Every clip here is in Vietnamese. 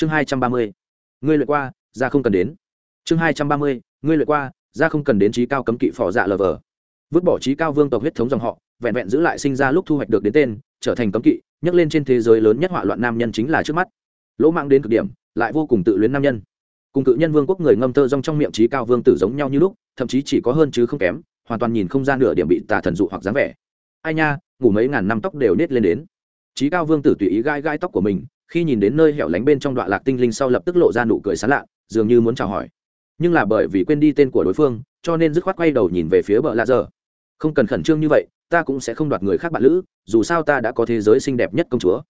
chương hai trăm ba mươi. Ngươi lượt qua, ra không cần đến. Chương hai trăm ba mươi, ngươi lượt qua, ra không cần đến trí cao cấm kỵ phò dạ lờ vờ. Vứt bỏ trí cao vương tộc huyết thống dòng họ, vẹn vẹn giữ lại sinh ra lúc thu hoạch được đến tên, trở thành cấm kỵ nhắc lên trên thế giới lớn nhất họa loạn nam nhân chính là trước mắt. Lỗ mạng đến cực điểm, lại vô cùng tự luyến nam nhân. Cùng cự nhân vương quốc người ngâm tơ rong trong miệng trí cao vương tử giống nhau như lúc, thậm chí chỉ có hơn chứ không kém, hoàn toàn nhìn không ra nửa điểm bị tà thần dụ hoặc dáng vẻ. Ai nha, ngủ mấy ngàn năm tóc đều nết lên đến. Trí cao vương tử tùy ý gai gai tóc của mình khi nhìn đến nơi hẻo lánh bên trong đoạn lạc tinh linh sau lập tức lộ ra nụ cười sán lạ, dường như muốn chào hỏi. Nhưng là bởi vì quên đi tên của đối phương, cho nên dứt khoát quay đầu nhìn về phía bờ lạ giờ. Không cần khẩn trương như vậy, ta cũng sẽ không đoạt người khác bạn lữ, dù sao ta đã có thế giới xinh đẹp nhất công chúa.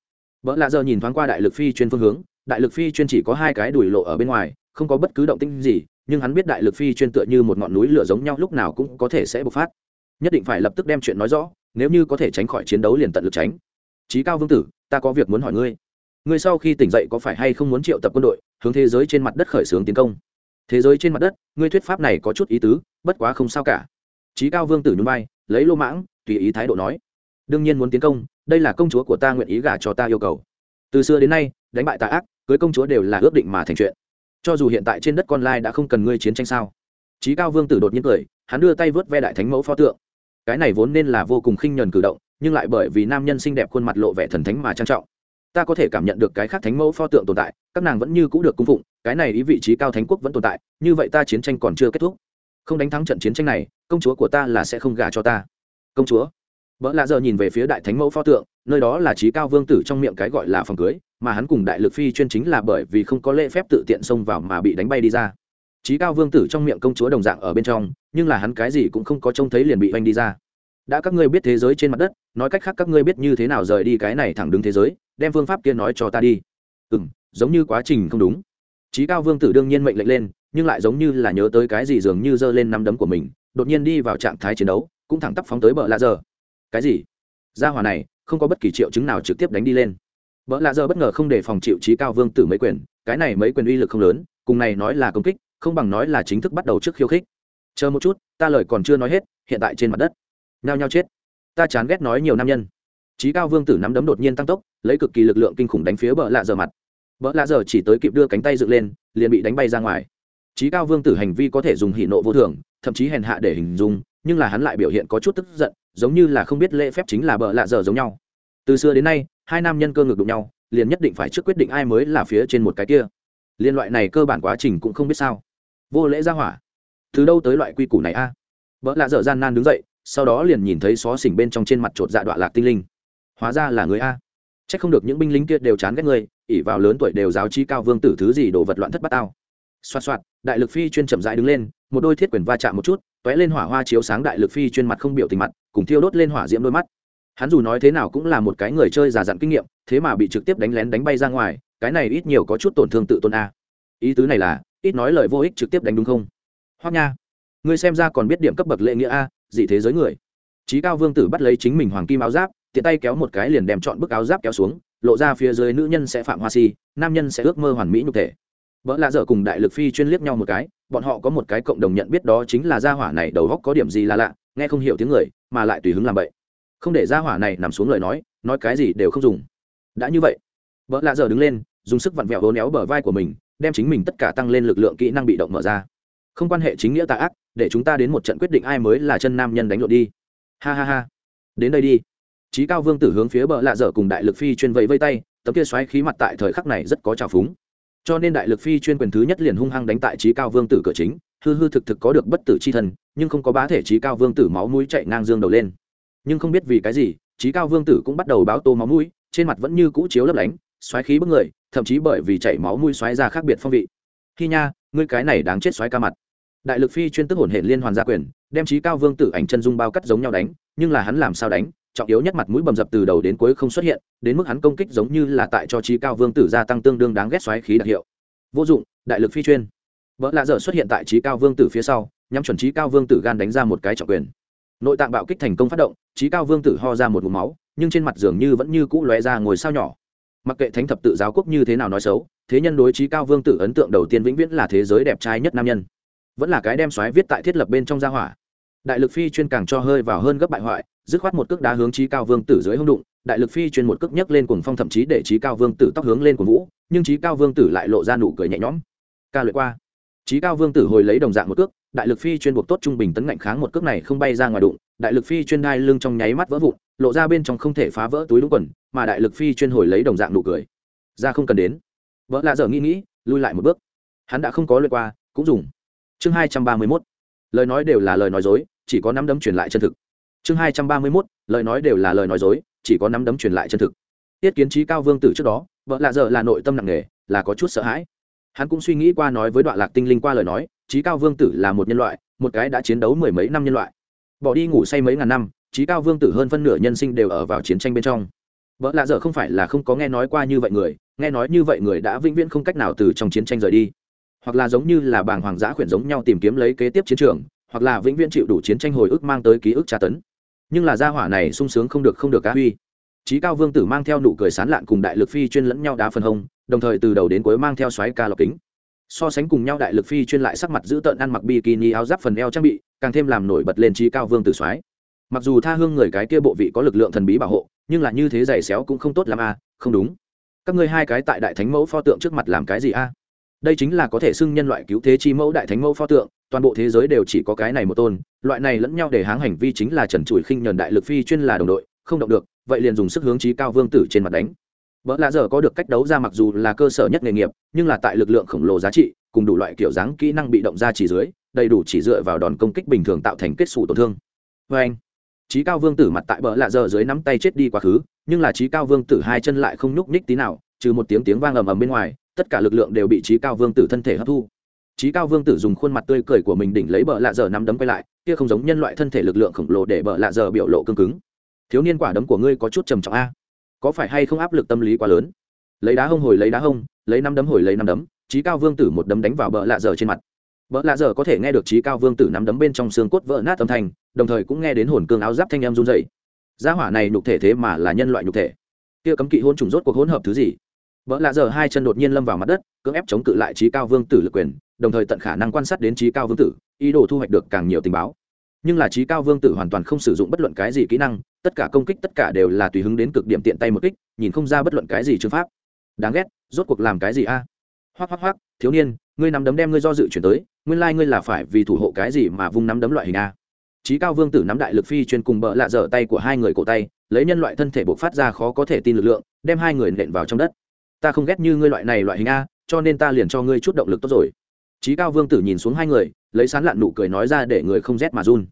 Bờ lạ giờ nhìn thoáng qua đại lực phi chuyên phương hướng, đại lực phi chuyên chỉ có hai cái đùi lộ ở bên ngoài, không có bất cứ động tinh gì, nhưng hắn biết đại lực phi chuyên tựa như một ngọn núi lửa giống nhau lúc nào cũng có thể sẽ bộc phát. Nhất định phải lập tức đem chuyện nói rõ, nếu như có thể tránh khỏi chiến đấu liền tận lực tránh. Trí cao vương tử, ta có việc muốn hỏi ngươi ngươi sau khi tỉnh dậy có phải hay không muốn triệu tập quân đội, hướng thế giới trên mặt đất khởi xướng tiến công? Thế giới trên mặt đất, ngươi thuyết pháp này có chút ý tứ, bất quá không sao cả. Trí cao vương tử nhún vai, lấy lô mãng, tùy ý thái độ nói, đương nhiên muốn tiến công, đây là công chúa của ta nguyện ý gả cho ta yêu cầu. Từ xưa đến nay, đánh bại tà ác, cưới công chúa đều là ước định mà thành chuyện. Cho dù hiện tại trên đất con lai đã không cần ngươi chiến tranh sao? Trí cao vương tử đột nhiên cười, hắn đưa tay vớt ve đại thánh mẫu pho tượng. Cái này vốn nên là vô cùng khinh nhờn cử động, nhưng lại bởi vì nam nhân xinh đẹp khuôn mặt lộ vẻ thần thánh mà trang trọng ta có thể cảm nhận được cái khác thánh mẫu pho tượng tồn tại, các nàng vẫn như c ũ được cung phụng, cái này ý vị trí cao thánh quốc vẫn tồn tại, như vậy ta chiến tranh còn chưa kết thúc. Không đánh thắng trận chiến tranh này, công chúa của ta là sẽ không gả cho ta. Công chúa. Vợ lạ giờ nhìn về phía đại thánh mẫu pho tượng, nơi đó là trí cao vương tử trong miệng cái gọi là phòng cưới, mà hắn cùng đại lực phi chuyên chính là bởi vì không có lễ phép tự tiện xông vào mà bị đánh bay đi ra. Trí cao vương tử trong miệng công chúa đồng dạng ở bên trong, nhưng là hắn cái gì cũng không có trông thấy liền bị oanh đi ra. Đã các ngươi biết thế giới trên mặt đất, nói cách khác các ngươi biết như thế nào rời đi cái này thẳng đứng thế giới đem phương pháp kia nói cho ta đi. Ừ m giống như quá trình không đúng. Trí cao vương tử đương nhiên mệnh lệnh lên, nhưng lại giống như là nhớ tới cái gì dường như giơ lên năm đấm của mình, đột nhiên đi vào trạng thái chiến đấu, cũng thẳng tắp phóng tới bờ lạ giờ cái gì? Gia hỏa này, không có bất kỳ triệu chứng nào trực tiếp đánh đi lên. Vợ lạ giờ bất ngờ không để phòng chịu trí cao vương tử mấy quyền, cái này mấy quyền uy lực không lớn, cùng này nói là công kích, không bằng nói là chính thức bắt đầu trước khiêu khích. Chờ một chút, ta lời còn chưa nói hết, hiện tại trên mặt đất. Nhao nhao chết. Ta chán ghét nói nhiều nam nhân trí cao vương tử nắm đấm đột nhiên tăng tốc, lấy cực kỳ lực lượng kinh khủng đánh phía bờ lạ giờ mặt. Bờ lạ giờ chỉ tới kịp đưa cánh tay dựng lên, liền bị đánh bay ra ngoài. Trí cao vương tử hành vi có thể dùng hỷ nộ vô thường, thậm chí hèn hạ để hình dung, nhưng là hắn lại biểu hiện có chút tức giận, giống như là không biết lễ phép chính là bợ lạ dở giống nhau. Từ xưa đến nay, hai nam nhân cơ ngực đụng nhau, liền nhất định phải trước quyết định ai mới là phía trên một cái kia. Liên loại này cơ bản quá trình cũng không biết sao. Vô lễ ra hỏa. Từ đâu tới loại quy củ này a? À? vợ lạ dở gian nan đứng dậy, sau đó liền nhìn thấy xó xỉnh bên trong trên mặt chột dạ đọa lạc tinh linh hóa ra là người a. C h ắ c không được những binh lính kia đều chán ghét người ỉ vào lớn tuổi đều giáo trí cao vương tử thứ gì đồ vật loạn thất bát tao. Xoa xoạt, đại lực phi chuyên chậm rãi đứng lên, một đôi thiết quyền va chạm một chút t ó é lên hỏa hoa chiếu sáng đại lực phi chuyên mặt không biểu tình mặt, cùng thiêu đốt lên hỏa diễm đôi mắt. Hắn dù nói thế nào cũng là một cái người chơi già dặn kinh nghiệm, thế mà bị trực tiếp đánh lén đánh bay ra ngoài, cái này ít nhiều có chút tổn thương tự tôn a. Ý tứ này là, ít nói lời vô ích trực tiếp đánh đúng không? Hoặc nha, ngươi xem ra còn biết điểm cấp bậc lệ nghĩa a, dị thế giới người. Trí cao vương tử bắt lấy chính mình hoàng kim áo giáp tiện tay kéo một cái liền đem chọn bức áo giáp kéo xuống, lộ ra phía dưới nữ nhân sẽ phạm hoa si, nam nhân sẽ ước mơ hoàn mỹ nhục thể. Vợ lạ dở cùng đại lực phi chuyên liếc nhau một cái, bọn họ có một cái cộng đồng nhận biết đó chính là gia hỏa này đầu góc có điểm gì là lạ, nghe không hiểu tiếng người, mà lại tùy hứng làm vậy không để gia hỏa này nằm xuống lời nói nói cái gì đều không dùng. Đã như vậy, vợ lạ dở đứng lên, dùng sức vặn vẹo hố néo bờ vai của mình, đem chính mình tất cả tăng lên lực lượng kỹ năng bị động mở ra. Không quan hệ chính nghĩa tà ác, để chúng ta đến một trận quyết định ai mới là chân nam nhân đánh lộn đi. Ha ha ha. Đến đây đi trí cao vương tử hướng phía bờ lạ dở cùng đại lực phi chuyên vẫy vây tay, tấm kia xoáy khí mặt tại thời khắc này rất có trào phúng. Cho nên đại lực phi chuyên quyền thứ nhất liền hung hăng đánh tại trí cao vương tử cửa chính, hư hư thực thực có được bất tử c h i thân, nhưng không có bá thể trí cao vương tử máu mũi chạy ngang dương đầu lên. Nhưng không biết vì cái gì trí cao vương tử cũng bắt đầu báo tô máu mũi, trên mặt vẫn như cũ chiếu lấp lánh, xoáy khí bức người, thậm chí bởi vì chảy máu mũi xoáy ra khác biệt phong vị. Khi nha, ngươi cái này đáng chết xoáy ca mặt. Đại lực phi chuyên tức hồn hệ liên hoàn gia quyền, đem trí cao vương tử ảnh chân dung bao cắt giống nhau đánh, nhưng là hắn làm sao đánh? Trọng yếu nhất mặt mũi bầm dập từ đầu đến cuối không xuất hiện, đến mức hắn công kích giống như là tại cho trí cao vương tử gia tăng tương đương đáng ghét xoáy khí đặc hiệu. Vô dụng, đại lực phi chuyên. Vợ lạ dở xuất hiện tại trí cao vương tử phía sau, nhắm chuẩn trí cao vương tử gan đánh ra một cái trọng quyền. Nội tạng bạo kích thành công phát động, trí cao vương tử ho ra một mũ máu, nhưng trên mặt dường như vẫn như cũ lóe ra ngồi sao nhỏ. Mặc kệ thánh thập tự giáo quốc như thế nào nói xấu, thế nhân đối trí cao vương tử ấn tượng đầu tiên vĩnh viễn là thế giới đẹp trai nhất nam nhân. Vẫn là cái đem xoáy viết tại thiết lập bên trong gia hỏa đại lực phi chuyên càng cho hơi vào hơn gấp bại hoại, dứt khoát một cước đá hướng trí cao vương tử dưới hông đụng, đại lực phi chuyên một cước nhấc lên cuồng phong thậm chí để trí cao vương tử tóc hướng lên cuồng vũ, nhưng trí cao vương tử lại lộ ra nụ cười nhẹ nhõm. Ca luyện qua. Trí cao vương tử hồi lấy đồng dạng một cước, đại lực phi chuyên buộc tốt trung bình tấn ngạnh kháng một cước này không bay ra ngoài đụng, đại lực phi chuyên đai lưng trong nháy mắt vỡ vụn, lộ ra bên trong không thể phá vỡ túi đúng quần, mà đại lực phi chuyên hồi lấy đồng dạng nụ cười. Ra không cần đến. Vợ lạ dở nghĩ nghĩ, lui lại một bước. Hắn đã không có luyện qua, cũng dùng. Chương hai trăm ba mươi mốt. Lời nói đều là lời nói dối chỉ có nắm đấm truyền lại chân thực. Chương hai trăm ba mươi mốt, lời nói đều là lời nói dối, chỉ có nắm đấm truyền lại chân thực. Tiết kiến trí cao vương tử trước đó, vợ lạ dở là nội tâm nặng nề, là có chút sợ hãi. Hắn cũng suy nghĩ qua nói với đoạn lạc tinh linh qua lời nói, trí cao vương tử là một nhân loại, một cái đã chiến đấu mười mấy năm nhân loại. Bỏ đi ngủ say mấy ngàn năm, trí cao vương tử hơn phân nửa nhân sinh đều ở vào chiến tranh bên trong. Vợ lạ dở không phải là không có nghe nói qua như vậy người, nghe nói như vậy người đã vĩnh viễn không cách nào từ trong chiến tranh rời đi. Hoặc là giống như là bàng hoàng giã khuyển giống nhau tìm kiếm lấy kế tiếp chiến trường hoặc là vĩnh viễn chịu đủ chiến tranh hồi ức mang tới ký ức tra tấn. Nhưng là gia hỏa này sung sướng không được không được cá huy. Trí cao vương tử mang theo nụ cười sán lạn cùng đại lực phi chuyên lẫn nhau đá phần hông, đồng thời từ đầu đến cuối mang theo xoáy ca lọc kính. So sánh cùng nhau đại lực phi chuyên lại sắc mặt giữ tợn ăn mặc bikini áo giáp phần eo trang bị, càng thêm làm nổi bật lên trí cao vương tử xoáy. Mặc dù tha hương người cái kia bộ vị có lực lượng thần bí bảo hộ, nhưng là như thế giày xéo cũng không tốt l à không đúng. Các ngươi hai cái tại đại thánh mẫu pho tượng trước mặt làm cái gì a đây chính là có thể xưng nhân loại cứu thế chi mẫu đại thánh mẫu pho tượng, toàn bộ thế giới đều chỉ có cái này một tôn, loại này lẫn nhau để háng hành vi chính là trần trụi khinh nhờn đại lực phi chuyên là đồng đội, không động được, vậy liền dùng sức hướng trí cao vương tử trên mặt đánh. Vợ lạ dở có được cách đấu ra mặc dù là cơ sở nhất nghề nghiệp, nhưng là tại lực lượng khổng lồ giá trị, cùng đủ loại kiểu dáng kỹ năng bị động ra chỉ dưới, đầy đủ chỉ dựa vào đòn công kích bình thường tạo thành kết xù tổn thương. Vê anh trí cao vương tử mặt tại bờ lạ giờ dưới nắm tay chết đi quá khứ, nhưng là trí cao vương tử hai chân lại không nhúc nhích tí nào, trừ một tiếng tiếng vang ầm ầm bên ngoài tất cả lực lượng đều bị trí cao vương tử thân thể hấp thu. Trí cao vương tử dùng khuôn mặt tươi cười của mình đỉnh lấy bờ lạ dở nắm đấm quay lại, kia không giống nhân loại thân thể lực lượng khổng lồ để bờ lạ dở biểu lộ cương cứng. Thiếu niên quả đấm của ngươi có chút trầm trọng a. Có phải hay không áp lực tâm lý quá lớn? Lấy đá hông hồi lấy đá hông, lấy năm đấm hồi lấy năm đấm, trí cao vương tử một đấm đánh vào bờ lạ dở trên mặt. Bờ lạ dở có thể nghe được trí cao vương tử nắm đấm bên trong xương cốt vỡ nát âm thanh, đồng thời cũng nghe đến hồn cương áo giáp thanh em run dày gia hỏa này nhục thể thế mà là nhân loại nhục thể. Kia cấm kỵ hôn trùng rốt cuộc hỗn hợp thứ gì? Vợ lạ giờ hai chân đột nhiên lâm vào mặt đất, cưỡng ép chống cự lại trí cao vương tử lực quyền, đồng thời tận khả năng quan sát đến trí cao vương tử, ý đồ thu hoạch được càng nhiều tình báo. Nhưng là trí cao vương tử hoàn toàn không sử dụng bất luận cái gì kỹ năng, tất cả công kích tất cả đều là tùy hứng đến cực điểm tiện tay một kích, nhìn không ra bất luận cái gì chương pháp. Đáng ghét, rốt cuộc làm cái gì a? À? hoác hoác hoác thiếu niên, ngươi nắm đấm đem ngươi do dự chuyển tới, nguyên lai、like、ngươi là phải vì thủ hộ cái gì mà vung nắm đấm loại hình a? Trí cao vương tử nắm đại lực phi chuyên cùng bợ lạ dở tay của hai người cổ tay, lấy nhân loại thân thể bộc phát ra khó có thể tin lực lượng, đem hai người nện vào trong đất ta không ghét như ngươi loại này loại hình a, cho nên ta liền cho ngươi chút động lực tốt rồi. Trí cao vương tử nhìn xuống hai người, lấy sán lạn nụ cười nói ra để người không rét mà run.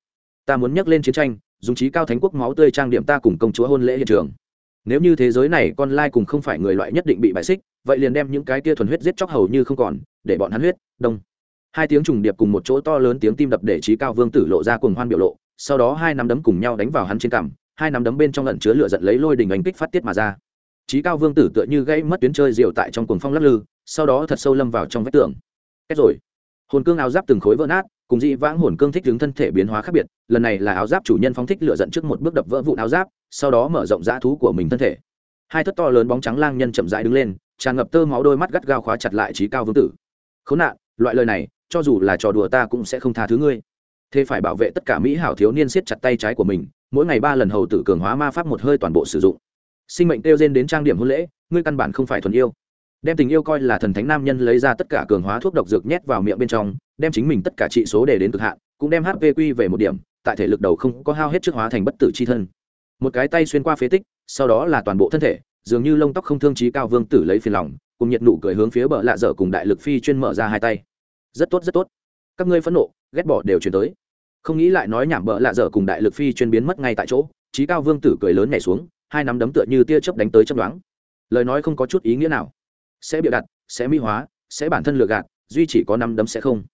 Ta muốn nhắc lên chiến tranh, dùng trí cao thánh quốc máu tươi trang điểm ta cùng công chúa hôn lễ hiện trường. Nếu như thế giới này con lai cùng không phải người loại nhất định bị bại xích, vậy liền đem những cái tia thuần huyết giết chóc hầu như không còn, để bọn hắn huyết, đông. Hai tiếng trùng điệp cùng một chỗ to lớn tiếng tim đập để trí cao vương tử lộ ra cùng hoan biểu lộ, sau đó hai nắm đấm cùng nhau đánh vào hắn trên cằm, hai nắm đấm bên trong lẩn chứa lửa giận lấy lôi đình anh kích phát tiết mà ra trí cao vương tử tựa như gãy mất tuyến chơi diều tại trong cuồng phong lắc lư, sau đó thật sâu lâm vào trong vách tường. Kết rồi. Hồn cương áo giáp từng khối vỡ nát, cùng dị vãng hồn cương thích đứng thân thể biến hóa khác biệt, lần này là áo giáp chủ nhân phóng thích lựa dẫn trước một bước đập vỡ vụn áo giáp, sau đó mở rộng dã thú của mình thân thể. Hai thất to lớn bóng trắng lang nhân chậm rãi đứng lên, tràn ngập tơ máu đôi mắt gắt gao khóa chặt lại trí cao vương tử. Khốn nạn, loại lời này, cho dù là trò đùa ta cũng sẽ không tha thứ ngươi. Thế phải bảo vệ tất cả mỹ hảo thiếu niên siết chặt tay trái của mình, mỗi ngày ba lần hầu tử cường hóa ma pháp một hơi toàn bộ sử dụng sinh mệnh kêu rên đến trang điểm hôn lễ, ngươi căn bản không phải thuần yêu. Đem tình yêu coi là thần thánh nam nhân lấy ra tất cả cường hóa thuốc độc dược nhét vào miệng bên trong, đem chính mình tất cả trị số để đến cực hạn, cũng đem hp quy về một điểm, tại thể lực đầu không có hao hết trước hóa thành bất tử c h i thân. Một cái tay xuyên qua phế tích, sau đó là toàn bộ thân thể, dường như lông tóc không thương trí cao vương tử lấy phiền lòng, cùng nhiệt nụ cười hướng phía bờ lạ dở cùng đại lực phi chuyên mở ra hai tay. Rất tốt rất tốt. Các ngươi phẫn nộ, ghét bỏ đều chuyển tới. Không nghĩ lại nói nhảm bợ lạ dở cùng đại lực phi chuyên biến mất ngay tại chỗ, trí cao vương tử cười lớn nhảy xuống hai nắm đấm tựa như tia chớp đánh tới chấp đoán lời nói không có chút ý nghĩa nào. Sẽ bịa đặt, sẽ mỹ hóa, sẽ bản thân lừa gạt, duy chỉ có năm đấm sẽ không.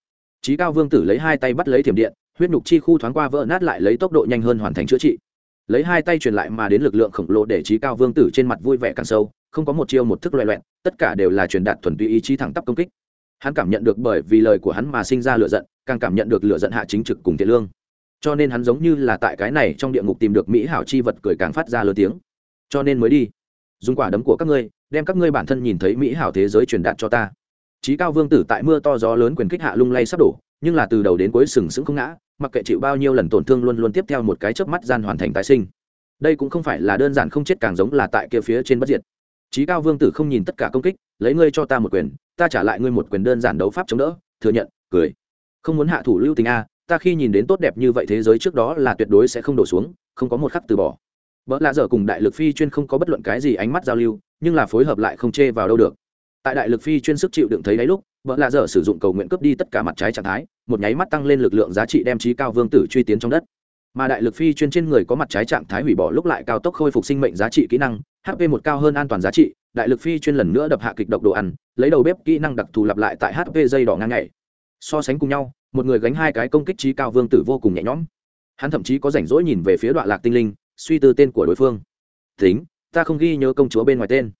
Trí cao vương tử lấy hai tay bắt lấy thiểm điện, huyết nhục chi khu thoáng qua vỡ nát lại lấy tốc độ nhanh hơn hoàn thành chữa trị. Lấy hai tay truyền lại mà đến lực lượng khổng lồ để trí cao vương tử trên mặt vui vẻ càng sâu, không có một chiêu một thức loại loẹn tất cả đều là truyền đạt thuần túy ý chí thẳng tắp công kích. Hắn cảm nhận được bởi vì lời của hắn mà sinh ra lựa giận, càng cảm nhận được lựa giận hạ chính trực cùng thiện lương. Cho nên hắn giống như là tại cái này trong địa ngục tìm được mỹ hảo chi vật cười càng phát ra lớn tiếng cho nên mới đi. Dùng quả đấm của các ngươi, đem các ngươi bản thân nhìn thấy mỹ hảo thế giới truyền đạt cho ta. Trí cao vương tử tại mưa to gió lớn quyền kích hạ lung lay sắp đổ, nhưng là từ đầu đến cuối sừng sững không ngã, mặc kệ chịu bao nhiêu lần tổn thương luôn luôn tiếp theo một cái chớp mắt gian hoàn thành tái sinh. Đây cũng không phải là đơn giản không chết càng giống là tại kia phía trên bất diệt. Trí cao vương tử không nhìn tất cả công kích, lấy ngươi cho ta một quyền, ta trả lại ngươi một quyền đơn giản đấu pháp chống đỡ, thừa nhận, cười. Không muốn hạ thủ lưu tình a, ta khi nhìn đến tốt đẹp như vậy thế giới trước đó là tuyệt đối sẽ không đổ xuống, không có một khắc từ bỏ vợ lạ dở cùng đại lực phi chuyên không có bất luận cái gì ánh mắt giao lưu, nhưng là phối hợp lại không chê vào đâu được. Tại đại lực phi chuyên sức chịu đựng thấy đáy lúc vợ lạ dở sử dụng cầu nguyện cướp đi tất cả mặt trái trạng thái, một nháy mắt tăng lên lực lượng giá trị đem trí cao vương tử truy tiến trong đất. Mà đại lực phi chuyên trên người có mặt trái trạng thái hủy bỏ lúc lại cao tốc khôi phục sinh mệnh giá trị kỹ năng hp một cao hơn an toàn giá trị, đại lực phi chuyên lần nữa đập hạ kịch độc đồ ăn, lấy đầu bếp kỹ năng đặc thù lặp lại tại hp dây đỏ ngang ngày so sánh cùng nhau, một người gánh hai cái công kích trí cao vương tử vô cùng nhẹ nhõm. Hắn thậm chí có rảnh rỗi nhìn về phía đoạn lạc tinh linh suy tư tên của đối phương. Tính, ta không ghi nhớ công chúa bên ngoài tên.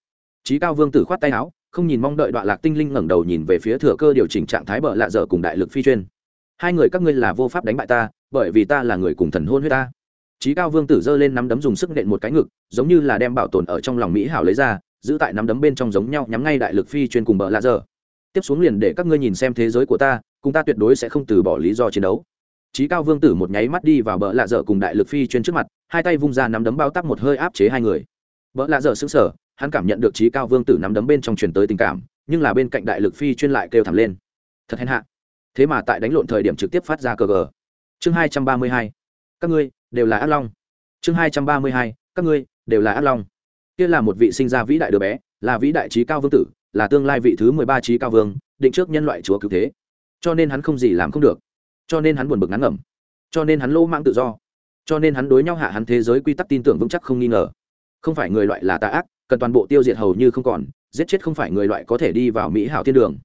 Trí cao vương tử khoát tay áo, không nhìn mong đợi đoạn lạc tinh linh ngẩng đầu nhìn về phía thừa cơ điều chỉnh trạng thái bợ lạ dở cùng đại lực phi chuyên. Hai người các ngươi là vô pháp đánh bại ta, bởi vì ta là người cùng thần hôn huyết ta. Trí cao vương tử giơ lên nắm đấm dùng sức nện một cái ngực, giống như là đem bảo tồn ở trong lòng mỹ hảo lấy ra, giữ tại nắm đấm bên trong giống nhau nhắm ngay đại lực phi chuyên cùng bợ lạ dở. Tiếp xuống liền để các ngươi nhìn xem thế giới của ta, cùng ta tuyệt đối sẽ không từ bỏ lý do chiến đấu. Trí cao vương tử một nháy mắt đi vào bờ lạ dở cùng đại lực phi chuyên trước mặt hai tay vung ra nắm đấm bao tắc một hơi áp chế hai người. Vợ lạ dở xứng sở hắn cảm nhận được trí cao vương tử nắm đấm bên trong truyền tới tình cảm, nhưng là bên cạnh đại lực phi chuyên lại kêu thẳng lên. Thật hèn hạ. Thế mà tại đánh lộn thời điểm trực tiếp phát ra cờ gờ. Chương hai trăm ba mươi hai. Các ngươi, đều là ác long. Chương hai trăm ba mươi hai. Các ngươi, đều là ác long. Kia là một vị sinh ra vĩ đại đứa bé, là vĩ đại trí cao vương tử, là tương lai vị thứ mười ba trí cao vương, định trước nhân loại chúa cứu thế. Cho nên hắn không gì làm không được. Cho nên hắn buồn bực ngắn ngẩm. Cho nên hắn lỗ mang tự do cho nên hắn đối nhau hạ hắn thế giới quy tắc tin tưởng vững chắc không nghi ngờ. Không phải người loại là tà ác, cần toàn bộ tiêu diệt hầu như không còn, giết chết không phải người loại có thể đi vào mỹ hảo thiên đường.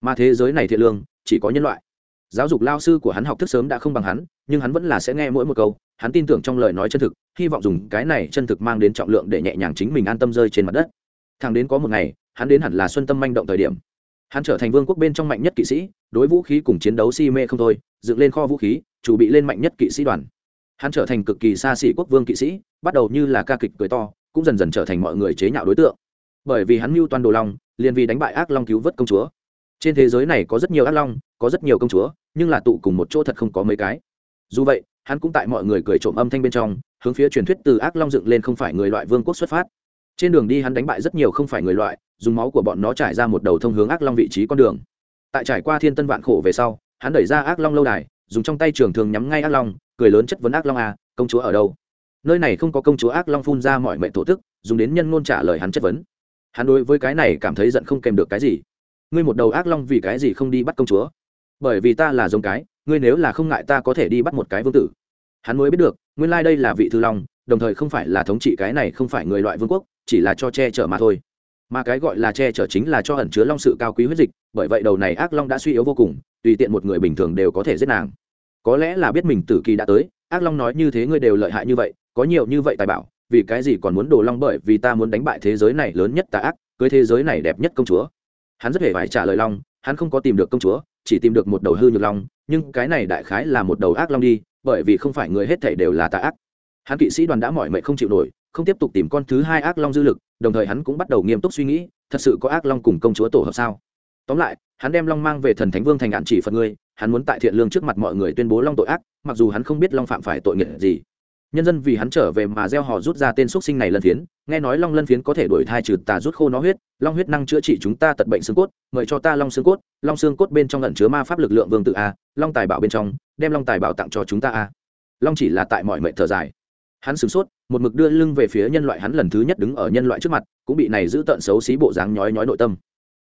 Mà thế giới này thiện lương, chỉ có nhân loại. Giáo dục lao sư của hắn học thức sớm đã không bằng hắn, nhưng hắn vẫn là sẽ nghe mỗi một câu, hắn tin tưởng trong lời nói chân thực, hy vọng dùng cái này chân thực mang đến trọng lượng để nhẹ nhàng chính mình an tâm rơi trên mặt đất. Thằng đến có một ngày, hắn đến hẳn là xuân tâm manh động thời điểm. Hắn trở thành vương quốc bên trong mạnh nhất kỵ sĩ, đối vũ khí cùng chiến đấu si mê không thôi, dựng lên kho vũ khí, chủ bị lên mạnh nhất kỵ sĩ đoàn hắn trở thành cực kỳ xa xỉ quốc vương kỵ sĩ, bắt đầu như là ca kịch cười to, cũng dần dần trở thành mọi người chế nhạo đối tượng. Bởi vì hắn mưu toàn đồ long, liền vì đánh bại ác long cứu vớt công chúa. Trên thế giới này có rất nhiều ác long, có rất nhiều công chúa, nhưng là tụ cùng một chỗ thật không có mấy cái. Dù vậy, hắn cũng tại mọi người cười trộm âm thanh bên trong, hướng phía truyền thuyết từ ác long dựng lên không phải người loại vương quốc xuất phát. Trên đường đi hắn đánh bại rất nhiều không phải người loại, dùng máu của bọn nó trải ra một đầu thông hướng ác long vị trí con đường. Tại trải qua thiên tân vạn khổ về sau, hắn đẩy ra ác long lâu đài, dùng trong tay trường thường nhắm ngay ác long cười lớn chất vấn ác long à công chúa ở đâu? Nơi này không có công chúa ác long phun ra mọi mệnh thổ tức, dùng đến nhân ngôn trả lời hắn chất vấn. Hắn đối với cái này cảm thấy giận không kèm được cái gì. Ngươi một đầu ác long vì cái gì không đi bắt công chúa? Bởi vì ta là giống cái, ngươi nếu là không ngại ta có thể đi bắt một cái vương tử. Hắn mới biết được, nguyên lai、like、đây là vị thư long, đồng thời không phải là thống trị cái này không phải người loại vương quốc, chỉ là cho che chở mà thôi. Mà cái gọi là che chở chính là cho ẩn chứa long sự cao quý huyết dịch, bởi vậy đầu này ác long đã suy yếu vô cùng, tùy tiện một người bình thường đều có thể giết nàng có lẽ là biết mình tử kỳ đã tới, ác long nói như thế ngươi đều lợi hại như vậy, có nhiều như vậy tài bảo, vì cái gì còn muốn đồ long bởi vì ta muốn đánh bại thế giới này lớn nhất tà ác, cưới thế giới này đẹp nhất công chúa. Hắn rất hề phải trả lời long, hắn không có tìm được công chúa, chỉ tìm được một đầu hư nhược long, nhưng cái này đại khái là một đầu ác long đi, bởi vì không phải người hết thể đều là tà ác. Hắn kỵ sĩ đoàn đã mỏi mệt không chịu nổi, không tiếp tục tìm con thứ hai ác long dư lực, đồng thời hắn cũng bắt đầu nghiêm túc suy nghĩ, thật sự có ác long cùng công chúa tổ hợp sao? Tóm lại, hắn đem long mang về thần thánh vương thành ạn chỉ phật ngươi hắn muốn tại thiện lương trước mặt mọi người tuyên bố long tội ác, mặc dù hắn không biết long phạm phải tội nghiệp gì. Nhân dân vì hắn trở về mà gieo họ rút ra tên x sinh này lân phiến, nghe nói long lân phiến có thể đổi thai trừ tà rút khô nó huyết, long huyết năng chữa trị chúng ta tật bệnh xương cốt, mời cho ta long xương cốt, long xương cốt bên trong lẩn chứa ma pháp lực lượng vương tự a, long tài bảo bên trong, đem long tài bảo tặng cho chúng ta a. Long chỉ là tại mọi mệnh thở dài. Hắn sửng sốt, một mực đưa lưng về phía nhân loại hắn lần thứ nhất đứng ở nhân loại trước mặt, cũng bị này giữ tận xấu xí bộ dáng nhói nhói nội tâm.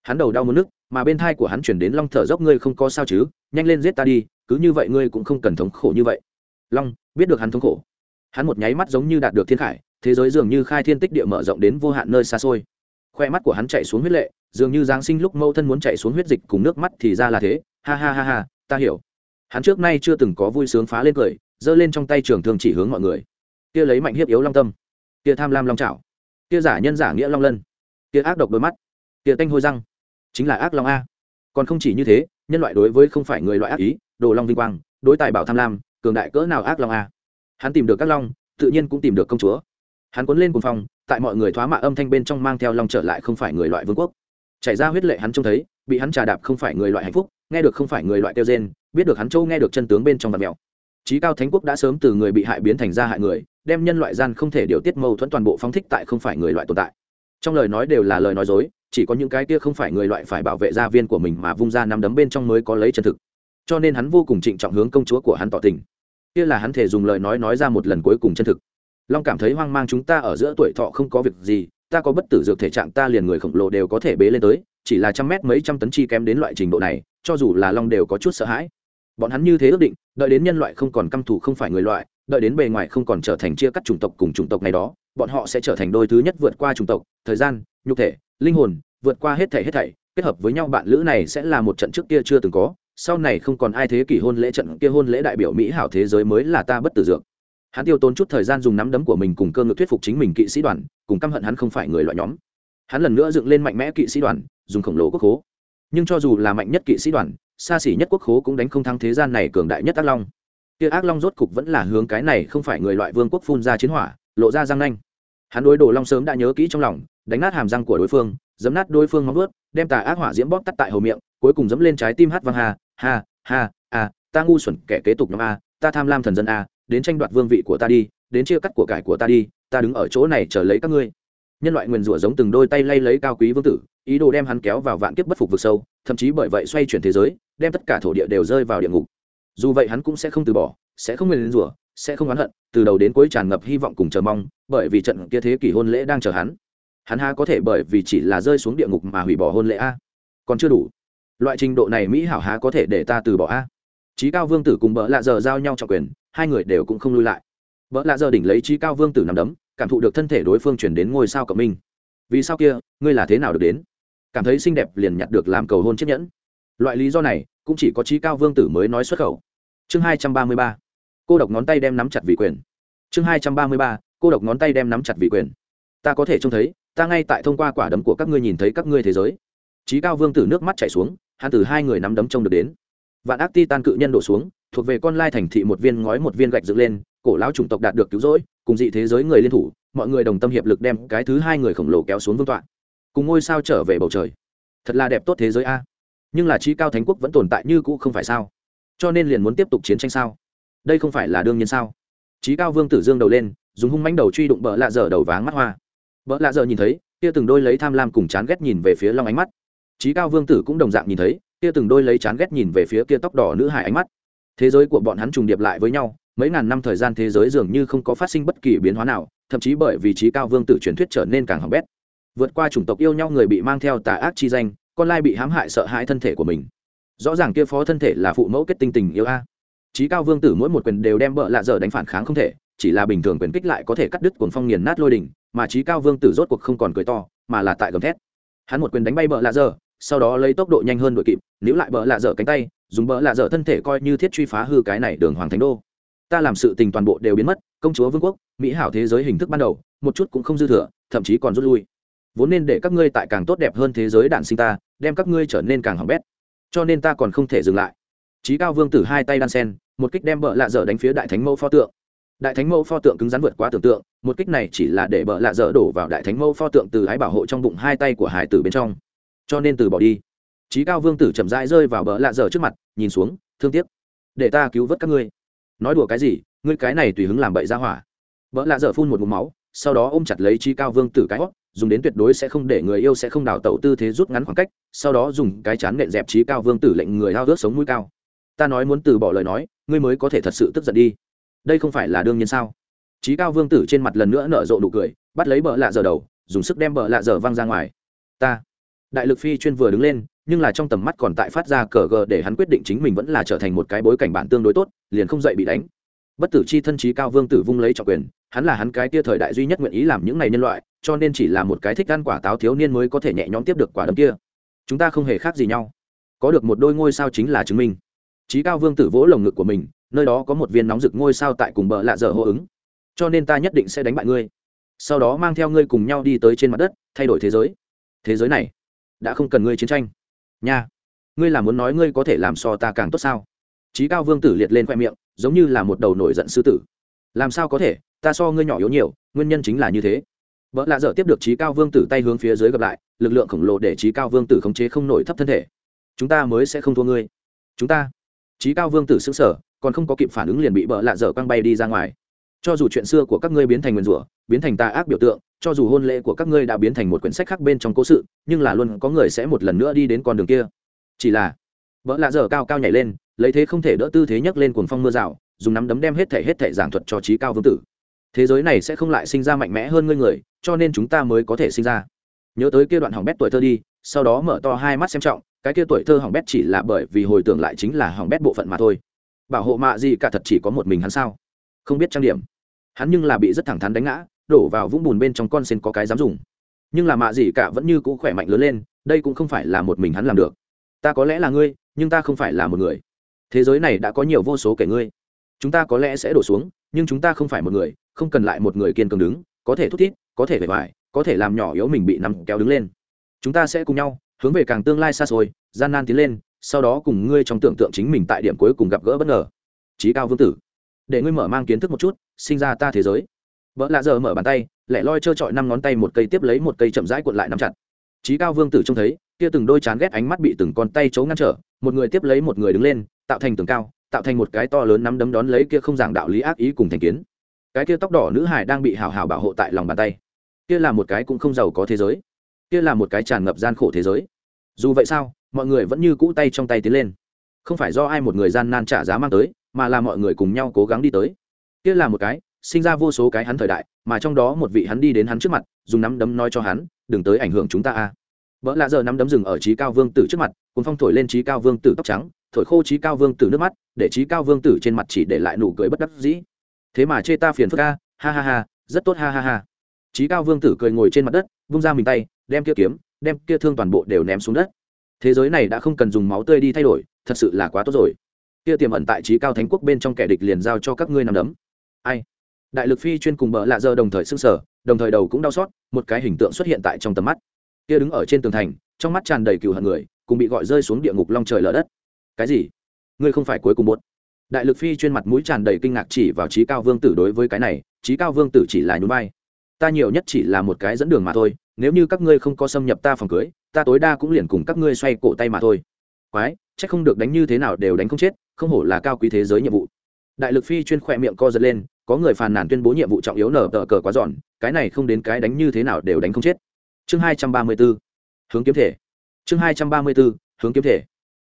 Hắn đầu đau muốn nước mà bên thai của hắn chuyển đến long thở dốc, ngươi không có sao chứ? Nhanh lên giết ta đi cứ như vậy ngươi cũng không cần thống khổ như vậy. Long biết được hắn thống khổ. Hắn một nháy mắt giống như đạt được thiên khải thế giới dường như khai thiên tích địa mở rộng đến vô hạn nơi xa xôi. Khoe mắt của hắn chạy xuống huyết lệ dường như giáng sinh lúc mâu thân muốn chạy xuống huyết dịch cùng nước mắt thì ra là thế. Ha ha ha ha ta hiểu. Hắn trước nay chưa từng có vui sướng phá lên cười giơ lên trong tay trường thường chỉ hướng mọi người. Kia lấy mạnh hiếp yếu long tâm. Kia tham lam long trảo, kia giả nhân giả nghĩa long lân. Kia ác độc đôi mắt. Kia tanh hôi răng. Chính là ác long a. Còn không chỉ như thế nhân loại đối với không phải người loại ác ý, đồ long vinh quang, đối tài bảo tham lam, cường đại cỡ nào ác long a. Hắn tìm được các long, tự nhiên cũng tìm được công chúa. Hắn cuốn lên cùng phòng tại mọi người thoá mạ âm thanh bên trong mang theo long trở lại không phải người loại vương quốc. Chảy ra huyết lệ hắn trông thấy, bị hắn trà đạp không phải người loại hạnh phúc, nghe được không phải người loại kêu gen biết được hắn châu nghe được chân tướng bên trong vật mèo trí cao thánh quốc đã sớm từ người bị hại biến thành ra hại người, đem nhân loại gian không thể điều tiết mâu thuẫn toàn bộ phóng thích tại không phải người loại tồn tại. Trong lời nói đều là lời nói dối chỉ có những cái kia không phải người loại phải bảo vệ gia viên của mình mà vung ra nắm đấm bên trong mới có lấy chân thực. Cho nên hắn vô cùng trịnh trọng hướng công chúa của hắn tỏ tình. Kia là hắn thể dùng lời nói nói ra một lần cuối cùng chân thực. Long cảm thấy hoang mang chúng ta ở giữa tuổi thọ không có việc gì, ta có bất tử dược thể trạng ta liền người khổng lồ đều có thể bế lên tới, chỉ là trăm mét mấy trăm tấn chi kém đến loại trình độ này, cho dù là long đều có chút sợ hãi. Bọn hắn như thế ước định, đợi đến nhân loại không còn căm thù không phải người loại, đợi đến bề ngoài không còn trở thành chia cắt chủng tộc cùng chủng tộc này đó, bọn họ sẽ trở thành đôi thứ nhất vượt qua chủng tộc, thời gian, nhục thể linh hồn, vượt qua hết thảy hết thảy, kết hợp với nhau bạn lữ này sẽ là một trận trước kia chưa từng có, sau này không còn ai thế kỷ hôn lễ trận kia hôn lễ đại biểu mỹ hảo thế giới mới là ta bất tử dược. Hắn tiêu tốn chút thời gian dùng nắm đấm của mình cùng cơ ngực thuyết phục chính mình kỵ sĩ đoàn, cùng căm hận hắn không phải người loại nhóm. Hắn lần nữa dựng lên mạnh mẽ kỵ sĩ đoàn, dùng khổng lồ quốc khố. Nhưng cho dù là mạnh nhất kỵ sĩ đoàn, xa xỉ nhất quốc khố cũng đánh không thắng thế gian này cường đại nhất ác long. Kia ác long rốt cục vẫn là hướng cái này không phải người loại vương quốc phun ra chiến hỏa, lộ ra răng nanh hắn đối đồ long sớm đã nhớ kỹ trong lòng, đánh nát hàm răng của đối phương giấm nát đối phương móng vớt đem tà ác hỏa diễm bóp tắt tại hầu miệng, cuối cùng dẫm lên trái tim hát vang ha ha ha a ta ngu xuẩn, kẻ kế tục nhóm a, ta tham lam thần dân a, đến tranh đoạt vương vị của ta đi, đến chia cắt của cải của ta đi, ta đứng ở chỗ này chờ lấy các ngươi. Nhân loại nguyền rủa giống từng đôi tay lay lấy cao quý vương tử, ý đồ đem hắn kéo vào vạn kiếp bất phục vực sâu, thậm chí bởi vậy xoay chuyển thế giới, đem tất cả thổ địa đều rơi vào địa ngục. Dù vậy hắn cũng sẽ không từ bỏ, sẽ không nguyền rủa sẽ không oán hận, từ đầu đến cuối tràn ngập hy vọng cùng chờ mong, bởi vì trận kia thế kỷ hôn lễ đang chờ hắn. Hắn ha có thể bởi vì chỉ là rơi xuống địa ngục mà hủy bỏ hôn lễ a? Còn chưa đủ. Loại trình độ này mỹ hảo há có thể để ta từ bỏ a? Trí cao vương tử cùng bỡ lạ giờ giao nhau trọng quyền, hai người đều cũng không lui lại. Bỡ lạ giờ đỉnh lấy trí cao vương tử nằm đấm, cảm thụ được thân thể đối phương chuyển đến ngôi sao cộng minh. Vì sao kia, ngươi là thế nào được đến? Cảm thấy xinh đẹp liền nhặt được làm cầu hôn chiếc nhẫn. Loại lý do này, cũng chỉ có trí cao vương tử mới nói xuất khẩu. Chương hai trăm ba mươi ba cô độc ngón tay đem nắm chặt vị quyền. Chương hai trăm ba mươi ba, cô độc ngón tay đem nắm chặt vị quyền. Ta có thể trông thấy, ta ngay tại thông qua quả đấm của các ngươi nhìn thấy các ngươi thế giới. Trí cao vương tử nước mắt chảy xuống, hắn từ hai người nắm đấm trông được đến. Vạn ác ti tan cự nhân đổ xuống, thuộc về con lai thành thị một viên ngói một viên gạch dựng lên, cổ lão chủng tộc đạt được cứu rỗi, cùng dị thế giới người liên thủ, mọi người đồng tâm hiệp lực đem cái thứ hai người khổng lồ kéo xuống vương tọa. Cùng ngôi sao trở về bầu trời. Thật là đẹp tốt thế giới a. Nhưng là trí cao thánh quốc vẫn tồn tại như cũ không phải sao? Cho nên liền muốn tiếp tục chiến tranh sao? Đây không phải là đương nhiên sao? Trí cao vương tử dương đầu lên, dùng hung mánh đầu truy đụng bỡ lạ dở đầu váng mắt hoa. Bỡ lạ dở nhìn thấy, kia từng đôi lấy tham lam cùng chán ghét nhìn về phía long ánh mắt. Trí cao vương tử cũng đồng dạng nhìn thấy, kia từng đôi lấy chán ghét nhìn về phía kia tóc đỏ nữ hải ánh mắt. Thế giới của bọn hắn trùng điệp lại với nhau, mấy ngàn năm thời gian thế giới dường như không có phát sinh bất kỳ biến hóa nào, thậm chí bởi vì trí cao vương tử truyền thuyết trở nên càng hỏng bét. Vượt qua chủng tộc yêu nhau người bị mang theo tà ác chi danh, con lai bị hãm hại sợ hãi thân thể của mình. Rõ ràng kia phó thân thể là phụ mẫu kết tinh tình yêu a trí cao vương tử mỗi một quyền đều đem bợ lạ dở đánh phản kháng không thể, chỉ là bình thường quyền kích lại có thể cắt đứt cuồng phong nghiền nát lôi đỉnh, mà trí cao vương tử rốt cuộc không còn cười to, mà là tại gầm thét. Hắn một quyền đánh bay bợ lạ dở, sau đó lấy tốc độ nhanh hơn đội kịp, níu lại bợ lạ dở cánh tay, dùng bợ lạ dở thân thể coi như thiết truy phá hư cái này đường hoàng thánh đô. Ta làm sự tình toàn bộ đều biến mất, công chúa vương quốc, mỹ hảo thế giới hình thức ban đầu, một chút cũng không dư thừa, thậm chí còn rút lui. Vốn nên để các ngươi tại càng tốt đẹp hơn thế giới đạn sinh ta, đem các ngươi trở nên càng hỏng bét. Cho nên ta còn không thể dừng lại trí cao vương tử hai tay đan sen, một kích đem bợ lạ dở đánh phía đại thánh mẫu pho tượng. Đại thánh mẫu pho tượng cứng rắn vượt quá tưởng tượng, một kích này chỉ là để bợ lạ dở đổ vào đại thánh mẫu pho tượng từ ái bảo hộ trong bụng hai tay của hải tử bên trong. Cho nên từ bỏ đi. Trí cao vương tử chậm rãi rơi vào bờ lạ dở trước mặt, nhìn xuống, thương tiếc. Để ta cứu vớt các ngươi. Nói đùa cái gì, ngươi cái này tùy hứng làm bậy ra hỏa. Bợ lạ dở phun một mụm máu, sau đó ôm chặt lấy trí cao vương tử cái hót, dùng đến tuyệt đối sẽ không để người yêu sẽ không đào tẩu tư thế rút ngắn khoảng cách, sau đó dùng cái chán nện dẹp trí cao vương tử lệnh người hao ước sống mũi cao ta nói muốn từ bỏ lời nói, ngươi mới có thể thật sự tức giận đi. Đây không phải là đương nhiên sao? Trí cao vương tử trên mặt lần nữa nở rộ nụ cười, bắt lấy bờ lạ dở đầu, dùng sức đem bờ lạ dở văng ra ngoài. Ta, đại lực phi chuyên vừa đứng lên, nhưng là trong tầm mắt còn tại phát ra cờ gờ để hắn quyết định chính mình vẫn là trở thành một cái bối cảnh bản tương đối tốt, liền không dậy bị đánh. Bất tử chi thân trí cao vương tử vung lấy trọng quyền, hắn là hắn cái tia thời đại duy nhất nguyện ý làm những này nhân loại, cho nên chỉ là một cái thích ăn quả táo thiếu niên mới có thể nhẹ nhõm tiếp được quả đấm kia. Chúng ta không hề khác gì nhau. Có được một đôi ngôi sao chính là chứng minh trí cao vương tử vỗ lồng ngực của mình, nơi đó có một viên nóng rực ngôi sao tại cùng bờ lạ dở hô ứng. Cho nên ta nhất định sẽ đánh bại ngươi. Sau đó mang theo ngươi cùng nhau đi tới trên mặt đất, thay đổi thế giới. Thế giới này đã không cần ngươi chiến tranh. Nha, ngươi là muốn nói ngươi có thể làm so ta càng tốt sao? Trí cao vương tử liệt lên khoe miệng, giống như là một đầu nổi giận sư tử. Làm sao có thể? Ta so ngươi nhỏ yếu nhiều, nguyên nhân chính là như thế. Vợ lạ dở tiếp được trí cao vương tử tay hướng phía dưới gặp lại, lực lượng khổng lồ để trí cao vương tử khống chế không nổi thấp thân thể. Chúng ta mới sẽ không thua ngươi. Chúng ta trí cao vương tử xứng sở còn không có kịp phản ứng liền bị bợ lạ dở quăng bay đi ra ngoài. Cho dù chuyện xưa của các ngươi biến thành nguyên rủa, biến thành tà ác biểu tượng, cho dù hôn lễ của các ngươi đã biến thành một quyển sách khác bên trong cố sự, nhưng là luôn có người sẽ một lần nữa đi đến con đường kia. Chỉ là vợ lạ dở cao cao nhảy lên, lấy thế không thể đỡ tư thế nhấc lên cuồng phong mưa rào, dùng nắm đấm đem hết thể hết thể giảng thuật cho trí cao vương tử. Thế giới này sẽ không lại sinh ra mạnh mẽ hơn ngươi người, cho nên chúng ta mới có thể sinh ra. Nhớ tới kia đoạn hỏng bét tuổi thơ đi sau đó mở to hai mắt xem trọng, cái kia tuổi thơ hỏng bét chỉ là bởi vì hồi tưởng lại chính là hỏng bét bộ phận mà thôi. Bảo hộ mạ gì cả thật chỉ có một mình hắn sao? Không biết trang điểm. Hắn nhưng là bị rất thẳng thắn đánh ngã, đổ vào vũng bùn bên trong con sen có cái dám dùng. Nhưng là mạ gì cả vẫn như cũ khỏe mạnh lớn lên, đây cũng không phải là một mình hắn làm được. Ta có lẽ là ngươi, nhưng ta không phải là một người. Thế giới này đã có nhiều vô số kẻ ngươi. Chúng ta có lẽ sẽ đổ xuống, nhưng chúng ta không phải một người, không cần lại một người kiên cường đứng, có thể thút thít, có thể vẻ vải có thể làm nhỏ yếu mình bị nằm kéo đứng lên chúng ta sẽ cùng nhau, hướng về càng tương lai xa xôi, gian nan tiến lên, sau đó cùng ngươi trong tưởng tượng chính mình tại điểm cuối cùng gặp gỡ bất ngờ. Trí cao vương tử, để ngươi mở mang kiến thức một chút, sinh ra ta thế giới. Vợ lạ giờ mở bàn tay, lẻ loi trơ trọi năm ngón tay một cây tiếp lấy một cây chậm rãi cuộn lại nắm chặt. Trí cao vương tử trông thấy, kia từng đôi chán ghét ánh mắt bị từng con tay chấu ngăn trở, một người tiếp lấy một người đứng lên, tạo thành tường cao, tạo thành một cái to lớn nắm đấm đón lấy kia không giảng đạo lý ác ý cùng thành kiến. Cái kia tóc đỏ nữ hải đang bị hào hào bảo hộ tại lòng bàn tay. Kia là một cái cũng không giàu có thế giới kia là một cái tràn ngập gian khổ thế giới. Dù vậy sao mọi người vẫn như cũ tay trong tay tiến lên. Không phải do ai một người gian nan trả giá mang tới mà là mọi người cùng nhau cố gắng đi tới. Kia là một cái sinh ra vô số cái hắn thời đại mà trong đó một vị hắn đi đến hắn trước mặt dùng nắm đấm nói cho hắn đừng tới ảnh hưởng chúng ta a. Vợ lạ giờ nắm đấm rừng ở trí cao vương tử trước mặt cùng phong thổi lên trí cao vương tử tóc trắng thổi khô trí cao vương tử nước mắt để trí cao vương tử trên mặt chỉ để lại nụ cười bất đắc dĩ. Thế mà chê ta phiền phức a, ha ha ha rất tốt ha ha ha trí cao vương tử cười ngồi trên mặt đất, vung ra mình tay, đem kia kiếm, đem kia thương toàn bộ đều ném xuống đất. Thế giới này đã không cần dùng máu tươi đi thay đổi, thật sự là quá tốt rồi. Kia tiềm ẩn tại trí cao thánh quốc bên trong kẻ địch liền giao cho các ngươi nằm đấm. Ai? Đại lực phi chuyên cùng bợ lạ dơ đồng thời xưng sở đồng thời đầu cũng đau xót, một cái hình tượng xuất hiện tại trong tầm mắt. Kia đứng ở trên tường thành, trong mắt tràn đầy cừu hận người, cùng bị gọi rơi xuống địa ngục long trời lở đất. Cái gì? Ngươi không phải cuối cùng một đại lực phi chuyên mặt mũi tràn đầy kinh ngạc chỉ vào trí cao vương tử đối với cái này trí cao vương tử chỉ là nhún vai ta nhiều nhất chỉ là một cái dẫn đường mà thôi, nếu như các ngươi không có xâm nhập ta phòng cưới, ta tối đa cũng liền cùng các ngươi xoay cổ tay mà thôi. Quái c h ắ c không được đánh như thế nào đều đánh không chết, không hổ là cao quý thế giới nhiệm vụ. Đại lực phi chuyên khỏe miệng co giật lên, có người phàn nàn tuyên bố nhiệm vụ trọng yếu nở tờ cờ quá giòn cái này không đến cái đánh như thế nào đều đánh không chết. Chương hai trăm ba mươi b ố hướng kiếm thể. Chương hai trăm ba mươi b ố hướng kiếm thể.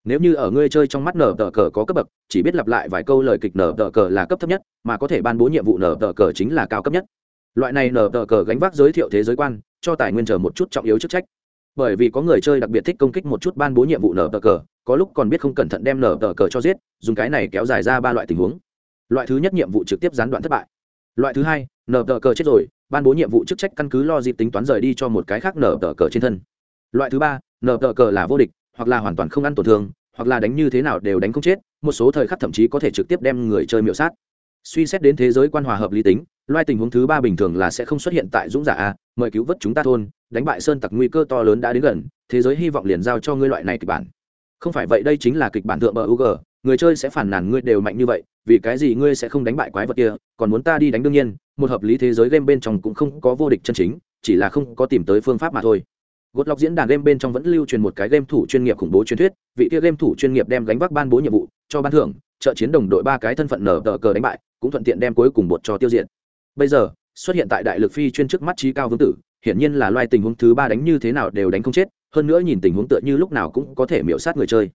Nếu như ở ngươi chơi trong mắt nở tờ cờ có cấp bậc, chỉ biết lặp lại vài câu lời kịch nở tờ cờ là cấp thấp nhất, mà có thể ban bố nhiệm vụ nở tờ cờ chính là cao cấp nhất loại này nở tờ cờ gánh vác giới thiệu thế giới quan, cho tài nguyên chờ một chút trọng yếu chức trách. Bởi vì có người chơi đặc biệt thích công kích một chút ban bố nhiệm vụ nở tờ cờ, có lúc còn biết không cẩn thận đem nở tờ cờ cho giết, dùng cái này kéo dài ra ba loại tình huống. Loại thứ nhất nhiệm vụ trực tiếp gián đoạn thất bại. Loại thứ hai, nở tờ cờ chết rồi, ban bố nhiệm vụ chức trách căn cứ lo dịp tính toán rời đi cho một cái khác nở tờ cờ trên thân. Loại thứ ba, nở tờ cờ là vô địch, hoặc là hoàn toàn không ăn tổn thương, hoặc là đánh như thế nào đều đánh không chết, một số thời khắc thậm chí có thể trực tiếp đem người chơi miệu sát. Suy xét đến thế giới quan hòa hợp lý tính loại tình huống thứ ba bình thường là sẽ không xuất hiện tại dũng giả a, mời cứu vớt chúng ta thôn, đánh bại sơn tặc nguy cơ to lớn đã đến gần, thế giới hy vọng liền giao cho ngươi loại này kịch bản. Không phải vậy đây chính là kịch bản thượng bờ ug người chơi sẽ phản nàn ngươi đều mạnh như vậy, vì cái gì ngươi sẽ không đánh bại quái vật kia, còn muốn ta đi đánh đương nhiên, một hợp lý thế giới game bên trong cũng không có vô địch chân chính, chỉ là không có tìm tới phương pháp mà thôi. Gột lọc diễn đàn game bên trong vẫn lưu truyền một cái game thủ chuyên nghiệp khủng bố truyền thuyết, vị kia game thủ chuyên nghiệp đem gánh vác ban bố nhiệm vụ cho ban thưởng, trợ chiến đồng đội ba cái thân phận nở tờ cờ đánh bại, cũng thuận tiện đem cuối cùng bột cho tiêu diệt bây giờ, xuất hiện tại đại lực phi chuyên trước mắt trí cao vương tử, hiển nhiên là loài tình huống thứ ba đánh như thế nào đều đánh không chết, hơn nữa nhìn tình huống tựa như lúc nào cũng có thể miễu sát người chơi.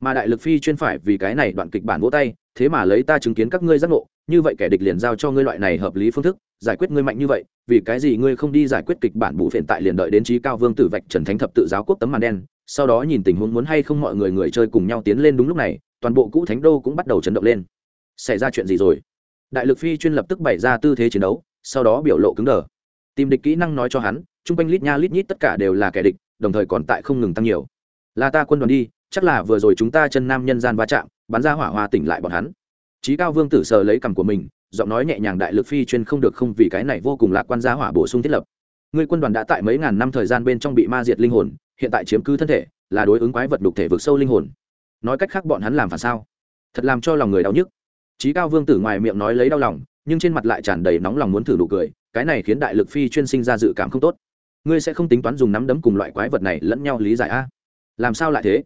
Mà đại lực phi chuyên phải vì cái này đoạn kịch bản vỗ tay, thế mà lấy ta chứng kiến các ngươi giác ngộ, như vậy kẻ địch liền giao cho ngươi loại này hợp lý phương thức, giải quyết ngươi mạnh như vậy, vì cái gì ngươi không đi giải quyết kịch bản bù phiền tại liền đợi đến trí cao vương tử vạch trần thánh thập tự giáo quốc tấm màn đen, sau đó nhìn tình huống muốn hay không mọi người người chơi cùng nhau tiến lên đúng lúc này, toàn bộ cũ thánh đô cũng bắt đầu chấn động lên. Xảy ra chuyện gì rồi? Đại lực phi chuyên lập tức bày ra tư thế chiến đấu, sau đó biểu lộ cứng đờ. Tìm địch kỹ năng nói cho hắn chung quanh lít nha lít nhít tất cả đều là kẻ địch, đồng thời còn tại không ngừng tăng nhiều. Là ta quân đoàn đi, chắc là vừa rồi chúng ta chân nam nhân gian va chạm, bắn ra hỏa hoa tỉnh lại bọn hắn. Trí cao vương tử sờ lấy cằm của mình, giọng nói nhẹ nhàng đại lực phi chuyên không được không vì cái này vô cùng lạc quan gia hỏa bổ sung thiết lập. Ngươi quân đoàn đã tại mấy ngàn năm thời gian bên trong bị ma diệt linh hồn, hiện tại chiếm cứ thân thể, là đối ứng quái vật đục thể vực sâu linh hồn. Nói cách khác bọn hắn làm phản sao? Thật làm cho lòng người đau nhức trí cao vương tử ngoài miệng nói lấy đau lòng, nhưng trên mặt lại tràn đầy nóng lòng muốn thử nụ cười, cái này khiến đại lực phi chuyên sinh ra dự cảm không tốt. Ngươi sẽ không tính toán dùng nắm đấm cùng loại quái vật này lẫn nhau lý giải a? Làm sao lại thế?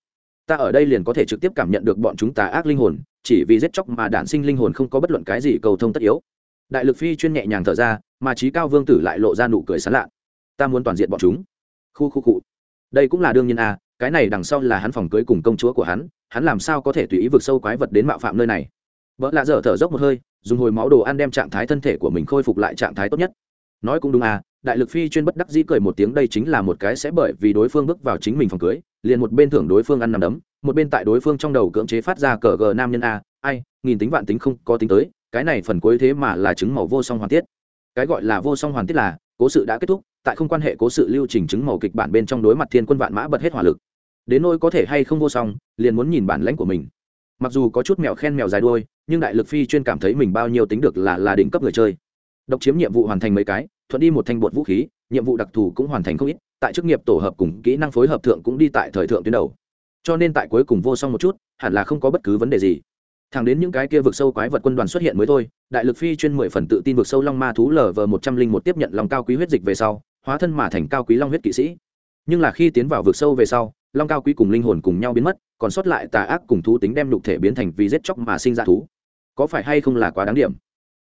Ta ở đây liền có thể trực tiếp cảm nhận được bọn chúng tà ác linh hồn, chỉ vì giết chóc mà đản sinh linh hồn không có bất luận cái gì cầu thông tất yếu. Đại lực phi chuyên nhẹ nhàng thở ra, mà trí cao vương tử lại lộ ra nụ cười sán lạ. Ta muốn toàn diện bọn chúng. Khu khu cụ đây cũng là đương nhiên a, cái này đằng sau là hắn phòng cưới cùng công chúa của hắn hắn làm sao có thể tùy ý vực sâu quái vật đến mạo phạm nơi này? Vợ lạ dở thở dốc một hơi, dùng hồi máu đồ ăn đem trạng thái thân thể của mình khôi phục lại trạng thái tốt nhất. Nói cũng đúng à đại lực phi chuyên bất đắc dĩ cười một tiếng đây chính là một cái sẽ bởi vì đối phương bước vào chính mình phòng cưới, liền một bên thưởng đối phương ăn nằm đấm, một bên tại đối phương trong đầu cưỡng chế phát ra cờ gờ nam nhân a, ai, nghìn tính vạn tính không có tính tới, cái này phần cuối thế mà là chứng màu vô song hoàn tiết. Cái gọi là vô song hoàn tiết là, cố sự đã kết thúc, tại không quan hệ cố sự lưu trình chứng màu kịch bản bên trong đối mặt thiên quân vạn mã bật hết hỏa lực. Đến nỗi có thể hay không vô song, liền muốn nhìn bản lãnh của mình. Mặc dù có chút mèo khen mèo dài đuôi nhưng đại lực phi chuyên cảm thấy mình bao nhiêu tính được là là đỉnh cấp người chơi. Độc chiếm nhiệm vụ hoàn thành mấy cái, thuận đi một thanh bột vũ khí, nhiệm vụ đặc thù cũng hoàn thành không ít, tại chức nghiệp tổ hợp cùng kỹ năng phối hợp thượng cũng đi tại thời thượng tuyến đầu. Cho nên tại cuối cùng vô song một chút, hẳn là không có bất cứ vấn đề gì. Thẳng đến những cái kia vực sâu quái vật quân đoàn xuất hiện mới thôi, đại lực phi chuyên mười phần tự tin vực sâu long ma thú lv một trăm linh một tiếp nhận lòng cao quý huyết dịch về sau, hóa thân mà thành cao quý long huyết kỵ sĩ. Nhưng là khi tiến vào vực sâu về sau long cao quý cùng linh hồn cùng nhau biến mất, còn sót lại tà ác cùng thú tính đem nhục thể biến thành vì giết chóc mà sinh ra thú. Có phải hay không là quá đáng điểm?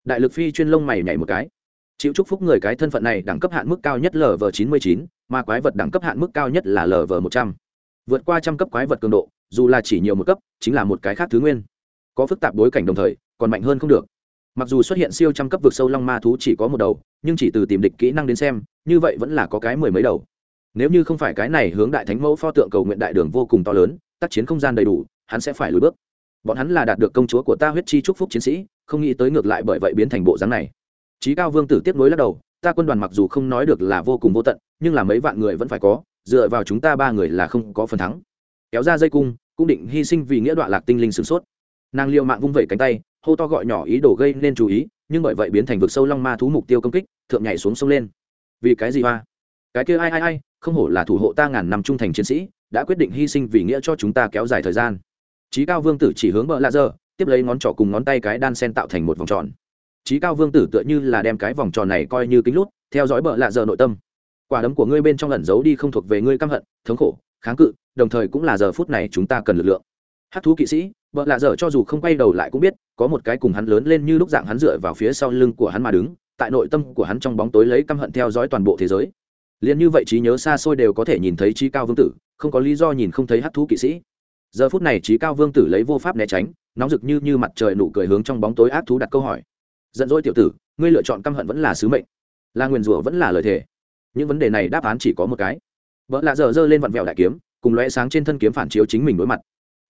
Đại lực phi chuyên lông mày nhảy một cái. Chịu chúc phúc người cái thân phận này đẳng cấp hạn mức cao nhất lv chín mươi chín, mà quái vật đẳng cấp hạn mức cao nhất là lv một trăm. Vượt qua trăm cấp quái vật cường độ, dù là chỉ nhiều một cấp, chính là một cái khác thứ nguyên. Có phức tạp bối cảnh đồng thời, còn mạnh hơn không được. Mặc dù xuất hiện siêu trăm cấp vực sâu long ma thú chỉ có một đầu, nhưng chỉ từ tìm địch kỹ năng đến xem, như vậy vẫn là có cái mười mấy đầu nếu như không phải cái này hướng đại thánh mẫu pho tượng cầu nguyện đại đường vô cùng to lớn, tác chiến không gian đầy đủ, hắn sẽ phải lùi bước. Bọn hắn là đạt được công chúa của ta huyết chi chúc phúc chiến sĩ, không nghĩ tới ngược lại bởi vậy biến thành bộ dáng này. Trí cao vương tử tiếp nối lắc đầu, ta quân đoàn mặc dù không nói được là vô cùng vô tận, nhưng là mấy vạn người vẫn phải có, dựa vào chúng ta ba người là không có phần thắng. Kéo ra dây cung, cũng định hy sinh vì nghĩa đoạn lạc tinh linh sửng sốt. Nàng liệu mạng vung vẩy cánh tay, hô to gọi nhỏ ý đồ gây nên chú ý, nhưng bởi vậy biến thành vực sâu long ma thú mục tiêu công kích, thượng nhảy xuống sông lên. Vì cái gì hoa? Cái kia ai ai ai không hổ là thủ hộ ta ngàn năm trung thành chiến sĩ, đã quyết định hy sinh vì nghĩa cho chúng ta kéo dài thời gian. Trí cao vương tử chỉ hướng bờ lạ dơ tiếp lấy ngón trỏ cùng ngón tay cái đan sen tạo thành một vòng tròn. Trí cao vương tử tựa như là đem cái vòng tròn này coi như kính lút, theo dõi bờ lạ dơ nội tâm. Quả đấm của ngươi bên trong ẩn giấu đi không thuộc về ngươi căm hận, thống khổ, kháng cự, đồng thời cũng là giờ phút này chúng ta cần lực lượng. Hát thú kỵ sĩ vợ lạ dở cho dù không quay đầu lại cũng biết, có một cái cùng hắn lớn lên như lúc dạng hắn dựa vào phía sau lưng của hắn mà đứng, tại nội tâm của hắn trong bóng tối lấy căm hận theo dõi toàn bộ thế giới liền như vậy trí nhớ xa xôi đều có thể nhìn thấy trí cao vương tử, không có lý do nhìn không thấy hát thú kỵ sĩ. Giờ phút này trí cao vương tử lấy vô pháp né tránh, nóng rực như như mặt trời nụ cười hướng trong bóng tối ác thú đặt câu hỏi. Giận dỗi tiểu tử, ngươi lựa chọn căm hận vẫn là sứ mệnh. Là nguyền rủa vẫn là lời thề. Những vấn đề này đáp án chỉ có một cái. Vợ lạ dở dơ lên vặn vẹo đại kiếm, cùng lóe sáng trên thân kiếm phản chiếu chính mình đối mặt.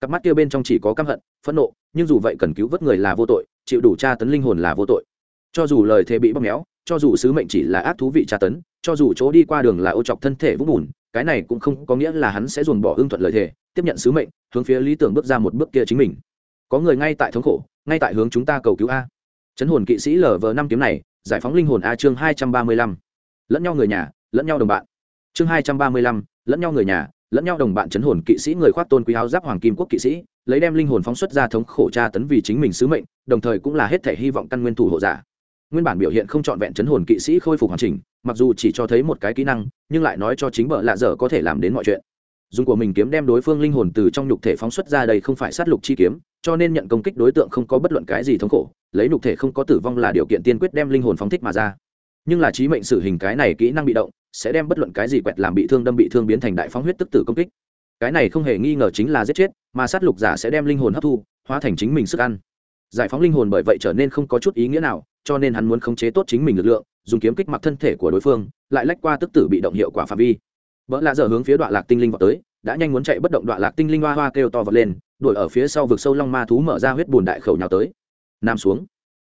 Cặp mắt kia bên trong chỉ có căm hận, phẫn nộ, nhưng dù vậy cần cứu vớt người là vô tội, chịu đủ tra tấn linh hồn là vô tội. Cho dù lời thề bị bóp méo, cho dù sứ mệnh chỉ là ác thú vị tra tấn cho dù chỗ đi qua đường là ô chọc thân thể vũng bùn, cái này cũng không có nghĩa là hắn sẽ dồn bỏ hương thuận lời thề, tiếp nhận sứ mệnh, hướng phía lý tưởng bước ra một bước kia chính mình. Có người ngay tại thống khổ, ngay tại hướng chúng ta cầu cứu a. Chấn hồn kỵ sĩ lv năm kiếm này, giải phóng linh hồn a chương hai trăm ba mươi lăm. Lẫn nhau người nhà, lẫn nhau đồng bạn. Chương hai trăm ba mươi lăm, lẫn nhau người nhà, lẫn nhau đồng bạn chấn hồn kỵ sĩ người khoác tôn quý áo giáp hoàng kim quốc kỵ sĩ, lấy đem linh hồn phóng xuất ra thống khổ tra tấn vì chính mình sứ mệnh, đồng thời cũng là hết thể hy vọng căn nguyên thủ hộ giả nguyên bản biểu hiện không trọn vẹn chấn hồn kỵ sĩ khôi phục hoàn chỉnh, mặc dù chỉ cho thấy một cái kỹ năng, nhưng lại nói cho chính bợ lạ dở có thể làm đến mọi chuyện. Dùng của mình kiếm đem đối phương linh hồn từ trong nhục thể phóng xuất ra đây không phải sát lục chi kiếm, cho nên nhận công kích đối tượng không có bất luận cái gì thống khổ, lấy nhục thể không có tử vong là điều kiện tiên quyết đem linh hồn phóng thích mà ra. Nhưng là trí mệnh sử hình cái này kỹ năng bị động, sẽ đem bất luận cái gì quẹt làm bị thương đâm bị thương biến thành đại phóng huyết tức tử công kích. Cái này không hề nghi ngờ chính là giết chết, mà sát lục giả sẽ đem linh hồn hấp thu, hóa thành chính mình sức ăn. Giải phóng linh hồn bởi vậy trở nên không có chút ý nghĩa nào cho nên hắn muốn khống chế tốt chính mình lực lượng, dùng kiếm kích mặc thân thể của đối phương, lại lách qua tức tử bị động hiệu quả phạm vi. Vợ lạ dở hướng phía đoạn lạc tinh linh vào tới, đã nhanh muốn chạy bất động đoạn lạc tinh linh hoa hoa kêu to vật lên, đuổi ở phía sau vực sâu long ma thú mở ra huyết bùn đại khẩu nhào tới. Nam xuống.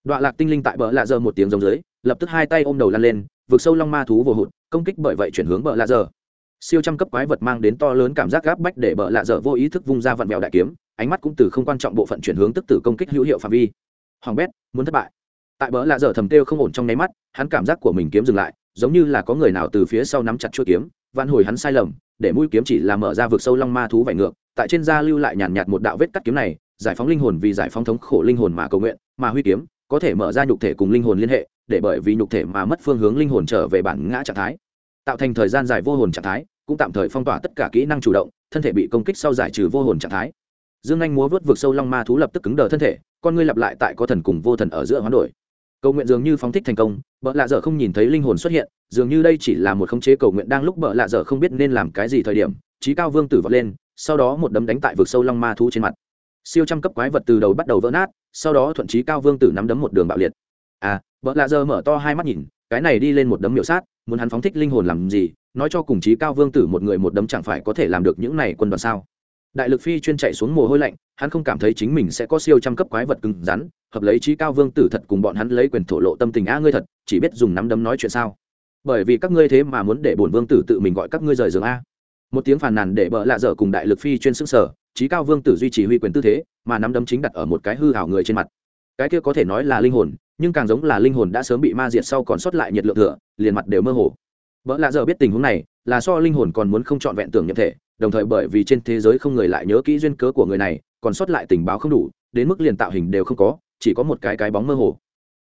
Đoạn lạc tinh linh tại bờ lạ Dơ một tiếng giống dưới, lập tức hai tay ôm đầu lăn lên, vực sâu long ma thú vồ hụt, công kích bởi vậy chuyển hướng bờ lạ Dơ. siêu trăm cấp quái vật mang đến to lớn cảm giác gáp bách để bờ lạ dở vô ý thức vung ra vặn vẹo đại kiếm, ánh mắt cũng từ không quan trọng bộ phận chuyển hướng tức tử công kích hữu hiệu phạm vi. Hoàng bét, muốn thất bại tại bờ lạ dở thầm kêu không ổn trong nháy mắt, hắn cảm giác của mình kiếm dừng lại, giống như là có người nào từ phía sau nắm chặt chuôi kiếm van hồi hắn sai lầm, để mũi kiếm chỉ là mở ra vực sâu long ma thú vải ngược, tại trên da lưu lại nhàn nhạt một đạo vết cắt kiếm này, giải phóng linh hồn vì giải phóng thống khổ linh hồn mà cầu nguyện, mà huy kiếm có thể mở ra nhục thể cùng linh hồn liên hệ, để bởi vì nhục thể mà mất phương hướng linh hồn trở về bản ngã trạng thái. Tạo thành thời gian dài vô hồn trạng thái, cũng tạm thời phong tỏa tất cả kỹ năng chủ động, thân thể bị công kích sau giải trừ vô hồn trạng thái. Dương anh múa vớt vượt sâu long ma thú lập tức cứng đờ thân thể, con ngươi lặp lại tại có thần cùng vô thần ở giữa hoán đổi cầu nguyện dường như phóng thích thành công, bợ lạ dở không nhìn thấy linh hồn xuất hiện, dường như đây chỉ là một khống chế cầu nguyện đang lúc bợ lạ dở không biết nên làm cái gì thời điểm trí cao vương tử vọt lên, sau đó một đấm đánh tại vực sâu long ma thú trên mặt. Siêu trăm cấp quái vật từ đầu bắt đầu vỡ nát, sau đó thuận trí cao vương tử nắm đấm một đường bạo liệt. À bợ lạ dở mở to hai mắt nhìn, cái này đi lên một đấm miểu sát, muốn hắn phóng thích linh hồn làm gì, nói cho cùng trí cao vương tử một người một đấm chẳng phải có thể làm được những này quân đoàn sao? Đại lực phi chuyên chạy xuống mồ hôi lạnh, hắn không cảm thấy chính mình sẽ có siêu trăm cấp quái vật cứng rắn, hợp lấy trí cao vương tử thật cùng bọn hắn lấy quyền thổ lộ tâm tình a ngươi thật, chỉ biết dùng nắm đấm nói chuyện sao. Bởi vì các ngươi thế mà muốn để bổn vương tử tự mình gọi các ngươi rời giường a. Một tiếng phàn nàn để bợ lạ dở cùng đại lực phi chuyên sức sở trí cao vương tử duy trì huy quyền tư thế, mà nắm đấm chính đặt ở một cái hư hảo người trên mặt. Cái kia có thể nói là linh hồn, nhưng càng giống là linh hồn đã sớm bị ma diệt sau còn sót lại nhiệt lượng thừa, liền mặt đều mơ hồ. Vợ lạ dở biết tình huống này, là so linh hồn còn muốn không trọn vẹn tưởng nhập thể đồng thời bởi vì trên thế giới không người lại nhớ kỹ duyên cớ của người này, còn sót lại tình báo không đủ, đến mức liền tạo hình đều không có, chỉ có một cái cái bóng mơ hồ.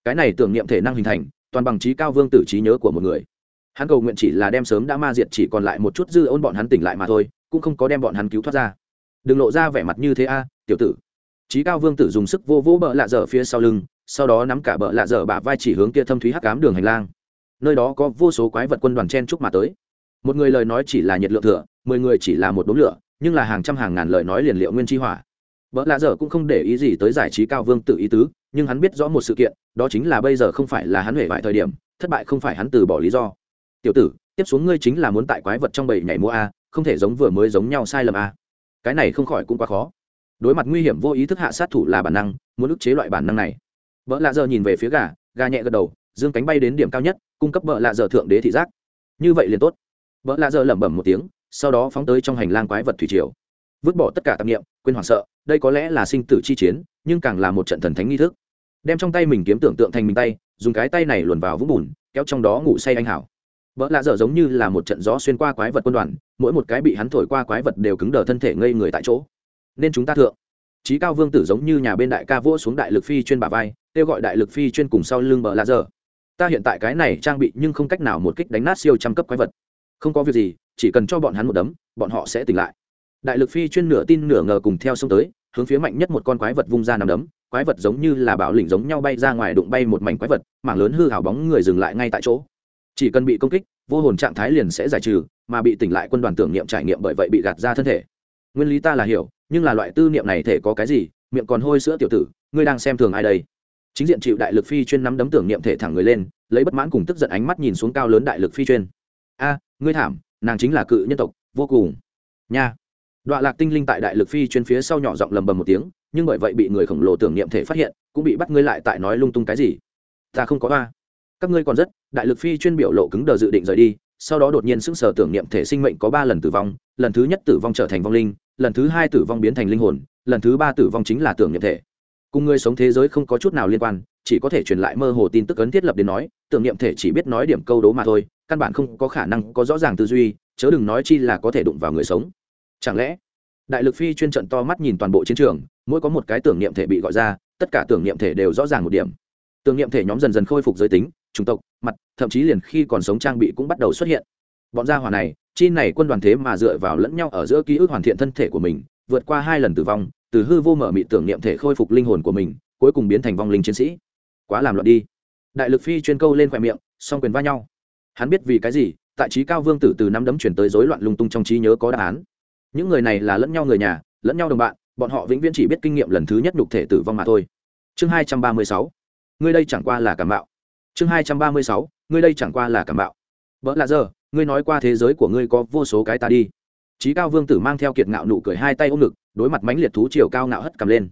Cái này tưởng niệm thể năng hình thành, toàn bằng trí cao vương tử trí nhớ của một người. Hắn cầu nguyện chỉ là đem sớm đã ma diệt chỉ còn lại một chút dư ôn bọn hắn tỉnh lại mà thôi, cũng không có đem bọn hắn cứu thoát ra. Đừng lộ ra vẻ mặt như thế a, tiểu tử. Trí cao vương tử dùng sức vô vỗ bợ lạ dở phía sau lưng, sau đó nắm cả bợ lạ dở bả vai chỉ hướng kia thâm thúy hắc cám đường hành lang. Nơi đó có vô số quái vật quân đoàn chen chúc mà tới. Một người lời nói chỉ là nhiệt lượng thừa mười người chỉ là một đốm lửa, nhưng là hàng trăm hàng ngàn lời nói liền liệu nguyên chi hỏa. Vợ lạ dở cũng không để ý gì tới giải trí cao vương tự ý tứ, nhưng hắn biết rõ một sự kiện, đó chính là bây giờ không phải là hắn huệ vài thời điểm, thất bại không phải hắn từ bỏ lý do. Tiểu tử, tiếp xuống ngươi chính là muốn tại quái vật trong bầy nhảy múa a, không thể giống vừa mới giống nhau sai lầm a. Cái này không khỏi cũng quá khó. Đối mặt nguy hiểm vô ý thức hạ sát thủ là bản năng, muốn ức chế loại bản năng này. Vợ lạ dở nhìn về phía gà gà nhẹ gật đầu, dương cánh bay đến điểm cao nhất, cung cấp vợ lạ dở thượng đế thị giác. Như vậy liền tốt. Vợ lạ dở lẩm bẩm một tiếng sau đó phóng tới trong hành lang quái vật thủy triều. Vứt bỏ tất cả tạp nghiệm quên hoảng sợ, đây có lẽ là sinh tử chi chiến, nhưng càng là một trận thần thánh nghi thức. Đem trong tay mình kiếm tưởng tượng thành mình tay, dùng cái tay này luồn vào vũng bùn, kéo trong đó ngủ say anh hảo. Vợ lạ dở giống như là một trận gió xuyên qua quái vật quân đoàn, mỗi một cái bị hắn thổi qua quái vật đều cứng đờ thân thể ngây người tại chỗ. Nên chúng ta thượng. Trí cao vương tử giống như nhà bên đại ca vỗ xuống đại lực phi chuyên bà vai, kêu gọi đại lực phi chuyên cùng sau lưng bờ lạ dở. Ta hiện tại cái này trang bị nhưng không cách nào một kích đánh nát siêu trăm cấp quái vật. Không có việc gì chỉ cần cho bọn hắn một đấm, bọn họ sẽ tỉnh lại. Đại lực phi chuyên nửa tin nửa ngờ cùng theo xông tới, hướng phía mạnh nhất một con quái vật vung ra nằm đấm. Quái vật giống như là bảo lĩnh giống nhau bay ra ngoài đụng bay một mảnh quái vật, mảng lớn hư hào bóng người dừng lại ngay tại chỗ. Chỉ cần bị công kích, vô hồn trạng thái liền sẽ giải trừ, mà bị tỉnh lại quân đoàn tưởng niệm trải nghiệm bởi vậy bị gạt ra thân thể. Nguyên lý ta là hiểu, nhưng là loại tư niệm này thể có cái gì? Miệng còn hôi sữa tiểu tử, ngươi đang xem thường ai đây? Chính diện chịu đại lực phi chuyên nắm đấm tưởng niệm thể thẳng người lên, lấy bất mãn cùng tức giận ánh mắt nhìn xuống cao lớn đại lực phi chuyên. A, ngươi thảm nàng chính là cự nhân tộc, vô cùng. Nha. Đọa lạc tinh linh tại đại lực phi chuyên phía sau nhỏ giọng lầm bầm một tiếng, nhưng bởi vậy bị người khổng lồ tưởng niệm thể phát hiện, cũng bị bắt ngươi lại tại nói lung tung cái gì? Ta không có a các ngươi còn rất, đại lực phi chuyên biểu lộ cứng đờ dự định rời đi, sau đó đột nhiên sững sờ tưởng niệm thể sinh mệnh có ba lần tử vong, lần thứ nhất tử vong trở thành vong linh, lần thứ hai tử vong biến thành linh hồn, lần thứ ba tử vong chính là tưởng niệm thể. Cùng người sống thế giới không có chút nào liên quan, chỉ có thể truyền lại mơ hồ tin tức ấn thiết lập đến nói, tưởng niệm thể chỉ biết nói điểm câu đố mà thôi căn bản không có khả năng có rõ ràng tư duy, chớ đừng nói chi là có thể đụng vào người sống. Chẳng lẽ, đại lực phi chuyên trận to mắt nhìn toàn bộ chiến trường, mỗi có một cái tưởng niệm thể bị gọi ra, tất cả tưởng niệm thể đều rõ ràng một điểm. Tưởng niệm thể nhóm dần dần khôi phục giới tính, chủng tộc, mặt, thậm chí liền khi còn sống trang bị cũng bắt đầu xuất hiện. Bọn gia hỏa này, chi này quân đoàn thế mà dựa vào lẫn nhau ở giữa ký ức hoàn thiện thân thể của mình, vượt qua hai lần tử vong, từ hư vô mở mị tưởng niệm thể khôi phục linh hồn của mình, cuối cùng biến thành vong linh chiến sĩ. Quá làm loạn đi. Đại lực phi chuyên câu lên khoe miệng, song quyền va nhau hắn biết vì cái gì, tại trí cao vương tử từ năm đấm chuyển tới rối loạn lung tung trong trí nhớ có đáp án. Những người này là lẫn nhau người nhà, lẫn nhau đồng bạn, bọn họ vĩnh viễn chỉ biết kinh nghiệm lần thứ nhất nhục thể tử vong mà thôi. Chương hai trăm ba mươi sáu. Ngươi đây chẳng qua là cảm bạo. Chương hai trăm ba mươi sáu. Ngươi đây chẳng qua là cảm bạo. Vợ lạ giờ, ngươi nói qua thế giới của ngươi có vô số cái ta đi. Trí cao vương tử mang theo kiệt ngạo nụ cười hai tay ôm ngực, đối mặt mãnh liệt thú chiều cao ngạo hất cầm lên.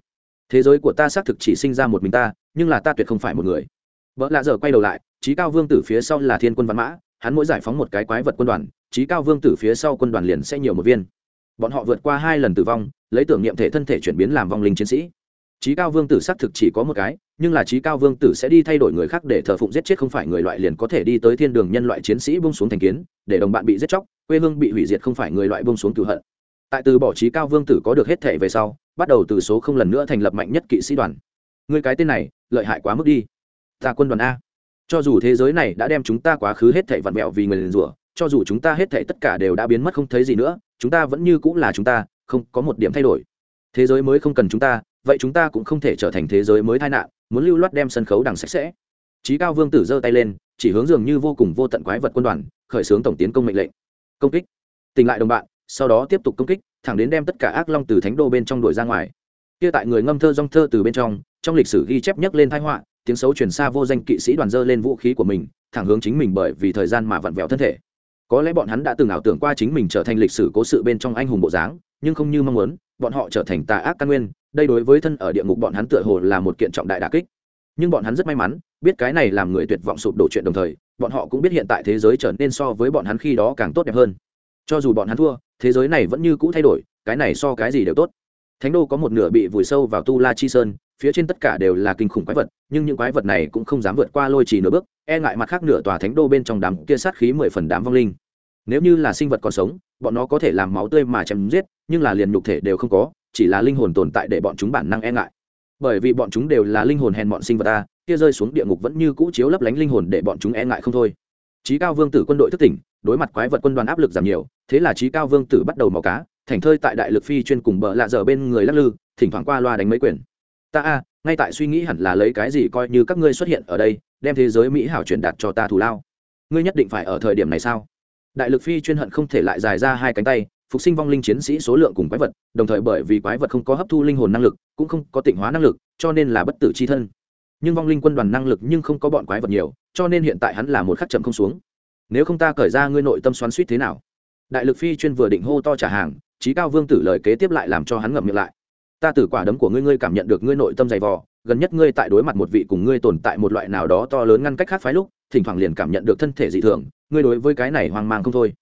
Thế giới của ta xác thực chỉ sinh ra một mình ta, nhưng là ta tuyệt không phải một người. Vợ lạ giờ quay đầu lại trí cao vương tử phía sau là thiên quân văn mã, hắn mỗi giải phóng một cái quái vật quân đoàn trí cao vương tử phía sau quân đoàn liền sẽ nhiều một viên. Bọn họ vượt qua hai lần tử vong, lấy tưởng niệm thể thân thể chuyển biến làm vong linh chiến sĩ. Trí cao vương tử xác thực chỉ có một cái, nhưng là trí cao vương tử sẽ đi thay đổi người khác để thờ phụng giết chết không phải người loại liền có thể đi tới thiên đường nhân loại chiến sĩ bông xuống thành kiến, để đồng bạn bị giết chóc, quê hương bị hủy diệt không phải người loại bông xuống cựu hận. Tại từ bỏ trí cao vương tử có được hết thể về sau, bắt đầu từ số không lần nữa thành lập mạnh nhất kỵ sĩ đoàn. Người cái tên này, lợi hại quá mức đi. Ta quân đoàn a cho dù thế giới này đã đem chúng ta quá khứ hết thể vặn vẹo vì người liền rủa, cho dù chúng ta hết thể tất cả đều đã biến mất không thấy gì nữa, chúng ta vẫn như cũng là chúng ta, không có một điểm thay đổi. Thế giới mới không cần chúng ta, vậy chúng ta cũng không thể trở thành thế giới mới tai nạn, muốn lưu loát đem sân khấu đằng sạch sẽ. Trí cao vương tử giơ tay lên, chỉ hướng dường như vô cùng vô tận quái vật quân đoàn, khởi xướng tổng tiến công mệnh lệnh. Công kích. Tỉnh lại đồng bạn, sau đó tiếp tục công kích, thẳng đến đem tất cả ác long từ thánh đô bên trong đuổi ra ngoài. Kia tại người ngâm thơ dong thơ từ bên trong trong lịch sử ghi chép nhắc lên thái họa tiếng xấu truyền xa vô danh kỵ sĩ đoàn dơ lên vũ khí của mình, thẳng hướng chính mình bởi vì thời gian mà vặn vẹo thân thể. Có lẽ bọn hắn đã từng ảo tưởng qua chính mình trở thành lịch sử cố sự bên trong anh hùng bộ dáng, nhưng không như mong muốn, bọn họ trở thành tà ác căn nguyên, đây đối với thân ở địa ngục bọn hắn tựa hồ là một kiện trọng đại đà kích. Nhưng bọn hắn rất may mắn, biết cái này làm người tuyệt vọng sụp đổ chuyện đồng thời, bọn họ cũng biết hiện tại thế giới trở nên so với bọn hắn khi đó càng tốt đẹp hơn. Cho dù bọn hắn thua, thế giới này vẫn như cũ thay đổi, cái này so cái gì đều tốt. Thánh đô có một nửa bị vùi sâu vào tu la chi sơn phía trên tất cả đều là kinh khủng quái vật, nhưng những quái vật này cũng không dám vượt qua lôi trì nửa bước e ngại mặt khác nửa tòa thánh đô bên trong đám kia sát khí mười phần đám vong linh. Nếu như là sinh vật còn sống, bọn nó có thể làm máu tươi mà chém giết, nhưng là liền nhục thể đều không có, chỉ là linh hồn tồn tại để bọn chúng bản năng e ngại. Bởi vì bọn chúng đều là linh hồn hèn bọn sinh vật ta kia rơi xuống địa ngục vẫn như cũ chiếu lấp lánh linh hồn để bọn chúng e ngại không thôi. Trí cao vương tử quân đội thức tỉnh, đối mặt quái vật quân đoàn áp lực giảm nhiều, thế là trí cao vương tử bắt đầu màu cá, thành thơi tại đại lực phi chuyên cùng bờ lạ dở bên người lắc lư, thỉnh thoảng qua loa đánh mấy quyền ta a, ngay tại suy nghĩ hẳn là lấy cái gì coi như các ngươi xuất hiện ở đây, đem thế giới mỹ hảo truyền đạt cho ta thù lao. Ngươi nhất định phải ở thời điểm này sao? Đại lực phi chuyên hận không thể lại dài ra hai cánh tay, phục sinh vong linh chiến sĩ số lượng cùng quái vật, đồng thời bởi vì quái vật không có hấp thu linh hồn năng lực, cũng không có tịnh hóa năng lực, cho nên là bất tử c h i thân. Nhưng vong linh quân đoàn năng lực nhưng không có bọn quái vật nhiều, cho nên hiện tại hắn là một khắc chậm không xuống. Nếu không ta cởi ra ngươi nội tâm xoắn suýt thế nào? Đại lực phi chuyên vừa định hô to trả hàng trí cao vương tử lời kế tiếp lại làm cho hắn ngậm miệng lại ta từ quả đấm của ngươi ngươi cảm nhận được ngươi nội tâm dày vò, gần nhất ngươi tại đối mặt một vị cùng ngươi tồn tại một loại nào đó to lớn ngăn cách khác phái lúc, thỉnh thoảng liền cảm nhận được thân thể dị thường, ngươi đối với cái này hoang mang không thôi.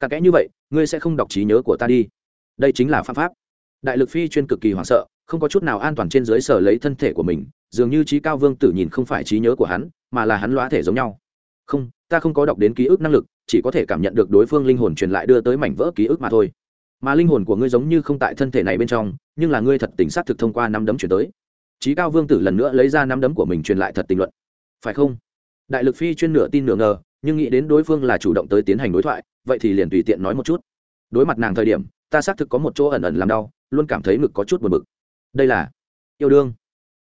Cả kẽ như vậy, ngươi sẽ không đọc trí nhớ của ta đi. Đây chính là pháp pháp. Đại lực phi chuyên cực kỳ hoảng sợ, không có chút nào an toàn trên dưới sở lấy thân thể của mình, dường như trí cao vương tử nhìn không phải trí nhớ của hắn, mà là hắn loa thể giống nhau. Không, ta không có đọc đến ký ức năng lực, chỉ có thể cảm nhận được đối phương linh hồn truyền lại đưa tới mảnh vỡ ký ức mà thôi mà linh hồn của ngươi giống như không tại thân thể này bên trong, nhưng là ngươi thật tình xác thực thông qua năm đấm chuyển tới. Trí cao vương tử lần nữa lấy ra năm đấm của mình truyền lại thật tình luận. Phải không? Đại lực phi chuyên nửa tin nửa ngờ, nhưng nghĩ đến đối phương là chủ động tới tiến hành đối thoại, vậy thì liền tùy tiện nói một chút. Đối mặt nàng thời điểm, ta xác thực có một chỗ ẩn ẩn làm đau, luôn cảm thấy ngực có chút buồn bực. Đây là yêu đương.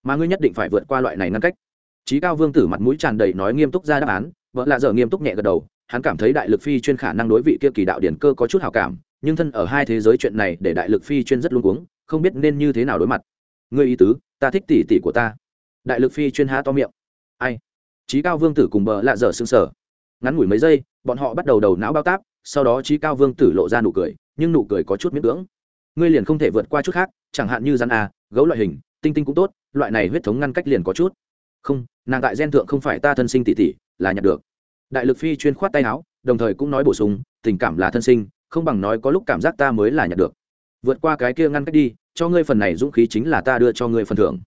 Mà ngươi nhất định phải vượt qua loại này ngăn cách. Trí cao vương tử mặt mũi tràn đầy nói nghiêm túc ra đáp án, vợ lạ dở nghiêm túc nhẹ gật đầu, hắn cảm thấy đại lực phi chuyên khả năng đối vị kia kỳ đạo điển cơ có chút hào cảm nhưng thân ở hai thế giới chuyện này để đại lực phi chuyên rất luôn cuống, không biết nên như thế nào đối mặt. Ngươi ý tứ, ta thích tỷ tỷ của ta. Đại lực phi chuyên há to miệng. Ai? Trí cao vương tử cùng bờ lạ dở xương sở ngắn ngủi mấy giây, bọn họ bắt đầu đầu não bao táp, sau đó trí cao vương tử lộ ra nụ cười, nhưng nụ cười có chút miễn cưỡng. Ngươi liền không thể vượt qua chút khác, chẳng hạn như rắn a gấu loại hình, tinh tinh cũng tốt, loại này huyết thống ngăn cách liền có chút. Không, nàng tại gen thượng không phải ta thân sinh tỷ tỷ, là nhặt được. Đại lực phi chuyên khoát tay áo, đồng thời cũng nói bổ sung, tình cảm là thân sinh không bằng nói có lúc cảm giác ta mới là nhặt được. Vượt qua cái kia ngăn cách đi, cho ngươi phần này dũng khí chính là ta đưa cho ngươi phần thưởng.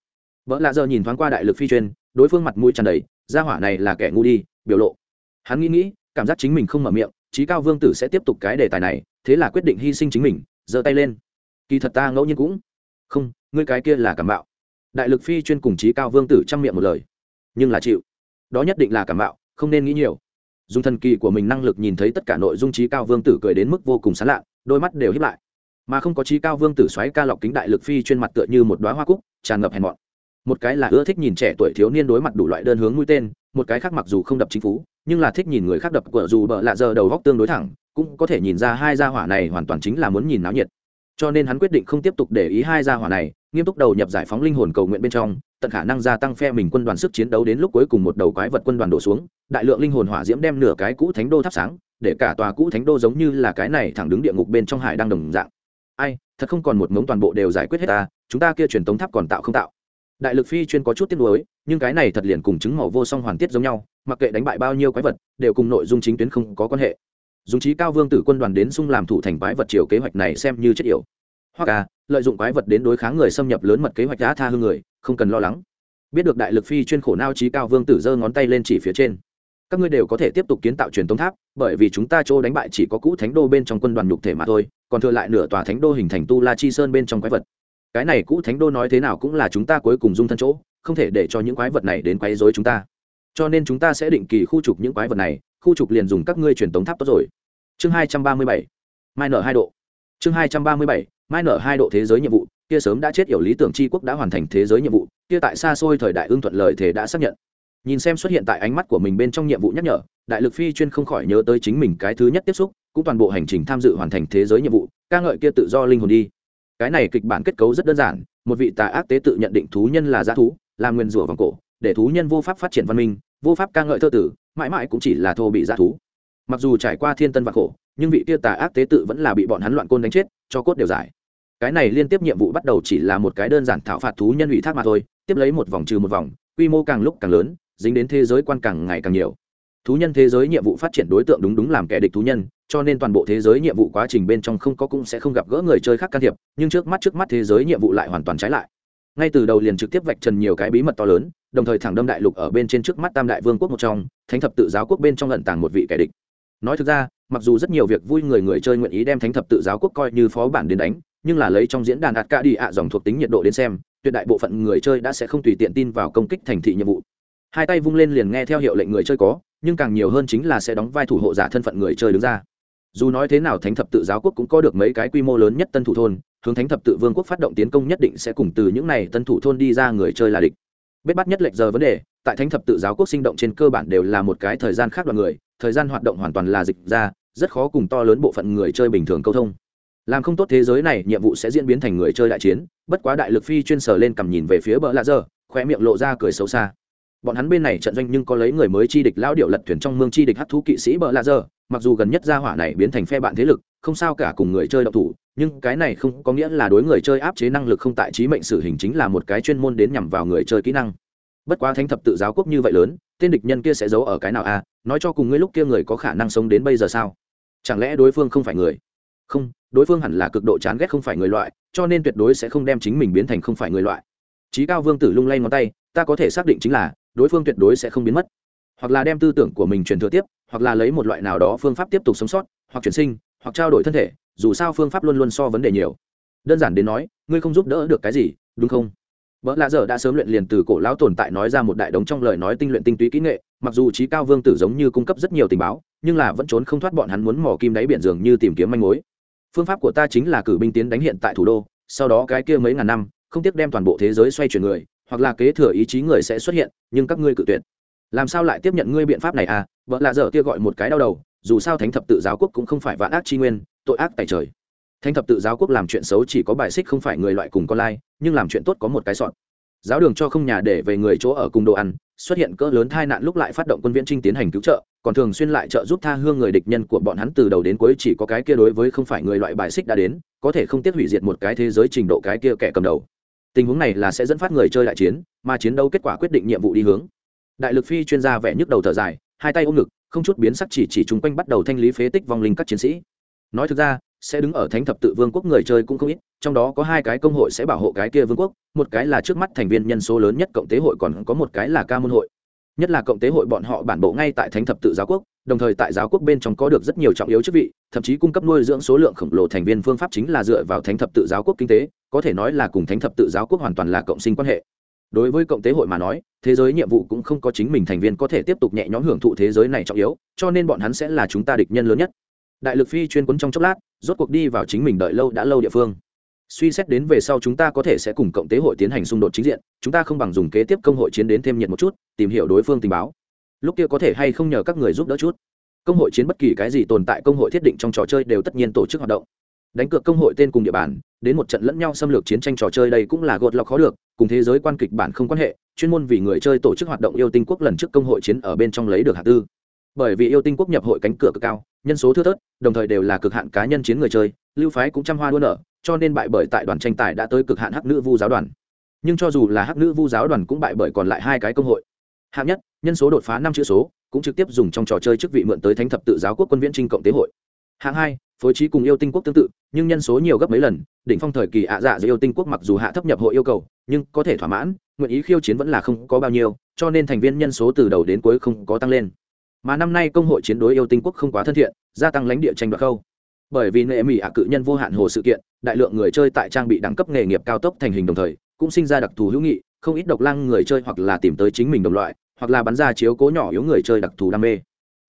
Vợ lạ giờ nhìn thoáng qua đại lực phi chuyên, đối phương mặt mũi tràn đầy, gia hỏa này là kẻ ngu đi, biểu lộ. Hắn nghĩ nghĩ, cảm giác chính mình không mở miệng trí cao vương tử sẽ tiếp tục cái đề tài này, thế là quyết định hy sinh chính mình, giơ tay lên. Kỳ thật ta ngẫu nhiên cũng. Không, ngươi cái kia là cảm bạo. Đại lực phi chuyên cùng trí cao vương tử chăm miệng một lời. Nhưng là chịu. Đó nhất định là cảm bạo, không nên nghĩ nhiều dùng thần kỳ của mình năng lực nhìn thấy tất cả nội dung trí cao vương tử cười đến mức vô cùng sán lạ, đôi mắt đều hiếp lại. Mà không có trí cao vương tử xoáy ca lọc kính đại lực phi chuyên mặt tựa như một đoá hoa cúc, tràn ngập hèn mọn. Một cái là ưa thích nhìn trẻ tuổi thiếu niên đối mặt đủ loại đơn hướng mũi tên, một cái khác mặc dù không đập chính phủ nhưng là thích nhìn người khác đập, của dù bợ lạ giờ đầu góc tương đối thẳng, cũng có thể nhìn ra hai gia hỏa này hoàn toàn chính là muốn nhìn náo nhiệt cho nên hắn quyết định không tiếp tục để ý hai gia hỏa này, nghiêm túc đầu nhập giải phóng linh hồn cầu nguyện bên trong, tận khả năng gia tăng phe mình quân đoàn sức chiến đấu đến lúc cuối cùng một đầu quái vật quân đoàn đổ xuống, đại lượng linh hồn hỏa diễm đem nửa cái cũ thánh đô thắp sáng, để cả tòa cũ thánh đô giống như là cái này thẳng đứng địa ngục bên trong hải đang đồng dạng. Ai, thật không còn một ngống toàn bộ đều giải quyết hết ta, chúng ta kia truyền tống tháp còn tạo không tạo. Đại lực phi chuyên có chút tiếc nuối, nhưng cái này thật liền cùng chứng màu vô song hoàn tiết giống nhau, mặc kệ đánh bại bao nhiêu quái vật, đều cùng nội dung chính tuyến không có quan hệ dùng trí cao vương tử quân đoàn đến xung làm thủ thành quái vật triều kế hoạch này xem như chất yểu. Hoặc à lợi dụng quái vật đến đối kháng người xâm nhập lớn mật kế hoạch đã tha hương người, không cần lo lắng. Biết được đại lực phi chuyên khổ nao trí cao vương tử giơ ngón tay lên chỉ phía trên. Các ngươi đều có thể tiếp tục kiến tạo truyền tống tháp, bởi vì chúng ta chỗ đánh bại chỉ có cũ thánh đô bên trong quân đoàn nhục thể mà thôi, còn thừa lại nửa tòa thánh đô hình thành tu la chi sơn bên trong quái vật. Cái này cũ thánh đô nói thế nào cũng là chúng ta cuối cùng dung thân chỗ, không thể để cho những quái vật này đến quấy rối chúng ta. Cho nên chúng ta sẽ định kỳ khu trục những quái vật này, khu trục liền dùng các ngươi truyền tống tháp tốt rồi chương hai trăm ba mươi bảy, mai nở hai độ. Chương hai trăm ba mươi bảy, mai nở hai độ thế giới nhiệm vụ, kia sớm đã chết yểu lý tưởng tri quốc đã hoàn thành thế giới nhiệm vụ, kia tại xa xôi thời đại ưng thuận lợi thể đã xác nhận. Nhìn xem xuất hiện tại ánh mắt của mình bên trong nhiệm vụ nhắc nhở, đại lực phi chuyên không khỏi nhớ tới chính mình cái thứ nhất tiếp xúc, cũng toàn bộ hành trình tham dự hoàn thành thế giới nhiệm vụ, ca ngợi kia tự do linh hồn đi. Cái này kịch bản kết cấu rất đơn giản, một vị tà ác tế tự nhận định thú nhân là g thú làm nguyên rủa vòng cổ, để thú nhân vô pháp phát triển văn minh, vô pháp ca ngợi thơ tử, mãi mãi cũng chỉ là thô bị g thú mặc dù trải qua thiên tân và khổ, nhưng vị kia tà ác tế tự vẫn là bị bọn hắn loạn côn đánh chết, cho cốt đều giải. Cái này liên tiếp nhiệm vụ bắt đầu chỉ là một cái đơn giản thảo phạt thú nhân ủy thác mà thôi, tiếp lấy một vòng trừ một vòng, quy mô càng lúc càng lớn, dính đến thế giới quan càng ngày càng nhiều. Thú nhân thế giới nhiệm vụ phát triển đối tượng đúng đúng làm kẻ địch thú nhân, cho nên toàn bộ thế giới nhiệm vụ quá trình bên trong không có cũng sẽ không gặp gỡ người chơi khác can thiệp, nhưng trước mắt trước mắt thế giới nhiệm vụ lại hoàn toàn trái lại. Ngay từ đầu liền trực tiếp vạch trần nhiều cái bí mật to lớn, đồng thời thẳng đâm đại lục ở bên trên trước mắt tam đại vương quốc một trong, thánh thập tự giáo quốc bên trong lận tàng một vị kẻ địch nói thực ra, mặc dù rất nhiều việc vui người người chơi nguyện ý đem thánh thập tự giáo quốc coi như phó bản đến đánh, nhưng là lấy trong diễn đàn ạt ca đi ạ dòng thuộc tính nhiệt độ đến xem, tuyệt đại bộ phận người chơi đã sẽ không tùy tiện tin vào công kích thành thị nhiệm vụ. Hai tay vung lên liền nghe theo hiệu lệnh người chơi có, nhưng càng nhiều hơn chính là sẽ đóng vai thủ hộ giả thân phận người chơi đứng ra. Dù nói thế nào thánh thập tự giáo quốc cũng có được mấy cái quy mô lớn nhất tân thủ thôn, hướng thánh thập tự vương quốc phát động tiến công nhất định sẽ cùng từ những này tân thủ thôn đi ra người chơi là địch. Bết bắt nhất lệch giờ vấn đề, tại thánh thập tự giáo quốc sinh động trên cơ bản đều là một cái thời gian khác đoàn người thời gian hoạt động hoàn toàn là dịch ra, rất khó cùng to lớn bộ phận người chơi bình thường câu thông. Làm không tốt thế giới này, nhiệm vụ sẽ diễn biến thành người chơi đại chiến, bất quá đại lực phi chuyên sở lên cầm nhìn về phía bờ lạ dơ khoe miệng lộ ra cười xấu xa. Bọn hắn bên này trận doanh nhưng có lấy người mới chi địch lao điệu lật thuyền trong mương chi địch hắc thú kỵ sĩ bờ lạ dơ mặc dù gần nhất gia hỏa này biến thành phe bạn thế lực, không sao cả cùng người chơi độc thủ, nhưng cái này không có nghĩa là đối người chơi áp chế năng lực không tại trí mệnh sử hình chính là một cái chuyên môn đến nhằm vào người chơi kỹ năng bất quá thánh thập tự giáo quốc như vậy lớn, tên địch nhân kia sẽ giấu ở cái nào a à? nói cho cùng ngươi lúc kia người có khả năng sống đến bây giờ sao? Chẳng lẽ đối phương không phải người? Không, đối phương hẳn là cực độ chán ghét không phải người loại, cho nên tuyệt đối sẽ không đem chính mình biến thành không phải người loại. Trí cao vương tử lung lay ngón tay, ta có thể xác định chính là, đối phương tuyệt đối sẽ không biến mất. Hoặc là đem tư tưởng của mình truyền thừa tiếp, hoặc là lấy một loại nào đó phương pháp tiếp tục sống sót, hoặc chuyển sinh, hoặc trao đổi thân thể, dù sao phương pháp luôn luôn so vấn đề nhiều. Đơn giản đến nói, ngươi không giúp đỡ được cái gì, đúng không? Vợ lạ dở đã sớm luyện liền từ cổ lão tồn tại nói ra một đại đống trong lời nói tinh luyện tinh túy kỹ nghệ, mặc dù trí cao vương tử giống như cung cấp rất nhiều tình báo, nhưng là vẫn trốn không thoát bọn hắn muốn mỏ kim đáy biển dường như tìm kiếm manh mối. Phương pháp của ta chính là cử binh tiến đánh hiện tại thủ đô, sau đó cái kia mấy ngàn năm, không tiếc đem toàn bộ thế giới xoay chuyển người, hoặc là kế thừa ý chí người sẽ xuất hiện, nhưng các ngươi cự tuyệt. Làm sao lại tiếp nhận ngươi biện pháp này à? Vợ lạ dở kia gọi một cái đau đầu, dù sao thánh thập tự giáo quốc cũng không phải vạn ác chi nguyên, tội ác tại trời thánh thập tự giáo quốc làm chuyện xấu chỉ có bài xích không phải người loại cùng con lai, nhưng làm chuyện tốt có một cái sọn. Giáo đường cho không nhà để về người chỗ ở cùng đồ ăn, xuất hiện cỡ lớn tai nạn lúc lại phát động quân viễn trinh tiến hành cứu trợ, còn thường xuyên lại trợ giúp tha hương người địch nhân của bọn hắn từ đầu đến cuối chỉ có cái kia đối với không phải người loại bài xích đã đến, có thể không tiếc hủy diệt một cái thế giới trình độ cái kia kẻ cầm đầu. Tình huống này là sẽ dẫn phát người chơi đại chiến, mà chiến đấu kết quả quyết định nhiệm vụ đi hướng. Đại lực phi chuyên gia vẻ nhức đầu thở dài, hai tay ôm ngực, không chút biến sắc chỉ chỉ chung quanh bắt đầu thanh lý phế tích vong linh các chiến sĩ. Nói thực ra sẽ đứng ở thánh thập tự vương quốc người chơi cũng không ít, trong đó có hai cái công hội sẽ bảo hộ cái kia vương quốc, một cái là trước mắt thành viên nhân số lớn nhất cộng tế hội còn có một cái là ca môn hội. Nhất là cộng tế hội bọn họ bản bộ ngay tại thánh thập tự giáo quốc, đồng thời tại giáo quốc bên trong có được rất nhiều trọng yếu chức vị, thậm chí cung cấp nuôi dưỡng số lượng khổng lồ thành viên phương pháp chính là dựa vào thánh thập tự giáo quốc kinh tế, có thể nói là cùng thánh thập tự giáo quốc hoàn toàn là cộng sinh quan hệ. Đối với cộng tế hội mà nói, thế giới nhiệm vụ cũng không có chính mình thành viên có thể tiếp tục nhẹ nhõm hưởng thụ thế giới này trọng yếu, cho nên bọn hắn sẽ là chúng ta địch nhân lớn nhất đại lực phi chuyên quấn trong chốc lát, rốt cuộc đi vào chính mình đợi lâu đã lâu địa phương. Suy xét đến về sau chúng ta có thể sẽ cùng cộng tế hội tiến hành xung đột chính diện, chúng ta không bằng dùng kế tiếp công hội chiến đến thêm nhiệt một chút, tìm hiểu đối phương tình báo. Lúc kia có thể hay không nhờ các người giúp đỡ chút. Công hội chiến bất kỳ cái gì tồn tại công hội thiết định trong trò chơi đều tất nhiên tổ chức hoạt động. Đánh cược công hội tên cùng địa bàn, đến một trận lẫn nhau xâm lược chiến tranh trò chơi đây cũng là gột lọc khó được, cùng thế giới quan kịch bản không quan hệ, chuyên môn vì người chơi tổ chức hoạt động yêu tinh quốc lần trước công hội chiến ở bên trong lấy được hạt tư. Bởi vì yêu tinh quốc nhập hội cánh cửa cực cao nhân số thưa thớt, đồng thời đều là cực hạn cá nhân chiến người chơi, lưu phái cũng trăm hoa đua nở, cho nên bại bởi tại đoàn tranh tài đã tới cực hạn hắc nữ vu giáo đoàn. Nhưng cho dù là hắc nữ vu giáo đoàn cũng bại bởi còn lại hai cái công hội. Hạng nhất, nhân số đột phá năm chữ số, cũng trực tiếp dùng trong trò chơi chức vị mượn tới thánh thập tự giáo quốc quân viễn trinh cộng tế hội. Hạng hai, phối trí cùng yêu tinh quốc tương tự, nhưng nhân số nhiều gấp mấy lần, đỉnh phong thời kỳ ạ dạ giữa yêu tinh quốc mặc dù hạ thấp nhập hội yêu cầu, nhưng có thể thỏa mãn, nguyện ý khiêu chiến vẫn là không có bao nhiêu, cho nên thành viên nhân số từ đầu đến cuối không có tăng lên mà năm nay công hội chiến đối yêu tinh quốc không quá thân thiện, gia tăng lãnh địa tranh đoạt khâu. Bởi vì nệ mỹ ạ cự nhân vô hạn hồ sự kiện, đại lượng người chơi tại trang bị đẳng cấp nghề nghiệp cao tốc thành hình đồng thời, cũng sinh ra đặc thù hữu nghị, không ít độc lăng người chơi hoặc là tìm tới chính mình đồng loại, hoặc là bắn ra chiếu cố nhỏ yếu người chơi đặc thù đam mê.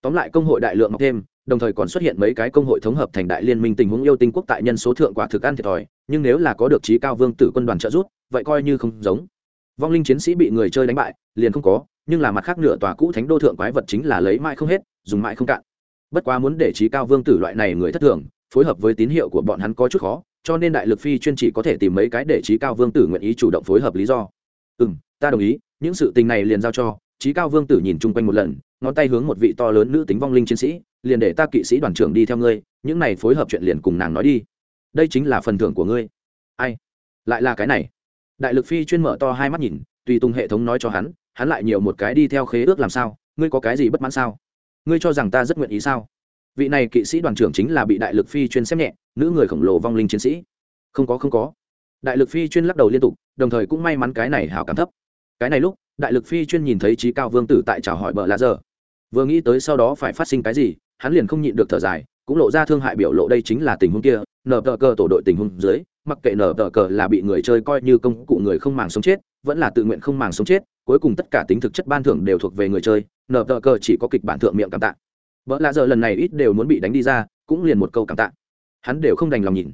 Tóm lại công hội đại lượng mọc thêm, đồng thời còn xuất hiện mấy cái công hội thống hợp thành đại liên minh tình huống yêu tinh quốc tại nhân số thượng quả thực ăn thiệt thòi, nhưng nếu là có được trí cao vương tử quân đoàn trợ giúp, vậy coi như không giống. Vong linh chiến sĩ bị người chơi đánh bại, liền không có nhưng là mặt khác nửa tòa cũ thánh đô thượng quái vật chính là lấy mãi không hết, dùng mãi không cạn. Bất quá muốn để trí cao vương tử loại này người thất thường, phối hợp với tín hiệu của bọn hắn có chút khó, cho nên đại lực phi chuyên chỉ có thể tìm mấy cái để trí cao vương tử nguyện ý chủ động phối hợp lý do. Ừ m ta đồng ý, những sự tình này liền giao cho, trí cao vương tử nhìn chung quanh một lần, ngón tay hướng một vị to lớn nữ tính vong linh chiến sĩ, liền để ta kỵ sĩ đoàn trưởng đi theo ngươi, những này phối hợp chuyện liền cùng nàng nói đi. Đây chính là phần thưởng của ngươi. Ai? Lại là cái này. Đại lực phi chuyên mở to hai mắt nhìn, tùy tùng hệ thống nói cho hắn hắn lại nhiều một cái đi theo khế ước làm sao? Ngươi có cái gì bất mãn sao? Ngươi cho rằng ta rất nguyện ý sao? Vị này kỵ sĩ đoàn trưởng chính là bị đại lực phi chuyên xem nhẹ, nữ người khổng lồ vong linh chiến sĩ. Không có không có. Đại lực phi chuyên lắc đầu liên tục, đồng thời cũng may mắn cái này hảo cảm thấp. Cái này lúc, đại lực phi chuyên nhìn thấy trí cao vương tử tại chào hỏi bờ lạ giờ. Vừa nghĩ tới sau đó phải phát sinh cái gì, hắn liền không nhịn được thở dài, cũng lộ ra thương hại biểu lộ đây chính là tình huống kia nở tờ cờ tổ đội tình huống dưới, mặc kệ nở tờ cờ là bị người chơi coi như công cụ người không màng sống chết, vẫn là tự nguyện không màng sống chết cuối cùng tất cả tính thực chất ban thưởng đều thuộc về người chơi nở tờ cờ chỉ có kịch bản thượng miệng cảm tạ. Vợ lạ giờ lần này ít đều muốn bị đánh đi ra, cũng liền một câu cảm tạ. Hắn đều không đành lòng nhìn.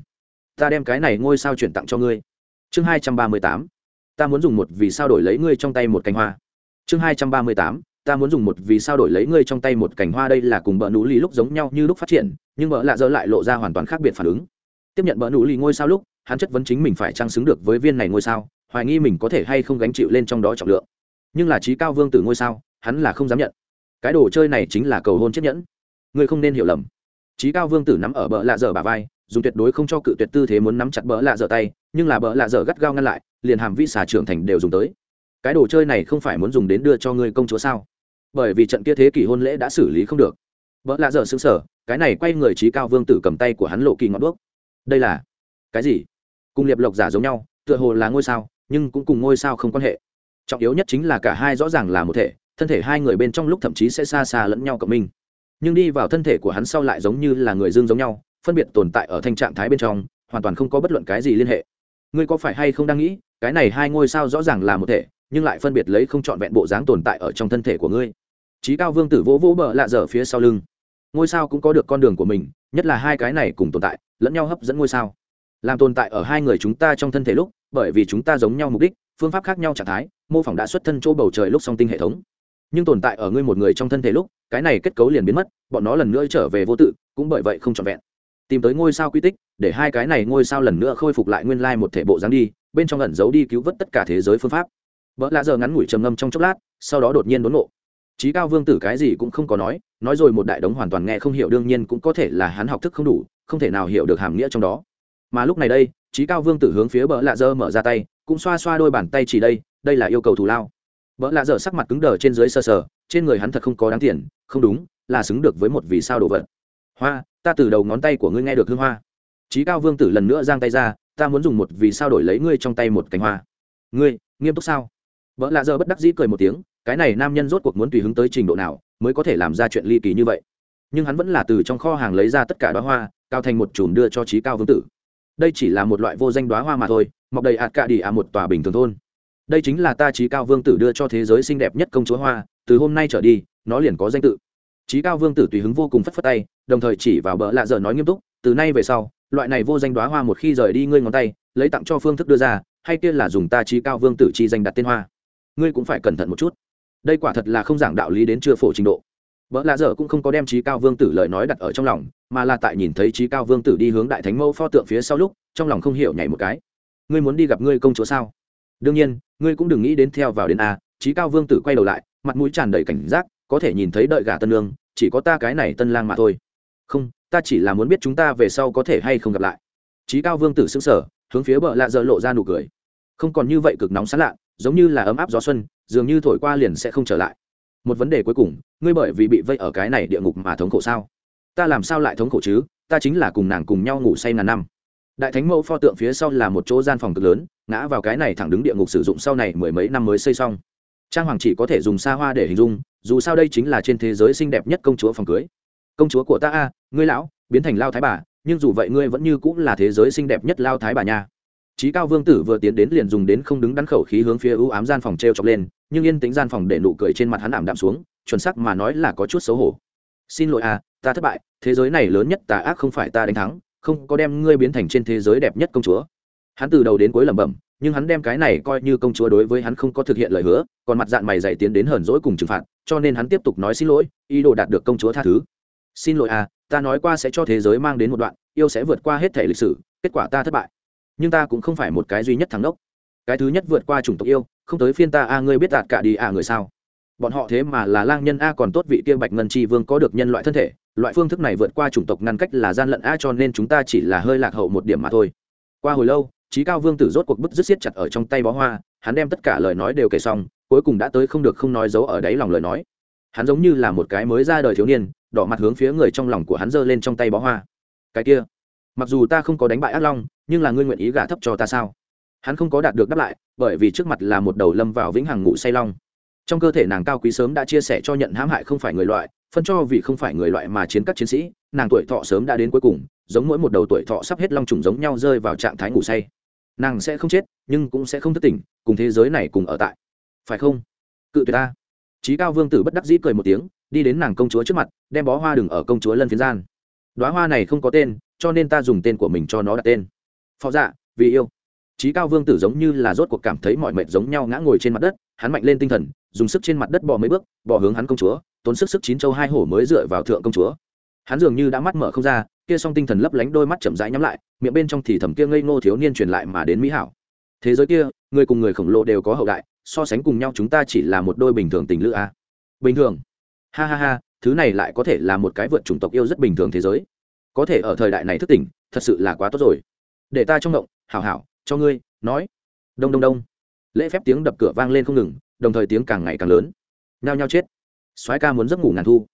Ta đem cái này ngôi sao chuyển tặng cho ngươi. Chương hai trăm ba mươi tám. Ta muốn dùng một vì sao đổi lấy ngươi trong tay một cành hoa. Chương hai trăm ba mươi tám. Ta muốn dùng một vì sao đổi lấy ngươi trong tay một cành hoa đây là cùng bờ nú lì lúc giống nhau như lúc phát triển, nhưng bờ lạ dơ lại lộ ra hoàn toàn khác biệt phản ứng. Tiếp nhận bờ nú lì ngôi sao lúc, hắn chất vấn chính mình phải trang xứng được với viên này ngôi sao, hoài nghi mình có thể hay không gánh chịu lên trong đó trọng lượng nhưng là trí cao vương tử ngôi sao, hắn là không dám nhận. Cái đồ chơi này chính là cầu hôn chiếc nhẫn. Ngươi không nên hiểu lầm. Trí cao vương tử nắm ở bờ lạ dở bà vai, dùng tuyệt đối không cho cự tuyệt tư thế muốn nắm chặt bờ lạ dở tay, nhưng là bờ lạ dở gắt gao ngăn lại, liền hàm vi xà trưởng thành đều dùng tới. Cái đồ chơi này không phải muốn dùng đến đưa cho ngươi công chúa sao? Bởi vì trận kia thế kỷ hôn lễ đã xử lý không được. Vợ lạ dở xứng sở cái này quay người trí cao vương tử cầm tay của hắn lộ kỳ ngọn đuốc. Đây là cái gì? Cùng liệp lộc giả giống nhau, tựa hồ là ngôi sao, nhưng cũng cùng ngôi sao không quan hệ trọng yếu nhất chính là cả hai rõ ràng là một thể, thân thể hai người bên trong lúc thậm chí sẽ xa xa lẫn nhau cộng minh. Nhưng đi vào thân thể của hắn sau lại giống như là người dương giống nhau, phân biệt tồn tại ở thanh trạng thái bên trong, hoàn toàn không có bất luận cái gì liên hệ. Ngươi có phải hay không đang nghĩ, cái này hai ngôi sao rõ ràng là một thể, nhưng lại phân biệt lấy không trọn vẹn bộ dáng tồn tại ở trong thân thể của ngươi? Trí cao vương tử vỗ vỗ bờ lạ dở phía sau lưng. Ngôi sao cũng có được con đường của mình, nhất là hai cái này cùng tồn tại, lẫn nhau hấp dẫn ngôi sao. Làm tồn tại ở hai người chúng ta trong thân thể lúc, bởi vì chúng ta giống nhau mục đích phương pháp khác nhau trạng thái, mô phỏng đã xuất thân chỗ bầu trời lúc song tinh hệ thống. Nhưng tồn tại ở ngươi một người trong thân thể lúc, cái này kết cấu liền biến mất, bọn nó lần nữa trở về vô tự, cũng bởi vậy không trọn vẹn. Tìm tới ngôi sao quy tích, để hai cái này ngôi sao lần nữa khôi phục lại nguyên lai một thể bộ dáng đi, bên trong ẩn giấu đi cứu vớt tất cả thế giới phương pháp. Vợ lạ giờ ngắn ngủi trầm ngâm trong chốc lát, sau đó đột nhiên đốn nộ trí cao vương tử cái gì cũng không có nói nói rồi một đại đống hoàn toàn nghe không hiểu đương nhiên cũng có thể là hắn học thức không đủ, không thể nào hiểu được hàm nghĩa trong đó. Mà lúc này đây trí cao vương tử hướng phía bờ lạ dơ mở ra tay cũng xoa xoa đôi bàn tay chỉ đây đây là yêu cầu thù lao. Vợ lạ dở sắc mặt cứng đờ trên dưới sờ sờ, trên người hắn thật không có đáng tiền, không đúng, là xứng được với một vì sao đồ vật. Hoa, ta từ đầu ngón tay của ngươi nghe được hương hoa. Trí cao vương tử lần nữa giang tay ra, ta muốn dùng một vì sao đổi lấy ngươi trong tay một cánh hoa. Ngươi, nghiêm túc sao? Vợ lạ giờ bất đắc dĩ cười một tiếng, cái này nam nhân rốt cuộc muốn tùy hứng tới trình độ nào, mới có thể làm ra chuyện ly kỳ như vậy. Nhưng hắn vẫn là từ trong kho hàng lấy ra tất cả đoá hoa, cao thành một chùm đưa cho trí cao vương tử đây chỉ là một loại vô danh đoá hoa mà thôi, mọc đầy ạt cạ đi à một tòa bình thường thôn. Đây chính là ta trí cao vương tử đưa cho thế giới xinh đẹp nhất công chúa hoa, từ hôm nay trở đi, nó liền có danh tự. Trí cao vương tử tùy hứng vô cùng phất phất tay, đồng thời chỉ vào bờ lạ dở nói nghiêm túc, từ nay về sau, loại này vô danh đoá hoa một khi rời đi ngươi ngón tay, lấy tặng cho phương thức đưa ra, hay kia là dùng ta trí cao vương tử chi danh đặt tên hoa. Ngươi cũng phải cẩn thận một chút. Đây quả thật là không giảng đạo lý đến chưa phổ trình độ vợ lạ dở cũng không có đem trí cao vương tử lời nói đặt ở trong lòng, mà là tại nhìn thấy trí cao vương tử đi hướng đại thánh mẫu pho tượng phía sau lúc, trong lòng không hiểu nhảy một cái. Ngươi muốn đi gặp ngươi công chúa sao? Đương nhiên, ngươi cũng đừng nghĩ đến theo vào đến a. Trí cao vương tử quay đầu lại, mặt mũi tràn đầy cảnh giác, có thể nhìn thấy đợi gà tân lương, chỉ có ta cái này tân lang mà thôi. Không, ta chỉ là muốn biết chúng ta về sau có thể hay không gặp lại. Trí cao vương tử xứng sở hướng phía bờ lạ dở lộ ra nụ cười. Không còn như vậy cực nóng sán lạ, giống như là ấm áp gió xuân, dường như thổi qua liền sẽ không trở lại một vấn đề cuối cùng, ngươi bởi vì bị vây ở cái này địa ngục mà thống khổ sao? Ta làm sao lại thống khổ chứ? Ta chính là cùng nàng cùng nhau ngủ say ngàn năm. Đại thánh mẫu pho tượng phía sau là một chỗ gian phòng cực lớn, ngã vào cái này thẳng đứng địa ngục sử dụng sau này mười mấy năm mới xây xong. Trang hoàng chỉ có thể dùng xa hoa để hình dung, dù sao đây chính là trên thế giới xinh đẹp nhất công chúa phòng cưới. Công chúa của ta a, ngươi lão, biến thành lao thái bà, nhưng dù vậy ngươi vẫn như cũng là thế giới xinh đẹp nhất lao thái bà nha. Chí cao vương tử vừa tiến đến liền dùng đến không đứng đắn khẩu khí hướng phía ưu ám gian phòng treo chọc lên, nhưng yên tĩnh gian phòng để nụ cười trên mặt hắn ảm đạm xuống, chuẩn xác mà nói là có chút xấu hổ. Xin lỗi à ta thất bại, thế giới này lớn nhất tà ác không phải ta đánh thắng, không có đem ngươi biến thành trên thế giới đẹp nhất công chúa. Hắn từ đầu đến cuối lẩm bẩm, nhưng hắn đem cái này coi như công chúa đối với hắn không có thực hiện lời hứa, còn mặt dạng mày dạy tiến đến hờn dỗi cùng trừng phạt, cho nên hắn tiếp tục nói xin lỗi, ý đồ đạt được công chúa tha thứ. Xin lỗi à ta nói qua sẽ cho thế giới mang đến một đoạn, yêu sẽ vượt qua hết thể lịch sử, kết quả ta thất bại nhưng ta cũng không phải một cái duy nhất thắng đốc. Cái thứ nhất vượt qua chủng tộc yêu, không tới phiên ta, a, ngươi biết đạt cả đi à người sao? Bọn họ thế mà là lang nhân, a, còn tốt vị kia bạch ngân chi vương có được nhân loại thân thể. Loại phương thức này vượt qua chủng tộc ngăn cách là gian lận, a, cho nên chúng ta chỉ là hơi lạc hậu một điểm mà thôi. Qua hồi lâu trí cao vương tử rốt cuộc bức dứt siết chặt ở trong tay bó hoa, hắn đem tất cả lời nói đều kể xong, cuối cùng đã tới không được không nói giấu ở đáy lòng lời nói. Hắn giống như là một cái mới ra đời thiếu niên, đỏ mặt hướng phía người trong lòng của hắn giơ lên trong tay bó hoa. Cái kia mặc dù ta không có đánh bại ác long, nhưng là ngươi nguyện ý gả thấp cho ta sao? Hắn không có đạt được đáp lại, bởi vì trước mặt là một đầu lâm vào vĩnh hằng ngủ say long. Trong cơ thể nàng cao quý sớm đã chia sẻ cho nhận hãm hại không phải người loại, phân cho vì không phải người loại mà chiến các chiến sĩ, nàng tuổi thọ sớm đã đến cuối cùng, giống mỗi một đầu tuổi thọ sắp hết long trùng giống nhau rơi vào trạng thái ngủ say. Nàng sẽ không chết, nhưng cũng sẽ không thức tỉnh, cùng thế giới này cùng ở tại. Phải không? Cự tuyệt ta. Trí cao vương tử bất đắc dĩ cười một tiếng, đi đến nàng công chúa trước mặt, đem bó hoa đừng ở công chúa lân phiến gian đoá hoa này không có tên, cho nên ta dùng tên của mình cho nó đặt tên. Phó dạ vì yêu. Trí cao vương tử giống như là rốt cuộc cảm thấy mọi mệt giống nhau ngã ngồi trên mặt đất, hắn mạnh lên tinh thần, dùng sức trên mặt đất bỏ mấy bước bỏ hướng hắn công chúa, tốn sức sức chín châu hai hổ mới dựa vào thượng công chúa. Hắn dường như đã mắt mở không ra, kia song tinh thần lấp lánh đôi mắt chậm rãi nhắm lại, miệng bên trong thì thầm kia ngây ngô thiếu niên truyền lại mà đến mỹ hảo. Thế giới kia, người cùng người khổng lồ đều có hậu đại, so sánh cùng nhau chúng ta chỉ là một đôi bình thường tình lữ a. Bình thường. Ha ha ha thứ này lại có thể là một cái vượt chủng tộc yêu rất bình thường thế giới. Có thể ở thời đại này thức tỉnh, thật sự là quá tốt rồi. Để ta trong động hảo hảo, cho ngươi, nói. Đông đông đông. Lễ phép tiếng đập cửa vang lên không ngừng, đồng thời tiếng càng ngày càng lớn. Nhao nhao chết. Soái ca muốn giấc ngủ ngàn thu.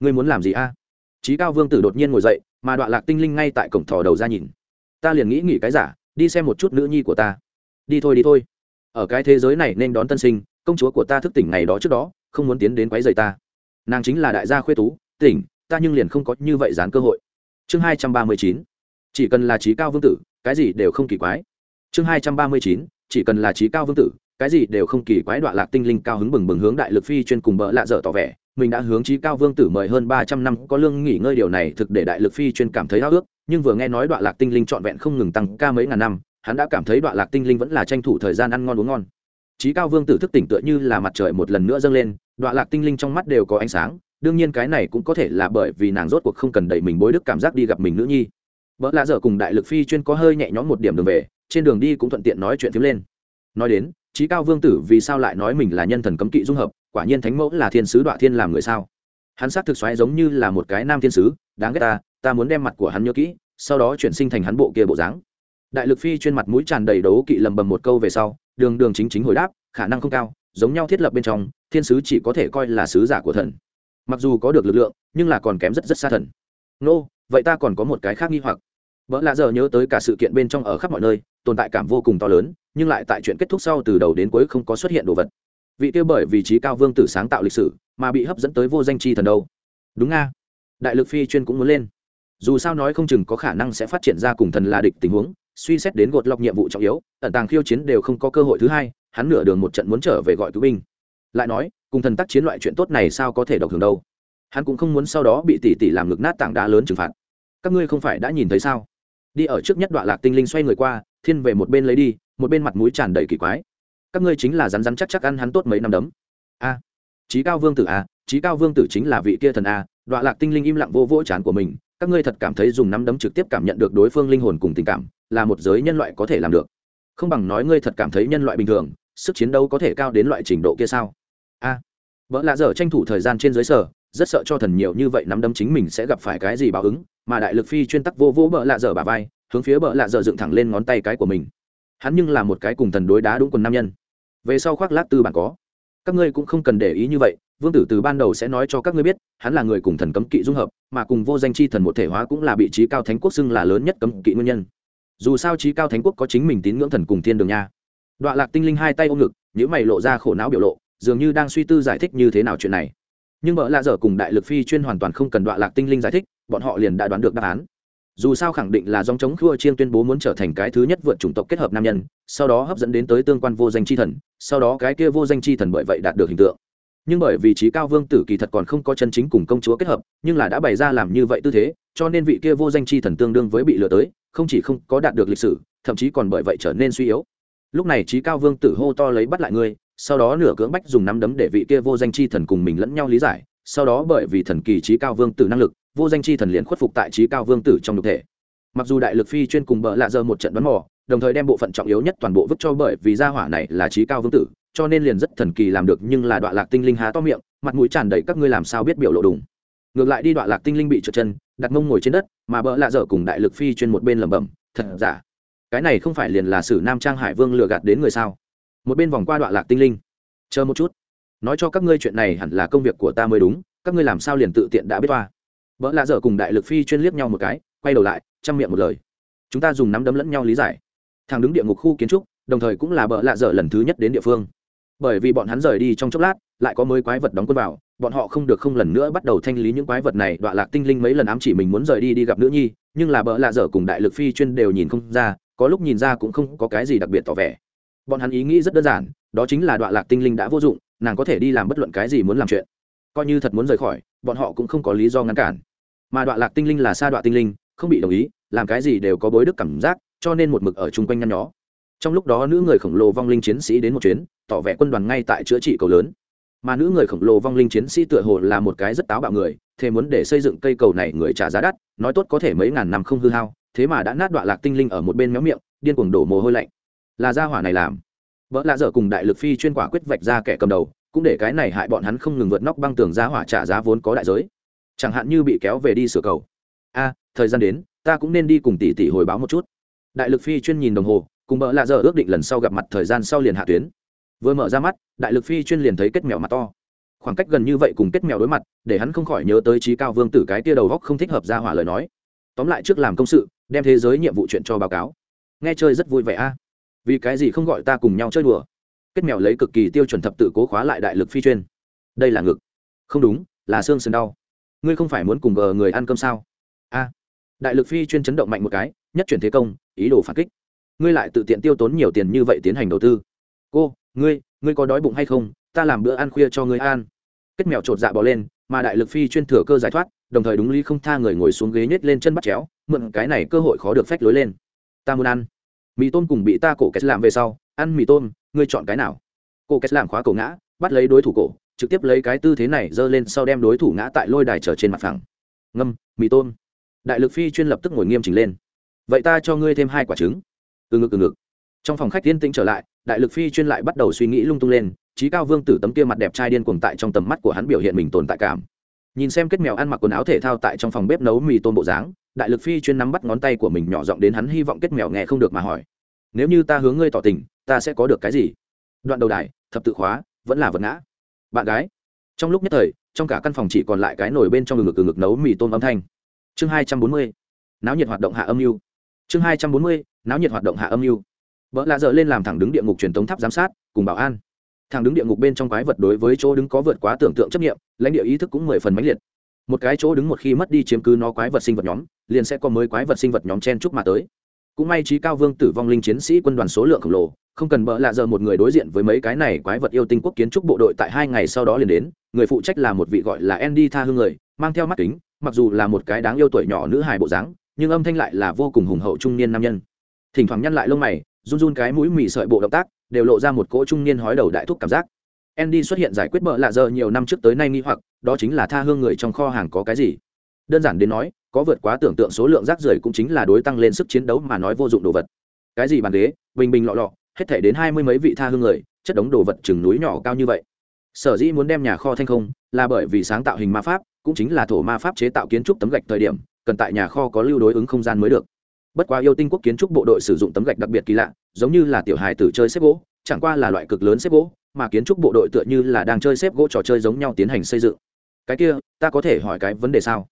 Ngươi muốn làm gì a? Trí cao vương tử đột nhiên ngồi dậy, mà đoạn lạc tinh linh ngay tại cổng thò đầu ra nhìn. Ta liền nghĩ nghỉ cái giả, đi xem một chút nữ nhi của ta. Đi thôi đi thôi. Ở cái thế giới này nên đón tân sinh, công chúa của ta thức tỉnh ngày đó trước đó, không muốn tiến đến quấy rầy ta nàng chính là đại gia khuê tú, tỉnh, ta nhưng liền không có như vậy dán cơ hội. Chương hai trăm ba mươi chín, chỉ cần là trí cao vương tử, cái gì đều không kỳ quái. Chương hai trăm ba mươi chín, chỉ cần là trí cao vương tử, cái gì đều không kỳ quái đoạn lạc tinh linh cao hứng bừng bừng hướng đại lực phi chuyên cùng bỡ lạ dở tỏ vẻ. Mình đã hướng trí cao vương tử mời hơn ba trăm năm có lương nghỉ ngơi điều này thực để đại lực phi chuyên cảm thấy háo ước, nhưng vừa nghe nói đoạn lạc tinh linh trọn vẹn không ngừng tăng ca mấy ngàn năm, hắn đã cảm thấy đoạn lạc tinh linh vẫn là tranh thủ thời gian ăn ngon uống ngon. Trí cao vương tử thức tỉnh tựa như là mặt trời một lần nữa dâng lên đoạn lạc tinh linh trong mắt đều có ánh sáng, đương nhiên cái này cũng có thể là bởi vì nàng rốt cuộc không cần đẩy mình bối đức cảm giác đi gặp mình nữ nhi. Vợ lạ dở cùng đại lực phi chuyên có hơi nhẹ nhõm một điểm đường về, trên đường đi cũng thuận tiện nói chuyện phiếm lên. Nói đến trí cao vương tử vì sao lại nói mình là nhân thần cấm kỵ dung hợp, quả nhiên thánh mẫu là thiên sứ đoạn thiên làm người sao? Hắn xác thực xoáy giống như là một cái nam thiên sứ, đáng ghét ta ta muốn đem mặt của hắn nhớ kỹ, sau đó chuyển sinh thành hắn bộ kia bộ dáng. Đại lực phi chuyên mặt mũi tràn đầy đấu kỵ lầm bầm một câu về sau, đường đường chính chính hồi đáp, khả năng không cao giống nhau thiết lập bên trong thiên sứ chỉ có thể coi là sứ giả của thần. Mặc dù có được lực lượng nhưng là còn kém rất rất xa thần. Nô、no, vậy ta còn có một cái khác nghi hoặc. Vợ lạ giờ nhớ tới cả sự kiện bên trong ở khắp mọi nơi tồn tại cảm vô cùng to lớn nhưng lại tại chuyện kết thúc sau từ đầu đến cuối không có xuất hiện đồ vật. Vị kia bởi vị trí cao vương tử sáng tạo lịch sử mà bị hấp dẫn tới vô danh chi thần đâu. Đúng nga. Đại lực phi chuyên cũng muốn lên. Dù sao nói không chừng có khả năng sẽ phát triển ra cùng thần là địch tình huống suy xét đến gột lọc nhiệm vụ trọng yếu, ẩn tàng khiêu chiến đều không có cơ hội thứ hai, hắn nửa đường một trận muốn trở về gọi cứu binh. Lại nói, cùng thần tác chiến loại chuyện tốt này sao có thể độc thường đâu? Hắn cũng không muốn sau đó bị tỷ tỷ làm ngực nát tảng đá lớn trừng phạt. Các ngươi không phải đã nhìn thấy sao? Đi ở trước nhất đoạn lạc tinh linh xoay người qua, thiên về một bên lấy đi, một bên mặt mũi tràn đầy kỳ quái. Các ngươi chính là rắn rắn chắc chắc ăn hắn tốt mấy năm đấm. A trí cao vương tử à, a trí cao vương tử chính là vị kia thần a đoạn lạc tinh linh im lặng vô vỗ chán của mình các ngươi thật cảm thấy dùng nắm đấm trực tiếp cảm nhận được đối phương linh hồn cùng tình cảm là một giới nhân loại có thể làm được. Không bằng nói ngươi thật cảm thấy nhân loại bình thường sức chiến đấu có thể cao đến loại trình độ kia sao? A. À, vợ lạ dở tranh thủ thời gian trên dưới sở rất sợ cho thần nhiều như vậy nắm đấm chính mình sẽ gặp phải cái gì báo ứng mà đại lực phi chuyên tắc vô vỗ bợ lạ dở bà vai hướng phía bợ lạ dở dựng thẳng lên ngón tay cái của mình. Hắn nhưng là một cái cùng thần đối đá đúng quần nam nhân. Về sau khoác lát tư bản có. Các ngươi cũng không cần để ý như vậy vương tử từ ban đầu sẽ nói cho các ngươi biết, hắn là người cùng thần cấm kỵ dung hợp, mà cùng vô danh chi thần một thể hóa cũng là bị trí cao thánh quốc xưng là lớn nhất cấm kỵ nguyên nhân. Dù sao trí cao thánh quốc có chính mình tín ngưỡng thần cùng thiên đường nha. Đoạn lạc tinh linh hai tay ôm ngực những mày lộ ra khổ não biểu lộ, dường như đang suy tư giải thích như thế nào chuyện này. Nhưng vợ lạ dở cùng đại lực phi chuyên hoàn toàn không cần đoạn lạc tinh linh giải thích, bọn họ liền đã đoán được đáp án. Dù sao khẳng định là dòng chống khua chiên tuyên bố muốn trở thành cái thứ nhất vượt chủng tộc kết hợp nam nhân, sau đó hấp dẫn đến tới tương quan vô danh chi thần, sau đó cái kia vô danh chi thần bởi vậy đạt được hình tượng nhưng bởi vì trí cao vương tử kỳ thật còn không có chân chính cùng công chúa kết hợp, nhưng là đã bày ra làm như vậy tư thế, cho nên vị kia vô danh chi thần tương đương với bị lừa tới, không chỉ không có đạt được lịch sử, thậm chí còn bởi vậy trở nên suy yếu. Lúc này trí cao vương tử hô to lấy bắt lại ngươi, sau đó nửa cưỡng bách dùng nắm đấm để vị kia vô danh chi thần cùng mình lẫn nhau lý giải, sau đó bởi vì thần kỳ trí cao vương tử năng lực, vô danh chi thần liền khuất phục tại trí cao vương tử trong độc thể. Mặc dù đại lực phi chuyên cùng bợ lạ dơ một trận bắn mò, đồng thời đem bộ phận trọng yếu nhất toàn bộ vứt cho bởi vì gia hỏa này là trí cao vương tử cho nên liền rất thần kỳ làm được nhưng là đoạn lạc tinh linh há to miệng, mặt mũi tràn đầy các ngươi làm sao biết biểu lộ đùng. Ngược lại đi đoạn lạc tinh linh bị trượt chân, đặt mông ngồi trên đất, mà bỡ lạ dở cùng đại lực phi chuyên một bên lẩm bẩm, thật giả? Cái này không phải liền là sử nam trang hải vương lừa gạt đến người sao? Một bên vòng qua đoạn lạc tinh linh, chờ một chút, nói cho các ngươi chuyện này hẳn là công việc của ta mới đúng, các ngươi làm sao liền tự tiện đã biết toa? Vợ lạ dở cùng đại lực phi chuyên liếc nhau một cái, quay đầu lại, chăm miệng một lời, chúng ta dùng nắm đấm lẫn nhau lý giải. Thằng đứng địa ngục khu kiến trúc, đồng thời cũng là vợ lạ dở lần thứ nhất đến địa phương bởi vì bọn hắn rời đi trong chốc lát, lại có mới quái vật đóng quân vào, bọn họ không được không lần nữa bắt đầu thanh lý những quái vật này đoạn lạc tinh linh mấy lần ám chỉ mình muốn rời đi đi gặp nữ nhi, nhưng là bỡ lạ dở cùng đại lực phi chuyên đều nhìn không ra, có lúc nhìn ra cũng không có cái gì đặc biệt tỏ vẻ. Bọn hắn ý nghĩ rất đơn giản, đó chính là đoạn lạc tinh linh đã vô dụng, nàng có thể đi làm bất luận cái gì muốn làm chuyện. Coi như thật muốn rời khỏi, bọn họ cũng không có lý do ngăn cản. Mà đoạn lạc tinh linh là sa đoạn tinh linh, không bị đồng ý, làm cái gì đều có bối đức cảm giác, cho nên một mực ở chung quanh nhăn nhó trong lúc đó nữ người khổng lồ vong linh chiến sĩ đến một chuyến, tỏ vẻ quân đoàn ngay tại chữa trị cầu lớn. Mà nữ người khổng lồ vong linh chiến sĩ tựa hồ là một cái rất táo bạo người thế muốn để xây dựng cây cầu này người trả giá đắt, nói tốt có thể mấy ngàn năm không hư hao, thế mà đã nát đoạn lạc tinh linh ở một bên méo miệng, điên cuồng đổ mồ hôi lạnh. Là gia hỏa này làm. Vợ lạ dở cùng đại lực phi chuyên quả quyết vạch ra kẻ cầm đầu, cũng để cái này hại bọn hắn không ngừng vượt nóc băng tường giá hỏa trả giá vốn có đại giới. Chẳng hạn như bị kéo về đi sửa cầu. A, thời gian đến, ta cũng nên đi cùng tỷ tỷ hồi báo một chút. Đại lực phi chuyên nhìn đồng hồ cùng bỡ lạ giờ ước định lần sau gặp mặt thời gian sau liền hạ tuyến. Vừa mở ra mắt, đại lực phi chuyên liền thấy kết mèo mặt to. Khoảng cách gần như vậy cùng kết mèo đối mặt, để hắn không khỏi nhớ tới trí cao vương tử cái tia đầu góc không thích hợp ra hỏa lời nói. Tóm lại trước làm công sự, đem thế giới nhiệm vụ chuyện cho báo cáo. Nghe chơi rất vui vẻ a. Vì cái gì không gọi ta cùng nhau chơi đùa? Kết mèo lấy cực kỳ tiêu chuẩn thập tự cố khóa lại đại lực phi chuyên. Đây là ngực. Không đúng, là xương sườn đau. Ngươi không phải muốn cùng gờ người ăn cơm sao? A. Đại lực phi chuyên chấn động mạnh một cái, nhất chuyển thế công, ý đồ phản kích ngươi lại tự tiện tiêu tốn nhiều tiền như vậy tiến hành đầu tư. Cô, ngươi ngươi có đói bụng hay không? Ta làm bữa ăn khuya cho ngươi ăn. Kết mèo chột dạ bỏ lên, mà đại lực phi chuyên thừa cơ giải thoát, đồng thời đúng lý không tha người ngồi xuống ghế nhét lên chân bắt chéo, mượn cái này cơ hội khó được phách lối lên. Ta muốn ăn. Mì tôm cùng bị ta cổ kết làm về sau, ăn mì tôm, ngươi chọn cái nào? Cổ kết làm khóa cổ ngã, bắt lấy đối thủ cổ, trực tiếp lấy cái tư thế này giơ lên sau đem đối thủ ngã tại lôi đài trở trên mặt phẳng. Ngâm, mì tôm. Đại lực phi chuyên lập tức ngồi nghiêm chỉnh lên. Vậy ta cho ngươi thêm hai quả trứng từ ngực từ ngực. Trong phòng khách tiên tĩnh trở lại, đại lực phi chuyên lại bắt đầu suy nghĩ lung tung lên, trí cao vương tử tấm kia mặt đẹp trai điên cuồng tại trong tầm mắt của hắn biểu hiện mình tồn tại cảm. Nhìn xem kết mèo ăn mặc quần áo thể thao tại trong phòng bếp nấu mì tôm bộ dáng, đại lực phi chuyên nắm bắt ngón tay của mình nhỏ giọng đến hắn hy vọng kết mèo nghe không được mà hỏi. Nếu như ta hướng ngươi tỏ tình, ta sẽ có được cái gì? Đoạn đầu đài, thập tự khóa, vẫn là vật ngã. Bạn gái. Trong lúc nhất thời, trong cả căn phòng chỉ còn lại cái nồi bên trong ngực ngực ngực nấu mì tôm âm thanh. Chương hai trăm bốn mươi. Náo nhiệt hoạt động hạ âm mưu chương hai trăm bốn mươi, náo nhiệt hoạt động hạ âm mưu. Vợ lạ dợ lên làm thẳng đứng địa ngục truyền thống tháp giám sát, cùng bảo an. Thẳng đứng địa ngục bên trong quái vật đối với chỗ đứng có vượt quá tưởng tượng chấp nghiệm, lãnh địa ý thức cũng mười phần mãnh liệt. Một cái chỗ đứng một khi mất đi chiếm cứ nó quái vật sinh vật nhóm, liền sẽ có mới quái vật sinh vật nhóm chen chúc mà tới. Cũng may trí cao vương tử vong linh chiến sĩ quân đoàn số lượng khổng lồ, không cần bỡ lạ giờ một người đối diện với mấy cái này quái vật yêu tinh quốc kiến trúc bộ đội tại hai ngày sau đó liền đến, người phụ trách là một vị gọi là andy tha hương người, mang theo mắt kính, mặc dù là một cái đáng yêu tuổi nhỏ nữ hài bộ dáng nhưng âm thanh lại là vô cùng hùng hậu trung niên nam nhân. Thỉnh thoảng nhăn lại lông mày, run run cái mũi mì sợi bộ động tác, đều lộ ra một cỗ trung niên hói đầu đại thúc cảm giác. Andy xuất hiện giải quyết bợ lạ giờ nhiều năm trước tới nay nghi hoặc, đó chính là tha hương người trong kho hàng có cái gì. Đơn giản đến nói, có vượt quá tưởng tượng số lượng rác rưởi cũng chính là đối tăng lên sức chiến đấu mà nói vô dụng đồ vật. Cái gì bàn ghế, bình bình lọ lọ, hết thể đến hai mươi mấy vị tha hương người, chất đống đồ vật chừng núi nhỏ cao như vậy. Sở dĩ muốn đem nhà kho thanh không, là bởi vì sáng tạo hình ma pháp, cũng chính là thổ ma pháp chế tạo kiến trúc tấm gạch thời điểm cần tại nhà kho có lưu đối ứng không gian mới được. Bất quá yêu tinh quốc kiến trúc bộ đội sử dụng tấm gạch đặc biệt kỳ lạ, giống như là tiểu hài tử chơi xếp gỗ, chẳng qua là loại cực lớn xếp gỗ, mà kiến trúc bộ đội tựa như là đang chơi xếp gỗ trò chơi giống nhau tiến hành xây dựng. Cái kia, ta có thể hỏi cái vấn đề sao?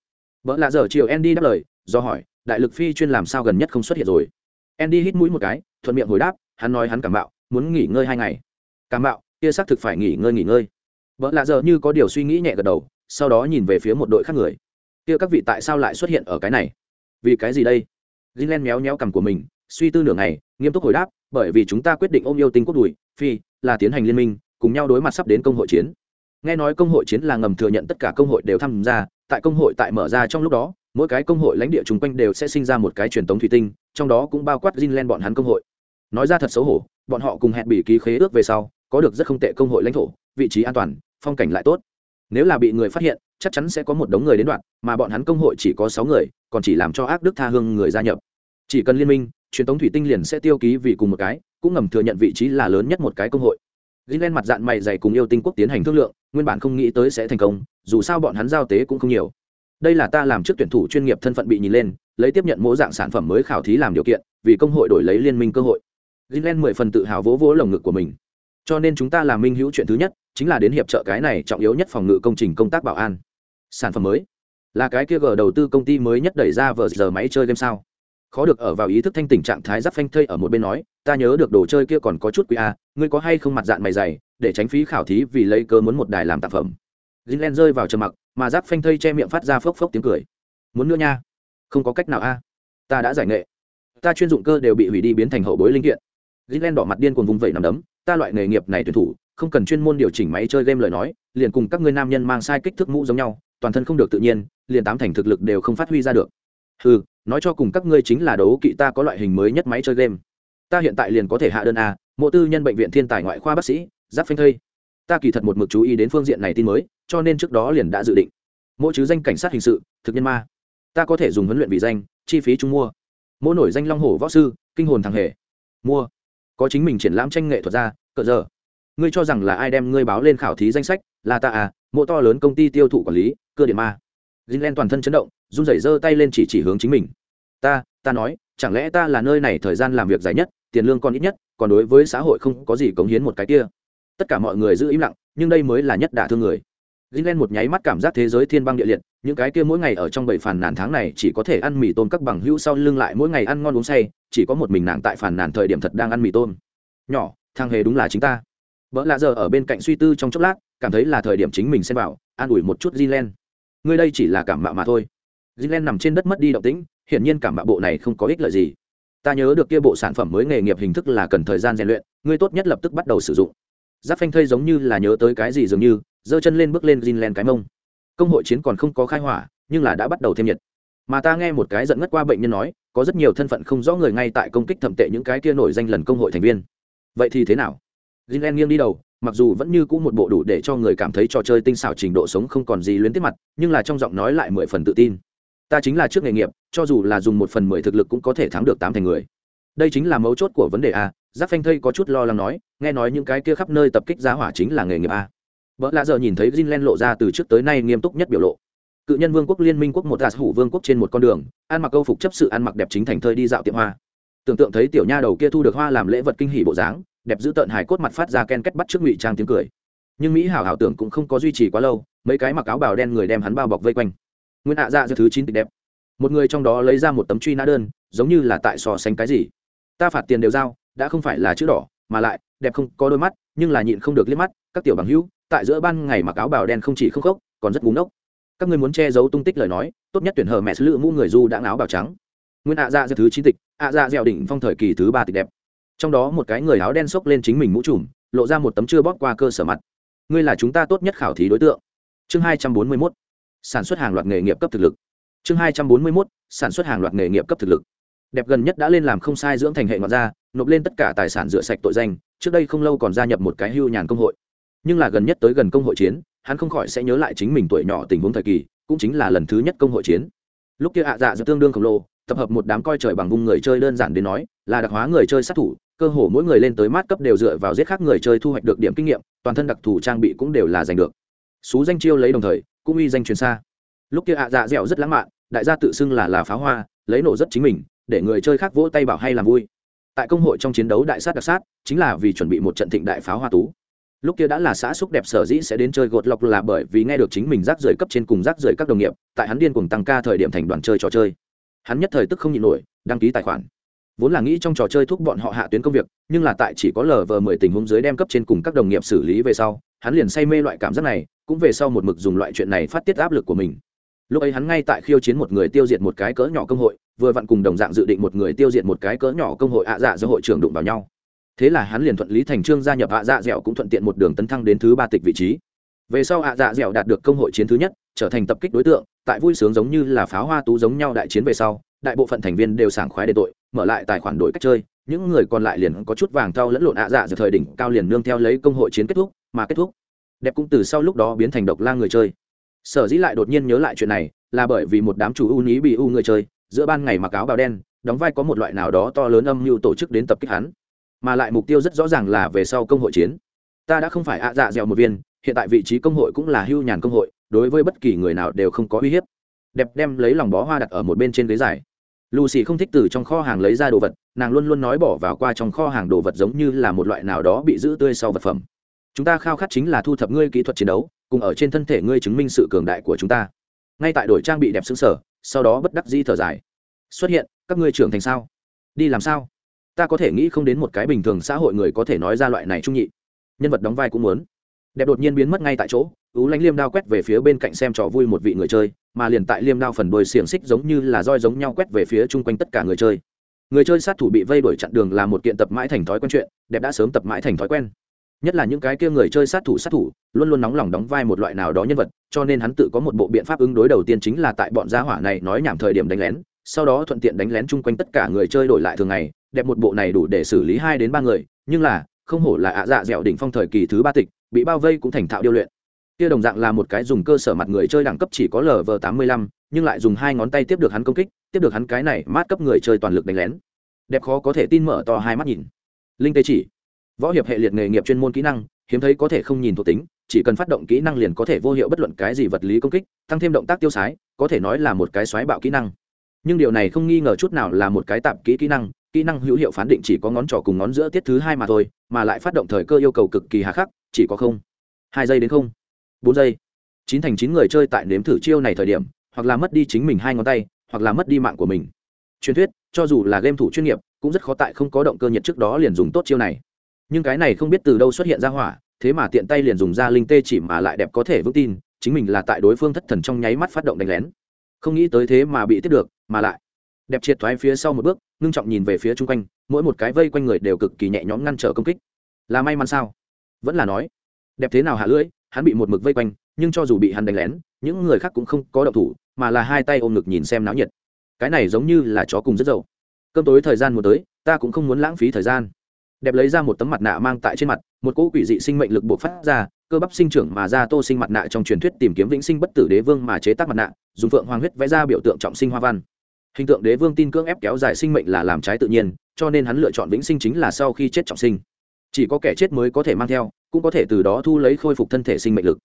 Vợ lạ giờ chiều andy đáp lời, do hỏi, đại lực phi chuyên làm sao gần nhất không xuất hiện rồi? Andy hít mũi một cái, thuận miệng hồi đáp, hắn nói hắn cảm bạo muốn nghỉ ngơi hai ngày. Cảm bạo kia xác thực phải nghỉ ngơi nghỉ ngơi. Vợ lạ giờ như có điều suy nghĩ nhẹ gật đầu, sau đó nhìn về phía một đội khác người kia các vị tại sao lại xuất hiện ở cái này? Vì cái gì đây? Jinlen méo méo cằm của mình, suy tư nửa ngày, nghiêm túc hồi đáp, bởi vì chúng ta quyết định ôm yêu tinh quốc đùi, phi, là tiến hành liên minh, cùng nhau đối mặt sắp đến công hội chiến. Nghe nói công hội chiến là ngầm thừa nhận tất cả công hội đều tham gia, tại công hội tại mở ra trong lúc đó, mỗi cái công hội lãnh địa chung quanh đều sẽ sinh ra một cái truyền thống thủy tinh, trong đó cũng bao quát Jinlen bọn hắn công hội. Nói ra thật xấu hổ, bọn họ cùng hẹn bị ký khế ước về sau, có được rất không tệ công hội lãnh thổ, vị trí an toàn, phong cảnh lại tốt nếu là bị người phát hiện chắc chắn sẽ có một đống người đến đoạn mà bọn hắn công hội chỉ có sáu người còn chỉ làm cho ác đức tha hương người gia nhập chỉ cần liên minh truyền thống thủy tinh liền sẽ tiêu ký vì cùng một cái cũng ngầm thừa nhận vị trí là lớn nhất một cái công hội Greenland mặt dạng mày dày cùng yêu tinh quốc tiến hành thương lượng, nguyên bản không nghĩ tới sẽ thành công, dù sao bọn hắn giao tế cũng không nhiều. Đây là ta làm trước tuyển thủ chuyên nghiệp thân phận bị nhìn lên, lấy tiếp nhận mỗi dạng sản phẩm mới khảo thí làm điều kiện, vì công hội đổi lấy liên minh cơ hội. Greenland mười phần tự hào vỗ vỗ lồng ngực của mình. Cho nên chúng ta làm minh hữu chuyện thứ nhất, chính là đến hiệp trợ cái này trọng yếu nhất phòng ngự công trình công tác bảo an. Sản phẩm mới. Là cái kia g đầu tư công ty mới nhất đẩy ra vờ giờ máy chơi game sao? khó được ở vào ý thức thanh tỉnh trạng thái giáp phanh thây ở một bên nói, ta nhớ được đồ chơi kia còn có chút quý a, ngươi có hay không mặt dạng mày dày, để tránh phí khảo thí vì lấy cơ muốn một đài làm tác phẩm. Greenland rơi vào trầm mặc, mà giáp phanh thây che miệng phát ra phốc phốc tiếng cười. Muốn nữa nha, không có cách nào a, ta đã giải nghệ, ta chuyên dụng cơ đều bị hủy đi biến thành hậu bối linh kiện. Greenland đỏ mặt điên cuồng vùng vẩy nằm đấm ta loại nghề nghiệp này tuyển thủ, không cần chuyên môn điều chỉnh máy chơi game lời nói, liền cùng các ngươi nam nhân mang sai kích thước mũ giống nhau, toàn thân không được tự nhiên, liền tám thành thực lực đều không phát huy ra được. Ừ nói cho cùng các ngươi chính là đấu kỵ ta có loại hình mới nhất máy chơi game. Ta hiện tại liền có thể hạ đơn a, mộ tư nhân bệnh viện thiên tài ngoại khoa bác sĩ, giáp phanh thây. Ta kỳ thật một mực chú ý đến phương diện này tin mới, cho nên trước đó liền đã dự định. Mỗi chứ danh cảnh sát hình sự, thực nhân ma. Ta có thể dùng huấn luyện vị danh, chi phí chung mua. Mỗi nổi danh long hổ võ sư, kinh hồn thằng hề. Mua có chính mình triển lãm tranh nghệ thuật ra cỡ giờ ngươi cho rằng là ai đem ngươi báo lên khảo thí danh sách là ta à mộ to lớn công ty tiêu thụ quản lý cơ điện ma Len toàn thân chấn động, run rẩy giơ tay lên chỉ chỉ hướng chính mình. "Ta, ta nói, chẳng lẽ ta là nơi này thời gian làm việc dài nhất, tiền lương còn ít nhất, còn đối với xã hội không có gì cống hiến một cái kia." Tất cả mọi người giữ im lặng, nhưng đây mới là nhất đả thương người. Greenland một nháy mắt cảm giác thế giới thiên băng địa liệt, những cái kia mỗi ngày ở trong bảy phản nàn tháng này chỉ có thể ăn mì tôm các bằng hữu sau lưng lại mỗi ngày ăn ngon uống say, chỉ có một mình nàng tại phản nàn thời điểm thật đang ăn mì tôm. Nhỏ, thằng hề đúng là chính ta. Bỡ lạ giờ ở bên cạnh suy tư trong chốc lát, cảm thấy là thời điểm chính mình xem vào, an ủi một chút Greenland ngươi đây chỉ là cảm mạo mà thôi Gilen nằm trên đất mất đi động tĩnh, hiển nhiên cảm mạo bộ này không có ích lợi gì. Ta nhớ được kia bộ sản phẩm mới nghề nghiệp hình thức là cần thời gian rèn luyện, ngươi tốt nhất lập tức bắt đầu sử dụng. Giáp phanh thây giống như là nhớ tới cái gì dường như, giơ chân lên bước lên Greenland cái mông. Công hội chiến còn không có khai hỏa, nhưng là đã bắt đầu thêm nhiệt. Mà ta nghe một cái giận ngất qua bệnh nhân nói, có rất nhiều thân phận không rõ người ngay tại công kích thẩm tệ những cái kia nổi danh lần công hội thành viên. Vậy thì thế nào? Greenland nghiêng đi đầu, mặc dù vẫn như cũ một bộ đủ để cho người cảm thấy trò chơi tinh xảo trình độ sống không còn gì luyến tiếp mặt nhưng là trong giọng nói lại mười phần tự tin ta chính là trước nghề nghiệp cho dù là dùng một phần mười thực lực cũng có thể thắng được tám thành người đây chính là mấu chốt của vấn đề a giáp phanh thây có chút lo lắng nói nghe nói những cái kia khắp nơi tập kích giá hỏa chính là nghề nghiệp a vợ lạ giờ nhìn thấy Jinlen lộ ra từ trước tới nay nghiêm túc nhất biểu lộ. Cự nhân vương quốc, liên minh quốc, một gạt hủ vương quốc trên một con đường, ăn mặc câu phục chấp sự, ăn mặc đẹp chính thành thơi đi dạo tiệm hoa. Tưởng tượng thấy tiểu nha đầu kia thu được hoa làm lễ vật kinh hỉ bộ dáng, đẹp giữ tợn hài cốt mặt phát ra ken kết bắt trước ngụy trang tiếng cười. Nhưng mỹ hảo hảo tưởng cũng không có duy trì quá lâu, mấy cái mặc áo bào đen người đem hắn bao bọc vây quanh. Nguyên hạ dạ giữa thứ chín tịch đẹp. Một người trong đó lấy ra một tấm truy nã đơn, giống như là tại so sánh cái gì. Ta phạt tiền đều giao, đã không phải là chữ đỏ, mà lại, đẹp không có đôi mắt, nhưng là nhịn không được liếc mắt các tiểu bằng hữu, tại giữa ban ngày mặc áo bào đen không chỉ không khốc còn rất búng ốc các người muốn che giấu tung tích lời nói, tốt nhất tuyển hờ mẹ lựa mũ người du đã áo bào trắng. Nguyên hạ dạ giữa thứ chín tịch hạ dạ dẻo đỉnh phong thời kỳ thứ ba tịch đẹp. Trong đó một cái người áo đen xốc lên chính mình mũ trùm, lộ ra một tấm chưa bóp qua cơ sở mặt. Ngươi là chúng ta tốt nhất khảo thí đối tượng. Chương hai trăm bốn mươi mốt, sản xuất hàng loạt nghề nghiệp cấp thực lực. Chương hai trăm bốn mươi mốt, sản xuất hàng loạt nghề nghiệp cấp thực lực. Đẹp gần nhất đã lên làm không sai dưỡng thành hệ ngoại gia, nộp lên tất cả tài sản rửa sạch tội danh, trước đây không lâu còn gia nhập một cái hưu nhàn công hội nhưng là gần nhất tới gần công hội chiến, hắn không khỏi sẽ nhớ lại chính mình tuổi nhỏ tình huống thời kỳ, cũng chính là lần thứ nhất công hội chiến. Lúc kia ạ dạ dự tương đương khổng lồ, tập hợp một đám coi trời bằng vùng người chơi đơn giản đến nói, là đặc hóa người chơi sát thủ, cơ hồ mỗi người lên tới mát cấp đều dựa vào giết khác người chơi thu hoạch được điểm kinh nghiệm, toàn thân đặc thù trang bị cũng đều là giành được. Xú danh chiêu lấy đồng thời, cũng uy danh truyền xa. Lúc kia ạ dạ dẻo rất lãng mạn, đại gia tự xưng là là pháo hoa, lấy nổ rất chính mình, để người chơi khác vỗ tay bảo hay làm vui. Tại công hội trong chiến đấu đại sát đặc sát, chính là vì chuẩn bị một trận thịnh đại pháo hoa tú lúc kia đã là xã xúc đẹp sở dĩ sẽ đến chơi gột lọc là bởi vì nghe được chính mình rác rưởi cấp trên cùng rác rưởi các đồng nghiệp, tại hắn điên cùng tăng ca thời điểm thành đoàn chơi trò chơi. Hắn nhất thời tức không nhịn nổi, đăng ký tài khoản. Vốn là nghĩ trong trò chơi thúc bọn họ hạ tuyến công việc, nhưng là tại chỉ có lờ vờ mười tình huống dưới đem cấp trên cùng các đồng nghiệp xử lý về sau, hắn liền say mê loại cảm giác này, cũng về sau một mực dùng loại chuyện này phát tiết áp lực của mình. Lúc ấy hắn ngay tại khiêu chiến một người tiêu diệt một cái cỡ nhỏ công hội, vừa vặn cùng đồng dạng dự định một người tiêu diệt một cái cỡ nhỏ công hội ạ dạ do hội trưởng đụng vào nhau thế là hắn liền thuận lý thành trương gia nhập ạ dạ dẻo cũng thuận tiện một đường tấn thăng đến thứ ba tịch vị trí. Về sau ạ dạ dẻo đạt được công hội chiến thứ nhất, trở thành tập kích đối tượng, tại vui sướng giống như là pháo hoa tú giống nhau đại chiến về sau, đại bộ phận thành viên đều sảng khoái để tội, mở lại tài khoản đổi cách chơi, những người còn lại liền có chút vàng thau lẫn lộn ạ dạ dẻo thời đỉnh cao liền nương theo lấy công hội chiến kết thúc, mà kết thúc, đẹp cũng từ sau lúc đó biến thành độc lang người chơi. Sở dĩ lại đột nhiên nhớ lại chuyện này, là bởi vì một đám chủ ưu ní bị u người chơi, giữa ban ngày mặc áo bào đen, đóng vai có một loại nào đó to lớn âm mưu tổ chức đến tập kích hắn mà lại mục tiêu rất rõ ràng là về sau công hội chiến. Ta đã không phải ạ dạ dẻo một viên, hiện tại vị trí công hội cũng là hưu nhàn công hội, đối với bất kỳ người nào đều không có uy hiếp. Đẹp đem lấy lòng bó hoa đặt ở một bên trên ghế dài. Lucy không thích từ trong kho hàng lấy ra đồ vật, nàng luôn luôn nói bỏ vào qua trong kho hàng đồ vật giống như là một loại nào đó bị giữ tươi sau vật phẩm. Chúng ta khao khát chính là thu thập ngươi kỹ thuật chiến đấu, cùng ở trên thân thể ngươi chứng minh sự cường đại của chúng ta. Ngay tại đổi trang bị đẹp xứng sở sau đó bất đắc dĩ thở dài. Xuất hiện, các ngươi trưởng thành sao? Đi làm sao? Ta có thể nghĩ không đến một cái bình thường xã hội người có thể nói ra loại này trung nhị. Nhân vật đóng vai cũng muốn. Đẹp đột nhiên biến mất ngay tại chỗ, ú lánh liêm đao quét về phía bên cạnh xem trò vui một vị người chơi, mà liền tại liêm đao phần đôi xiềng xích giống như là roi giống nhau quét về phía chung quanh tất cả người chơi. Người chơi sát thủ bị vây đuổi chặn đường là một kiện tập mãi thành thói quen chuyện, đẹp đã sớm tập mãi thành thói quen. Nhất là những cái kia người chơi sát thủ sát thủ, luôn luôn nóng lòng đóng vai một loại nào đó nhân vật, cho nên hắn tự có một bộ biện pháp ứng đối đầu tiên chính là tại bọn gia hỏa này nói nhảm thời điểm đánh lén, sau đó thuận tiện đánh lén chung quanh tất cả người chơi đổi lại thường ngày đẹp một bộ này đủ để xử lý hai đến ba người, nhưng là, không hổ là ạ dạ dẻo đỉnh phong thời kỳ thứ ba tịch, bị bao vây cũng thành thạo điêu luyện. Kia đồng dạng là một cái dùng cơ sở mặt người chơi đẳng cấp chỉ có lv tám mươi lăm, nhưng lại dùng hai ngón tay tiếp được hắn công kích, tiếp được hắn cái này mát cấp người chơi toàn lực đánh lén. Đẹp khó có thể tin mở to hai mắt nhìn. Linh tê chỉ, võ hiệp hệ liệt nghề nghiệp chuyên môn kỹ năng, hiếm thấy có thể không nhìn thuộc tính, chỉ cần phát động kỹ năng liền có thể vô hiệu bất luận cái gì vật lý công kích, tăng thêm động tác tiêu sái, có thể nói là một cái xoáy bạo kỹ năng. Nhưng điều này không nghi ngờ chút nào là một cái tạm kỹ kỹ năng kỹ năng hữu hiệu phán định chỉ có ngón trỏ cùng ngón giữa tiết thứ hai mà thôi, mà lại phát động thời cơ yêu cầu cực kỳ hà khắc, chỉ có không, hai giây đến không, bốn giây. Chín thành chín người chơi tại nếm thử chiêu này thời điểm, hoặc là mất đi chính mình hai ngón tay, hoặc là mất đi mạng của mình. Truyền thuyết, cho dù là game thủ chuyên nghiệp, cũng rất khó tại không có động cơ nhiệt trước đó liền dùng tốt chiêu này. Nhưng cái này không biết từ đâu xuất hiện ra hỏa, thế mà tiện tay liền dùng ra linh tê chỉ mà lại đẹp có thể vững tin, chính mình là tại đối phương thất thần trong nháy mắt phát động đánh lén. Không nghĩ tới thế mà bị tiếp được, mà lại đẹp triệt thoái phía sau một bước, ngưng trọng nhìn về phía chung quanh, mỗi một cái vây quanh người đều cực kỳ nhẹ nhõm ngăn trở công kích. Là may mắn sao? Vẫn là nói, đẹp thế nào hạ lưỡi, hắn bị một mực vây quanh, nhưng cho dù bị hắn đánh lén, những người khác cũng không có động thủ, mà là hai tay ôm ngực nhìn xem náo nhiệt. Cái này giống như là chó cùng rất dậu. Cơm tối thời gian muốn tới, ta cũng không muốn lãng phí thời gian. Đẹp lấy ra một tấm mặt nạ mang tại trên mặt, một cỗ quỷ dị sinh mệnh lực buộc phát ra, cơ bắp sinh trưởng mà ra tô sinh mặt nạ trong truyền thuyết tìm kiếm vĩnh sinh bất tử đế vương mà chế tác mặt nạ, dùng phượng hoàng huyết vẽ ra biểu tượng trọng sinh hoa văn hình tượng đế vương tin cưỡng ép kéo dài sinh mệnh là làm trái tự nhiên, cho nên hắn lựa chọn vĩnh sinh chính là sau khi chết trọng sinh. Chỉ có kẻ chết mới có thể mang theo, cũng có thể từ đó thu lấy khôi phục thân thể sinh mệnh lực.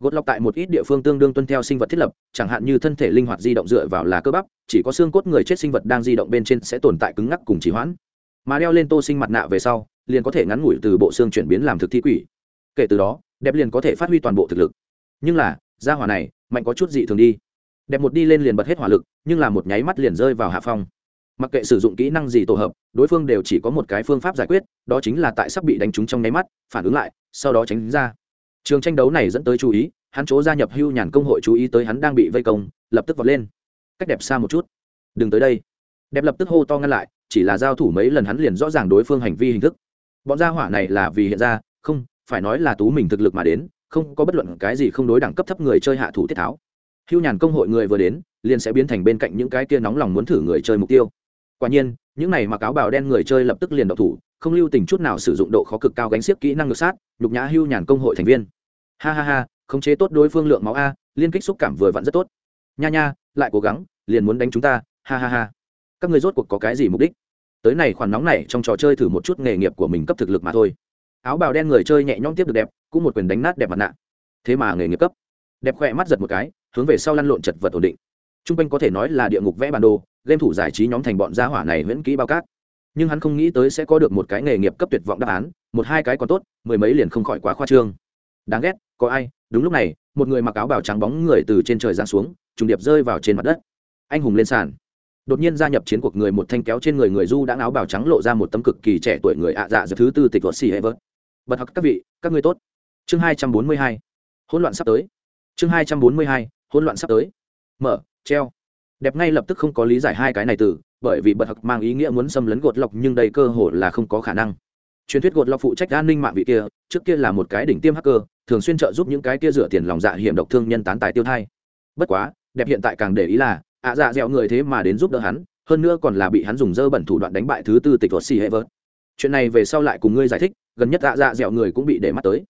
Gột lọc tại một ít địa phương tương đương tuân theo sinh vật thiết lập, chẳng hạn như thân thể linh hoạt di động dựa vào là cơ bắp, chỉ có xương cốt người chết sinh vật đang di động bên trên sẽ tồn tại cứng ngắc cùng chỉ hoãn. Mà đeo lên tô sinh mặt nạ về sau, liền có thể ngắn ngủi từ bộ xương chuyển biến làm thực thi quỷ. Kể từ đó, đẹp liền có thể phát huy toàn bộ thực lực. Nhưng là, gia hỏa này, mạnh có chút dị thường đi đẹp một đi lên liền bật hết hỏa lực, nhưng là một nháy mắt liền rơi vào hạ phong. Mặc kệ sử dụng kỹ năng gì tổ hợp, đối phương đều chỉ có một cái phương pháp giải quyết, đó chính là tại sắp bị đánh trúng trong nháy mắt, phản ứng lại, sau đó tránh ra. Trường tranh đấu này dẫn tới chú ý, hắn chỗ gia nhập hưu nhàn công hội chú ý tới hắn đang bị vây công, lập tức vọt lên. Cách đẹp xa một chút. Đừng tới đây. Đẹp lập tức hô to ngăn lại, chỉ là giao thủ mấy lần hắn liền rõ ràng đối phương hành vi hình thức. Bọn gia hỏa này là vì hiện ra, không, phải nói là tú mình thực lực mà đến, không có bất luận cái gì không đối đẳng cấp thấp người chơi hạ thủ tiết tháo hưu nhàn công hội người vừa đến, liền sẽ biến thành bên cạnh những cái kia nóng lòng muốn thử người chơi mục tiêu. Quả nhiên, những này mặc áo bào đen người chơi lập tức liền độc thủ, không lưu tình chút nào sử dụng độ khó cực cao gánh xiếc kỹ năng ngược sát, nhục nhã hưu nhàn công hội thành viên. Ha ha ha, khống chế tốt đối phương lượng máu a, liên kích xúc cảm vừa vặn rất tốt. Nha nha, lại cố gắng, liền muốn đánh chúng ta, ha ha ha. Các người rốt cuộc có cái gì mục đích? Tới này khoản nóng này trong trò chơi thử một chút nghề nghiệp của mình cấp thực lực mà thôi. Áo bào đen người chơi nhẹ nhõm tiếp được đẹp, cũng một quyền đánh nát đẹp mặt nạ. Thế mà nghề nghiệp cấp. Đẹp khỏe mắt giật một cái hướng về sau lăn lộn chật vật ổn định. T r u n g quanh có thể nói là địa ngục vẽ bản đồ, game thủ giải trí nhóm thành bọn gia hỏa này vẫn kỹ bao cát. Nhưng hắn không nghĩ tới sẽ có được một cái nghề nghiệp cấp tuyệt vọng đáp án, một hai cái còn tốt, mười mấy liền không khỏi quá khoa trương. Đáng ghét, có ai? Đúng lúc này, một người mặc áo bào trắng bóng người từ trên trời giáng xuống, trùng điệp rơi vào trên mặt đất. Anh hùng lên sàn. Đột nhiên gia nhập chiến cuộc người một thanh kéo trên người người du đã áo bào trắng lộ ra một tấm cực kỳ trẻ tuổi người ạ dạ giữa thứ tư tịch võ xì hệ vớt bật học các vị, các ngươi tốt. Chương hai trăm bốn mươi hai. Hỗn loạn sắp tới. Chương hai trăm bốn mươi hai hỗn loạn sắp tới. Mở, treo. Đẹp ngay lập tức không có lý giải hai cái này từ, bởi vì bật học mang ý nghĩa muốn xâm lấn gột lọc nhưng đây cơ hội là không có khả năng. Truyền thuyết gột lọc phụ trách an ninh mạng vị kia, trước kia là một cái đỉnh tiêm hacker, thường xuyên trợ giúp những cái kia rửa tiền lòng dạ hiểm độc thương nhân tán tài tiêu thai. Bất quá, đẹp hiện tại càng để ý là, ạ dạ dẹo người thế mà đến giúp đỡ hắn, hơn nữa còn là bị hắn dùng dơ bẩn thủ đoạn đánh bại thứ tư tịch vợt xì hệ vợt chuyện này về sau lại cùng ngươi giải thích, gần nhất dạ dạ dẹo người cũng bị để mắt tới.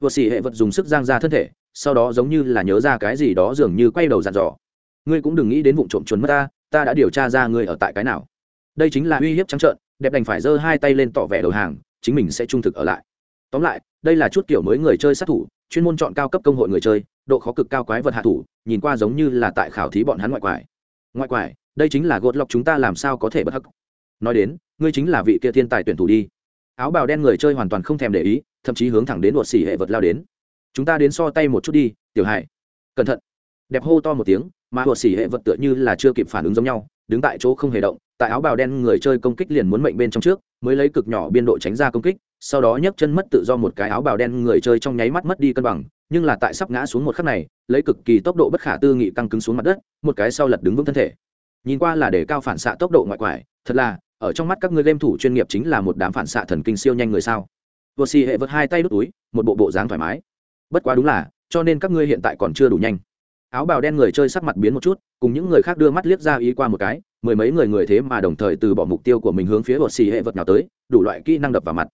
Vợt xì hệ vật dùng sức giang ra thân thể sau đó giống như là nhớ ra cái gì đó dường như quay đầu dặn dò. Ngươi cũng đừng nghĩ đến vụ trộm chuồn mất ta ta đã điều tra ra ngươi ở tại cái nào. Đây chính là uy hiếp trắng trợn, đẹp đành phải giơ hai tay lên tỏ vẻ đầu hàng, chính mình sẽ trung thực ở lại. Tóm lại, đây là chút kiểu mới người chơi sát thủ, chuyên môn chọn cao cấp công hội người chơi, độ khó cực cao quái vật hạ thủ, nhìn qua giống như là tại khảo thí bọn hắn ngoại quải. Ngoại quải, đây chính là gột lọc chúng ta làm sao có thể bất hắc. Nói đến, ngươi chính là vị kia thiên tài tuyển thủ đi. Áo bào đen người chơi hoàn toàn không thèm để ý, thậm chí hướng thẳng đến đột xỉ hệ vật lao đến chúng ta đến so tay một chút đi, tiểu hải. Cẩn thận. Đẹp hô to một tiếng, mà đột xỉ hệ vật tựa như là chưa kịp phản ứng giống nhau, đứng tại chỗ không hề động, tại áo bào đen người chơi công kích liền muốn mệnh bên trong trước, mới lấy cực nhỏ biên độ tránh ra công kích, sau đó nhấc chân mất tự do một cái áo bào đen người chơi trong nháy mắt mất đi cân bằng, nhưng là tại sắp ngã xuống một khắc này, lấy cực kỳ tốc độ bất khả tư nghị tăng cứng xuống mặt đất, một cái sau lật đứng vững thân thể. Nhìn qua là để cao phản xạ tốc độ ngoại quải, thật là, ở trong mắt các người game thủ chuyên nghiệp chính là một đám phản xạ thần kinh siêu nhanh người sao? Vừa xì hệ vật hai tay đút túi, một bộ bộ dáng thoải mái bất quá đúng là, cho nên các ngươi hiện tại còn chưa đủ nhanh. Áo bào đen người chơi sắc mặt biến một chút, cùng những người khác đưa mắt liếc ra ý qua một cái, mười mấy người người thế mà đồng thời từ bỏ mục tiêu của mình hướng phía bột xì hệ vật nào tới, đủ loại kỹ năng đập vào mặt.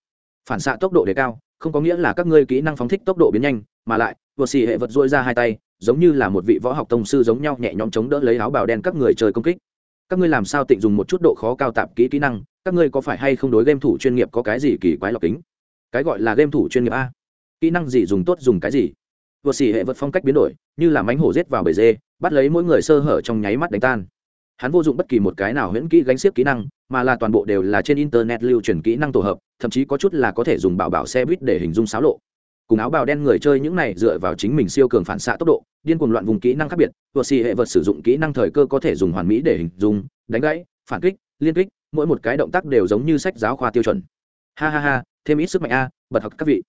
Phản xạ tốc độ đề cao, không có nghĩa là các ngươi kỹ năng phóng thích tốc độ biến nhanh, mà lại bột xì hệ vật dôi ra hai tay, giống như là một vị võ học tông sư giống nhau nhẹ nhõm chống đỡ lấy áo bào đen các người chơi công kích. Các ngươi làm sao tịnh dùng một chút độ khó cao tạp kỹ kỹ năng, các ngươi có phải hay không đối game thủ chuyên nghiệp có cái gì kỳ quái lọc kính? Cái gọi là game thủ chuyên nghiệp a kỹ năng gì dùng tốt dùng cái gì. Vượt xỉ hệ vật phong cách biến đổi, như là mánh hổ rết vào bể dê, bắt lấy mỗi người sơ hở trong nháy mắt đánh tan. Hắn vô dụng bất kỳ một cái nào huyễn kỹ gánh xiếc kỹ năng, mà là toàn bộ đều là trên internet lưu truyền kỹ năng tổ hợp, thậm chí có chút là có thể dùng bảo bảo xe buýt để hình dung xáo lộ. Cùng áo bào đen người chơi những này dựa vào chính mình siêu cường phản xạ tốc độ, điên cuồng loạn vùng kỹ năng khác biệt vượt xì hệ vật sử dụng kỹ năng thời cơ có thể dùng hoàn mỹ để hình dung, đánh gãy, phản kích, liên kích, mỗi một cái động tác đều giống như sách giáo khoa tiêu chuẩn. Ha ha ha, thêm ít sức mạnh a, bật học các vị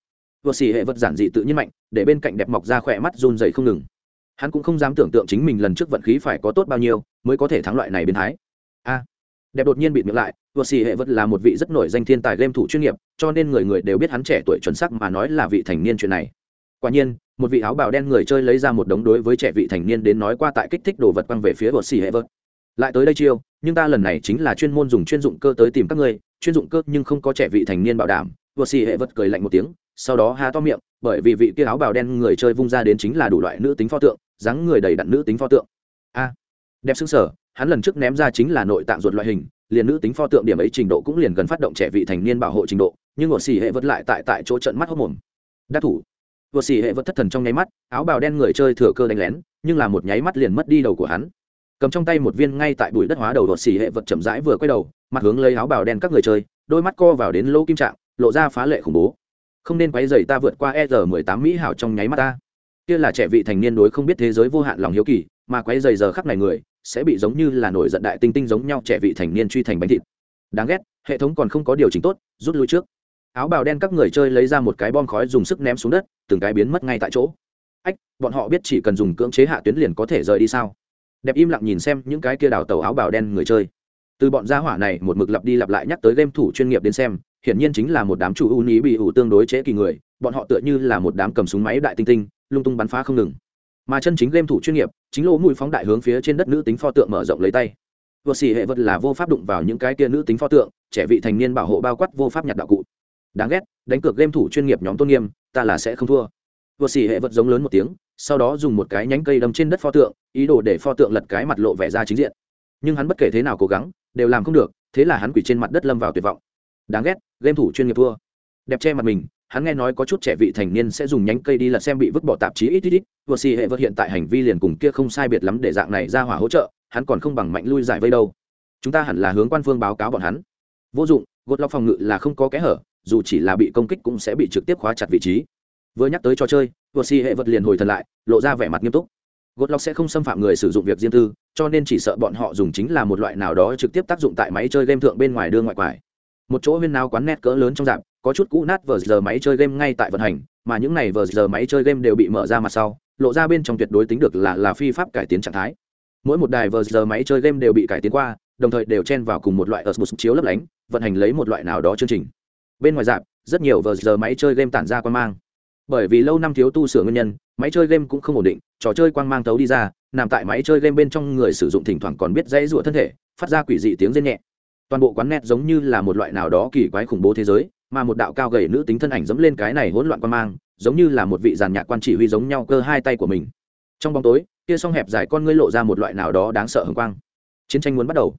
vượt xì hệ vật giản dị tự nhiên mạnh, để bên cạnh đẹp mọc ra khỏe mắt run dày không ngừng. Hắn cũng không dám tưởng tượng chính mình lần trước vận khí phải có tốt bao nhiêu, mới có thể thắng loại này biến thái. A, đẹp đột nhiên bị miệng lại vượt xì hệ vật là một vị rất nổi danh thiên tài game thủ chuyên nghiệp, cho nên người người đều biết hắn trẻ tuổi chuẩn sắc mà nói là vị thành niên chuyện này. Quả nhiên, một vị áo bào đen người chơi lấy ra một đống đối với trẻ vị thành niên đến nói qua tại kích thích đồ vật quăng về phía vượt xì hệ vật. Lại tới đây chiêu, nhưng ta lần này chính là chuyên môn dùng chuyên dụng cơ tới tìm các ngươi, chuyên dụng cơ nhưng không có trẻ vị thành niên bảo đảm. Vượt xì hệ vật cười lạnh một tiếng sau đó há to miệng, bởi vì vị kia áo bào đen người chơi vung ra đến chính là đủ loại nữ tính pho tượng, dáng người đầy đặn nữ tính pho tượng. A, đẹp xứng sở hắn lần trước ném ra chính là nội tạng ruột loại hình, liền nữ tính pho tượng điểm ấy trình độ cũng liền gần phát động trẻ vị thành niên bảo hộ trình độ, nhưng ngột xì hệ vật lại tại tại chỗ trận mắt hốc mồm. Đắc thủ. Vượt xì hệ vật thất thần trong nháy mắt, áo bào đen người chơi thừa cơ đánh lén, nhưng là một nháy mắt liền mất đi đầu của hắn. Cầm trong tay một viên ngay tại bụi đất hóa đầu vượt xì hệ vật chậm rãi vừa quay đầu, mặt hướng lấy áo bào đen các người chơi, đôi mắt co vào đến lỗ kim trạng, lộ ra phá lệ khủng bố không nên quấy dày ta vượt qua e r mười tám mỹ hảo trong nháy mắt ta. Kia là trẻ vị thành niên đối không biết thế giới vô hạn lòng hiếu kỳ, mà quấy dày giờ khắc này người, sẽ bị giống như là nổi giận đại tinh tinh giống nhau trẻ vị thành niên truy thành bánh thịt. Đáng ghét, hệ thống còn không có điều chỉnh tốt, rút lui trước. Áo bào đen các người chơi lấy ra một cái bom khói dùng sức ném xuống đất, từng cái biến mất ngay tại chỗ. Ách, bọn họ biết chỉ cần dùng cưỡng chế hạ tuyến liền có thể rời đi sao? Đẹp im lặng nhìn xem những cái kia đào tàu áo bào đen người chơi. Từ bọn gia hỏa này một mực lặp đi lặp lại nhắc tới game thủ chuyên nghiệp đến xem hiển nhiên chính là một đám chủ ưu ní bị ủ tương đối chế kỳ người, bọn họ tựa như là một đám cầm súng máy đại tinh tinh, lung tung bắn phá không ngừng. Mà chân chính game thủ chuyên nghiệp, chính lỗ mũi phóng đại hướng phía trên đất nữ tính pho tượng mở rộng lấy tay. Vượt xì hệ vật là vô pháp đụng vào những cái kia nữ tính pho tượng, trẻ vị thành niên bảo hộ bao quát vô pháp nhặt đạo cụ. Đáng ghét, đánh cược game thủ chuyên nghiệp nhóm tôn nghiêm, ta là sẽ không thua. Vượt xì hệ vật giống lớn một tiếng, sau đó dùng một cái nhánh cây đâm trên đất pho tượng, ý đồ để pho tượng lật cái mặt lộ vẻ ra chính diện. Nhưng hắn bất kể thế nào cố gắng, đều làm không được, thế là hắn quỳ trên mặt đất lâm vào tuyệt vọng đáng ghét, game thủ chuyên nghiệp thua. Đẹp che mặt mình, hắn nghe nói có chút trẻ vị thành niên sẽ dùng nhánh cây đi lật xem bị vứt bỏ tạp chí ít ít ít. Vừa xì hệ vật hiện tại hành vi liền cùng kia không sai biệt lắm để dạng này ra hỏa hỗ trợ, hắn còn không bằng mạnh lui giải vây đâu. Chúng ta hẳn là hướng quan phương báo cáo bọn hắn. Vô dụng, gột lọc phòng ngự là không có kẽ hở, dù chỉ là bị công kích cũng sẽ bị trực tiếp khóa chặt vị trí. Vừa nhắc tới trò chơi, vừa xì hệ vật liền hồi thần lại, lộ ra vẻ mặt nghiêm túc. Gột lọc sẽ không xâm phạm người sử dụng việc riêng tư, cho nên chỉ sợ bọn họ dùng chính là một loại nào đó trực tiếp tác dụng tại máy chơi game thượng bên ngoài đưa ngoại quải một chỗ huyên nào quán nét cỡ lớn trong dạp, có chút cũ nát vờ giờ máy chơi game ngay tại vận hành, mà những này vờ giờ máy chơi game đều bị mở ra mặt sau, lộ ra bên trong tuyệt đối tính được là là phi pháp cải tiến trạng thái. Mỗi một đài vờ giờ máy chơi game đều bị cải tiến qua, đồng thời đều chen vào cùng một loại ở một chiếu lấp lánh, vận hành lấy một loại nào đó chương trình. Bên ngoài dạp, rất nhiều vờ giờ máy chơi game tản ra quan mang. Bởi vì lâu năm thiếu tu sửa nguyên nhân, máy chơi game cũng không ổn định, trò chơi quang mang tấu đi ra, nằm tại máy chơi game bên trong người sử dụng thỉnh thoảng còn biết dãy rụa thân thể, phát ra quỷ dị tiếng rên nhẹ toàn bộ quán net giống như là một loại nào đó kỳ quái khủng bố thế giới, mà một đạo cao gầy nữ tính thân ảnh dẫm lên cái này hỗn loạn quan mang, giống như là một vị giàn nhạc quan chỉ huy giống nhau cơ hai tay của mình. Trong bóng tối, kia song hẹp dài con ngươi lộ ra một loại nào đó đáng sợ hừng quang. Chiến tranh muốn bắt đầu.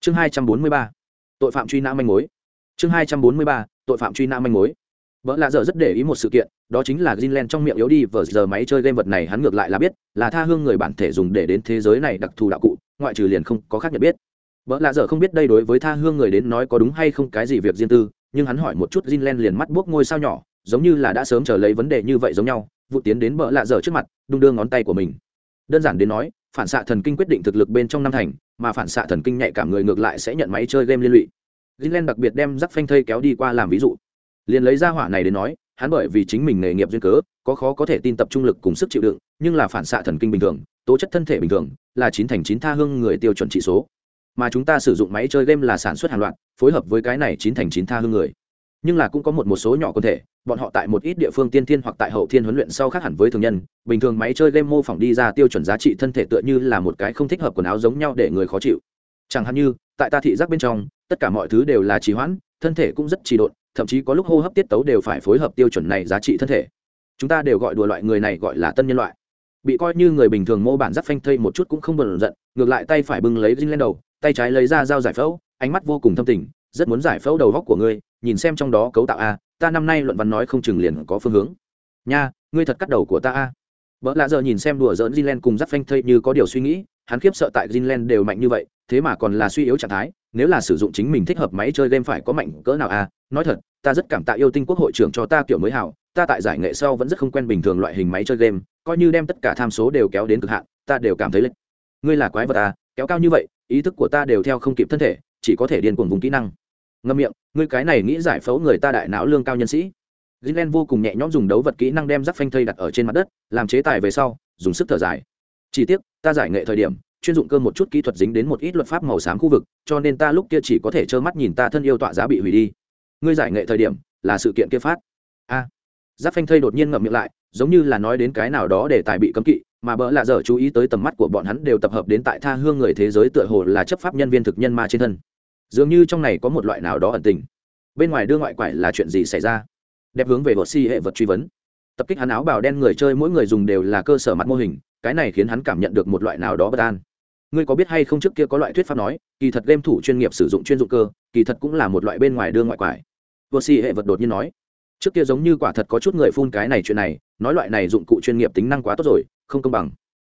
Chương hai trăm bốn mươi ba. Tội phạm truy nã manh mối. Chương hai trăm bốn mươi ba. Tội phạm truy nã manh mối. Vợ lạ dở rất để ý một sự kiện, đó chính là greenland trong miệng yếu đi vờ giờ máy chơi game vật này hắn ngược lại là biết, là tha hương người bản thể dùng để đến thế giới này đặc thù đạo cụ, ngoại trừ liền không có khác nhận biết vợ lạ dở không biết đây đối với tha hương người đến nói có đúng hay không cái gì việc riêng tư, nhưng hắn hỏi một chút greenland liền mắt buốc ngôi sao nhỏ, giống như là đã sớm chờ lấy vấn đề như vậy giống nhau, vụ tiến đến vợ lạ dở trước mặt, đung đưa ngón tay của mình. Đơn giản đến nói, phản xạ thần kinh quyết định thực lực bên trong năm thành, mà phản xạ thần kinh nhạy cảm người ngược lại sẽ nhận máy chơi game liên lụy. Greenland đặc biệt đem rắc phanh thây kéo đi qua làm ví dụ. Liền lấy ra hỏa này đến nói, hắn bởi vì chính mình nghề nghiệp duyên cớ, có khó có thể tin tập trung lực cùng sức chịu đựng, nhưng là phản xạ thần kinh bình thường, tố chất thân thể bình thường, là chín thành chín tha hương người tiêu chuẩn trị số mà chúng ta sử dụng máy chơi game là sản xuất hàng loạt, phối hợp với cái này chín thành chín tha hương người. Nhưng là cũng có một một số nhỏ quân thể, bọn họ tại một ít địa phương tiên thiên hoặc tại hậu thiên huấn luyện sau khác hẳn với thường nhân. Bình thường máy chơi game mô phỏng đi ra tiêu chuẩn giá trị thân thể tựa như là một cái không thích hợp quần áo giống nhau để người khó chịu. Chẳng hạn như, tại ta thị giác bên trong, tất cả mọi thứ đều là trì hoãn, thân thể cũng rất trì độn, thậm chí có lúc hô hấp tiết tấu đều phải phối hợp tiêu chuẩn này giá trị thân thể. Chúng ta đều gọi đùa loại người này gọi là tân nhân loại. Bị coi như người bình thường mô bản giáp phanh thây một chút cũng không bận giận, ngược lại tay phải bưng lấy dinh lên đầu tay trái lấy ra dao giải phẫu, ánh mắt vô cùng thâm tình, rất muốn giải phẫu đầu góc của ngươi, nhìn xem trong đó cấu tạo a, ta năm nay luận văn nói không chừng liền có phương hướng. Nha, ngươi thật cắt đầu của ta a. Vợ lạ giờ nhìn xem đùa dỡn Jinlen cùng giáp phanh thây như có điều suy nghĩ, hắn khiếp sợ tại Jinlen đều mạnh như vậy, thế mà còn là suy yếu trạng thái, nếu là sử dụng chính mình thích hợp máy chơi game phải có mạnh cỡ nào a? Nói thật, ta rất cảm tạ yêu tinh quốc hội trưởng cho ta kiểu mới hảo, ta tại giải nghệ sau vẫn rất không quen bình thường loại hình máy chơi game, coi như đem tất cả tham số đều kéo đến cực hạn, ta đều cảm thấy lệch. Ngươi là quái vật à kéo cao như vậy ý thức của ta đều theo không kịp thân thể, chỉ có thể điên cuồng vùng kỹ năng. Ngâm miệng, ngươi cái này nghĩ giải phẫu người ta đại não lương cao nhân sĩ. Gilen vô cùng nhẹ nhõm dùng đấu vật kỹ năng đem rắc phanh thây đặt ở trên mặt đất, làm chế tài về sau, dùng sức thở dài. Chỉ tiếc, ta giải nghệ thời điểm, chuyên dụng cơ một chút kỹ thuật dính đến một ít luật pháp màu xám khu vực, cho nên ta lúc kia chỉ có thể trơ mắt nhìn ta thân yêu tọa giá bị hủy đi. Ngươi giải nghệ thời điểm, là sự kiện kia phát. A giáp phanh thây đột nhiên ngậm miệng lại, giống như là nói đến cái nào đó để tài bị cấm kỵ, mà bỡ lạ dở chú ý tới tầm mắt của bọn hắn đều tập hợp đến tại tha hương người thế giới tựa hồ là chấp pháp nhân viên thực nhân ma trên thân. Dường như trong này có một loại nào đó ẩn tình. Bên ngoài đưa ngoại quải là chuyện gì xảy ra? Đẹp hướng về vật si hệ vật truy vấn. Tập kích hắn áo bào đen người chơi mỗi người dùng đều là cơ sở mặt mô hình, cái này khiến hắn cảm nhận được một loại nào đó bất an. Ngươi có biết hay không trước kia có loại thuyết pháp nói, kỳ thật game thủ chuyên nghiệp sử dụng chuyên dụng cơ, kỳ thật cũng là một loại bên ngoài đưa ngoại quải. Vật si hệ vật đột nhiên nói trước kia giống như quả thật có chút người phun cái này chuyện này, nói loại này dụng cụ chuyên nghiệp tính năng quá tốt rồi, không công bằng.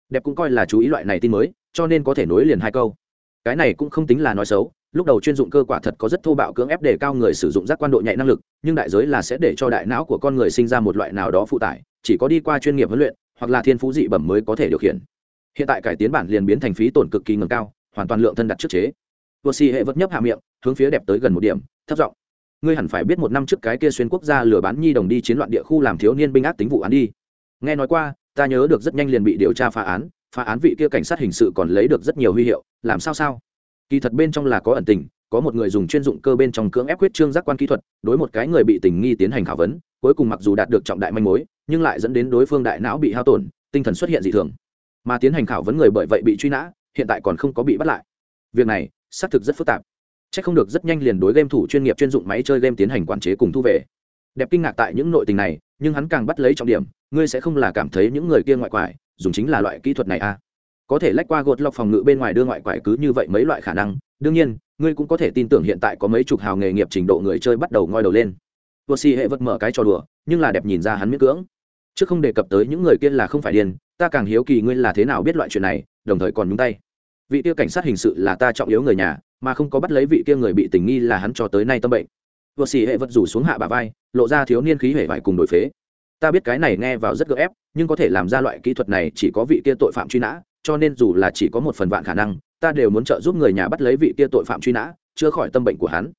Đẹp cũng coi là chú ý loại này tin mới, cho nên có thể nối liền hai câu. Cái này cũng không tính là nói xấu, lúc đầu chuyên dụng cơ quả thật có rất thô bạo cưỡng ép để cao người sử dụng giác quan độ nhạy năng lực, nhưng đại giới là sẽ để cho đại não của con người sinh ra một loại nào đó phụ tải, chỉ có đi qua chuyên nghiệp huấn luyện, hoặc là thiên phú dị bẩm mới có thể điều khiển. Hiện tại cải tiến bản liền biến thành phí tổn cực kỳ ngầm cao, hoàn toàn lượng thân đặt trước chế. Vừa xì hệ vật nhấp hạ miệng, hướng phía đẹp tới gần một điểm, thấp giọng ngươi hẳn phải biết một năm trước cái kia xuyên quốc gia lừa bán nhi đồng đi chiến loạn địa khu làm thiếu niên binh ác tính vụ án đi. Nghe nói qua, ta nhớ được rất nhanh liền bị điều tra phá án phá án vị kia cảnh sát hình sự còn lấy được rất nhiều huy hiệu, làm sao sao? Kỳ thật bên trong là có ẩn tình, có một người dùng chuyên dụng cơ bên trong cưỡng ép quyết trương giác quan kỹ thuật, đối một cái người bị tình nghi tiến hành khảo vấn, cuối cùng mặc dù đạt được trọng đại manh mối, nhưng lại dẫn đến đối phương đại não bị hao tổn, tinh thần xuất hiện dị thường. Mà tiến hành khảo vấn người bởi vậy bị truy nã, hiện tại còn không có bị bắt lại. Việc này, xác thực rất phức tạp chắc không được rất nhanh liền đối game thủ chuyên nghiệp chuyên dụng máy chơi game tiến hành quản chế cùng thu về. Đẹp kinh ngạc tại những nội tình này, nhưng hắn càng bắt lấy trọng điểm, ngươi sẽ không là cảm thấy những người kia ngoại quải, dùng chính là loại kỹ thuật này à? Có thể lách qua gột lọc phòng ngự bên ngoài đưa ngoại quải cứ như vậy mấy loại khả năng, đương nhiên, ngươi cũng có thể tin tưởng hiện tại có mấy chục hào nghề nghiệp trình độ người chơi bắt đầu ngoi đầu lên. Vua si hệ vật mở cái trò đùa, nhưng là đẹp nhìn ra hắn miễn cưỡng. Chứ không đề cập tới những người kia là không phải điên, ta càng hiếu kỳ ngươi là thế nào biết loại chuyện này, đồng thời còn nhúng tay. Vị tiêu cảnh sát hình sự là ta trọng yếu người nhà mà không có bắt lấy vị kia người bị tình nghi là hắn cho tới nay tâm bệnh. Vợ xì hệ vật rủ xuống hạ bà vai, lộ ra thiếu niên khí hệ vải cùng đổi phế. Ta biết cái này nghe vào rất gợ ép, nhưng có thể làm ra loại kỹ thuật này chỉ có vị kia tội phạm truy nã, cho nên dù là chỉ có một phần vạn khả năng, ta đều muốn trợ giúp người nhà bắt lấy vị kia tội phạm truy nã, chữa khỏi tâm bệnh của hắn.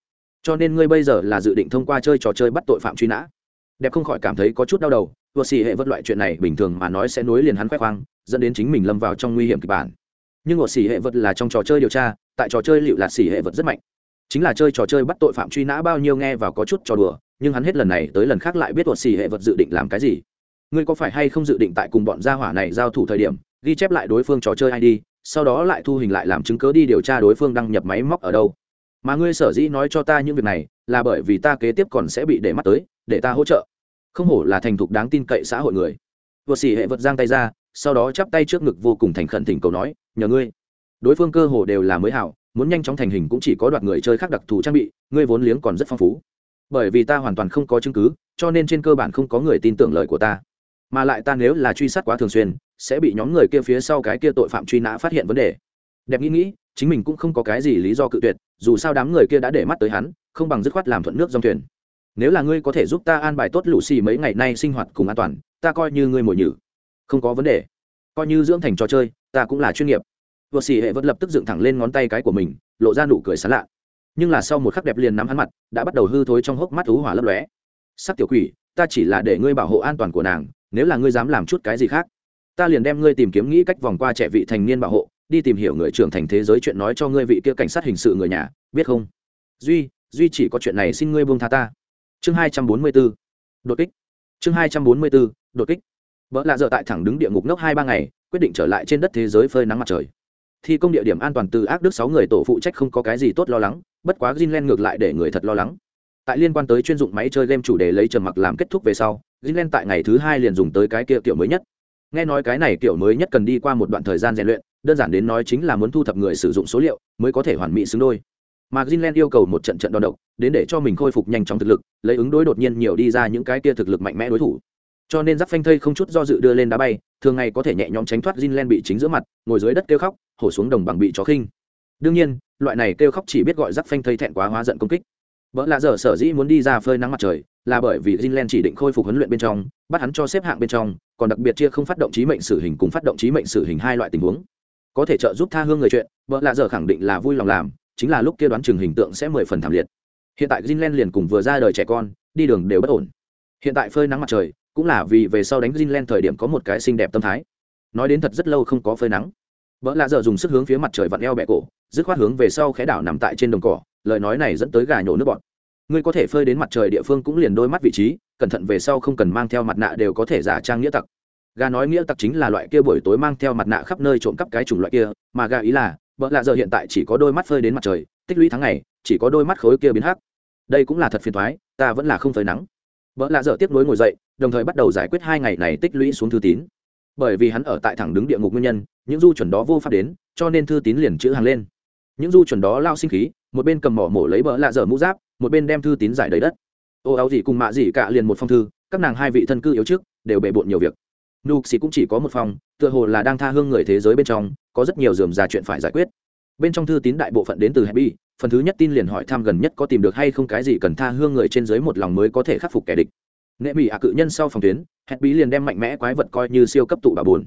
Cho nên ngươi bây giờ là dự định thông qua chơi trò chơi bắt tội phạm truy nã. Đẹp không khỏi cảm thấy có chút đau đầu vợ xì hệ vật loại chuyện này bình thường mà nói sẽ nối liền hắn khoe khoang, dẫn đến chính mình lâm vào trong nguy hiểm kịch bản. Nhưng vợ xì hệ vật là trong trò chơi điều tra tại trò chơi liệu là xì hệ vật rất mạnh. Chính là chơi trò chơi bắt tội phạm truy nã bao nhiêu nghe vào có chút trò đùa, nhưng hắn hết lần này tới lần khác lại biết vợ xì hệ vật dự định làm cái gì. Ngươi có phải hay không dự định tại cùng bọn gia hỏa này giao thủ thời điểm, ghi chép lại đối phương trò chơi id sau đó lại thu hình lại làm chứng cớ đi điều tra đối phương đăng nhập máy móc ở đâu? Mà ngươi sở dĩ nói cho ta những việc này, là bởi vì ta kế tiếp còn sẽ bị để mắt tới, để ta hỗ trợ. Không hổ là thành thục đáng tin cậy xã hội người. Vượt xỉ hệ vật giang tay ra, sau đó chắp tay trước ngực vô cùng thành khẩn thỉnh cầu nói, nhờ ngươi đối phương cơ hồ đều là mới hảo, muốn nhanh chóng thành hình cũng chỉ có đoạt người chơi khác đặc thù trang bị, ngươi vốn liếng còn rất phong phú. Bởi vì ta hoàn toàn không có chứng cứ, cho nên trên cơ bản không có người tin tưởng lời của ta. Mà lại ta nếu là truy sát quá thường xuyên, sẽ bị nhóm người kia phía sau cái kia tội phạm truy nã phát hiện vấn đề. Đẹp nghĩ nghĩ, chính mình cũng không có cái gì lý do cự tuyệt, dù sao đám người kia đã để mắt tới hắn, không bằng dứt khoát làm thuận nước dòng thuyền. Nếu là ngươi có thể giúp ta an bài tốt lũ xì mấy ngày nay sinh hoạt cùng an toàn, ta coi như ngươi mồi nhử. Không có vấn đề. Coi như dưỡng thành trò chơi, ta cũng là chuyên nghiệp vợ xỉ hệ vẫn lập tức dựng thẳng lên ngón tay cái của mình, lộ ra nụ cười sán lạ. Nhưng là sau một khắc đẹp liền nắm hắn mặt, đã bắt đầu hư thối trong hốc mắt thú hỏa lấp lóe. Sắc tiểu quỷ, ta chỉ là để ngươi bảo hộ an toàn của nàng, nếu là ngươi dám làm chút cái gì khác, ta liền đem ngươi tìm kiếm nghĩ cách vòng qua trẻ vị thành niên bảo hộ, đi tìm hiểu người trưởng thành thế giới chuyện nói cho ngươi vị kia cảnh sát hình sự người nhà, biết không? Duy duy chỉ có chuyện này xin ngươi buông tha ta. Chương hai trăm bốn mươi b đột kích. Chương hai trăm bốn mươi b đột kích. Vợ lạ dợ tại thẳng đứng địa ngục nốc hai ba ngày, quyết định trở lại trên đất thế giới phơi nắng mặt trời thi công địa điểm an toàn từ ác đức sáu người tổ phụ trách không có cái gì tốt lo lắng, bất quá Greenland ngược lại để người thật lo lắng. Tại liên quan tới chuyên dụng máy chơi game chủ đề lấy trầm mặc làm kết thúc về sau, Greenland tại ngày thứ hai liền dùng tới cái kia kiểu mới nhất. Nghe nói cái này kiểu mới nhất cần đi qua một đoạn thời gian rèn luyện, đơn giản đến nói chính là muốn thu thập người sử dụng số liệu, mới có thể hoàn mỹ xứng đôi. Mà Greenland yêu cầu một trận trận đo độc, đến để cho mình khôi phục nhanh chóng thực lực, lấy ứng đối đột nhiên nhiều đi ra những cái kia thực lực mạnh mẽ đối thủ. Cho nên giáp phanh thây không chút do dự đưa lên đá bay, thường ngày có thể nhẹ nhõm tránh thoát Greenland bị chính giữa mặt, ngồi dưới đất kêu khóc hổ xuống đồng bằng bị chó khinh. Đương nhiên, loại này kêu khóc chỉ biết gọi rắc phanh thây thẹn quá hóa giận công kích. Vợ lạ dở sở dĩ muốn đi ra phơi nắng mặt trời là bởi vì Jinlen chỉ định khôi phục huấn luyện bên trong, bắt hắn cho xếp hạng bên trong, còn đặc biệt chia không phát động chí mệnh xử hình cùng phát động chí mệnh xử hình hai loại tình huống. Có thể trợ giúp tha hương người chuyện, vợ lạ dở khẳng định là vui lòng làm, chính là lúc kia đoán chừng hình tượng sẽ mười phần thảm liệt. Hiện tại Jinlen liền cùng vừa ra đời trẻ con, đi đường đều bất ổn. Hiện tại phơi nắng mặt trời cũng là vì về sau đánh Jinlen thời điểm có một cái xinh đẹp tâm thái. Nói đến thật rất lâu không có phơi nắng vợ lạ dở dùng sức hướng phía mặt trời vặn eo bẹ cổ, dứt khoát hướng về sau khẽ đảo nằm tại trên đồng cỏ, lời nói này dẫn tới gà nhổ nước bọt. Ngươi có thể phơi đến mặt trời địa phương cũng liền đôi mắt vị trí, cẩn thận về sau không cần mang theo mặt nạ đều có thể giả trang nghĩa tặc. Gà nói nghĩa tặc chính là loại kia buổi tối mang theo mặt nạ khắp nơi trộm cắp cái chủng loại kia, mà gà ý là vợ lạ giờ hiện tại chỉ có đôi mắt phơi đến mặt trời, tích lũy tháng ngày, chỉ có đôi mắt khối kia biến hắc. Đây cũng là thật phiền thoái ta vẫn là không phơi nắng. Vợ lạ giờ tiếp nối ngồi dậy, đồng thời bắt đầu giải quyết hai ngày này tích lũy xuống thư tín bởi vì hắn ở tại thẳng đứng địa ngục nguyên nhân, những du chuẩn đó vô pháp đến, cho nên thư tín liền chữ hàng lên. Những du chuẩn đó lao sinh khí, một bên cầm mỏ mổ lấy bỡ lạ dở mũ giáp, một bên đem thư tín giải đầy đất. Ô áo gì cùng mạ gì cả liền một phong thư, các nàng hai vị thân cư yếu trước, đều bề bộn nhiều việc. Nục xì cũng chỉ có một phòng tựa hồ là đang tha hương người thế giới bên trong, có rất nhiều dườm già chuyện phải giải quyết. Bên trong thư tín đại bộ phận đến từ happy, phần thứ nhất tin liền hỏi thăm gần nhất có tìm được hay không cái gì cần tha hương người trên dưới một lòng mới có thể khắc phục kẻ địch nệ mỹ ạ cự nhân sau phòng tuyến happy liền đem mạnh mẽ quái vật coi như siêu cấp tụ bà buồn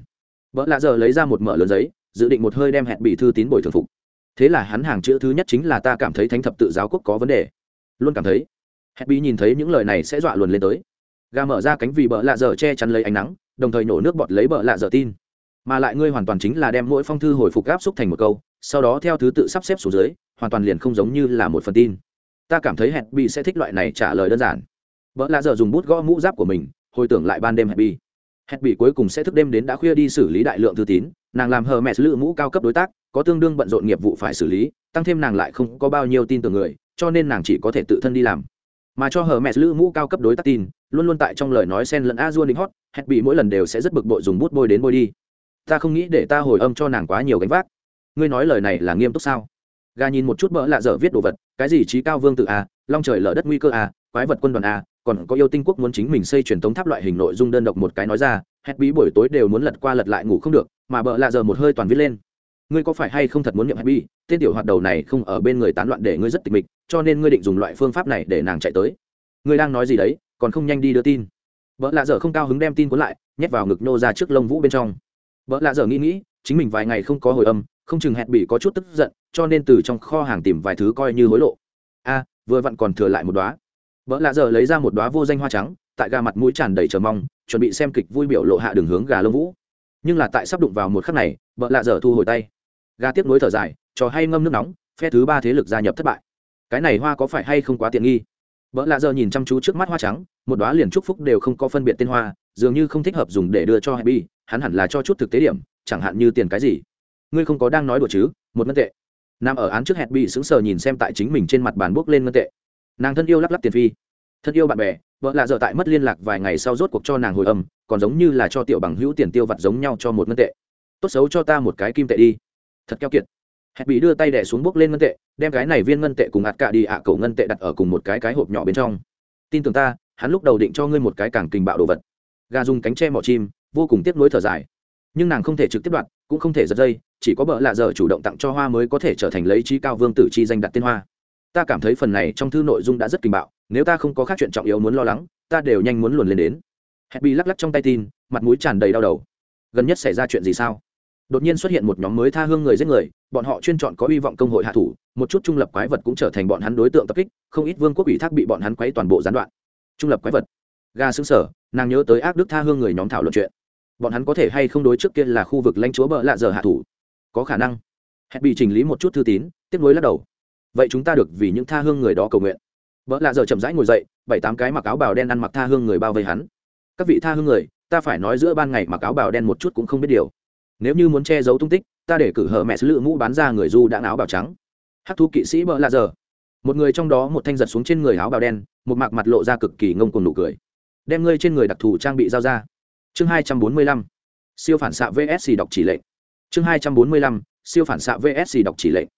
vợ lạ giờ lấy ra một mở lớn giấy, dự định một hơi đem hẹn bị thư tín bồi thường phục. Thế là hắn hàng chữ thứ nhất chính là ta cảm thấy thánh thập tự giáo quốc có vấn đề. Luôn cảm thấy happy nhìn thấy những lời này sẽ dọa luồn lên tới. Gà mở ra cánh vì bợ lạ dở che chắn lấy ánh nắng, đồng thời nổ nước bọt lấy bợ lạ dở tin. Mà lại ngươi hoàn toàn chính là đem mỗi phong thư hồi phục áp xúc thành một câu, sau đó theo thứ tự sắp xếp xuống dưới, hoàn toàn liền không giống như là một phần tin. Ta cảm thấy hẹn bị sẽ thích loại này trả lời đơn giản vợ lạ dở dùng bút gõ mũ giáp của mình, hồi tưởng lại ban đêm hẹn bị hẹn bị cuối cùng sẽ thức đêm đến đã khuya đi xử lý đại lượng thư tín, nàng làm hờ mẹ lự mũ cao cấp đối tác, có tương đương bận rộn nghiệp vụ phải xử lý, tăng thêm nàng lại không có bao nhiêu tin tưởng người, cho nên nàng chỉ có thể tự thân đi làm. Mà cho hờ mẹ lữ mũ cao cấp đối tác tin, luôn luôn tại trong lời nói sen lẫn a dua đính hót hẹn bị mỗi lần đều sẽ rất bực bội dùng bút bôi đến bôi đi. Ta không nghĩ để ta hồi âm cho nàng quá nhiều gánh vác. Ngươi nói lời này là nghiêm túc sao? Gà nhìn một chút mỡ lạ dở viết đồ vật, cái gì trí cao vương tự a, long trời lở đất nguy cơ a, quái vật quân đoàn a còn có yêu tinh quốc muốn chính mình xây truyền tống tháp loại hình nội dung đơn độc một cái nói ra hét bí buổi tối đều muốn lật qua lật lại ngủ không được, mà bợ lạ giờ một hơi toàn viết lên. Ngươi có phải hay không thật muốn nhậm bí? Tên tiểu hoạt đầu này không ở bên người tán loạn để ngươi rất tịch mịch, cho nên ngươi định dùng loại phương pháp này để nàng chạy tới. Ngươi đang nói gì đấy, còn không nhanh đi đưa tin. Vợ lạ dở không cao hứng đem tin cuốn lại, nhét vào ngực nô ra trước lông vũ bên trong. Vợ lạ dở nghĩ nghĩ, chính mình vài ngày không có hồi âm, không chừng hẹn bị có chút tức giận, cho nên từ trong kho hàng tìm vài thứ coi như hối lộ. A, vừa vặn còn thừa lại một đoá vợ lạ dở lấy ra một đoá vô danh hoa trắng, tại gà mặt mũi tràn đầy chờ mong, chuẩn bị xem kịch vui biểu lộ hạ đường hướng gà lông vũ. Nhưng là tại sắp đụng vào một khắc này vợ lạ dở thu hồi tay. Gà tiếp nối thở dài, trò hay ngâm nước nóng, phe thứ ba thế lực gia nhập thất bại. Cái này hoa có phải hay không quá tiện nghi? Vợ lạ giờ nhìn chăm chú trước mắt hoa trắng, một đoá liền chúc phúc đều không có phân biệt tên hoa, dường như không thích hợp dùng để đưa cho happy, hắn hẳn là cho chút thực tế điểm, chẳng hạn như tiền cái gì. Ngươi không có đang nói đùa chứ, một ngân tệ. Nằm ở án trước hẹn bị sững sờ nhìn xem tại chính mình trên mặt bàn bốc lên ngân tệ nàng thân yêu lắp lắp tiền phi thân yêu bạn bè vợ lạ dở tại mất liên lạc vài ngày sau rốt cuộc cho nàng hồi âm còn giống như là cho tiểu bằng hữu tiền tiêu vặt giống nhau cho một ngân tệ tốt xấu cho ta một cái kim tệ đi thật keo kiệt hẹn bị đưa tay đẻ xuống bốc lên ngân tệ đem cái này viên ngân tệ cùng ạt cả đi ạ à cầu ngân tệ đặt ở cùng một cái cái hộp nhỏ bên trong tin tưởng ta hắn lúc đầu định cho ngươi một cái càng kình bạo đồ vật gà dùng cánh tre mỏ chim vô cùng tiếc nuối thở dài nhưng nàng không thể trực tiếp đoạt cũng không thể giật dây chỉ có bợ lạ giờ chủ động tặng cho hoa mới có thể trở thành lấy trí cao vương tử chi danh đặt tên hoa ta cảm thấy phần này trong thư nội dung đã rất kinh bạo, nếu ta không có khác chuyện trọng yếu muốn lo lắng, ta đều nhanh muốn luồn lên đến. Happy lắc lắc trong tay tin, mặt mũi tràn đầy đau đầu. Gần nhất xảy ra chuyện gì sao? Đột nhiên xuất hiện một nhóm mới tha hương người giết người, bọn họ chuyên chọn có hy vọng công hội hạ thủ, một chút trung lập quái vật cũng trở thành bọn hắn đối tượng tập kích, không ít vương quốc ủy thác bị bọn hắn quấy toàn bộ gián đoạn. Trung lập quái vật. Ga xứng sở, nàng nhớ tới ác đức tha hương người nhóm thảo luận chuyện. Bọn hắn có thể hay không đối trước kia là khu vực lãnh chúa bợ lạ giờ hạ thủ? Có khả năng. Hẹn bị chỉnh lý một chút thư tín, tiếp nối lắc đầu vậy chúng ta được vì những tha hương người đó cầu nguyện. Vợ lạ giờ chậm rãi ngồi dậy, bảy tám cái mặc áo bào đen ăn mặc tha hương người bao vây hắn. Các vị tha hương người, ta phải nói giữa ban ngày mặc áo bào đen một chút cũng không biết điều. Nếu như muốn che giấu tung tích, ta để cử hở mẹ sứ lự mũ bán ra người du đã áo bào trắng. Hắc thu kỵ sĩ vợ lạ giờ. Một người trong đó một thanh giật xuống trên người áo bào đen, một mạc mặt lộ ra cực kỳ ngông cuồng nụ cười. Đem ngươi trên người đặc thù trang bị giao ra. Chương hai trăm bốn mươi lăm. Siêu phản xạ vsc đọc chỉ lệnh. Chương hai trăm bốn mươi lăm. Siêu phản xạ vsc đọc chỉ lệnh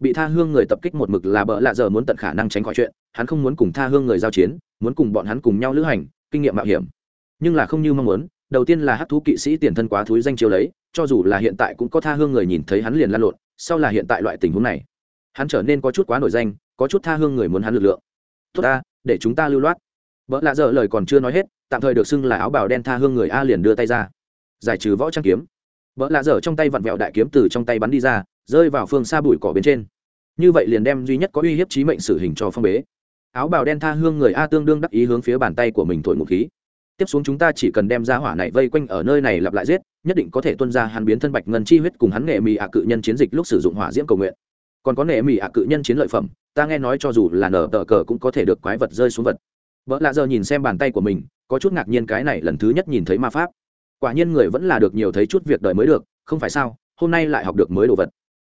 bị tha hương người tập kích một mực là bỡ lạ giờ muốn tận khả năng tránh khỏi chuyện, hắn không muốn cùng tha hương người giao chiến, muốn cùng bọn hắn cùng nhau lữ hành, kinh nghiệm mạo hiểm. Nhưng là không như mong muốn, đầu tiên là hát thú kỵ sĩ tiền thân quá thúi danh chiêu lấy, cho dù là hiện tại cũng có tha hương người nhìn thấy hắn liền lan lộn, sau là hiện tại loại tình huống này. Hắn trở nên có chút quá nổi danh, có chút tha hương người muốn hắn lực lượng. Tốt ta, để chúng ta lưu loát. Vợ lạ dở lời còn chưa nói hết, tạm thời được xưng là áo bào đen tha hương người a liền đưa tay ra. Giải trừ võ trang kiếm. Vợ lạ dở trong tay vặn vẹo đại kiếm từ trong tay bắn đi ra rơi vào phương xa bụi cỏ bên trên. Như vậy liền đem duy nhất có uy hiếp trí mệnh xử hình cho phong bế. Áo bào đen tha hương người a tương đương đắc ý hướng phía bàn tay của mình thổi một khí. Tiếp xuống chúng ta chỉ cần đem ra hỏa này vây quanh ở nơi này lặp lại giết, nhất định có thể tuân ra hắn biến thân bạch ngân chi huyết cùng hắn nghệ mì ạ cự nhân chiến dịch lúc sử dụng hỏa diễm cầu nguyện. Còn có nghệ mì ạ cự nhân chiến lợi phẩm, ta nghe nói cho dù là nở tờ cờ cũng có thể được quái vật rơi xuống vật. Vợ lạ giờ nhìn xem bàn tay của mình, có chút ngạc nhiên cái này lần thứ nhất nhìn thấy ma pháp. Quả nhiên người vẫn là được nhiều thấy chút việc đời mới được, không phải sao, hôm nay lại học được mới đồ vật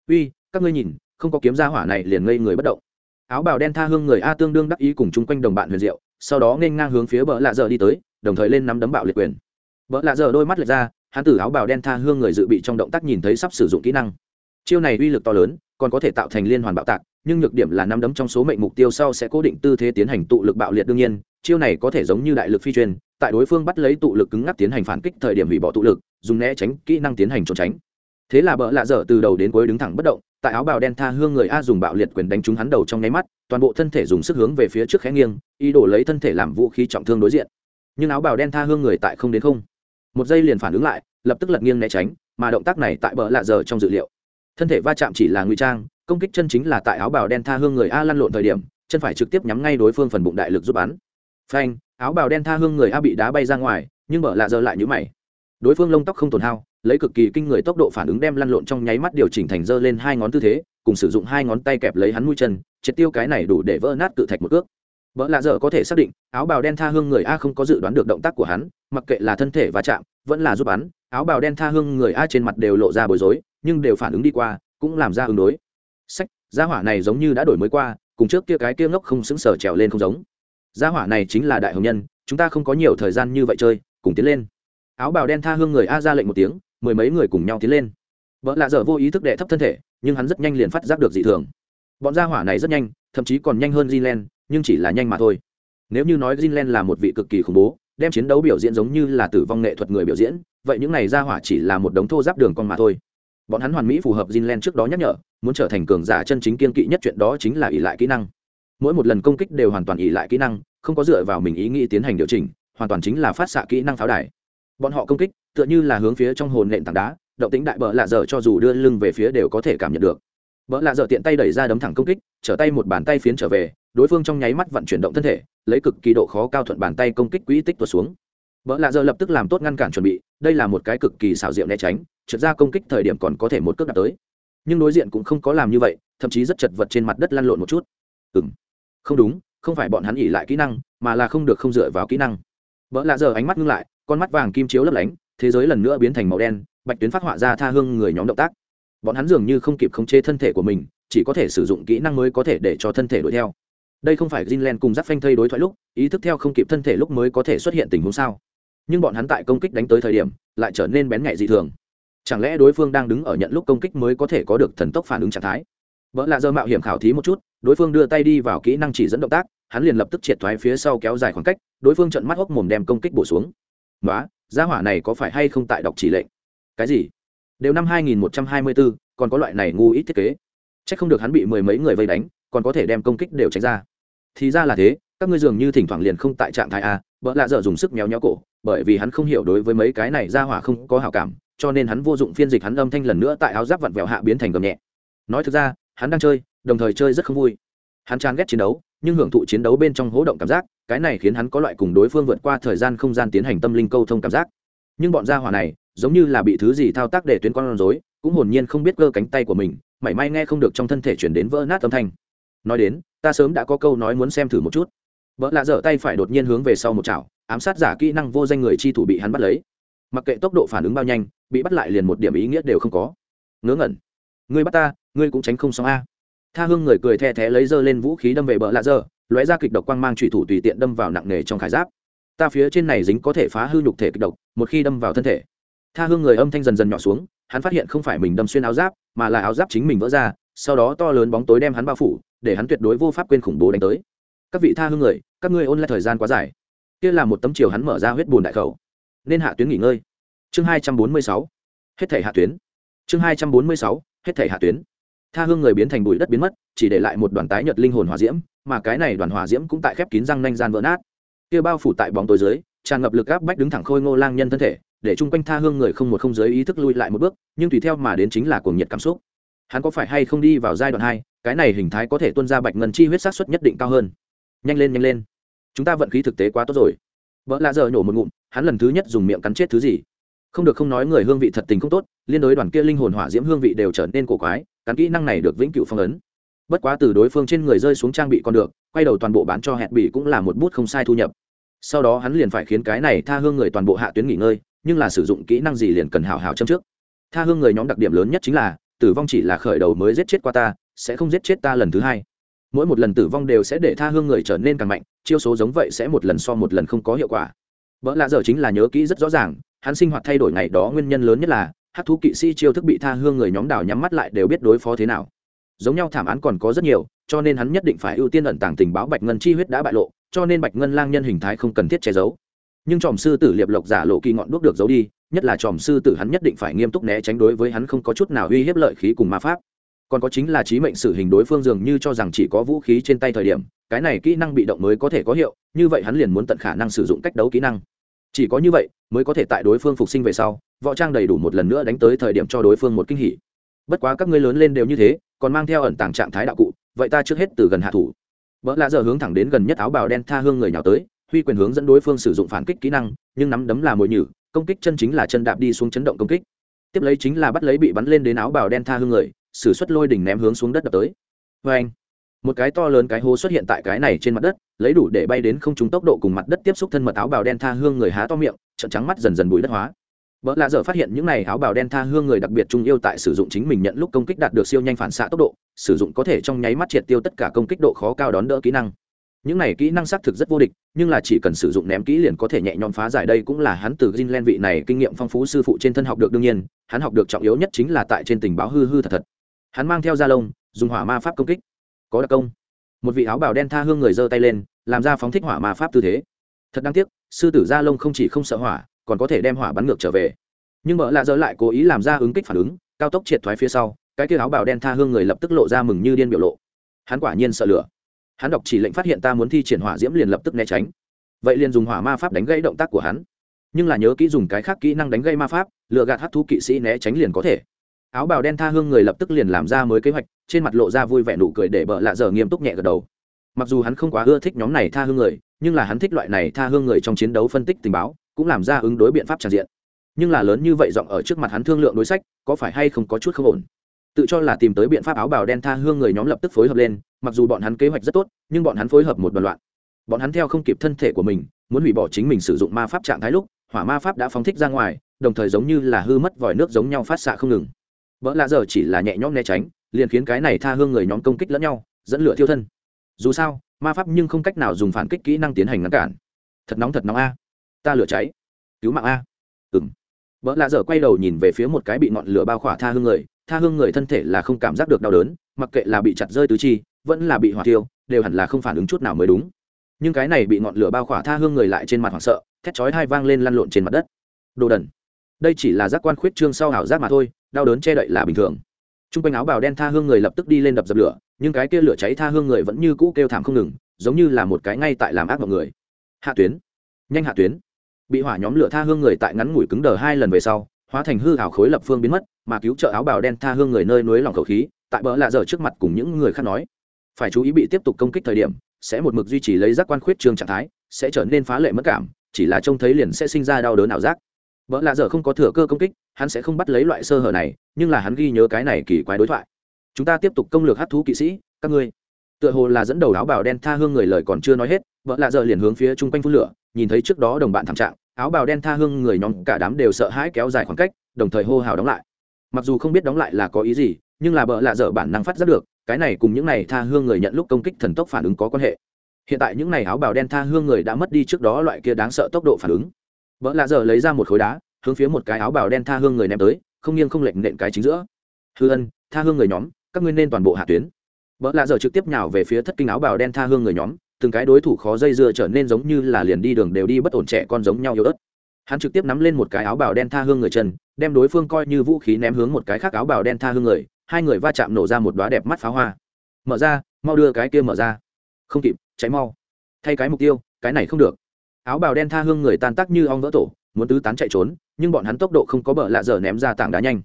uy, các ngươi nhìn, không có kiếm ra hỏa này liền ngây người bất động. Áo bào đen tha hương người a tương đương đắc ý cùng chung quanh đồng bạn huyền diệu, sau đó nên ngang hướng phía bờ lạ dở đi tới, đồng thời lên nắm đấm bạo liệt quyền. Bờ lạ dở đôi mắt lệch ra, hắn tử áo bào đen tha hương người dự bị trong động tác nhìn thấy sắp sử dụng kỹ năng. Chiêu này uy lực to lớn, còn có thể tạo thành liên hoàn bạo tạc, nhưng nhược điểm là nắm đấm trong số mệnh mục tiêu sau sẽ cố định tư thế tiến hành tụ lực bạo liệt đương nhiên, chiêu này có thể giống như đại lực phi truyền, tại đối phương bắt lấy tụ lực cứng ngắc tiến hành phản kích thời điểm hủy bỏ tụ lực, dùng né tránh kỹ năng tiến hành trốn tránh thế là bợ lạ dở từ đầu đến cuối đứng thẳng bất động, tại áo bào đen tha hương người a dùng bạo liệt quyền đánh trúng hắn đầu trong nháy mắt, toàn bộ thân thể dùng sức hướng về phía trước khẽ nghiêng, ý đồ lấy thân thể làm vũ khí trọng thương đối diện. Nhưng áo bào đen tha hương người tại không đến không. Một giây liền phản ứng lại, lập tức lật nghiêng né tránh, mà động tác này tại bờ lạ giờ trong dự liệu. Thân thể va chạm chỉ là nguy trang, công kích chân chính là tại áo bào đen tha hương người a lăn lộn thời điểm, chân phải trực tiếp nhắm ngay đối phương phần bụng đại lực giúp bắn. Phanh, áo bào đen tha hương người a bị đá bay ra ngoài, nhưng bờ lạ giờ lại nhũ mày đối phương lông tóc không tổn hao, lấy cực kỳ kinh người tốc độ phản ứng đem lăn lộn trong nháy mắt điều chỉnh thành dơ lên hai ngón tư thế, cùng sử dụng hai ngón tay kẹp lấy hắn mũi chân, triệt tiêu cái này đủ để vỡ nát cự thạch một ước vợ lạ dở có thể xác định, áo bào đen tha hương người a không có dự đoán được động tác của hắn, mặc kệ là thân thể va chạm, vẫn là giúp hắn. áo bào đen tha hương người a trên mặt đều lộ ra bối rối, nhưng đều phản ứng đi qua, cũng làm ra ứng đối. Sách, gia hỏa này giống như đã đổi mới qua, cùng trước kia cái kia ngốc không xứng sở trèo lên không giống. Gia hỏa này chính là đại hồng nhân, chúng ta không có nhiều thời gian như vậy chơi, cùng tiến lên áo bào đen tha hương người a ra lệnh một tiếng mười mấy người cùng nhau tiến lên vợ lạ dở vô ý thức đệ thấp thân thể nhưng hắn rất nhanh liền phát giác được dị thường bọn gia hỏa này rất nhanh thậm chí còn nhanh hơn Jinlen, nhưng chỉ là nhanh mà thôi. Nếu như nói Jinlen là một vị cực kỳ khủng bố, đem chiến đấu biểu diễn giống như là tử vong nghệ thuật người biểu diễn, vậy những này gia hỏa chỉ là một đống thô giáp đường con mà thôi. Bọn hắn hoàn mỹ phù hợp Jinlen trước đó nhắc nhở, muốn trở thành cường giả chân chính kiên kỵ nhất chuyện đó chính là ỷ lại kỹ năng. Mỗi một lần công kích đều hoàn toàn ỷ lại kỹ năng, không có dựa vào mình ý nghĩ tiến hành điều chỉnh, hoàn toàn chính là phát xạ kỹ năng pháo đài. Bọn họ công kích, tựa như là hướng phía trong hồn nện tảng đá, động tĩnh đại bờ lạ dở cho dù đưa lưng về phía đều có thể cảm nhận được. Vợ lạ dở tiện tay đẩy ra đấm thẳng công kích trở tay một bàn tay phiến trở về đối phương trong nháy mắt vận chuyển động thân thể lấy cực kỳ độ khó cao thuận bàn tay công kích quỹ tích tuột xuống. Vợ lạ dở lập tức làm tốt ngăn cản chuẩn bị đây là một cái cực kỳ xảo diệu né tránh trượt ra công kích thời điểm còn có thể một cước đạt tới. Nhưng đối diện cũng không có làm như vậy thậm chí rất chật vật trên mặt đất lăn lộn một chút. Ừ m không đúng không phải bọn hắn ỉ lại kỹ năng mà là không được không dựa vào kỹ năng. Vợ lạ dở ánh mắt ngưng lại con mắt vàng kim chiếu lấp lánh, thế giới lần nữa biến thành màu đen, bạch tuyến phát họa ra tha hương người nhóm động tác. Bọn hắn dường như không kịp khống chế thân thể của mình, chỉ có thể sử dụng kỹ năng mới có thể để cho thân thể đuổi theo. Đây không phải Greenland cùng giáp phanh thây đối thoại lúc, ý thức theo không kịp thân thể lúc mới có thể xuất hiện tình huống sao? Nhưng bọn hắn tại công kích đánh tới thời điểm, lại trở nên bén nhạy dị thường. Chẳng lẽ đối phương đang đứng ở nhận lúc công kích mới có thể có được thần tốc phản ứng trạng thái? Vợ lạ dơ mạo hiểm khảo thí một chút, đối phương đưa tay đi vào kỹ năng chỉ dẫn động tác, hắn liền lập tức triệt thoái phía sau kéo dài khoảng cách, đối phương trận mắt hốc mồm đem công kích bổ xuống nói gia hỏa này có phải hay không tại đọc chỉ lệnh? Cái gì? Đều năm 2124, còn có loại này ngu ít thiết kế. Chắc không được hắn bị mười mấy người vây đánh còn có thể đem công kích đều tránh ra. Thì ra là thế các ngươi dường như thỉnh thoảng liền không tại trạng thái a vợ lạ dở dùng sức méo nhéo cổ bởi vì hắn không hiểu đối với mấy cái này ra hỏa không có hảo cảm cho nên hắn vô dụng phiên dịch hắn âm thanh lần nữa tại áo giáp vặn vẹo hạ biến thành gầm nhẹ. Nói thực ra hắn đang chơi đồng thời chơi rất không vui. Hắn chán ghét chiến đấu nhưng hưởng thụ chiến đấu bên trong hố động cảm giác cái này khiến hắn có loại cùng đối phương vượt qua thời gian không gian tiến hành tâm linh câu thông cảm giác. Nhưng bọn gia hỏa này, giống như là bị thứ gì thao tác để tuyến con rối, cũng hồn nhiên không biết cơ cánh tay của mình, mảy may nghe không được trong thân thể chuyển đến vỡ nát âm thanh. Nói đến, ta sớm đã có câu nói muốn xem thử một chút. Vợ lạ dở tay phải đột nhiên hướng về sau một chảo, ám sát giả kỹ năng vô danh người chi thủ bị hắn bắt lấy. Mặc kệ tốc độ phản ứng bao nhanh, bị bắt lại liền một điểm ý nghĩa đều không có. Ngớ ngẩn. Ngươi bắt ta, ngươi cũng tránh không xong a. Tha hương người cười the thé lấy dơ lên vũ khí đâm về bờ lạ dơ lóe ra kịch độc quang mang chủy thủ tùy tiện đâm vào nặng nề trong khải giáp. Ta phía trên này dính có thể phá hư nhục thể kịch độc, một khi đâm vào thân thể. Tha hương người âm thanh dần dần nhỏ xuống, hắn phát hiện không phải mình đâm xuyên áo giáp, mà là áo giáp chính mình vỡ ra, sau đó to lớn bóng tối đem hắn bao phủ, để hắn tuyệt đối vô pháp quên khủng bố đánh tới. Các vị tha hương người, các ngươi ôn lại thời gian quá dài. Kia là một tấm chiều hắn mở ra huyết bùn đại khẩu. Nên hạ tuyến nghỉ ngơi. Chương hai trăm bốn mươi sáu. Hết thể hạ tuyến. Chương hai trăm bốn mươi sáu. Hết thể hạ tuyến tha hương người biến thành bụi đất biến mất, chỉ để lại một đoàn tái nhật linh hồn hòa diễm, mà cái này đoàn hòa diễm cũng tại khép kín răng nanh gian vỡ nát. Kia bao phủ tại bóng tối dưới, tràn ngập lực áp bách đứng thẳng khôi ngô lang nhân thân thể, để chung quanh tha hương người không một không giới ý thức lui lại một bước, nhưng tùy theo mà đến chính là cuồng nhiệt cảm xúc. Hắn có phải hay không đi vào giai đoạn hai, cái này hình thái có thể tuân ra bạch ngân chi huyết sát xuất nhất định cao hơn. Nhanh lên nhanh lên. Chúng ta vận khí thực tế quá tốt rồi. Vợ lạ giờ nhổ một ngụm, hắn lần thứ nhất dùng miệng cắn chết thứ gì? Không được không nói người hương vị thật tình không tốt, liên đối đoàn kia linh hồn hỏa diễm hương vị đều trở nên cổ quái, cắn kỹ năng này được vĩnh cửu phong ấn. Bất quá từ đối phương trên người rơi xuống trang bị còn được, quay đầu toàn bộ bán cho hẹn bị cũng là một bút không sai thu nhập. Sau đó hắn liền phải khiến cái này tha hương người toàn bộ hạ tuyến nghỉ ngơi, nhưng là sử dụng kỹ năng gì liền cần hào hào châm trước. Tha hương người nhóm đặc điểm lớn nhất chính là, tử vong chỉ là khởi đầu mới giết chết qua ta, sẽ không giết chết ta lần thứ hai. Mỗi một lần tử vong đều sẽ để tha hương người trở nên càng mạnh, chiêu số giống vậy sẽ một lần so một lần không có hiệu quả. Vợ lạ giờ chính là nhớ kỹ rất rõ ràng hắn sinh hoạt thay đổi ngày đó nguyên nhân lớn nhất là hát thú kỵ sĩ chiêu thức bị tha hương người nhóm đảo nhắm mắt lại đều biết đối phó thế nào. Giống nhau thảm án còn có rất nhiều, cho nên hắn nhất định phải ưu tiên ẩn tàng tình báo bạch ngân chi huyết đã bại lộ, cho nên bạch ngân lang nhân hình thái không cần thiết che giấu. Nhưng tròm sư tử liệp lộc giả lộ kỳ ngọn đuốc được giấu đi, nhất là tròm sư tử hắn nhất định phải nghiêm túc né tránh đối với hắn không có chút nào uy hiếp lợi khí cùng ma pháp. Còn có chính là trí mệnh sử hình đối phương dường như cho rằng chỉ có vũ khí trên tay thời điểm, cái này kỹ năng bị động mới có thể có hiệu, như vậy hắn liền muốn tận khả năng sử dụng cách đấu kỹ năng chỉ có như vậy, mới có thể tại đối phương phục sinh về sau, võ trang đầy đủ một lần nữa đánh tới thời điểm cho đối phương một kinh hỉ. Bất quá các ngươi lớn lên đều như thế, còn mang theo ẩn tàng trạng thái đạo cụ, vậy ta trước hết từ gần hạ thủ. Vợ lạ giờ hướng thẳng đến gần nhất áo bào đen tha hương người nhào tới, huy quyền hướng dẫn đối phương sử dụng phản kích kỹ năng, nhưng nắm đấm là mồi nhử, công kích chân chính là chân đạp đi xuống chấn động công kích. Tiếp lấy chính là bắt lấy bị bắn lên đến áo bào đen tha hương người, sử xuất lôi đỉnh ném hướng xuống đất đập tới. Vê anh một cái to lớn cái hố xuất hiện tại cái này trên mặt đất lấy đủ để bay đến không trúng tốc độ cùng mặt đất tiếp xúc thân mật áo bào đen tha hương người há to miệng trận trắng mắt dần dần bụi đất hóa. Vợ lạ dở phát hiện những này áo bào đen tha hương người đặc biệt trung yêu tại sử dụng chính mình nhận lúc công kích đạt được siêu nhanh phản xạ tốc độ, sử dụng có thể trong nháy mắt triệt tiêu tất cả công kích độ khó cao đón đỡ kỹ năng. Những này kỹ năng xác thực rất vô địch, nhưng là chỉ cần sử dụng ném kỹ liền có thể nhẹ nhõm phá giải đây cũng là hắn từ Greenland vị này kinh nghiệm phong phú sư phụ trên thân học được đương nhiên, hắn học được trọng yếu nhất chính là tại trên tình báo hư hư thật thật. Hắn mang theo da lông, dùng hỏa ma pháp công kích. Có đặc công một vị áo bào đen tha hương người giơ tay lên, làm ra phóng thích hỏa ma pháp tư thế. Thật đáng tiếc, sư tử da lông không chỉ không sợ hỏa, còn có thể đem hỏa bắn ngược trở về. Nhưng mợ lạ dỡ lại cố ý làm ra ứng kích phản ứng, cao tốc triệt thoái phía sau, cái kia áo bào đen tha hương người lập tức lộ ra mừng như điên biểu lộ. Hắn quả nhiên sợ lửa. Hắn đọc chỉ lệnh phát hiện ta muốn thi triển hỏa diễm liền lập tức né tránh. Vậy liền dùng hỏa ma pháp đánh gây động tác của hắn. Nhưng là nhớ kỹ dùng cái khác kỹ năng đánh gây ma pháp lựa gạt hát thu kỵ sĩ né tránh liền có thể. Áo bào đen tha hương người lập tức liền làm ra mới kế hoạch trên mặt lộ ra vui vẻ nụ cười để bợ lạ dở nghiêm túc nhẹ gật đầu. Mặc dù hắn không quá ưa thích nhóm này tha hương người, nhưng là hắn thích loại này tha hương người trong chiến đấu phân tích tình báo, cũng làm ra ứng đối biện pháp tràn diện. Nhưng là lớn như vậy giọng ở trước mặt hắn thương lượng đối sách, có phải hay không có chút không ổn? Tự cho là tìm tới biện pháp áo bào đen tha hương người nhóm lập tức phối hợp lên, mặc dù bọn hắn kế hoạch rất tốt, nhưng bọn hắn phối hợp một đoàn loạn. Bọn hắn theo không kịp thân thể của mình, muốn hủy bỏ chính mình sử dụng ma pháp trạng thái lúc, hỏa ma pháp đã phóng thích ra ngoài, đồng thời giống như là hư mất vòi nước giống nhau phát xạ không ngừng. Vợ lạ giờ chỉ là nhẹ nhõm né tránh liền khiến cái này tha hương người nhóm công kích lẫn nhau, dẫn lửa thiêu thân. Dù sao, ma pháp nhưng không cách nào dùng phản kích kỹ năng tiến hành ngăn cản. Thật nóng thật nóng a. Ta lửa cháy. Cứu mạng a. Ừng vợ lạ dở quay đầu nhìn về phía một cái bị ngọn lửa bao khỏa tha hương người. Tha hương người thân thể là không cảm giác được đau đớn, mặc kệ là bị chặt rơi tứ chi, vẫn là bị hỏa tiêu đều hẳn là không phản ứng chút nào mới đúng. Nhưng cái này bị ngọn lửa bao khỏa tha hương người lại trên mặt hoảng sợ, thét chói hai vang lên lăn lộn trên mặt đất. Đồ đần. Đây chỉ là giác quan khuyết trương sau ảo giác mà thôi, đau đớn che đậy là bình thường t r u n g quanh áo bào đen tha hương người lập tức đi lên đập dập lửa, nhưng cái kia lửa cháy tha hương người vẫn như cũ kêu thảm không ngừng, giống như là một cái ngay tại làm ác mọi người. Hạ tuyến, nhanh hạ tuyến. Bị hỏa nhóm lửa tha hương người tại ngắn ngủi cứng đờ hai lần về sau, hóa thành hư hảo khối lập phương biến mất, mà cứu trợ áo bào đen tha hương người nơi núi lòng khẩu khí, tại bỡ lạ dở trước mặt cùng những người khác nói. Phải chú ý bị tiếp tục công kích thời điểm, sẽ một mực duy trì lấy giác quan khuyết trường trạng thái, sẽ trở nên phá lệ mất cảm, chỉ là trông thấy liền sẽ sinh ra đau đớn ảo giác vợ lạ dở không có thừa cơ công kích, hắn sẽ không bắt lấy loại sơ hở này, nhưng là hắn ghi nhớ cái này kỳ quái đối thoại. Chúng ta tiếp tục công lược hát thú kỵ sĩ, các ngươi. Tựa hồ là dẫn đầu áo bào đen tha hương người lời còn chưa nói hết vợ lạ dở liền hướng phía chung quanh phun lửa, nhìn thấy trước đó đồng bạn thảm trạng, áo bào đen tha hương người nhóm cả đám đều sợ hãi kéo dài khoảng cách, đồng thời hô hào đóng lại. Mặc dù không biết đóng lại là có ý gì, nhưng là bợ lạ dở bản năng phát giác được, cái này cùng những này tha hương người nhận lúc công kích thần tốc phản ứng có quan hệ. Hiện tại những này áo bào đen tha hương người đã mất đi trước đó loại kia đáng sợ tốc độ phản ứng vợ lạ giờ lấy ra một khối đá, hướng phía một cái áo bào đen tha hương người ném tới, không nghiêng không lệnh nện cái chính giữa. Hư ân, tha hương người nhóm, các ngươi nên toàn bộ hạ tuyến. Vợ lạ giờ trực tiếp nhào về phía thất kinh áo bào đen tha hương người nhóm, từng cái đối thủ khó dây dưa trở nên giống như là liền đi đường đều đi bất ổn trẻ con giống nhau yếu ớt. Hắn trực tiếp nắm lên một cái áo bào đen tha hương người chân, đem đối phương coi như vũ khí ném hướng một cái khác áo bào đen tha hương người, hai người va chạm nổ ra một đoá đẹp mắt pháo hoa. Mở ra, mau đưa cái kia mở ra. Không kịp, cháy mau. Thay cái mục tiêu, cái này không được áo bào đen tha hương người tan tác như ong vỡ tổ, muốn tứ tán chạy trốn, nhưng bọn hắn tốc độ không có bờ lạ dở ném ra tảng đá nhanh.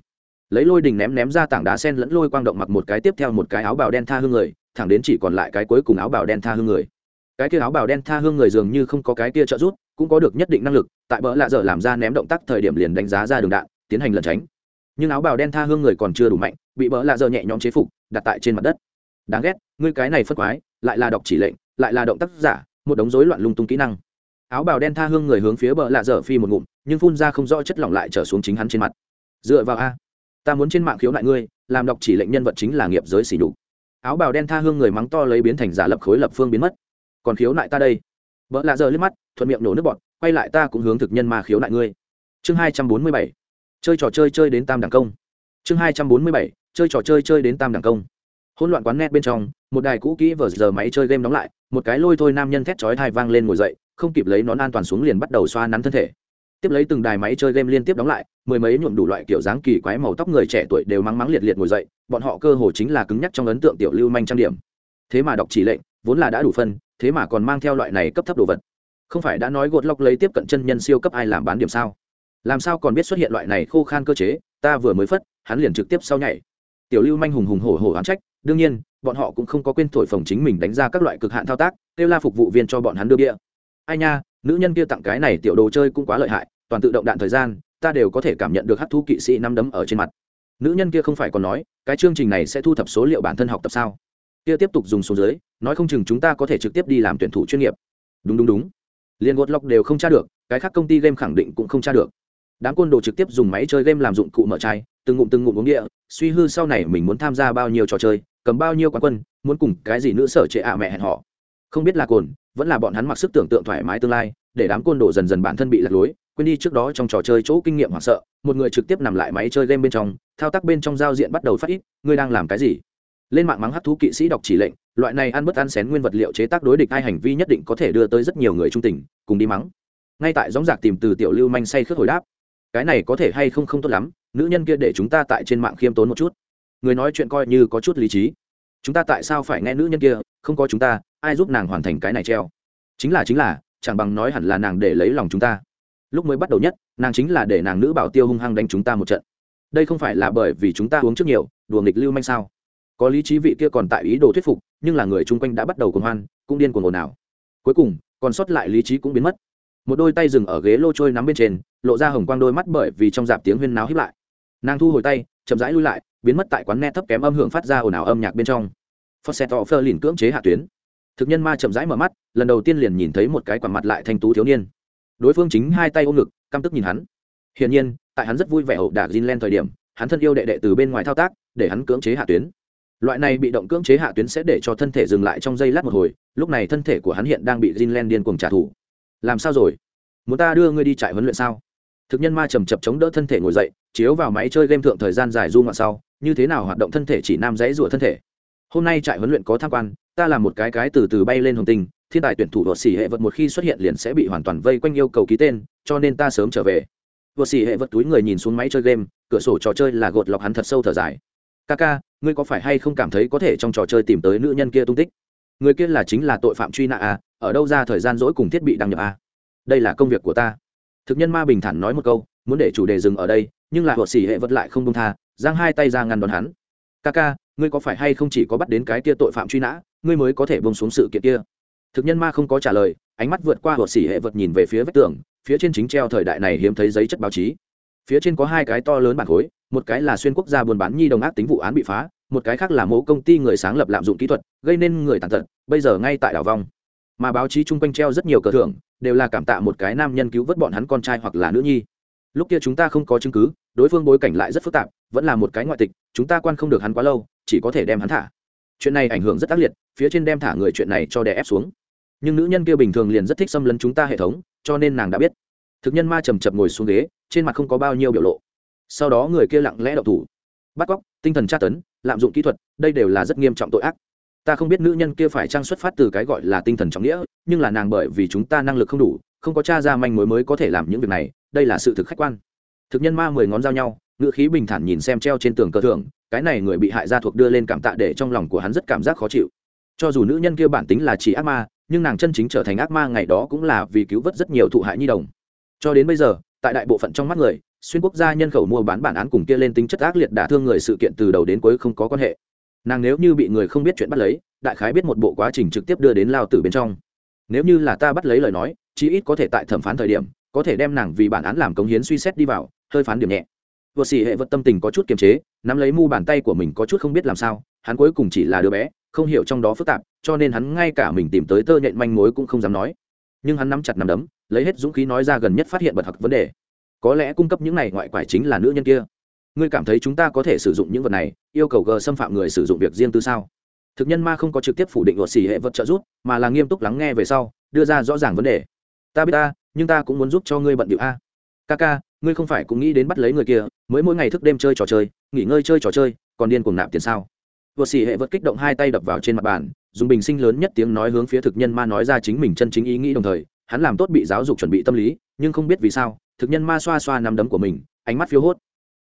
Lấy lôi đình ném ném ra tảng đá sen lẫn lôi quang động mặc một cái tiếp theo một cái áo bào đen tha hương người, thẳng đến chỉ còn lại cái cuối cùng áo bào đen tha hương người. Cái kia áo bào đen tha hương người dường như không có cái kia trợ rút cũng có được nhất định năng lực, tại bờ lạ dở làm ra ném động tác thời điểm liền đánh giá ra đường đạn, tiến hành lẩn tránh. Nhưng áo bào đen tha hương người còn chưa đủ mạnh, bị bỡ lạ dở nhẹ nhõm chế phục, đặt tại trên mặt đất. Đáng ghét, ngươi cái này phất quái, lại là đọc chỉ lệnh, lại là động tác giả, một đống rối loạn lung tung kỹ năng áo bào đen tha hương người hướng phía bờ lạ dở phi một ngụm, nhưng phun ra không rõ chất lỏng lại trở xuống chính hắn trên mặt. Dựa vào a, ta muốn trên mạng khiếu nại ngươi, làm đọc chỉ lệnh nhân vật chính là nghiệp giới xỉ đục áo bào đen tha hương người mắng to lấy biến thành giả lập khối lập phương biến mất. Còn khiếu nại ta đây? Vợ lạ giờ liếc mắt, thuận miệng nổ nước bọt, quay lại ta cũng hướng thực nhân mà khiếu nại ngươi. Chương hai trăm bốn mươi bảy, chơi trò chơi chơi đến tam đẳng công. Chương hai trăm bốn mươi bảy, chơi trò chơi chơi đến tam đẳng công. Hỗn loạn quán net bên trong, một đài cũ kỹ vờ giờ máy chơi game đóng lại, một cái lôi thôi nam nhân thét chói thai vang lên ngồi dậy không kịp lấy nón an toàn xuống liền bắt đầu xoa nắn thân thể. Tiếp lấy từng đài máy chơi game liên tiếp đóng lại, mười mấy nhuộm đủ loại kiểu dáng kỳ quái màu tóc người trẻ tuổi đều mắng mắng liệt liệt ngồi dậy, bọn họ cơ hồ chính là cứng nhắc trong ấn tượng tiểu lưu manh trang điểm. Thế mà đọc chỉ lệnh, vốn là đã đủ phân, thế mà còn mang theo loại này cấp thấp đồ vật. Không phải đã nói gột lóc lấy tiếp cận chân nhân siêu cấp ai làm bán điểm sao? Làm sao còn biết xuất hiện loại này khô khan cơ chế, ta vừa mới phất, hắn liền trực tiếp sau nhảy. Tiểu lưu manh hùng hùng hổ hổ oán trách, đương nhiên, bọn họ cũng không có quên thổi phồng chính mình đánh ra các loại cực hạn thao tác, kêu la phục vụ viên cho bọn hắn đưa bia ai nha, nữ nhân kia tặng cái này tiểu đồ chơi cũng quá lợi hại, toàn tự động đạn thời gian, ta đều có thể cảm nhận được hát thu kỵ sĩ năm đấm ở trên mặt. Nữ nhân kia không phải còn nói, cái chương trình này sẽ thu thập số liệu bản thân học tập sao? Kia tiếp tục dùng số dưới, nói không chừng chúng ta có thể trực tiếp đi làm tuyển thủ chuyên nghiệp. Đúng đúng đúng. Liên gột lọc đều không tra được, cái khác công ty game khẳng định cũng không tra được. Đám côn đồ trực tiếp dùng máy chơi game làm dụng cụ mở chai, từng ngụm từng ngụm uống địa, suy hư sau này mình muốn tham gia bao nhiêu trò chơi, cầm bao nhiêu quán quân, muốn cùng cái gì nữ sở trệ ạ mẹ hẹn họ. Không biết là cồn vẫn là bọn hắn mặc sức tưởng tượng thoải mái tương lai, để đám côn đồ dần dần bản thân bị lạc lối, quên đi trước đó trong trò chơi chỗ kinh nghiệm hoảng sợ, một người trực tiếp nằm lại máy chơi game bên trong, thao tác bên trong giao diện bắt đầu phát ít, ngươi đang làm cái gì? Lên mạng mắng hát thú kỵ sĩ đọc chỉ lệnh, loại này ăn bất ăn xén nguyên vật liệu chế tác đối địch hai hành vi nhất định có thể đưa tới rất nhiều người trung tình, cùng đi mắng. Ngay tại gióng giạc tìm từ tiểu lưu manh say khước hồi đáp, cái này có thể hay không không tốt lắm, nữ nhân kia để chúng ta tại trên mạng khiêm tốn một chút. Người nói chuyện coi như có chút lý trí. Chúng ta tại sao phải nghe nữ nhân kia, không có chúng ta ai giúp nàng hoàn thành cái này treo? Chính là chính là, chẳng bằng nói hẳn là nàng để lấy lòng chúng ta. Lúc mới bắt đầu nhất, nàng chính là để nàng nữ bảo tiêu hung hăng đánh chúng ta một trận. Đây không phải là bởi vì chúng ta uống trước nhiều, đùa nghịch lưu manh sao? Có lý trí vị kia còn tại ý đồ thuyết phục, nhưng là người chung quanh đã bắt đầu cuồng hoan, cũng điên cuồng ồn ào. Cuối cùng, còn sót lại lý trí cũng biến mất. Một đôi tay dừng ở ghế lô trôi nắm bên trên, lộ ra hồng quang đôi mắt bởi vì trong dạp tiếng huyên náo hiếp lại. Nàng thu hồi tay, chậm rãi lui lại, biến mất tại quán nghe thấp kém âm hưởng phát ra ồn ào âm nhạc bên trong. Phật xe tỏ phơ lìn cưỡng chế hạ tuyến thực nhân ma chậm rãi mở mắt, lần đầu tiên liền nhìn thấy một cái quả mặt lại thanh tú thiếu niên. Đối phương chính hai tay ôm ngực, căm tức nhìn hắn. Hiển nhiên, tại hắn rất vui vẻ ẩu đả Greenland thời điểm, hắn thân yêu đệ đệ từ bên ngoài thao tác, để hắn cưỡng chế hạ tuyến. Loại này bị động cưỡng chế hạ tuyến sẽ để cho thân thể dừng lại trong giây lát một hồi, lúc này thân thể của hắn hiện đang bị Jinlen điên cuồng trả thù. Làm sao rồi? Muốn ta đưa ngươi đi trại huấn luyện sao? Thực nhân ma chầm chập chống đỡ thân thể ngồi dậy, chiếu vào máy chơi game thượng thời gian dài du ngoạn sau, như thế nào hoạt động thân thể chỉ nam dãy rủa thân thể? Hôm nay trại huấn luyện có tham quan ta là một cái cái từ từ bay lên hồng tinh, thiên tài tuyển thủ vợt xỉ hệ vật một khi xuất hiện liền sẽ bị hoàn toàn vây quanh yêu cầu ký tên, cho nên ta sớm trở về. Vợt xỉ hệ vật túi người nhìn xuống máy chơi game, cửa sổ trò chơi là gột lọc hắn thật sâu thở dài. Ca ngươi có phải hay không cảm thấy có thể trong trò chơi tìm tới nữ nhân kia tung tích? Người kia là chính là tội phạm truy nã à ở đâu ra thời gian dỗi cùng thiết bị đăng nhập à? Đây là công việc của ta. Thực nhân ma bình thản nói một câu, muốn để chủ đề dừng ở đây, nhưng là hộ xỉ hệ vật lại không công tha, giang hai tay ra ngăn đón hắn. Ca ca ngươi có phải hay không chỉ có bắt đến cái kia tội phạm truy nã, ngươi mới có thể bông xuống sự kiện kia? Thực nhân ma không có trả lời, ánh mắt vượt qua hồ xỉ hệ vật nhìn về phía vách tường, phía trên chính treo thời đại này hiếm thấy giấy chất báo chí. Phía trên có hai cái to lớn bản khối, một cái là xuyên quốc gia buôn bán nhi đồng ác tính vụ án bị phá, một cái khác là mẫu công ty người sáng lập lạm dụng kỹ thuật, gây nên người tàn tật, bây giờ ngay tại đảo vong. Mà báo chí chung quanh treo rất nhiều cờ thưởng, đều là cảm tạ một cái nam nhân cứu vớt bọn hắn con trai hoặc là nữ nhi. Lúc kia chúng ta không có chứng cứ, đối phương bối cảnh lại rất phức tạp, vẫn là một cái ngoại tịch, chúng ta quan không được hắn quá lâu chỉ có thể đem hắn thả. Chuyện này ảnh hưởng rất ác liệt, phía trên đem thả người chuyện này cho đè ép xuống. Nhưng nữ nhân kia bình thường liền rất thích xâm lấn chúng ta hệ thống, cho nên nàng đã biết. Thực nhân ma chầm chập ngồi xuống ghế, trên mặt không có bao nhiêu biểu lộ. Sau đó người kia lặng lẽ đậu thủ. Bắt cóc, tinh thần tra tấn, lạm dụng kỹ thuật, đây đều là rất nghiêm trọng tội ác. Ta không biết nữ nhân kia phải trang xuất phát từ cái gọi là tinh thần trọng nghĩa, nhưng là nàng bởi vì chúng ta năng lực không đủ, không có t r a ra manh mối mới có thể làm những việc này, đây là sự thực khách quan. Thực nhân ma mười ngón dao nhau ngữ khí bình thản nhìn xem treo trên tường cờ thưởng, cái này người bị hại gia thuộc đưa lên cảm tạ để trong lòng của hắn rất cảm giác khó chịu. Cho dù nữ nhân kia bản tính là chỉ ác ma, nhưng nàng chân chính trở thành ác ma ngày đó cũng là vì cứu vớt rất nhiều thụ hại nhi đồng. Cho đến bây giờ, tại đại bộ phận trong mắt người, xuyên quốc gia nhân khẩu mua bán bản án cùng kia lên tính chất ác liệt đả thương người sự kiện từ đầu đến cuối không có quan hệ. Nàng nếu như bị người không biết chuyện bắt lấy, đại khái biết một bộ quá trình trực tiếp đưa đến lao tử bên trong. Nếu như là ta bắt lấy lời nói, chí ít có thể tại thẩm phán thời điểm, có thể đem nàng vì bản án làm cống hiến suy xét đi vào, hơi phán điểm nhẹ vợ xỉ hệ vật tâm tình có chút kiềm chế, nắm lấy mu bàn tay của mình có chút không biết làm sao, hắn cuối cùng chỉ là đứa bé, không hiểu trong đó phức tạp, cho nên hắn ngay cả mình tìm tới tơ nhện manh mối cũng không dám nói. Nhưng hắn nắm chặt nắm đấm, lấy hết dũng khí nói ra gần nhất phát hiện bật hặc vấn đề. Có lẽ cung cấp những này ngoại quải chính là nữ nhân kia. Ngươi cảm thấy chúng ta có thể sử dụng những vật này, yêu cầu g xâm phạm người sử dụng việc riêng tư sao? Thực nhân ma không có trực tiếp phủ định luật xỉ hệ vật trợ giúp, mà là nghiêm túc lắng nghe về sau, đưa ra rõ ràng vấn đề. Ta biết ta, nhưng ta cũng muốn giúp cho ngươi bận điệu a. Ca ca ngươi không phải cũng nghĩ đến bắt lấy người kia, mới mỗi ngày thức đêm chơi trò chơi, nghỉ ngơi chơi trò chơi, còn điên cuồng nạp tiền sao? Vợ xỉ hệ vật kích động hai tay đập vào trên mặt bàn, dùng bình sinh lớn nhất tiếng nói hướng phía thực nhân ma nói ra chính mình chân chính ý nghĩ đồng thời, hắn làm tốt bị giáo dục chuẩn bị tâm lý, nhưng không biết vì sao, thực nhân ma xoa xoa nắm đấm của mình, ánh mắt phiếu hốt.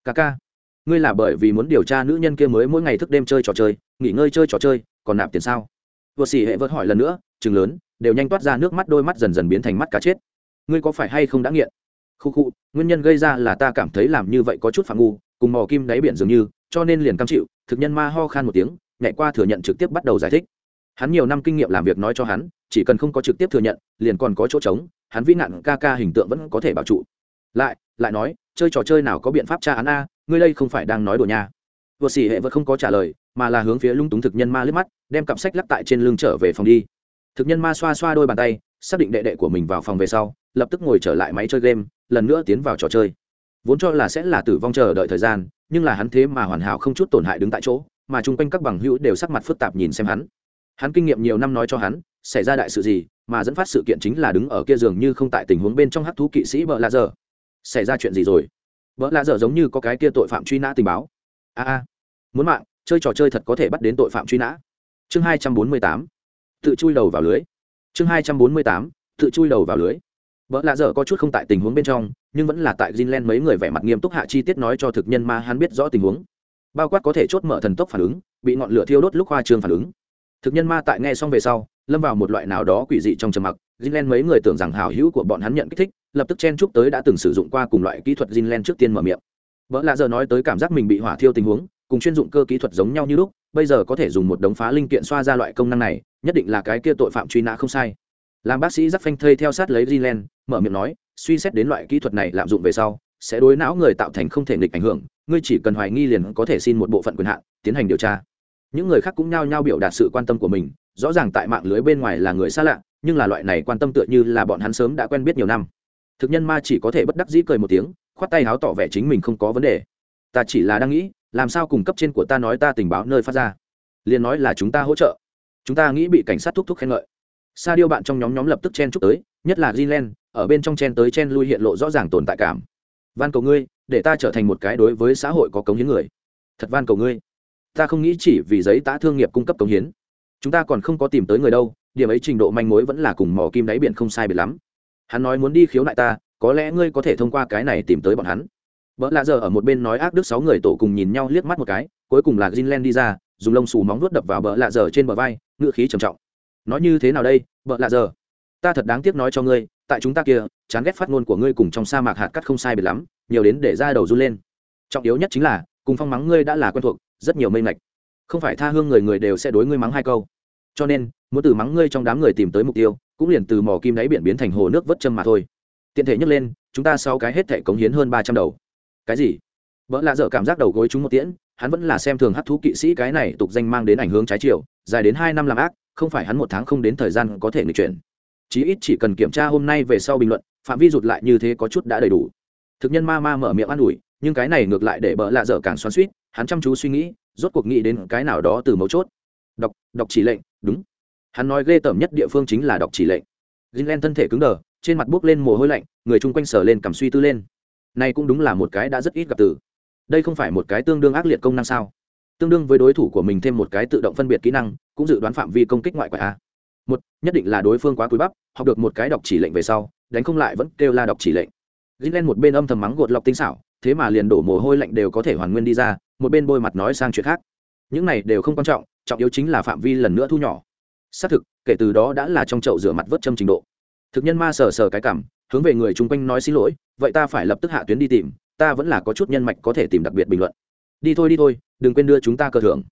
Ca ca, ngươi là bởi vì muốn điều tra nữ nhân kia mới mỗi ngày thức đêm chơi trò chơi, nghỉ ngơi chơi trò chơi, còn nạp tiền sao? Vợ xỉ hệ vợt hỏi lần nữa, chừng lớn, đều nhanh toát ra nước mắt, đôi mắt dần dần biến thành mắt cá chết. Ngươi có phải hay không đã nghiện? Khu khu, nguyên nhân gây ra là ta cảm thấy làm như vậy có chút phạm ngu, cùng mò kim đáy biển dường như, cho nên liền cam chịu, thực nhân ma ho khan một tiếng, nhảy qua thừa nhận trực tiếp bắt đầu giải thích. Hắn nhiều năm kinh nghiệm làm việc nói cho hắn, chỉ cần không có trực tiếp thừa nhận, liền còn có chỗ trống, hắn vĩ nạn ca ca hình tượng vẫn có thể bảo trụ. Lại lại nói, chơi trò chơi nào có biện pháp tra án a, ngươi đây không phải đang nói đùa nha. Vừa xỉ hệ vẫn không có trả lời, mà là hướng phía lung túng thực nhân ma liếc mắt, đem cặp sách lắc tại trên lưng trở về phòng đi. Thực nhân ma xoa xoa đôi bàn tay, xác định đệ đệ của mình vào phòng về sau, lập tức ngồi trở lại máy chơi game lần nữa tiến vào trò chơi. Vốn cho là sẽ là tử vong chờ đợi thời gian, nhưng là hắn thế mà hoàn hảo không chút tổn hại đứng tại chỗ, mà chung quanh các bằng hữu đều sắc mặt phức tạp nhìn xem hắn. Hắn kinh nghiệm nhiều năm nói cho hắn, xảy ra đại sự gì, mà dẫn phát sự kiện chính là đứng ở kia giường như không tại tình huống bên trong hắc thú kỵ sĩ vợ lạ dở. Xảy ra chuyện gì rồi? Vợ lạ dở giống như có cái kia tội phạm truy nã tình báo. A a, muốn mạng, chơi trò chơi thật có thể bắt đến tội phạm truy nã. Chương hai trăm bốn mươi tám, tự chui đầu vào lưới. Chương hai trăm bốn mươi tám, tự chui đầu vào lưới vợ lạ dở có chút không tại tình huống bên trong, nhưng vẫn là tại Jinlen mấy người vẻ mặt nghiêm túc hạ chi tiết nói cho thực nhân ma hắn biết rõ tình huống. Bao quát có thể chốt mở thần tốc phản ứng, bị ngọn lửa thiêu đốt lúc hoa trường phản ứng. Thực nhân ma tại nghe xong về sau, lâm vào một loại nào đó quỷ dị trong trầm mặc. Jinlen mấy người tưởng rằng hảo hữu của bọn hắn nhận kích thích, lập tức chen chúc tới đã từng sử dụng qua cùng loại kỹ thuật Jinlen trước tiên mở miệng. Vợ lạ giờ nói tới cảm giác mình bị hỏa thiêu tình huống, cùng chuyên dụng cơ kỹ thuật giống nhau như lúc, bây giờ có thể dùng một đống phá linh kiện xoa ra loại công năng này, nhất định là cái kia tội phạm truy nã không sai làm bác sĩ giáp phanh thây theo sát lấy Greenland, mở miệng nói suy xét đến loại kỹ thuật này lạm dụng về sau sẽ đối não người tạo thành không thể nghịch ảnh hưởng ngươi chỉ cần hoài nghi liền có thể xin một bộ phận quyền hạn tiến hành điều tra. Những người khác cũng nhao nhao biểu đạt sự quan tâm của mình rõ ràng tại mạng lưới bên ngoài là người xa lạ nhưng là loại này quan tâm tựa như là bọn hắn sớm đã quen biết nhiều năm. Thực nhân ma chỉ có thể bất đắc dĩ cười một tiếng khoát tay háo tỏ vẻ chính mình không có vấn đề. Ta chỉ là đang nghĩ làm sao cùng cấp trên của ta nói ta tình báo nơi phát ra. Liền nói là chúng ta hỗ trợ. Chúng ta nghĩ bị cảnh sát thúc thúc khen ngợi sa điêu bạn trong nhóm nhóm lập tức chen chúc tới nhất là Greenland, ở bên trong chen tới chen lui hiện lộ rõ ràng tồn tại cảm. Van cầu ngươi để ta trở thành một cái đối với xã hội có cống hiến người. Thật van cầu ngươi. Ta không nghĩ chỉ vì giấy tá thương nghiệp cung cấp cống hiến. Chúng ta còn không có tìm tới người đâu điểm ấy trình độ manh mối vẫn là cùng mỏ kim đáy biển không sai biệt lắm. Hắn nói muốn đi khiếu nại ta có lẽ ngươi có thể thông qua cái này tìm tới bọn hắn. Vợ lạ giờ ở một bên nói ác đức sáu người tổ cùng nhìn nhau liếc mắt một cái cuối cùng là Greenland đi ra dùng lông xù móng vuốt đập vào bờ lạ giờ trên bờ vai ngựa khí trầm trọng nói như thế nào đây vợ lạ giờ? Ta thật đáng tiếc nói cho ngươi, tại chúng ta kia, chán ghét phát ngôn của ngươi cùng trong sa mạc hạt cắt không sai biệt lắm, nhiều đến để ra đầu run lên. Trọng yếu nhất chính là, cùng phong mắng ngươi đã là quen thuộc, rất nhiều mây mạch. Không phải tha hương người người đều sẽ đối ngươi mắng hai câu. Cho nên, muốn từ mắng ngươi trong đám người tìm tới mục tiêu, cũng liền từ mỏ kim đáy biển biến thành hồ nước vớt châm mà thôi. Tiện thể nhấc lên, chúng ta sau cái hết thể cống hiến hơn ba trăm đầu. Cái gì? Vợ lạ dở cảm giác đầu gối chúng một tiễn, hắn vẫn là xem thường hát thú kỵ sĩ cái này tục danh mang đến ảnh hướng trái chiều, dài đến hai năm làm ác không phải hắn một tháng không đến thời gian có thể nghịch chuyển. Chí ít chỉ cần kiểm tra hôm nay về sau bình luận, phạm vi rụt lại như thế có chút đã đầy đủ. Thực nhân ma ma mở miệng an ủi, nhưng cái này ngược lại để bợ lạ dở càng xoắn suýt hắn chăm chú suy nghĩ, rốt cuộc nghĩ đến cái nào đó từ mấu chốt. Đọc đọc chỉ lệnh, đúng. Hắn nói ghê tởm nhất địa phương chính là đọc chỉ lệnh. Greenland thân thể cứng đờ, trên mặt buốc lên mồ hôi lạnh, người chung quanh sờ lên cầm suy tư lên. Này cũng đúng là một cái đã rất ít gặp từ. Đây không phải một cái tương đương ác liệt công năng sao? Tương đương với đối thủ của mình thêm một cái tự động phân biệt kỹ năng, cũng dự đoán phạm vi công kích ngoại quả a. Một, nhất định là đối phương quá cúi bắp, học được một cái đọc chỉ lệnh về sau, đánh không lại vẫn kêu la đọc chỉ lệnh. Greenland một bên âm thầm mắng gột lọc tinh xảo, thế mà liền đổ mồ hôi lạnh đều có thể hoàn nguyên đi ra, một bên bôi mặt nói sang chuyện khác. Những này đều không quan trọng trọng yếu chính là phạm vi lần nữa thu nhỏ. Xác thực, kể từ đó đã là trong chậu rửa mặt vớt châm trình độ. Thực nhân ma sờ sờ cái cảm, hướng về người chung quanh nói xin lỗi, vậy ta phải lập tức hạ tuyến đi tìm, ta vẫn là có chút nhân mạch có thể tìm đặc biệt bình luận. Đi thôi đi thôi đừng quên đưa chúng ta cơ thưởng.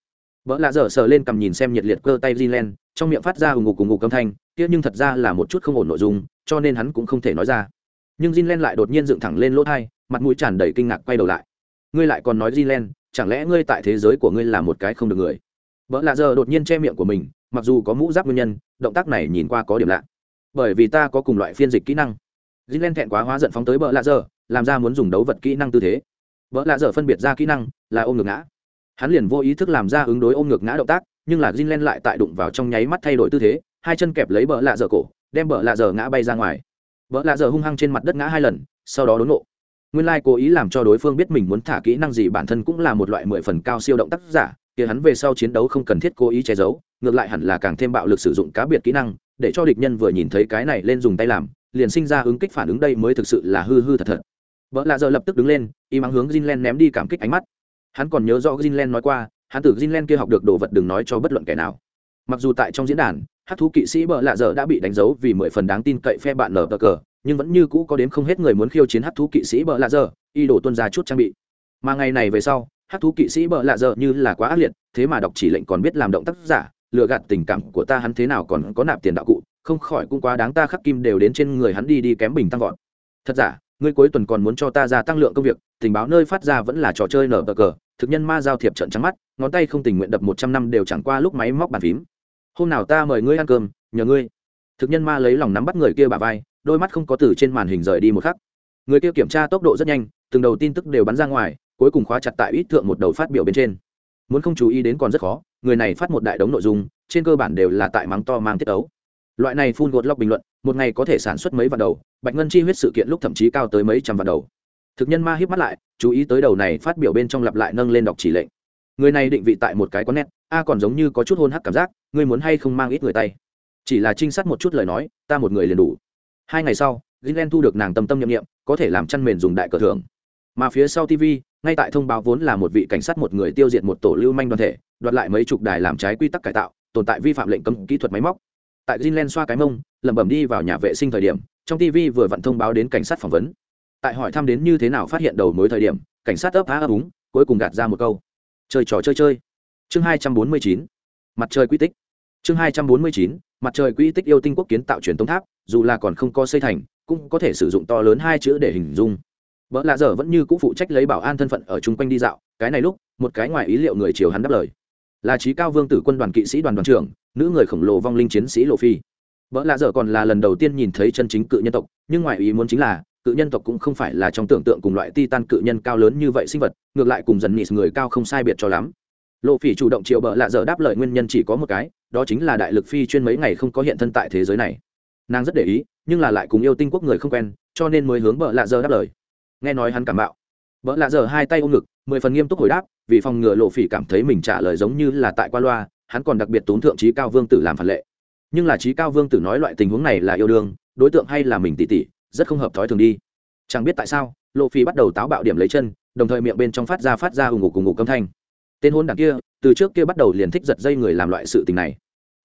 Vợ lạ dở sờ lên cầm nhìn xem nhiệt liệt cơ tay Jinlen trong miệng phát ra hùng ngục cùng ngục âm thanh kia nhưng thật ra là một chút không ổn nội dung cho nên hắn cũng không thể nói ra. Nhưng Jinlen lại đột nhiên dựng thẳng lên lỗ thai mặt mũi tràn đầy kinh ngạc quay đầu lại. Ngươi lại còn nói Jinlen, chẳng lẽ ngươi tại thế giới của ngươi là một cái không được người? Vợ lạ dở đột nhiên che miệng của mình mặc dù có mũ giáp nguyên nhân động tác này nhìn qua có điểm lạ. Bởi vì ta có cùng loại phiên dịch kỹ năng. Jinlen thẹn quá hóa giận phóng tới vợ lạ dở, làm ra muốn dùng đấu vật kỹ năng tư thế. Vợ lạ dở phân biệt ra kỹ năng là ôm ngược ngã hắn liền vô ý thức làm ra ứng đối ôm ngược ngã động tác, nhưng là Greenland lại tại đụng vào trong nháy mắt thay đổi tư thế, hai chân kẹp lấy bờ lạ dở cổ, đem bờ lạ dở ngã bay ra ngoài. Bờ lạ dở hung hăng trên mặt đất ngã hai lần, sau đó đốn nộ nguyên lai cố ý làm cho đối phương biết mình muốn thả kỹ năng gì bản thân cũng là một loại mười phần cao siêu động tác giả, kia hắn về sau chiến đấu không cần thiết cố ý che giấu, ngược lại hẳn là càng thêm bạo lực sử dụng cá biệt kỹ năng, để cho địch nhân vừa nhìn thấy cái này lên dùng tay làm, liền sinh ra ứng kích phản ứng đây mới thực sự là hư hư thật thật. Vợ lạ giờ lập tức đứng lên, y mắng hướng Jinlen ném đi cảm kích ánh mắt hắn còn nhớ rõ Jinlen nói qua, hắn từ Jinlen kia học được đồ vật đừng nói cho bất luận kẻ nào. Mặc dù tại trong diễn đàn, hát thú kỵ sĩ bợ lạ giờ đã bị đánh dấu vì mười phần đáng tin cậy phe bạn nở bờ cờ, nhưng vẫn như cũ có đến không hết người muốn khiêu chiến hát thú kỵ sĩ bợ lạ giờ y đổ tuân ra chút trang bị. Mà ngày này về sau, hát thú kỵ sĩ bợ lạ giờ như là quá ác liệt, thế mà đọc chỉ lệnh còn biết làm động tác giả, lừa gạt tình cảm của ta hắn thế nào còn có nạp tiền đạo cụ, không khỏi cũng quá đáng ta khắc kim đều đến trên người hắn đi đi kém bình tăng vọt. Thật giả, ngươi cuối tuần còn muốn cho ta ra tăng lượng công việc, tình báo nơi phát ra vẫn là trò chơi nở bờ cờ thực nhân ma giao thiệp trận trắng mắt, ngón tay không tình nguyện đập một trăm năm đều chẳng qua lúc máy móc bàn phím. Hôm nào ta mời ngươi ăn cơm, nhờ ngươi. Thực nhân ma lấy lòng nắm bắt người kia bà vai, đôi mắt không có từ trên màn hình rời đi một khắc. Người kia kiểm tra tốc độ rất nhanh, từng đầu tin tức đều bắn ra ngoài, cuối cùng khóa chặt tại ít thượng một đầu phát biểu bên trên. Muốn không chú ý đến còn rất khó, người này phát một đại đống nội dung, trên cơ bản đều là tại mắng to mang tiết ấu. Loại này phun gột lọc bình luận, một ngày có thể sản xuất mấy vạn đầu, bạch ngân chi huyết sự kiện lúc thậm chí cao tới mấy trăm vạn đầu thực nhân ma hiếp mắt lại, chú ý tới đầu này phát biểu bên trong lặp lại nâng lên đọc chỉ lệnh. Người này định vị tại một cái quán nét a à còn giống như có chút hôn hắc cảm giác, ngươi muốn hay không mang ít người tay. Chỉ là trinh sát một chút lời nói, ta một người liền đủ. Hai ngày sau gilen thu được nàng tâm tâm nhiệm nghiệm có thể làm chăn mền dùng đại cờ thưởng. Mà phía sau tv ngay tại thông báo vốn là một vị cảnh sát một người tiêu diệt một tổ lưu manh đoàn thể, đoạt lại mấy chục đài làm trái quy tắc cải tạo, tồn tại vi phạm lệnh cấm kỹ thuật máy móc. Tại gilen xoa cái mông, lẩm bẩm đi vào nhà vệ sinh thời điểm, trong tv vừa vặn thông báo đến cảnh sát phỏng vấn tại hỏi thăm đến như thế nào phát hiện đầu mối thời điểm, cảnh sát ấp á ấp úng, cuối cùng gạt ra một câu. Chơi trò chơi chơi. Chương hai trăm bốn mươi chín. Mặt trời quy tích. Chương hai trăm bốn mươi chín. Mặt trời quy tích yêu tinh quốc kiến tạo truyền tống tháp, dù là còn không có xây thành, cũng có thể sử dụng to lớn hai chữ để hình dung. Vợ lạ dở vẫn như c ũ phụ trách lấy bảo an thân phận ở chung quanh đi dạo, cái này lúc, một cái ngoài ý liệu người chiều hắn đáp lời. Là trí cao vương tử quân đoàn kỵ sĩ đoàn đoàn trưởng, nữ người khổng lồ vong linh chiến sĩ lộ phi. Vợ lạ dở còn là lần đầu tiên nhìn thấy chân chính cự nhân tộc, nhưng ngoài ý muốn chính là cự nhân tộc cũng không phải là trong tưởng tượng cùng loại titan cự nhân cao lớn như vậy sinh vật, ngược lại cùng dần nịt người cao không sai biệt cho lắm. Lộ phỉ chủ động triệu bợ lạ dở đáp lời nguyên nhân chỉ có một cái, đó chính là đại lực phi chuyên mấy ngày không có hiện thân tại thế giới này. Nàng rất để ý, nhưng là lại cùng yêu tinh quốc người không quen, cho nên mới hướng bợ lạ dở đáp lời. Nghe nói hắn cảm bạo. Bợ lạ dở hai tay ôm ngực, mười phần nghiêm túc hồi đáp, vì phòng ngừa lộ phỉ cảm thấy mình trả lời giống như là tại qua loa, hắn còn đặc biệt tốn thượng trí cao vương tử làm phản lệ. Nhưng là trí cao vương tử nói loại tình huống này là yêu đương, đối tượng hay là mình tỉ tỉ rất không hợp thói thường đi. Chẳng biết tại sao lộ phi bắt đầu táo bạo điểm lấy chân, đồng thời miệng bên trong phát ra phát ra ủng ngục cùng ngục âm thanh. Tên hôn đảng kia, từ trước kia bắt đầu liền thích giật dây người làm loại sự tình này.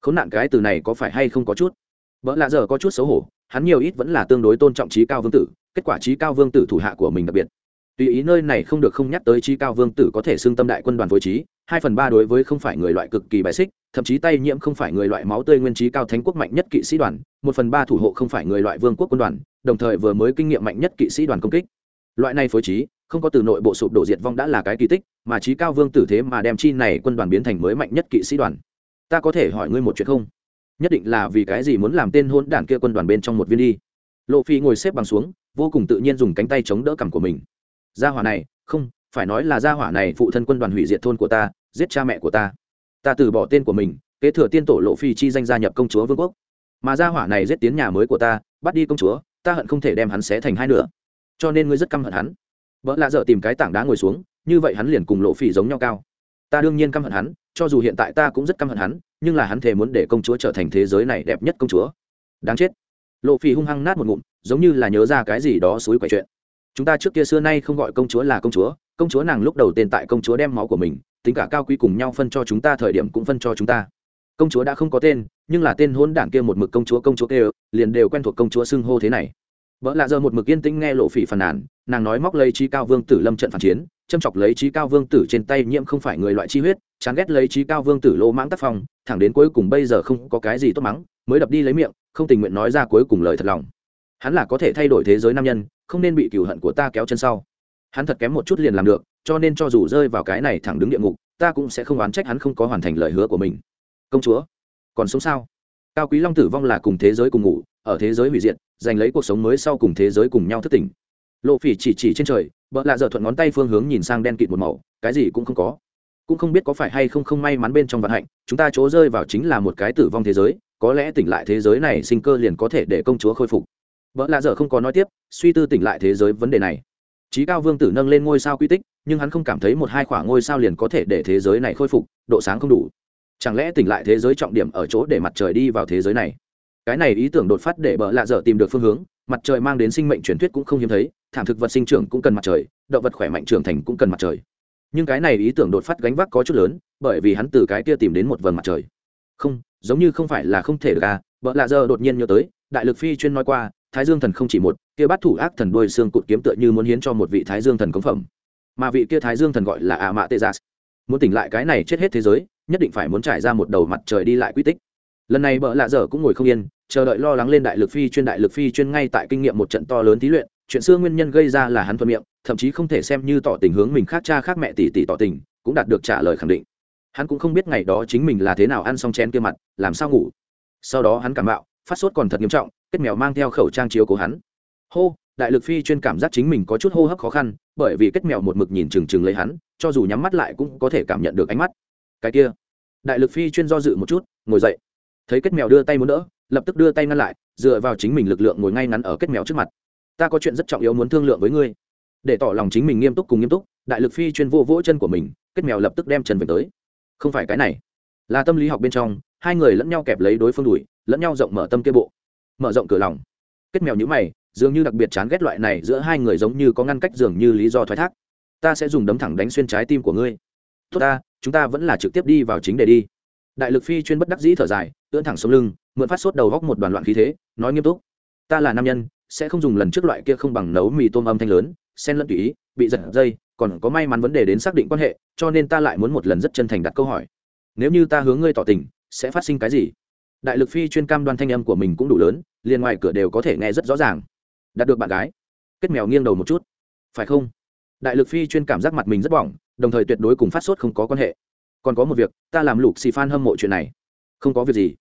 Khốn nạn cái từ này có phải hay không có chút? Vợ lạ giờ có chút xấu hổ, hắn nhiều ít vẫn là tương đối tôn trọng trí cao vương tử, kết quả trí cao vương tử thủ hạ của mình đặc biệt. Tùy ý nơi này không được không nhắc tới trí cao vương tử có thể xưng tâm đại quân đoàn phối trí, hai phần ba đối với không phải người loại cực kỳ bài xích, thậm chí tay nhiễm không phải người loại máu tươi nguyên trí cao thánh quốc mạnh nhất kỵ sĩ đoàn, một phần ba thủ hộ không phải người loại vương quốc quân đoàn đồng thời vừa mới kinh nghiệm mạnh nhất kỵ sĩ đoàn công kích. Loại này phối trí, không có từ nội bộ sụp đổ diệt vong đã là cái kỳ tích, mà trí cao vương tử thế mà đem chi này quân đoàn biến thành mới mạnh nhất kỵ sĩ đoàn. Ta có thể hỏi ngươi một chuyện không? Nhất định là vì cái gì muốn làm tên hôn đản kia quân đoàn bên trong một viên đi. Lộ phi ngồi xếp bằng xuống, vô cùng tự nhiên dùng cánh tay chống đỡ cằm của mình. Gia hỏa này, không, phải nói là gia hỏa này phụ thân quân đoàn hủy diệt thôn của ta, giết cha mẹ của ta. Ta từ bỏ tên của mình, kế thừa tiên tổ lộ phi chi danh gia nhập công chúa vương quốc. Mà gia hỏa này giết tiến nhà mới của ta, bắt đi công chúa ta hận không thể đem hắn xé thành hai nửa. Cho nên ngươi rất căm hận hắn. Vợ lạ dở tìm cái tảng đá ngồi xuống, như vậy hắn liền cùng lộ phỉ giống nhau cao. Ta đương nhiên căm hận hắn, cho dù hiện tại ta cũng rất căm hận hắn, nhưng là hắn thề muốn để công chúa trở thành thế giới này đẹp nhất công chúa. Đáng chết. Lộ phỉ hung hăng nát một ngụm, giống như là nhớ ra cái gì đó suối quậy chuyện. Chúng ta trước kia xưa nay không gọi công chúa là công chúa công chúa nàng lúc đầu tên tại công chúa đem máu của mình, tính cả cao quý cùng nhau phân cho chúng ta, thời điểm cũng phân cho chúng ta công chúa đã không có tên, nhưng là tên hôn đảng kia một mực công chúa công chúa kia liền đều quen thuộc công chúa xưng hô thế này. Vợ lạ giờ một mực yên tĩnh nghe lộ phỉ phàn nàn, nàng nói móc lấy trí cao vương tử lâm trận phản chiến, châm chọc lấy trí cao vương tử trên tay nhiễm không phải người loại chi huyết, chán ghét lấy trí cao vương tử lô mãng tác phong, thẳng đến cuối cùng bây giờ không có cái gì tốt mắng, mới đập đi lấy miệng, không tình nguyện nói ra cuối cùng lời thật lòng. Hắn là có thể thay đổi thế giới nam nhân, không nên bị cửu hận của ta kéo chân sau. Hắn thật kém một chút liền làm được, cho nên cho dù rơi vào cái này thẳng đứng địa ngục, ta cũng sẽ không oán trách hắn không có hoàn thành lời hứa của mình công chúa. Còn sống sao? Cao quý long tử vong là cùng thế giới cùng ngủ, ở thế giới hủy diệt, giành lấy cuộc sống mới sau cùng thế giới cùng nhau thức tỉnh. Lộ phỉ chỉ chỉ trên trời vợ lạ dở thuận ngón tay phương hướng nhìn sang đen kịt một màu, cái gì cũng không có. Cũng không biết có phải hay không không may mắn bên trong vận hạnh, chúng ta chỗ rơi vào chính là một cái tử vong thế giới, có lẽ tỉnh lại thế giới này sinh cơ liền có thể để công chúa khôi phục. Vợ lạ dở không có nói tiếp, suy tư tỉnh lại thế giới vấn đề này. Trí cao vương tử nâng lên ngôi sao quy tích, nhưng hắn không cảm thấy một hai khoảng ngôi sao liền có thể để thế giới này khôi phục, độ sáng không đủ chẳng lẽ tỉnh lại thế giới trọng điểm ở chỗ để mặt trời đi vào thế giới này? Cái này ý tưởng đột phát để bợ lạ dở tìm được phương hướng, mặt trời mang đến sinh mệnh truyền thuyết cũng không hiếm thấy, thảm thực vật sinh trưởng cũng cần mặt trời, động vật khỏe mạnh trưởng thành cũng cần mặt trời. Nhưng cái này ý tưởng đột phát gánh vác có chút lớn, bởi vì hắn từ cái kia tìm đến một vầng mặt trời. Không, giống như không phải là không thể được à bợ lạ dơ đột nhiên nhớ tới, đại lực phi chuyên nói qua, thái dương thần không chỉ một, kia bắt thủ ác thần đuôi xương cụt kiếm tựa như muốn hiến cho một vị thái dương thần cống phẩm. Mà vị kia thái dương thần gọi là a mạ tê gia muốn tỉnh lại cái này chết hết thế giới nhất định phải muốn trải ra một đầu mặt trời đi lại quy tích. Lần này bợ lạ dở cũng ngồi không yên, chờ đợi lo lắng lên đại lực phi chuyên đại lực phi chuyên ngay tại kinh nghiệm một trận to lớn thí luyện, chuyện xưa nguyên nhân gây ra là hắn thuận miệng, thậm chí không thể xem như tỏ tình hướng mình khác cha khác mẹ tỷ tỷ tỏ tình, cũng đạt được trả lời khẳng định. Hắn cũng không biết ngày đó chính mình là thế nào ăn xong chén kia mặt, làm sao ngủ. Sau đó hắn cảm bạo, phát sốt còn thật nghiêm trọng, kết mèo mang theo khẩu trang chiếu của hắn. Hô, đại lực phi chuyên cảm giác chính mình có chút hô hấp khó khăn, bởi vì kết mèo một mực nhìn trừng trừng lấy hắn, cho dù nhắm mắt lại cũng có thể cảm nhận được ánh mắt cái kia. Đại lực phi chuyên do dự một chút, ngồi dậy. Thấy kết mèo đưa tay muốn đỡ, lập tức đưa tay ngăn lại, dựa vào chính mình lực lượng ngồi ngay ngắn ở kết mèo trước mặt. Ta có chuyện rất trọng yếu muốn thương lượng với ngươi. Để tỏ lòng chính mình nghiêm túc cùng nghiêm túc, đại lực phi chuyên vô vỗ chân của mình, kết mèo lập tức đem trần về tới. Không phải cái này. Là tâm lý học bên trong, hai người lẫn nhau kẹp lấy đối phương đùi, lẫn nhau rộng mở tâm kia bộ. Mở rộng cửa lòng. Kết mèo nhữ mày, dường như đặc biệt chán ghét loại này giữa hai người giống như có ngăn cách dường như lý do thoái thác. Ta sẽ dùng đấm thẳng đánh xuyên trái tim của ngươi tốt ta, chúng ta vẫn là trực tiếp đi vào chính đề đi. Đại lực phi chuyên bất đắc dĩ thở dài, ưỡn thẳng sống lưng, mượn phát sốt đầu góc một đoàn loạn khí thế, nói nghiêm túc. Ta là nam nhân, sẽ không dùng lần trước loại kia không bằng nấu mì tôm âm thanh lớn, xen lẫn tùy ý, bị giật dây, còn có may mắn vấn đề đến xác định quan hệ, cho nên ta lại muốn một lần rất chân thành đặt câu hỏi. Nếu như ta hướng ngươi tỏ tình, sẽ phát sinh cái gì? Đại lực phi chuyên cam đoan thanh âm của mình cũng đủ lớn, liền ngoài cửa đều có thể nghe rất rõ ràng. Đạt được bạn gái. Kết mèo nghiêng đầu một chút. Phải không? Đại lực phi chuyên cảm giác mặt mình rất bỏng đồng thời tuyệt đối cùng phát sốt không có quan hệ. Còn có một việc, ta làm lục xì fan hâm mộ chuyện này. Không có việc gì.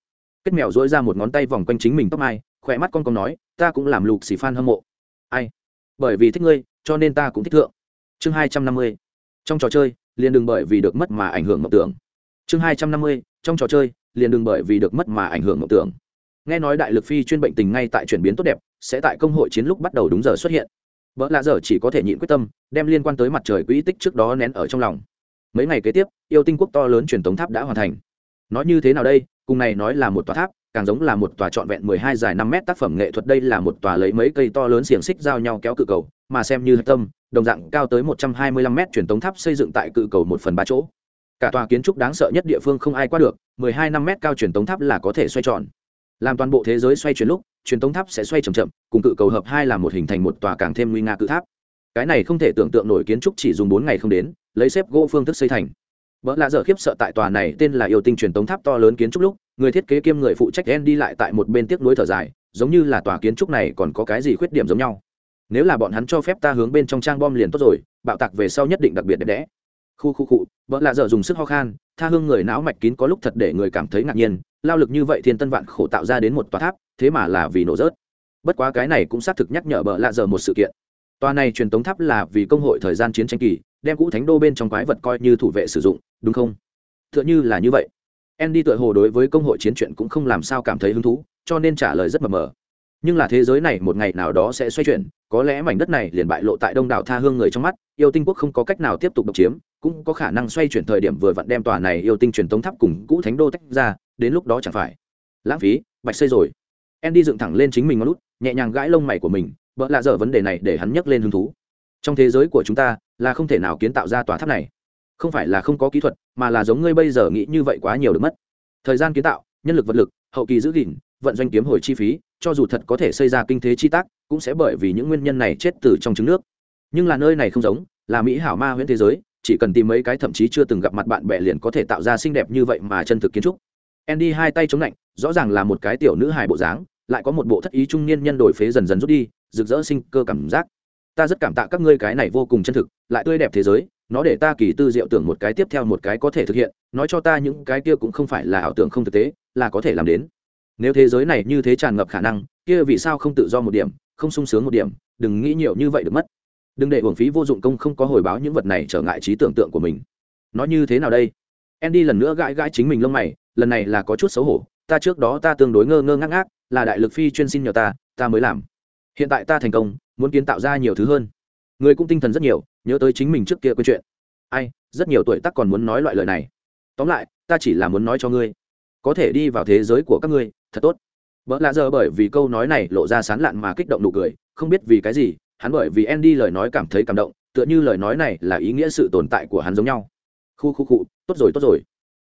Kết mèo dỗi ra một ngón tay vòng quanh chính mình tóc mai, khỏe mắt con con nói, ta cũng làm lục xì fan hâm mộ. Ai? Bởi vì thích ngươi, cho nên ta cũng thích thượng. Chương hai trăm năm mươi. Trong trò chơi, liền đừng bởi vì được mất mà ảnh hưởng mộng tưởng. Chương hai trăm năm mươi. Trong trò chơi, liền đừng bởi vì được mất mà ảnh hưởng mộng tưởng. Nghe nói đại lực phi chuyên bệnh tình ngay tại chuyển biến tốt đẹp, sẽ tại công hội chiến lúc bắt đầu đúng giờ xuất hiện vợ lạ giờ chỉ có thể nhịn quyết tâm, đem liên quan tới mặt trời quỹ tích trước đó nén ở trong lòng. Mấy ngày kế tiếp, yêu tinh quốc to lớn truyền thống tháp đã hoàn thành. Nói như thế nào đây? Cùng này nói là một tòa tháp, càng giống là một tòa trọn vẹn mười hai dài năm mét tác phẩm nghệ thuật đây là một tòa lấy mấy cây to lớn xiềng xích giao nhau kéo cự cầu, mà xem như hạch tâm, đồng dạng cao tới một trăm hai mươi lăm mét truyền tống tháp xây dựng tại cự cầu một phần ba chỗ. Cả tòa kiến trúc đáng sợ nhất địa phương không ai qua được, mười hai năm mét cao truyền tống tháp là có thể xoay tròn làm toàn bộ thế giới xoay chuyển lúc, truyền tống tháp sẽ xoay chậm chậm, cùng cự cầu hợp hai là một hình thành một tòa càng thêm nguy nga cự tháp. Cái này không thể tưởng tượng nổi kiến trúc chỉ dùng bốn ngày không đến, lấy xếp gỗ phương thức xây thành. Vợ lạ dở khiếp sợ tại tòa này tên là yêu tinh truyền tống tháp to lớn kiến trúc lúc, người thiết kế kiêm người phụ trách đen đi lại tại một bên tiếc nuối thở dài, giống như là tòa kiến trúc này còn có cái gì khuyết điểm giống nhau. Nếu là bọn hắn cho phép ta hướng bên trong trang bom liền tốt rồi, bạo tạc về sau nhất định đặc biệt đẹp đẽ. Khu khu cụ vợ lạ dở dùng sức ho khan, tha hương người não mạch kín có lúc thật để người cảm thấy ngạc nhiên lao lực như vậy thiên tân vạn khổ tạo ra đến một tòa tháp, thế mà là vì nổ rớt. Bất quá cái này cũng xác thực nhắc nhở bợ lạ giờ một sự kiện. Tòa này truyền tống tháp là vì công hội thời gian chiến tranh kỳ, đem cũ thánh đô bên trong quái vật coi như thủ vệ sử dụng, đúng không? T h ư ợ n h ư là như vậy. Andy tựa hồ đối với công hội chiến chuyện cũng không làm sao cảm thấy hứng thú, cho nên trả lời rất mờ mờ. Nhưng là thế giới này một ngày nào đó sẽ xoay chuyển, có lẽ mảnh đất này liền bại lộ tại đông đảo tha hương người trong mắt, yêu tinh quốc không có cách nào tiếp tục độc chiếm cũng có khả năng xoay chuyển thời điểm vừa vặn đem tòa này yêu tinh truyền tống tháp cùng cũ thánh đô tách ra, đến lúc đó chẳng phải. Lãng phí, bạch xây rồi. Andy dựng thẳng lên chính mình ngón lút nhẹ nhàng gãi lông mày của mình, bỡ lạ dở vấn đề này để hắn nhắc lên hứng thú. Trong thế giới của chúng ta, là không thể nào kiến tạo ra tòa tháp này. Không phải là không có kỹ thuật, mà là giống ngươi bây giờ nghĩ như vậy quá nhiều được mất. Thời gian kiến tạo, nhân lực vật lực, hậu kỳ giữ gìn, vận doanh kiếm hồi chi phí, cho dù thật có thể xây ra kinh thế chi tác, cũng sẽ bởi vì những nguyên nhân này chết từ trong trứng nước. Nhưng là nơi này không giống, là mỹ hảo ma huyễn thế giới chỉ cần tìm mấy cái thậm chí chưa từng gặp mặt bạn bè liền có thể tạo ra xinh đẹp như vậy mà chân thực kiến trúc. Andy hai tay chống lạnh, rõ ràng là một cái tiểu nữ hài bộ dáng, lại có một bộ thất ý trung niên nhân đổi phế dần dần rút đi, rực rỡ sinh cơ cảm giác. Ta rất cảm tạ các ngươi cái này vô cùng chân thực, lại tươi đẹp thế giới, nó để ta kỳ tư diệu tưởng một cái tiếp theo một cái có thể thực hiện, nói cho ta những cái kia cũng không phải là ảo tưởng không thực tế, là có thể làm đến. Nếu thế giới này như thế tràn ngập khả năng, kia vì sao không tự do một điểm, không sung sướng một điểm, đừng nghĩ nhiều như vậy được mất đừng để hưởng phí vô dụng công không có hồi báo những vật này trở ngại trí tưởng tượng của mình. Nó như thế nào đây? Andy lần nữa gãi gãi chính mình lông mày, lần này là có chút xấu hổ, ta trước đó ta tương đối ngơ ngơ ngác ngác, là đại lực phi chuyên xin nhờ ta ta mới làm. Hiện tại ta thành công, muốn kiến tạo ra nhiều thứ hơn. Người cũng tinh thần rất nhiều, nhớ tới chính mình trước kia quên chuyện. Ai, rất nhiều tuổi tác còn muốn nói loại lời này. Tóm lại, ta chỉ là muốn nói cho ngươi. Có thể đi vào thế giới của các ngươi, thật tốt. Vợ lạ giờ bởi vì câu nói này lộ ra sán lạn mà kích động nụ cười, không biết vì cái gì hắn bởi vì andy lời nói cảm thấy cảm động, tựa như lời nói này là ý nghĩa sự tồn tại của hắn giống nhau. Khu khu cụ tốt rồi tốt rồi.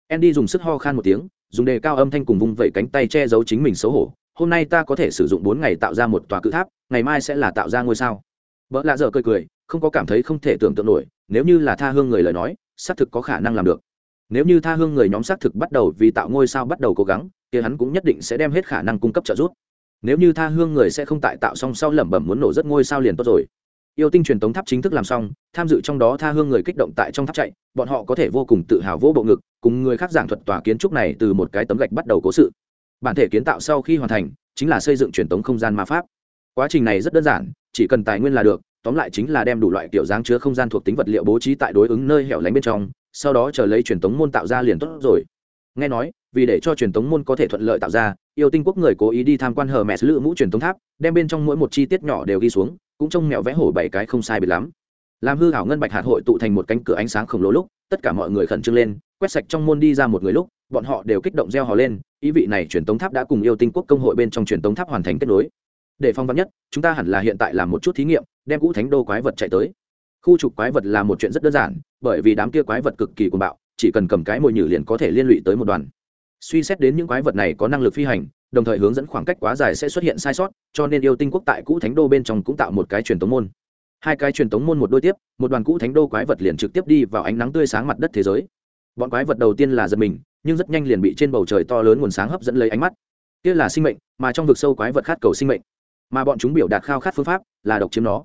Andy dùng sức ho khan một tiếng, dùng đề cao âm thanh cùng vung vẩy cánh tay che giấu chính mình xấu hổ. Hôm nay ta có thể sử dụng bốn ngày tạo ra một tòa cự tháp, ngày mai sẽ là tạo ra ngôi sao. Bỡ lạ dở cười cười, không có cảm thấy không thể tưởng tượng nổi, nếu như là tha hương người lời nói, xác thực có khả năng làm được. Nếu như tha hương người nhóm xác thực bắt đầu vì tạo ngôi sao bắt đầu cố gắng thì hắn cũng nhất định sẽ đem hết khả năng cung cấp trợ giúp nếu như tha hương người sẽ không tại tạo xong sau lẩm bẩm muốn nổ rất ngôi sao liền tốt rồi. Yêu tinh truyền tống tháp chính thức làm xong, tham dự trong đó tha hương người kích động tại trong tháp chạy, bọn họ có thể vô cùng tự hào vỗ bộ ngực, cùng người khác giảng thuật tòa kiến trúc này từ một cái tấm gạch bắt đầu cố sự. Bản thể kiến tạo sau khi hoàn thành, chính là xây dựng truyền tống không gian ma pháp. Quá trình này rất đơn giản, chỉ cần tài nguyên là được, tóm lại chính là đem đủ loại kiểu dáng chứa không gian thuộc tính vật liệu bố trí tại đối ứng nơi hẻo lánh bên trong, sau đó chờ lấy truyền tống môn tạo ra liền tốt rồi. Nghe nói, vì để cho truyền tống môn có thể thuận lợi tạo ra yêu tinh quốc người cố ý đi tham quan hờ mẹ lự mũ truyền tống tháp, đem bên trong mỗi một chi tiết nhỏ đều ghi xuống, cũng trông mẹo vẽ hổ bảy cái không sai biệt lắm. Làm hư hảo ngân bạch hạt hội tụ thành một cánh cửa ánh sáng khổng lồ lúc, tất cả mọi người khẩn trương lên, quét sạch trong môn đi ra một người lúc, bọn họ đều kích động reo hò lên, ý vị này truyền tống tháp đã cùng yêu tinh quốc công hội bên trong truyền tống tháp hoàn thành kết nối. Để phong vắn nhất, chúng ta hẳn là hiện tại làm một chút thí nghiệm, đem cũ thánh đô quái vật chạy tới. Khu trục quái vật là một chuyện rất đơn giản, bởi vì đám kia quái vật cực kỳ cuồng bạo, chỉ cần cầm cái mồi nhử liền có thể liên lụy tới một đoàn suy xét đến những quái vật này có năng lực phi hành, đồng thời hướng dẫn khoảng cách quá dài sẽ xuất hiện sai sót, cho nên yêu tinh quốc tại cũ thánh đô bên trong cũng tạo một cái truyền tống môn. Hai cái truyền tống môn một đôi tiếp, một đoàn cũ thánh đô quái vật liền trực tiếp đi vào ánh nắng tươi sáng mặt đất thế giới. Bọn quái vật đầu tiên là giật mình, nhưng rất nhanh liền bị trên bầu trời to lớn nguồn sáng hấp dẫn lấy ánh mắt. Kia là sinh mệnh, mà trong vực sâu quái vật khát cầu sinh mệnh. Mà bọn chúng biểu đạt khao khát phương pháp là độc chiếm nó.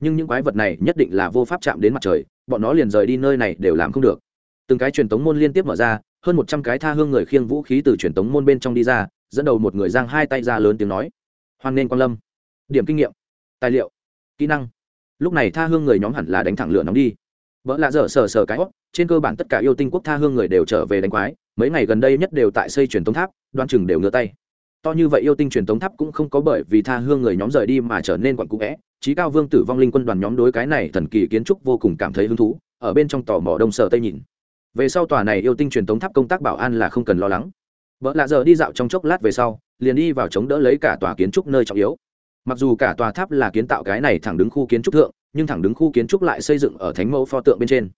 Nhưng những quái vật này nhất định là vô pháp chạm đến mặt trời, bọn nó liền rời đi nơi này đều làm không được. Từng cái truyền tống môn liên tiếp mở ra hơn một trăm cái tha hương người khiêng vũ khí từ truyền tống môn bên trong đi ra, dẫn đầu một người giang hai tay ra lớn tiếng nói. Hoan nên quan lâm. Điểm kinh nghiệm. Tài liệu. Kỹ năng. Lúc này tha hương người nhóm hẳn là đánh thẳng lửa nóng đi. Vợ lạ dở sờ sờ cái hót trên cơ bản tất cả yêu tinh quốc tha hương người đều trở về đánh quái, mấy ngày gần đây nhất đều tại xây truyền tống tháp, đoan chừng đều ngửa tay. To như vậy yêu tinh truyền tống tháp cũng không có bởi vì tha hương người nhóm rời đi mà trở nên quặn cũ vẽ. Trí cao vương tử vong linh quân đoàn nhóm đối cái này thần kỳ kiến trúc vô cùng cảm thấy hứng thú, ở bên trong tò mò đông sở tây nhìn về sau tòa này yêu tinh truyền tống tháp công tác bảo an là không cần lo lắng. Vợ lạ giờ đi dạo trong chốc lát về sau, liền đi vào chống đỡ lấy cả tòa kiến trúc nơi trọng yếu. Mặc dù cả tòa tháp là kiến tạo cái này thẳng đứng khu kiến trúc thượng, nhưng thẳng đứng khu kiến trúc lại xây dựng ở thánh mẫu pho tượng bên trên.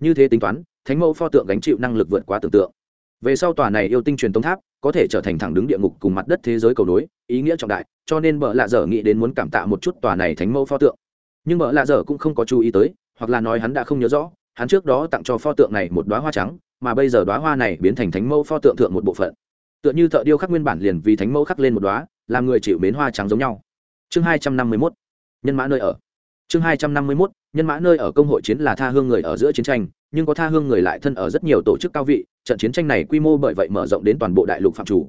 Như thế tính toán, thánh mẫu pho tượng gánh chịu năng lực vượt quá tưởng tượng. Về sau tòa này yêu tinh truyền tống tháp có thể trở thành thẳng đứng địa ngục cùng mặt đất thế giới cầu nối, ý nghĩa trọng đại, cho nên bợ lạ dở nghĩ đến muốn cảm tạ một chút tòa này thánh mẫu pho tượng. Nhưng bợ lạ dở cũng không có chú ý tới, hoặc là nói hắn đã không nhớ rõ hắn trước đó tặng cho pho tượng này một đoá hoa trắng, mà bây giờ đoá hoa này biến thành thánh mẫu pho tượng thượng một bộ phận. Tựa như thợ điêu khắc nguyên bản liền vì thánh mẫu khắc lên một đoá, làm người chịu mến hoa trắng giống nhau. Chương hai trăm năm mươi mốt, nhân mã nơi ở. Chương hai trăm năm mươi mốt, nhân mã nơi ở công hội chiến là tha hương người ở giữa chiến tranh, nhưng có tha hương người lại thân ở rất nhiều tổ chức cao vị, trận chiến tranh này quy mô bởi vậy mở rộng đến toàn bộ đại lục phạm chủ.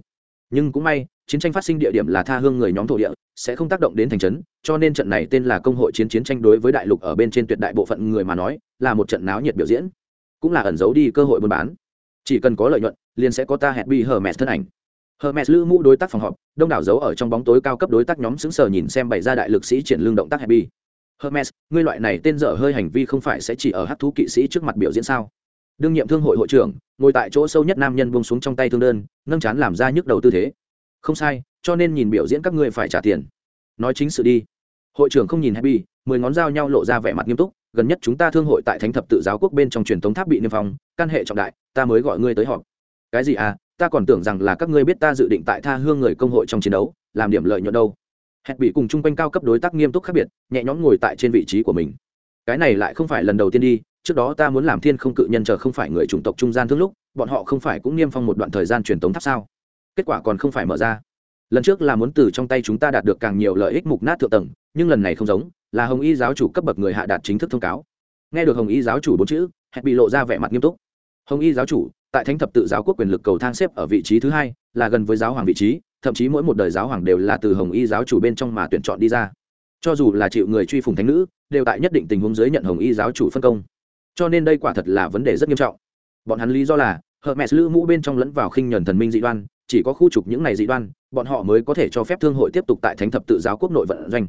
Nhưng cũng may, chiến tranh phát sinh địa điểm là tha hương người nhóm thổ địa, sẽ không tác động đến thành trấn, cho nên trận này tên là công hội chiến chiến tranh đối với đại lục ở bên trên tuyệt đại bộ phận người mà nói là một trận náo nhiệt biểu diễn cũng là ẩn giấu đi cơ hội buôn bán chỉ cần có lợi nhuận liền sẽ có ta hẹn bi hờ thân ảnh Hermes lữ mũ đối tác phòng họp, đông đảo giấu ở trong bóng tối cao cấp đối tác nhóm xứng sờ nhìn xem bày ra đại lực sĩ triển lương động tác hẹn bị Hermes, ngươi loại này tên dở hơi hành vi không phải sẽ chỉ ở hắc thú kỵ sĩ trước mặt biểu diễn sao? Đương nhiệm thương hội hội trưởng, ngồi tại chỗ sâu nhất nam nhân buông xuống trong tay thương đơn, nâng chán làm ra nhức đầu tư thế. Không sai, cho nên nhìn biểu diễn các ngươi phải trả tiền. Nói chính sự đi. Hội trưởng không nhìn Happy, mười ngón dao nhau lộ ra vẻ mặt nghiêm túc, gần nhất chúng ta thương hội tại Thánh thập tự giáo quốc bên trong truyền thống tháp bị niêm phong, căn hệ trọng đại, ta mới gọi ngươi tới họp. Cái gì à, ta còn tưởng rằng là các ngươi biết ta dự định tại tha hương người công hội trong chiến đấu làm điểm lợi nhuận đâu. Hẹn bị cùng chung quanh cao cấp đối tác nghiêm túc khác biệt nhẹ nhõm ngồi tại trên vị trí của mình. Cái này lại không phải lần đầu tiên đi trước đó ta muốn làm thiên không cự nhân chờ không phải người chủng tộc trung gian thương lúc bọn họ không phải cũng niêm phong một đoạn thời gian truyền thống tháp sao? Kết quả còn không phải mở ra. Lần trước là muốn từ trong tay chúng ta đạt được càng nhiều lợi ích mục nát thượng tầng nhưng lần này không giống là hồng y giáo chủ cấp bậc người hạ đạt chính thức thông cáo. Nghe được hồng y giáo chủ bốn chữ, hẹn bị lộ ra vẻ mặt nghiêm túc. Hồng y giáo chủ, tại thánh thập tự giáo quốc quyền lực cầu thang xếp ở vị trí thứ hai, là gần với giáo hoàng vị trí, thậm chí mỗi một đời giáo hoàng đều là từ hồng y giáo chủ bên trong mà tuyển chọn đi ra. Cho dù là chịu người truy phùng thánh nữ, đều tại nhất định tình huống dưới nhận hồng y giáo chủ phân công. Cho nên đây quả thật là vấn đề rất nghiêm trọng. Bọn hắn lý do là, hermes lữ mũ bên trong lẫn vào khinh nhuần thần minh dị đoan, chỉ có khu trục những này dị đoan, bọn họ mới có thể cho phép thương hội tiếp tục tại thánh thập tự giáo quốc nội vận doanh.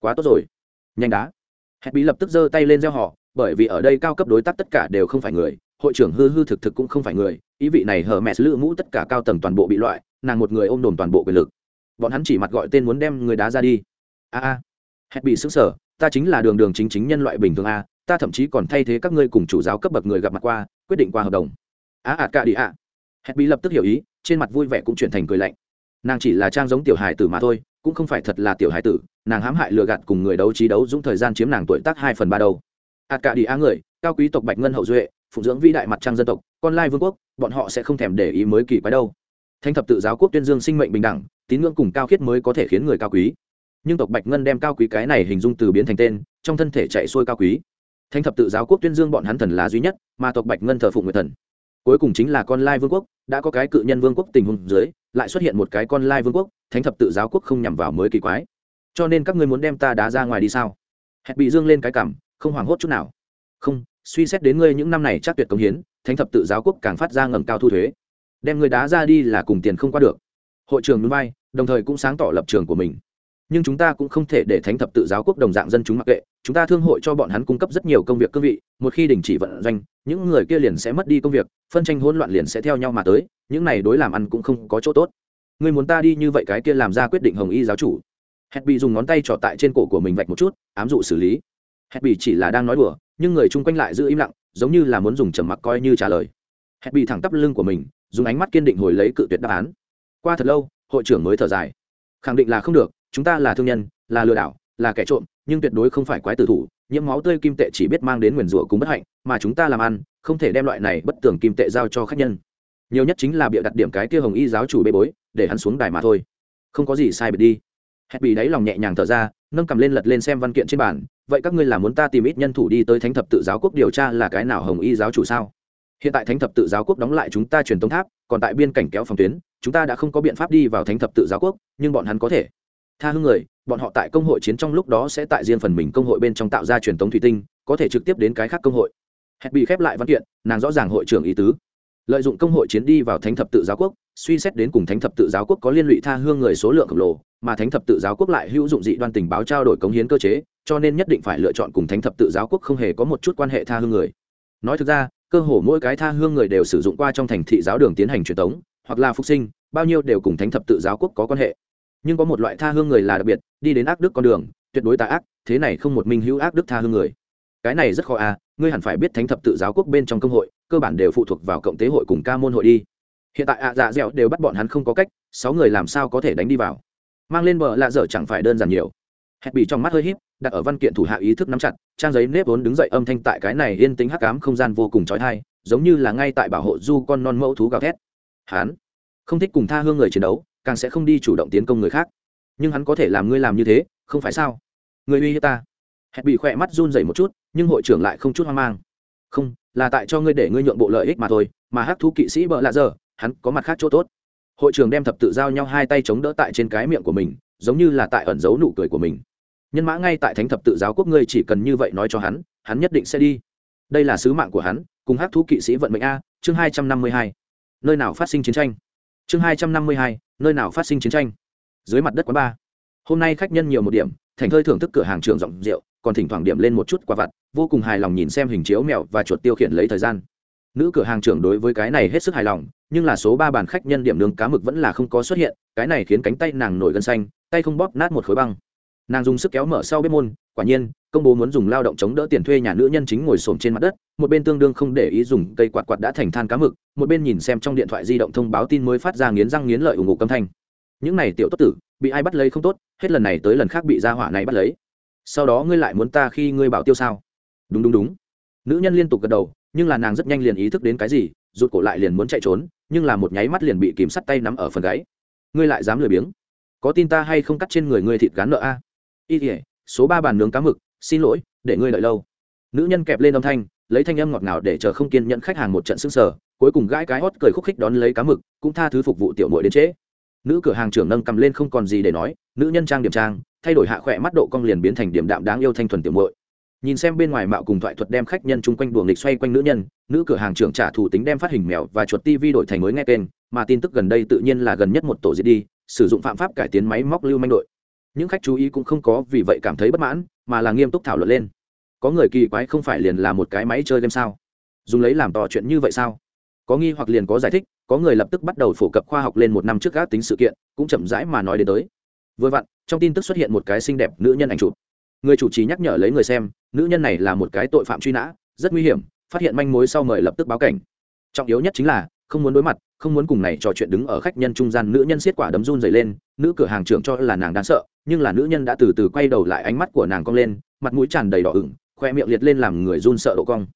Quá tốt rồi nhanh đá. Hẹn bí lập tức giơ tay lên gieo họ, bởi vì ở đây cao cấp đối tác tất cả đều không phải người, hội trưởng hư hư thực thực cũng không phải người, ý vị này hở mẹ lữ mũ tất cả cao tầng toàn bộ bị loại, nàng một người ôm đồn toàn bộ quyền lực. Bọn hắn chỉ mặt gọi tên muốn đem người đá ra đi. A a. Hẹn bị xứng sở ta chính là đường đường chính chính nhân loại bình thường a, ta thậm chí còn thay thế các ngươi cùng chủ giáo cấp bậc người gặp mặt qua, quyết định qua hợp đồng. A a cả đi a hẹn bị lập tức hiểu ý, trên mặt vui vẻ cũng chuyển thành cười lạnh. Nàng chỉ là trang giống tiểu hài tử mà thôi, cũng không phải thật là tiểu hài tử nàng hãm hại lừa gạt cùng người đấu trí đấu dũng thời gian chiếm nàng tuổi tác hai phần ba đầu. Hạt cả đi á người, cao quý tộc bạch ngân hậu duệ, phụng dưỡng vĩ đại mặt trăng dân tộc, con lai vương quốc, bọn họ sẽ không thèm để ý mới kỳ quái đâu. Thanh thập tự giáo quốc tuyên dương sinh mệnh bình đẳng, tín ngưỡng cùng cao khiết mới có thể khiến người cao quý. Nhưng tộc bạch ngân đem cao quý cái này hình dung từ biến thành tên, trong thân thể chạy xuôi cao quý. Thanh thập tự giáo quốc tuyên dương bọn hắn thần là duy nhất, mà tộc bạch ngân thờ phụng người thần. Cuối cùng chính là con lai vương quốc, đã có cái cự nhân vương quốc tình huống dưới, lại xuất hiện một cái con lai vương quốc, thánh thập tự giáo quốc không nhằm vào mới kỳ quái cho nên các ngươi muốn đem ta đá ra ngoài đi sao? Hẹn bị dương lên cái cảm, không hoảng hốt chút nào. Không, suy xét đến ngươi những năm này chắc tuyệt công hiến, thánh thập tự giáo quốc càng phát ra ngầm cao thu thuế. Đem người đá ra đi là cùng tiền không qua được. Hội trường núi bay đồng thời cũng sáng tỏ lập trường của mình. Nhưng chúng ta cũng không thể để thánh thập tự giáo quốc đồng dạng dân chúng mặc kệ. Chúng ta thương hội cho bọn hắn cung cấp rất nhiều công việc cương vị, một khi đình chỉ vận doanh, những người kia liền sẽ mất đi công việc, phân tranh hỗn loạn liền sẽ theo nhau mà tới, những này đối làm ăn cũng không có chỗ tốt. Người muốn ta đi như vậy cái kia làm ra quyết định hồng y giáo chủ hẹn bị dùng ngón tay trỏ tại trên cổ của mình vạch một chút, ám dụ xử lý. Hẹn bị chỉ là đang nói đùa, nhưng người chung quanh lại giữ im lặng, giống như là muốn dùng trầm mặc coi như trả lời. Hẹn bị thẳng tắp lưng của mình, dùng ánh mắt kiên định hồi lấy cự tuyệt đáp án. Qua thật lâu, hội trưởng mới thở dài. Khẳng định là không được, chúng ta là thương nhân, là lừa đảo, là kẻ trộm, nhưng tuyệt đối không phải quái tử thủ. Nhiễm máu tươi kim tệ chỉ biết mang đến nguyền rủa cùng bất hạnh, mà chúng ta làm ăn, không thể đem loại này bất tường kim tệ giao cho khách nhân. Nhiều nhất chính là bịa đặt điểm cái kia hồng y giáo chủ bê bối, để hắn xuống đài mà thôi. Không có gì sai biệt đi hẹn bị đáy lòng nhẹ nhàng thở ra, nâng cầm lên lật lên xem văn kiện trên bản vậy các ngươi là muốn ta tìm ít nhân thủ đi tới thánh thập tự giáo quốc điều tra là cái nào hồng y giáo chủ sao? Hiện tại thánh thập tự giáo quốc đóng lại chúng ta truyền tống tháp, còn tại biên cảnh kéo phòng tuyến, chúng ta đã không có biện pháp đi vào thánh thập tự giáo quốc, nhưng bọn hắn có thể. Tha hương người, bọn họ tại công hội chiến trong lúc đó sẽ tại riêng phần mình công hội bên trong tạo ra truyền tống thủy tinh, có thể trực tiếp đến cái khác công hội. Hẹn bị khép lại văn kiện, nàng rõ ràng hội trưởng ý tứ. Lợi dụng công hội chiến đi vào thánh thập tự giáo quốc suy xét đến cùng thánh thập tự giáo quốc có liên lụy tha hương người số lượng khổng lồ, mà thánh thập tự giáo quốc lại hữu dụng dị đoan tình báo trao đổi cống hiến cơ chế, cho nên nhất định phải lựa chọn cùng thánh thập tự giáo quốc không hề có một chút quan hệ tha hương người. Nói thực ra, cơ hồ mỗi cái tha hương người đều sử dụng qua trong thành thị giáo đường tiến hành truyền tống, hoặc là phục sinh, bao nhiêu đều cùng thánh thập tự giáo quốc có quan hệ. Nhưng có một loại tha hương người là đặc biệt, đi đến ác đức con đường, tuyệt đối tà ác, thế này không một minh hữu ác đức tha hương người. Cái này rất khó à ngươi hẳn phải biết thánh thập tự giáo quốc bên trong công hội, cơ bản đều phụ thuộc vào cộng tế hội cùng ca môn hội đi hiện tại ạ dạ dẻo đều bắt bọn hắn không có cách, sáu người làm sao có thể đánh đi vào? Mang lên bờ lạ dở chẳng phải đơn giản nhiều. Hẹp bị trong mắt hơi híp, đặt ở văn kiện thủ hạ ý thức nắm chặt, trang giấy nếp vốn đứng dậy âm thanh tại cái này yên tĩnh hắc ám không gian vô cùng trói thai giống như là ngay tại bảo hộ du con non mẫu thú gào thét. Hắn không thích cùng tha hương người chiến đấu, càng sẽ không đi chủ động tiến công người khác. Nhưng hắn có thể làm ngươi làm như thế, không phải sao? Người uy hiếp ta. Hẹp bị khỏe mắt run dày một chút, nhưng hội trưởng lại không chút hoang mang. Không, là tại cho ngươi để ngươi nhượng bộ lợi ích mà thôi, mà hắc thú kỵ sĩ bợ lạ dở hắn có mặt khác chỗ tốt. Hội trưởng đem thập tự giao nhau hai tay chống đỡ tại trên cái miệng của mình, giống như là tại ẩn giấu nụ cười của mình. Nhân mã ngay tại thánh thập tự giáo quốc ngươi chỉ cần như vậy nói cho hắn hắn nhất định sẽ đi. Đây là sứ mạng của hắn, cùng hắc thú kỵ sĩ vận mệnh a, chương hai trăm năm mươi hai. Nơi nào phát sinh chiến tranh? Chương hai trăm năm mươi hai, nơi nào phát sinh chiến tranh? Dưới mặt đất quán ba hôm nay khách nhân nhiều một điểm, thành thơi thưởng thức cửa hàng trường giọng rượu, còn thỉnh thoảng điểm lên một chút quả vặt, vô cùng hài lòng nhìn xem hình chiếu mèo và chuột tiêu khiển lấy thời gian nữ cửa hàng trưởng đối với cái này hết sức hài lòng, nhưng là số ba bàn khách nhân điểm nướng cá mực vẫn là không có xuất hiện, cái này khiến cánh tay nàng nổi gân xanh, tay không bóp nát một khối băng. Nàng dùng sức kéo mở sau bếp môn, quả nhiên, công bố muốn dùng lao động chống đỡ tiền thuê nhà nữ nhân chính ngồi xổm trên mặt đất, một bên tương đương không để ý dùng cây quạt quạt đã thành than cá mực, một bên nhìn xem trong điện thoại di động thông báo tin mới phát ra nghiến răng nghiến lợi ủng hộ câm thanh. Những này tiểu tốt tử, bị ai bắt lấy không tốt, hết lần này tới lần khác bị gia hỏa này bắt lấy. Sau đó ngươi lại muốn ta khi ngươi bảo tiêu sao? Đúng đúng đúng. Nữ nhân liên tục gật đầu nhưng là nàng rất nhanh liền ý thức đến cái gì, rụt cổ lại liền muốn chạy trốn, nhưng là một nháy mắt liền bị kìm sắt tay nắm ở phần gáy. Ngươi lại dám lười biếng? Có tin ta hay không cắt trên người ngươi thịt gán nợ a? Y ỉa số ba bàn nướng cá mực, xin lỗi, để ngươi đợi lâu. Nữ nhân kẹp lên âm thanh, lấy thanh âm ngọt ngào để chờ không kiên nhận khách hàng một trận xương sở cuối cùng gãi cái hót cười khúc khích đón lấy cá mực, cũng tha thứ phục vụ tiểu muội đến trễ. Nữ cửa hàng trưởng nâng cầm lên không còn gì để nói, nữ nhân trang điểm trang, thay đổi hạ khỏe mắt độ cong liền biến thành điểm đạm đáng yêu thanh thuần tiểu muội nhìn xem bên ngoài mạo cùng thoại thuật đem khách nhân chung quanh đùa nghịch xoay quanh nữ nhân, nữ cửa hàng trưởng trả thủ tính đem phát hình mèo và chuột tv đổi thành mới nghe kênh, mà tin tức gần đây tự nhiên là gần nhất một tổ diệt đi, sử dụng phạm pháp cải tiến máy móc lưu manh đội. Những khách chú ý cũng không có vì vậy cảm thấy bất mãn, mà là nghiêm túc thảo luận lên. Có người kỳ quái không phải liền là một cái máy chơi game sao? Dùng lấy làm tò chuyện như vậy sao? Có nghi hoặc liền có giải thích, có người lập tức bắt đầu phổ cập khoa học lên một năm trước gác tính sự kiện, cũng chậm rãi mà nói đến tới. Vừa vặn, trong tin tức xuất hiện một cái xinh đẹp nữ nhân ảnh chụp người chủ trì nhắc nhở lấy người xem, nữ nhân này là một cái tội phạm truy nã, rất nguy hiểm, phát hiện manh mối sau mời lập tức báo cảnh. Trọng yếu nhất chính là, không muốn đối mặt, không muốn cùng này trò chuyện đứng ở khách nhân trung gian nữ nhân xiết quả đấm run dày lên, nữ cửa hàng trưởng cho là nàng đáng sợ, nhưng là nữ nhân đã từ từ quay đầu lại ánh mắt của nàng cong lên, mặt mũi tràn đầy đỏ ửng, khoe miệng liệt lên làm người run sợ độ cong.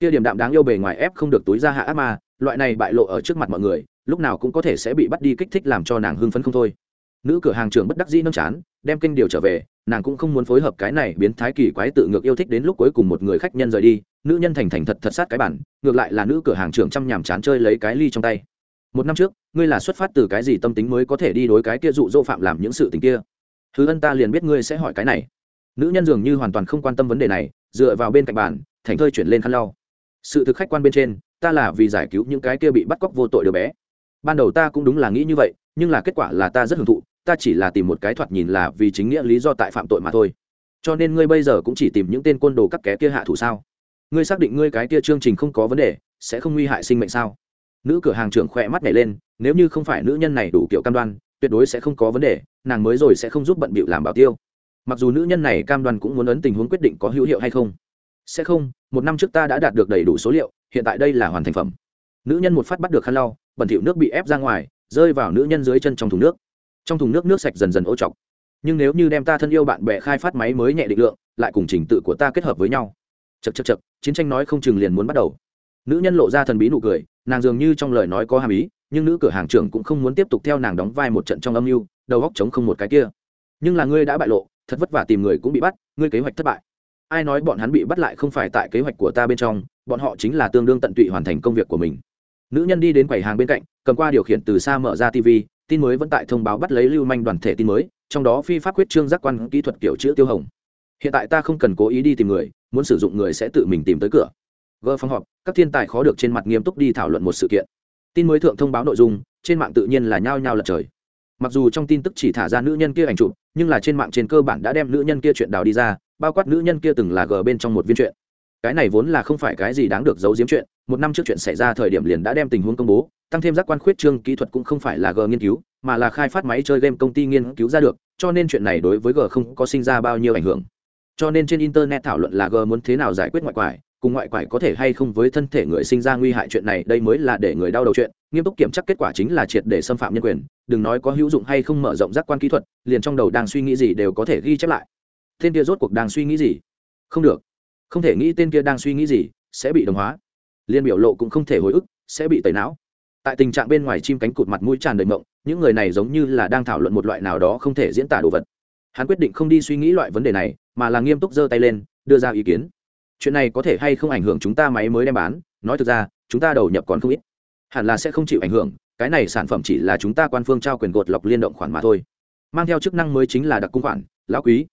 Kia điểm đạm đáng yêu bề ngoài ép không được túi ra hạ ác ma, loại này bại lộ ở trước mặt mọi người, lúc nào cũng có thể sẽ bị bắt đi kích thích làm cho nàng hưng phấn không thôi nữ cửa hàng trưởng bất đắc dĩ nâng chán, đem kênh điều trở về, nàng cũng không muốn phối hợp cái này biến thái kỳ quái tự ngược yêu thích đến lúc cuối cùng một người khách nhân rời đi. Nữ nhân thành thành thật thật sát cái bản, ngược lại là nữ cửa hàng trưởng chăm nhàm chán chơi lấy cái ly trong tay. Một năm trước, ngươi là xuất phát từ cái gì tâm tính mới có thể đi đối cái kia dụ dỗ phạm làm những sự tình kia? Thứ ân ta liền biết ngươi sẽ hỏi cái này. Nữ nhân dường như hoàn toàn không quan tâm vấn đề này, dựa vào bên cạnh bàn, thành thơi chuyển lên khăn lau. Sự thực khách quan bên trên, ta là vì giải cứu những cái kia bị bắt cóc vô tội đứa bé. Ban đầu ta cũng đúng là nghĩ như vậy, nhưng là kết quả là ta rất hưởng thụ ta chỉ là tìm một cái thoạt nhìn là vì chính nghĩa lý do tại phạm tội mà thôi. Cho nên ngươi bây giờ cũng chỉ tìm những tên côn đồ các ké kia hạ thủ sao? Ngươi xác định ngươi cái kia chương trình không có vấn đề, sẽ không nguy hại sinh mệnh sao? Nữ cửa hàng trưởng khỏe mắt nhảy lên, nếu như không phải nữ nhân này đủ kiểu cam đoan, tuyệt đối sẽ không có vấn đề, nàng mới rồi sẽ không giúp bận bịu làm bảo tiêu. Mặc dù nữ nhân này cam đoan cũng muốn ấn tình huống quyết định có hữu hiệu hay không. Sẽ không, một năm trước ta đã đạt được đầy đủ số liệu, hiện tại đây là hoàn thành phẩm. Nữ nhân một phát bắt được khăn lau, bẩn thỉu nước bị ép ra ngoài, rơi vào nữ nhân dưới chân trong thùng nước trong thùng nước nước sạch dần dần ô chọc nhưng nếu như đem ta thân yêu bạn bè khai phát máy mới nhẹ định lượng, lại cùng trình tự của ta kết hợp với nhau. Chật chật chật chiến tranh nói không chừng liền muốn bắt đầu. Nữ nhân lộ ra thần bí nụ cười, nàng dường như trong lời nói có hàm ý, nhưng nữ cửa hàng trưởng cũng không muốn tiếp tục theo nàng đóng vai một trận trong âm mưu, đầu góc chống không một cái kia. Nhưng là ngươi đã bại lộ, thật vất vả tìm người cũng bị bắt, ngươi kế hoạch thất bại. Ai nói bọn hắn bị bắt lại không phải tại kế hoạch của ta bên trong, bọn họ chính là tương đương tận tụy hoàn thành công việc của mình. Nữ nhân đi đến quầy hàng bên cạnh, cầm qua điều khiển từ xa mở ra tv tin mới vẫn tại thông báo bắt lấy lưu manh đoàn thể tin mới, trong đó phi pháp quyết trương giác quan kỹ thuật kiểu chữ tiêu hồng. Hiện tại ta không cần cố ý đi tìm người, muốn sử dụng người sẽ tự mình tìm tới cửa. Gỡ phòng họp, các thiên tài khó được trên mặt nghiêm túc đi thảo luận một sự kiện. Tin mới thượng thông báo nội dung, trên mạng tự nhiên là nhao nhao lật trời. Mặc dù trong tin tức chỉ thả ra nữ nhân kia ảnh chụp, nhưng là trên mạng trên cơ bản đã đem nữ nhân kia chuyện đào đi ra, bao quát nữ nhân kia từng là g bên trong một viên chuyện. Cái này vốn là không phải cái gì đáng được giấu giếm chuyện một năm trước chuyện xảy ra thời điểm liền đã đem tình huống công bố, tăng thêm giác quan khuyết trương kỹ thuật cũng không phải là g nghiên cứu, mà là khai phát máy chơi game công ty nghiên cứu ra được, cho nên chuyện này đối với g không có sinh ra bao nhiêu ảnh hưởng. Cho nên trên internet thảo luận là g muốn thế nào giải quyết ngoại quải, cùng ngoại quải có thể hay không với thân thể người sinh ra nguy hại chuyện này, đây mới là để người đau đầu chuyện, nghiêm túc kiểm tra kết quả chính là triệt để xâm phạm nhân quyền, đừng nói có hữu dụng hay không mở rộng giác quan kỹ thuật, liền trong đầu đang suy nghĩ gì đều có thể ghi chép lại. Tên kia rốt cuộc đang suy nghĩ gì? Không được. Không thể nghĩ tên kia đang suy nghĩ gì sẽ bị đồng hóa liên biểu lộ cũng không thể hồi ức, sẽ bị tẩy não. Tại tình trạng bên ngoài chim cánh cụt mặt mũi tràn đầy mộng, những người này giống như là đang thảo luận một loại nào đó không thể diễn tả đồ vật. Hắn quyết định không đi suy nghĩ loại vấn đề này, mà là nghiêm túc giơ tay lên, đưa ra ý kiến. Chuyện này có thể hay không ảnh hưởng chúng ta máy mới đem bán? Nói thực ra, chúng ta đầu nhập còn không ít. Hẳn là sẽ không chịu ảnh hưởng, cái này sản phẩm chỉ là chúng ta quan phương trao quyền gột lọc liên động khoản mà thôi. Mang theo chức năng mới chính là đặc cung khoản, lão quý.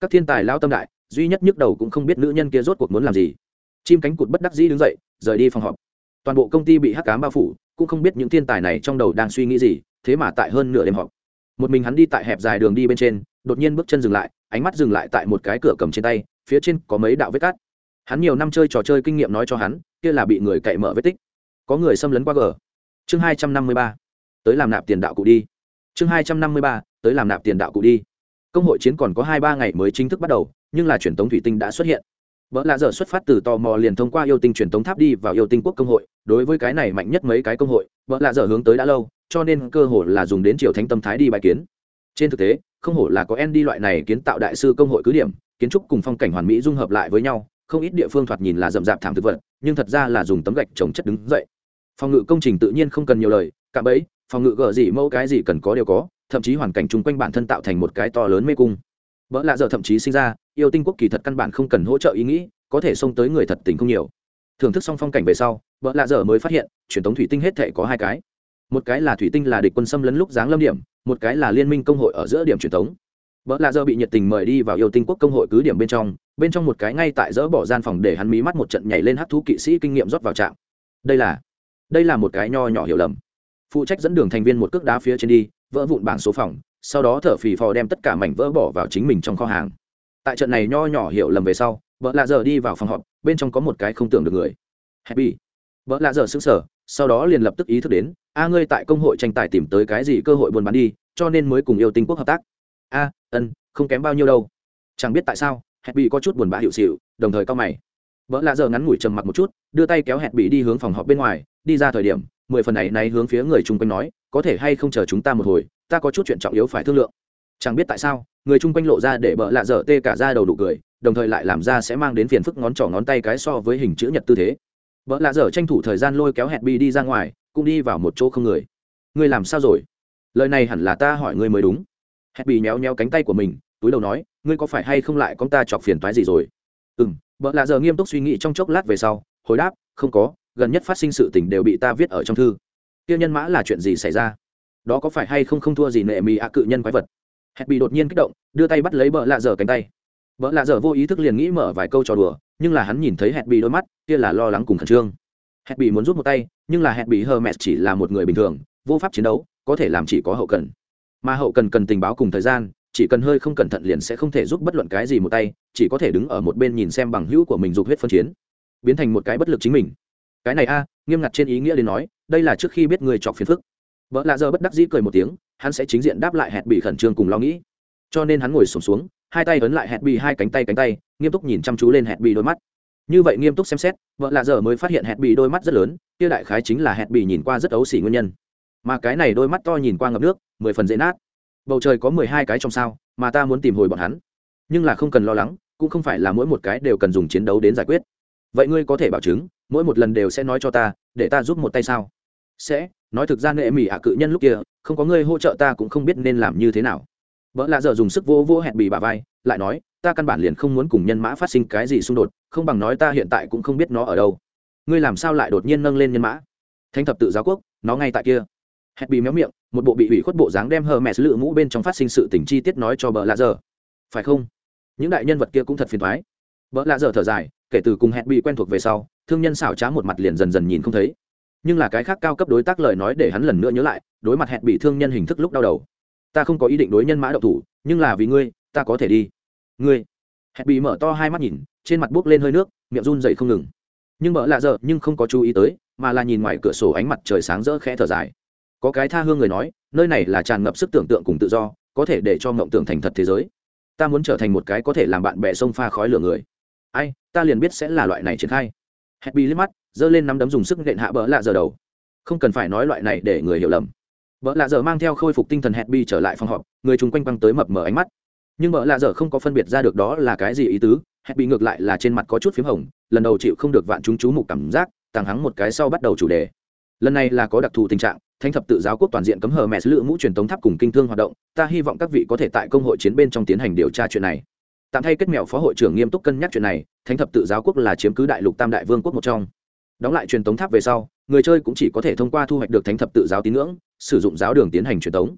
Các thiên tài lao tâm đại, duy nhất nhức đầu cũng không biết nữ nhân kia rốt cuộc muốn làm gì chim cánh cụt bất đắc dĩ đứng dậy, rời đi phòng họp. Toàn bộ công ty bị hắc cám bao phủ, cũng không biết những thiên tài này trong đầu đang suy nghĩ gì, thế mà tại hơn nửa đêm họp. Một mình hắn đi tại hẹp dài đường đi bên trên, đột nhiên bước chân dừng lại, ánh mắt dừng lại tại một cái cửa cầm trên tay, phía trên có mấy đạo vết cát. Hắn nhiều năm chơi trò chơi kinh nghiệm nói cho hắn, kia là bị người cậy mở vết tích. Có người xâm lấn qua gờ chương hai trăm năm mươi ba, tới làm nạp tiền đạo cụ đi. Chương hai trăm năm mươi ba, tới làm nạp tiền đạo cụ đi. Công hội chiến còn có hai ba ngày mới chính thức bắt đầu, nhưng là truyền thống thủy tinh đã xuất hiện vợ lạ dở xuất phát từ tò mò liền thông qua yêu tinh truyền thống tháp đi vào yêu tinh quốc công hội, đối với cái này mạnh nhất mấy cái công hội vợ lạ dở hướng tới đã lâu, cho nên cơ hội là dùng đến triều thánh tâm thái đi bài kiến. Trên thực tế, không hổ là có en đi loại này kiến tạo đại sư công hội cứ điểm, kiến trúc cùng phong cảnh hoàn mỹ dung hợp lại với nhau, không ít địa phương thoạt nhìn là rậm rạp thảm thực vật, nhưng thật ra là dùng tấm gạch trồng chất đứng dậy. Phòng ngự công trình tự nhiên không cần nhiều lời cạm bẫy, phòng ngự gở gì mẫu cái gì cần có đều có, thậm chí hoàn cảnh chung quanh bản thân tạo thành một cái to lớn mê cung vợ lạ giờ thậm chí sinh ra, yêu tinh quốc kỳ thật căn bản không cần hỗ trợ ý nghĩ, có thể xông tới người thật tình không nhiều. Thưởng thức xong phong cảnh về sau vợ lạ giờ mới phát hiện, truyền thống thủy tinh hết thể có hai cái. Một cái là thủy tinh là địch quân xâm lấn lúc giáng lâm điểm, một cái là liên minh công hội ở giữa điểm truyền thống vợ lạ giờ bị nhiệt tình mời đi vào yêu tinh quốc công hội cứ điểm bên trong bên trong một cái ngay tại dỡ bỏ gian phòng để hắn mí mắt một trận nhảy lên hắc thú kỵ sĩ kinh nghiệm rót vào trạm. Đây là đây là một cái nho nhỏ hiểu lầm. Phụ trách dẫn đường thành viên một cước đá phía trên đi vỡ vụn bảng số phòng, sau đó thở phì phò đem tất cả mảnh vỡ bỏ vào chính mình trong kho hàng. Tại trận này nho nhỏ hiểu lầm về sau, vợ lạ giờ đi vào phòng họp, bên trong có một cái không tưởng được người. Happy. Vợ lạ giờ xứng sở sau đó liền lập tức ý thức đến, a, ngươi tại công hội tranh tài tìm tới cái gì cơ hội buôn bán đi, cho nên mới cùng yêu tinh quốc hợp tác. A, ân, không kém bao nhiêu đâu. Chẳng biết tại sao, happy có chút buồn bã hiệu xịu, đồng thời cao mày. Vợ lạ giờ ngắn ngủi trầm mặc một chút, đưa tay kéo happy đi hướng phòng họp bên ngoài, đi ra thời điểm, mười phần này này hướng phía người chung quanh nói có thể hay không chờ chúng ta một hồi, ta có chút chuyện trọng yếu phải thương lượng. Chẳng biết tại sao, người chung quanh lộ ra để bợ lạ dở tê cả ra đầu đủ cười, đồng thời lại làm ra sẽ mang đến phiền phức ngón trỏ ngón tay cái so với hình chữ nhật tư thế. Bợ lạ dở tranh thủ thời gian lôi kéo hẹn bi đi ra ngoài, cũng đi vào một chỗ không người. Ngươi làm sao rồi? Lời này hẳn là ta hỏi ngươi mới đúng. Hẹn bi méo méo cánh tay của mình, túi đầu nói, ngươi có phải hay không lại con ta chọc phiền toái gì rồi? Ừ m bợ lạ dở nghiêm túc suy nghĩ trong chốc lát về sau, hồi đáp, không có, gần nhất phát sinh sự tình đều bị ta viết ở trong thư tiêu nhân mã là chuyện gì xảy ra? Đó có phải hay không không thua gì nệ mì ạ cự nhân quái vật? Hẹn bị đột nhiên kích động, đưa tay bắt lấy bợ lạ dở cánh tay. Bợ lạ dở vô ý thức liền nghĩ mở vài câu trò đùa, nhưng là hắn nhìn thấy hẹn bị đôi mắt, kia là lo lắng cùng khẩn trương. Hẹn bị muốn rút một tay, nhưng là hẹn bị hờ mẹ chỉ là một người bình thường, vô pháp chiến đấu, có thể làm chỉ có hậu cần. Mà hậu cần cần tình báo cùng thời gian, chỉ cần hơi không cẩn thận liền sẽ không thể giúp bất luận cái gì một tay, chỉ có thể đứng ở một bên nhìn xem bằng hữu của mình dục huyết phân chiến, biến thành một cái bất lực chính mình. Cái này a, nghiêm ngặt trên ý nghĩa đến nói đây là trước khi biết người chọc phiền phức. Vợ lạ giờ bất đắc dĩ cười một tiếng hắn sẽ chính diện đáp lại hẹn bị khẩn trương cùng lo nghĩ. Cho nên hắn ngồi sổm xuống, xuống hai tay ấn lại hẹn bị hai cánh tay cánh tay nghiêm túc nhìn chăm chú lên hẹn bị đôi mắt. Như vậy nghiêm túc xem xét vợ lạ giờ mới phát hiện hẹn bị đôi mắt rất lớn kia đại khái chính là hẹn bị nhìn qua rất ấu xỉ nguyên nhân. Mà cái này đôi mắt to nhìn qua ngập nước mười phần dễ nát. Bầu trời có mười hai cái trong sao mà ta muốn tìm hồi bọn hắn. Nhưng là không cần lo lắng cũng không phải là mỗi một cái đều cần dùng chiến đấu đến giải quyết. Vậy ngươi có thể bảo chứng mỗi một lần đều sẽ nói cho ta để ta giúp một tay sao? Sẽ nói thực ra nệ mỹ ạ cự nhân lúc kia không có người hỗ trợ ta cũng không biết nên làm như thế nào. Vợ lạ dở dùng sức vô vô hẹn bị bà vai lại nói ta căn bản liền không muốn cùng nhân mã phát sinh cái gì xung đột không bằng nói ta hiện tại cũng không biết nó ở đâu. Ngươi làm sao lại đột nhiên nâng lên nhân mã? Thanh thập tự giáo quốc nó ngay tại kia. Hẹn bị méo miệng một bộ bị ủy khuất bộ dáng đem hờ mẹ lự mũ bên trong phát sinh sự tình chi tiết nói cho bờ lạ dở, phải không? Những đại nhân vật kia cũng thật phiền thoái vợ lạ dở thở dài kể từ cùng hẹn bị quen thuộc về sau thương nhân xảo trá một mặt liền dần dần nhìn không thấy nhưng là cái khác cao cấp đối tác lời nói để hắn lần nữa nhớ lại, đối mặt hẹn bị thương nhân hình thức lúc đau đầu. Ta không có ý định đối nhân mã độc thủ, nhưng là vì ngươi, ta có thể đi. Ngươi. Hẹn bị mở to hai mắt nhìn, trên mặt buốc lên hơi nước, miệng run dậy không ngừng. Nhưng mở lạ giờ, nhưng không có chú ý tới, mà là nhìn ngoài cửa sổ ánh mặt trời sáng rỡ khẽ thở dài. Có cái tha hương người nói, nơi này là tràn ngập sức tưởng tượng cùng tự do, có thể để cho mộng tưởng thành thật thế giới. Ta muốn trở thành một cái có thể làm bạn bè sông pha khói lửa người. Ai, ta liền biết sẽ là loại này triển khai hét bi liếc mắt, giơ lên nắm đấm dùng sức nện hạ bỡ lạ giờ đầu. Không cần phải nói loại này để người hiểu lầm. Bỡ lạ giờ mang theo khôi phục tinh thần Hẹn bi trở lại phòng họp, người chung quanh quăng tới mập mờ ánh mắt. Nhưng bỡ lạ giờ không có phân biệt ra được đó là cái gì ý tứ, Hẹn bi ngược lại là trên mặt có chút p h í m hồng, lần đầu chịu không được vạn chúng chú mục cảm giác, tàng hắng một cái sau bắt đầu chủ đề. Lần này là có đặc thù tình trạng thanh thập tự giáo quốc toàn diện cấm hờ mẹ lựa mũ truyền tống tháp cùng kinh thương hoạt động, ta hy vọng các vị có thể tại công hội chiến bên trong tiến hành điều tra chuyện này tạm thay kết mẹo phó hội trưởng nghiêm túc cân nhắc chuyện này, thánh thập tự giáo quốc là chiếm cứ đại lục tam đại vương quốc một trong. Đóng lại truyền tống tháp về sau, người chơi cũng chỉ có thể thông qua thu hoạch được thánh thập tự giáo tín ngưỡng, sử dụng giáo đường tiến hành truyền tống.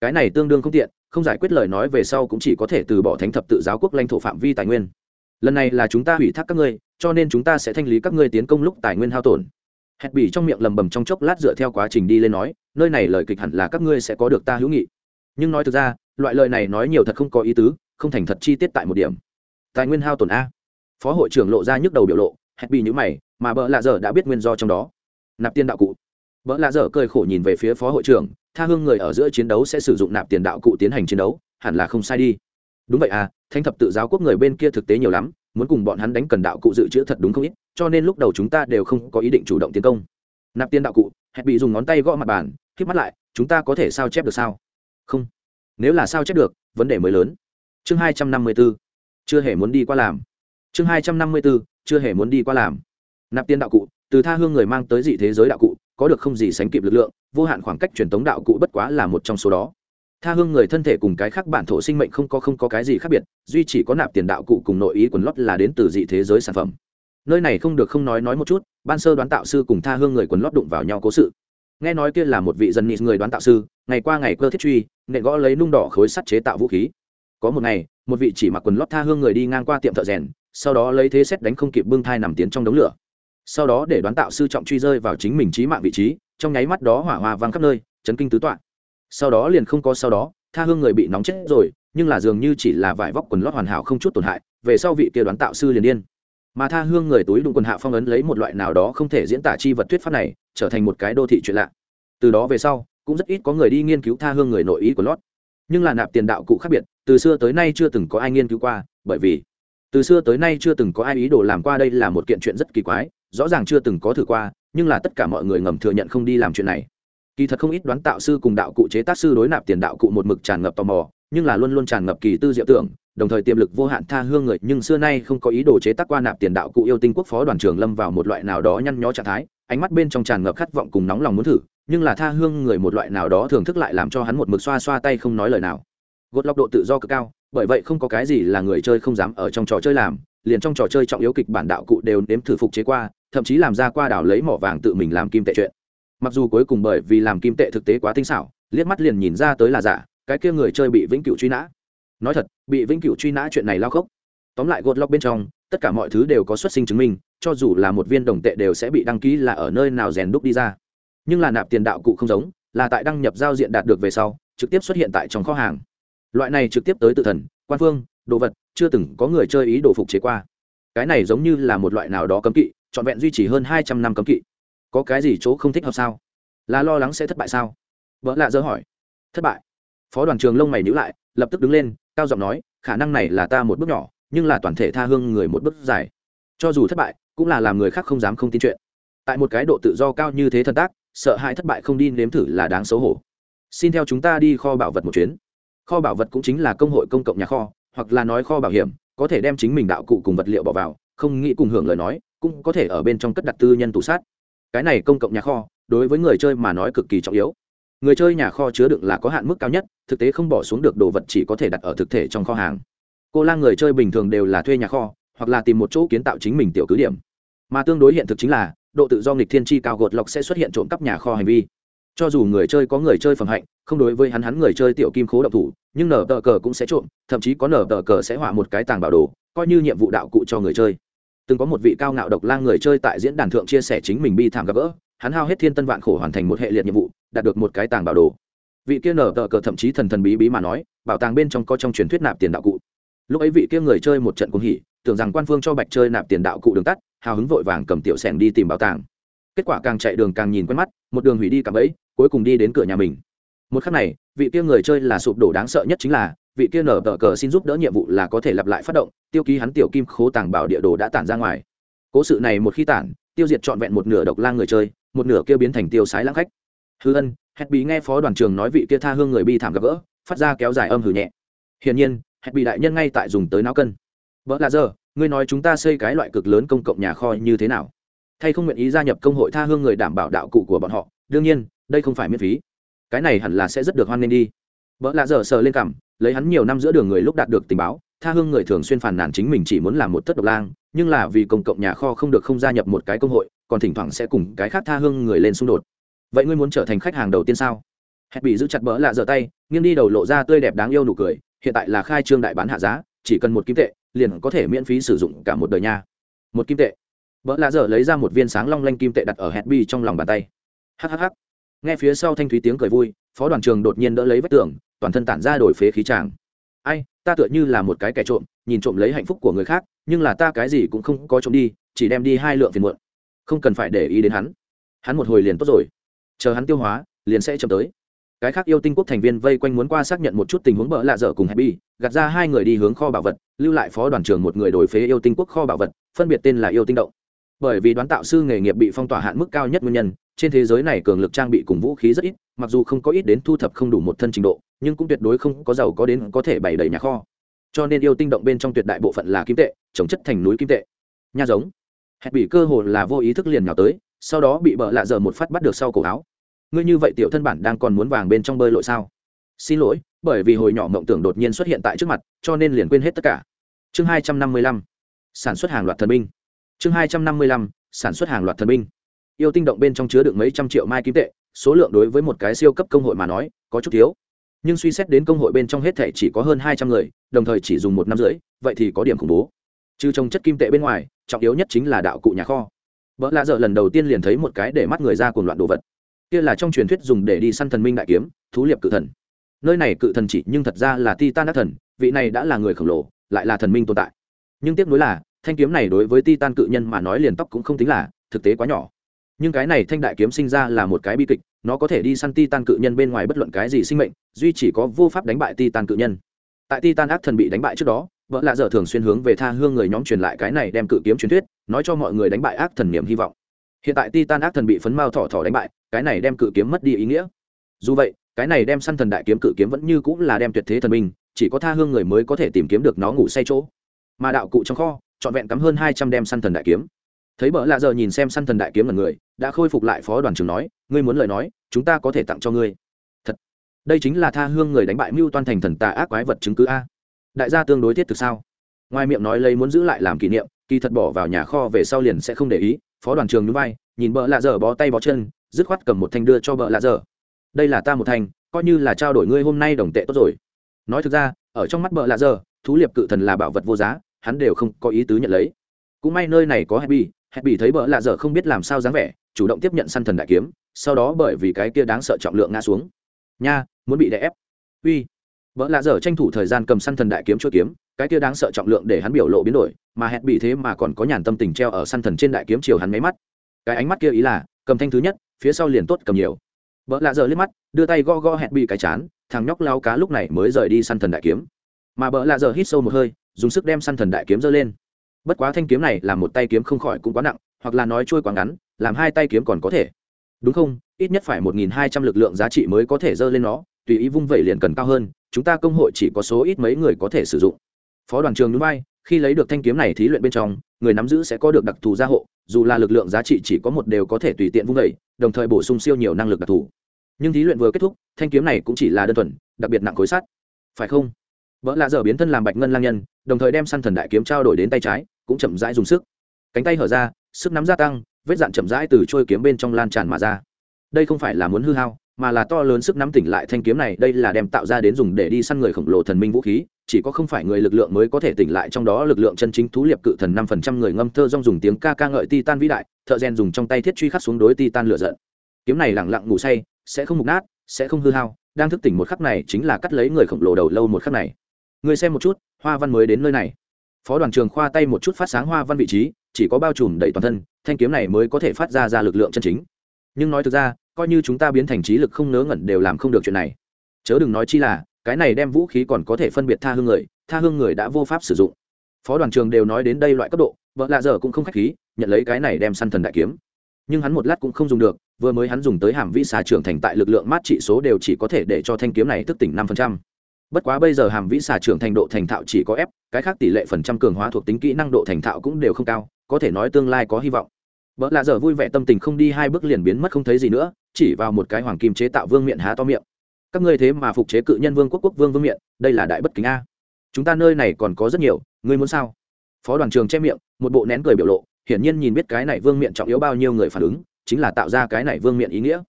Cái này tương đương không tiện, không giải quyết lời nói về sau cũng chỉ có thể từ bỏ thánh thập tự giáo quốc lãnh thổ phạm vi tài nguyên. Lần này là chúng ta hủy thác các ngươi, cho nên chúng ta sẽ thanh lý các ngươi tiến công lúc tài nguyên hao tổn. Hẹn bỉ trong miệng lầm bầm trong chốc lát dựa theo quá trình đi lên nói, nơi này lời kịch hẳn là các ngươi sẽ có được ta hữu nghị. Nhưng nói thực ra, loại lời này nói nhiều thật không có ý tứ không thành thật chi tiết tại một điểm. Tài nguyên hao tổn a. Phó hội trưởng lộ ra nhức đầu biểu lộ hẹn bị nhữ mày, mà bợ lạ dở đã biết nguyên do trong đó. Nạp tiền đạo cụ. Bợ lạ dở cười khổ nhìn về phía phó hội trưởng, tha hương người ở giữa chiến đấu sẽ sử dụng nạp tiền đạo cụ tiến hành chiến đấu, hẳn là không sai đi. Đúng vậy à thanh thập tự giáo quốc người bên kia thực tế nhiều lắm, muốn cùng bọn hắn đánh cần đạo cụ dự trữ thật đúng không ít, cho nên lúc đầu chúng ta đều không có ý định chủ động tiến công. Nạp tiền đạo cụ hẹn bị dùng ngón tay gõ mặt bàn k mắt lại, chúng ta có thể sao chép được sao? Không. Nếu là sao chép được, vấn đề mới lớn chương hai trăm năm mươi b ố chưa hề muốn đi qua làm. Chương hai trăm năm mươi b ố chưa hề muốn đi qua làm. Nạp tiền đạo cụ, từ tha hương người mang tới dị thế giới đạo cụ, có được không gì sánh kịp lực lượng, vô hạn khoảng cách truyền thống đạo cụ bất quá là một trong số đó. Tha hương người thân thể cùng cái khác bản thổ sinh mệnh không có không có cái gì khác biệt, duy chỉ có nạp tiền đạo cụ cùng nội ý quần lót là đến từ dị thế giới sản phẩm. Nơi này không được không nói nói một chút, ban sơ đoán tạo sư cùng tha hương người quần lót đụng vào nhau cố sự. Nghe nói kia là một vị dân nị người đoán tạo sư, ngày qua ngày cơ thiết truy, nện gõ lấy nung đỏ khối sắt chế tạo vũ khí có một ngày, một vị chỉ mặc quần lót tha hương người đi ngang qua tiệm thợ rèn, sau đó lấy thế xét đánh không kịp bưng thai nằm tiến trong đống lửa. Sau đó để đoán tạo sư trọng truy rơi vào chính mình trí mạng vị trí, trong nháy mắt đó hỏa hoa vang khắp nơi, chấn kinh tứ toạn sau đó liền không có sau đó, tha hương người bị nóng chết rồi, nhưng là dường như chỉ là vải vóc quần lót hoàn hảo không chút tổn hại, về sau vị kia đoán tạo sư liền điên. Mà tha hương người túi đụng quần hạ phong ấn lấy một loại nào đó không thể diễn tả chi vật thuyết pháp này, trở thành một cái đô thị chuyện lạ. Từ đó về sau, cũng rất ít có người đi nghiên cứu tha hương người nội ý của lót nhưng là nạp tiền đạo cụ khác biệt, từ xưa tới nay chưa từng có ai nghiên cứu qua, bởi vì từ xưa tới nay chưa từng có ai ý đồ làm qua đây là một kiện chuyện rất kỳ quái, rõ ràng chưa từng có thử qua, nhưng là tất cả mọi người ngầm thừa nhận không đi làm chuyện này. Kỳ thật không ít đoán tạo sư cùng đạo cụ chế tác sư đối nạp tiền đạo cụ một mực tràn ngập tò mò, nhưng là luôn luôn tràn ngập kỳ tư diệu tưởng, đồng thời tiềm lực vô hạn tha hương người, nhưng xưa nay không có ý đồ chế tác qua nạp tiền đạo cụ yêu tinh quốc phó đoàn trưởng lâm vào một loại nào đó nhăn nhó trạng thái, ánh mắt bên trong tràn ngập khát vọng cùng nóng lòng muốn thử nhưng là tha hương người một loại nào đó thưởng thức lại làm cho hắn một mực xoa xoa tay không nói lời nào. Gột lọc độ tự do cực cao, bởi vậy không có cái gì là người chơi không dám ở trong trò chơi làm, liền trong trò chơi trọng yếu kịch bản đạo cụ đều nếm thử phục chế qua, thậm chí làm ra qua đảo lấy mỏ vàng tự mình làm kim tệ chuyện. Mặc dù cuối cùng bởi vì làm kim tệ thực tế quá tinh xảo, liếc mắt liền nhìn ra tới là giả, cái kia người chơi bị vĩnh cửu truy nã. Nói thật, bị vĩnh cửu truy nã chuyện này lao khốc. Tóm lại gột lọc bên trong, tất cả mọi thứ đều có xuất sinh chứng minh, cho dù là một viên đồng tệ đều sẽ bị đăng ký là ở nơi nào rèn đúc đi ra nhưng là nạp tiền đạo cụ không giống, là tại đăng nhập giao diện đạt được về sau, trực tiếp xuất hiện tại trong kho hàng. Loại này trực tiếp tới tự thần, quan phương đồ vật, chưa từng có người chơi ý đồ phục chế qua. Cái này giống như là một loại nào đó cấm kỵ, trọn vẹn duy trì hơn hai trăm năm cấm kỵ. Có cái gì chỗ không thích hợp sao? Là lo lắng sẽ thất bại sao? Vợ lạ dỡ hỏi. Thất bại. Phó đoàn trường lông mày nhữ lại, lập tức đứng lên, cao giọng nói, khả năng này là ta một bước nhỏ, nhưng là toàn thể tha hương người một bước dài. Cho dù thất bại, cũng là làm người khác không dám không tin chuyện. Tại một cái độ tự do cao như thế thần tác sợ hãi thất bại không đi nếm thử là đáng xấu hổ. Xin theo chúng ta đi kho bảo vật một chuyến. Kho bảo vật cũng chính là công hội công cộng nhà kho, hoặc là nói kho bảo hiểm, có thể đem chính mình đạo cụ cùng vật liệu bỏ vào, không nghĩ cùng hưởng lời nói, cũng có thể ở bên trong cất đặt tư nhân tủ sát. Cái này công cộng nhà kho, đối với người chơi mà nói cực kỳ trọng yếu. Người chơi nhà kho chứa đựng là có hạn mức cao nhất, thực tế không bỏ xuống được đồ vật chỉ có thể đặt ở thực thể trong kho hàng. Cô lang người chơi bình thường đều là thuê nhà kho, hoặc là tìm một chỗ kiến tạo chính mình tiểu cứ điểm. Mà tương đối hiện thực chính là độ tự do nghịch thiên chi cao gột lọc sẽ xuất hiện trộm cắp nhà kho hành vi. Cho dù người chơi có người chơi phẩm hạnh, không đối với hắn hắn người chơi tiểu kim khố động thủ, nhưng nở tờ cờ cũng sẽ trộm, thậm chí có nở tờ cờ sẽ hỏa một cái tàng bảo đồ, coi như nhiệm vụ đạo cụ cho người chơi. Từng có một vị cao ngạo độc lang người chơi tại diễn đàn thượng chia sẻ chính mình bi thảm gặp gỡ, hắn hao hết thiên tân vạn khổ hoàn thành một hệ liệt nhiệm vụ, đạt được một cái tàng bảo đồ. Vị kia nở tờ cờ thậm chí thần thần bí bí mà nói, bảo tàng bên trong có trong truyền thuyết nạp tiền đạo cụ. Lúc ấy vị kia người chơi một trận cuồng hỉ, tưởng rằng quan phương cho bạch chơi nạp tiền đạo cụ đường tắt hào hứng vội vàng cầm tiểu sẻng đi tìm bảo tàng. Kết quả càng chạy đường càng nhìn quen mắt, một đường hủy đi cả bẫy, cuối cùng đi đến cửa nhà mình. Một khắc này, vị kia người chơi là sụp đổ đáng sợ nhất chính là, vị kia nở tờ cờ xin giúp đỡ nhiệm vụ là có thể lặp lại phát động, tiêu ký hắn tiểu kim khố tàng bảo địa đồ đã tản ra ngoài. Cố sự này một khi tản, tiêu diệt trọn vẹn một nửa độc lang người chơi, một nửa kia biến thành tiêu sái lãng khách. Hư ân hét bị nghe phó đoàn trường nói vị kia tha hương người bi thảm gặp gỡ, phát ra kéo dài âm hử nhẹ. Hiển nhiên hét bị đại nhân ngay tại dùng tới não cân. Vỡ là giờ ngươi nói chúng ta xây cái loại cực lớn công cộng nhà kho như thế nào? Thay không nguyện ý gia nhập công hội tha hương người đảm bảo đạo cụ của bọn họ, đương nhiên, đây không phải miễn phí. Cái này hẳn là sẽ rất được hoan nghênh đi. Vợ lạ dở sờ lên cằm, lấy hắn nhiều năm giữa đường người lúc đạt được tình báo, tha hương người thường xuyên phàn nàn chính mình chỉ muốn làm một tất độc lang, nhưng là vì công cộng nhà kho không được không gia nhập một cái công hội, còn thỉnh thoảng sẽ cùng cái khác tha hương người lên xung đột. Vậy ngươi muốn trở thành khách hàng đầu tiên sao? Hẹn bị giữ chặt bỡ lạ dở tay, nghiêng đi đầu lộ ra tươi đẹp đáng yêu nụ cười, hiện tại là khai trương đại bán hạ giá, chỉ cần một kim tệ liền có thể miễn phí sử dụng cả một đời nha. Một kim tệ. Vợ lạ dở lấy ra một viên sáng long lanh kim tệ đặt ở hẹn bi trong lòng bàn tay. Hhh nghe phía sau thanh thúy tiếng cười vui, phó đoàn trường đột nhiên đỡ lấy vách tường, toàn thân tản ra đổi phế khí tràng. Ai, ta tựa như là một cái kẻ trộm, nhìn trộm lấy hạnh phúc của người khác, nhưng là ta cái gì cũng không có trộm đi, chỉ đem đi hai lượng phiền muộn. Không cần phải để ý đến hắn. Hắn một hồi liền tốt rồi. Chờ hắn tiêu hóa, liền sẽ chậm tới cái khác yêu tinh quốc thành viên vây quanh muốn qua xác nhận một chút tình huống bỡ lạ dở cùng happy, gạt ra hai người đi hướng kho bảo vật, lưu lại phó đoàn trưởng một người đổi phế yêu tinh quốc kho bảo vật, phân biệt tên là yêu tinh động. Bởi vì đoán tạo sư nghề nghiệp bị phong tỏa hạn mức cao nhất nguyên nhân, trên thế giới này cường lực trang bị cùng vũ khí rất ít, mặc dù không có ít đến thu thập không đủ một thân trình độ, nhưng cũng tuyệt đối không có giàu có đến có thể bày đầy nhà kho. Cho nên yêu tinh động bên trong tuyệt đại bộ phận là kim tệ chống chất thành núi kim tệ. Nha giống. Hẹp bị cơ hồ là vô ý thức liền nhào tới, sau đó bị bợ lạ dở một phát bắt được sau cổ áo ngươi như vậy tiểu thân bản đang còn muốn vàng bên trong bơi lội sao? Xin lỗi, bởi vì hồi nhỏ mộng tưởng đột nhiên xuất hiện tại trước mặt, cho nên liền quên hết tất cả. Chương hai trăm năm mươi lăm, sản xuất hàng loạt thần binh. Chương hai trăm năm mươi lăm, sản xuất hàng loạt thần binh. Yêu tinh động bên trong chứa được mấy trăm triệu mai kim tệ, số lượng đối với một cái siêu cấp công hội mà nói, có chút thiếu. Nhưng suy xét đến công hội bên trong hết thể chỉ có hơn hai trăm người, đồng thời chỉ dùng một năm rưỡi, vậy thì có điểm khủng bố. Trừ trồng chất kim tệ bên ngoài, trọng yếu nhất chính là đạo cụ nhà kho. Vợ lạ dợ lần đầu tiên liền thấy một cái để mắt người ra cùng loạn đồ vật kia là trong truyền thuyết dùng để đi săn thần minh đại kiếm, thú liệp cự thần. Nơi này cự thần chỉ nhưng thật ra là titan đắc thần, vị này đã là người khổng lồ, lại là thần minh tồn tại. Nhưng tiếc nuối là, thanh kiếm này đối với titan cự nhân mà nói liền tóc cũng không tính là thực tế quá nhỏ. Nhưng cái này thanh đại kiếm sinh ra là một cái bi kịch, nó có thể đi săn titan cự nhân bên ngoài bất luận cái gì sinh mệnh, duy chỉ có vô pháp đánh bại titan cự nhân. Tại titan ác thần bị đánh bại trước đó, vợ lạ dở thường xuyên hướng về tha hương người nhóm truyền lại cái này đem cự kiếm truyền thuyết, nói cho mọi người đánh bại ác thần niềm hy vọng. Hiện tại titan ác thần bị phấn mao thỏ thỏ đánh bại cái này đem cự kiếm mất đi ý nghĩa. Dù vậy, cái này đem săn thần đại kiếm cự kiếm vẫn như cũng là đem tuyệt thế thần minh, chỉ có tha hương người mới có thể tìm kiếm được nó ngủ say chỗ. Mà đạo cụ trong kho, trọn vẹn cắm hơn hai trăm đem săn thần đại kiếm. Thấy bỡ lạ giờ nhìn xem săn thần đại kiếm là người, đã khôi phục lại phó đoàn trưởng nói, ngươi muốn lời nói, chúng ta có thể tặng cho ngươi. Thật. Đây chính là tha hương người đánh bại mưu toan thành thần tà ác quái vật chứng cứ a. Đại gia tương đối thiết thực sao? Ngoài miệng nói lấy muốn giữ lại làm kỷ niệm, kỳ thật bỏ vào nhà kho về sau liền sẽ không để ý, phó đoàn trường núi vai, nhìn bỡ lạ giờ bó tay bó chân dứt khoát cầm một thanh đưa cho vợ lạ dở. đây là ta một thanh coi như là trao đổi ngươi hôm nay đồng tệ tốt rồi. Nói thực ra ở trong mắt vợ lạ dở, thú liệp cự thần là bảo vật vô giá hắn đều không có ý tứ nhận lấy. Cũng may nơi này có happy happy thấy vợ lạ dở không biết làm sao dáng vẻ chủ động tiếp nhận săn thần đại kiếm sau đó bởi vì cái kia đáng sợ trọng lượng ngã xuống. Nha muốn bị đè ép. Uy. Vợ lạ dở tranh thủ thời gian cầm săn thần đại kiếm chuỗi kiếm cái kia đáng sợ trọng lượng để hắn biểu lộ biến đổi mà hẹn bị thế mà còn có nhàn tâm tình treo ở săn thần trên đại kiếm chiều hắn máy mắt. Cái ánh mắt kia ý là cầm thanh thứ nhất phía sau liền tốt cầm nhiều. Vợ lạ giờ liếc mắt, đưa tay go go hẹn bị cái chán, thằng nhóc lao cá lúc này mới rời đi săn thần đại kiếm. Mà vợ lạ giờ hít sâu một hơi, dùng sức đem săn thần đại kiếm giơ lên. Bất quá thanh kiếm này làm một tay kiếm không khỏi cũng quá nặng, hoặc là nói trôi quá ngắn, làm hai tay kiếm còn có thể. Đúng không? Ít nhất phải một nghìn hai trăm lực lượng giá trị mới có thể dơ lên nó, tùy ý vung vẩy liền cần cao hơn, chúng ta công hội chỉ có số ít mấy người có thể sử dụng. Phó đoàn trường núi bay, khi lấy được thanh kiếm này thí luyện bên trong, người nắm giữ sẽ có được đặc thù gia hộ dù là lực lượng giá trị chỉ có một đều có thể tùy tiện vung vẩy đồng thời bổ sung siêu nhiều năng lực đặc thù. Nhưng thí luyện vừa kết thúc, thanh kiếm này cũng chỉ là đơn thuần, đặc biệt nặng khối sắt. Phải không? Vợ lạ dở biến thân làm bạch ngân lang nhân, đồng thời đem săn thần đại kiếm trao đổi đến tay trái, cũng chậm rãi dùng sức. Cánh tay hở ra, sức nắm gia tăng, vết dạn chậm rãi từ trôi kiếm bên trong lan tràn mà ra. Đây không phải là muốn hư hao mà là to lớn sức nắm tỉnh lại thanh kiếm này, đây là đem tạo ra đến dùng để đi săn người khổng lồ thần minh vũ khí, chỉ có không phải người lực lượng mới có thể tỉnh lại, trong đó lực lượng chân chính thú liệp cự thần năm phần trăm người ngâm thơ rong dùng tiếng ca ca ngợi titan vĩ đại, thợ rèn dùng trong tay thiết truy khắc xuống đối titan lửa giận. Kiếm này lẳng lặng ngủ say, sẽ không mục nát, sẽ không hư hao, đang thức tỉnh một khắc này chính là cắt lấy người khổng lồ đầu lâu một khắc này. Người xem một chút, hoa văn mới đến nơi này. Phó đoàn trường khoa tay một chút phát sáng hoa văn vị trí, chỉ có bao trùm đầy toàn thân, thanh kiếm này mới có thể phát ra ra lực lượng chân chính. Nhưng nói thực ra coi như chúng ta biến thành trí lực không nớ ngẩn đều làm không được chuyện này. Chớ đừng nói chi là, cái này đem vũ khí còn có thể phân biệt tha hương người, tha hương người đã vô pháp sử dụng. Phó đoàn trường đều nói đến đây loại cấp độ, vợ lạ giờ cũng không k h á c h khí, nhận lấy cái này đem săn thần đại kiếm. Nhưng hắn một lát cũng không dùng được, vừa mới hắn dùng tới hàm vĩ xà trưởng thành tại lực lượng mát trị số đều chỉ có thể để cho thanh kiếm này thức tỉnh năm phần trăm. Bất quá bây giờ hàm vĩ xà trưởng thành độ thành thạo chỉ có ép, cái khác tỷ lệ phần trăm cường hóa thuộc tính kỹ năng độ thành thạo cũng đều không cao, có thể nói tương lai có hy vọng vợ lạ dở vui vẻ tâm tình không đi hai bước liền biến mất không thấy gì nữa, chỉ vào một cái hoàng kim chế tạo vương miệng há to miệng. Các ngươi thế mà phục chế cự nhân vương quốc quốc vương vương miện, đây là đại bất kính a. Chúng ta nơi này còn có rất nhiều, ngươi muốn sao? Phó đoàn trường che miệng, một bộ nén cười biểu lộ, hiển nhiên nhìn biết cái này vương miện trọng yếu bao nhiêu người phản ứng, chính là tạo ra cái này vương miện ý nghĩa.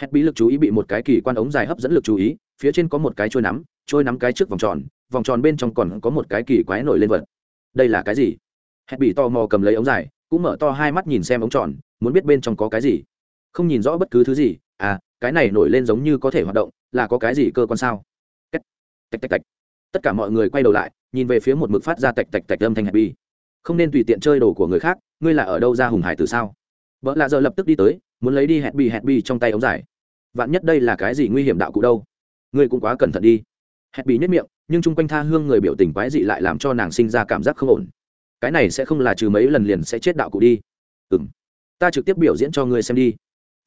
Hét bí lực chú ý bị một cái kỳ quan ống dài hấp dẫn lực chú ý, phía trên có một cái trôi nắm trôi nắm cái trước vòng tròn vòng tròn bên trong còn có một cái kỳ quái nổi lên vật. Đây là cái gì? Hét bị to mò cầm lấy ống dài cũng mở to hai mắt nhìn xem ống tròn, muốn biết bên trong có cái gì. Không nhìn rõ bất cứ thứ gì à cái này nổi lên giống như có thể hoạt động, là có cái gì cơ quan sao? Tạch tạch tạch tất cả mọi người quay đầu lại, nhìn về phía một mực phát ra tạch tạch tạch âm thanh hẹp bi không nên tùy tiện chơi đồ của người khác, ngươi là ở đâu ra hùng hải từ sao? Vợ lạ giờ lập tức đi tới, muốn lấy đi hẹn bi hẹn bi trong tay ống dài. Vạn nhất đây là cái gì nguy hiểm đạo cụ đâu? Ngươi cũng quá cẩn thận đi. Hẹn bi nhất miệng, nhưng chung quanh tha hương người biểu tình quái dị lại làm cho nàng sinh ra cảm giác không ổn cái này sẽ không là trừ mấy lần liền sẽ chết đạo cụ đi. Ừ m ta trực tiếp biểu diễn cho ngươi xem đi.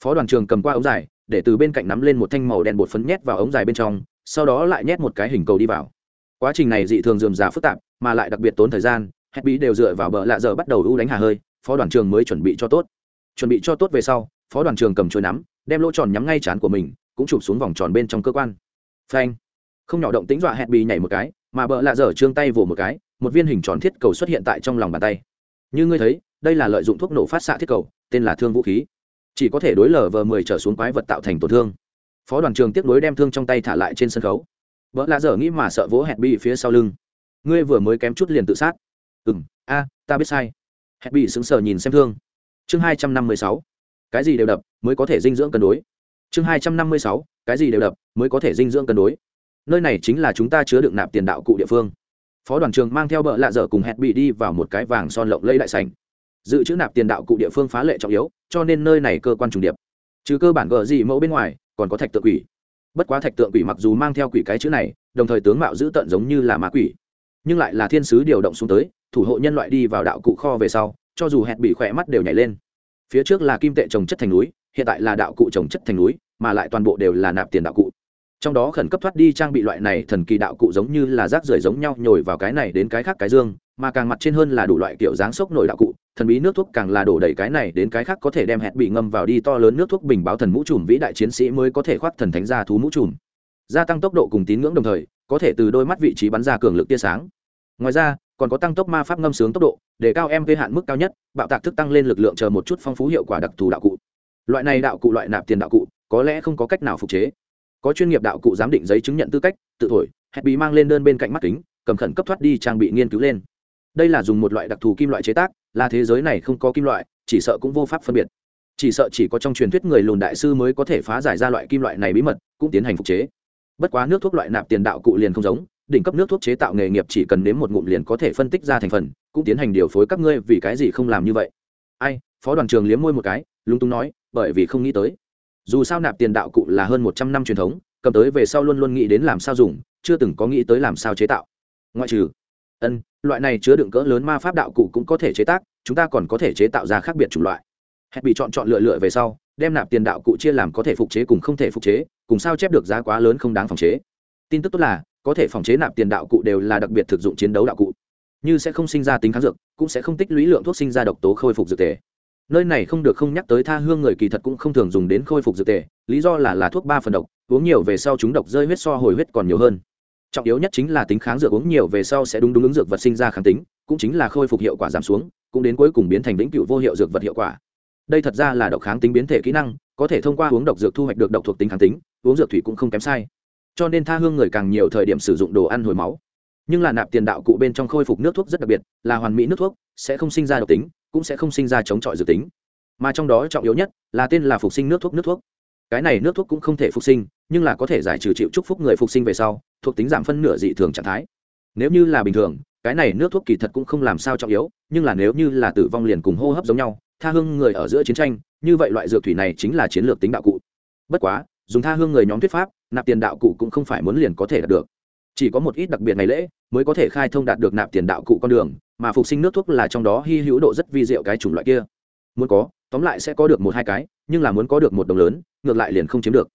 Phó đoàn trường cầm qua ống dài, để từ bên cạnh nắm lên một thanh màu đen bột phấn nhét vào ống dài bên trong, sau đó lại nhét một cái hình cầu đi vào. Quá trình này dị thường dườm già phức tạp, mà lại đặc biệt tốn thời gian, hết bí đều dựa vào bờ lạ giờ bắt đầu u đánh hà hơi, phó đoàn trường mới chuẩn bị cho tốt. Chuẩn bị cho tốt về sau, phó đoàn trường cầm chuôi nắm, đem lỗ tròn nhắm ngay chán của mình, cũng chụp xuống vòng tròn bên trong cơ quan. Phanh. Không nhỏ động tính dọa hẹn bí nhảy một cái, mà bờ lạ dở trương tay vỗ một cái một viên hình tròn thiết cầu xuất hiện tại trong lòng bàn tay. Như ngươi thấy, đây là lợi dụng thuốc nổ phát xạ thiết cầu, tên là thương vũ khí. Chỉ có thể đối lờ vờ mười trở xuống quái vật tạo thành tổn thương. Phó đoàn trường tiếp nối đem thương trong tay thả lại trên sân khấu. Vợ lạ dở nghĩ mà sợ vỗ hẹn bị phía sau lưng. Ngươi vừa mới kém chút liền tự sát. Ừ m a, ta biết sai. Hẹn bị sững sờ nhìn xem thương. Chương hai trăm năm mươi sáu. Cái gì đều đập mới có thể dinh dưỡng cân đối. Chương hai trăm năm mươi sáu. Cái gì đều đập mới có thể dinh dưỡng cân đối. Nơi này chính là chúng ta chứa đựng nạp tiền đạo cụ địa phương phó đoàn trường mang theo bợ lạ dở cùng hẹn bị đi vào một cái vàng son lộng lẫy đại sành dự trữ nạp tiền đạo cụ địa phương phá lệ trọng yếu, cho nên nơi này cơ quan trùng điệp. Trừ cơ bản gờ gì mẫu bên ngoài, còn có thạch tượng quỷ. Bất quá thạch tượng quỷ mặc dù mang theo quỷ cái chữ này, đồng thời tướng mạo giữ tận giống như là ma quỷ. Nhưng lại là thiên sứ điều động xuống tới, thủ hộ nhân loại đi vào đạo cụ kho về sau, cho dù hẹn bị khỏe mắt đều nhảy lên. Phía trước là kim tệ trồng chất thành núi, hiện tại là đạo cụ trồng chất thành núi, mà lại toàn bộ đều là nạp tiền đạo cụ trong đó khẩn cấp thoát đi trang bị loại này thần kỳ đạo cụ giống như là rác rưởi giống nhau nhồi vào cái này đến cái khác cái dương, mà càng mặt trên hơn là đủ loại kiểu dáng sốc nổi đạo cụ, thần bí nước thuốc càng là đổ đầy cái này đến cái khác có thể đem hẹn bị ngâm vào đi to lớn nước thuốc bình báo thần mũ trùm vĩ đại chiến sĩ mới có thể khoác thần thánh ra thú mũ trùm. Gia tăng tốc độ cùng tín ngưỡng đồng thời, có thể từ đôi mắt vị trí bắn ra cường lực tia sáng. Ngoài ra, còn có tăng tốc ma pháp ngâm sướng tốc độ, để cao em gây hạn mức cao nhất, bạo tạc thức tăng lên lực lượng chờ một chút phong phú hiệu quả đặc thù đạo cụ. Loại này đạo cụ, loại nạp tiền đạo cụ, có lẽ không có cách nào phục chế có chuyên nghiệp đạo cụ giám định giấy chứng nhận tư cách, tự thổi, hẹn bị mang lên đơn bên cạnh mắt kính, cầm khẩn cấp thoát đi trang bị nghiên cứu lên. Đây là dùng một loại đặc thù kim loại chế tác, là thế giới này không có kim loại, chỉ sợ cũng vô pháp phân biệt. Chỉ sợ chỉ có trong truyền thuyết người lùn đại sư mới có thể phá giải ra loại kim loại này bí mật, cũng tiến hành phục chế. Bất quá nước thuốc loại nạp tiền đạo cụ liền không giống, đỉnh cấp nước thuốc chế tạo nghề nghiệp chỉ cần nếm một ngụm liền có thể phân tích ra thành phần, cũng tiến hành điều phối các ngươi vì cái gì không làm như vậy. Ai, phó đoàn trường liếm môi một cái, lúng túng nói, bởi vì không nghĩ tới dù sao nạp tiền đạo cụ là hơn một trăm năm truyền thống, cầm tới về sau luôn luôn nghĩ đến làm sao dùng, chưa từng có nghĩ tới làm sao chế tạo. Ngoại trừ, ân, loại này chứa đựng cỡ lớn ma pháp đạo cụ cũng có thể chế tác, chúng ta còn có thể chế tạo ra khác biệt chủng loại. Hẹn bị chọn chọn lựa lựa về sau, đem nạp tiền đạo cụ chia làm có thể phục chế cùng không thể phục chế, cùng sao chép được giá quá lớn không đáng phòng chế. Tin tức tốt là, có thể phòng chế nạp tiền đạo cụ đều là đặc biệt thực dụng chiến đấu đạo cụ. Như sẽ không sinh ra tính kháng dược, cũng sẽ không tích lũy lượng thuốc sinh ra độc tố khôi phục dược tề nơi này không được không nhắc tới tha hương người kỳ thật cũng không thường dùng đến khôi phục dược tề, lý do là là thuốc ba phần độc, uống nhiều về sau chúng độc rơi huyết so hồi huyết còn nhiều hơn. Trọng yếu nhất chính là tính kháng dược uống nhiều về sau sẽ đúng đúng ứng dược vật sinh ra kháng tính, cũng chính là khôi phục hiệu quả giảm xuống, cũng đến cuối cùng biến thành vĩnh cựu vô hiệu dược vật hiệu quả. Đây thật ra là độc kháng tính biến thể kỹ năng, có thể thông qua uống độc dược thu hoạch được độc thuộc tính kháng tính, uống dược thủy cũng không kém sai. Cho nên tha hương người càng nhiều thời điểm sử dụng đồ ăn hồi máu. Nhưng là nạp tiền đạo cụ bên trong khôi phục nước thuốc rất đặc biệt, là hoàn mỹ nước thuốc, sẽ không sinh ra độc tính cũng sẽ không sinh ra chống chọi dự tính. Mà trong đó trọng yếu nhất là tên là phục sinh nước thuốc nước thuốc. Cái này nước thuốc cũng không thể phục sinh, nhưng là có thể giải trừ chịu chúc phúc người phục sinh về sau, thuộc tính giảm phân nửa dị thường trạng thái. Nếu như là bình thường, cái này nước thuốc kỳ thật cũng không làm sao trọng yếu, nhưng là nếu như là tử vong liền cùng hô hấp giống nhau, tha hương người ở giữa chiến tranh, như vậy loại dược thủy này chính là chiến lược tính đạo cụ. Bất quá, dùng tha hương người nhóm thuyết pháp, nạp tiền đạo cụ cũng không phải muốn liền có thể đạt được. Chỉ có một ít đặc biệt ngày lễ mới có thể khai thông đạt được nạp tiền đạo cụ con đường mà phục sinh nước thuốc là trong đó hy hữu độ rất vi diệu cái chủng loại kia. Muốn có, tóm lại sẽ có được một hai cái, nhưng là muốn có được một đồng lớn, ngược lại liền không chiếm được.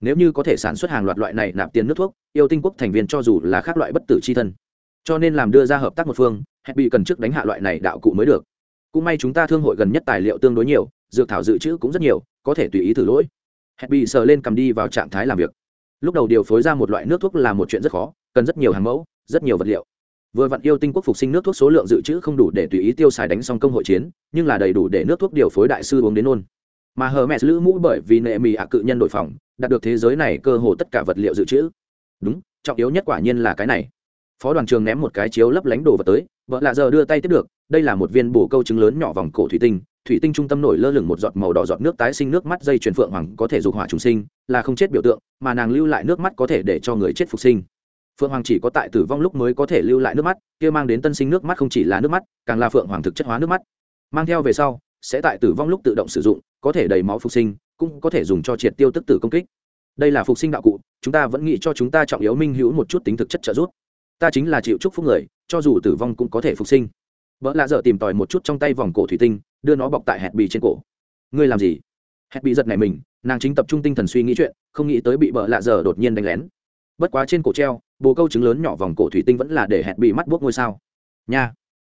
Nếu như có thể sản xuất hàng loạt loại này nạp tiền nước thuốc, yêu tinh quốc thành viên cho dù là khác loại bất tử c h i thân. Cho nên làm đưa ra hợp tác một phương, hẹn bị cần trước đánh hạ loại này đạo cụ mới được. Cũng may chúng ta thương hội gần nhất tài liệu tương đối nhiều, dược thảo dự trữ cũng rất nhiều, có thể tùy ý thử lỗi. Hẹn bị sờ lên cầm đi vào trạng thái làm việc. Lúc đầu điều phối ra một loại nước thuốc là một chuyện rất khó, cần rất nhiều hàng mẫu, rất nhiều vật liệu vừa vặn yêu tinh quốc phục sinh nước thuốc số lượng dự trữ không đủ để tùy ý tiêu xài đánh xong công hội chiến, nhưng là đầy đủ để nước thuốc điều phối đại sư uống đến nôn mà hờ mẹ lữ mũ bởi vì nệ mì ạ cự nhân đội phòng, đạt được thế giới này cơ hồ tất cả vật liệu dự trữ. Đúng, trọng yếu nhất quả nhiên là cái này. Phó đoàn trường ném một cái chiếu lấp lánh đồ vật tới, vợ lạ giờ đưa tay tiếp được, đây là một viên bổ câu trứng lớn nhỏ vòng cổ thủy tinh thủy tinh trung tâm nổi lơ lửng một giọt màu đỏ giọt nước tái sinh nước mắt dây truyền phượng hoàng có thể dục hỏa trùng sinh, là không chết biểu tượng, mà nàng lưu lại nước mắt có thể để cho người chết phục sinh phượng hoàng chỉ có tại tử vong lúc mới có thể lưu lại nước mắt, kia mang đến tân sinh nước mắt không chỉ là nước mắt, càng là phượng hoàng thực chất hóa nước mắt. Mang theo về sau, sẽ tại tử vong lúc tự động sử dụng, có thể đầy máu phục sinh, cũng có thể dùng cho triệt tiêu tức tử công kích. Đây là phục sinh đạo cụ, chúng ta vẫn nghĩ cho chúng ta trọng yếu minh hữu một chút tính thực chất trợ giúp. Ta chính là chịu chúc phúc người, cho dù tử vong cũng có thể phục sinh. Vợ lạ dở tìm tòi một chút trong tay vòng cổ thủy tinh, đưa nó bọc tại hẹn bì trên cổ. Ngươi làm gì? Hẹn bì giật này mình, nàng chính tập trung tinh thần suy nghĩ chuyện, không nghĩ tới bị vợ lạ dở đột nhiên đánh lén. Bất quá trên cổ treo bồ câu trứng lớn nhỏ vòng cổ thủy tinh vẫn là để hẹn bị mắt buốc ngôi sao. Nha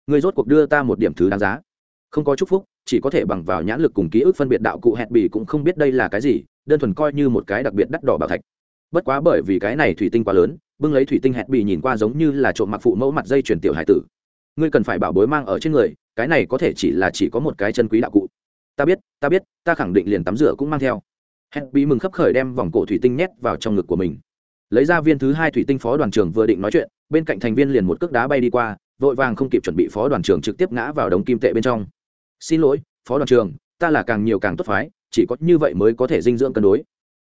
người rốt cuộc đưa ta một điểm thứ đáng giá. Không có chúc phúc, chỉ có thể bằng vào nhãn lực cùng ký ức phân biệt đạo cụ hẹn bị cũng không biết đây là cái gì, đơn thuần coi như một cái đặc biệt đắt đỏ bảo thạch. Bất quá bởi vì cái này thủy tinh quá lớn, bưng lấy thủy tinh hẹn bị nhìn qua giống như là trộm mặc phụ mẫu mặt dây chuyển tiểu hải tử. Ngươi cần phải bảo bối mang ở trên người, cái này có thể chỉ là chỉ có một cái chân quý đạo cụ. Ta biết ta biết, ta khẳng định liền tắm rửa cũng mang theo. Hẹn bị mừng khấp khởi đem vòng cổ thủy tinh nhét vào trong ngực của mình lấy ra viên thứ hai thủy tinh phó đoàn trưởng vừa định nói chuyện, bên cạnh thành viên liền một cước đá bay đi qua, vội vàng không kịp chuẩn bị phó đoàn trưởng trực tiếp ngã vào đống kim tệ bên trong. Xin lỗi, phó đoàn trưởng, ta là càng nhiều càng tốt phái, chỉ có như vậy mới có thể dinh dưỡng cân đối.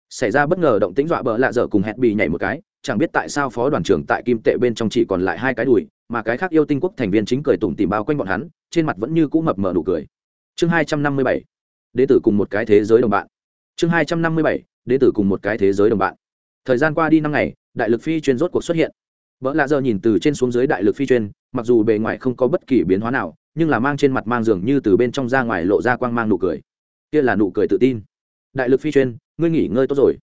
Xảy ra bất ngờ động tính dọa bỡ lạ dở cùng hẹn bì nhảy một cái, chẳng biết tại sao phó đoàn trưởng tại kim tệ bên trong chỉ còn lại hai cái đùi, mà cái khác yêu tinh quốc thành viên chính cười tủm tìm bao quanh bọn hắn, trên mặt vẫn như cũ mập mờ nụ cười. Chương hai trăm năm mươi bảy, đế tử cùng một cái thế giới đồng bạn. Chương hai trăm năm mươi bảy, đế tử cùng một cái thế giới đồng bạn thời gian qua đi năm ngày, đại lực phi chuyên rốt cuộc xuất hiện. Vợ lạ giờ nhìn từ trên xuống dưới đại lực phi chuyên, mặc dù bề ngoài không có bất kỳ biến hóa nào, nhưng là mang trên mặt mang dường như từ bên trong ra ngoài lộ ra quang mang nụ cười. Kia là nụ cười tự tin. Đại lực phi chuyên, ngươi nghỉ ngơi tốt rồi.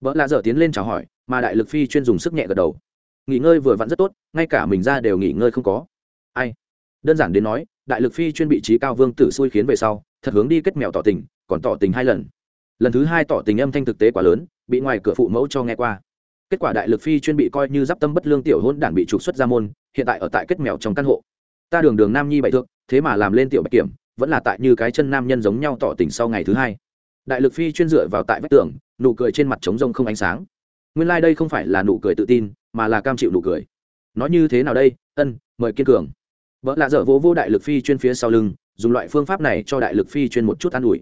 Vợ lạ giờ tiến lên chào hỏi, mà đại lực phi chuyên dùng sức nhẹ gật đầu. Nghỉ ngơi vừa vặn rất tốt, ngay cả mình ra đều nghỉ ngơi không có. Ai? Đơn giản đến nói, đại lực phi chuyên bị trí cao vương tử xui khiến về sau, thật hướng đi kết mèo tỏ tình, còn tỏ tình hai lần. Lần thứ hai tỏ tình âm thanh thực tế quá lớn bị ngoài cửa phụ mẫu cho nghe qua. Kết quả đại lực phi chuyên bị coi như d i p tâm bất lương tiểu hôn đản bị trục xuất ra môn, hiện tại ở tại kết mèo trong căn hộ. Ta đường đường nam nhi bậy thượng thế mà làm lên tiểu bạch kiểm, vẫn là tại như cái chân nam nhân giống nhau tỏ tình sau ngày thứ hai. Đại lực phi chuyên dựa vào tại vách tường, nụ cười trên mặt trống rông không ánh sáng. Nguyên lai、like、đây không phải là nụ cười tự tin, mà là cam chịu nụ cười. Nói như thế nào đây? Ân, mời kiên cường. Vợ lạ dở vỗ vô đại lực phi chuyên phía sau lưng, dùng loại phương pháp này cho đại lực phi chuyên một chút an ủi.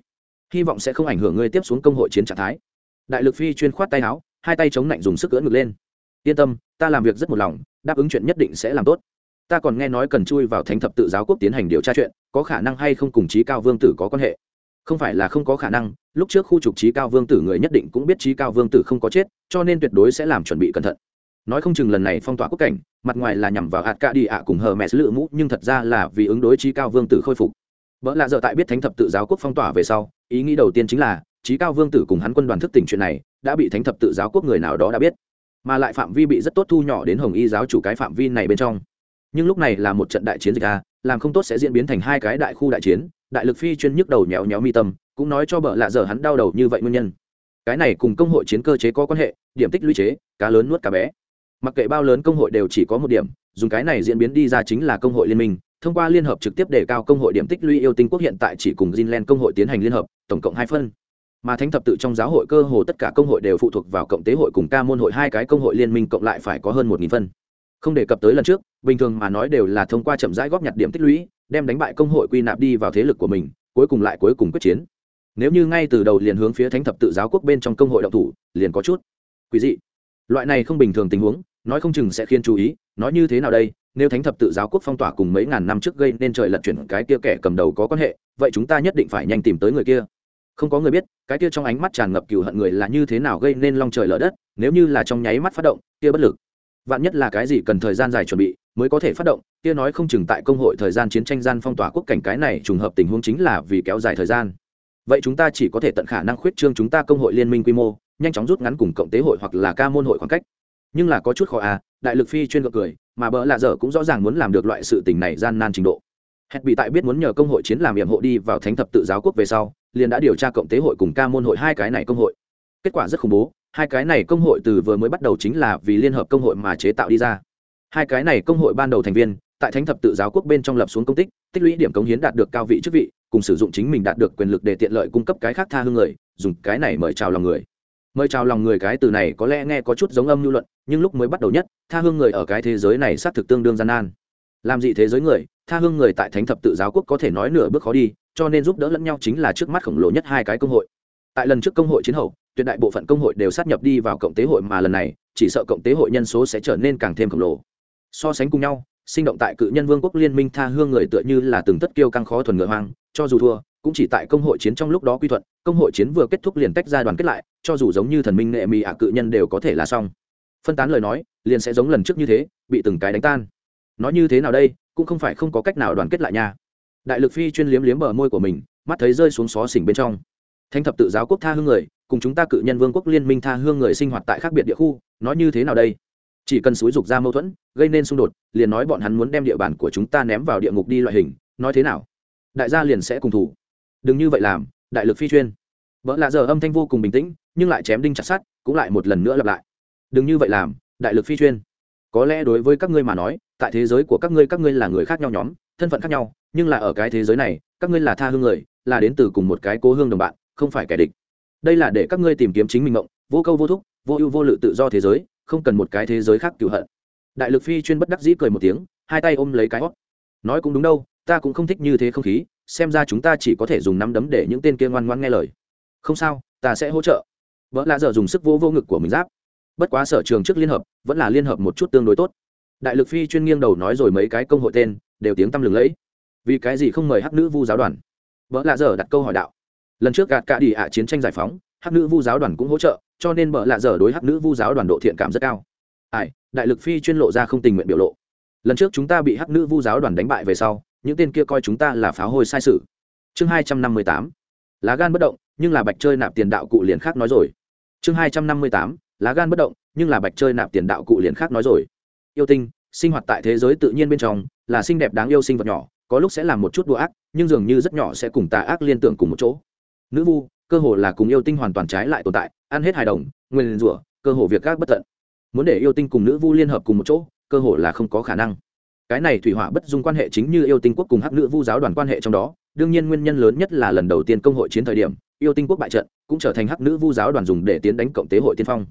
Hy vọng sẽ không ảnh hưởng ngươi tiếp xuống công hội chiến trạng thái đại lực phi chuyên khoát tay áo, hai tay chống lạnh dùng sức cưỡng ngực lên. Yên tâm, ta làm việc rất một lòng, đáp ứng chuyện nhất định sẽ làm tốt. Ta còn nghe nói cần chui vào thánh thập tự giáo quốc tiến hành điều tra chuyện, có khả năng hay không cùng trí cao vương tử có quan hệ? Không phải là không có khả năng, lúc trước khu trục trí cao vương tử người nhất định cũng biết trí cao vương tử không có chết, cho nên tuyệt đối sẽ làm chuẩn bị cẩn thận. Nói không chừng lần này phong tỏa quốc cảnh, mặt ngoài là nhằm vào hạt ca đi ạ cùng hờ mẹ lự mũ, nhưng thật ra là vì ứng đối trí cao vương tử khôi phục. Vợ lạ dợ tại biết thánh thập tự giáo quốc phong tỏa về sau, ý nghĩ đầu tiên chính là trí cao vương tử cùng hắn quân đoàn thức tỉnh chuyện này đã bị thánh thập tự giáo quốc người nào đó đã biết. Mà lại phạm vi bị rất tốt thu nhỏ đến hồng y giáo chủ cái phạm vi này bên trong. Nhưng lúc này là một trận đại chiến dịch a làm không tốt sẽ diễn biến thành hai cái đại khu đại chiến đại lực phi chuyên nhức đầu nhéo nhéo mi tâm cũng nói cho bợ lạ giờ hắn đau đầu như vậy nguyên nhân. Cái này cùng công hội chiến cơ chế có quan hệ điểm tích lũy chế cá lớn nuốt cá bé. Mặc kệ bao lớn công hội đều chỉ có một điểm dùng cái này diễn biến đi ra chính là công hội liên minh thông qua liên hợp trực tiếp đề cao công hội điểm tích lũy yêu tinh quốc hiện tại chỉ cùng Greenland công hội tiến hành liên hợp, tổng cộng hai phân mà thánh thập tự trong giáo hội cơ hồ tất cả công hội đều phụ thuộc vào cộng tế hội cùng ca môn hội. Hai cái công hội liên minh cộng lại phải có hơn một nghìn phân. Không đề cập tới lần trước, bình thường mà nói đều là thông qua chậm rãi góp nhặt điểm tích lũy, đem đánh bại công hội quy nạp đi vào thế lực của mình, cuối cùng lại cuối cùng quyết chiến. Nếu như ngay từ đầu liền hướng phía thánh thập tự giáo quốc bên trong công hội động thủ, liền có chút quý dị. Loại này không bình thường tình huống, nói không chừng sẽ khiến chú ý, nói như thế nào đây, nếu thánh thập tự giáo quốc phong tỏa cùng mấy ngàn năm trước gây nên trời lật chuyển cái kia kẻ cầm đầu có quan hệ, vậy chúng ta nhất định phải nhanh tìm tới người kia không có người biết, cái kia trong ánh mắt tràn ngập cừu hận người là như thế nào gây nên long trời lở đất, nếu như là trong nháy mắt phát động, kia bất lực. Vạn nhất là cái gì cần thời gian dài chuẩn bị mới có thể phát động, kia nói không chừng tại công hội thời gian chiến tranh gian phong tỏa quốc cảnh cái này trùng hợp tình huống chính là vì kéo dài thời gian. Vậy chúng ta chỉ có thể tận khả năng khuyết trương chúng ta công hội liên minh quy mô, nhanh chóng rút ngắn cùng cộng tế hội hoặc là ca môn hội khoảng cách. Nhưng là có chút khó à đại lực phi chuyên gợi cười, mà bỡ lạ dở cũng rõ ràng muốn làm được loại sự tình này gian nan trình độ. Hẹn bị tại biết muốn nhờ công hội chiến làm nhiệm hộ đi vào thánh thập tự giáo quốc về sau liền đã điều tra cộng tế hội cùng ca môn hội hai cái này công hội. Kết quả rất khủng bố, hai cái này công hội từ vừa mới bắt đầu chính là vì liên hợp công hội mà chế tạo đi ra. Hai cái này công hội ban đầu thành viên, tại thánh thập tự giáo quốc bên trong lập xuống công tích tích lũy điểm cống hiến đạt được cao vị chức vị, cùng sử dụng chính mình đạt được quyền lực để tiện lợi cung cấp cái khác tha hương người, dùng cái này mời chào lòng người. Mời chào lòng người cái từ này có lẽ nghe có chút giống âm lưu luận, nhưng lúc mới bắt đầu nhất, tha hương người ở cái thế giới này xác thực tương đương gian nan. Làm gì thế giới người, tha hương người tại thánh thập tự giáo quốc có thể nói nửa bước khó đi cho nên giúp đỡ lẫn nhau chính là trước mắt khổng lồ nhất hai cái công hội. Tại lần trước công hội chiến hậu, tuyệt đại bộ phận công hội đều sát nhập đi vào cộng tế hội mà lần này, chỉ sợ cộng tế hội nhân số sẽ trở nên càng thêm khổng lồ. So sánh cùng nhau, sinh động tại cự nhân vương quốc liên minh tha hương người tựa như là từng tất kiêu căng khó thuần ngựa hoang, cho dù thua, cũng chỉ tại công hội chiến trong lúc đó quy thuận, công hội chiến vừa kết thúc liền tách ra đoàn kết lại, cho dù giống như thần minh nệ mì ạ cự nhân đều có thể là xong. Phân tán lời nói, liền sẽ giống lần trước như thế, bị từng cái đánh tan. Nói như thế nào đây, cũng không phải không có cách nào đoàn kết lại nha đại lực phi chuyên liếm liếm bờ môi của mình, mắt thấy rơi xuống xó xỉnh bên trong. Thanh thập tự giáo quốc tha hương người, cùng chúng ta cự nhân vương quốc liên minh tha hương người sinh hoạt tại khác biệt địa khu, nói như thế nào đây? Chỉ cần xúi dục ra mâu thuẫn, gây nên xung đột, liền nói bọn hắn muốn đem địa bàn của chúng ta ném vào địa ngục đi loại hình, nói thế nào? Đại gia liền sẽ cùng thủ. Đừng như vậy làm, đại lực phi chuyên. Vợ lạ giờ âm thanh vô cùng bình tĩnh, nhưng lại chém đinh chặt sát cũng lại một lần nữa lặp lại. Đừng như vậy làm, đại lực phi chuyên. Có lẽ đối với các ngươi mà nói, tại thế giới của các ngươi các ngươi là người khác nhau nhóm, thân phận khác nhau nhưng là ở cái thế giới này, các ngươi là tha hương người, là đến từ cùng một cái cố hương đồng bạn, không phải kẻ địch. Đây là để các ngươi tìm kiếm chính mình mộng, vô câu vô thúc, vô ưu vô lự tự do thế giới, không cần một cái thế giới khác cựu hận. Đại lực phi chuyên bất đắc dĩ cười một tiếng, hai tay ôm lấy cái hót. Nói cũng đúng đâu, ta cũng không thích như thế không khí, xem ra chúng ta chỉ có thể dùng nắm đấm để những tên kia ngoan ngoan nghe lời. Không sao, ta sẽ hỗ trợ. Vợ lạ dở dùng sức vô vô ngực của mình giáp. Bất quá sở trường trước liên hợp, vẫn là liên hợp một chút tương đối tốt. Đại lực phi chuyên nghiêng đầu nói rồi mấy cái công hội tên, đều tiếng tăm lừng lẫy vì cái gì không mời hắc nữ vu giáo đoàn? Vợ lạ dở đặt câu hỏi đạo. Lần trước gạt cả đi ạ chiến tranh giải phóng, hắc nữ vu giáo đoàn cũng hỗ trợ, cho nên vợ lạ dở đối hắc nữ vu giáo đoàn độ thiện cảm rất cao. Ai, đại lực phi chuyên lộ ra không tình nguyện biểu lộ. Lần trước chúng ta bị hắc nữ vu giáo đoàn đánh bại về sau, những tên kia coi chúng ta là pháo hôi sai sự. Chương hai trăm năm mươi tám, lá gan bất động, nhưng là bạch chơi nạp tiền đạo cụ liền khác nói rồi. Chương hai trăm năm mươi tám, lá gan bất động, nhưng là bạch chơi nạp tiền đạo cụ liền khác nói rồi. Yêu tinh, sinh hoạt tại thế giới tự nhiên bên trong, là xinh đẹp đáng yêu sinh vật nhỏ có lúc sẽ làm một chút đùa ác, nhưng dường như rất nhỏ sẽ cùng tà ác liên tưởng cùng một chỗ. Nữ vu, cơ hồ là cùng yêu tinh hoàn toàn trái lại tồn tại, ăn hết hài đồng, nguyên rủa, cơ hồ việc các bất tận. Muốn để yêu tinh cùng nữ vu liên hợp cùng một chỗ, cơ hồ là không có khả năng. Cái này thủy hỏa bất dung quan hệ chính như yêu tinh quốc cùng hắc nữ vu giáo đoàn quan hệ trong đó, đương nhiên nguyên nhân lớn nhất là lần đầu tiên công hội chiến thời điểm, yêu tinh quốc bại trận, cũng trở thành hắc nữ vu giáo đoàn dùng để tiến đánh cộng tế hội tiên phong.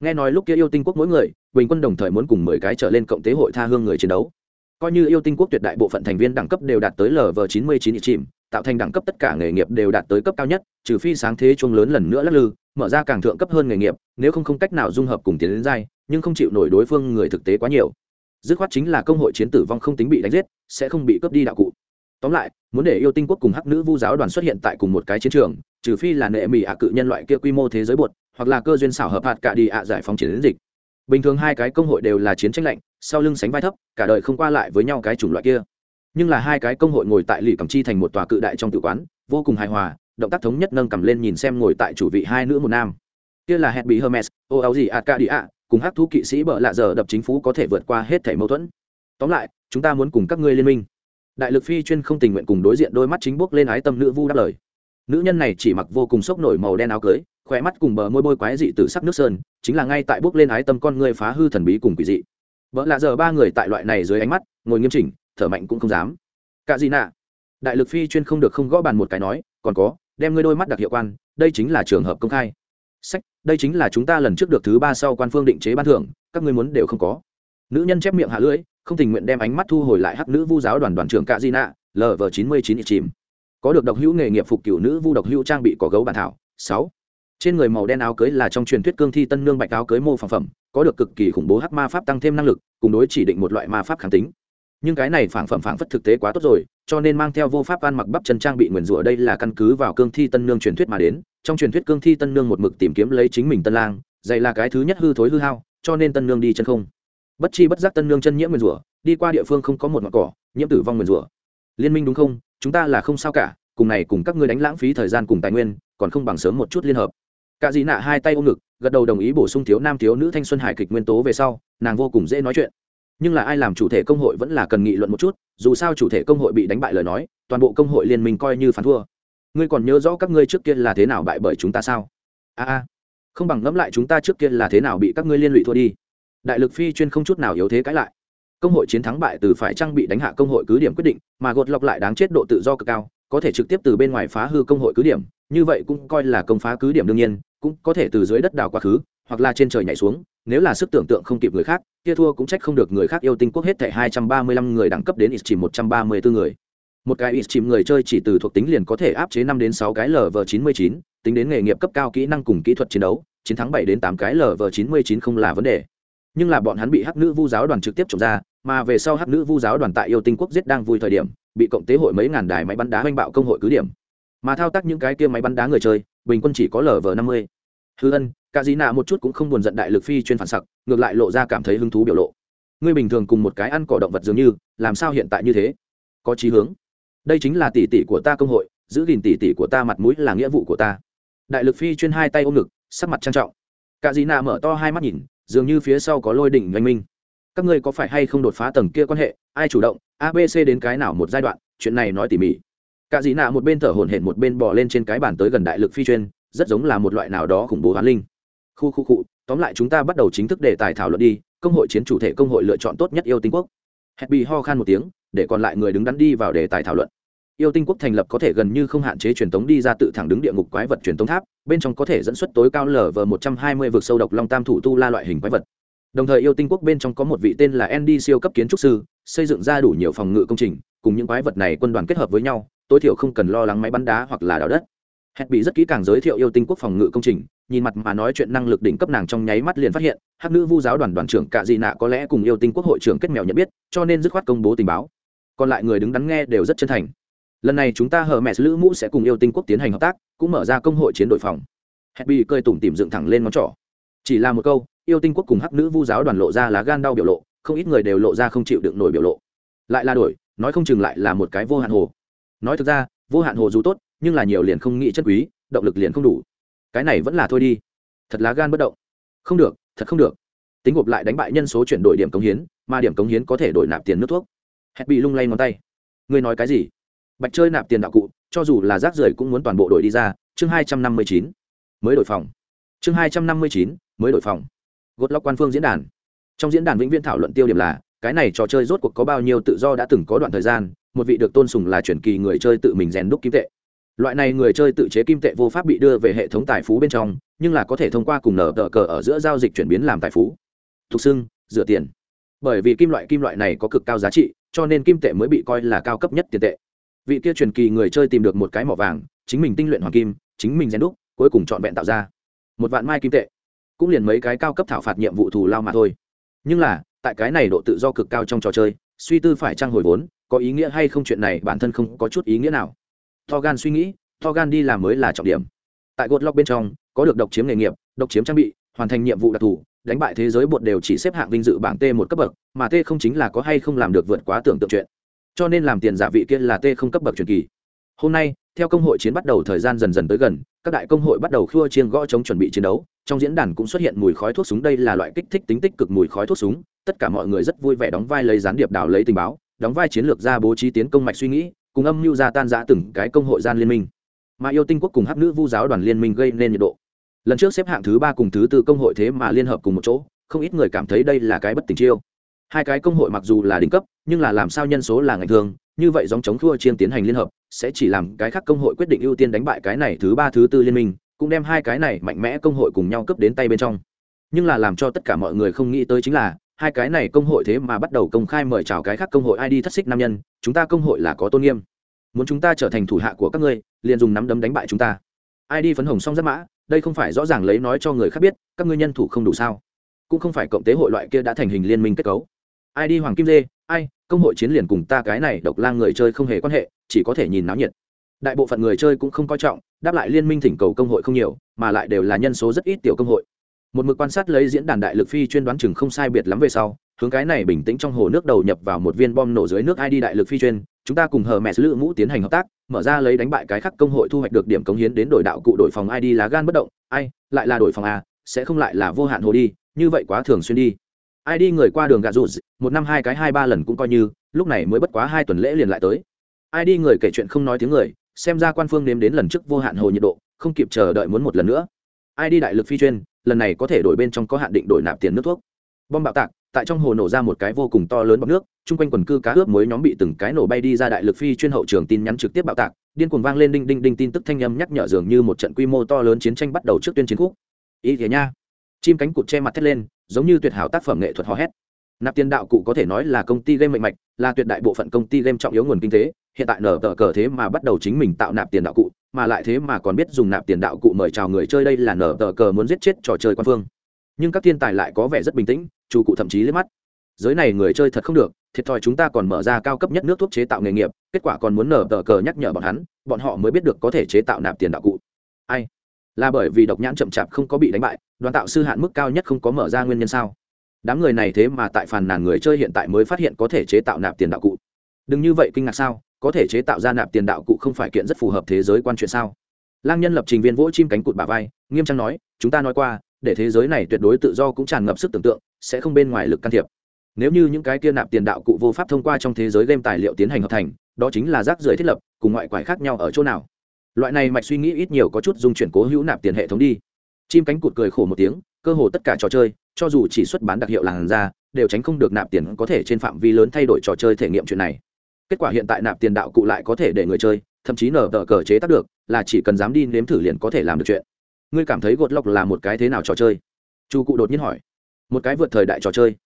Nghe nói lúc kia yêu tinh quốc mỗi người, bình quân đồng thời muốn cùng mười cái trở lên cộng tế hội tha hương người chiến đấu coi như yêu tinh quốc tuyệt đại bộ phận thành viên đẳng cấp đều đạt tới lv chín mươi chín chìm, tạo thành đẳng cấp tất cả nghề nghiệp đều đạt tới cấp cao nhất, trừ phi sáng thế chuông lớn lần nữa lắc lư, mở ra càng thượng cấp hơn nghề nghiệp, nếu không không cách nào dung hợp cùng tiến đến giai, nhưng không chịu nổi đối phương người thực tế quá nhiều. Dứt khoát chính là công hội chiến tử vong không tính bị đánh giết, sẽ không bị cướp đi đạo cụ. Tóm lại, muốn để yêu tinh quốc cùng hắc nữ vu giáo đoàn xuất hiện tại cùng một cái chiến trường, trừ phi là nệ mỹ ạ cự nhân loại kia quy mô thế giới bột hoặc là cơ duyên xảo hợp hạt cả đi ạ giải phóng chiến dịch. Bình thường hai cái công hội đều là chiến tranh lạnh sau lưng sánh vai thấp, cả đời không qua lại với nhau cái chủng loại kia. Nhưng là hai cái công hội ngồi tại lì cầm chi thành một tòa cự đại trong tự quán, vô cùng hài hòa, động tác thống nhất nâng cầm lên nhìn xem ngồi tại chủ vị hai nữ một nam. Kia là hẹn bị hermes, ô áo gì ạ ca đi ạ cùng hắc thú kỵ sĩ bợ lạ giờ đập chính phủ có thể vượt qua hết thể mâu thuẫn. Tóm lại, chúng ta muốn cùng các ngươi liên minh. Đại lực phi chuyên không tình nguyện cùng đối diện đôi mắt chính bước lên ái tâm nữ vu đáp lời. Nữ nhân này chỉ mặc vô cùng sốc nổi màu đen áo cưới khỏe mắt cùng bờ môi bôi quái dị từ sắc nước sơn, chính là ngay tại bước lên ái tâm con người phá hư thần bí cùng quỷ dị vợ lạ giờ ba người tại loại này dưới ánh mắt, ngồi nghiêm chỉnh, thở mạnh cũng không dám. Cả gì nạ? Đại lực phi chuyên không được không gõ bàn một cái nói, còn có, đem ngươi đôi mắt đặc hiệu quan, đây chính là trường hợp công khai. Sách, đây chính là chúng ta lần trước được thứ ba sau quan phương định chế ban thưởng, các ngươi muốn đều không có. Nữ nhân chép miệng hạ lưỡi, không tình nguyện đem ánh mắt thu hồi lại hắc nữ vu giáo đoàn đoàn trưởng cạ di nạ lv chín mươi chín chìm. Có được độc hữu nghề nghiệp phục cựu nữ vu độc hữu trang bị có gấu bản thảo, sáu. Trên người màu đen áo cưới là trong truyền thuyết cương thi tân nương bạch áo cưới mô phản phẩm có được cực kỳ khủng bố hắc ma pháp tăng thêm năng lực, cùng đối chỉ định một loại ma pháp kháng tính. Nhưng cái này phản phẩm phản phất thực tế quá tốt rồi, cho nên mang theo vô pháp ăn mặc bắp chân trang bị nguyền rủa đây là căn cứ vào cương thi tân nương truyền thuyết mà đến. Trong truyền thuyết cương thi tân nương một mực tìm kiếm lấy chính mình tân lang dày là cái thứ nhất hư thối hư hao, cho nên tân nương đi chân không. Bất chi bất giác tân nương chân nhiễm nguyền rủa, đi qua địa phương không có một ngọn cỏ, nhiễm tử vong nguyền rủa. Liên minh đúng không? Chúng ta là không sao cả, cùng này cùng các ngươi đánh lãng phí thời gian cùng tài nguyên, còn không bằng sớm một chút liên hợp. Cả dị nạ hai tay ôm ngực gật đầu đồng ý bổ sung thiếu nam thiếu nữ thanh xuân hải kịch nguyên tố về sau, nàng vô cùng dễ nói chuyện. Nhưng là ai làm chủ thể công hội vẫn là cần nghị luận một chút, dù sao chủ thể công hội bị đánh bại lời nói, toàn bộ công hội liên minh coi như phán thua. Ngươi còn nhớ rõ các ngươi trước kia là thế nào bại bởi chúng ta sao? A a, không bằng ngẫm lại chúng ta trước kia là thế nào bị các ngươi liên lụy thua đi. Đại lực phi chuyên không chút nào yếu thế cãi lại. Công hội chiến thắng bại từ phải trang bị đánh hạ công hội cứ điểm quyết định, mà gột lọc lại đáng chết độ tự do cực cao, có thể trực tiếp từ bên ngoài phá hư công hội cứ điểm như vậy cũng coi là công phá cứ điểm đương nhiên, cũng có thể từ dưới đất đào quá khứ, hoặc là trên trời nhảy xuống, nếu là sức tưởng tượng không kịp người khác, kia thua cũng trách không được người khác yêu tinh quốc hết thảy 235 người đẳng cấp đến ít chỉ 134 người. Một cái ít chìm người chơi chỉ từ thuộc tính liền có thể áp chế 5 đến 6 cái lv 99 tính đến nghề nghiệp cấp cao kỹ năng cùng kỹ thuật chiến đấu, chiến thắng 7 đến 8 cái lv 99 không là vấn đề. Nhưng là bọn hắn bị hắc nữ vu giáo đoàn trực tiếp trộm ra, mà về sau hắc nữ vu giáo đoàn tại yêu tinh quốc giết đang vui thời điểm, bị cộng tế hội mấy ngàn đài máy bắn đá oanh bạo công hội cứ điểm mà thao tác những cái kia máy bắn đá người chơi, bình quân chỉ có lv 50 hư ân, cả dĩ nạ một chút cũng không buồn giận đại lực phi chuyên phản sặc, ngược lại lộ ra cảm thấy hứng thú biểu lộ. Ngươi bình thường cùng một cái ăn cỏ động vật dường như, làm sao hiện tại như thế? Có chí hướng. Đây chính là tỷ tỷ của ta công hội, giữ gìn tỷ tỷ của ta mặt mũi là nghĩa vụ của ta. Đại lực phi chuyên hai tay ôm ngực, sắc mặt trang trọng. Cả dĩ nạ mở to hai mắt nhìn, dường như phía sau có lôi đỉnh oanh minh. Các ngươi có phải hay không đột phá tầng kia quan hệ? Ai chủ động? Abc đến cái nào một giai đoạn? Chuyện này nói tỉ mỉ cả dĩ nạ một bên thở hổn hển một bên bò lên trên cái bàn tới gần đại lực phi chuyên, rất giống là một loại nào đó khủng bố hoán linh. Khu khu cụ tóm lại chúng ta bắt đầu chính thức đề tài thảo luận đi, công hội chiến chủ thể công hội lựa chọn tốt nhất yêu tinh quốc. Hẹn bị ho khan một tiếng, để còn lại người đứng đắn đi vào đề tài thảo luận. Yêu tinh quốc thành lập có thể gần như không hạn chế truyền thống đi ra tự thẳng đứng địa ngục quái vật truyền thống tháp, bên trong có thể dẫn xuất tối cao lở vờ một trăm hai mươi vực sâu độc long tam thủ tu la loại hình quái vật. Đồng thời yêu tinh quốc bên trong có một vị tên là andy siêu cấp kiến trúc sư, xây dựng ra đủ nhiều phòng ngự công trình, cùng những quái vật này quân đoàn kết hợp với nhau tối thiểu không cần lo lắng máy bắn đá hoặc là đào đất. Hẹn bị rất kỹ càng giới thiệu yêu tinh quốc phòng ngự công trình, nhìn mặt mà nói chuyện năng lực đỉnh cấp nàng trong nháy mắt liền phát hiện, hắc nữ vu giáo đoàn đoàn trưởng cạ dị nạ có lẽ cùng yêu tinh quốc hội trưởng kết mèo nhận biết, cho nên dứt khoát công bố tình báo. Còn lại người đứng đắn nghe đều rất chân thành. Lần này chúng ta hờ mẹ lữ mũ sẽ cùng yêu tinh quốc tiến hành hợp tác, cũng mở ra công hội chiến đội phòng. Hẹn bị cơi tủm tìm dựng thẳng lên ngón trỏ. Chỉ là một câu, yêu tinh quốc cùng hắc nữ vu giáo đoàn lộ ra lá gan đau biểu lộ, không ít người đều lộ ra không chịu đựng nổi biểu lộ. Lại là đổi, nói không chừng lại là một cái vô hạn hồ nói thực ra, vô hạn hồ dù tốt, nhưng là nhiều liền không nghĩ chất quý, động lực liền không đủ. Cái này vẫn là thôi đi. Thật lá gan bất động. Không được, thật không được. Tính gộp lại đánh bại nhân số chuyển đổi điểm cống hiến, mà điểm cống hiến có thể đổi nạp tiền nước thuốc. Hẹn bị lung lay ngón tay. Ngươi nói cái gì? Bạch chơi nạp tiền đạo cụ, cho dù là rác rưởi cũng muốn toàn bộ đổi đi ra. Chương hai trăm năm mươi chín. Mới đổi phòng. Chương hai trăm năm mươi chín, mới đổi phòng. Gột lóc quan phương diễn đàn. Trong diễn đàn vĩnh viễn thảo luận tiêu điểm là cái này trò chơi rốt cuộc có bao nhiêu tự do đã từng có đoạn thời gian, một vị được tôn sùng là chuyển kỳ người chơi tự mình rèn đúc kim tệ. Loại này người chơi tự chế kim tệ vô pháp bị đưa về hệ thống tài phú bên trong, nhưng là có thể thông qua cùng nở tờ cờ ở giữa giao dịch chuyển biến làm tài phú. Thục xưng dựa tiền. Bởi vì kim loại kim loại này có cực cao giá trị, cho nên kim tệ mới bị coi là cao cấp nhất tiền tệ. Vị kia truyền kỳ người chơi tìm được một cái mỏ vàng, chính mình tinh luyện hoàng kim, chính mình rèn đúc, cuối cùng chọn vẹn tạo ra. Một vạn mai kim tệ. Cũng liền mấy cái cao cấp thảo phạt nhiệm vụ thù lao mà thôi. Nhưng là tại cái này độ tự do cực cao trong trò chơi, suy tư phải trang hồi vốn, có ý nghĩa hay không chuyện này bản thân không có chút ý nghĩa nào. To gan suy nghĩ to gan đi làm mới là trọng điểm. Tại gột lóc bên trong, có được độc chiếm nghề nghiệp, độc chiếm trang bị, hoàn thành nhiệm vụ đặc thù, đánh bại thế giới bột đều chỉ xếp hạng vinh dự bảng t một cấp bậc, mà t không chính là có hay không làm được vượt quá tưởng tượng chuyện. Cho nên làm tiền giả vị kia là t không cấp bậc truyền kỳ hôm nay, theo công hội chiến bắt đầu thời gian dần dần tới gần, các đại công hội bắt đầu khua chiêng gõ chống chuẩn bị chiến đấu. Trong diễn đàn cũng xuất hiện mùi khói thuốc súng, đây là loại kích thích tính tích cực mùi khói thuốc súng. Tất cả mọi người rất vui vẻ đóng vai lấy gián điệp đảo lấy tình báo, đóng vai chiến lược ra bố trí tiến công mạch suy nghĩ, cùng âm mưu ra tan giã từng cái công hội gian liên minh. Mà yêu tinh quốc cùng hắc nữ vu giáo đoàn liên minh gây nên nhiệt độ. Lần trước xếp hạng thứ ba cùng thứ tư công hội thế mà liên hợp cùng một chỗ, không ít người cảm thấy đây là cái bất tình chiêu. Hai cái công hội mặc dù là đỉnh cấp, nhưng là làm sao nhân số là ngành thường như vậy dòng chống thua chiên tiến hành liên hợp, sẽ chỉ làm cái khác công hội quyết định ưu tiên đánh bại cái này thứ ba, thứ tư liên minh, cũng đem hai cái này mạnh mẽ công hội cùng nhau cướp đến tay bên trong. Nhưng là làm cho tất cả mọi người không nghĩ tới chính là, hai cái này công hội thế mà bắt đầu công khai mời chào cái khác công hội id thất xích nam nhân, chúng ta công hội là có tôn nghiêm. Muốn chúng ta trở thành thủ hạ của các ngươi, liền dùng nắm đấm đánh bại chúng ta. Id phấn hồng song rất mã, đây không phải rõ ràng lấy nói cho người khác biết, các ngươi nhân thủ không đủ sao? Cũng không phải cộng tế hội loại kia đã thành hình liên minh kết cấu. Id hoàng kim dê, ai công hội chiến liền cùng ta cái này độc lang người chơi không hề quan hệ, chỉ có thể nhìn náo nhiệt. Đại bộ phận người chơi cũng không coi trọng, đáp lại liên minh thỉnh cầu công hội không nhiều, mà lại đều là nhân số rất ít tiểu công hội. Một mực quan sát lấy diễn đàn đại lực phi chuyên đoán chừng không sai biệt lắm về sau, hướng cái này bình tĩnh trong hồ nước đầu nhập vào một viên bom nổ dưới nước id đại lực phi chuyên, chúng ta cùng hờ mẹ sứ ngũ mũ tiến hành hợp tác, mở ra lấy đánh bại cái khắc công hội thu hoạch được điểm cống hiến đến đổi đạo cụ đổi phòng id lá gan bất động. Ai, lại là đổi phòng a, sẽ không lại là vô hạn hồ đi, như vậy quá thường xuyên đi. Ai đi người qua đường gà rụt, một năm hai cái hai ba lần cũng coi như, lúc này mới bất quá hai tuần lễ liền lại tới. Ai đi người kể chuyện không nói tiếng người, xem ra quan phương nếm đến lần trước vô hạn hồ nhiệt độ, không kịp chờ đợi muốn một lần nữa. Ai đi đại lực phi chuyên, lần này có thể đổi bên trong có hạn định đổi nạp tiền nước thuốc. Bom bạo tạc, tại trong hồ nổ ra một cái vô cùng to lớn bọc nước, chung quanh quần cư cá ướp mới nhóm bị từng cái nổ bay đi ra đại lực phi chuyên hậu trường tin nhắn trực tiếp bạo tạc, điên cuồng vang lên đinh đinh đinh tin tức thanh âm nhắc nhở dường như một trận quy mô to lớn chiến tranh bắt đầu trước tuyên chiến khúc ý thế nha. Chim cánh cụt che mặt thét lên giống như tuyệt hảo tác phẩm nghệ thuật hò hét. Nạp tiền đạo cụ có thể nói là công ty game mạnh mạch, là tuyệt đại bộ phận công ty game trọng yếu nguồn kinh tế. Hiện tại nở tờ cờ thế mà bắt đầu chính mình tạo nạp tiền đạo cụ, mà lại thế mà còn biết dùng nạp tiền đạo cụ mời chào người chơi đây là nở tờ cờ muốn giết chết trò chơi quan phương. Nhưng các thiên tài lại có vẻ rất bình tĩnh, chủ cụ thậm chí liếc mắt. Giới này người chơi thật không được, thiệt thòi chúng ta còn mở ra cao cấp nhất nước thuốc chế tạo nghề nghiệp, kết quả còn muốn nở tờ cờ nhắc nhở bọn hắn, bọn họ mới biết được có thể chế tạo nạp tiền đạo cụ. Ai? Là bởi vì độc nhãn chậm chạp không có bị đánh bại, đoàn tạo sư hạn mức cao nhất không có mở ra nguyên nhân sao? Đám người này thế mà tại phàn nàn người chơi hiện tại mới phát hiện có thể chế tạo nạp tiền đạo cụ. Đừng như vậy kinh ngạc sao? Có thể chế tạo ra nạp tiền đạo cụ không phải kiện rất phù hợp thế giới quan chuyện sao? Lang nhân lập trình viên vỗ chim cánh cụt bà vai, nghiêm trang nói, chúng ta nói qua, để thế giới này tuyệt đối tự do cũng tràn ngập sức tưởng tượng, sẽ không bên ngoài lực can thiệp. Nếu như những cái kia nạp tiền đạo cụ vô pháp thông qua trong thế giới game tài liệu tiến hành hợp thành, đó chính là rác rưởi thiết lập, cùng ngoại quải khác nhau ở chỗ nào? Loại này mạch suy nghĩ ít nhiều có chút dung chuyển cố hữu nạp tiền hệ thống đi. Chim cánh cụt cười khổ một tiếng, cơ hồ tất cả trò chơi, cho dù chỉ xuất bán đặc hiệu làn ra đều tránh không được nạp tiền có thể trên phạm vi lớn thay đổi trò chơi thể nghiệm chuyện này. Kết quả hiện tại nạp tiền đạo cụ lại có thể để người chơi, thậm chí nở tờ cờ chế tác được, là chỉ cần dám đi nếm thử liền có thể làm được chuyện. Ngươi cảm thấy gột lọc là một cái thế nào trò chơi? Chu cụ đột nhiên hỏi. Một cái vượt thời đại trò chơi.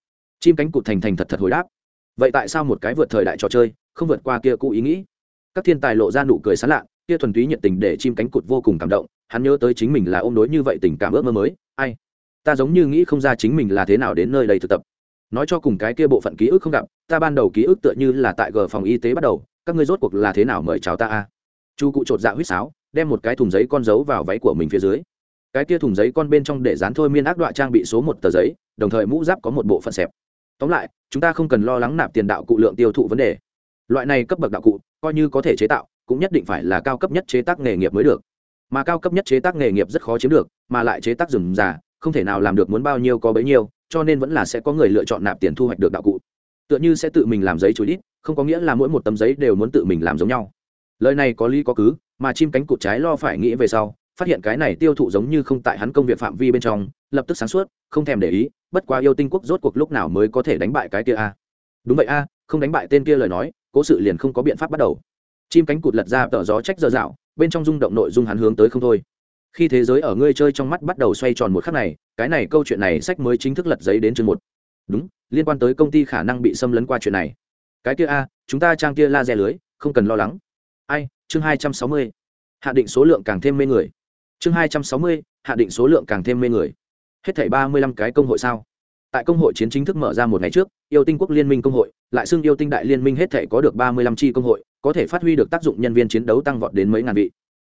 Chim cánh cụt thành thành thật thật hồi đáp. Vậy tại sao một cái vượt thời đại trò chơi không vượt qua kia cụ ý nghĩ? Các thiên tài lộ ra nụ cười sán lạ kia thuần túy nhiệt tình để chim cánh cụt vô cùng cảm động, hắn nhớ tới chính mình là ôm đối như vậy tình cảm ước mơ mới. Ai? Ta giống như nghĩ không ra chính mình là thế nào đến nơi đây thực tập. Nói cho cùng cái kia bộ phận ký ức không gặp, ta ban đầu ký ức tựa như là tại g phòng y tế bắt đầu, các ngươi rốt cuộc là thế nào mời chào ta a? Chu cụ chột dạ huýt sáo, đem một cái thùng giấy con dấu vào váy của mình phía dưới. Cái kia thùng giấy con bên trong để dán thôi miên ác đoạn trang bị số một tờ giấy, đồng thời mũ giáp có một bộ phận xẹp. Tóm lại, chúng ta không cần lo lắng nạp tiền đạo cụ lượng tiêu thụ vấn đề. Loại này cấp bậc đạo cụ, coi như có thể chế tạo cũng nhất định phải là cao cấp nhất chế tác nghề nghiệp mới được. Mà cao cấp nhất chế tác nghề nghiệp rất khó chiếm được, mà lại chế tác rừng già không thể nào làm được muốn bao nhiêu có bấy nhiêu, cho nên vẫn là sẽ có người lựa chọn nạp tiền thu hoạch được đạo cụ. Tựa như sẽ tự mình làm giấy chối ít không có nghĩa là mỗi một tấm giấy đều muốn tự mình làm giống nhau. Lời này có lý có cứ, mà chim cánh cụt trái lo phải nghĩ về sau, phát hiện cái này tiêu thụ giống như không tại hắn công việc phạm vi bên trong, lập tức sáng suốt, không thèm để ý, bất quá yêu tinh quốc rốt cuộc lúc nào mới có thể đánh bại cái kia a? Đúng vậy a, không đánh bại tên kia lời nói, cố sự liền không có biện pháp bắt đầu chim cánh cụt lật ra tờ gió trách giờ dạo, bên trong rung động nội dung hắn hướng tới không thôi. Khi thế giới ở ngươi chơi trong mắt bắt đầu xoay tròn một khắc này, cái này câu chuyện này sách mới chính thức lật giấy đến chương một. Đúng, liên quan tới công ty khả năng bị xâm lấn qua chuyện này. Cái kia a, chúng ta trang kia laser lưới, không cần lo lắng. Ai, chương hai trăm sáu mươi. Hạ định số lượng càng thêm mê người. Chương hai trăm sáu mươi, hạ định số lượng càng thêm mê người. Hết thảy ba mươi lăm cái công hội sao? Tại công hội chiến chính thức mở ra một ngày trước, yêu tinh quốc liên minh công hội, lại xưng yêu tinh đại liên minh hết thể có được ba mươi lăm chi công hội, có thể phát huy được tác dụng nhân viên chiến đấu tăng vọt đến mấy ngàn vị.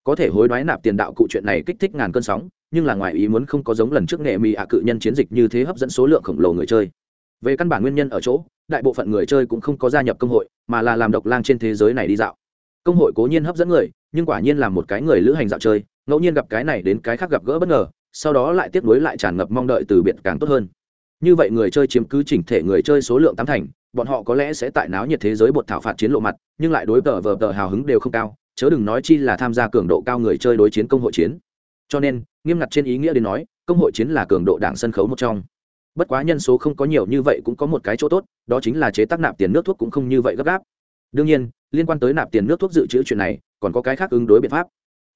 Có thể hối đoái nạp tiền đạo cụ chuyện này kích thích ngàn cơn sóng, nhưng là ngoài ý muốn không có giống lần trước nghệ mì ạ cự nhân chiến dịch như thế hấp dẫn số lượng khổng lồ người chơi. Về căn bản nguyên nhân ở chỗ, đại bộ phận người chơi cũng không có gia nhập công hội, mà là làm độc lang trên thế giới này đi dạo. Công hội cố nhiên hấp dẫn người, nhưng quả nhiên là một cái người lữ hành dạo chơi, ngẫu nhiên gặp cái này đến cái khác gặp gỡ bất ngờ, sau đó lại tiếp nối lại tràn ngập mong đợi từ biệt càng tốt hơn như vậy người chơi chiếm cứ chỉnh thể người chơi số lượng tám thành, bọn họ có lẽ sẽ tại náo nhiệt thế giới bột thảo phạt chiến lộ mặt, nhưng lại đối tờ vờ tờ hào hứng đều không cao, chớ đừng nói chi là tham gia cường độ cao người chơi đối chiến công hội chiến. Cho nên, nghiêm ngặt trên ý nghĩa đến nói, công hội chiến là cường độ đảng sân khấu một trong. Bất quá nhân số không có nhiều như vậy cũng có một cái chỗ tốt, đó chính là chế tác nạp tiền nước thuốc cũng không như vậy gấp gáp. Đương nhiên, liên quan tới nạp tiền nước thuốc dự trữ chuyện này, còn có cái khác ứng đối biện pháp.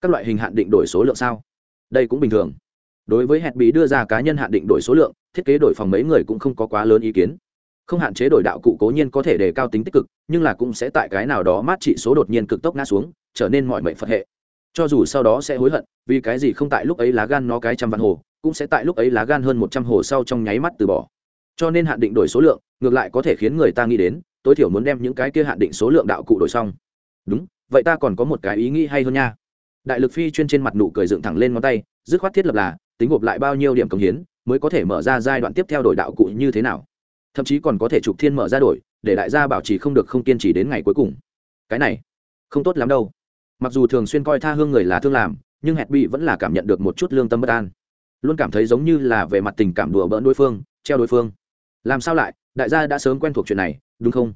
Các loại hình hạn định đổi số lượng sao? Đây cũng bình thường đối với hẹn bí đưa ra cá nhân hạn định đổi số lượng, thiết kế đổi phòng mấy người cũng không có quá lớn ý kiến. Không hạn chế đổi đạo cụ cố nhiên có thể đề cao tính tích cực, nhưng là cũng sẽ tại cái nào đó mát trị số đột nhiên cực tốc ngã xuống, trở nên mọi mệnh phật hệ. Cho dù sau đó sẽ hối hận, vì cái gì không tại lúc ấy lá gan nó cái trăm vạn hồ, cũng sẽ tại lúc ấy lá gan hơn một trăm hồ sau trong nháy mắt từ bỏ. Cho nên hạn định đổi số lượng, ngược lại có thể khiến người ta nghĩ đến, tối thiểu muốn đem những cái kia hạn định số lượng đạo cụ đổi xong. Đúng, vậy ta còn có một cái ý nghĩ hay hơn nha. Đại lực phi chuyên trên mặt nụ cười dựng thẳng lên ngón tay, dứt khoát thiết lập là tính gộp lại bao nhiêu điểm cống hiến mới có thể mở ra giai đoạn tiếp theo đổi đạo cụ như thế nào. Thậm chí còn có thể trục thiên mở ra đổi, để đại gia bảo trì không được không kiên trì đến ngày cuối cùng. Cái này, không tốt lắm đâu. Mặc dù thường xuyên coi tha hương người là thương làm, nhưng hẹn bị vẫn là cảm nhận được một chút lương tâm bất an. Luôn cảm thấy giống như là về mặt tình cảm đùa bỡn đối phương, treo đối phương. Làm sao lại, đại gia đã sớm quen thuộc chuyện này, đúng không?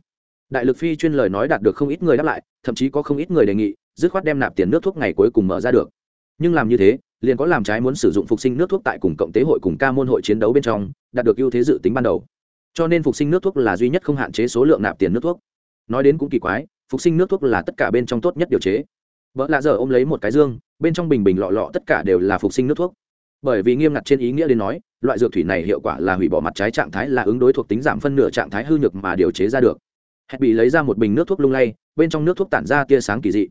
Đại lực phi chuyên lời nói đạt được không ít người đáp lại, thậm chí có không ít người đề nghị, dứt khoát đem nạp tiền nước thuốc ngày cuối cùng mở ra được nhưng làm như thế, liền có làm trái muốn sử dụng phục sinh nước thuốc tại cùng cộng tế hội cùng ca môn hội chiến đấu bên trong, đạt được ưu thế dự tính ban đầu. Cho nên phục sinh nước thuốc là duy nhất không hạn chế số lượng nạp tiền nước thuốc. Nói đến cũng kỳ quái, phục sinh nước thuốc là tất cả bên trong tốt nhất điều chế. Vợ lạ giờ ôm lấy một cái dương, bên trong bình bình lọ lọ tất cả đều là phục sinh nước thuốc. Bởi vì nghiêm ngặt trên ý nghĩa đến nói, loại dược thủy này hiệu quả là hủy bỏ mặt trái trạng thái là ứng đối thuộc tính giảm phân nửa trạng thái hư nhược mà điều chế ra được. Hẹn bị lấy ra một bình nước thuốc lung lay, bên trong nước thuốc tản ra tia sáng kỳ dị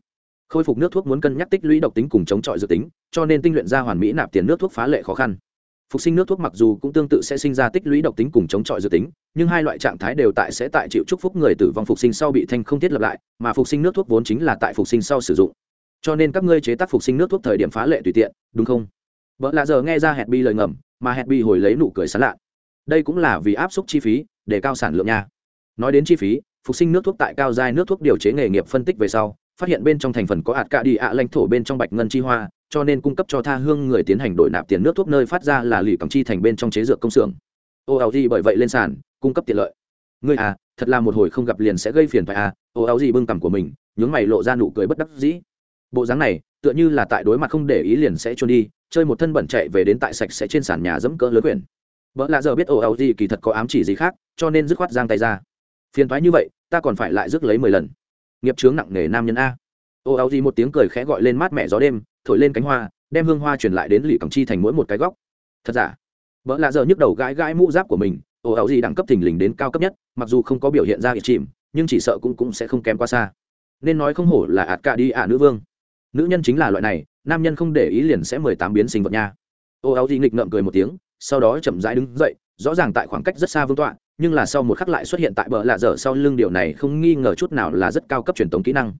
khôi phục nước thuốc muốn cân nhắc tích lũy độc tính cùng chống chọi dự tính, cho nên tinh luyện ra hoàn mỹ nạp tiền nước thuốc phá lệ khó khăn. Phục sinh nước thuốc mặc dù cũng tương tự sẽ sinh ra tích lũy độc tính cùng chống chọi dự tính, nhưng hai loại trạng thái đều tại sẽ tại chịu chúc phúc người tử vong phục sinh sau bị thanh không thiết lập lại, mà phục sinh nước thuốc vốn chính là tại phục sinh sau sử dụng. Cho nên các ngươi chế tác phục sinh nước thuốc thời điểm phá lệ tùy tiện, đúng không? Vợ lạ giờ nghe ra hẹn bi lời ngầm, mà hẹn bi hồi lấy nụ cười sán lạ. Đây cũng là vì áp suất chi phí, để cao sản lượng nha. Nói đến chi phí, phục sinh nước thuốc tại cao giai nước thuốc điều chế nghề nghiệp phân tích về sau phát hiện bên trong thành phần có ạt cạ đi ạ lãnh thổ bên trong bạch ngân chi hoa, cho nên cung cấp cho tha hương người tiến hành đổi nạp tiền nước thuốc nơi phát ra là lì cầm chi thành bên trong chế dược công xưởng. Ô gì bởi vậy lên sàn, cung cấp tiện lợi. Ngươi à thật là một hồi không gặp liền sẽ gây phiền phải à ô gì bưng cằm của mình, nhướng mày lộ ra nụ cười bất đắc dĩ. Bộ dáng này, tựa như là tại đối mặt không để ý liền sẽ trốn đi, chơi một thân bẩn chạy về đến tại sạch sẽ trên sàn nhà dẫm cỡ lớn quyển. Vợ lạ giờ biết ồ áo gì kỳ thật có ám chỉ gì khác, cho nên dứt khoát giang tay ra. Phiền thoái như vậy, ta còn phải lại rước lấy mười lần nghiệp chướng nặng nề nam nhân a. Ô, áo gì một tiếng cười khẽ gọi lên mát mẹ gió đêm, thổi lên cánh hoa, đem hương hoa truyền lại đến lì cẳng chi thành mỗi một cái góc. Thật giả? Vợ lạ giờ nhức đầu gãi gãi mũ giáp của mình, ô, áo gì đẳng cấp thình lình đến cao cấp nhất, mặc dù không có biểu hiện ra ít chìm, nhưng chỉ sợ cũng cũng sẽ không kém qua xa. Nên nói không hổ là ạt cả đi ả nữ vương. Nữ nhân chính là loại này, nam nhân không để ý liền sẽ mười tám biến sinh vật nha. Ô, áo gì nghịch ngợm cười một tiếng, sau đó chậm rãi đứng dậy rõ ràng tại khoảng cách rất xa vương tọa, nhưng là sau một khắc lại xuất hiện tại bờ lạ dở sau lưng điều này không nghi ngờ chút nào là rất cao cấp truyền thống kỹ năng.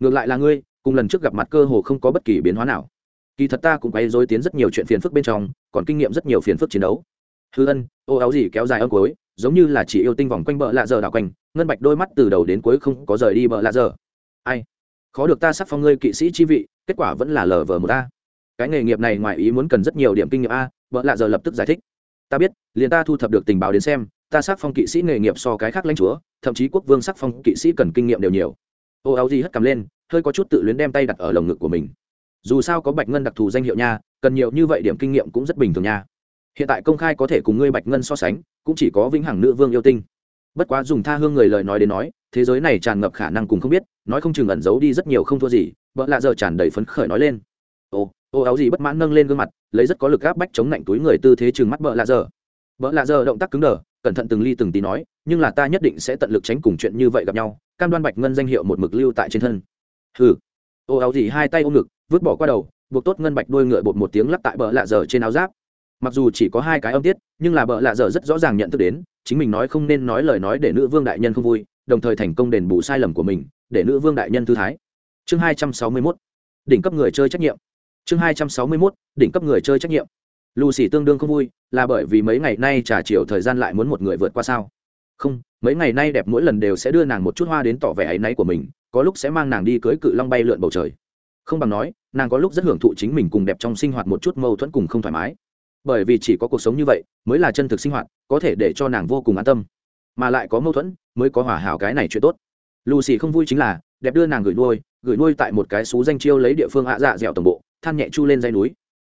Ngược lại là ngươi, cùng lần trước gặp mặt cơ hồ không có bất kỳ biến hóa nào. Kỳ thật ta cũng quay dối tiến rất nhiều chuyện phiền phức bên trong, còn kinh nghiệm rất nhiều phiền phức chiến đấu. Hư ân, ô áo gì kéo dài âm cuối, giống như là chỉ yêu tinh vòng quanh bờ lạ dở đảo quanh, ngân bạch đôi mắt từ đầu đến cuối không có rời đi bờ lạ dở. Ai? Khó được ta sắc phong ngươi kỵ sĩ chi vị, kết quả vẫn là lờ vờ một a. Cái nghề nghiệp này ngoài ý muốn cần rất nhiều điểm kinh nghiệm a vợ lạ giờ lập tức giải thích ta biết, liền ta thu thập được tình báo đến xem, ta sắc phong kỵ sĩ nghề nghiệp so cái khác lãnh chúa, thậm chí quốc vương sắc phong kỵ sĩ cần kinh nghiệm đều nhiều. Ô áo gì hất cầm lên, hơi có chút tự luyến đem tay đặt ở lồng ngực của mình. Dù sao có bạch ngân đặc thù danh hiệu nha, cần nhiều như vậy điểm kinh nghiệm cũng rất bình thường nha. Hiện tại công khai có thể cùng ngươi bạch ngân so sánh, cũng chỉ có vĩnh hằng nữ vương yêu tinh. Bất quá dùng tha hương người lời nói đến nói, thế giới này tràn ngập khả năng cùng không biết, nói không chừng ẩn giấu đi rất nhiều không thua gì, vợ lạ giờ tràn đầy phấn khởi nói lên. Ồ ô áo gì bất mãn nâng lên gương mặt, lấy rất có lực gáp bách chống lạnh túi người tư thế chừng mắt vợ lạ giờ. Vợ lạ giờ động tác cứng đờ, cẩn thận từng ly từng tí nói, nhưng là ta nhất định sẽ tận lực tránh cùng chuyện như vậy gặp nhau, cam đoan bạch ngân danh hiệu một mực lưu tại trên thân. Hừ. Ô áo gì hai tay ôm ngực, vứt bỏ qua đầu, buộc tốt ngân bạch đuôi ngựa bột một tiếng lắc tại bờ lạ dở trên áo giáp. Mặc dù chỉ có hai cái âm tiết, nhưng là bờ lạ dở rất rõ ràng nhận thức đến, chính mình nói không nên nói lời nói để nữ vương đại nhân không vui, đồng thời thành công đền bù sai lầm của mình, để nữ vương đại nhân thư thái. Chương hai trăm sáu mươi mốt. Đỉnh cấp người chơi trách nhiệm chương hai trăm sáu mươi mốt, đỉnh cấp người chơi trách nhiệm. Lù xì tương đương không vui, là bởi vì mấy ngày nay trả chiều thời gian lại muốn một người vượt qua sao? Không, mấy ngày nay đẹp mỗi lần đều sẽ đưa nàng một chút hoa đến tỏ vẻ áy náy của mình, có lúc sẽ mang nàng đi cưới cự long bay lượn bầu trời. Không bằng nói, nàng có lúc rất hưởng thụ chính mình cùng đẹp trong sinh hoạt một chút mâu thuẫn cùng không thoải mái. Bởi vì chỉ có cuộc sống như vậy, mới là chân thực sinh hoạt, có thể để cho nàng vô cùng an tâm. Mà lại có mâu thuẫn, mới có hỏa hảo cái này chuyện tốt. Lù xì không vui chính là, đẹp đưa nàng gửi nuôi gửi nuôi tại một cái xú danh chiêu lấy địa phương ạ dạ dẻo tổng bộ than nhẹ chu lên dây núi.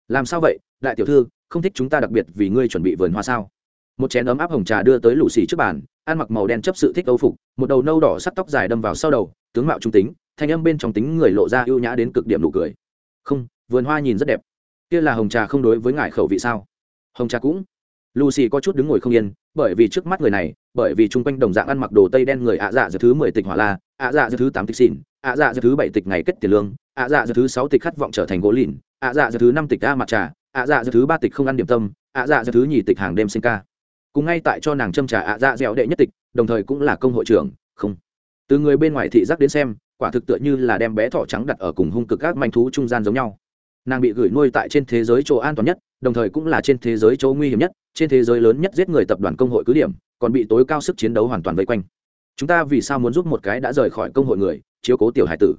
Làm sao vậy, đại tiểu thư, không thích chúng ta đặc biệt vì ngươi chuẩn bị vườn hoa sao? Một chén ấm áp hồng trà đưa tới lũ xì trước bàn, ăn mặc màu đen chấp sự thích âu phục, một đầu nâu đỏ sắt tóc dài đâm vào sau đầu, tướng mạo trung tính, thanh âm bên trong tính người lộ ra ưu nhã đến cực điểm nụ cười. Không, vườn hoa nhìn rất đẹp. Kia là hồng trà không đối với ngại khẩu vị sao? Hồng trà cũng. Lucy có chút đứng ngồi không yên, bởi vì trước mắt người này, bởi vì chung quanh đồng dạng ăn mặc đồ tây đen người ạ dạ giữa thứ mười tịch hỏa la, ạ dạ giữa thứ tám tịch xỉn ạ dạ giờ thứ bảy tịch ngày kết tiền lương, ạ dạ giờ thứ sáu tịch khát vọng trở thành gỗ lìn, ạ dạ giờ thứ năm tịch a mặt trà, ạ dạ giờ thứ ba tịch không ăn điểm tâm, ạ dạ giờ thứ nhì tịch hàng đêm sinh ca. Cùng ngay tại cho nàng châm trà ạ dạ dẻo đệ nhất tịch, đồng thời cũng là công hội trưởng, không. Từ người bên ngoài thị giác đến xem, quả thực tựa như là đem bé thỏ trắng đặt ở cùng hung cực các manh thú trung gian giống nhau. Nàng bị gửi nuôi tại trên thế giới chỗ an toàn nhất, đồng thời cũng là trên thế giới chỗ nguy hiểm nhất, trên thế giới lớn nhất giết người tập đoàn công hội cứ điểm, còn bị tối cao sức chiến đấu hoàn toàn vây quanh. Chúng ta vì sao muốn giúp một cái đã rời khỏi công hội người? Chiếu cố tiểu hải tử.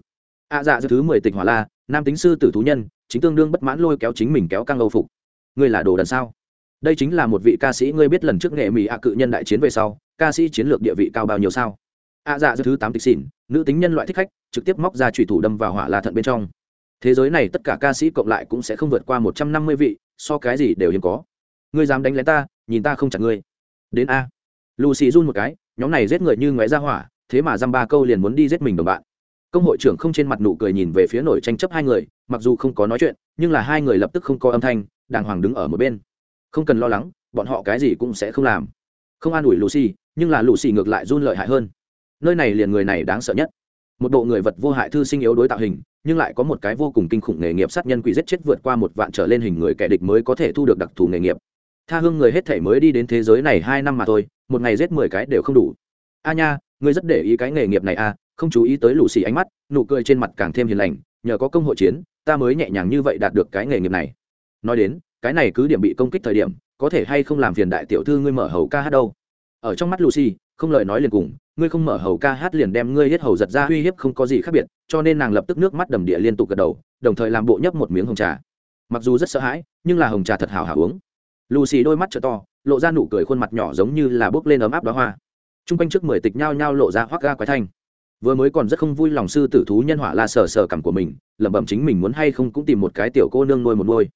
A à, dạ thứ mười tịch hỏa la nam tính sư tử thú nhân chính tương đương bất mãn lôi kéo chính mình kéo căng âu phục. Ngươi là đồ đần sao? Đây chính là một vị ca sĩ ngươi biết lần trước nghệ mỹ ạ cự nhân đại chiến về sau ca sĩ chiến lược địa vị cao bao nhiêu sao? A à, dạ thứ tám tịch xỉn nữ tính nhân loại thích khách trực tiếp móc ra trùy thủ đâm vào hỏa la thận bên trong. Thế giới này tất cả ca sĩ cộng lại cũng sẽ không vượt qua một trăm năm mươi vị so cái gì đều hiếm có. Ngươi dám đánh lén ta nhìn ta không chặt ngươi. Đến a. Lucy run một cái nhóm này giết người như ngoé ra hỏa thế mà dăm ba câu liền muốn đi giết mình đồng bạn công hội trưởng không trên mặt nụ cười nhìn về phía nổi tranh chấp hai người mặc dù không có nói chuyện nhưng là hai người lập tức không có âm thanh đàng hoàng đứng ở một bên. Không cần lo lắng bọn họ cái gì cũng sẽ không làm. Không an ủi lucy nhưng là lucy ngược lại run lợi hại hơn. Nơi này liền người này đáng sợ nhất. Một bộ người vật vô hại thư sinh yếu đối tạo hình nhưng lại có một cái vô cùng kinh khủng nghề nghiệp sát nhân quỷ giết chết vượt qua một vạn trở lên hình người kẻ địch mới có thể thu được đặc thù nghề nghiệp. Tha hương người hết thể mới đi đến thế giới này hai năm mà thôi một ngày giết mười cái đều không đủ. A nha ngươi rất để ý cái nghề nghiệp này a à, không chú ý tới lù xì ánh mắt, nụ cười trên mặt càng thêm hiền lành, nhờ có công hội chiến, ta mới nhẹ nhàng như vậy đạt được cái nghề nghiệp này. Nói đến, cái này cứ điểm bị công kích thời điểm, có thể hay không làm phiền đại tiểu thư ngươi mở hầu ca hát đâu? Ở trong mắt lucy, không lời nói liền cùng, ngươi không mở hầu ca hát liền đem ngươi hết hầu giật ra uy hiếp không có gì khác biệt, cho nên nàng lập tức nước mắt đầm địa liên tục gật đầu, đồng thời làm bộ nhấp một miếng hồng trà. Mặc dù rất sợ hãi, nhưng là hồng trà thật hào hào uống. Lucy đôi mắt t to, lộ ra nụ cười khuôn mặt nhỏ giống như là bước lên ấm áp đó hoa. T r u n g quanh trước mười tịch nhao nhao lộ ra hoác ga quái thanh vừa mới còn rất không vui lòng sư tử thú nhân hỏa la sờ sờ cảm của mình, lẩm bẩm chính mình muốn hay không cũng tìm một cái tiểu cô nương nuôi một nuôi.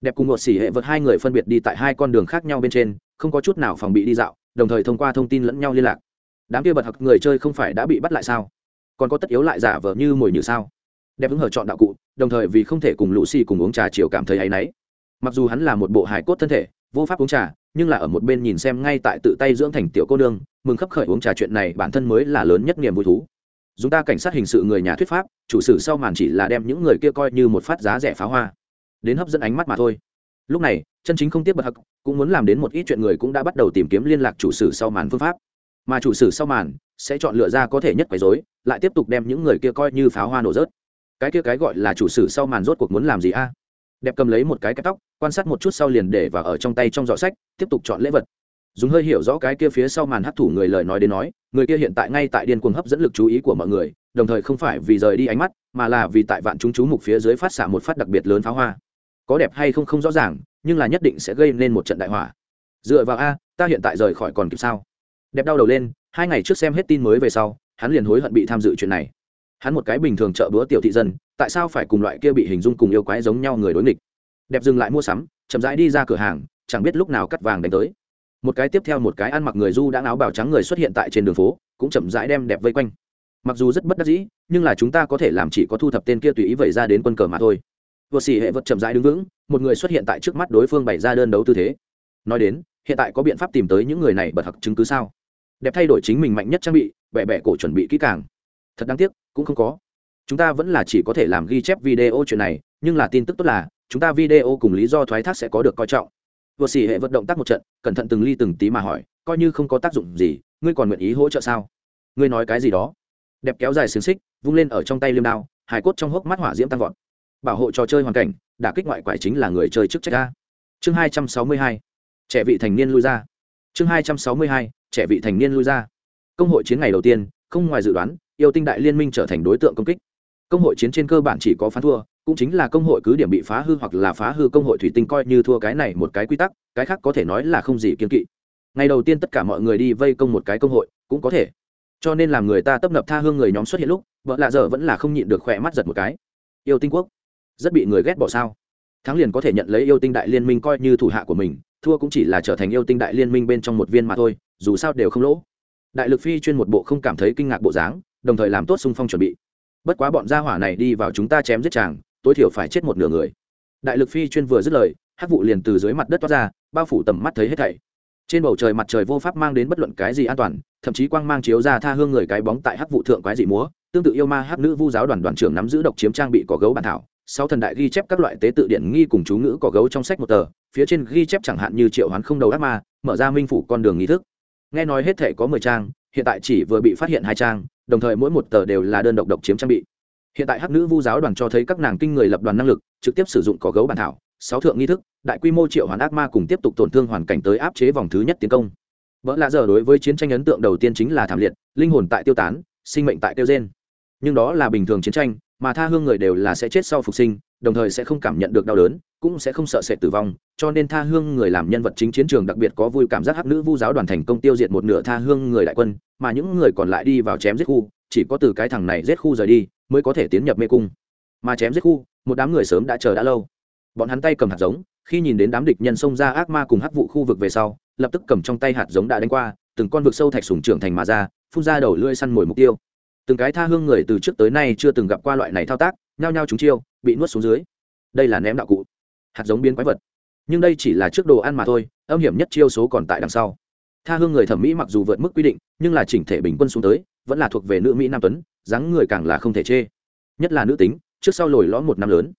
Đẹp cùng một xỉ hệ vật hai người phân biệt đi tại hai con đường khác nhau bên trên, không có chút nào phòng bị đi dạo, đồng thời thông qua thông tin lẫn nhau liên lạc. Đám kia bật học người chơi không phải đã bị bắt lại sao? Còn có tất yếu lại giả vờ như mồi như sao? Đẹp ứng hở chọn đạo cụ, đồng thời vì không thể cùng lũ xì cùng uống trà chiều cảm thấy áy náy. Mặc dù hắn là một bộ hải cốt thân thể, vô pháp uống trà, nhưng là ở một bên nhìn xem ngay tại tự tay dưỡng thành tiểu cô nương, mừng khấp khởi uống trà chuyện này bản thân mới là lớn nhất niềm vui thú. Dùng ta cảnh sát hình sự người nhà thuyết pháp, chủ sử sau màn chỉ là đem những người kia coi như một phát giá rẻ pháo hoa. Đến hấp dẫn ánh mắt mà thôi. Lúc này, chân chính không tiếp bật hắc, cũng muốn làm đến một ít chuyện người cũng đã bắt đầu tìm kiếm liên lạc chủ sử sau màn phương pháp. Mà chủ sử sau màn sẽ chọn lựa ra có thể nhất quấy dối lại tiếp tục đem những người kia coi như pháo hoa nổ rớt. Cái kia cái gọi là chủ sử sau màn rốt cuộc muốn làm gì a? Đẹp cầm lấy một cái kẹp tóc, quan sát một chút sau liền để và ở trong tay trong giỏ sách, tiếp tục chọn lễ vật dùng hơi hiểu rõ cái kia phía sau màn hấp thủ người lời nói đến nói, người kia hiện tại ngay tại điên cuồng hấp dẫn lực chú ý của mọi người, đồng thời không phải vì rời đi ánh mắt, mà là vì tại vạn chúng chú mục phía dưới phát xạ một phát đặc biệt lớn pháo hoa. Có đẹp hay không không rõ ràng, nhưng là nhất định sẽ gây nên một trận đại hỏa dựa vào a, ta hiện tại rời khỏi còn kịp sao? Đẹp đau đầu lên, hai ngày trước xem hết tin mới về sau, hắn liền hối hận bị tham dự chuyện này. Hắn một cái bình thường chợ bữa tiểu thị dân, tại sao phải cùng loại kia bị hình dung cùng yêu quái giống nhau người đối nghịch? Đẹp dừng lại mua sắm, chậm rãi đi ra cửa hàng, chẳng biết lúc nào cắt vàng đánh tới một cái tiếp theo một cái ăn mặc người du đã áo bào trắng người xuất hiện tại trên đường phố, cũng chậm rãi đem đẹp vây quanh. Mặc dù rất bất đắc dĩ, nhưng là chúng ta có thể làm chỉ có thu thập tên kia tùy ý vẩy ra đến quân cờ mà thôi. Vừa xỉ hệ vật chậm rãi đứng vững, một người xuất hiện tại trước mắt đối phương bày ra đơn đấu tư thế. Nói đến, hiện tại có biện pháp tìm tới những người này bật hặc chứng cứ sao? Đẹp thay đổi chính mình mạnh nhất trang bị bẹ bẹ cổ chuẩn bị kỹ càng. Thật đáng tiếc, cũng không có. Chúng ta vẫn là chỉ có thể làm ghi chép video chuyện này, nhưng là tin tức tốt là, chúng ta video cùng lý do thoái thác sẽ có được coi trọng vừa xỉ hệ vận động tác một trận, cẩn thận từng ly từng tí mà hỏi, coi như không có tác dụng gì, ngươi còn nguyện ý hỗ trợ sao? Ngươi nói cái gì đó? Đẹp kéo dài xiềng xích, vung lên ở trong tay liêm đao hải cốt trong hốc mắt hỏa diễm tăng vọt. Bảo hộ trò chơi hoàn cảnh, đả kích ngoại quải chính là người chơi chức trách ra chương hai trăm sáu mươi hai, trẻ vị thành niên lui ra. Chương hai trăm sáu mươi hai, trẻ vị thành niên lui ra. Công hội chiến ngày đầu tiên, không ngoài dự đoán, yêu tinh đại liên minh trở thành đối tượng công kích công hội chiến trên cơ bản chỉ có phán thua, cũng chính là công hội cứ điểm bị phá hư hoặc là phá hư công hội thủy tinh coi như thua cái này một cái quy tắc, cái khác có thể nói là không gì kiên kỵ. Ngày đầu tiên tất cả mọi người đi vây công một cái công hội, cũng có thể. Cho nên làm người ta tấp nập tha hương người nhóm xuất hiện lúc, vợ lạ dở vẫn là không nhịn được khỏe mắt giật một cái. Yêu tinh quốc, rất bị người ghét bỏ sao? Thắng liền có thể nhận lấy yêu tinh đại liên minh coi như thủ hạ của mình, thua cũng chỉ là trở thành yêu tinh đại liên minh bên trong một viên mà thôi, dù sao đều không lỗ. Đại lực phi chuyên một bộ không cảm thấy kinh ngạc bộ dáng, đồng thời làm tốt xung phong chuẩn bị bất quá bọn gia hỏa này đi vào chúng ta chém giết chàng, tối thiểu phải chết một nửa người. Đại lực phi chuyên vừa dứt lời, hắc vụ liền từ dưới mặt đất toát ra, bao phủ tầm mắt thấy hết thảy. Trên bầu trời mặt trời vô pháp mang đến bất luận cái gì an toàn, thậm chí quang mang chiếu ra tha hương người cái bóng tại hắc vụ thượng quái dị múa, tương tự yêu ma hắc nữ vu giáo đoàn đoàn trưởng nắm giữ độc chiếm trang bị cỏ gấu bản thảo sau thần đại ghi chép các loại tế tự điện nghi cùng chú ngữ cỏ gấu trong sách một tờ, phía trên ghi chép chẳng hạn như triệu hoán không đầu ác ma, mở ra minh phủ con đường nghi thức. Nghe nói hết thể có mười trang hiện tại chỉ vừa bị phát hiện hai trang, đồng thời mỗi một tờ đều là đơn độc độc chiếm trang bị. Hiện tại hắc nữ vu giáo đoàn cho thấy các nàng kinh người lập đoàn năng lực, trực tiếp sử dụng cỏ gấu bản thảo, sáu thượng nghi thức, đại quy mô triệu hoàn ác ma cùng tiếp tục tổn thương hoàn cảnh tới áp chế vòng thứ nhất tiến công. Vợ lạ giờ đối với chiến tranh ấn tượng đầu tiên chính là thảm liệt, linh hồn tại tiêu tán, sinh mệnh tại tiêu gen. Nhưng đó là bình thường chiến tranh, mà tha hương người đều là sẽ chết sau phục sinh đồng thời sẽ không cảm nhận được đau đớn, cũng sẽ không sợ sệt tử vong, cho nên tha hương người làm nhân vật chính chiến trường đặc biệt có vui cảm giác hắc nữ vu giáo đoàn thành công tiêu diệt một nửa tha hương người đại quân, mà những người còn lại đi vào chém giết khu, chỉ có từ cái thằng này giết khu rời đi, mới có thể tiến nhập mê cung. Mà chém giết khu, một đám người sớm đã chờ đã lâu. Bọn hắn tay cầm hạt giống, khi nhìn đến đám địch nhân xông ra ác ma cùng hắc vụ khu vực về sau, lập tức cầm trong tay hạt giống đã đánh qua, từng con vực sâu thạch sùng trưởng thành mà ra, phun ra đầu lưỡi săn mồi mục tiêu. Từng cái tha hương người từ trước tới nay chưa từng gặp qua loại này thao tác nhao nhao chúng chiêu, bị nuốt xuống dưới. Đây là ném đạo cụ, hạt giống biến quái vật. Nhưng đây chỉ là trước đồ ăn mà thôi, âm hiểm nhất chiêu số còn tại đằng sau. Tha hương người thẩm mỹ mặc dù vượt mức quy định, nhưng là chỉnh thể bình quân xuống tới, vẫn là thuộc về nữ mỹ nam tuấn, dáng người càng là không thể chê. Nhất là nữ tính, trước sau lồi lõm một năm lớn.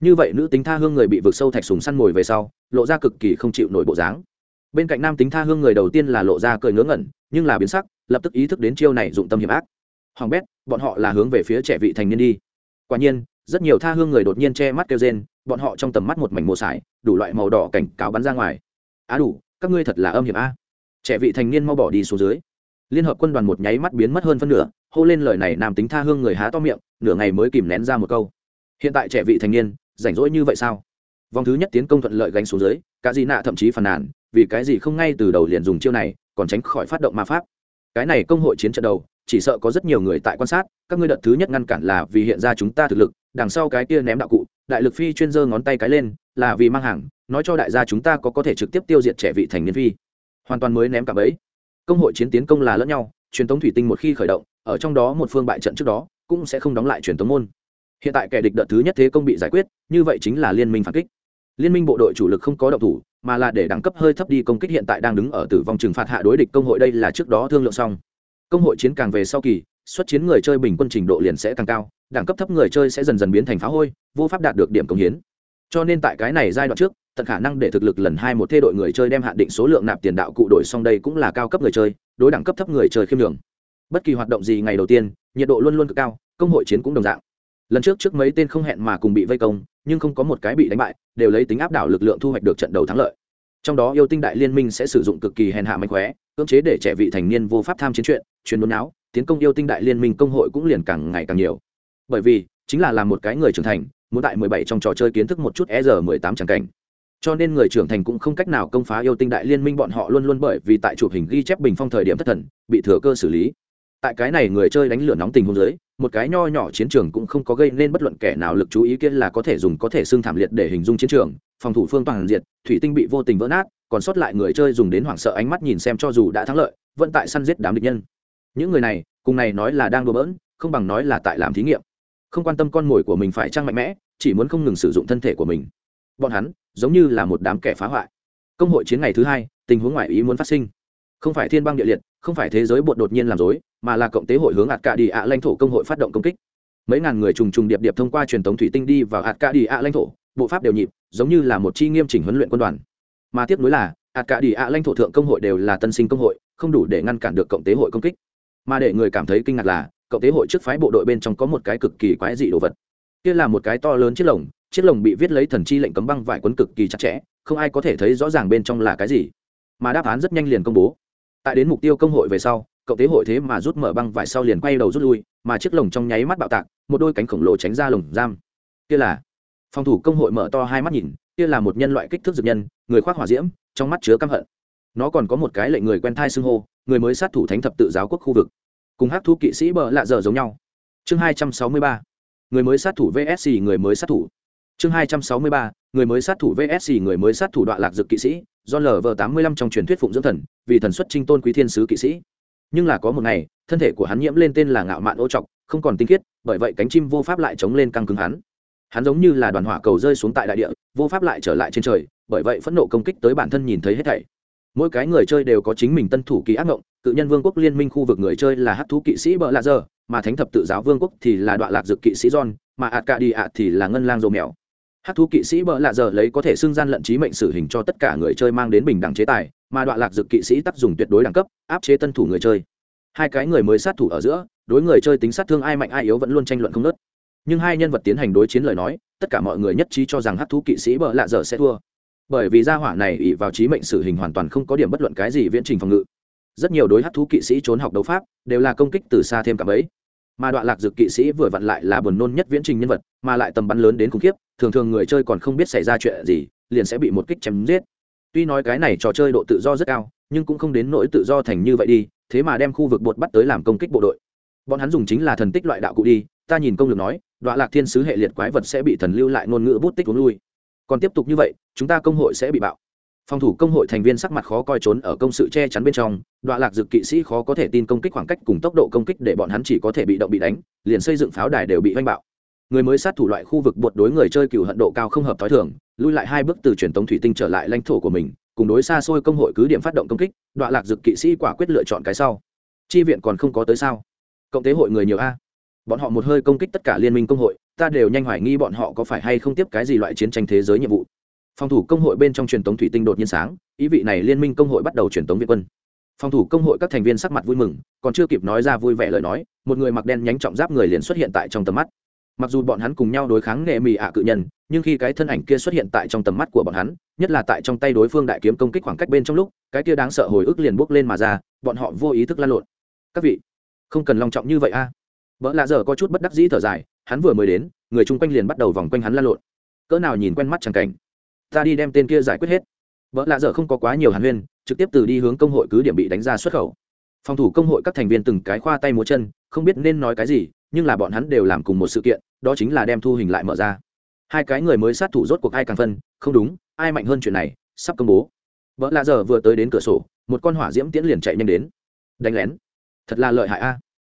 Như vậy nữ tính tha hương người bị vượt sâu thạch sùng săn mồi về sau, lộ ra cực kỳ không chịu nổi bộ dáng. Bên cạnh nam tính tha hương người đầu tiên là lộ ra cười ngớ ngẩn, nhưng là biến sắc, lập tức ý thức đến chiêu này dụng tâm hiểm ác. Hoàng bét, bọn họ là hướng về phía trẻ vị thành niên đi quả nhiên, rất nhiều tha hương người đột nhiên che mắt kêu rên, bọn họ trong tầm mắt một mảnh màu sải, đủ loại màu đỏ cảnh cáo bắn ra ngoài. Á đủ, các ngươi thật là âm hiểm a. Trẻ vị thành niên mau bỏ đi xuống dưới. Liên hợp quân đoàn một nháy mắt biến mất hơn phân nửa, hô lên lời này nam tính tha hương người há to miệng, nửa ngày mới kìm nén ra một câu. Hiện tại trẻ vị thành niên, rảnh rỗi như vậy sao? Vòng thứ nhất tiến công thuận lợi gánh xuống dưới cả gì nạ thậm chí phàn nàn, vì cái gì không ngay từ đầu liền dùng chiêu này, còn tránh khỏi phát động ma pháp? Cái này công hội chiến trận đầu, chỉ sợ có rất nhiều người tại quan sát, các ngươi đợt thứ nhất ngăn cản là vì hiện ra chúng ta thực lực, đằng sau cái kia ném đạo cụ, đại lực phi chuyên giơ ngón tay cái lên, là vì mang hàng, nói cho đại gia chúng ta có có thể trực tiếp tiêu diệt trẻ vị thành niên phi. Hoàn toàn mới ném cả bấy công hội chiến tiến công là lẫn nhau, truyền thống thủy tinh một khi khởi động, ở trong đó một phương bại trận trước đó, cũng sẽ không đóng lại truyền thống môn. Hiện tại kẻ địch đợt thứ nhất thế công bị giải quyết, như vậy chính là liên minh phản kích. Liên minh bộ đội chủ lực không có động thủ mà là để đẳng cấp hơi thấp đi công kích hiện tại đang đứng ở tử vong trừng phạt hạ đối địch công hội đây là trước đó thương lượng xong. Công hội chiến càng về sau kỳ, xuất chiến người chơi bình quân trình độ liền sẽ càng cao, đẳng cấp thấp người chơi sẽ dần dần biến thành phá hôi, vô pháp đạt được điểm công hiến. Cho nên tại cái này giai đoạn trước, tận khả năng để thực lực lần hai một thê đội người chơi đem hạn định số lượng nạp tiền đạo cụ đổi xong đây cũng là cao cấp người chơi, đối đẳng cấp thấp người chơi khiêm đường bất kỳ hoạt động gì ngày đầu tiên, nhiệt độ luôn luôn cực cao, công hội chiến cũng đồng dạng. Lần trước trước mấy tên không hẹn mà cùng bị vây công nhưng không có một cái bị đánh bại đều lấy tính áp đảo lực lượng thu hoạch được trận đầu thắng lợi. Trong đó yêu tinh đại liên minh sẽ sử dụng cực kỳ hèn hạ mạnh khóe cưỡng chế để trẻ vị thành niên vô pháp tham chiến chuyện truyền nôn não, tiến công yêu tinh đại liên minh công hội cũng liền càng ngày càng nhiều. Bởi vì chính là làm một cái người trưởng thành muốn tại mười bảy trong trò chơi kiến thức một chút e r mười tám tràng cảnh. Cho nên người trưởng thành cũng không cách nào công phá yêu tinh đại liên minh bọn họ luôn luôn bởi vì tại chụp hình ghi chép bình phong thời điểm thất thần bị thừa cơ xử lý tại cái này người chơi đánh lửa nóng tình hôn giới một cái nho nhỏ chiến trường cũng không có gây nên bất luận kẻ nào lực chú ý kia là có thể dùng có thể xương thảm liệt để hình dung chiến trường, phòng thủ phương toàn diệt, thủy tinh bị vô tình vỡ nát, còn sót lại người chơi dùng đến hoảng sợ ánh mắt nhìn xem cho dù đã thắng lợi, vẫn tại săn giết đám địch nhân. Những người này, cùng này nói là đang đùa bỡn, không bằng nói là tại làm thí nghiệm. Không quan tâm con mồi của mình phải trang mạnh mẽ, chỉ muốn không ngừng sử dụng thân thể của mình. Bọn hắn, giống như là một đám kẻ phá hoại. Công hội chiến ngày thứ hai, tình huống ngoại ý muốn phát sinh. Không phải thiên băng địa liệt không phải thế giới bột đột nhiên làm dối mà là cộng tế hội hướng ạt cả đi ạ lãnh thổ công hội phát động công kích. Mấy ngàn người trùng trùng điệp điệp thông qua truyền thống thủy tinh đi vào ạt cả đi ạ lãnh thổ, bộ pháp đều nhịp, giống như là một chi nghiêm chỉnh huấn luyện quân đoàn. Mà tiếp nối là ạt cả đi ạ lãnh thổ thượng công hội đều là tân sinh công hội, không đủ để ngăn cản được cộng tế hội công kích. Mà để người cảm thấy kinh ngạc là, cộng tế hội trước phái bộ đội bên trong có một cái cực kỳ quái dị đồ vật. Kia là một cái to lớn chiếc lồng chiếc lồng bị viết lấy thần chi lệnh cấm băng vải quấn cực kỳ chặt chẽ, không ai có thể thấy rõ ràng bên trong là cái gì. Mà đáp án rất nhanh liền công bố tại đến mục tiêu công hội về sau, cậu tế hội thế mà rút mở băng vải sau liền quay đầu rút lui, mà chiếc lồng trong nháy mắt bạo tạc, một đôi cánh khổng lồ tránh ra lồng giam. Kia là, phòng thủ công hội mở to hai mắt nhìn, kia là một nhân loại kích thước dược nhân, người khoác hỏa diễm, trong mắt chứa căm hận. Nó còn có một cái lệnh người quen thai xưng hô, người mới sát thủ thánh thập tự giáo quốc khu vực. Cùng hát thu kỵ sĩ bờ lạ dở giống nhau. Chương hai trăm sáu mươi ba, người mới sát thủ vsc người mới sát thủ. Chương hai trăm sáu mươi ba, người mới sát thủ vsc người mới sát thủ đoạn lạc dực kỵ sĩ do lv tám mươi lăm trong truyền thuyết phụng dưỡng thần, vì thần xuất trinh tôn quý thiên sứ kỵ sĩ. Nhưng là có một ngày, thân thể của hắn nhiễm lên tên là ngạo mạn ô trọc, không còn tinh khiết, bởi vậy cánh chim vô pháp lại chống lên căng cứng hắn. Hắn giống như là đoàn hỏa cầu rơi xuống tại đại địa, vô pháp lại trở lại trên trời, bởi vậy phẫn nộ công kích tới bản thân nhìn thấy hết thảy. Mỗi cái người chơi đều có chính mình tân thủ kỳ ác ngộng, cự nhân vương quốc liên minh khu vực người chơi là hát thú kỵ sĩ bợ lạ dơ, mà thánh thập tự giáo vương quốc thì là đoạn lạc dược kỵ sĩ john, mà ạt cạ đi ạt thì là ngân lang dầu mèo hát thú kỵ sĩ bợ lạ giờ lấy có thể xưng gian lận trí mệnh xử hình cho tất cả người chơi mang đến bình đẳng chế tài, mà đoạn lạc dược kỵ sĩ tác dùng tuyệt đối đẳng cấp, áp chế tân thủ người chơi. Hai cái người mới sát thủ ở giữa, đối người chơi tính sát thương ai mạnh ai yếu vẫn luôn tranh luận không nớt nhưng hai nhân vật tiến hành đối chiến lời nói, tất cả mọi người nhất trí cho rằng hát thú kỵ sĩ bợ lạ dở sẽ thua. Bởi vì gia hỏa này ỉ vào trí mệnh xử hình hoàn toàn không có điểm bất luận cái gì viễn trình phòng ngự. Rất nhiều đối hát thú kỵ sĩ trốn học đấu pháp, đều là công kích từ xa thêm cả bấy mà đoạn lạc dược kỵ sĩ vừa vặn lại là buồn nôn nhất viễn trình nhân vật, mà lại tầm bắn lớn đến khủng khiếp, thường thường người chơi còn không biết xảy ra chuyện gì, liền sẽ bị một kích chém giết. Tuy nói cái này trò chơi độ tự do rất cao, nhưng cũng không đến nỗi tự do thành như vậy đi, thế mà đem khu vực bột bắt tới làm công kích bộ đội. Bọn hắn dùng chính là thần tích loại đạo cụ đi, ta nhìn công lược nói, đoạn lạc thiên sứ hệ liệt quái vật sẽ bị thần lưu lại ngôn ngữ bút tích uống lui. Còn tiếp tục như vậy, chúng ta công hội sẽ bị bạo phòng thủ công hội thành viên sắc mặt khó coi trốn ở công sự che chắn bên trong đoạn lạc dực kỵ sĩ khó có thể tin công kích khoảng cách cùng tốc độ công kích để bọn hắn chỉ có thể bị động bị đánh, liền xây dựng pháo đài đều bị oanh bạo. Người mới sát thủ loại khu vực buộc đối người chơi cựu hận độ cao không hợp t h o i thường, lui lại hai bước từ truyền tống thủy tinh trở lại lãnh thổ của mình, cùng đối xa xôi công hội cứ điểm phát động công kích đoạn lạc dực kỵ sĩ quả quyết lựa chọn cái sau. Chi viện còn không có tới sao? Cộng tế hội người nhiều a? Bọn họ một hơi công kích tất cả liên minh công hội, ta đều nhanh hoài nghi bọn họ có phải hay không tiếp cái gì loại chiến tranh thế giới nhiệm vụ phòng thủ công hội bên trong truyền tống thủy tinh đột nhiên sáng, ý vị này liên minh công hội bắt đầu truyền tống viện quân. Phòng thủ công hội các thành viên sắc mặt vui mừng, còn chưa kịp nói ra vui vẻ lời nói, một người mặc đen nhánh trọng giáp người liền xuất hiện tại trong tầm mắt. Mặc dù bọn hắn cùng nhau đối kháng nghệ mì ạ cự nhân, nhưng khi cái thân ảnh kia xuất hiện tại trong tầm mắt của bọn hắn, nhất là tại trong tay đối phương đại kiếm công kích khoảng cách bên trong lúc, cái kia đáng sợ hồi ức liền bốc lên mà ra, bọn họ vô ý thức lan lộn. Các vị, không cần long trọng như vậy a. Vợ lạ giờ có chút bất đắc dĩ thở dài, hắn vừa mới đến, người chung quanh liền bắt đầu vòng quanh hắn lan lộn. Cỡ nào nhìn quen mắt chẳng cảnh ta đi đem tên kia giải quyết hết. Vợ lạ dở không có quá nhiều hàn huyên, trực tiếp từ đi hướng công hội cứ điểm bị đánh ra xuất khẩu. Phòng thủ công hội các thành viên từng cái khoa tay múa chân, không biết nên nói cái gì, nhưng là bọn hắn đều làm cùng một sự kiện, đó chính là đem thu hình lại mở ra. Hai cái người mới sát thủ rốt cuộc ai càng phân, không đúng, ai mạnh hơn chuyện này, sắp công bố. Vợ lạ dở vừa tới đến cửa sổ, một con hỏa diễm tiễn liền chạy nhanh đến. Đánh lén. Thật là lợi hại a.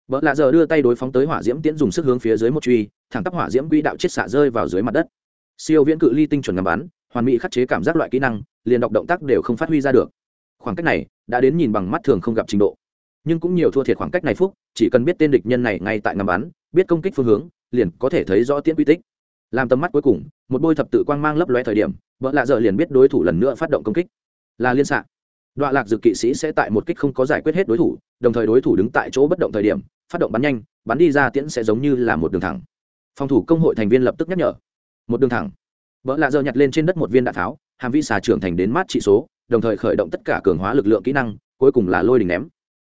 Vợ lạ dở đưa tay đối phóng tới hỏa diễm tiễn dùng sức hướng phía dưới một truy, thẳng tắp hỏa diễm quỹ đạo chết xạ rơi vào dưới mặt đất. Siêu viễn cự ly tinh chuẩn ngắm bắn hoàn mỹ khắc chế cảm giác loại kỹ năng, liền đọc động tác đều không phát huy ra được. Khoảng cách này đã đến nhìn bằng mắt thường không gặp trình độ. Nhưng cũng nhiều thua thiệt khoảng cách này phúc, chỉ cần biết tên địch nhân này ngay tại ngắm bắn, biết công kích phương hướng, liền có thể thấy rõ tiễn quy tích. Làm tầm mắt cuối cùng, một bôi thập tự quang mang lấp lóe thời điểm, vợ lạ dợ liền biết đối thủ lần nữa phát động công kích. Là liên xạ. Đoạn lạc dược kỵ sĩ sẽ tại một kích không có giải quyết hết đối thủ, đồng thời đối thủ đứng tại chỗ bất động thời điểm, phát động bắn nhanh, bắn đi ra tiễn sẽ giống như là một đường thẳng. Phòng thủ công hội thành viên lập tức nhắc nhở. Một đường thẳng vợ lạ giờ nhặt lên trên đất một viên đạn tháo, hàm vi xà trưởng thành đến mát trị số, đồng thời khởi động tất cả cường hóa lực lượng kỹ năng, cuối cùng là lôi đình ném.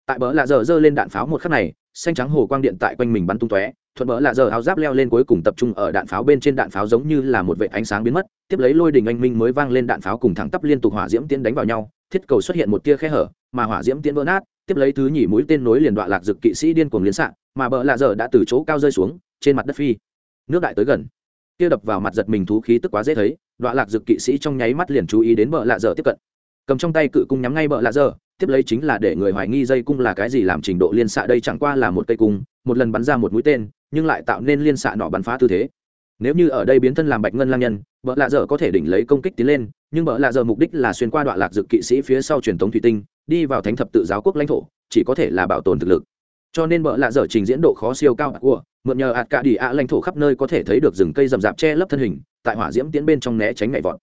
Tại bỡ lạ giờ giơ lên đạn pháo một khắc này, xanh trắng hồ quang điện tại quanh mình bắn tung tóe, thuận bỡ lạ giờ áo giáp leo lên cuối cùng tập trung ở đạn pháo bên trên đạn pháo giống như là một vệ ánh sáng biến mất, tiếp lấy lôi đình anh minh mới vang lên đạn pháo cùng thẳng tắp liên tục hỏa diễm tiến đánh vào nhau, thiết cầu xuất hiện một tia khe hở, mà hỏa diễm tiến vỡ nát, tiếp lấy thứ nhỉ mũi tên nối liền đoạn lạc dực kỵ sĩ điên cuồng liên xạ, mà bỡ lạ giờ đã từ chỗ cao rơi xuống, trên mặt đất phi. Nước đại tới gần kia đập vào mặt giật mình thú khí tức quá dễ thấy đoạn lạc dực kỵ sĩ trong nháy mắt liền chú ý đến bợ lạ dở tiếp cận. Cầm trong tay cự cung nhắm ngay bợ lạ dở, tiếp lấy chính là để người hoài nghi dây cung là cái gì làm trình độ liên xạ đây chẳng qua là một cây cung, một lần bắn ra một mũi tên, nhưng lại tạo nên liên xạ nọ bắn phá tư thế. Nếu như ở đây biến thân làm bạch ngân lang nhân, bợ lạ dở có thể đỉnh lấy công kích tiến lên, nhưng bợ lạ dở mục đích là xuyên qua đoạn lạc dực kỵ sĩ phía sau truyền thống thủy tinh, đi vào thánh thập tự giáo quốc lãnh thổ, chỉ có thể là bảo tồn thực lực cho nên bợ lạ dở trình diễn độ khó siêu cao của mượn nhờ ạt cả đi ạ lãnh thổ khắp nơi có thể thấy được rừng cây rậm rạp che lấp thân hình, tại hỏa diễm tiến bên trong né tránh nhảy vọt.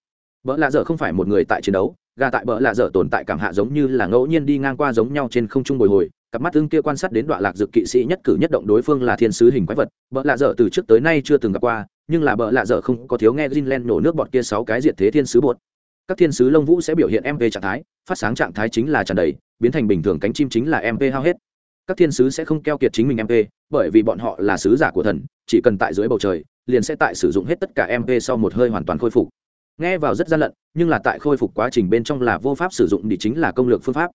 Bỡ lạ dở không phải một người tại chiến đấu, gà tại bỡ lạ dở tồn tại cảm hạ giống như là ngẫu nhiên đi ngang qua giống nhau trên không trung bồi hồi, cặp mắt tương kia quan sát đến đoạn lạc dự kỵ sĩ nhất cử nhất động đối phương là thiên sứ hình quái vật bỡ lạ dở từ trước tới nay chưa từng gặp qua, nhưng là bỡ lạ dở không có thiếu nghe Greenland nổ nước bọt kia sáu cái diệt thế thiên sứ bột. Các thiên sứ lông vũ sẽ biểu hiện mv trạng thái, phát sáng trạng thái chính là tràn đầy, biến thành bình thường cánh chim chính là mv hao hết các thiên sứ sẽ không keo kiệt chính mình mp bởi vì bọn họ là sứ giả của thần, chỉ cần tại dưới bầu trời, liền sẽ tại sử dụng hết tất cả mp sau một hơi hoàn toàn khôi phục. Nghe vào rất gian lận, nhưng là tại khôi phục quá trình bên trong là vô pháp sử dụng thì chính là công lược phương pháp.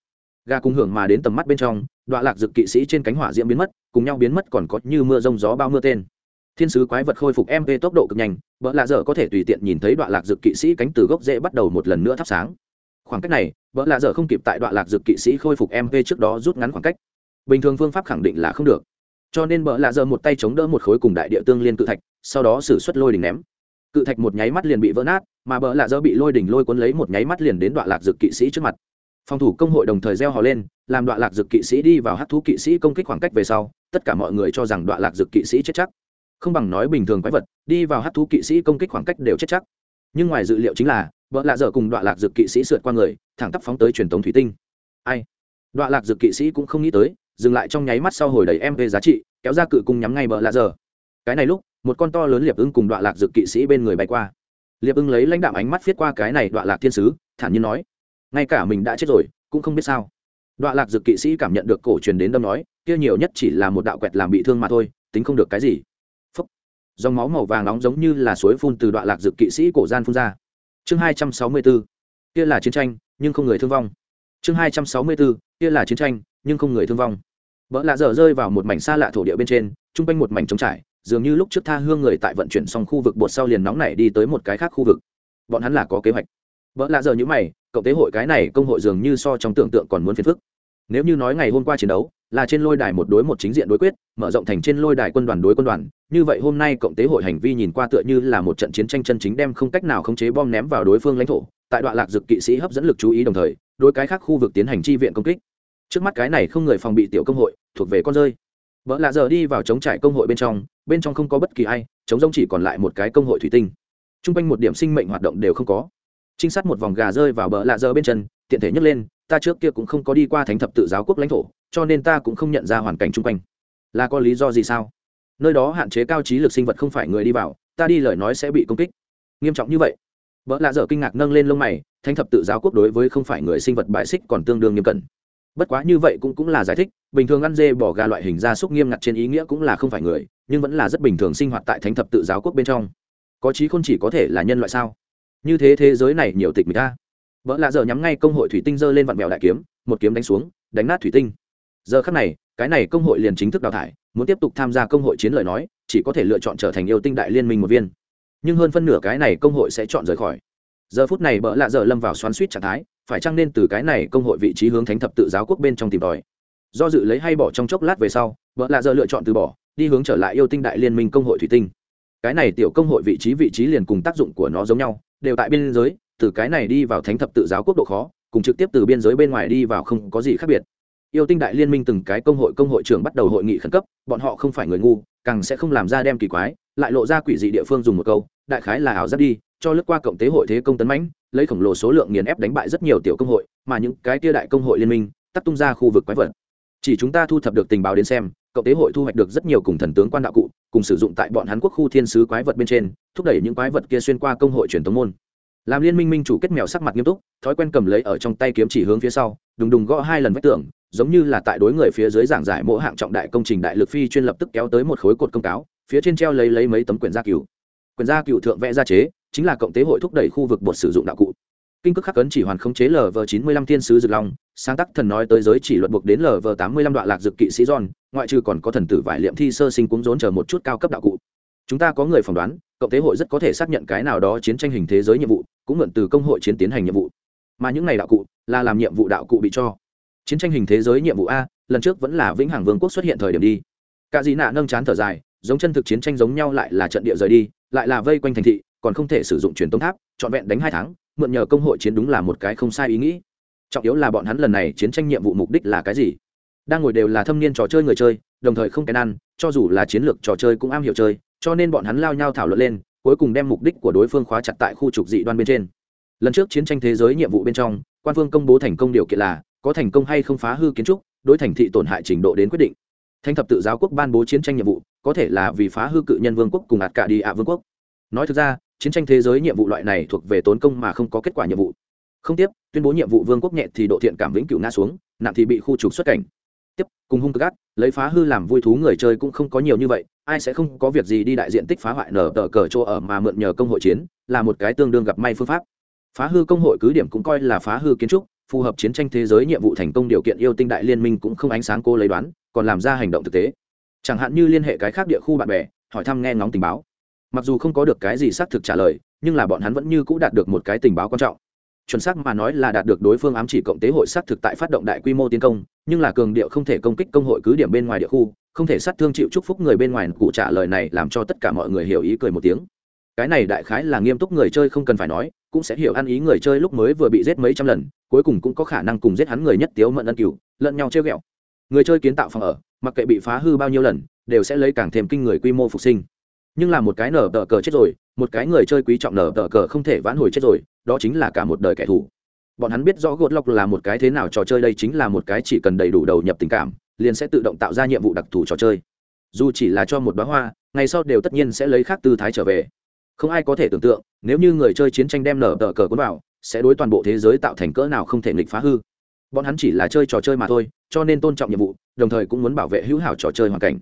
Ga cùng hưởng mà đến tầm mắt bên trong đoạn lạc dực kỵ sĩ trên cánh hỏa diễm biến mất, cùng nhau biến mất còn có như mưa rông gió bao mưa tên. Thiên sứ quái vật khôi phục mp tốc độ cực nhanh vợ lạ dở có thể tùy tiện nhìn thấy đoạn lạc dực kỵ sĩ cánh từ gốc rễ bắt đầu một lần nữa thắp sáng. Khoảng cách này vợ lạ dở không kịp tại đoạn lạc dược kỵ sĩ khôi phục mp trước đó rút ngắn khoảng cách bình thường phương pháp khẳng định là không được. Cho nên bợ lạ dơ một tay chống đỡ một khối cùng đại địa tương liên cự thạch, sau đó xử suất lôi đỉnh ném. Cự thạch một nháy mắt liền bị vỡ nát, mà bỡ lạ dơ bị lôi đỉnh lôi cuốn lấy một nháy mắt liền đến đoạn lạc dược kỵ sĩ trước mặt. Phòng thủ công hội đồng thời gieo hò lên, làm đoạn lạc dược kỵ sĩ đi vào hát thú kỵ sĩ công kích khoảng cách về sau, tất cả mọi người cho rằng đoạn lạc dược kỵ sĩ chết chắc. Không bằng nói bình thường quái vật, đi vào hát thú kỵ sĩ công kích khoảng cách đều chết chắc. Nhưng ngoài dự liệu chính là vợ lạ dở cùng đoạn lạc dược kỵ sĩ sượt qua người, thẳng tắp phóng tới truyền thống thủy tinh. Ai? Đoạn lạc dược kỵ sĩ cũng không nghĩ tới dừng lại trong nháy mắt sau hồi đầy em về giá trị, kéo ra cự cung nhắm ngay bờ lạ giờ. cái này lúc, một con to lớn liệp ưng cùng đoạn lạc dược kỵ sĩ bên người bay qua. Liệp ưng lấy lãnh đạm ánh mắt viết qua cái này đoạn lạc thiên sứ, thản nhiên nói, ngay cả mình đã chết rồi, cũng không biết sao. Đoạn lạc dược kỵ sĩ cảm nhận được cổ truyền đến đâm nói, kia nhiều nhất chỉ là một đạo quẹt làm bị thương mà thôi, tính không được cái gì. Phúc. dòng máu màu vàng nóng giống như là suối phun từ đoạn lạc dược kỵ sĩ cổ gian phun ra. Chương hai trăm sáu mươi bốn kia là chiến tranh, nhưng không người thương vong. Chương hai trăm sáu mươi bốn kia là chiến tranh, nhưng không người thương vong vợ lạ dở rơi vào một mảnh xa lạ thổ địa bên trên t r u n g quanh một mảnh trống trải, dường như lúc trước tha hương người tại vận chuyển xong khu vực bột sau liền nóng này đi tới một cái khác khu vực. Bọn hắn là có kế hoạch. Vợ lạ giờ như mày cộng tế hội cái này công hội dường như so trong tưởng tượng còn muốn phiền phức. Nếu như nói ngày hôm qua chiến đấu, là trên lôi đài một đối một chính diện đối quyết, mở rộng thành trên lôi đài quân đoàn đối quân đoàn, như vậy hôm nay cộng tế hội hành vi nhìn qua tựa như là một trận chiến tranh chân chính đem không cách nào khống chế bom ném vào đối phương lãnh thổ, tại đoạn lạc dực kỵ sĩ hấp dẫn lực chú ý đồng thời, đối cái khác khu vực tiến hành chi viện công kích trước mắt cái này không người phòng bị tiểu công hội, thuộc về con rơi. Vợ lạ giờ đi vào chống trải công hội bên trong bên trong không có bất kỳ ai chống rông chỉ còn lại một cái công hội thủy tinh. T r u n g quanh một điểm sinh mệnh hoạt động đều không có. Trinh sát một vòng gà rơi vào bờ lạ giờ bên chân, tiện thể nhấc lên, ta trước kia cũng không có đi qua thánh thập tự giáo quốc lãnh thổ, cho nên ta cũng không nhận ra hoàn cảnh chung quanh. Là có lý do gì sao? Nơi đó hạn chế cao trí lực sinh vật không phải người đi vào, ta đi lời nói sẽ bị công kích. Nghiêm trọng như vậy. Vợ lạ dở kinh ngạc nâng lên lông mày, thánh thập tự giáo quốc đối với không phải người sinh vật bại xích còn tương đương nghiêm cẩn bất quá như vậy cũng cũng là giải thích, bình thường ăn dê bỏ gà loại hình gia súc nghiêm ngặt trên ý nghĩa cũng là không phải người, nhưng vẫn là rất bình thường sinh hoạt tại thánh thập tự giáo quốc bên trong. Có chí không chỉ có thể là nhân loại sao? Như thế thế giới này nhiều tịch người ta vợ lạ giờ nhắm ngay công hội thủy tinh giơ lên vặn mèo đại kiếm, một kiếm đánh xuống, đánh nát thủy tinh. Giờ khắc này, cái này công hội liền chính thức đào thải, muốn tiếp tục tham gia công hội chiến lợi nói, chỉ có thể lựa chọn trở thành yêu tinh đại liên minh một viên. Nhưng hơn phân nửa cái này công hội sẽ chọn rời khỏi giờ phút này bỡ lạ giờ lâm vào xoắn suýt trạng thái, phải chăng nên từ cái này công hội vị trí hướng thánh thập tự giáo quốc bên trong tìm tòi? Do dự lấy hay bỏ trong chốc lát về sau, bỡ lạ giờ lựa chọn từ bỏ, đi hướng trở lại yêu tinh đại liên minh công hội thủy tinh. Cái này tiểu công hội vị trí vị trí liền cùng tác dụng của nó giống nhau, đều tại biên giới, từ cái này đi vào thánh thập tự giáo quốc độ khó, cùng trực tiếp từ biên giới bên ngoài đi vào không có gì khác biệt. Yêu tinh đại liên minh từng cái công hội công hội trưởng bắt đầu hội nghị khẩn cấp, bọn họ không phải người ngu, càng sẽ không làm ra đem kỳ quái, lại lộ ra quỷ dị địa phương dùng một câu, đại khái là ảo giác đi cho lướt qua cộng tế hội thế công tấn mãnh, lấy khổng lồ số lượng nghiền ép đánh bại rất nhiều tiểu công hội, mà những cái tia đại công hội liên minh tắt tung ra khu vực quái vật. Chỉ chúng ta thu thập được tình báo đến xem, cộng tế hội thu hoạch được rất nhiều cùng thần tướng quan đạo cụ, cùng sử dụng tại bọn hắn quốc khu thiên sứ quái vật bên trên, thúc đẩy những quái vật kia xuyên qua công hội truyền thống môn. Làm liên minh minh chủ kết mèo sắc mặt nghiêm túc, thói quen cầm lấy ở trong tay kiếm chỉ hướng phía sau, đùng đùng gõ hai lần vách tường, giống như là tại đối người phía dưới giảng giải mỗi hạng trọng đại công trình đại lực phi chuyên lập tức kéo tới một khối cột công cáo, phía trên treo lấy lấy mấy tấm quyển gia cửu. Quyền gia cựu thượng vẽ gia chế, chính là cộng tế hội thúc đẩy khu vực bột sử dụng đạo cụ. Kinh cước khắc cấn chỉ hoàn khống chế lv chín mươi lăm thiên sứ dược long, sáng tác thần nói tới giới chỉ luận buộc đến lv tám mươi lăm đoạn lạc dược kỵ sĩ giòn ngoại trừ còn có thần tử vải liệm thi sơ sinh cúng rốn chờ một chút cao cấp đạo cụ. Chúng ta có người phỏng đoán, cộng tế hội rất có thể xác nhận cái nào đó chiến tranh hình thế giới nhiệm vụ, cũng mượn từ công hội chiến tiến hành nhiệm vụ. Mà những này đạo cụ là làm nhiệm vụ đạo cụ bị cho. Chiến tranh hình thế giới nhiệm vụ a, lần trước vẫn là vĩnh hằng vương quốc xuất hiện thời điểm đi. Cả dị nạ nâng chán thở dài giống chân thực chiến tranh giống nhau lại là trận địa rời đi, lại là vây quanh thành thị, còn không thể sử dụng truyền tống tháp, trọn vẹn đánh hai tháng, mượn nhờ công hội chiến đúng là một cái không sai ý nghĩ. Trọng yếu là bọn hắn lần này chiến tranh nhiệm vụ mục đích là cái gì? Đang ngồi đều là thâm niên trò chơi người chơi, đồng thời không kèn ăn, cho dù là chiến lược trò chơi cũng am hiểu chơi, cho nên bọn hắn lao nhau thảo luận lên, cuối cùng đem mục đích của đối phương khóa chặt tại khu trục dị đoan bên trên. Lần trước chiến tranh thế giới nhiệm vụ bên trong, quan phương công bố thành công điều kiện là có thành công hay không phá hư kiến trúc, đối thành thị tổn hại trình độ đến quyết định thanh thập tự giáo quốc ban bố chiến tranh nhiệm vụ, có thể là vì phá hư cự nhân vương quốc cùng ạt cả đi ạ vương quốc. Nói thực ra, chiến tranh thế giới nhiệm vụ loại này thuộc về tốn công mà không có kết quả nhiệm vụ. Không tiếp, tuyên bố nhiệm vụ vương quốc nhẹ thì độ thiện cảm vĩnh cửu nga xuống, nặng thì bị khu trục xuất cảnh. Tiếp, cùng hung cực gắt lấy phá hư làm vui thú người chơi cũng không có nhiều như vậy, ai sẽ không có việc gì đi đại diện tích phá hoại nở tờ cờ chỗ ở mà mượn nhờ công hội chiến, là một cái tương đương gặp may phương pháp. Phá hư công hội cứ điểm cũng coi là phá hư kiến trúc, phù hợp chiến tranh thế giới nhiệm vụ thành công điều kiện yêu tinh đại liên minh cũng không ánh sáng cô lấy đoán còn làm ra hành động thực tế. Chẳng hạn như liên hệ cái khác địa khu bạn bè, hỏi thăm nghe ngóng tình báo. Mặc dù không có được cái gì xác thực trả lời, nhưng là bọn hắn vẫn như c ũ đạt được một cái tình báo quan trọng. Chuẩn xác mà nói là đạt được đối phương ám chỉ cộng tế hội xác thực tại phát động đại quy mô tiến công, nhưng là cường điệu không thể công kích công hội cứ điểm bên ngoài địa khu, không thể sát thương chịu chúc phúc người bên ngoài cụ trả lời này làm cho tất cả mọi người hiểu ý cười một tiếng. Cái này đại khái là nghiêm túc người chơi không cần phải nói, cũng sẽ hiểu ăn ý người chơi lúc mới vừa bị giết mấy trăm lần, cuối cùng cũng có khả năng cùng giết hắn người nhất tiếu mận ân cửu, lẫn nhau treo ghẹo người chơi kiến tạo phòng ở, mặc kệ bị phá hư bao nhiêu lần, đều sẽ lấy càng thêm kinh người quy mô phục sinh. Nhưng là một cái nở tờ cờ chết rồi, một cái người chơi quý trọng nở tờ cờ không thể vãn hồi chết rồi, đó chính là cả một đời kẻ thù. Bọn hắn biết rõ gột lọc là một cái thế nào trò chơi đây chính là một cái chỉ cần đầy đủ đầu nhập tình cảm, liền sẽ tự động tạo ra nhiệm vụ đặc thù trò chơi. Dù chỉ là cho một bó hoa, ngày sau đều tất nhiên sẽ lấy khác tư thái trở về. Không ai có thể tưởng tượng, nếu như người chơi chiến tranh đem nở tờ cờ cuốn vào, sẽ đối toàn bộ thế giới tạo thành cỡ nào không thể nghịch phá hư. Bọn hắn chỉ là chơi trò chơi mà thôi cho nên tôn trọng nhiệm vụ, đồng thời cũng muốn bảo vệ hữu hảo trò chơi hoàn cảnh.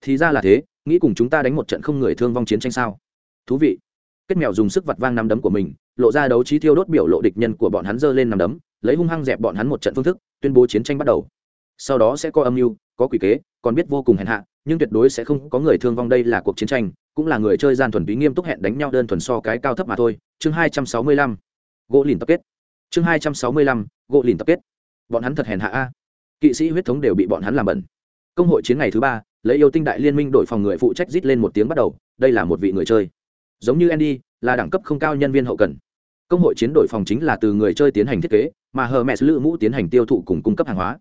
Thì ra là thế, nghĩ cùng chúng ta đánh một trận không người thương vong chiến tranh sao? Thú vị. Kết mèo dùng sức vặt vang nắm đấm của mình, lộ ra đấu trí thiêu đốt biểu lộ địch nhân của bọn hắn giơ lên nằm đấm, lấy hung hăng dẹp bọn hắn một trận phương thức, tuyên bố chiến tranh bắt đầu. Sau đó sẽ có âm mưu, có quỷ kế, còn biết vô cùng hèn hạ, nhưng tuyệt đối sẽ không có người thương vong đây là cuộc chiến tranh, cũng là người chơi gian thuần túy nghiêm túc hẹn đánh nhau đơn thuần so cái cao thấp mà thôi. Chương hai trăm sáu mươi lăm. Gỗ lìn tập kết. Chương hai trăm sáu mươi lăm. Gỗ lìn tập kết. Bọn hắn thật hèn hạ a kỵ sĩ huyết thống đều bị bọn hắn làm bẩn. Công hội chiến ngày thứ ba, lấy yêu tinh đại liên minh đổi phòng người phụ trách rít lên một tiếng bắt đầu, đây là một vị người chơi. Giống như andy, là đẳng cấp không cao nhân viên hậu cần. Công hội chiến đổi phòng chính là từ người chơi tiến hành thiết kế, mà hờ mẹ lữ mũ tiến hành tiêu thụ cùng cung cấp hàng hóa.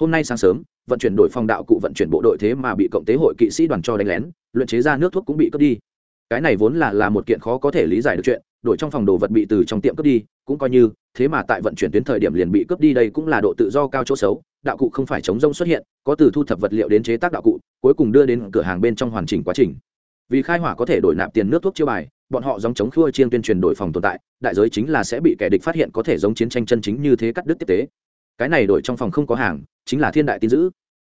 Hôm nay sáng sớm, vận chuyển đổi phòng đạo cụ vận chuyển bộ đội thế mà bị cộng tế hội kỵ sĩ đoàn cho đánh lén, luyện chế ra nước thuốc cũng bị cướp đi. Cái này vốn là là một kiện khó có thể lý giải được chuyện, đổi trong phòng đồ vật bị từ trong tiệm cướp đi, cũng coi như, thế mà tại vận chuyển tuyến thời điểm liền bị cướp đi đây cũng là độ tự do cao chỗ xấu đạo cụ không phải chống rông xuất hiện, có từ thu thập vật liệu đến chế tác đạo cụ, cuối cùng đưa đến cửa hàng bên trong hoàn chỉnh quá trình. Vì khai hỏa có thể đổi nạp tiền nước thuốc chiêu bài, bọn họ giống chống khua chiên tuyên truyền đổi phòng tồn tại, đại giới chính là sẽ bị kẻ địch phát hiện có thể giống chiến tranh chân chính như thế cắt đứt tiếp tế. Cái này đổi trong phòng không có hàng, chính là thiên đại tin giữ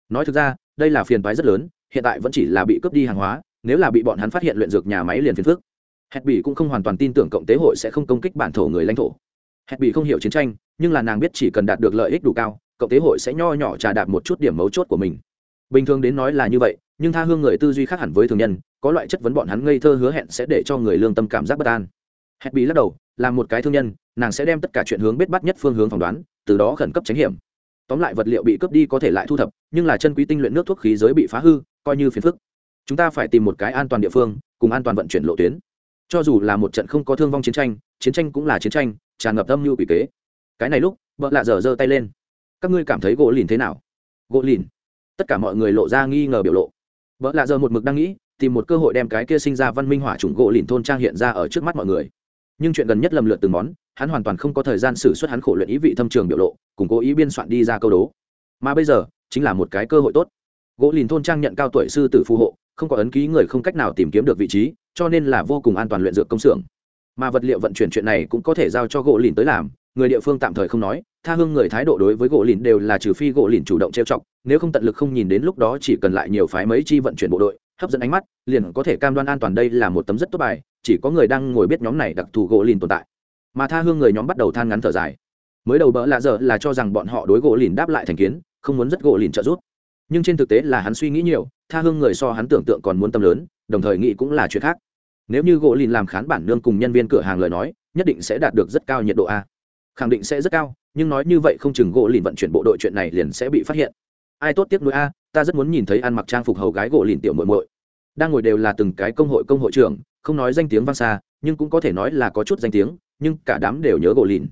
nói thực ra, đây là phiền toái rất lớn, hiện tại vẫn chỉ là bị cướp đi hàng hóa, nếu là bị bọn hắn phát hiện luyện dược nhà máy liền phiền phức. Hẹn bị cũng không hoàn toàn tin tưởng cộng tế hội sẽ không công kích bản thổ người lãnh thổ. Hẹn bị không hiểu chiến tranh, nhưng là nàng biết chỉ cần đạt được lợi ích đủ cao cộng tế hội sẽ nho nhỏ trà đạp một chút điểm mấu chốt của mình. Bình thường đến nói là như vậy, nhưng tha hương người tư duy khác hẳn với thường nhân, có loại chất vấn bọn hắn ngây thơ hứa hẹn sẽ để cho người lương tâm cảm giác bất an. Hẹn bị lắc đầu, là một cái thương nhân, nàng sẽ đem tất cả chuyện hướng biết bắt nhất phương hướng phỏng đoán, từ đó khẩn cấp tránh hiểm. Tóm lại vật liệu bị cướp đi có thể lại thu thập, nhưng là chân quý tinh luyện nước thuốc khí giới bị phá hư, coi như phiền phức. Chúng ta phải tìm một cái an toàn địa phương, cùng an toàn vận chuyển lộ tuyến. Cho dù là một trận không có thương vong chiến tranh chiến tranh cũng là chiến tranh, tràn ngập âm mưu quỷ kế. Cái này lúc, vợ lạ dở giơ tay lên các ngươi cảm thấy gỗ lìn thế nào? Gỗ lìn? Tất cả mọi người lộ ra nghi ngờ biểu lộ. Vợ lạ giờ một mực đang nghĩ, tìm một cơ hội đem cái kia sinh ra văn minh hỏa chủng gỗ lìn thôn trang hiện ra ở trước mắt mọi người. Nhưng chuyện gần nhất lầm lượt từng món, hắn hoàn toàn không có thời gian xử suất hắn khổ luyện ý vị thâm trường biểu lộ, cùng cố ý biên soạn đi ra câu đố. Mà bây giờ, chính là một cái cơ hội tốt. Gỗ lìn thôn trang nhận cao tuổi sư tử phù hộ, không có ấn ký người không cách nào tìm kiếm được vị trí, cho nên là vô cùng an toàn luyện dược công xưởng. Mà vật liệu vận chuyển chuyện này cũng có thể giao cho gỗ lìn tới làm người địa phương tạm thời không nói, tha hương người thái độ đối với gỗ lìn đều là trừ phi gỗ lìn chủ động trêu chọc, nếu không tận lực không nhìn đến lúc đó chỉ cần lại nhiều phái mấy chi vận chuyển bộ đội, hấp dẫn ánh mắt, liền có thể cam đoan an toàn đây là một tấm rất tốt bài, chỉ có người đang ngồi biết nhóm này đặc thù gỗ lìn tồn tại. Mà tha hương người nhóm bắt đầu than ngắn thở dài. Mới đầu bỡ lạ giờ là cho rằng bọn họ đối gỗ lìn đáp lại thành kiến, không muốn rất gỗ lìn trợ giúp. Nhưng trên thực tế là hắn suy nghĩ nhiều, tha hương người so hắn tưởng tượng còn muốn tâm lớn, đồng thời nghĩ cũng là chuyện khác. Nếu như gỗ lìn làm khán bản nương cùng nhân viên cửa hàng lời nói, nhất định sẽ đạt được rất cao nhiệt độ a khẳng định sẽ rất cao, nhưng nói như vậy không chừng gỗ lìn vận chuyển bộ đội chuyện này liền sẽ bị phát hiện. Ai tốt tiếc nuối a, ta rất muốn nhìn thấy ăn mặc trang phục hầu gái gỗ lìn tiểu muội muội. Đang ngồi đều là từng cái công hội công hội trưởng, không nói danh tiếng vang xa, nhưng cũng có thể nói là có chút danh tiếng, nhưng cả đám đều nhớ gỗ lìn.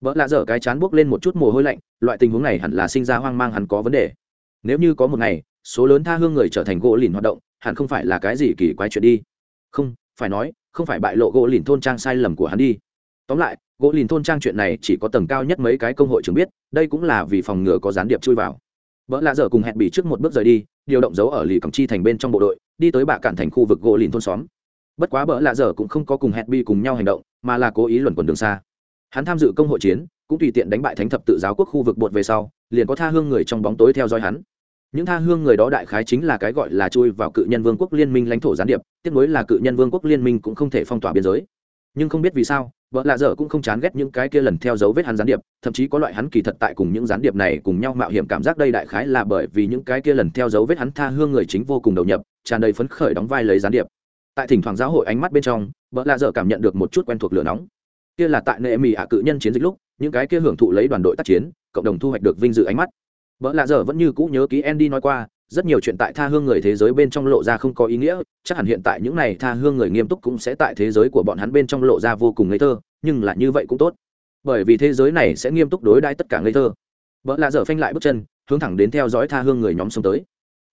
Vợ lạ dở cái chán buốc lên một chút mồ hôi lạnh, loại tình huống này hẳn là sinh ra hoang mang hắn có vấn đề. Nếu như có một ngày, số lớn tha hương người trở thành gỗ lìn hoạt động, hẳn không phải là cái gì kỳ quái chuyện đi. Không, phải nói, không phải bại lộ gỗ lìn thôn trang sai lầm của hắn đi. Tóm lại gỗ lìn thôn trang chuyện này chỉ có tầng cao nhất mấy cái công hội chứng biết, đây cũng là vì phòng ngừa có gián điệp chui vào. Vợ lạ dở cùng hẹn bị trước một bước rời đi, điều động dấu ở lì cầm chi thành bên trong bộ đội, đi tới bạ cản thành khu vực gỗ lìn thôn xóm. Bất quá bỡ lạ dở cũng không có cùng hẹn bị cùng nhau hành động, mà là cố ý luẩn quẩn đường xa. Hắn tham dự công hội chiến, cũng tùy tiện đánh bại thánh thập tự giáo quốc khu vực bột về sau, liền có tha hương người trong bóng tối theo dõi hắn. Những tha hương người đó đại khái chính là cái gọi là chui vào cự nhân vương quốc liên minh lãnh thổ gián điệp tiếp nối là cự nhân vương quốc liên minh cũng không thể phong tỏa biên giới. Nhưng không biết vì sao vợ lạ dở cũng không chán ghét những cái kia lần theo dấu vết hắn gián điệp, thậm chí có loại hắn kỳ thật tại cùng những gián điệp này cùng nhau mạo hiểm cảm giác đây đại khái là bởi vì những cái kia lần theo dấu vết hắn tha hương người chính vô cùng đầu nhập, tràn đầy phấn khởi đóng vai lấy gián điệp. Tại thỉnh thoảng giáo hội ánh mắt bên trong, vợ lạ dở cảm nhận được một chút quen thuộc lửa nóng. Kia là tại nệ mì ạ cự nhân chiến dịch lúc, những cái kia hưởng thụ lấy đoàn đội tác chiến, cộng đồng thu hoạch được vinh dự ánh mắt. Vợ lạ dở vẫn như cũ nhớ ký andy nói qua rất nhiều chuyện tại tha hương người thế giới bên trong lộ ra không có ý nghĩa, chắc hẳn hiện tại những này tha hương người nghiêm túc cũng sẽ tại thế giới của bọn hắn bên trong lộ ra vô cùng ngây thơ, nhưng là như vậy cũng tốt. Bởi vì thế giới này sẽ nghiêm túc đối đãi tất cả ngây thơ. Vợ lạ dở phanh lại bước chân, hướng thẳng đến theo dõi tha hương người nhóm xông tới.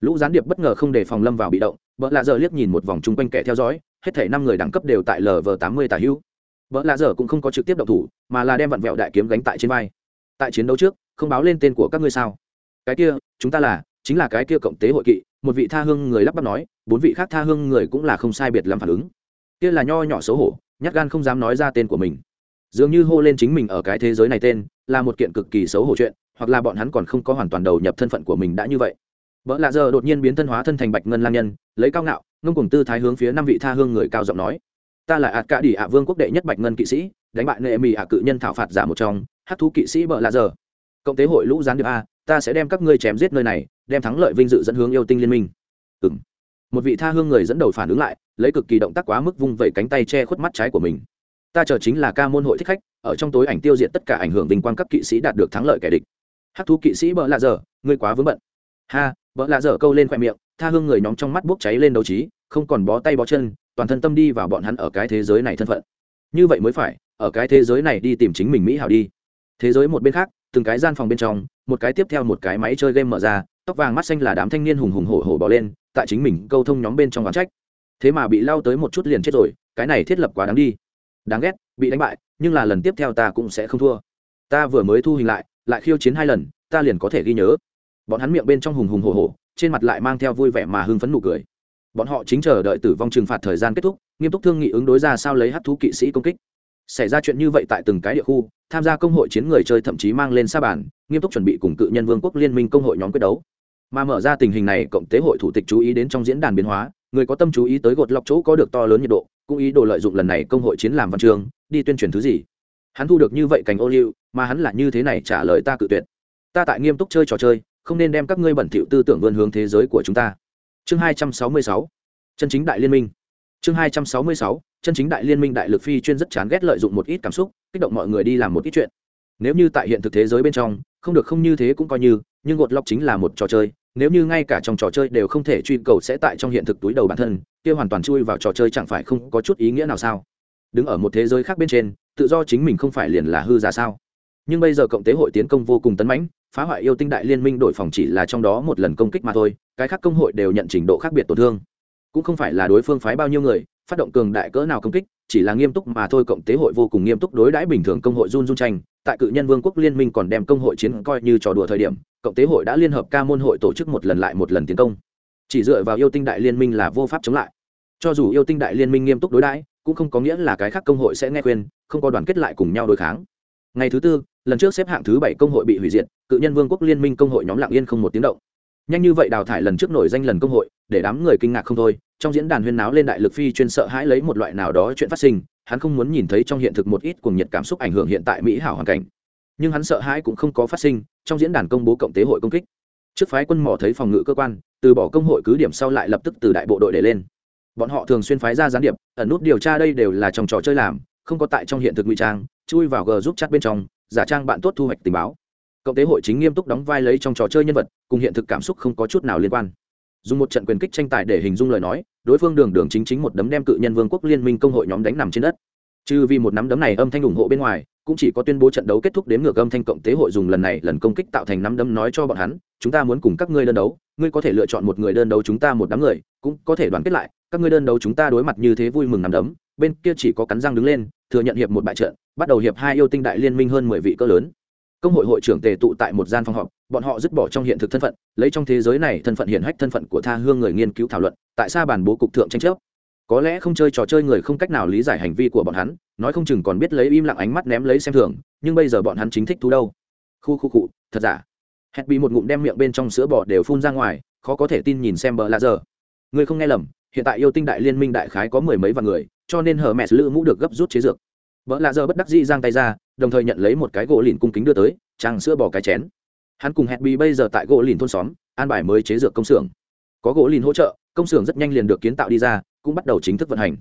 Lũ gián điệp bất ngờ không đề phòng lâm vào bị động vợ lạ dở liếc nhìn một vòng chung quanh kẻ theo dõi, hết thể năm người đẳng cấp đều tại lv tám mươi tả hữu. Vợ lạ dở cũng không có trực tiếp động thủ, mà là đem vặn vẹo đại kiếm gánh tại trên vai. Tại chiến đấu trước, không báo lên tên của các ngươi sao? Cái kia, chúng ta là chính là cái kia cộng tế hội kỵ, một vị tha hương người lắp bắp nói, bốn vị khác tha hương người cũng là không sai biệt làm phản ứng. Kia là nho nhỏ xấu hổ, nhát gan không dám nói ra tên của mình. Dường như hô lên chính mình ở cái thế giới này tên, là một kiện cực kỳ xấu hổ chuyện, hoặc là bọn hắn còn không có hoàn toàn đầu nhập thân phận của mình đã như vậy. Vợ lạ giờ đột nhiên biến thân hóa thân thành bạch ngân lang nhân, lấy cao ngạo, ngông cùng tư thái hướng phía năm vị tha hương người cao giọng nói, ta là ạt cả đỉ ạ vương quốc đệ nhất bạch ngân kỵ sĩ, đánh bại nệ mì ạ cự nhân thảo phạt giả một trong, hát thú kỵ sĩ vợ lạ giờ. Cộng tế hội lũ gián điệp a, ta sẽ đem các ngươi chém giết nơi này đem thắng lợi vinh dự dẫn hướng yêu tinh liên minh. Ừ m một vị tha hương người dẫn đầu phản ứng lại, lấy cực kỳ động tác quá mức vung vẩy cánh tay che khuất mắt trái của mình. Ta chờ chính là ca môn hội thích khách, ở trong tối ảnh tiêu diệt tất cả ảnh hưởng vinh quang các kỵ sĩ đạt được thắng lợi kẻ địch. Hát thú kỵ sĩ bợ lạ dở, ngươi quá vướng bận. Ha, bợ lạ dở câu lên khoe miệng, tha hương người nhóm trong mắt bốc cháy lên đấu trí, không còn bó tay bó chân, toàn thân tâm đi vào bọn hắn ở cái thế giới này thân phận. Như vậy mới phải, ở cái thế giới này đi tìm chính mình mỹ hảo đi. Thế giới một bên khác, từng cái gian phòng bên trong, một cái tiếp theo một cái máy chơi game mở ra tóc vàng mắt xanh là đám thanh niên hùng hùng hổ hổ bỏ lên, tại chính mình câu thông nhóm bên trong quán trách. Thế mà bị lao tới một chút liền chết rồi, cái này thiết lập quá đáng đi. Đáng ghét, bị đánh bại, nhưng là lần tiếp theo ta cũng sẽ không thua. Ta vừa mới thu hình lại lại khiêu chiến hai lần, ta liền có thể ghi nhớ. Bọn hắn miệng bên trong hùng hùng hổ hổ, trên mặt lại mang theo vui vẻ mà hưng phấn nụ cười. Bọn họ chính chờ đợi tử vong trừng phạt thời gian kết thúc, nghiêm túc thương nghị ứng đối ra sao lấy hát thú kỵ sĩ công kích. Xảy ra chuyện như vậy tại từng cái địa khu, tham gia công hội chiến người chơi thậm chí mang lên sa bàn, nghiêm túc chuẩn bị cùng cự nhân vương quốc liên minh công hội nhóm quyết đấu mà mở ra tình hình này, cộng tế hội thủ tịch chú ý đến trong diễn đàn biến hóa, người có tâm chú ý tới gột lọc chỗ có được to lớn nhiệt độ, cũng ý đồ lợi dụng lần này công hội chiến làm văn trường đi tuyên truyền thứ gì. Hắn thu được như vậy cành ô liu, mà hắn là như thế này trả lời ta cự tuyệt. Ta tại nghiêm túc chơi trò chơi, không nên đem các ngươi bẩn thỉu tư tưởng vươn hướng thế giới của chúng ta. Chương hai trăm sáu mươi sáu, chân chính đại liên minh. Chương hai trăm sáu mươi sáu, chân chính đại liên minh đại lực phi chuyên rất chán ghét lợi dụng một ít cảm xúc, kích động mọi người đi làm một ít chuyện. Nếu như tại hiện thực thế giới bên trong không được không như thế cũng coi như, nhưng gột lọc chính là một trò chơi, nếu như ngay cả trong trò chơi đều không thể truy cầu sẽ tại trong hiện thực túi đầu bản thân, kia hoàn toàn chui vào trò chơi chẳng phải không có chút ý nghĩa nào sao? Đứng ở một thế giới khác bên trên, tự do chính mình không phải liền là hư giả sao? Nhưng bây giờ cộng tế hội tiến công vô cùng tấn mãnh, phá hoại yêu tinh đại liên minh đổi phòng chỉ là trong đó một lần công kích mà thôi, cái khác công hội đều nhận trình độ khác biệt tổn thương. Cũng không phải là đối phương phái bao nhiêu người, phát động cường đại cỡ nào công kích chỉ là nghiêm túc mà thôi, cộng tế hội vô cùng nghiêm túc đối đãi bình thường công hội run run tranh tại cự nhân vương quốc liên minh còn đem công hội chiến coi như trò đùa thời điểm, cộng tế hội đã liên hợp ca môn hội tổ chức một lần lại một lần tiến công. Chỉ dựa vào yêu tinh đại liên minh là vô pháp chống lại. Cho dù yêu tinh đại liên minh nghiêm túc đối đãi, cũng không có nghĩa là cái khác công hội sẽ nghe khuyên, không có đoàn kết lại cùng nhau đối kháng. Ngày thứ tư, lần trước xếp hạng thứ bảy công hội bị hủy diệt, cự nhân vương quốc liên minh công hội nhóm lạng yên không một tiếng động nhanh như vậy đào thải lần trước nổi danh lần công hội, để đám người kinh ngạc không thôi. Trong diễn đàn huyên náo lên đại lực phi chuyên sợ hãi lấy một loại nào đó chuyện phát sinh, hắn không muốn nhìn thấy trong hiện thực một ít cuồng nhiệt cảm xúc ảnh hưởng hiện tại mỹ hảo hoàn cảnh. Nhưng hắn sợ hãi cũng không có phát sinh, trong diễn đàn công bố cộng tế hội công kích. Trước phái quân mỏ thấy phòng ngự cơ quan, từ bỏ công hội cứ điểm sau lại lập tức từ đại bộ đội để lên. Bọn họ thường xuyên phái ra gián điệp, ẩn nút điều tra đây đều là trong trò chơi làm, không có tại trong hiện thực ngụy trang, chui vào g giúp chat bên trong, giả trang bạn tốt thu hoạch tình báo cộng tế hội chính nghiêm túc đóng vai lấy trong trò chơi nhân vật, cùng hiện thực cảm xúc không có chút nào liên quan. Dùng một trận quyền kích tranh tài để hình dung lời nói, đối phương đường đường chính chính một đấm đem cự nhân vương quốc liên minh công hội nhóm đánh nằm trên đất. Trừ vì một nắm đấm này âm thanh ủng hộ bên ngoài, cũng chỉ có tuyên bố trận đấu kết thúc đếm ngược âm thanh cộng tế hội dùng lần này lần công kích tạo thành nắm đấm nói cho bọn hắn, chúng ta muốn cùng các ngươi đơn đấu, ngươi có thể lựa chọn một người đơn đấu chúng ta một đám người, cũng có thể đoàn kết lại, các ngươi đơn đấu chúng ta đối mặt như thế vui mừng nắm đấm. Bên kia chỉ có cắn răng đứng lên, thừa nhận hiệp một bại trận, bắt đầu hiệp hai yêu tinh đại liên minh hơn mười vị cỡ lớn công hội hội trưởng tề tụ tại một gian phòng họp, bọn họ dứt bỏ trong hiện thực thân phận, lấy trong thế giới này thân phận hiển hách thân phận của tha hương người nghiên cứu thảo luận, tại sao bản bố cục thượng tranh chấp. Có lẽ không chơi trò chơi người không cách nào lý giải hành vi của bọn hắn, nói không chừng còn biết lấy im lặng ánh mắt ném lấy xem thường, nhưng bây giờ bọn hắn chính thích thú đâu. Khu khu cụ thật giả? Hẹn bị một ngụm đem miệng bên trong sữa bò đều phun ra ngoài, khó có thể tin nhìn xem bờ lạ giờ. Người không nghe lầm, hiện tại yêu tinh đại liên minh đại khái có mười mấy vạn người, cho nên hờ mẹ lữ mũ được gấp rút chế dược vợ lạ giờ bất đắc dĩ giang tay ra, đồng thời nhận lấy một cái gỗ lìn cung kính đưa tới, trang sữa bò cái chén. Hắn cùng hẹn bị bây giờ tại gỗ lìn thôn xóm, an bài mới chế dược công xưởng. Có gỗ lìn hỗ trợ, công xưởng rất nhanh liền được kiến tạo đi ra, cũng bắt đầu chính thức vận hành.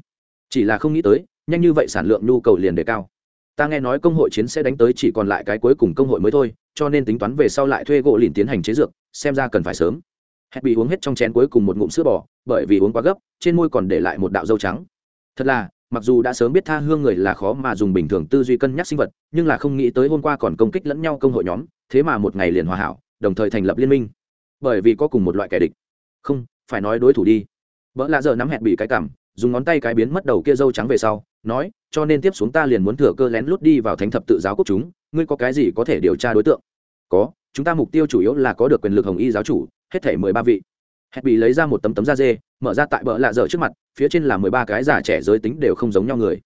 Chỉ là không nghĩ tới, nhanh như vậy sản lượng nhu cầu liền đề cao. Ta nghe nói công hội chiến sẽ đánh tới chỉ còn lại cái cuối cùng công hội mới thôi, cho nên tính toán về sau lại thuê gỗ lìn tiến hành chế dược, xem ra cần phải sớm. Hẹn bị uống hết trong chén cuối cùng một ngụm sữa bò, bởi vì uống quá gấp, trên môi còn để lại một đạo dâu trắng. Thật là mặc dù đã sớm biết tha hương người là khó mà dùng bình thường tư duy cân nhắc sinh vật, nhưng là không nghĩ tới hôm qua còn công kích lẫn nhau công hội nhóm, thế mà một ngày liền hòa hảo, đồng thời thành lập liên minh. Bởi vì có cùng một loại kẻ địch. Không, phải nói đối thủ đi. Vợ lạ giờ nắm hẹn bị cái cảm, dùng ngón tay cái biến mất đầu kia dâu trắng về sau, nói, cho nên tiếp xuống ta liền muốn thừa cơ lén lút đi vào thánh thập tự giáo quốc chúng, ngươi có cái gì có thể điều tra đối tượng? Có, chúng ta mục tiêu chủ yếu là có được quyền lực hồng y giáo chủ, hết thể mười ba vị. Hẹn bị lấy ra một tấm tấm da dê mở ra tại bờ lạ dở trước mặt, phía trên là mười ba cái giả trẻ giới tính đều không giống nhau người.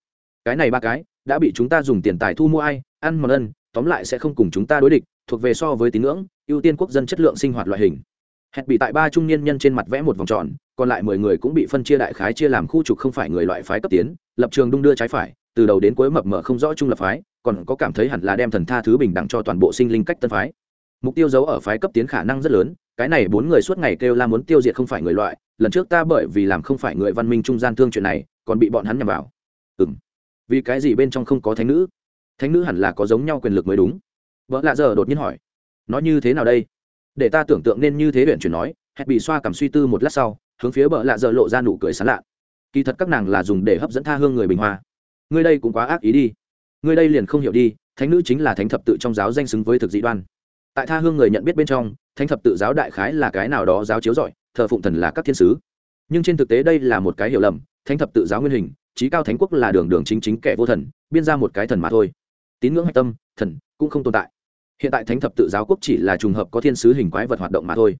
Cái này ba cái, đã bị chúng ta dùng tiền tài thu mua ai, ăn mòn ân, tóm lại sẽ không cùng chúng ta đối địch, thuộc về so với tín ngưỡng, ưu tiên quốc dân chất lượng sinh hoạt loại hình. Hẹn bị tại ba trung niên nhân trên mặt vẽ một vòng tròn, còn lại mười người cũng bị phân chia đại khái chia làm khu trục không phải người loại phái cấp tiến, lập trường đung đưa trái phải, từ đầu đến cuối mập mờ không rõ trung lập phái, còn có cảm thấy hẳn là đem thần tha thứ bình đẳng cho toàn bộ sinh linh cách tân phái. Mục tiêu giấu ở phái cấp tiến khả năng rất lớn, cái này bốn người suốt ngày kêu la muốn tiêu diệt không phải người loại lần trước ta bởi vì làm không phải người văn minh trung gian thương chuyện này, còn bị bọn hắn nhằm vào. Ừ m vì cái gì bên trong không có thánh nữ? Thánh nữ hẳn là có giống nhau quyền lực mới đúng. Vợ lạ giờ đột nhiên hỏi. Nói như thế nào đây? Để ta tưởng tượng nên như thế huyện chuyển nói hẹn bị xoa cảm suy tư một lát sau, hướng phía bờ lạ giờ lộ ra nụ cười sán lạ. Kỳ thật các nàng là dùng để hấp dẫn tha hương người bình hoa. Ngươi đây cũng quá ác ý đi. Ngươi đây liền không hiểu đi, thánh nữ chính là thánh thập tự trong giáo danh xứng với thực dị đoan. Tại tha hương người nhận biết bên trong, thánh thập tự giáo đại khái là cái nào đó giáo chiếu giỏi thờ phụng thần là các thiên sứ. Nhưng trên thực tế đây là một cái hiểu lầm, thánh thập tự giáo nguyên hình trí cao thánh quốc là đường đường chính chính kẻ vô thần, biên ra một cái thần mà thôi. Tín ngưỡng hạch tâm, thần, cũng không tồn tại. Hiện tại thánh thập tự giáo quốc chỉ là trùng hợp có thiên sứ hình quái vật hoạt động mà thôi.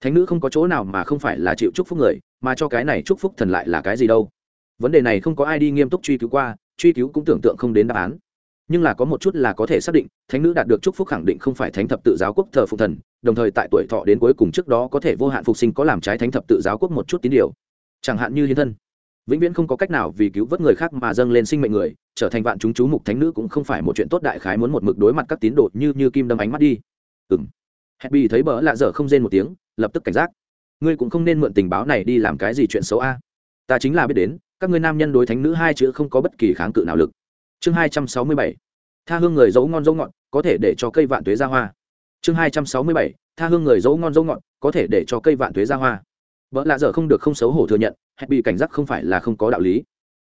Thánh nữ không có chỗ nào mà không phải là chịu chúc phúc người, mà cho cái này chúc phúc thần lại là cái gì đâu. Vấn đề này không có ai đi nghiêm túc truy cứu qua, truy cứu cũng tưởng tượng không đến đáp án. Nhưng là có một chút là có thể xác định, thánh nữ đạt được chúc phúc khẳng định không phải thánh thập tự giáo quốc thờ phụng thần đồng thời tại tuổi thọ đến cuối cùng trước đó có thể vô hạn phục sinh có làm trái thánh thập tự giáo quốc một chút tín điều. Chẳng hạn như hiến thân. Vĩnh viễn không có cách nào vì cứu vớt người khác mà dâng lên sinh mệnh người, trở thành vạn chúng chú mục thánh nữ cũng không phải một chuyện tốt đại khái muốn một mực đối mặt các tín đồ như như kim đâm ánh mắt đi. Ừ m happy thấy bỡ lạ dở không rên một tiếng, lập tức cảnh giác. Ngươi cũng không nên mượn tình báo này đi làm cái gì chuyện xấu a. Ta chính là biết đến, các ngươi nam nhân đối thánh nữ hai chữ không có bất kỳ kháng cự nào lực. Chương hai trăm sáu mươi bảy. Tha hương người giấu ngon dấu ngọn có thể để cho cây vạn tuế ra hoa chương hai trăm sáu mươi bảy, tha hương người dấu ngon dấu ngọn có thể để cho cây vạn tuế ra hoa. Vợ lạ dở không được không xấu hổ thừa nhận hẹn bị cảnh giác không phải là không có đạo lý.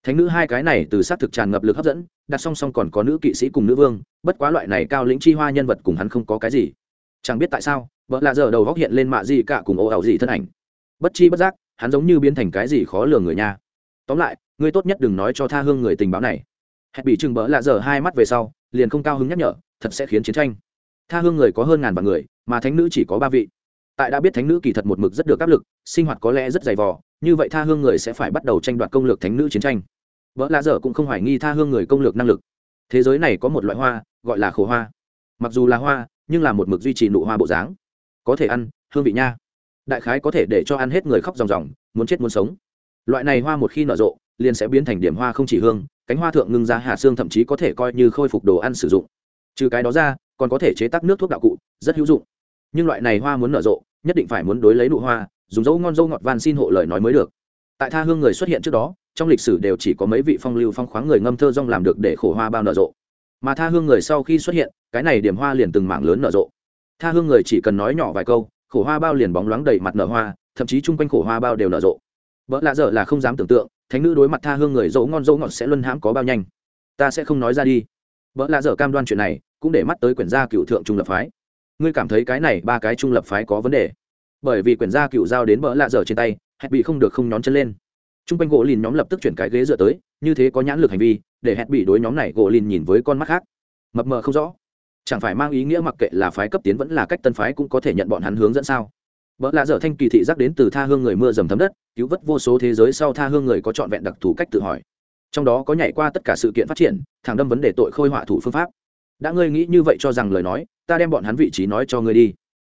Thánh nữ hai cái này từ s á t thực tràn ngập lực hấp dẫn, đặt song song còn có nữ kỵ sĩ cùng nữ vương, bất quá loại này cao lĩnh chi hoa nhân vật cùng hắn không có cái gì. Chẳng biết tại sao, vợ lạ dở đầu góc hiện lên mạ gì cả cùng ồ ảo gì thân ảnh. Bất chi bất giác, hắn giống như biến thành cái gì khó lường người nha. Tóm lại, ngươi tốt nhất đừng nói cho tha hương người tình báo này. Hẹn bị chừng bỡ lạ dở hai mắt về sau, liền không cao hứng nhắc nhở, thật sẽ khiến chiến tranh tha hương người có hơn ngàn vạn người, mà thánh nữ chỉ có ba vị. Tại đã biết thánh nữ kỳ thật một mực rất được áp lực, sinh hoạt có lẽ rất dày vò, như vậy tha hương người sẽ phải bắt đầu tranh đoạt công lược thánh nữ chiến tranh. Vợ lạ dở cũng không hoài nghi tha hương người công lược năng lực. Thế giới này có một loại hoa, gọi là khổ hoa. Mặc dù là hoa, nhưng là một mực duy trì nụ hoa bộ dáng. Có thể ăn, hương vị nha. Đại khái có thể để cho ăn hết người khóc ròng ròng, muốn chết muốn sống. Loại này hoa một khi nở rộ, liền sẽ biến thành điểm hoa không chỉ hương, cánh hoa thượng ngưng ra hạ xương thậm chí có thể coi như khôi phục đồ ăn sử dụng. Trừ cái đó ra còn có thể chế tác nước thuốc đạo cụ, rất hữu dụng. Nhưng loại này hoa muốn nở rộ, nhất định phải muốn đối lấy nụ hoa, dùng dấu ngon dâu ngọt van xin hộ lời nói mới được. Tại tha hương người xuất hiện trước đó, trong lịch sử đều chỉ có mấy vị phong lưu phong khoáng người ngâm thơ rong làm được để khổ hoa bao nở rộ. Mà tha hương người sau khi xuất hiện, cái này điểm hoa liền từng mảng lớn nở rộ. Tha hương người chỉ cần nói nhỏ vài câu, khổ hoa bao liền bóng loáng đầy mặt nở hoa, thậm chí chung quanh khổ hoa bao đều nở rộ. Vợ lạ dở là không dám tưởng tượng, thánh nữ đối mặt tha hương người dấu ngon dấu ngọt sẽ luân hãm có bao nhanh. Ta sẽ không nói ra đi vợ lạ dở cam đoan chuyện này, cũng để mắt tới quyển gia cựu thượng trung lập phái. Ngươi cảm thấy cái này ba cái trung lập phái có vấn đề? Bởi vì quyển gia cựu giao đến vợ lạ dở trên tay, hẹn bị không được không nhón chân lên. T r u n g quanh gỗ lìn nhóm lập tức chuyển cái ghế dựa tới, như thế có nhãn lực hành vi, để hẹn bị đối nhóm này gỗ lìn nhìn với con mắt khác. Mập mờ không rõ. Chẳng phải mang ý nghĩa mặc kệ là phái cấp tiến vẫn là cách tân phái cũng có thể nhận bọn hắn hướng dẫn sao? Vợ lạ dở thanh kỳ thị giác đến từ tha hương người mưa dầm thấm đất, cứu vớt vô số thế giới sau tha hương người có trọn vẹn đặc thù cách tự hỏi trong đó có nhảy qua tất cả sự kiện phát triển, thẳng đâm vấn đề tội khôi họa thủ phương pháp. Đã ngươi nghĩ như vậy cho rằng lời nói, ta đem bọn hắn vị trí nói cho ngươi đi.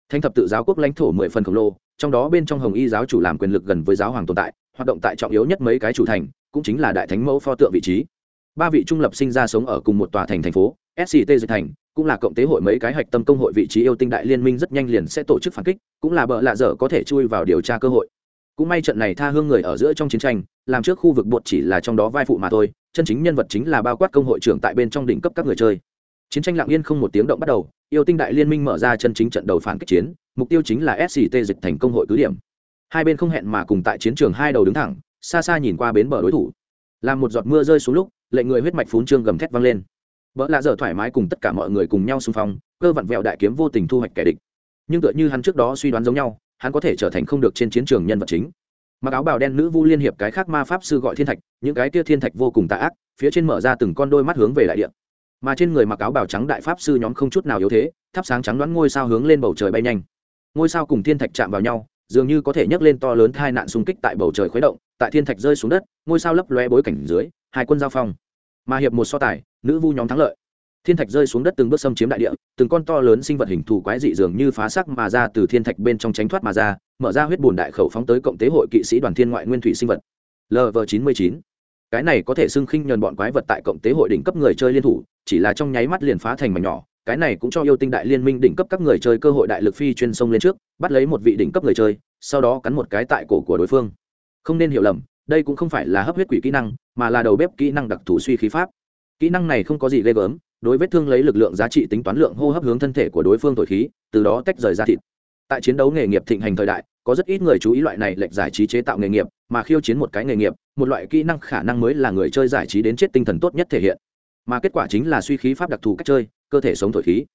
Thanh thập tự giáo quốc lãnh thổ mười phần khổng lồ, trong đó bên trong hồng y giáo chủ làm quyền lực gần với giáo hoàng tồn tại, hoạt động tại trọng yếu nhất mấy cái chủ thành, cũng chính là đại thánh mẫu pho tượng vị trí. Ba vị trung lập sinh ra sống ở cùng một tòa thành thành phố sct dịch thành, cũng là cộng tế hội mấy cái hạch tâm công hội vị trí yêu tinh đại liên minh rất nhanh liền sẽ tổ chức phản kích, cũng là bợ lạ dở có thể chui vào điều tra cơ hội cũng may trận này tha hương người ở giữa trong chiến tranh, làm trước khu vực bột chỉ là trong đó vai phụ mà thôi, chân chính nhân vật chính là bao quát công hội trưởng tại bên trong đỉnh cấp các người chơi. Chiến tranh lặng yên không một tiếng động bắt đầu, yêu tinh đại liên minh mở ra chân chính trận đầu phản kích chiến, mục tiêu chính là sct dịch thành công hội cứ điểm. Hai bên không hẹn mà cùng tại chiến trường hai đầu đứng thẳng, xa xa nhìn qua bến bờ đối thủ. Làm một giọt mưa rơi xuống lúc lệ người huyết mạch phún trương gầm thét vang lên. Vợ lạ dở thoải mái cùng tất cả mọi người cùng nhau xung phong, cơ vặn vẹo đại kiếm vô tình thu hoạch kẻ địch. Nhưng tựa như hắn trước đó suy đoán giống nhau hắn có thể trở thành không được trên chiến trường nhân vật chính. Mặc áo bào đen nữ vu liên hiệp cái khác ma pháp sư gọi thiên thạch, những cái kia thiên thạch vô cùng tà ác, phía trên mở ra từng con đôi mắt hướng về đại địa. Mà trên người mặc áo bào trắng đại pháp sư nhóm không chút nào yếu thế, thắp sáng trắng đoán ngôi sao hướng lên bầu trời bay nhanh. Ngôi sao cùng thiên thạch chạm vào nhau, dường như có thể nhấc lên to lớn hai nạn xung kích tại bầu trời khuấy động, tại thiên thạch rơi xuống đất, ngôi sao lấp lóe bối cảnh dưới, hai quân giao phong. Mà hiệp một so tài, nữ vu nhóm thắng lợi thiên thạch rơi xuống đất từng bước xâm chiếm đại địa, từng con to lớn sinh vật hình thù quái dị dường như phá sắc mà ra từ thiên thạch bên trong tránh thoát mà ra, mở ra huyết bùn đại khẩu phóng tới cộng tế hội kỵ sĩ đoàn thiên ngoại nguyên thủy sinh vật. Lv chín mươi chín. Cái này có thể xưng khinh nhờn bọn quái vật tại cộng tế hội đỉnh cấp người chơi liên thủ, chỉ là trong nháy mắt liền phá thành mảnh nhỏ, cái này cũng cho yêu tinh đại liên minh đỉnh cấp các người chơi cơ hội đại lực phi chuyên sông lên trước, bắt lấy một vị đỉnh cấp người chơi, sau đó cắn một cái tại cổ của đối phương. Không nên hiểu lầm, đây cũng không phải là hấp huyết quỷ kỹ năng, mà là đầu bếp kỹ năng đặc thù suy khí pháp. Kỹ năng này không có gì ghê gớm đối vết thương lấy lực lượng giá trị tính toán lượng hô hấp hướng thân thể của đối phương thổi khí, từ đó tách rời ra thịt. Tại chiến đấu nghề nghiệp thịnh hành thời đại, có rất ít người chú ý loại này lệnh giải trí chế tạo nghề nghiệp, mà khiêu chiến một cái nghề nghiệp, một loại kỹ năng khả năng mới là người chơi giải trí đến chết tinh thần tốt nhất thể hiện. Mà kết quả chính là suy khí pháp đặc thù cách chơi, cơ thể sống thổi khí.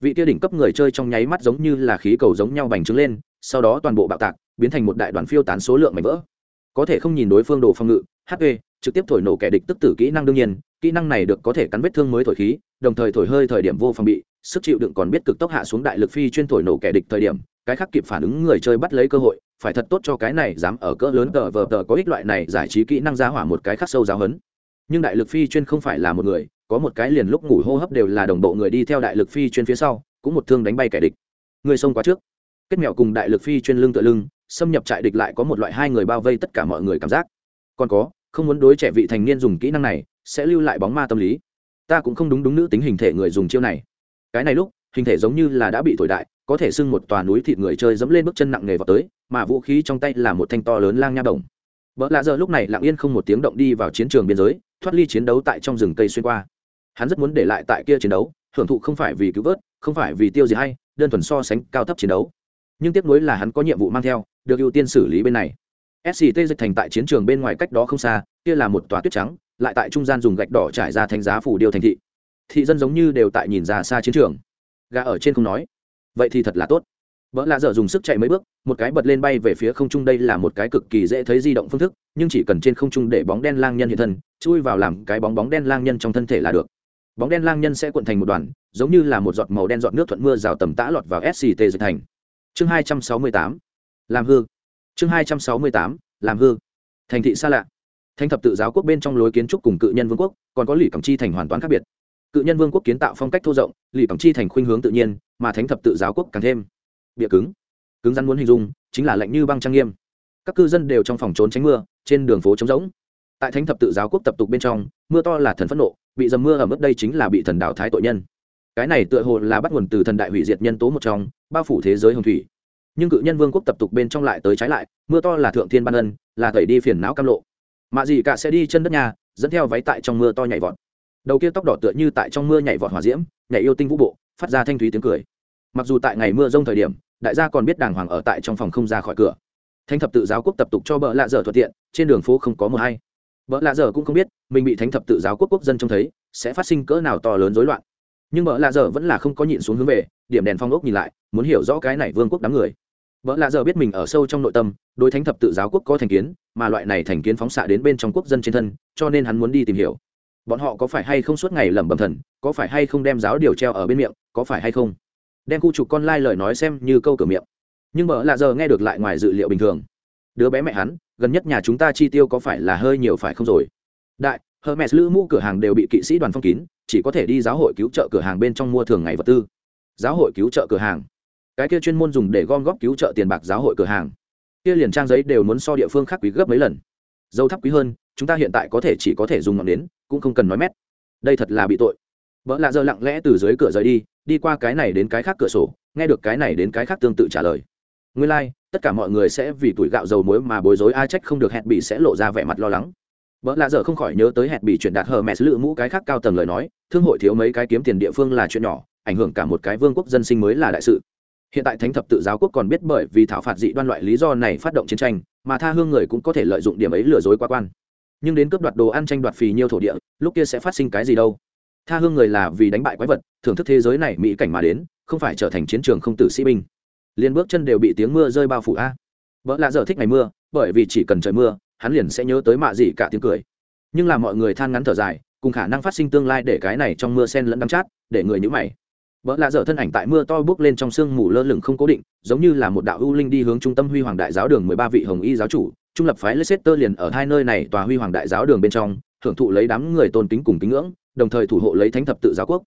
Vị kia đỉnh cấp người chơi trong nháy mắt giống như là khí cầu giống nhau bành trướng lên, sau đó toàn bộ bạo tạc, biến thành một đại đoàn phiêu tán số lượng mảnh vỡ. Có thể không nhìn đối phương đồ phòng ngự hp trực tiếp thổi nổ kẻ địch tức tử kỹ năng đương nhiên, kỹ năng này được có thể cắn vết thương mới thổi khí đồng thời thổi hơi thời điểm vô phòng bị, sức chịu đựng còn biết cực tốc hạ xuống đại lực phi chuyên thổi nổ kẻ địch thời điểm, cái khác kịp phản ứng người chơi bắt lấy cơ hội, phải thật tốt cho cái này dám ở cỡ lớn tờ vờ tờ có ích loại này giải trí kỹ năng ra hỏa một cái khắc sâu giáo hấn. Nhưng đại lực phi chuyên không phải là một người, có một cái liền lúc ngủ hô hấp đều là đồng bộ người đi theo đại lực phi chuyên phía sau, cũng một thương đánh bay kẻ địch. Người xông qua trước. Kết mẹo cùng đại lực phi chuyên lưng tựa lưng, xâm nhập trại địch lại có một loại hai người bao vây tất cả mọi người cảm giác. Còn có, không muốn đối trẻ vị thành niên dùng kỹ năng này, sẽ lưu lại bóng ma tâm lý ta cũng không đúng đúng nữ tính hình thể người dùng chiêu này. Cái này lúc, hình thể giống như là đã bị thổi đại, có thể sưng một tòa núi thịt người chơi dẫm lên bước chân nặng nề vào tới, mà vũ khí trong tay là một thanh to lớn lang nha đồng. Vợ lạ giờ lúc này lặng yên không một tiếng động đi vào chiến trường biên giới, thoát ly chiến đấu tại trong rừng cây xuyên qua. Hắn rất muốn để lại tại kia chiến đấu, hưởng thụ không phải vì cứu vớt, không phải vì tiêu gì hay, đơn thuần so sánh cao thấp chiến đấu. Nhưng tiếc nuối là hắn có nhiệm vụ mang theo, được ưu tiên xử lý bên này. Sct dịch thành tại chiến trường bên ngoài cách đó không xa, kia là một tòa tuyết trắng lại tại trung gian dùng gạch đỏ trải ra thành giá phủ điêu thành thị. Thị dân giống như đều tại nhìn ra xa chiến trường. Gà ở trên không nói, vậy thì thật là tốt. Vợ lạ dở dùng sức chạy mấy bước, một cái bật lên bay về phía không trung đây là một cái cực kỳ dễ thấy di động phương thức, nhưng chỉ cần trên không trung để bóng đen lang nhân hiện thân, chui vào làm cái bóng bóng đen lang nhân trong thân thể là được. Bóng đen lang nhân sẽ cuộn thành một đoàn, giống như là một giọt màu đen giọt nước thuận mưa rào tầm tã lọt vào sct dịch thành. Chương hai trăm sáu mươi tám, làm hư. Chương hai trăm sáu mươi tám, làm hư. Thành thị xa lạ. Thánh thập tự giáo quốc bên trong lối kiến trúc cùng cự nhân vương quốc, còn có lì cẩm chi thành hoàn toàn khác biệt. Cự nhân vương quốc kiến tạo phong cách thô rộng lì cẩm chi thành khuynh hướng tự nhiên, mà thánh thập tự giáo quốc càng thêm bịa cứng. Cứng rắn muốn hình dung, chính là lạnh như băng trang nghiêm. Các cư dân đều trong phòng trốn tránh mưa, trên đường phố trống rỗng. Tại thánh thập tự giáo quốc tập tục bên trong, mưa to là thần phẫn nộ, bị dầm mưa ở mức đây chính là bị thần đào thái tội nhân. Cái này tựa hồ là bắt nguồn từ thần đại hủy diệt nhân tố một trong, bao phủ thế giới hồng thủy. Nhưng cự nhân vương quốc tập tục bên trong lại tới trái lại, mưa to là thượng thiên ban ân, là tẩy đi phiền não cam lộ mạ gì cả sẽ đi chân đất nhà, dẫn theo váy tại trong mưa to nhảy vọt. Đầu kia tóc đỏ tựa như tại trong mưa nhảy vọt hỏa diễm, nhảy yêu tinh vũ bộ, phát ra thanh thúy tiếng cười. Mặc dù tại ngày mưa rông thời điểm, đại gia còn biết đàng hoàng ở tại trong phòng không ra khỏi cửa. Thánh thập tự giáo quốc tập tục cho bợ lạ dở thuận tiện, trên đường phố không có mờ hay. Bợ lạ dở cũng không biết, mình bị thánh thập tự giáo quốc quốc dân trông thấy, sẽ phát sinh cỡ nào to lớn rối loạn. Nhưng bợ lạ dở vẫn là không có nhịn xuống hướng về, điểm đèn phong ốc nhìn lại, muốn hiểu rõ cái này vương quốc đám người. Vợ lạ dở biết mình ở sâu trong nội tâm, đối thánh thập tự giáo quốc có thành kiến mà loại này thành kiến phóng xạ đến bên trong quốc dân trên thân, cho nên hắn muốn đi tìm hiểu. Bọn họ có phải hay không suốt ngày lẩm bẩm thần, có phải hay không đem giáo điều treo ở bên miệng, có phải hay không? Đem khu trục con lai lời nói xem như câu cửa miệng. Nhưng mở lạ giờ nghe được lại ngoài dự liệu bình thường. Đứa bé mẹ hắn, gần nhất nhà chúng ta chi tiêu có phải là hơi nhiều phải không rồi? Đại, hermes lữ mũ cửa hàng đều bị kỵ sĩ đoàn phong kín, chỉ có thể đi giáo hội cứu trợ cửa hàng bên trong mua thường ngày vật tư. Giáo hội cứu trợ cửa hàng. Cái kia chuyên môn dùng để gom góp cứu trợ tiền bạc giáo hội cửa hàng kia liền trang giấy đều muốn so địa phương khác quý gấp mấy lần. Dầu thấp quý hơn chúng ta hiện tại có thể chỉ có thể dùng ngọn đến cũng không cần nói mét. Đây thật là bị tội. Vợ lạ giờ lặng lẽ từ dưới cửa rời đi đi qua cái này đến cái khác cửa sổ nghe được cái này đến cái khác tương tự trả lời. Nguyên lai、like, tất cả mọi người sẽ vì tuổi gạo dầu muối mà bối rối ai trách không được hẹn bị sẽ lộ ra vẻ mặt lo lắng. Vợ lạ dở không khỏi nhớ tới hẹn bị chuyển đạt hờ mẹ lự mũ cái khác cao tầng lời nói thương hội thiếu mấy cái kiếm tiền địa phương là chuyện nhỏ ảnh hưởng cả một cái vương quốc dân sinh mới là đại sự hiện tại thánh thập tự giáo quốc còn biết bởi vì thảo phạt dị đoan loại lý do này phát động chiến tranh, mà tha hương người cũng có thể lợi dụng điểm ấy lừa dối quá quan. Nhưng đến cướp đoạt đồ ăn tranh đoạt phì nhiêu thổ địa, lúc kia sẽ phát sinh cái gì đâu? Tha hương người là vì đánh bại quái vật, thưởng thức thế giới này mỹ cảnh mà đến, không phải trở thành chiến trường không tử sĩ binh. Liền bước chân đều bị tiếng mưa rơi bao phủ a. Vợ lạ giờ thích ngày mưa, bởi vì chỉ cần trời mưa, hắn liền sẽ nhớ tới mạ gì cả tiếng cười. Nhưng là mọi người than ngắn thở dài, cùng khả năng phát sinh tương lai để cái này trong mưa sen lẫn đắng chát, để người nhữ mày vợ lạ dở thân ảnh tại mưa to bước lên trong sương mù lơ lửng không cố định, giống như là một đạo ưu linh đi hướng trung tâm huy hoàng đại giáo đường mười ba vị hồng y giáo chủ, trung lập phái leicester liền ở hai nơi này tòa huy hoàng đại giáo đường bên trong, thưởng thụ lấy đám người tôn kính cùng kính ngưỡng, đồng thời thủ hộ lấy thánh thập tự giáo quốc.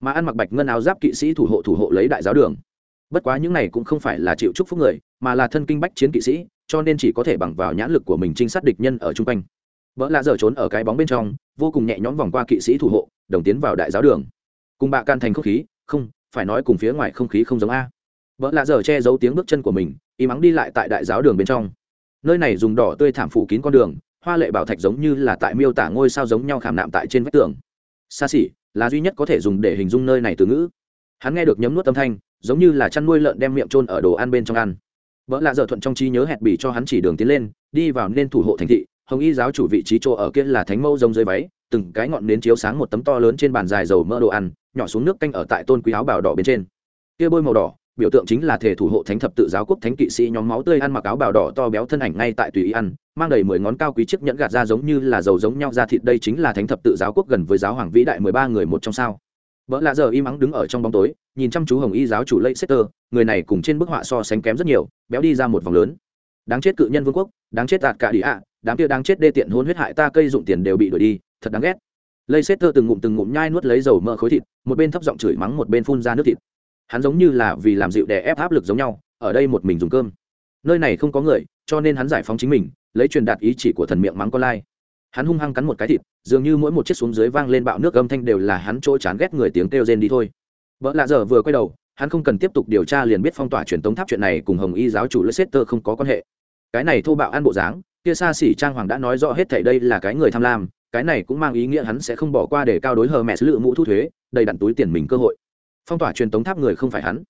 Mà ăn mặc bạch ngân áo giáp kỵ sĩ thủ hộ thủ hộ lấy đại giáo đường. Bất quá những này cũng không phải là chịu chúc phúc người, mà là thân kinh bách chiến kỵ sĩ, cho nên chỉ có thể bằng vào nhãn lực của mình trinh sát địch nhân ở chung quanh. Vợ lạ dở trốn ở cái bóng bên trong, vô cùng nhẹ nhõm vòng qua kỵ sĩ thủ hộ, đồng tiến vào đại giáo đường. Cùng bạ can thành không khí không, phải nói cùng phía ngoài không khí không giống a. Vợ lạ giờ che giấu tiếng bước chân của mình, im ắng đi lại tại đại giáo đường bên trong. Nơi này dùng đỏ tươi thảm phủ kín con đường, hoa lệ bảo thạch giống như là tại miêu tả ngôi sao giống nhau khảm nạm tại trên vách tường. Xa xỉ, là duy nhất có thể dùng để hình dung nơi này từ ngữ. Hắn nghe được nhấm nuốt âm thanh, giống như là chăn nuôi lợn đem miệng trôn ở đồ ăn bên trong ăn. Vợ lạ dở thuận trong trí nhớ hẹn bỉ cho hắn chỉ đường tiến lên, đi vào nên thủ hộ thành thị, hồng y giáo chủ vị trí chỗ ở kia là thánh mẫu rông dưới váy, từng cái ngọn nến chiếu sáng một tấm to lớn trên bàn dài dầu mỡ đồ ăn nhỏ xuống nước canh ở tại tôn quý áo bào đỏ bên trên. Kia bôi màu đỏ, biểu tượng chính là thể thủ hộ thánh thập tự giáo quốc thánh kỵ sĩ nhóm máu tươi ăn mặc áo bào đỏ to béo thân ảnh ngay tại tùy ý ăn, mang đầy mười ngón cao quý chiếc nhẫn gạt ra giống như là dầu giống nhau ra thịt đây chính là thánh thập tự giáo quốc gần với giáo hoàng vĩ đại mười ba người một trong sao. Vợ lạ giờ im ắng đứng ở trong bóng tối, nhìn chăm chú hồng y giáo chủ lây setter người này cùng trên bức họa so sánh kém rất nhiều, béo đi ra một vòng lớn. Đáng chết cự nhân vương quốc, đáng chết tạt cả đi ạ, đám kia đáng chết đê tiện hôn huyết hại ta cây dụng tiền đều bị đuổi đi, thật đáng ghét lây setter từng ngụm từng ngụm nhai nuốt lấy dầu mỡ khối thịt, một bên thấp giọng chửi mắng một bên phun ra nước thịt. Hắn giống như là vì làm dịu đè ép áp lực giống nhau, ở đây một mình dùng cơm. Nơi này không có người, cho nên hắn giải phóng chính mình, lấy truyền đạt ý chỉ của thần miệng mắng con lai. Hắn hung hăng cắn một cái thịt, dường như mỗi một chiếc xuống dưới vang lên bạo nước âm thanh đều là hắn trôi chán ghét người tiếng kêu rên đi thôi. Vợ lạ giờ vừa quay đầu, hắn không cần tiếp tục điều tra liền biết phong tỏa truyền tống tháp chuyện này cùng hồng y giáo chủ leicester không có quan hệ. Cái này thô bạo ăn bộ dáng, kia xa xỉ trang hoàng đã nói rõ hết thảy đây là cái người tham lam cái này cũng mang ý nghĩa hắn sẽ không bỏ qua để cao đối hờ mẹ lựa mũ thu thuế, đầy đặn túi tiền mình cơ hội. Phong tỏa truyền tống tháp người không phải hắn.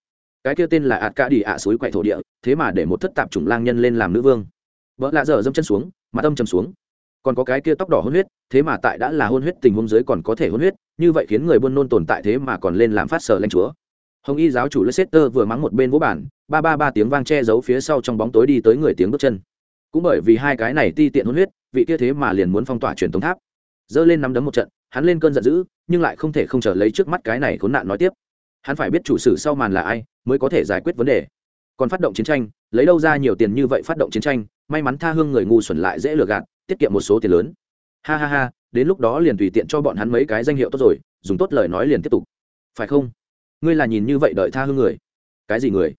Cái kia tên là ạt ca đi ạ suối quậy thổ địa, thế mà để một thất tạp chủng lang nhân lên làm nữ vương. Vợ lạ dở dâm chân xuống, mặt âm chầm xuống. Còn có cái kia tóc đỏ hôn huyết, thế mà tại đã là hôn huyết tình hôn giới còn có thể hôn huyết, như vậy khiến người buôn nôn tồn tại thế mà còn lên làm phát sở lanh chúa. Hồng y giáo chủ leicester vừa mắng một bên vũ bản ba ba ba tiếng vang che giấu phía sau trong bóng tối đi tới người tiếng bước chân. Cũng bởi vì hai cái này ti tiện hôn huyết, vị kia thế mà liền muốn phong tỏa truyền tống tháp giơ lên nắm đấm một trận, hắn lên cơn giận dữ, nhưng lại không thể không trở lấy trước mắt cái này khốn nạn nói tiếp. Hắn phải biết chủ sử sau màn là ai, mới có thể giải quyết vấn đề. Còn phát động chiến tranh, lấy đâu ra nhiều tiền như vậy phát động chiến tranh, may mắn tha hương người ngu xuẩn lại dễ lừa gạt, tiết kiệm một số tiền lớn. Ha ha ha, đến lúc đó liền tùy tiện cho bọn hắn mấy cái danh hiệu tốt rồi, dùng tốt lời nói liền tiếp tục. Phải không? Ngươi là nhìn như vậy đợi tha hương người. Cái gì người?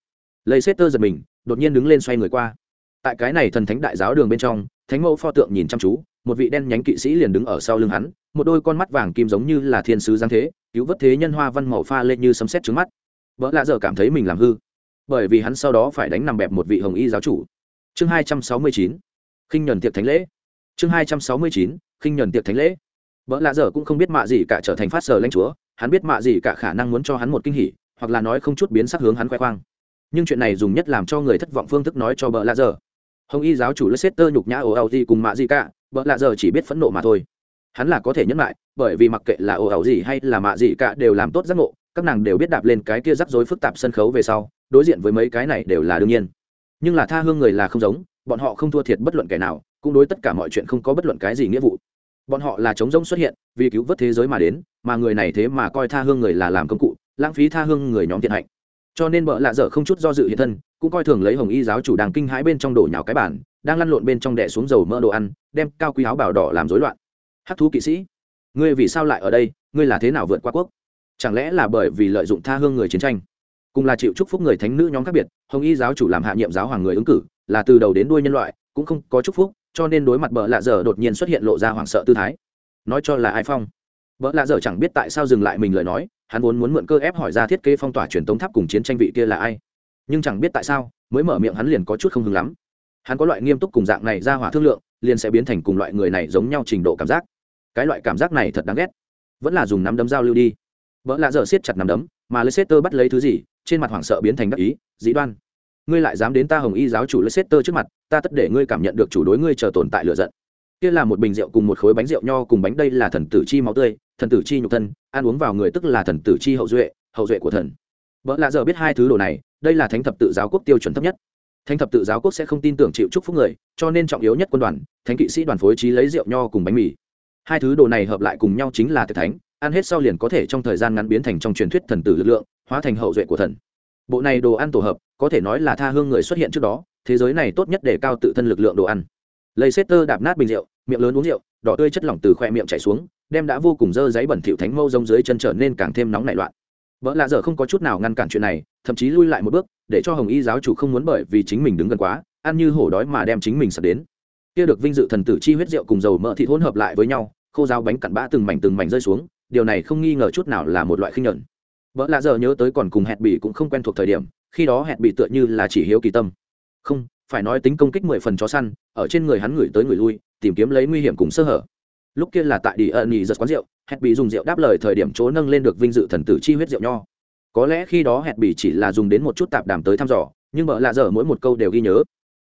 Lấy xét tơ giật mình, đột nhiên đứng lên xoay người qua. Tại cái này thần thánh đại giáo đường bên trong, thánh mẫu pho tượng nhìn chăm chú một vị đen nhánh kỵ sĩ liền đứng ở sau lưng hắn một đôi con mắt vàng kim giống như là thiên sứ giáng thế cứu vớt thế nhân hoa văn màu pha lên như sấm sét trứng mắt. Vợ lạ Dở cảm thấy mình làm hư bởi vì hắn sau đó phải đánh nằm bẹp một vị hồng y giáo chủ. Chương hai trăm sáu mươi chín khinh nhuần tiệc thánh lễ. Chương hai trăm sáu mươi chín khinh nhuần tiệc thánh lễ. Vợ lạ Dở cũng không biết mạ gì cả trở thành phát sở lãnh chúa hắn biết mạ gì cả khả năng muốn cho hắn một kinh hỉ hoặc là nói không chút biến sắc hướng hắn khoe khoang. Nhưng chuyện này dùng nhất làm cho người thất vọng phương thức nói cho vợ lạ Dở, hồng y giáo chủ leicester nhục nhã ồ ào gì cùng mạ gì cả vợ lạ giờ chỉ biết phẫn nộ mà thôi. Hắn là có thể nhẫn lại bởi vì mặc kệ là ồ ẩu gì hay là mạ gì cả đều làm tốt giác ngộ, các nàng đều biết đạp lên cái kia rắc rối phức tạp sân khấu về sau, đối diện với mấy cái này đều là đương nhiên. Nhưng là tha hương người là không giống, bọn họ không thua thiệt bất luận kẻ nào, cũng đối tất cả mọi chuyện không có bất luận cái gì nghĩa vụ. Bọn họ là chống rỗng xuất hiện, vì cứu vớt thế giới mà đến, mà người này thế mà coi tha hương người là làm công cụ, lãng phí tha hương người nhóm thiện hạnh. Cho nên bợ lạ dở không chút do dự hiện thân, cũng coi thường lấy hồng y giáo chủ đang kinh hãi bên trong đổ nhào cái bản đang lăn lộn bên trong đè xuống dầu mỡ đồ ăn, đem cao quý áo bảo đỏ làm rối loạn. Hắc thú kỵ sĩ, ngươi vì sao lại ở đây? Ngươi là thế nào vượt qua quốc? Chẳng lẽ là bởi vì lợi dụng tha hương người chiến tranh? Cùng là chịu chúc phúc người thánh nữ nhóm khác biệt, hồng y giáo chủ làm hạ nhiệm giáo hoàng người ứng cử, là từ đầu đến đuôi nhân loại, cũng không có chúc phúc, cho nên đối mặt bợ lạ dở đột nhiên xuất hiện lộ ra hoảng sợ tư thái. Nói cho là ai phong? Bợ lạ dở chẳng biết tại sao dừng lại mình lời nói, hắn vốn muốn mượn cơ ép hỏi ra thiết kế phong tỏa truyền tống tháp cùng chiến tranh vị kia là ai. Nhưng chẳng biết tại sao, mới mở miệng hắn liền có chút không hứng lắm hắn có loại nghiêm túc cùng dạng này ra hỏa thương lượng, liền sẽ biến thành cùng loại người này giống nhau trình độ cảm giác. Cái loại cảm giác này thật đáng ghét. Vẫn là dùng nắm đấm giao lưu đi. Vợ lạ dở siết chặt nắm đấm, mà leicester bắt lấy thứ gì, trên mặt hoảng sợ biến thành đắc ý dĩ đoan, ngươi lại dám đến ta hồng y giáo chủ leicester trước mặt, ta tất để ngươi cảm nhận được chủ đối ngươi chờ tồn tại lựa giận. Kia là một bình rượu cùng một khối bánh rượu nho cùng bánh, đây là thần tử chi máu tươi, thần tử chi nhục thân, ăn uống vào người tức là thần tử chi hậu duệ hậu duệ của thần. Vợ lạ dở biết hai thứ đồ này, đây là thánh thập tự giáo quốc tiêu chuẩn thấp nhất thánh thập tự giáo quốc sẽ không tin tưởng chịu chúc phúc người, cho nên trọng yếu nhất quân đoàn, thánh kỵ sĩ đoàn phối trí lấy rượu nho cùng bánh mì. Hai thứ đồ này hợp lại cùng nhau chính là thực thánh, ăn hết sau liền có thể trong thời gian ngắn biến thành trong truyền thuyết thần tử lực lượng, hóa thành hậu duệ của thần. Bộ này đồ ăn tổ hợp, có thể nói là tha hương người xuất hiện trước đó, thế giới này tốt nhất để cao tự thân lực lượng đồ ăn. Lấy xét tơ đạp nát bình rượu, miệng lớn uống rượu, đỏ tươi chất lỏng từ khoe miệng chảy xuống, đem đã vô cùng dơ giấy bẩn thỉu thánh mâu rông dưới chân trở nên càng thêm nóng nảy loạn vợ lạ dở không có chút nào ngăn cản chuyện này, thậm chí lui lại một bước, để cho hồng y giáo chủ không muốn bởi vì chính mình đứng gần quá, ăn như hổ đói mà đem chính mình sập đến. Kia được vinh dự thần tử chi huyết rượu cùng dầu mỡ thịt hỗn hợp lại với nhau, khô dao bánh cặn bã từng mảnh từng mảnh rơi xuống, điều này không nghi ngờ chút nào là một loại khinh nhợn vợ lạ giờ nhớ tới còn cùng hẹn bị cũng không quen thuộc thời điểm, khi đó hẹn bị tựa như là chỉ hiếu kỳ tâm. Không, phải nói tính công kích mười phần chó săn, ở trên người hắn ngửi tới người lui, tìm kiếm lấy nguy hiểm cùng sơ hở lúc kia là tại đi ẩn nhì giật quán rượu hẹn bị dùng rượu đáp lời thời điểm chỗ nâng lên được vinh dự thần tử chi huyết rượu nho. Có lẽ khi đó hẹn bị chỉ là dùng đến một chút tạp đàm tới thăm dò, nhưng vợ lạ dở mỗi một câu đều ghi nhớ.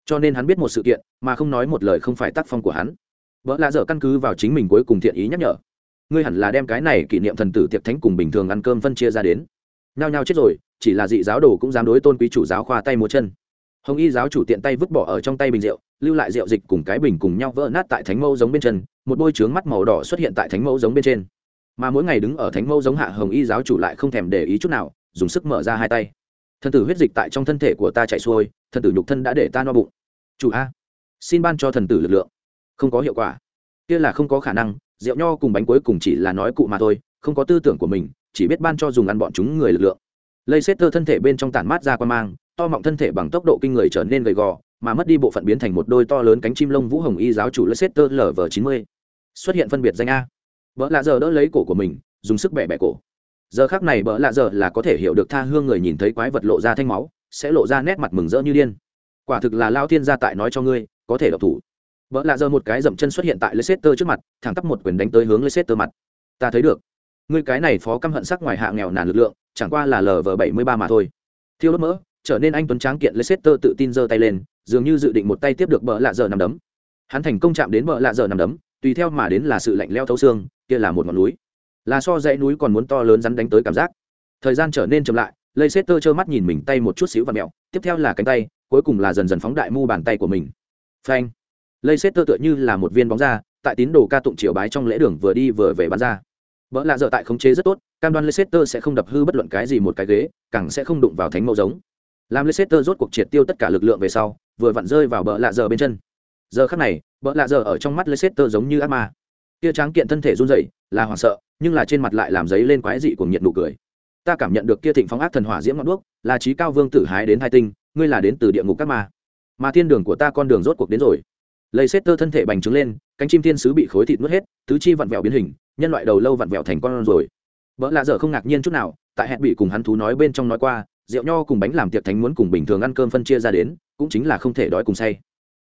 Cho nên hắn biết một sự kiện, mà không nói một lời không phải tác phong của hắn. Vợ lạ dở căn cứ vào chính mình cuối cùng thiện ý nhắc nhở. Ngươi hẳn là đem cái này kỷ niệm thần tử tiệc thánh cùng bình thường ăn cơm phân chia ra đến. Nhao nhao chết rồi, chỉ là dị giáo đồ cũng dám đối tôn quý chủ giáo khoa tay múa chân hồng y giáo chủ tiện tay vứt bỏ ở trong tay bình rượu, lưu lại rượu dịch cùng cái bình cùng nhau vỡ nát tại thánh mâu giống bên chân, một bôi trướng mắt màu đỏ xuất hiện tại thánh mâu giống bên trên. Mà mỗi ngày đứng ở thánh mâu giống hạ, hồng y giáo chủ lại không thèm để ý chút nào, dùng sức mở ra hai tay. Thần tử huyết dịch tại trong thân thể của ta chạy xuôi, thần tử nhục thân đã để ta no bụng. Chủ a, xin ban cho thần tử lực lượng. Không có hiệu quả. Kia là không có khả năng, rượu nho cùng bánh cuối cùng chỉ là nói cụ mà thôi, không có tư tưởng của mình, chỉ biết ban cho dùng ăn bọn chúng người lực lượng. Lây xét tơ thân thể bên trong tản mát ra quan mang to mọng thân thể bằng tốc độ kinh người trở nên gầy gò, mà mất đi bộ phận biến thành một đôi to lớn cánh chim lông vũ hồng y giáo chủ Leicester lv chín mươi. Xuất hiện phân biệt danh a. Vợ lạ giờ đỡ lấy cổ của mình, dùng sức bẻ bẻ cổ. Giờ khác này vợ lạ giờ là có thể hiểu được tha hương người nhìn thấy quái vật lộ ra thanh máu, sẽ lộ ra nét mặt mừng rỡ như điên. Quả thực là lao thiên gia tại nói cho ngươi, có thể độc thủ. Vợ lạ giờ một cái dậm chân xuất hiện tại leicester trước mặt, thẳng tắp một quyền đánh tới hướng leicester mặt. Ta thấy được. Ngươi cái này phó căm hận sắc ngoài hạ nghèo nàn lực lượng, chẳng qua là lv bảy mươi ba mà thôi. Thiêu đốt mỡ trở nên anh tuấn tráng kiện leicester tự tin giơ tay lên, dường như dự định một tay tiếp được bờ lạ giờ nằm đấm. Hắn thành công chạm đến bờ lạ giờ nằm đấm, tùy theo mà đến là sự lạnh leo thấu xương, kia là một ngọn núi. Là so dãy núi còn muốn to lớn rắn đánh tới cảm giác. Thời gian trở nên chậm lại, leicester trơ mắt nhìn mình tay một chút xíu và mẹo, tiếp theo là cánh tay, cuối cùng là dần dần phóng đại mu bàn tay của mình. Phanh. Leicester tựa như là một viên bóng ra, tại tín đồ ca tụng triều bái trong lễ đường vừa đi vừa về bắn ra. Bỡ lạ giờ tại khống chế rất tốt, cam đoan leicester sẽ không đập hư bất luận cái gì một cái ghế, càng sẽ không đụng vào thánh mẫu giống làm leicester rốt cuộc triệt tiêu tất cả lực lượng về sau, vừa vặn rơi vào bờ lạ giờ bên chân. Giờ khắc này, bờ lạ giờ ở trong mắt leicester giống như ác ma. Kia tráng kiện thân thể run rẩy, là hoảng sợ, nhưng là trên mặt lại làm giấy lên quái dị của nhiệt nụ cười. Ta cảm nhận được kia thịnh phóng ác thần hỏa diễm ngọn đuốc, là trí cao vương tử hái đến hai tinh, ngươi là đến từ địa ngục các ma. Mà thiên đường của ta con đường rốt cuộc đến rồi. Lấy xét tơ thân thể bành trướng lên, cánh chim thiên sứ bị khối thịt nuốt hết, tứ chi vặn vẹo biến hình, nhân loại đầu lâu vặn vẹo thành con rồi. Vợ lạ dở không ngạc nhiên chút nào, tại hẹn bị cùng hắn thú nói bên trong nói qua rượu nho cùng bánh làm tiệc thánh muốn cùng bình thường ăn cơm phân chia ra đến, cũng chính là không thể đói cùng say.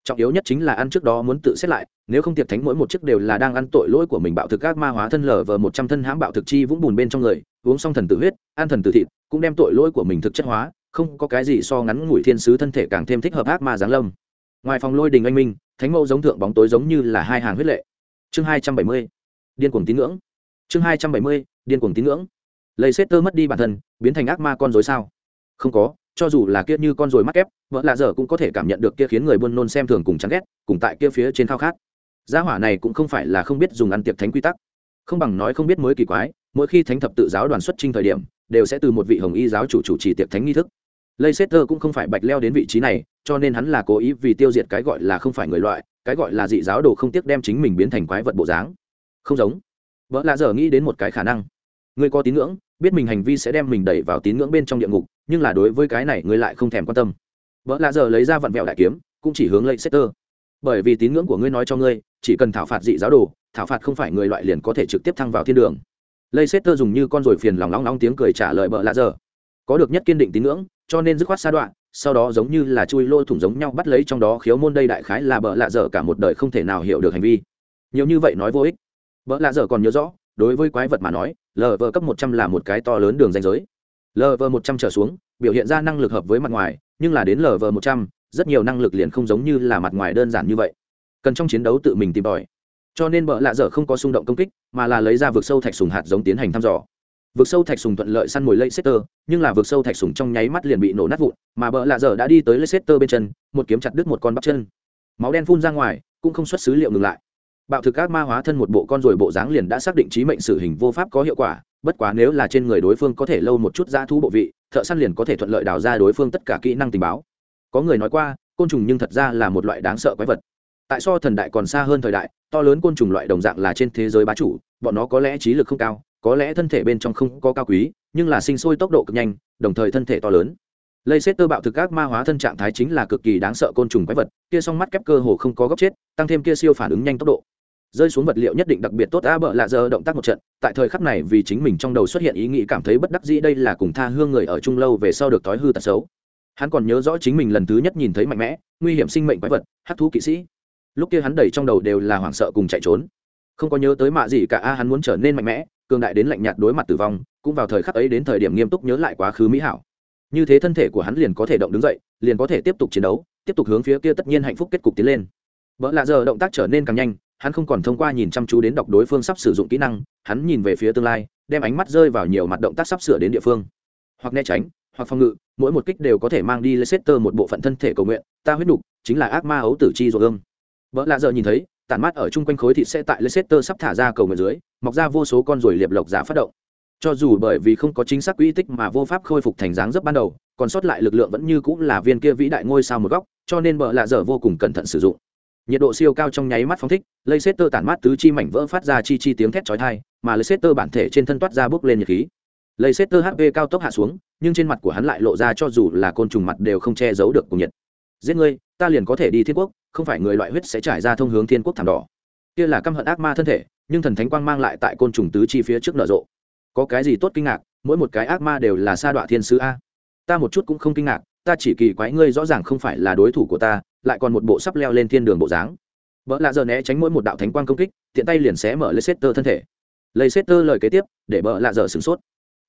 Trọng yếu nhất chính là ăn trước đó muốn tự xét lại, nếu không tiệc thánh mỗi một chiếc đều là đang ăn tội lỗi của mình bạo thực các ma hóa thân lở vờ một trăm thân hãm bạo thực chi vũng bùn bên trong người, uống xong thần tử huyết, ăn thần tử thịt, cũng đem tội lỗi của mình thực chất hóa, không có cái gì so ngắn ngủi thiên sứ thân thể càng thêm thích hợp ác ma giáng lâm. Ngoài phòng lôi đình anh minh, thánh mẫu giống thượng bóng tối giống như là hai hàng huyết lệ. Chương hai trăm bảy mươi, điên cuồng tín ngưỡng. Chương hai trăm bảy mươi, điên cuồng tín ngưỡng. Lấy xét tơ mất đi bản thân, biến thành ác ma con dối sao? Không có cho dù là kia như con rồi mắc ép vợ lạ dở cũng có thể cảm nhận được kia khiến người buôn nôn xem thường cùng chán ghét cùng tại kia phía trên khao khát gia hỏa này cũng không phải là không biết dùng ăn tiệc thánh quy tắc không bằng nói không biết mới kỳ quái mỗi khi thánh thập tự giáo đoàn xuất trinh thời điểm đều sẽ từ một vị hồng y giáo chủ chủ trì tiệc thánh nghi thức Leicester cũng không phải bạch leo đến vị trí này, cho nên hắn là cố ý vì tiêu diệt cái gọi là không phải người loại, cái gọi là dị giáo đồ không tiếc đem chính mình biến thành quái vật bộ dáng. Không giống. Vợ lạ dở nghĩ đến một cái khả năng. Người có tín ngưỡng, biết mình hành vi sẽ đem mình đẩy vào tín ngưỡng bên trong địa ngục, nhưng là đối với cái này người lại không thèm quan tâm. Vợ lạ giờ lấy ra vận vẹo đại kiếm, cũng chỉ hướng Leicester. Bởi vì tín ngưỡng của ngươi nói cho ngươi, chỉ cần thảo phạt dị giáo đồ, thảo phạt không phải người loại liền có thể trực tiếp thăng vào thiên đường. Leicester dùng như con rồi phiền lòng long long tiếng cười trả lời bợ lạ giờ. Có được nhất kiên định tín ngưỡng, cho nên dứt khoát xa đoạn sau đó giống như là chui lô thủng giống nhau bắt lấy trong đó khiếu môn đây đại khái là bợ lạ dở cả một đời không thể nào hiểu được hành vi nhiều như vậy nói vô ích bợ lạ dở còn nhớ rõ đối với quái vật mà nói lờ lv cấp một trăm là một cái to lớn đường danh giới lv một trăm trở xuống biểu hiện ra năng lực hợp với mặt ngoài nhưng là đến lv một trăm rất nhiều năng lực liền không giống như là mặt ngoài đơn giản như vậy. Cần trong chiến đấu tự mình tìm tòi. Cho nên bợ lạ dở không có xung động công kích mà là lấy ra vực sâu thạch sùng hạt giống tiến hành thăm dò. Vực sâu thạch sùng thuận lợi săn mồi Leicester, setter nhưng là vực sâu thạch sùng trong nháy mắt liền bị nổ nát vụn mà bợ lạ dở đã đi tới Leicester setter bên chân một kiếm chặt đứt một con bắp chân. Máu đen phun ra ngoài cũng không xuất xứ liệu ngừng lại. Bạo thực các ma hóa thân một bộ con rồi bộ dáng liền đã xác định trí mệnh xử hình vô pháp có hiệu quả bất quá nếu là trên người đối phương có thể lâu một chút dã thu bộ vị, thợ săn liền có thể thuận lợi đào ra đối phương tất cả kỹ năng tình báo. Có người nói qua, côn trùng nhưng thật ra là một loại đáng sợ quái vật. Tại so thần đại còn xa hơn thời đại, to lớn côn trùng loại đồng dạng là trên thế giới bá chủ, bọn nó có lẽ trí lực không cao, có lẽ thân thể bên trong không có cao quý, nhưng là sinh sôi tốc độ cực nhanh, đồng thời thân thể to lớn. Lây xét tơ bạo thực các ma hóa thân trạng thái chính là cực kỳ đáng sợ côn trùng quái vật, kia song mắt kép cơ hồ không có góc chết, tăng thêm kia siêu phản ứng nhanh tốc độ rơi xuống vật liệu nhất định đặc biệt tốt a bợ lạ giờ động tác một trận, tại thời khắc này vì chính mình trong đầu xuất hiện ý nghĩ cảm thấy bất đắc dĩ đây là cùng tha hương người ở chung lâu về sau được thói hư tật xấu. Hắn còn nhớ rõ chính mình lần thứ nhất nhìn thấy mạnh mẽ, nguy hiểm sinh mệnh quái vật hát thú kỵ sĩ. Lúc kia hắn đầy trong đầu đều là hoảng sợ cùng chạy trốn. Không có nhớ tới mạ gì cả a hắn muốn trở nên mạnh mẽ, cường đại đến lạnh nhạt đối mặt tử vong, cũng vào thời khắc ấy đến thời điểm nghiêm túc nhớ lại quá khứ mỹ hảo. Như thế thân thể của hắn liền có thể động đứng dậy, liền có thể tiếp tục chiến đấu, tiếp tục hướng phía kia tất nhiên hạnh phúc kết cục tiến lên. Vợ lạ giờ động tác trở nên càng nhanh hắn không còn thông qua nhìn chăm chú đến đọc đối phương sắp sử dụng kỹ năng, hắn nhìn về phía tương lai, đem ánh mắt rơi vào nhiều mặt động tác sắp sửa đến địa phương. Hoặc né tránh, hoặc phòng ngự, mỗi một kích đều có thể mang đi leicester một bộ phận thân thể cầu nguyện, ta huyết nục chính là ác ma ấu tử chi ruột ương. Vợ lạ giờ nhìn thấy, tản mát ở chung quanh khối thịt sẽ tại leicester sắp thả ra cầu nguyện dưới, mọc ra vô số con ruồi liệp lộc giả phát động. Cho dù bởi vì không có chính xác quỹ tích mà vô pháp khôi phục thành dáng dấp ban đầu, còn sót lại lực lượng vẫn như cũng là viên kia vĩ đại ngôi sao một góc, cho nên bợ lạ dở vô cùng cẩn thận sử dụng nhiệt độ siêu cao trong nháy mắt phóng thích lây xét tơ tản mát tứ chi mảnh vỡ phát ra chi chi tiếng thét chói thai mà lây xét tơ bản thể trên thân toát ra bốc lên nhiệt khí. Lây xét tơ hp cao tốc hạ xuống, nhưng trên mặt của hắn lại lộ ra cho dù là côn trùng mặt đều không che giấu được cùng nhiệt. Giết ngươi, ta liền có thể đi thiên quốc, không phải người loại huyết sẽ trải ra thông hướng thiên quốc thảm đỏ. Kia là căm hận ác ma thân thể, nhưng thần thánh quang mang lại tại côn trùng tứ chi phía trước nở rộ. Có cái gì tốt kinh ngạc, mỗi một cái ác ma đều là sa đọa thiên sứ a. Ta một chút cũng không kinh ngạc ta chỉ kỳ quái ngươi rõ ràng không phải là đối thủ của ta, lại còn một bộ sắp leo lên thiên đường bộ dáng. Vợ lạ giờ né tránh mỗi một đạo thánh quang công kích, tiện tay liền xé mở lấy xét tơ thân thể. Lấy xét tơ lời kế tiếp, để vợ lạ giờ sửng sốt.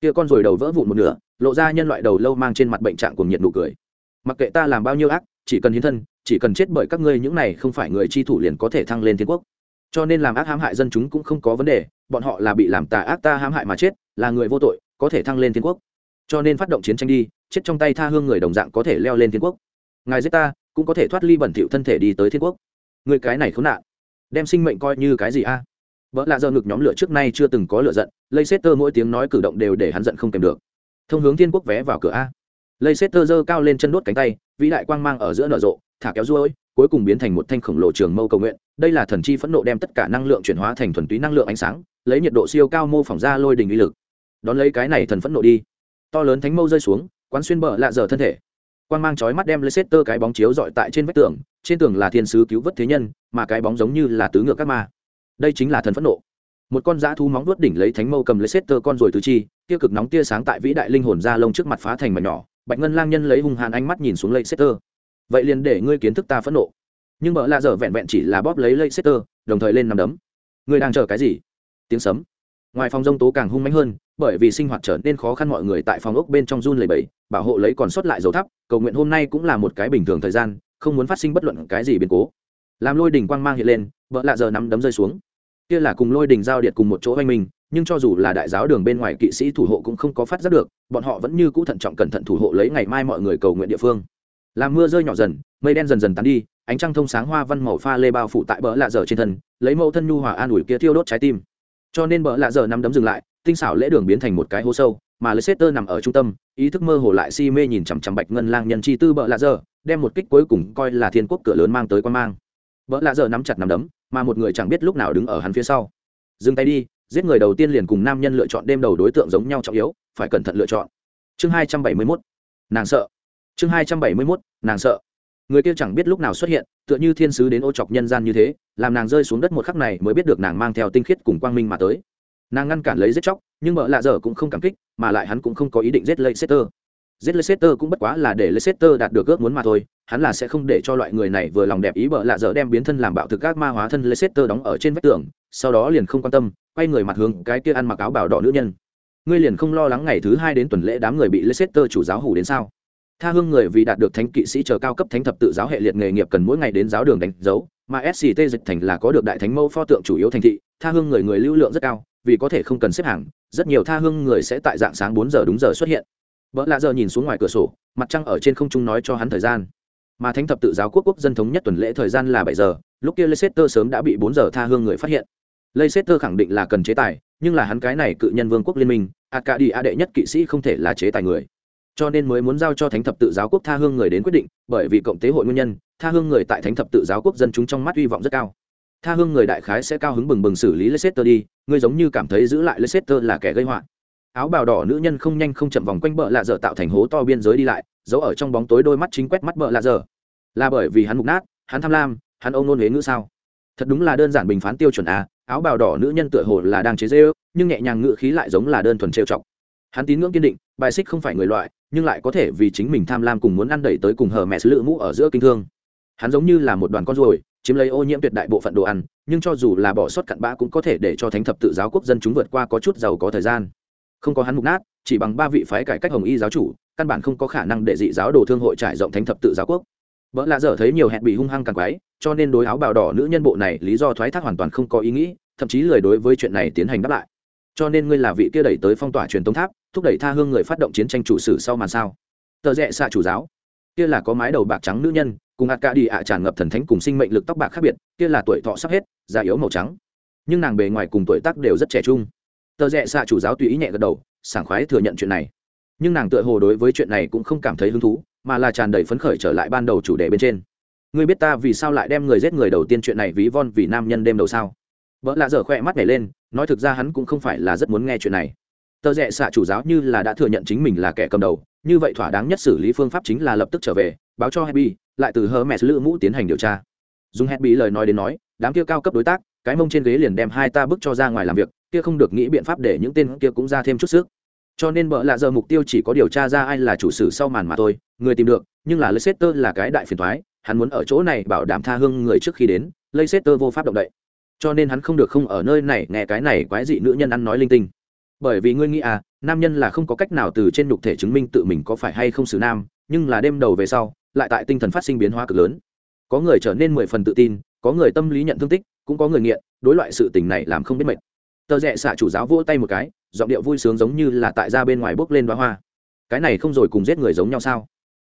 Kia con rồi đầu vỡ vụn một nửa, lộ ra nhân loại đầu lâu mang trên mặt bệnh trạng cùng nhiệt nụ cười. Mặc kệ ta làm bao nhiêu ác, chỉ cần hiến thân, chỉ cần chết bởi các ngươi những này không phải người chi thủ liền có thể thăng lên thiên quốc. Cho nên làm ác hãm hại dân chúng cũng không có vấn đề, bọn họ là bị làm tà ác ta hãm hại mà chết, là người vô tội, có thể thăng lên thiên quốc. Cho nên phát động chiến tranh đi chết trong tay tha hương người đồng dạng có thể leo lên thiên quốc. Ngài giết ta, cũng có thể thoát ly bẩn thỉu thân thể đi tới thiên quốc. Người cái này khốn nạn. Đem sinh mệnh coi như cái gì a? Vợ lạ giờ ngực nhóm lửa trước nay chưa từng có lửa giận lây xét tơ mỗi tiếng nói cử động đều để hắn giận không kèm được. Thông hướng thiên quốc vé vào cửa a. Lây xét tơ giơ cao lên chân đốt cánh tay, vĩ đại quang mang ở giữa nở rộ, thả kéo ruôi, cuối cùng biến thành một thanh khổng lồ trường mâu cầu nguyện. Đây là thần chi phẫn nộ đem tất cả năng lượng chuyển hóa thành thuần túy năng lượng ánh sáng, lấy nhiệt độ siêu cao mô phỏng ra lôi đình uy lực. Đón lấy cái này thần phẫn nộ đi. To lớn thánh mâu rơi xuống quán xuyên bờ lạ dở thân thể. Quan mang chói mắt đem Leicester cái bóng chiếu dọi tại trên vách tường, trên tường là thiên sứ cứu vớt thế nhân, mà cái bóng giống như là tứ ngược các ma. Đây chính là thần phẫn nộ. Một con dã thu móng vuốt đỉnh lấy thánh mâu cầm Leicester con rồi tứ chi tiêu cực nóng tia sáng tại vĩ đại linh hồn ra lông trước mặt phá thành mảnh nhỏ, bạch ngân lang nhân lấy hung hàn ánh mắt nhìn xuống Leicester. Vậy liền để ngươi kiến thức ta phẫn nộ. Nhưng bờ lạ dở vẹn vẹn chỉ là bóp lấy Leicester, đồng thời lên nằm đấm. Ngươi đang chờ cái gì? Tiếng sấm. Ngoài phòng rông tố càng hung mãnh hơn bởi vì sinh hoạt trở nên khó khăn mọi người tại phòng ốc bên trong run lầy bẫy bảo hộ lấy còn sót lại dầu thắp, cầu nguyện hôm nay cũng là một cái bình thường thời gian, không muốn phát sinh bất luận cái gì biến cố. Làm lôi đỉnh quang mang hiện lên, vợ lạ giờ nắm đấm rơi xuống. Kia là cùng lôi đỉnh giao điện cùng một chỗ oanh mình, nhưng cho dù là đại giáo đường bên ngoài kỵ sĩ thủ hộ cũng không có phát giác được, bọn họ vẫn như cũ thận trọng cẩn thận thủ hộ lấy ngày mai mọi người cầu nguyện địa phương. Làm mưa rơi nhỏ dần, mây đen dần dần tán đi, ánh trăng thông sáng hoa văn màu pha lê bao phủ tại bờ lạ dở trên thân, lấy mẫu thân nhu hòa an ủi kia thiêu đốt trái tim. Cho nên bờ lạ dở nắm đấm dừng lại tinh xảo lễ đường biến thành một cái hố sâu, mà leicester nằm ở trung tâm, ý thức mơ hồ lại si mê nhìn chằm chằm bạch ngân lang nhân chi tư bợ lạ dở, đem một kích cuối cùng coi là thiên quốc cửa lớn mang tới quan mang. Bợ lạ dở nắm chặt nắm đấm, mà một người chẳng biết lúc nào đứng ở hắn phía sau. Dừng tay đi, giết người đầu tiên liền cùng nam nhân lựa chọn đêm đầu đối tượng giống nhau trọng yếu, phải cẩn thận lựa chọn. Chương hai trăm bảy mươi mốt, nàng sợ. Chương hai trăm bảy mươi mốt, nàng sợ. Người kia chẳng biết lúc nào xuất hiện, tựa như thiên sứ đến ô chọc nhân gian như thế, làm nàng rơi xuống đất một khắc này mới biết được nàng mang theo tinh khiết cùng quang minh mà tới nàng ngăn cản lấy giết chóc, nhưng mợ lạ dở cũng không cảm kích, mà lại hắn cũng không có ý định giết lấy setter giết leicester cũng bất quá là để leicester đạt được ước muốn mà thôi, hắn là sẽ không để cho loại người này vừa lòng đẹp ý mợ lạ dở đem biến thân làm bạo thực các ma hóa thân leicester đóng ở trên vách tường, sau đó liền không quan tâm, quay người mặt hướng cái kia ăn mặc áo bảo đỏ nữ nhân. Ngươi liền không lo lắng ngày thứ hai đến tuần lễ đám người bị leicester chủ giáo hủ đến sao? Tha hương người vì đạt được thánh kỵ sĩ chờ cao cấp thánh thập tự giáo hệ liệt nghề nghiệp cần mỗi ngày đến giáo đường đánh dấu, mà sct dịch thành là có được đại thánh mẫu pho tượng chủ yếu thành thị, tha hương người người lưu lượng rất cao vì có thể không cần xếp hàng rất nhiều tha hương người sẽ tại dạng sáng bốn giờ đúng giờ xuất hiện vợ lạ giờ nhìn xuống ngoài cửa sổ mặt trăng ở trên không trung nói cho hắn thời gian mà thánh thập tự giáo quốc quốc dân thống nhất tuần lễ thời gian là bảy giờ lúc kia leicester sớm đã bị bốn giờ tha hương người phát hiện leicester khẳng định là cần chế tài nhưng là hắn cái này cự nhân vương quốc liên minh Akadi A đệ nhất kỵ sĩ không thể là chế tài người. Cho nên mới muốn giao cho Thánh thập tự giáo quốc tha hương người đến quyết định, bởi vì cộng tế hội nguyên nhân, tha hương người tại Thánh thập tự giáo quốc dân chúng trong mắt hy vọng rất cao. Tha hương người đại khái sẽ cao hứng bừng bừng xử lý Leicester đi, Ngươi giống như cảm thấy giữ lại Leicester là kẻ gây họa. Áo bào đỏ nữ nhân không nhanh không chậm vòng quanh bờ lạ dở tạo thành hố to biên giới đi lại, giấu ở trong bóng tối đôi mắt chính quét mắt bờ lạ dở. Là bởi vì hắn mục nát, hắn tham lam, hắn ông nôn huế ngữ sao? Thật đúng là đơn giản bình phán tiêu chuẩn à? áo bào đỏ nữ nhân tựa hồ là đang chế giễu, nhưng nhẹ nhàng ngữ khí lại giống là đơn thuần trêu chọc hắn tín ngưỡng kiên định bài xích không phải người loại nhưng lại có thể vì chính mình tham lam cùng muốn ăn đẩy tới cùng hờ mẹ sứ lự mũ ở giữa kinh thương hắn giống như là một đoàn con ruồi chiếm lấy ô nhiễm tuyệt đại bộ phận đồ ăn, nhưng cho dù là bỏ sót cặn bã cũng có thể để cho thánh thập tự giáo quốc dân chúng vượt qua có chút giàu có thời gian. Không có hắn mục nát, chỉ bằng ba vị phái cải cách hồng y giáo chủ, căn bản không có khả năng để dị giáo đồ thương hội trải rộng thánh thập tự giáo quốc. Vợ lạ dở thấy nhiều hẹn bị hung hăng càng quái, cho nên đối áo bào đỏ nữ nhân bộ này lý do thoái thác hoàn toàn không có ý nghĩ, thậm chí lời đối với chuyện này tiến hành đáp lại. Cho nên ngươi là vị kia đẩy tới phong tỏa truyền tống tháp, thúc đẩy tha hương người phát động chiến tranh chủ sử sau màn sao. Tờ rẽ xạ chủ giáo. Kia là có mái đầu bạc trắng nữ nhân cùng ạt cả đi ạ tràn ngập thần thánh cùng sinh mệnh lực tóc bạc khác biệt, kia là tuổi thọ sắp hết, da yếu màu trắng. Nhưng nàng bề ngoài cùng tuổi tác đều rất trẻ trung. Tờ rẽ xạ chủ giáo tùy ý nhẹ gật đầu, sảng khoái thừa nhận chuyện này. Nhưng nàng tựa hồ đối với chuyện này cũng không cảm thấy hứng thú, mà là tràn đầy phấn khởi trở lại ban đầu chủ đề bên trên. Ngươi biết ta vì sao lại đem người giết người đầu tiên chuyện này ví von vì nam nhân đêm đầu sao? Vợ lạ dở khỏe mắt nhảy lên, nói thực ra hắn cũng không phải là rất muốn nghe chuyện này. Tờ rẽ xạ chủ giáo như là đã thừa nhận chính mình là kẻ cầm đầu, như vậy thỏa đáng nhất xử lý phương pháp chính là lập tức trở về, báo cho happy lại từ hơ mẹ lữ mũ tiến hành điều tra. Dùng happy lời nói đến nói, đám kia cao cấp đối tác, cái mông trên ghế liền đem hai ta bước cho ra ngoài làm việc, kia không được nghĩ biện pháp để những tên kia cũng ra thêm chút sức. Cho nên bợ lạ giờ mục tiêu chỉ có điều tra ra ai là chủ sử sau màn mà thôi, người tìm được, nhưng là leicester là cái đại phiền thoái hắn muốn ở chỗ này bảo đảm tha hương người trước khi đến, leicester vô pháp động đậy. Cho nên hắn không được không ở nơi này nghe cái này quái dị nữ nhân ăn nói linh tinh. Bởi vì ngươi nghĩ à nam nhân là không có cách nào từ trên nhục thể chứng minh tự mình có phải hay không xử nam nhưng là đêm đầu về sau, lại tại tinh thần phát sinh biến hóa cực lớn. Có người trở nên mười phần tự tin, có người tâm lý nhận thương tích, cũng có người nghiện, đối loại sự tình này làm không biết mệt. Tờ rẽ xạ chủ giáo vỗ tay một cái, giọng điệu vui sướng giống như là tại ra bên ngoài bước lên đoá hoa. Cái này không rồi cùng giết người giống nhau sao?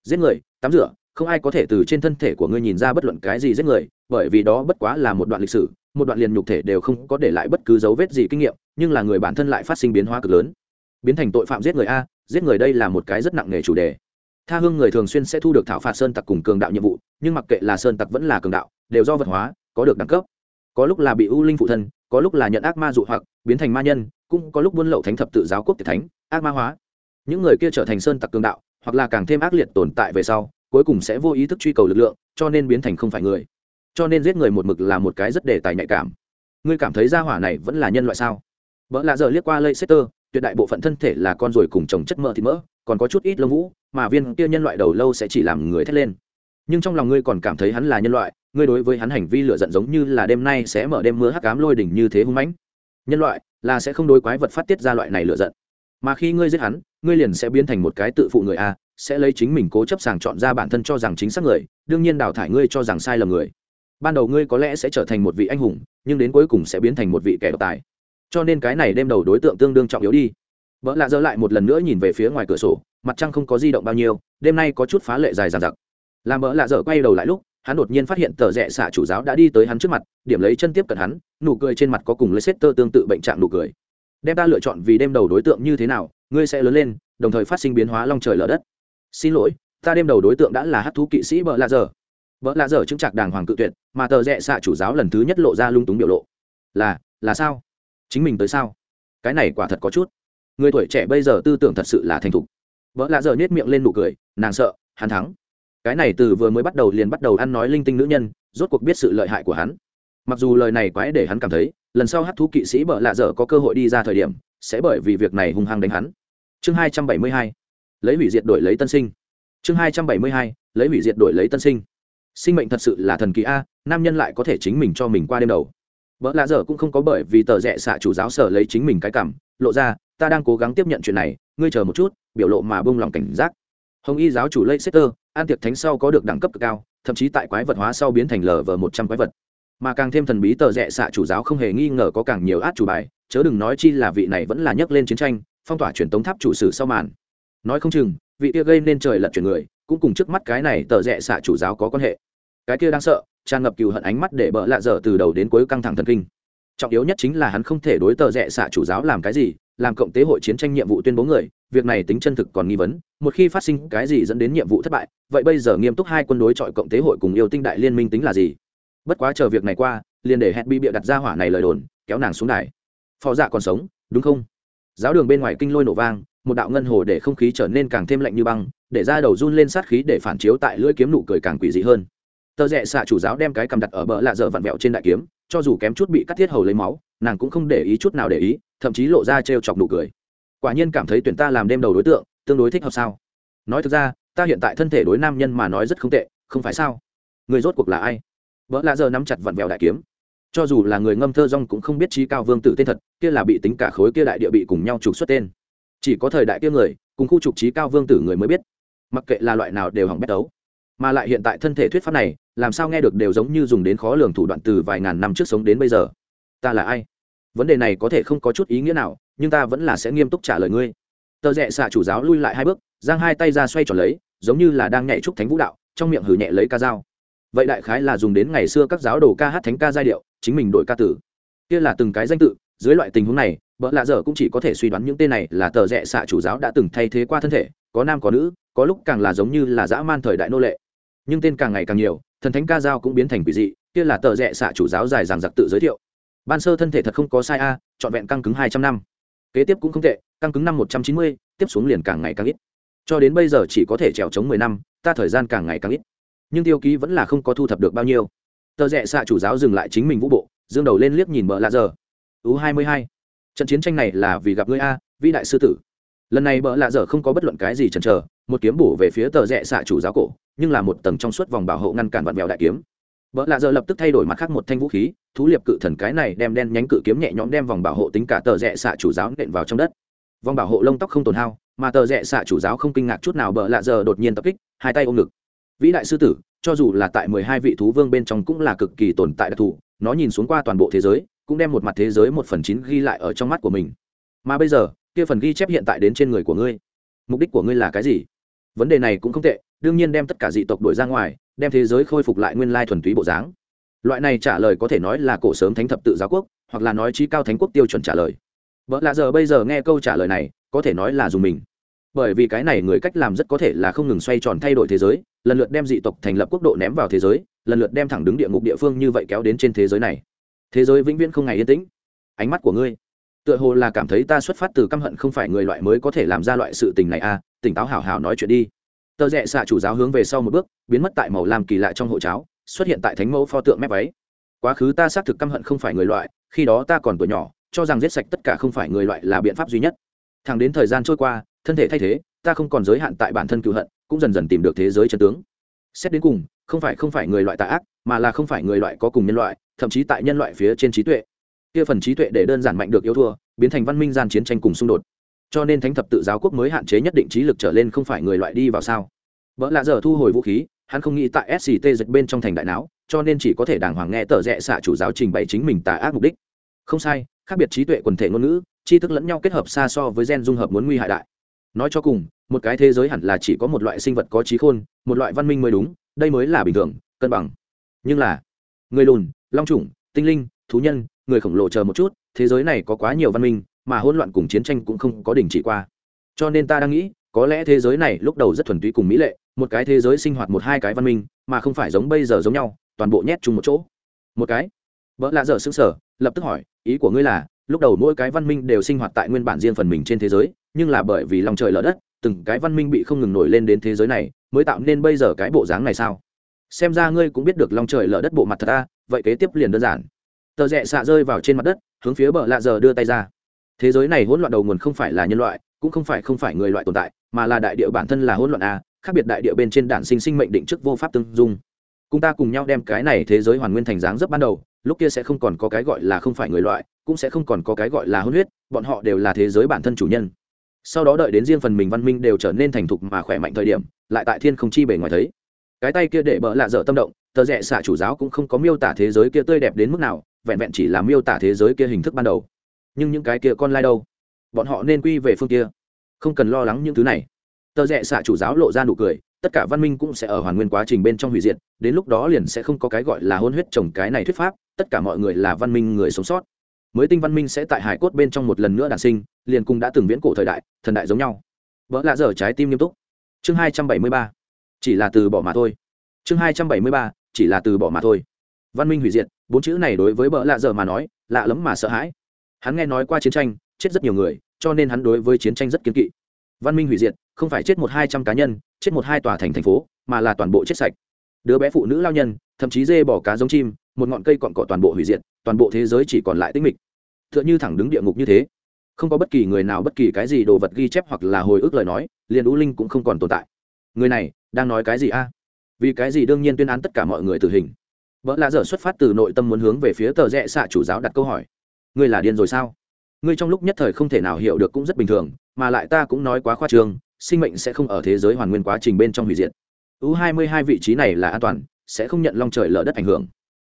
Giết người, tắm rửa, không ai có thể từ trên thân thể của ngươi nhìn ra bất luận cái gì giết người, bởi vì đó bất quá là một đoạn lịch sử, một đoạn liền nhục thể đều không có để lại bất cứ dấu vết gì kinh nghiệm, nhưng là người bản thân lại phát sinh biến hóa cực lớn. Biến thành tội phạm giết người a, giết người đây là một cái rất nặng nề chủ đề tha hương người thường xuyên sẽ thu được thảo phạt sơn tặc cùng cường đạo nhiệm vụ, nhưng mặc kệ là sơn tặc vẫn là cường đạo, đều do vật hóa, có được đẳng cấp. Có lúc là bị u linh phụ thân, có lúc là nhận ác ma dụ hoặc, biến thành ma nhân, cũng có lúc buôn lậu thánh thập tự giáo quốc tiệt thánh, ác ma hóa. Những người kia trở thành sơn tặc cường đạo, hoặc là càng thêm ác liệt tồn tại về sau, cuối cùng sẽ vô ý thức truy cầu lực lượng, cho nên biến thành không phải người. Cho nên giết người một mực là một cái rất đề tài nhạy cảm. Ngươi cảm thấy gia hỏa này vẫn là nhân loại sao? Vợ lạ giờ liếc qua lây setter tuyệt đại bộ phận thân thể là con ruồi cùng chồng chất mỡ thịt mỡ, còn có chút ít lông vũ mà viên kia nhân loại đầu lâu sẽ chỉ làm người thét lên. Nhưng trong lòng ngươi còn cảm thấy hắn là nhân loại, ngươi đối với hắn hành vi lựa giận giống như là đêm nay sẽ mở đêm mưa hắc cám lôi đỉnh như thế hung mãnh. Nhân loại là sẽ không đối quái vật phát tiết ra loại này lựa giận. Mà khi ngươi giết hắn, ngươi liền sẽ biến thành một cái tự phụ người a, sẽ lấy chính mình cố chấp sàng chọn ra bản thân cho rằng chính xác người, đương nhiên đào thải ngươi cho rằng sai lầm người. Ban đầu ngươi có lẽ sẽ trở thành một vị anh hùng, nhưng đến cuối cùng sẽ biến thành một vị kẻ độc tài. Cho nên cái này đem đầu đối tượng tương đương trọng yếu đi vợ lạ dơ lại một lần nữa nhìn về phía ngoài cửa sổ, mặt trăng không có di động bao nhiêu, đêm nay có chút phá lệ dài dàn giặc làm vợ lạ dở quay đầu lại lúc, hắn đột nhiên phát hiện tờ rẽ xạ chủ giáo đã đi tới hắn trước mặt, điểm lấy chân tiếp cận hắn, nụ cười trên mặt có cùng lấy tơ tương tự bệnh trạng nụ cười. Đem ta lựa chọn vì đêm đầu đối tượng như thế nào, ngươi sẽ lớn lên, đồng thời phát sinh biến hóa long trời lở đất. Xin lỗi, ta đêm đầu đối tượng đã là hát thú kỵ sĩ vợ lạ dở vợ lạ dở chứng trạc đàng hoàng cự tuyệt, mà tờ rẽ xạ chủ giáo lần thứ nhất lộ ra lung túng biểu lộ. Là là sao? Chính mình tới sao? Cái này quả thật có chút người tuổi trẻ bây giờ tư tưởng thật sự là thành thục. Vợ lạ dở nhét miệng lên nụ cười, nàng sợ, hắn thắng. Cái này từ vừa mới bắt đầu liền bắt đầu ăn nói linh tinh nữ nhân, rốt cuộc biết sự lợi hại của hắn. Mặc dù lời này quái để hắn cảm thấy, lần sau hát thú kỵ sĩ bợ lạ dở có cơ hội đi ra thời điểm, sẽ bởi vì việc này hung hăng đánh hắn. Chương hai trăm bảy mươi hai, lấy hủy diệt đổi lấy tân sinh. Chương hai trăm bảy mươi hai, lấy hủy diệt đổi lấy tân sinh. Sinh mệnh thật sự là thần kỳ a, nam nhân lại có thể chính mình cho mình qua đêm đầu. Vợ lạ dở cũng không có bởi vì tờ rẽ xạ chủ giáo sở lấy chính mình cái cảm, lộ ra ta đang cố gắng tiếp nhận chuyện này, ngươi chờ một chút, biểu lộ mà bông lòng cảnh giác. Hồng y giáo chủ lây an tiệc thánh sau có được đẳng cấp cực cao, thậm chí tại quái vật hóa sau biến thành lờ vờ một trăm quái vật. Mà càng thêm thần bí tờ rẽ xạ chủ giáo không hề nghi ngờ có càng nhiều át chủ bài, chớ đừng nói chi là vị này vẫn là nhấc lên chiến tranh, phong tỏa truyền tống tháp chủ sử sau màn. Nói không chừng, vị kia gây nên trời lật chuyển người, cũng cùng trước mắt cái này tờ rẽ xạ chủ giáo có quan hệ. Cái kia đang sợ, tràn ngập cừu hận ánh mắt để bỡ lạ dở từ đầu đến cuối căng thẳng thần kinh. Trọng yếu nhất chính là hắn không thể đối tờ rẽ xạ chủ giáo làm cái gì làm cộng tế hội chiến tranh nhiệm vụ tuyên bố người, việc này tính chân thực còn nghi vấn. Một khi phát sinh cái gì dẫn đến nhiệm vụ thất bại, vậy bây giờ nghiêm túc hai quân đối chọi cộng tế hội cùng yêu tinh đại liên minh tính là gì? Bất quá chờ việc này qua, liền để hẹn bị bịa đặt ra hỏa này lời đồn, kéo nàng xuống đài. Phò dạ còn sống, đúng không? Giáo đường bên ngoài kinh lôi nổ vang, một đạo ngân hồ để không khí trở nên càng thêm lạnh như băng, để ra đầu run lên sát khí để phản chiếu tại lưỡi kiếm nụ cười càng quỷ dị hơn. Tờ rẽ xạ chủ giáo đem cái cầm đặt ở bờ lạ dở vặn vẹo trên đại kiếm cho dù kém chút bị cắt thiết hầu lấy máu, nàng cũng không để ý chút nào để ý, thậm chí lộ ra trêu chọc nụ cười. Quả nhiên cảm thấy tuyển ta làm đêm đầu đối tượng, tương đối thích hợp sao? Nói thực ra, ta hiện tại thân thể đối nam nhân mà nói rất không tệ, không phải sao? Người rốt cuộc là ai? Vợ lạ giờ nắm chặt vặn vẹo đại kiếm. Cho dù là người ngâm thơ rong cũng không biết trí cao vương tử tên thật, kia là bị tính cả khối kia đại địa bị cùng nhau trục xuất tên. Chỉ có thời đại kia người, cùng khu trục trí cao vương tử người mới biết. Mặc kệ là loại nào đều hỏng bét đấu. Mà lại hiện tại thân thể thuyết pháp này làm sao nghe được đều giống như dùng đến khó lường thủ đoạn từ vài ngàn năm trước sống đến bây giờ. Ta là ai? Vấn đề này có thể không có chút ý nghĩa nào, nhưng ta vẫn là sẽ nghiêm túc trả lời ngươi. Tờ rẽ xạ chủ giáo lui lại hai bước, giang hai tay ra xoay tròn lấy, giống như là đang nhảy trúc thánh vũ đạo, trong miệng hử nhẹ lấy ca dao. Vậy đại khái là dùng đến ngày xưa các giáo đồ ca hát thánh ca giai điệu, chính mình đổi ca tử. Kia là từng cái danh tự, dưới loại tình huống này vợ lạ dở cũng chỉ có thể suy đoán những tên này là tờ rẽ xạ chủ giáo đã từng thay thế qua thân thể, có nam có nữ, có lúc càng là giống như là dã man thời đại nô lệ. Nhưng tên càng ngày càng nhiều thần thánh ca dao cũng biến thành quỷ dị, kia là tờ rẽ xạ chủ giáo dài dàng giặc tự giới thiệu. Ban sơ thân thể thật không có sai a, trọn vẹn căng cứng hai trăm năm. Kế tiếp cũng không tệ, căng cứng năm một trăm chín mươi, tiếp xuống liền càng ngày càng ít. Cho đến bây giờ chỉ có thể trèo chống mười năm, ta thời gian càng ngày càng ít. Nhưng tiêu ký vẫn là không có thu thập được bao nhiêu. Tờ rẽ xạ chủ giáo dừng lại chính mình vũ bộ, dương đầu lên liếc nhìn bờ lạ giờ. Ú hai mươi hai. Trận chiến tranh này là vì gặp ngươi a, vĩ đại sư tử. Lần này bờ lạ dở không có bất luận cái gì chần chờ một kiếm bổ về phía tờ rẽ xạ chủ giáo cổ, nhưng là một tầng trong suốt vòng bảo hộ ngăn cản vặn vẹo đại kiếm. Vợ lạ giờ lập tức thay đổi mặt khác một thanh vũ khí, thú liệp cự thần cái này đem đen nhánh cự kiếm nhẹ nhõm đem vòng bảo hộ tính cả tờ rẽ xạ chủ giáo nện vào trong đất. Vòng bảo hộ lông tóc không tồn hao, mà tờ rẽ xạ chủ giáo không kinh ngạc chút nào bợ lạ giờ đột nhiên tập kích, hai tay ôm ngực. Vĩ đại sư tử, cho dù là tại mười hai vị thú vương bên trong cũng là cực kỳ tồn tại đặc thù, nó nhìn xuống qua toàn bộ thế giới, cũng đem một mặt thế giới một phần chín ghi lại ở trong mắt của mình. Mà bây giờ, kia phần ghi chép hiện tại đến trên người của ngươi. Mục đích của ngươi là cái gì? Vấn đề này cũng không tệ, đương nhiên đem tất cả dị tộc đuổi ra ngoài, đem thế giới khôi phục lại nguyên lai thuần túy bộ dáng. Loại này trả lời có thể nói là cổ sớm thánh thập tự giáo quốc, hoặc là nói trí cao thánh quốc tiêu chuẩn trả lời. Vợ lạ giờ bây giờ nghe câu trả lời này, có thể nói là dùng mình. Bởi vì cái này người cách làm rất có thể là không ngừng xoay tròn thay đổi thế giới, lần lượt đem dị tộc thành lập quốc độ ném vào thế giới, lần lượt đem thẳng đứng địa ngục địa phương như vậy kéo đến trên thế giới này. Thế giới vĩnh viễn không ngày yên tĩnh. Ánh mắt của ngươi tựa hồ là cảm thấy ta xuất phát từ căm hận không phải người loại mới có thể làm ra loại sự tình này à tỉnh táo hào hào nói chuyện đi. Tờ rẽ xạ chủ giáo hướng về sau một bước, biến mất tại màu làm kỳ lạ trong hộ cháo, xuất hiện tại thánh mẫu pho tượng mép váy. Quá khứ ta xác thực căm hận không phải người loại, khi đó ta còn tuổi nhỏ, cho rằng giết sạch tất cả không phải người loại là biện pháp duy nhất. Thẳng đến thời gian trôi qua, thân thể thay thế, ta không còn giới hạn tại bản thân cựu hận, cũng dần dần tìm được thế giới chân tướng. Xét đến cùng, không phải không phải người loại tà ác, mà là không phải người loại có cùng nhân loại, thậm chí tại nhân loại phía trên trí tuệ kia phần trí tuệ để đơn giản mạnh được yếu thua, biến thành văn minh gian chiến tranh cùng xung đột. Cho nên thánh thập tự giáo quốc mới hạn chế nhất định trí lực trở lên không phải người loại đi vào sao. Vợ lạ giờ thu hồi vũ khí, hắn không nghĩ tại sct dịch bên trong thành đại não, cho nên chỉ có thể đàng hoàng nghe tờ rẽ xạ chủ giáo trình bày chính mình tà ác mục đích. Không sai, khác biệt trí tuệ quần thể ngôn ngữ, tri thức lẫn nhau kết hợp xa so với gen dung hợp muốn nguy hại đại. Nói cho cùng, một cái thế giới hẳn là chỉ có một loại sinh vật có trí khôn, một loại văn minh mới đúng, đây mới là bình thường, cân bằng. Nhưng là, người lùn, long trùng tinh linh, thú nhân người khổng lồ chờ một chút, thế giới này có quá nhiều văn minh, mà hỗn loạn cùng chiến tranh cũng không có đình chỉ qua. Cho nên ta đang nghĩ, có lẽ thế giới này lúc đầu rất thuần túy cùng mỹ lệ, một cái thế giới sinh hoạt một hai cái văn minh, mà không phải giống bây giờ giống nhau, toàn bộ nhét chung một chỗ. Một cái? Vợ lạ dở xứng sở lập tức hỏi, ý của ngươi là, lúc đầu mỗi cái văn minh đều sinh hoạt tại nguyên bản riêng phần mình trên thế giới, nhưng là bởi vì lòng trời lở đất, từng cái văn minh bị không ngừng nổi lên đến thế giới này, mới tạo nên bây giờ cái bộ dáng này sao? Xem ra ngươi cũng biết được lòng trời lở đất bộ mặt thật ta vậy kế tiếp liền đơn giản tờ rẽ xạ rơi vào trên mặt đất, hướng phía bờ lạ giờ đưa tay ra. Thế giới này hỗn loạn đầu nguồn không phải là nhân loại, cũng không phải không phải người loại tồn tại, mà là đại địa bản thân là hỗn loạn a, khác biệt đại địa bên trên đản sinh sinh mệnh định trước vô pháp tương dung. Cùng ta cùng nhau đem cái này thế giới hoàn nguyên thành dáng rất ban đầu, lúc kia sẽ không còn có cái gọi là không phải người loại, cũng sẽ không còn có cái gọi là hôn huyết, bọn họ đều là thế giới bản thân chủ nhân. Sau đó đợi đến riêng phần mình văn minh đều trở nên thành thục mà khỏe mạnh thời điểm, lại tại thiên không chi bề ngoài thấy. Cái tay kia để bỡ lạ dở tâm động, tờ rẽ xạ chủ giáo cũng không có miêu tả thế giới kia tươi đẹp đến mức nào vẹn vẹn chỉ là miêu tả thế giới kia hình thức ban đầu. Nhưng những cái kia con lai đâu? Bọn họ nên quy về phương kia. Không cần lo lắng những thứ này. Tờ rẽ xạ chủ giáo lộ ra nụ cười, tất cả văn minh cũng sẽ ở hoàn nguyên quá trình bên trong hủy diệt, đến lúc đó liền sẽ không có cái gọi là hôn huyết trồng cái này thuyết pháp, tất cả mọi người là văn minh người sống sót. Mới tinh văn minh sẽ tại hải cốt bên trong một lần nữa đản sinh, liền cùng đã từng viễn cổ thời đại, thần đại giống nhau. Vỡ lạ dở trái tim nghiêm túc. Chương hai trăm bảy mươi ba. Chỉ là từ bỏ mà thôi. Chương hai trăm bảy mươi ba, chỉ là từ bỏ mà thôi. Văn minh hủy diệt bốn chữ này đối với bợ lạ dở mà nói, lạ lẫm mà sợ hãi. Hắn nghe nói qua chiến tranh, chết rất nhiều người, cho nên hắn đối với chiến tranh rất kiên kỵ. Văn minh hủy diệt, không phải chết một hai trăm cá nhân, chết một hai tòa thành thành phố, mà là toàn bộ chết sạch. Đứa bé phụ nữ lao nhân, thậm chí dê bỏ cá giống chim, một ngọn cây cọn cỏ toàn bộ hủy diệt, toàn bộ thế giới chỉ còn lại tinh mịch. T h ư ợ n h ư thẳng đứng địa ngục như thế. Không có bất kỳ người nào bất kỳ cái gì đồ vật ghi chép hoặc là hồi ức lời nói, liền ú linh cũng không còn tồn tại. Người này đang nói cái gì a? Vì cái gì đương nhiên tuyên án tất cả mọi người tử hình? Vợ lạ dở xuất phát từ nội tâm muốn hướng về phía tờ rẽ xạ chủ giáo đặt câu hỏi. Ngươi là điên rồi sao? Ngươi trong lúc nhất thời không thể nào hiểu được cũng rất bình thường, mà lại ta cũng nói quá khoa trương, sinh mệnh sẽ không ở thế giới hoàn nguyên quá trình bên trong hủy diệt. U hai mươi hai vị trí này là an toàn, sẽ không nhận long trời lở đất ảnh hưởng.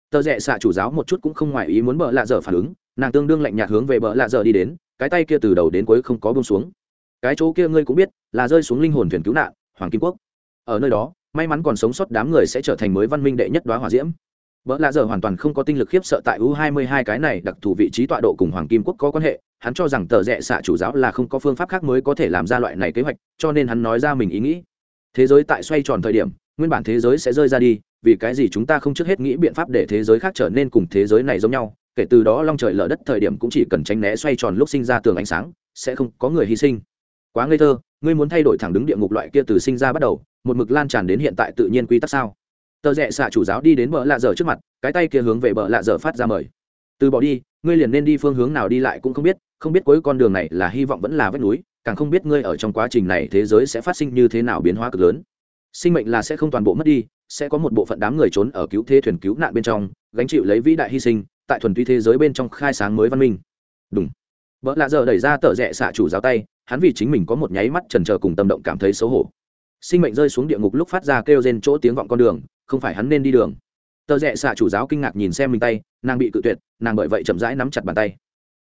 Tờ rẽ xạ chủ giáo một chút cũng không ngoài ý muốn bợ lạ dở phản ứng, nàng tương đương lạnh nhạt hướng về bợ lạ dở đi đến, cái tay kia từ đầu đến cuối không có bông xuống. Cái chỗ kia ngươi cũng biết, là rơi xuống linh hồn thuyền cứu nạn, hoàng kim quốc. Ở nơi đó, may mắn còn sống sót đám người sẽ trở thành mới văn minh đệ nhất đoá hòa diễm. Bỡ lạ giờ hoàn toàn không có tinh lực khiếp sợ tại U22 cái này đặc thù vị trí tọa độ cùng Hoàng Kim Quốc có quan hệ, hắn cho rằng tờ rẻ xạ chủ giáo là không có phương pháp khác mới có thể làm ra loại này kế hoạch, cho nên hắn nói ra mình ý nghĩ. Thế giới tại xoay tròn thời điểm, nguyên bản thế giới sẽ rơi ra đi, vì cái gì chúng ta không trước hết nghĩ biện pháp để thế giới khác trở nên cùng thế giới này giống nhau, kể từ đó long trời lở đất thời điểm cũng chỉ cần tránh né xoay tròn lúc sinh ra tường ánh sáng, sẽ không có người hy sinh. Quá ngây thơ, ngươi muốn thay đổi thẳng đứng địa ngục loại kia từ sinh ra bắt đầu, một mực lan tràn đến hiện tại tự nhiên quy tắc sao? Tờ rẽ xạ chủ giáo đi đến bờ lạ dở trước mặt, cái tay kia hướng về bờ lạ dở phát ra mời. Từ bỏ đi, ngươi liền nên đi phương hướng nào đi lại cũng không biết không biết cuối con đường này là hy vọng vẫn là vách núi, càng không biết ngươi ở trong quá trình này thế giới sẽ phát sinh như thế nào biến hóa cực lớn. Sinh mệnh là sẽ không toàn bộ mất đi, sẽ có một bộ phận đám người trốn ở cứu thế thuyền cứu nạn bên trong, gánh chịu lấy vĩ đại hy sinh, tại thuần túy thế giới bên trong khai sáng mới văn minh. Đúng vợ lạ giờ đẩy ra tờ rẽ xạ chủ giáo tay, hắn vì chính mình có một nháy mắt trần trờ cùng tâm động cảm thấy xấu hổ sinh mệnh rơi xuống địa ngục lúc phát ra kêu rên chỗ tiếng vọng con đường, không phải hắn nên đi đường. Tờ rẽ xạ chủ giáo kinh ngạc nhìn xem mình tay, nàng bị cự tuyệt, nàng bởi vậy chậm rãi nắm chặt bàn tay.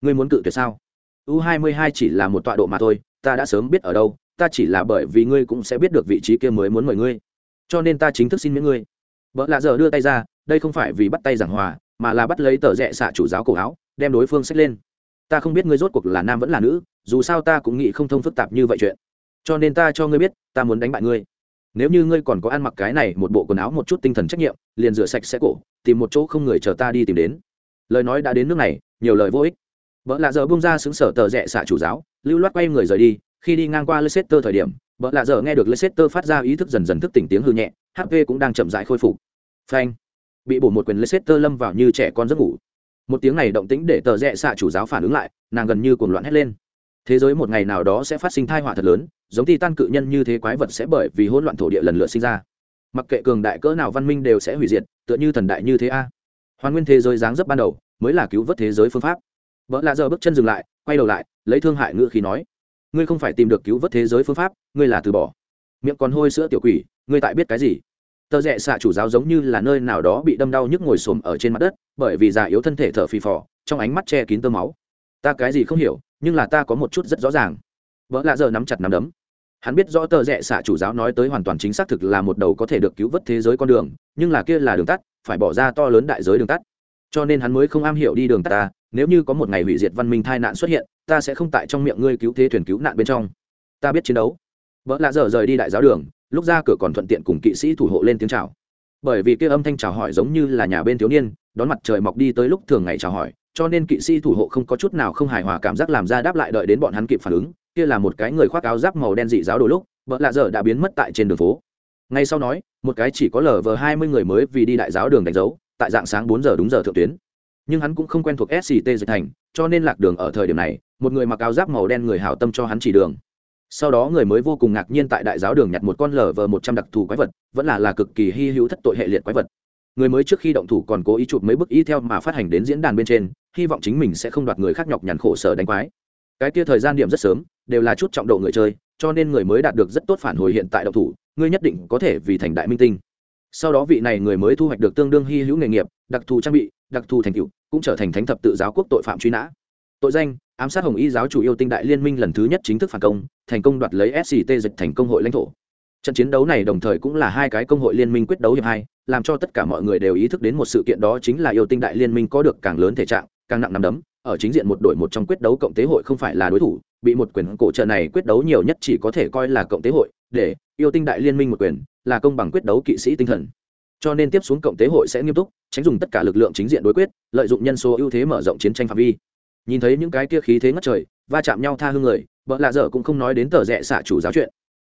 Ngươi muốn cự tuyệt sao? U hai mươi hai chỉ là một tọa độ mà thôi, ta đã sớm biết ở đâu, ta chỉ là bởi vì ngươi cũng sẽ biết được vị trí kia mới muốn mời ngươi. Cho nên ta chính thức xin miễn ngươi. Vợ lạ giờ đưa tay ra, đây không phải vì bắt tay giảng hòa, mà là bắt lấy tờ rẽ xạ chủ giáo cổ áo, đem đối phương xách lên. Ta không biết ngươi rốt cuộc là nam vẫn là nữ, dù sao ta cũng nghĩ không thông phức tạp như vậy chuyện cho nên ta cho ngươi biết, ta muốn đánh bại ngươi. Nếu như ngươi còn có ăn mặc cái này một bộ quần áo một chút tinh thần trách nhiệm, liền rửa sạch sẽ cổ, tìm một chỗ không người chờ ta đi tìm đến. Lời nói đã đến nước này, nhiều lời vô ích. Vợ lạ giờ bung ra xứng sở tờ rẽ xạ chủ giáo, lưu loát quay người rời đi, khi đi ngang qua leicester thời điểm vợ lạ giờ nghe được leicester phát ra ý thức dần dần thức tỉnh tiếng hư nhẹ hp cũng đang chậm dại khôi phục. Phanh. Bị bổ một quyền leicester lâm vào như trẻ con giấc ngủ. Một tiếng này động tĩnh để tờ rẽ xạ chủ giáo phản ứng lại, nàng gần như cuồng loạn hét lên thế giới một ngày nào đó sẽ phát sinh thai họa thật lớn, giống ti tan cự nhân như thế quái vật sẽ bởi vì hỗn loạn thổ địa lần lượt sinh ra. Mặc kệ cường đại cỡ nào văn minh đều sẽ hủy diệt, tựa như thần đại như thế a. Hoàn nguyên thế giới dáng dấp ban đầu, mới là cứu vớt thế giới phương pháp. Vợ lạ giờ bước chân dừng lại, quay đầu lại, lấy thương hại ngữ khí nói, ngươi không phải tìm được cứu vớt thế giới phương pháp, ngươi là từ bỏ. Miệng còn hôi sữa tiểu quỷ, ngươi tại biết cái gì? Tờ rẽ xạ chủ giáo giống như là nơi nào đó bị đâm đau nhức ngồi xổm ở trên mặt đất, bởi vì già yếu thân thể thở phì phò, trong ánh mắt che kín tơ máu. Ta cái gì không hiểu nhưng là ta có một chút rất rõ ràng. Vợ lạ giờ nắm chặt nắm đấm. Hắn biết rõ tờ rẽ xạ chủ giáo nói tới hoàn toàn chính xác thực là một đầu có thể được cứu vớt thế giới con đường, nhưng là kia là đường tắt, phải bỏ ra to lớn đại giới đường tắt. Cho nên hắn mới không am hiểu đi đường tắt ta, nếu như có một ngày hủy diệt văn minh tai nạn xuất hiện, ta sẽ không tại trong miệng ngươi cứu thế thuyền cứu nạn bên trong. Ta biết chiến đấu. Vợ lạ giờ rời đi đại giáo đường, lúc ra cửa còn thuận tiện cùng kỵ sĩ thủ hộ lên tiếng chào. Bởi vì kia âm thanh chào hỏi giống như là nhà bên thiếu niên, đón mặt trời mọc đi tới lúc thường ngày chào hỏi cho nên kỵ sĩ thủ hộ không có chút nào không hài hòa cảm giác làm ra đáp lại đợi đến bọn hắn kịp phản ứng, kia là một cái người khoác áo giáp màu đen dị giáo đồ lúc vợ lạ dở đã biến mất tại trên đường phố. Ngay sau nói, một cái chỉ có lờ vờ hai mươi người mới vì đi đại giáo đường đánh dấu, tại dạng sáng bốn giờ đúng giờ thượng tuyến. Nhưng hắn cũng không quen thuộc sct dịch thành, cho nên lạc đường ở thời điểm này, một người mặc áo giáp màu đen người hảo tâm cho hắn chỉ đường. Sau đó người mới vô cùng ngạc nhiên tại đại giáo đường nhặt một con lở vờ một trăm đặc thù quái vật, vẫn là là cực kỳ hy hữu thất tội hệ liệt quái vật người mới trước khi động thủ còn cố ý chụp mấy bức y theo mà phát hành đến diễn đàn bên trên, hy vọng chính mình sẽ không đoạt người khác nhọc nhằn khổ sở đánh quái. Cái kia thời gian điểm rất sớm, đều là chút trọng độ người chơi, cho nên người mới đạt được rất tốt phản hồi hiện tại động thủ, ngươi nhất định có thể vì thành đại minh tinh. Sau đó vị này người mới thu hoạch được tương đương hy hữu nghề nghiệp, đặc thù trang bị, đặc thù thành tựu, cũng trở thành thánh thập tự giáo quốc tội phạm truy nã. Tội danh, ám sát hồng y giáo chủ yêu tinh đại liên minh lần thứ nhất chính thức phản công, thành công đoạt lấy sct dịch thành công hội lãnh thổ trận chiến đấu này đồng thời cũng là hai cái công hội liên minh quyết đấu hiệp hai, làm cho tất cả mọi người đều ý thức đến một sự kiện đó chính là yêu tinh đại liên minh có được càng lớn thể trạng, càng nặng nắm đấm, ở chính diện một đội một trong quyết đấu cộng tế hội không phải là đối thủ, bị một quyền cổ trợ này quyết đấu nhiều nhất chỉ có thể coi là cộng tế hội, để yêu tinh đại liên minh một quyền, là công bằng quyết đấu kỵ sĩ tinh thần. Cho nên tiếp xuống cộng tế hội sẽ nghiêm túc, tránh dùng tất cả lực lượng chính diện đối quyết, lợi dụng nhân số ưu thế mở rộng chiến tranh phạm vi. Nhìn thấy những cái kia khí thế ngất trời, va chạm nhau tha hương người, vợ lạ dở cũng không nói đến tờ rẽ xạ chủ giáo chuyện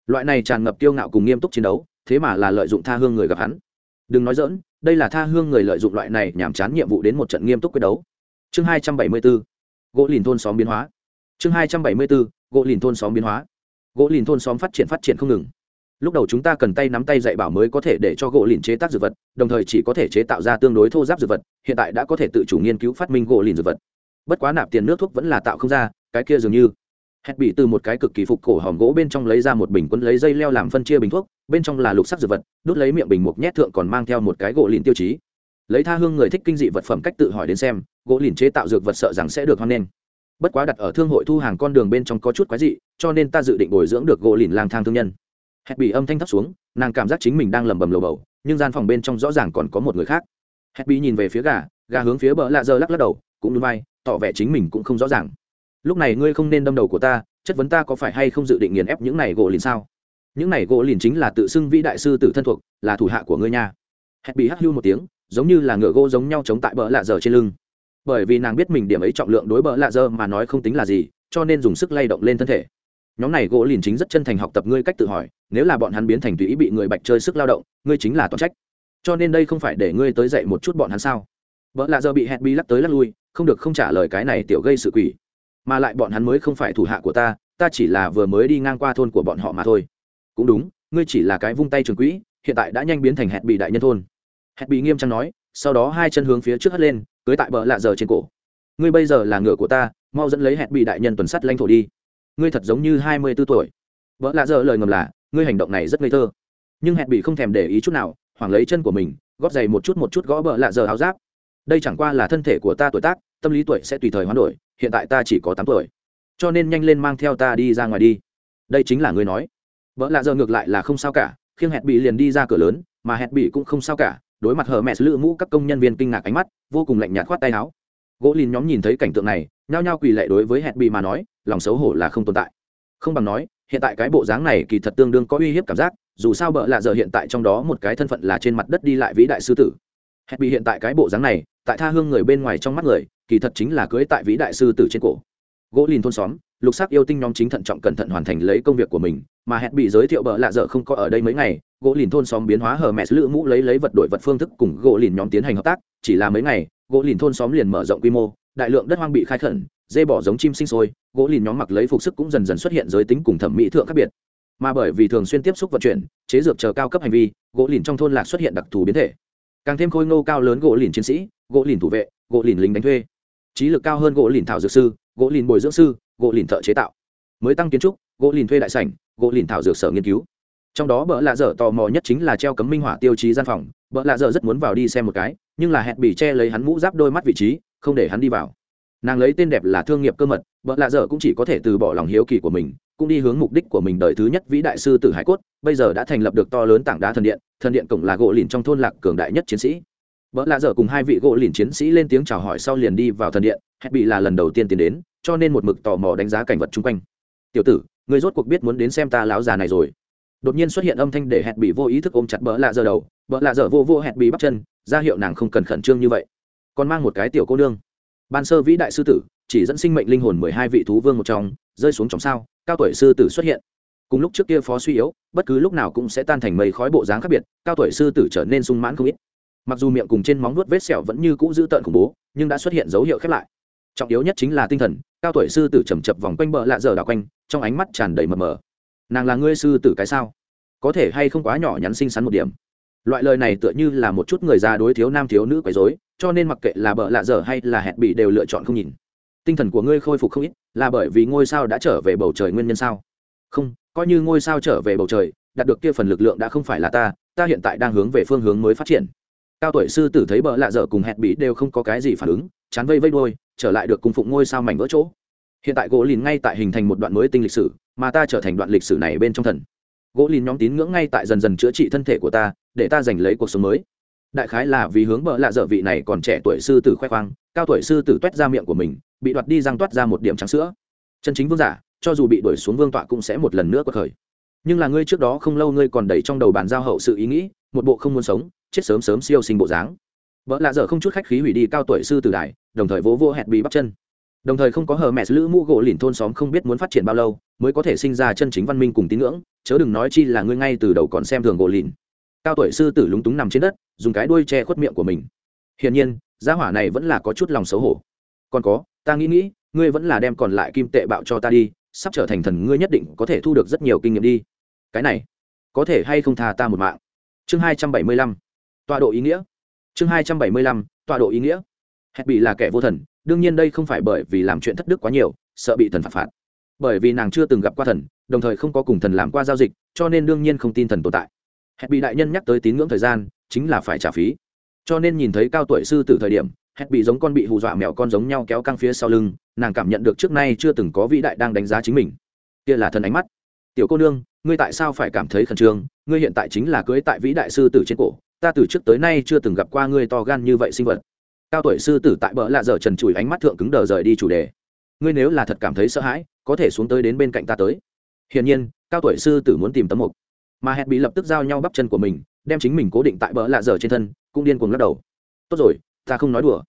loại này tràn ngập kiêu ngạo cùng nghiêm túc chiến đấu, thế mà là lợi dụng tha hương người gặp hắn. Đừng nói dỡn đây là tha hương người lợi dụng loại này nhằm chán nhiệm vụ đến một trận nghiêm túc quyết đấu. Chương hai trăm bảy mươi bốn, gỗ lìn thôn xóm biến hóa. Chương hai trăm bảy mươi bốn, gỗ lìn thôn xóm biến hóa. Gỗ lìn thôn xóm phát triển phát triển không ngừng. Lúc đầu chúng ta cần tay nắm tay dạy bảo mới có thể để cho gỗ lìn chế tác dược vật, đồng thời chỉ có thể chế tạo ra tương đối thô giáp dược vật, hiện tại đã có thể tự chủ nghiên cứu phát minh gỗ lìn dược vật. Bất quá nạp tiền nước thuốc vẫn là tạo không ra, cái kia dường như hẹn bị từ một cái cực kỳ phục cổ hòm gỗ bên trong lấy ra một bình quân lấy dây leo làm phân chia bình thuốc, bên trong là lục sắc dược vật, đốt lấy miệng bình mục nhét thượng còn mang theo một cái gỗ lìn tiêu chí. Lấy tha hương người thích kinh dị vật phẩm cách tự hỏi đến xem, gỗ lìn chế tạo dược vật sợ rằng sẽ được hoan nghênh. Bất quá đặt ở thương hội thu hàng con đường bên trong có chút quái dị, cho nên ta dự định bồi dưỡng được gỗ lìn lang thang thương nhân. Hẹn bị âm thanh thấp xuống, nàng cảm giác chính mình đang lầm bầm lầu bầu, nhưng gian phòng bên trong rõ ràng còn có một người khác. Hẹn bị nhìn về phía gà gà hướng phía bờ lạ giờ lắc lắc đầu, cũng núi vai, tỏ vẻ chính mình cũng không rõ ràng lúc này ngươi không nên đâm đầu của ta, chất vấn ta có phải hay không dự định nghiền ép những này gỗ lìn sao? Những này gỗ lìn chính là tự xưng vĩ đại sư tử thân thuộc, là thủ hạ của ngươi nha. Hẹn bị hắc hưu một tiếng, giống như là ngựa gỗ giống nhau chống tại bờ lạ giờ trên lưng. Bởi vì nàng biết mình điểm ấy trọng lượng đối bờ lạ dơ mà nói không tính là gì, cho nên dùng sức lay động lên thân thể. Nhóm này gỗ lìn chính rất chân thành học tập ngươi cách tự hỏi, nếu là bọn hắn biến thành tùy ý bị người bạch chơi sức lao động, ngươi chính là toàn trách. Cho nên đây không phải để ngươi tới dạy một chút bọn hắn sao? Vợ lạ giờ bị hẹn bi lắc tới lắc lui, không được không trả lời cái này tiểu gây sự quỷ mà lại bọn hắn mới không phải thủ hạ của ta ta chỉ là vừa mới đi ngang qua thôn của bọn họ mà thôi. Cũng đúng, ngươi chỉ là cái vung tay trường quỹ, hiện tại đã nhanh biến thành hẹn bị đại nhân thôn. Hẹn bị nghiêm trang nói, sau đó hai chân hướng phía trước hất lên, cưới tại bờ lạ giờ trên cổ. Ngươi bây giờ là ngựa của ta, mau dẫn lấy hẹn bị đại nhân tuần sắt lãnh thổ đi. Ngươi thật giống như hai mươi b ố tuổi. Vợ lạ giờ lời ngầm là, ngươi hành động này rất ngây thơ. Nhưng hẹn bị không thèm để ý chút nào, hoảng lấy chân của mình góp giày một chút một chút gõ bờ lạ giờ áo giáp. Đây chẳng qua là thân thể của ta tuổi tác, tâm lý tuổi sẽ tùy thời hoán đổi hiện tại ta chỉ có tám tuổi, cho nên nhanh lên mang theo ta đi ra ngoài đi. Đây chính là ngươi nói. Vợ lạ giờ ngược lại là không sao cả, khiêng hẹn bị liền đi ra cửa lớn, mà hẹn bị cũng không sao cả, đối mặt hờ mẹ lữ mũ các công nhân viên kinh ngạc ánh mắt, vô cùng lạnh nhạt khoát tay áo. Gỗ lìn nhóm nhìn thấy cảnh tượng này, nhao nhao quỳ lệ đối với hẹn bị mà nói, lòng xấu hổ là không tồn tại. Không bằng nói, hiện tại cái bộ dáng này kỳ thật tương đương có uy hiếp cảm giác, dù sao bợ lạ giờ hiện tại trong đó một cái thân phận là trên mặt đất đi lại vĩ đại sư tử. Hẹn bị hiện tại cái bộ dáng này, tại tha hương người bên ngoài trong mắt người kỳ thật chính là cưới tại vĩ đại sư tử trên cổ. Gỗ lìn thôn xóm, lục sắc yêu tinh nhóm chính thận trọng cẩn thận hoàn thành lấy công việc của mình, mà hẹn bị giới thiệu bợ lạ dở không có ở đây mấy ngày, gỗ lìn thôn xóm biến hóa hờ mẹ lữ mũ lấy lấy vật đổi vật phương thức cùng gỗ lìn nhóm tiến hành hợp tác, chỉ là mấy ngày, gỗ lìn thôn xóm liền mở rộng quy mô, đại lượng đất hoang bị khai khẩn, dê bỏ giống chim sinh sôi, gỗ lìn nhóm mặc lấy phục sức cũng dần dần xuất hiện giới tính cùng thẩm mỹ thượng khác biệt. Mà bởi vì thường xuyên tiếp xúc vận chuyển, chế dược chờ cao cấp hành vi, gỗ lìn trong thôn lạc xuất hiện đặc thù biến thể. Càng thêm khôi ngô cao lớn gỗ lìn chiến sĩ, gỗ lìn thủ vệ, gỗ lìn lính đánh thuê trí lực cao hơn gỗ lìn thảo dược sư, gỗ lìn bồi dưỡng sư, gỗ lìn thợ chế tạo. Mới tăng kiến trúc, gỗ lìn thuê đại sảnh, gỗ lìn thảo dược sở nghiên cứu. Trong đó bợ lạ dở tò mò nhất chính là treo cấm minh họa tiêu chí gian phòng. Bợ lạ dở rất muốn vào đi xem một cái, nhưng là hẹn bị che lấy hắn mũ giáp đôi mắt vị trí, không để hắn đi vào. Nàng lấy tên đẹp là thương nghiệp cơ mật, bợ lạ dở cũng chỉ có thể từ bỏ lòng hiếu kỳ của mình, cũng đi hướng mục đích của mình đời thứ nhất vĩ đại sư tử hải cốt, bây giờ đã thành lập được to lớn tảng đá thần điện thần điện cổng là gỗ lìn trong thôn lạc cường đại nhất chiến sĩ vợ lạ dở cùng hai vị gỗ lìn chiến sĩ lên tiếng chào hỏi sau liền đi vào thần điện hẹn bị là lần đầu tiên tiến đến, cho nên một mực tò mò đánh giá cảnh vật chung quanh. Tiểu tử người rốt cuộc biết muốn đến xem ta lão già này rồi. Đột nhiên xuất hiện âm thanh để hẹn bị vô ý thức ôm chặt bỡ lạ dở đầu. Bỡ lạ dở vô vô hẹn bị bắt chân, ra hiệu nàng không cần khẩn trương như vậy. Còn mang một cái tiểu cô nương. Ban sơ vĩ đại sư tử, chỉ dẫn sinh mệnh linh hồn mười hai vị thú vương một trong, rơi xuống trong sao, cao tuổi sư tử xuất hiện. Cùng lúc trước kia phó suy yếu, bất cứ lúc nào cũng sẽ tan thành mây khói bộ dáng khác biệt, cao tuổi sư tử trở nên sung mãn không ít mặc dù miệng cùng trên móng nuốt vết sẹo vẫn như cũ giữ tợn khủng bố, nhưng đã xuất hiện dấu hiệu khép lại. Trọng yếu nhất chính là tinh thần, cao tuổi sư tử chầm chập vòng quanh bờ lạ dở đảo quanh, trong ánh mắt tràn đầy mờ mờ. Nàng là ngươi sư tử cái sao? Có thể hay không quá nhỏ nhắn xinh xắn một điểm? Loại lời này tựa như là một chút người già đối thiếu nam thiếu nữ quấy dối cho nên mặc kệ là bợ lạ dở hay là hẹn bị đều lựa chọn không nhìn. Tinh thần của ngươi khôi phục không ít, là bởi vì ngôi sao đã trở về bầu trời nguyên nhân sao? Không, coi như ngôi sao trở về bầu trời, đạt được kia phần lực lượng đã không phải là ta ta hiện tại đang hướng về phương hướng mới phát triển cao tuổi sư tử thấy bợ lạ dở cùng hẹn bị đều không có cái gì phản ứng, chán vây vây đôi trở lại được cùng phụng ngôi sao mảnh vỡ chỗ. Hiện tại gỗ lìn ngay tại hình thành một đoạn mới tinh lịch sử, mà ta trở thành đoạn lịch sử này bên trong thần. Gỗ lìn nhóm tín ngưỡng ngay tại dần dần chữa trị thân thể của ta, để ta giành lấy cuộc sống mới. Đại khái là vì hướng bợ lạ dở vị này còn trẻ tuổi sư tử khoe khoang, cao tuổi sư tử toét ra miệng của mình, bị đoạt đi răng toát ra một điểm trắng sữa. Chân chính vương giả, cho dù bị đuổi xuống vương tọa cũng sẽ một lần nữa có khởi. Nhưng là ngươi trước đó không lâu ngươi còn đẩy trong đầu bàn giao hậu sự ý nghĩ, một bộ không muốn sống chết sớm sớm siêu sinh bộ dáng. Vợ lạ dở không chút khách khí hủy đi cao tuổi sư tử đại đồng thời vỗ vô hẹn bị bắt chân. Đồng thời không có hờ mẹ lữ mũ gỗ lìn thôn xóm không biết muốn phát triển bao lâu, mới có thể sinh ra chân chính văn minh cùng tín ngưỡng, chớ đừng nói chi là ngươi ngay từ đầu còn xem thường gỗ lìn. Cao tuổi sư tử lúng túng nằm trên đất, dùng cái đuôi che khuất miệng của mình. Hiển nhiên, gia hỏa này vẫn là có chút lòng xấu hổ. Còn có, ta nghĩ nghĩ, ngươi vẫn là đem còn lại kim tệ bạo cho ta đi, sắp trở thành thần ngươi nhất định có thể thu được rất nhiều kinh nghiệm đi. Cái này, có thể hay không tha ta một mạng? Chương hai trăm bảy mươi lăm tọa độ ý nghĩa. Chương hai trăm bảy mươi lăm, tọa độ ý nghĩa. Hẹn bị là kẻ vô thần, đương nhiên đây không phải bởi vì làm chuyện thất đức quá nhiều, sợ bị thần phạt phạt. Bởi vì nàng chưa từng gặp qua thần, đồng thời không có cùng thần làm qua giao dịch, cho nên đương nhiên không tin thần tồn tại. Hẹn bị đại nhân nhắc tới tín ngưỡng thời gian, chính là phải trả phí. Cho nên nhìn thấy cao tuổi sư tử thời điểm, hẹn bị giống con bị hù dọa mèo con giống nhau kéo căng phía sau lưng, nàng cảm nhận được trước nay chưa từng có vĩ đại đang đánh giá chính mình. Kia là thần ánh mắt. Tiểu cô nương, ngươi tại sao phải cảm thấy khẩn trương? Ngươi hiện tại chính là cưới tại vĩ đại sư tử trên cổ ta từ trước tới nay chưa từng gặp qua ngươi to gan như vậy sinh vật. Cao tuổi sư tử tại bờ lạ dở trần trụi ánh mắt thượng cứng đờ rời đi chủ đề. Ngươi nếu là thật cảm thấy sợ hãi, có thể xuống tới đến bên cạnh ta tới. Hiển nhiên, cao tuổi sư tử muốn tìm tấm mục. Mà hẹn bị lập tức giao nhau bắp chân của mình, đem chính mình cố định tại bờ lạ dở trên thân, cũng điên cuồng lắc đầu. Tốt rồi, ta không nói đùa.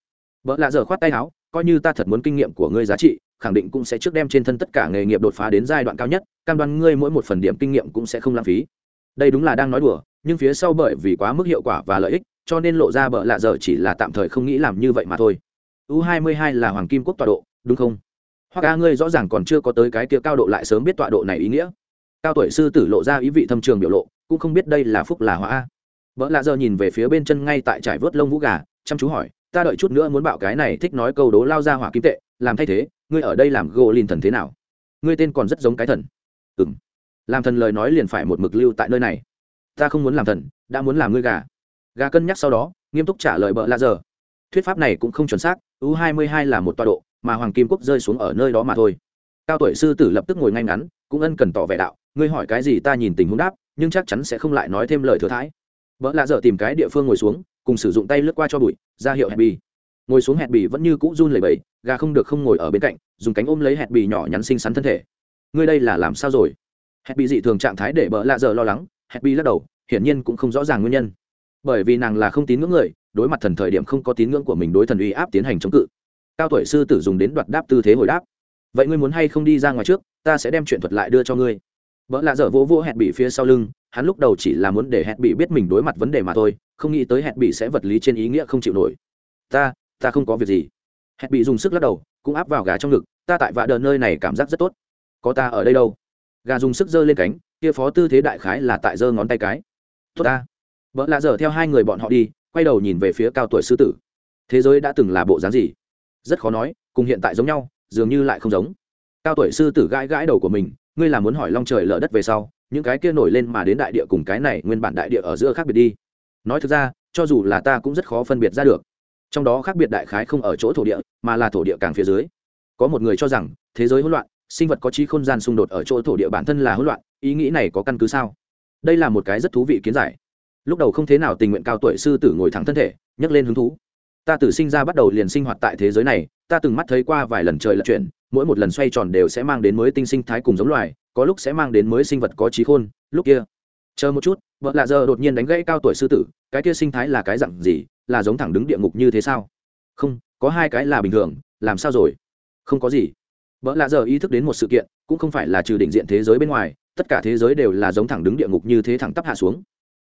Bờ lạ dở khoát tay áo, coi như ta thật muốn kinh nghiệm của ngươi giá trị, khẳng định cũng sẽ trước đem trên thân tất cả nghề nghiệp đột phá đến giai đoạn cao nhất, cam đoan ngươi mỗi một phần điểm kinh nghiệm cũng sẽ không lãng phí. Đây đúng là đang nói đùa nhưng phía sau bởi vì quá mức hiệu quả và lợi ích cho nên lộ ra bợ lạ giờ chỉ là tạm thời không nghĩ làm như vậy mà thôi. U hai mươi hai là hoàng kim quốc tọa độ đúng không? Hoặc a ngươi rõ ràng còn chưa có tới cái kia cao độ lại sớm biết tọa độ này ý nghĩa. Cao tuổi sư tử lộ ra ý vị thâm trường biểu lộ cũng không biết đây là phúc là hóa a vợ lạ giờ nhìn về phía bên chân ngay tại trải vớt lông vũ gà chăm chú hỏi ta đợi chút nữa muốn bảo cái này thích nói câu đố lao ra hỏa kim tệ làm thay thế ngươi ở đây làm gỗ lìn thần thế nào? Ngươi tên còn rất giống cái thần. Ừm, làm thần lời nói liền phải một mực lưu tại nơi này ta không muốn làm thần, đã muốn làm ngươi gà. Gà cân nhắc sau đó, nghiêm túc trả lời bợ lạ giờ. Thuyết pháp này cũng không chuẩn xác, u hai mươi hai là một tọa độ, mà hoàng kim quốc rơi xuống ở nơi đó mà thôi. Cao tuổi sư tử lập tức ngồi ngay ngắn, cũng ân cần tỏ vẻ đạo, ngươi hỏi cái gì ta nhìn tình huống đáp, nhưng chắc chắn sẽ không lại nói thêm lời thừa thãi. Vợ lạ dở tìm cái địa phương ngồi xuống, cùng sử dụng tay lướt qua cho bụi, ra hiệu hẹn bì. Ngồi xuống hẹn bì vẫn như cũ run lẩy bẩy, gà không được không ngồi ở bên cạnh, dùng cánh ôm lấy hẹn bì nhỏ nhắn xinh xắn thân thể. Ngươi đây là làm sao rồi? Hẹn bì dị thường trạng thái để vợ lạ dở lo lắng hẹn lắc đầu, hiển nhiên cũng không rõ ràng nguyên nhân. Bởi vì nàng là không tín ngưỡng người, đối mặt thần thời điểm không có tín ngưỡng của mình đối thần uy áp tiến hành chống cự. Cao tuổi sư tử dùng đến đoạt đáp tư thế hồi đáp. Vậy ngươi muốn hay không đi ra ngoài trước, ta sẽ đem chuyện thuật lại đưa cho ngươi. Vợ lạ dở vỗ vỗ hẹn bị phía sau lưng, hắn lúc đầu chỉ là muốn để hẹn bị biết mình đối mặt vấn đề mà thôi, không nghĩ tới hẹn bị sẽ vật lý trên ý nghĩa không chịu nổi. Ta ta không có việc gì. Hẹn bị dùng sức lắc đầu, cũng áp vào gà trong ngực, ta tại vạ đờ nơi này cảm giác rất tốt. Có ta ở đây đâu? Gà dùng sức giơ lên cánh kia phó tư thế đại khái là tại giơ ngón tay cái. Tốt ta. Vợ lạ dở theo hai người bọn họ đi, quay đầu nhìn về phía cao tuổi sư tử. Thế giới đã từng là bộ dáng gì? Rất khó nói, cùng hiện tại giống nhau, dường như lại không giống. Cao tuổi sư tử gãi gãi đầu của mình, ngươi là muốn hỏi long trời lở đất về sau, những cái kia nổi lên mà đến đại địa cùng cái này nguyên bản đại địa ở giữa khác biệt đi. Nói thực ra, cho dù là ta cũng rất khó phân biệt ra được. Trong đó khác biệt đại khái không ở chỗ thổ địa, mà là thổ địa càng phía dưới. Có một người cho rằng, thế giới hỗn loạn, sinh vật có trí không gian xung đột ở chỗ thổ địa bản thân là hỗn loạn ý nghĩ này có căn cứ sao? Đây là một cái rất thú vị kiến giải. Lúc đầu không thế nào tình nguyện cao tuổi sư tử ngồi thẳng thân thể, nhấc lên hứng thú. Ta từ sinh ra bắt đầu liền sinh hoạt tại thế giới này, ta từng mắt thấy qua vài lần trời lật chuyển, mỗi một lần xoay tròn đều sẽ mang đến mới tinh sinh thái cùng giống loài, có lúc sẽ mang đến mới sinh vật có trí khôn, lúc kia. Chờ một chút, vợ lạ giờ đột nhiên đánh gãy cao tuổi sư tử, cái kia sinh thái là cái dặn gì, là giống thẳng đứng địa ngục như thế sao? Không, có hai cái là bình thường, làm sao rồi? Không có gì. Vợ lạ giờ ý thức đến một sự kiện, cũng không phải là trừ định diện thế giới bên ngoài tất cả thế giới đều là giống thẳng đứng địa ngục như thế thẳng tắp hạ xuống.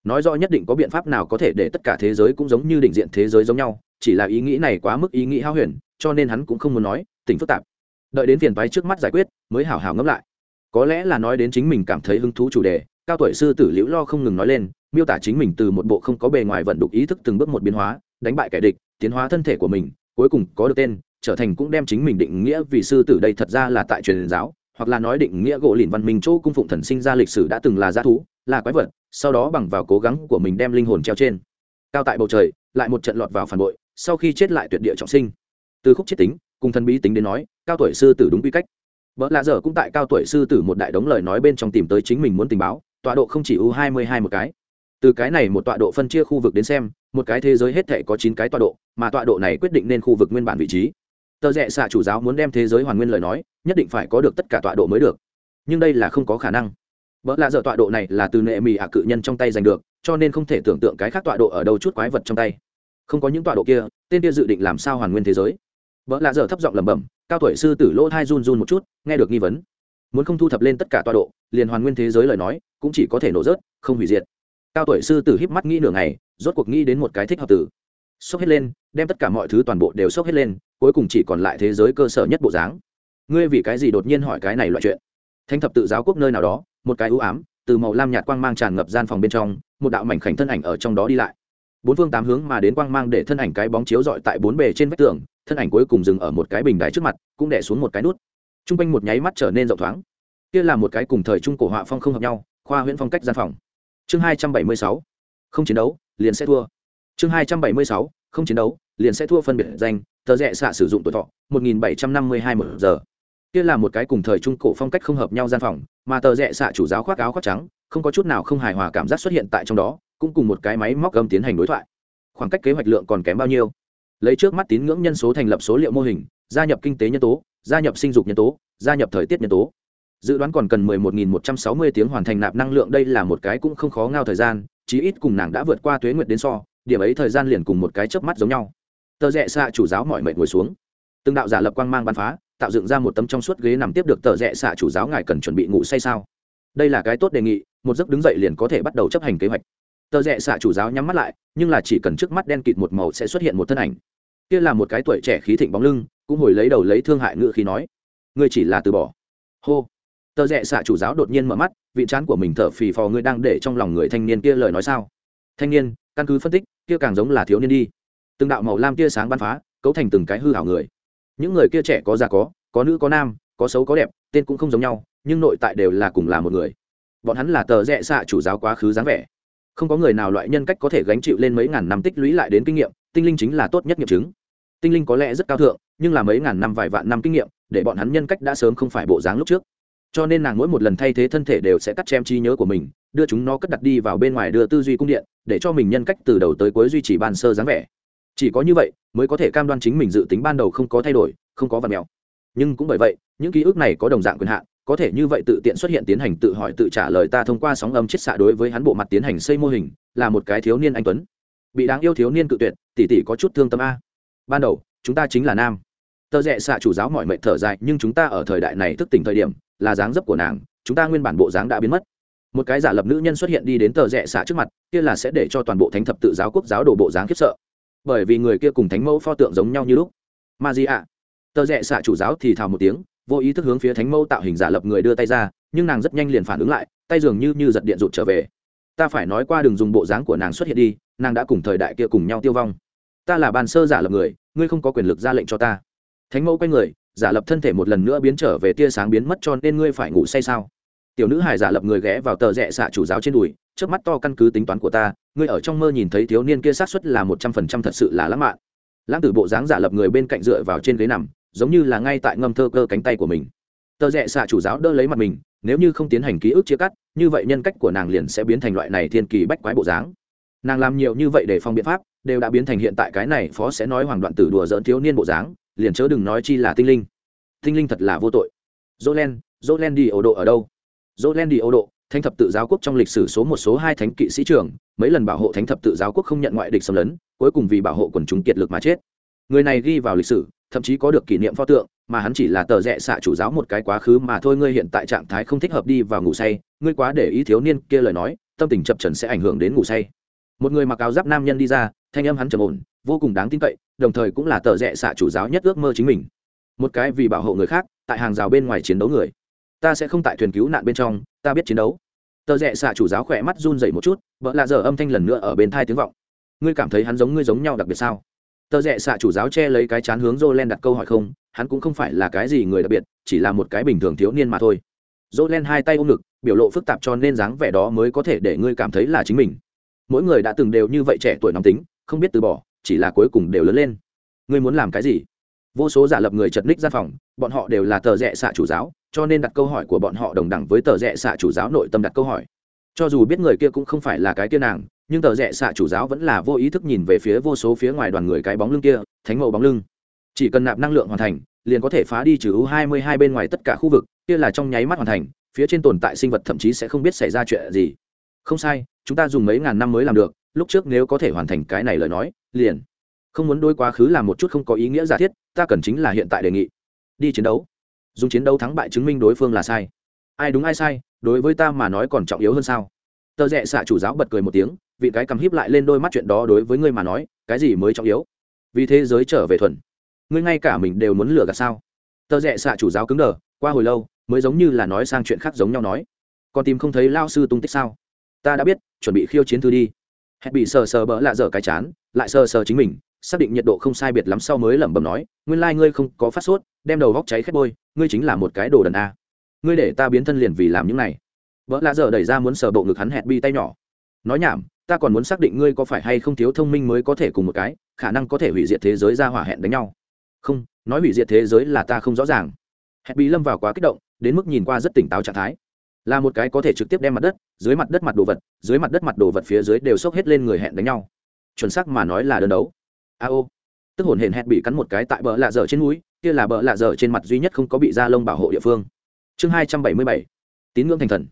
Nói rõ nhất định có biện pháp nào có thể để tất cả thế giới cũng giống như định diện thế giới giống nhau, chỉ là ý nghĩ này quá mức ý nghĩ hao huyền, cho nên hắn cũng không muốn nói, tỉnh phức tạp. Đợi đến phiền toái trước mắt giải quyết, mới hảo hảo ngẫm lại. Có lẽ là nói đến chính mình cảm thấy hứng thú chủ đề, cao tuổi sư tử liễu lo không ngừng nói lên, miêu tả chính mình từ một bộ không có bề ngoài vận đục ý thức từng bước một biến hóa, đánh bại kẻ địch, tiến hóa thân thể của mình, cuối cùng có được tên, trở thành cũng đem chính mình định nghĩa vì sư tử đây thật ra là tại truyền giáo hoặc là nói định nghĩa gỗ lìn văn minh chỗ cung phụng thần sinh ra lịch sử đã từng là g thú, là quái vật, sau đó bằng vào cố gắng của mình đem linh hồn treo trên. Cao tại bầu trời, lại một trận lọt vào phản bội, sau khi chết lại tuyệt địa trọng sinh. Từ khúc chết tính, cùng thần bí tính đến nói, cao tuổi sư tử đúng quy cách. Vợ lạ dở cũng tại cao tuổi sư tử một đại đống lời nói bên trong tìm tới chính mình muốn tình báo, tọa độ không chỉ u hai mươi hai một cái. Từ cái này một tọa độ phân chia khu vực đến xem, một cái thế giới hết thể có chín cái tọa độ, mà tọa độ này quyết định nên khu vực nguyên bản vị trí tờ rẽ xạ chủ giáo muốn đem thế giới hoàn nguyên lời nói, nhất định phải có được tất cả tọa độ mới được. Nhưng đây là không có khả năng. Vợ lạ dở tọa độ này là từ nệ mì hạ cự nhân trong tay giành được, cho nên không thể tưởng tượng cái khác tọa độ ở đâu chút quái vật trong tay. Không có những tọa độ kia, tên kia dự định làm sao hoàn nguyên thế giới? Vợ lạ dở thấp giọng lẩm bẩm, cao tuổi sư tử lỗ thai run run một chút, nghe được nghi vấn. Muốn không thu thập lên tất cả tọa độ, liền hoàn nguyên thế giới lời nói, cũng chỉ có thể nổ rớt, không hủy diệt. Cao tuổi sư tử híp mắt nghĩ nửa ngày, rốt cuộc nghĩ đến một cái thích hợp tử xốc hết lên, đem tất cả mọi thứ toàn bộ đều xốc hết lên cuối cùng chỉ còn lại thế giới cơ sở nhất bộ dáng. Ngươi vì cái gì đột nhiên hỏi cái này loại chuyện? Thanh thập tự giáo quốc nơi nào đó, một cái ưu ám, từ màu lam nhạt quang mang tràn ngập gian phòng bên trong, một đạo mảnh khảnh thân ảnh ở trong đó đi lại. Bốn phương tám hướng mà đến quang mang để thân ảnh cái bóng chiếu dọi tại bốn bề trên vách tường, thân ảnh cuối cùng dừng ở một cái bình đài trước mặt, cũng đẻ xuống một cái nút. T r u n g quanh một nháy mắt trở nên rộng thoáng. Kia là một cái cùng thời trung cổ họa phong không hợp nhau, khoa huyễn phong cách gian phòng. Chương hai trăm bảy mươi sáu. Không chiến đấu, liền sẽ thua. Chương hai trăm bảy mươi sáu không chiến đấu, liền sẽ thua phân biệt danh, tờ rẽ xạ sử dụng tuổi thọ, một nghìn bảy trăm năm mươi hai một giờ. Kia là một cái cùng thời trung cổ phong cách không hợp nhau gian phòng, mà tờ rẽ xạ chủ giáo khoác áo khoác trắng, không có chút nào không hài hòa cảm giác xuất hiện tại trong đó, cũng cùng một cái máy móc gầm tiến hành đối thoại. Khoảng cách kế hoạch lượng còn kém bao nhiêu? Lấy trước mắt tín ngưỡng nhân số thành lập số liệu mô hình, gia nhập kinh tế nhân tố, gia nhập sinh dục nhân tố, gia nhập thời tiết nhân tố. Dự đoán còn cần 11.160 tiếng hoàn thành nạp năng lượng, đây là một cái cũng không khó ngao thời gian, chí ít cùng nàng đã vượt qua tuế nguyệt đến so điểm ấy thời gian liền cùng một cái chớp mắt giống nhau. Tờ rẽ xạ chủ giáo mọi mệnh ngồi xuống. Từng đạo giả lập quang mang bắn phá, tạo dựng ra một tấm trong suốt ghế nằm tiếp được tờ rẽ xạ chủ giáo ngài cần chuẩn bị ngủ say sao? Đây là cái tốt đề nghị, một giấc đứng dậy liền có thể bắt đầu chấp hành kế hoạch. Tờ rẽ xạ chủ giáo nhắm mắt lại, nhưng là chỉ cần trước mắt đen kịt một màu sẽ xuất hiện một thân ảnh. Kia là một cái tuổi trẻ khí thịnh bóng lưng, cũng hồi lấy đầu lấy thương hại ngự khí nói, ngươi chỉ là từ bỏ. Hô. Tờ rẽ xạ chủ giáo đột nhiên mở mắt, vị chán của mình thở phì phò, ngươi đang để trong lòng người thanh niên kia lời nói sao? Thanh niên, căn cứ phân tích kia càng giống là thiếu niên đi. Từng đạo màu lam tia sáng bắn phá, cấu thành từng cái hư hảo người. Những người kia trẻ có già có có nữ có nam, có xấu có đẹp, tên cũng không giống nhau, nhưng nội tại đều là cùng là một người. Bọn hắn là tờ rẽ xạ chủ giáo quá khứ dáng vẻ. Không có người nào loại nhân cách có thể gánh chịu lên mấy ngàn năm tích lũy lại đến kinh nghiệm, tinh linh chính là tốt nhất nghiệm chứng. Tinh linh có lẽ rất cao thượng, nhưng là mấy ngàn năm vài vạn năm kinh nghiệm, để bọn hắn nhân cách đã sớm không phải bộ dáng lúc trước cho nên nàng mỗi một lần thay thế thân thể đều sẽ cắt chém trí nhớ của mình, đưa chúng nó cất đặt đi vào bên ngoài đưa tư duy cung điện, để cho mình nhân cách từ đầu tới cuối duy trì ban sơ dáng vẻ. Chỉ có như vậy, mới có thể cam đoan chính mình dự tính ban đầu không có thay đổi, không có vật mèo. Nhưng cũng bởi vậy, những ký ức này có đồng dạng quyền hạn, có thể như vậy tự tiện xuất hiện tiến hành tự hỏi tự trả lời ta thông qua sóng âm chết xạ đối với hắn bộ mặt tiến hành xây mô hình, là một cái thiếu niên anh tuấn. Bị đáng yêu thiếu niên cự tuyệt, tỷ tỷ có chút thương tâm a. Ban đầu, chúng ta chính là nam tờ rẽ xạ chủ giáo mọi mệnh thở dài, nhưng chúng ta ở thời đại này thức tỉnh thời điểm, là dáng dấp của nàng, chúng ta nguyên bản bộ dáng đã biến mất. Một cái giả lập nữ nhân xuất hiện đi đến tờ rẽ xạ trước mặt, kia là sẽ để cho toàn bộ thánh thập tự giáo quốc giáo đổ bộ dáng khiếp sợ. Bởi vì người kia cùng thánh mẫu pho tượng giống nhau như lúc. Ma di ạ. Tờ rẽ xạ chủ giáo thì thào một tiếng, vô ý thức hướng phía thánh mẫu tạo hình giả lập người đưa tay ra, nhưng nàng rất nhanh liền phản ứng lại, tay dường như như giật điện rụt trở về. Ta phải nói qua đừng dùng bộ dáng của nàng xuất hiện đi, nàng đã cùng thời đại kia cùng nhau tiêu vong. Ta là bàn sơ giả lập người, ngươi không có quyền lực ra lệnh cho ta thánh mẫu quay người, giả lập thân thể một lần nữa biến trở về tia sáng biến mất cho nên ngươi phải ngủ say sao? Tiểu nữ hải giả lập người ghé vào tờ rẽ xạ chủ giáo trên đùi trước mắt to căn cứ tính toán của ta, ngươi ở trong mơ nhìn thấy thiếu niên kia xác suất là một trăm phần trăm thật sự là lãng mạn. Lãng tử bộ dáng giả lập người bên cạnh dựa vào trên ghế nằm, giống như là ngay tại ngâm thơ cơ cánh tay của mình. Tờ rẽ xạ chủ giáo đỡ lấy mặt mình, nếu như không tiến hành ký ức chia cắt, như vậy nhân cách của nàng liền sẽ biến thành loại này thiên kỳ bách quái bộ dáng. Nàng làm nhiều như vậy để phòng biện pháp đều đã biến thành hiện tại cái này phó sẽ nói hoàng đoạn tử đùa dỡn thiếu niên bộ dáng, liền chớ đừng nói chi là tinh linh. Tinh linh thật là vô tội. Jolen jolen đi ổ độ ở đâu? Jolen đi ổ độ, thánh thập tự giáo quốc trong lịch sử số một số hai thánh kỵ sĩ trưởng, mấy lần bảo hộ thánh thập tự giáo quốc không nhận ngoại địch xâm lấn, cuối cùng vì bảo hộ quần chúng kiệt lực mà chết. Người này ghi vào lịch sử, thậm chí có được kỷ niệm pho tượng, mà hắn chỉ là tờ rẽ xạ chủ giáo một cái quá khứ mà thôi, ngươi hiện tại trạng thái không thích hợp đi vào ngủ say, ngươi quá để ý thiếu niên kia lời nói, tâm tình chập trần sẽ ảnh hưởng đến ngủ say. Một người mặc áo giáp nam nhân đi ra thanh âm hắn trầm ổn, vô cùng đáng tin cậy, đồng thời cũng là tờ rẽ xạ chủ giáo nhất ước mơ chính mình. Một cái vì bảo hộ người khác, tại hàng rào bên ngoài chiến đấu người. Ta sẽ không tại thuyền cứu nạn bên trong, ta biết chiến đấu. Tờ rẽ xạ chủ giáo khỏe mắt run dậy một chút vợ lạ giờ âm thanh lần nữa ở bên thai tiếng vọng. Ngươi cảm thấy hắn giống ngươi giống nhau đặc biệt sao? Tờ rẽ xạ chủ giáo che lấy cái chán hướng dô len đặt câu hỏi không, hắn cũng không phải là cái gì người đặc biệt, chỉ là một cái bình thường thiếu niên mà thôi. Dô len hai tay ôm ngực, biểu lộ phức tạp cho nên dáng vẻ đó mới có thể để ngươi cảm thấy là chính mình. Mỗi người đã từng đều như vậy trẻ tuổi nóng tính không biết từ bỏ, chỉ là cuối cùng đều lớn lên. Ngươi muốn làm cái gì? Vô số giả lập người chật ních gian phòng, bọn họ đều là tờ rẽ xạ chủ giáo, cho nên đặt câu hỏi của bọn họ đồng đẳng với tờ rẽ xạ chủ giáo nội tâm đặt câu hỏi. Cho dù biết người kia cũng không phải là cái kia nàng, nhưng tờ rẽ xạ chủ giáo vẫn là vô ý thức nhìn về phía vô số phía ngoài đoàn người cái bóng lưng kia, thánh mẫu bóng lưng. Chỉ cần nạp năng lượng hoàn thành, liền có thể phá đi trừ u hai mươi hai bên ngoài tất cả khu vực, kia là trong nháy mắt hoàn thành, phía trên tồn tại sinh vật thậm chí sẽ không biết xảy ra chuyện gì. Không sai, chúng ta dùng mấy ngàn năm mới làm được lúc trước nếu có thể hoàn thành cái này lời nói, liền. Không muốn đôi quá khứ làm một chút không có ý nghĩa giả thiết, ta cần chính là hiện tại đề nghị. Đi chiến đấu. Dùng chiến đấu thắng bại chứng minh đối phương là sai. Ai đúng ai sai, đối với ta mà nói còn trọng yếu hơn sao? Tờ rẽ xạ chủ giáo bật cười một tiếng, vị cái cầm híp lại lên đôi mắt chuyện đó đối với ngươi mà nói, cái gì mới trọng yếu? Vì thế giới trở về thuần. Ngươi ngay cả mình đều muốn lừa gạt sao? Tờ rẽ xạ chủ giáo cứng đờ, qua hồi lâu, mới giống như là nói sang chuyện khác giống nhau nói. Còn tìm không thấy lao sư tung tích sao? Ta đã biết, chuẩn bị khiêu chiến thư đi hẹn bị sờ sờ bỡ lạ dở cái chán, lại sờ sờ chính mình, xác định nhiệt độ không sai biệt lắm sau mới lẩm bẩm nói, nguyên lai、like、ngươi không có phát sốt, đem đầu vóc cháy khét bôi, ngươi chính là một cái đồ đần a. Ngươi để ta biến thân liền vì làm những này. Vợ lạ dở đẩy ra muốn sờ bộ ngực hắn hẹn bi tay nhỏ. Nói nhảm, ta còn muốn xác định ngươi có phải hay không thiếu thông minh mới có thể cùng một cái, khả năng có thể hủy diệt thế giới ra hỏa hẹn đánh nhau. Không, nói hủy diệt thế giới là ta không rõ ràng. Hẹn bị lâm vào quá kích động, đến mức nhìn qua rất tỉnh táo trạng thái là một cái có thể trực tiếp đem mặt đất, dưới mặt đất mặt đồ vật, dưới mặt đất mặt đồ vật phía dưới đều xốc hết lên người hẹn đánh nhau. Chuẩn xác mà nói là đơn đấu. A ô. Tức hồn hển hẹn bị cắn một cái tại bờ lạ dở trên núi, kia là bờ lạ dở trên mặt duy nhất không có bị da lông bảo hộ địa phương. Chương hai trăm bảy mươi bảy. Tín ngưỡng thành thần.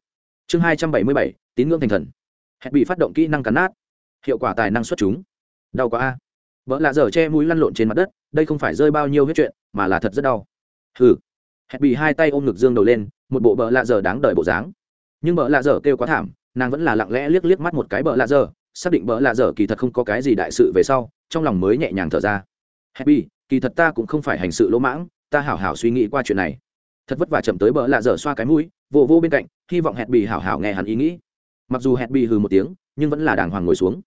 Chương hai trăm bảy mươi bảy. Tín ngưỡng thành thần. Hẹn bị phát động kỹ năng cắn nát. Hiệu quả tài năng xuất chúng. Đau quá a. Vợ lạ dở che mũi lăn lộn trên mặt đất, đây không phải rơi bao nhiêu huyết chuyện, mà là thật rất đau. Hừ. Hẹn bị hai tay ôm ngực dương đầu lên một bộ bợ lạ dở đáng đợi bộ dáng. Nhưng bợ lạ dở kêu quá thảm, nàng vẫn là lặng lẽ liếc liếc mắt một cái bợ lạ dở, xác định bợ lạ dở kỳ thật không có cái gì đại sự về sau, trong lòng mới nhẹ nhàng thở ra. Happy, kỳ thật ta cũng không phải hành sự lỗ mãng, ta hảo hảo suy nghĩ qua chuyện này. Thật vất vả chậm tới bợ lạ dở xoa cái mũi, vô vô bên cạnh, hy vọng hẹn bị hảo hảo nghe hắn ý nghĩ. Mặc dù hẹn bị hừ một tiếng, nhưng vẫn là đàng hoàng ngồi xuống.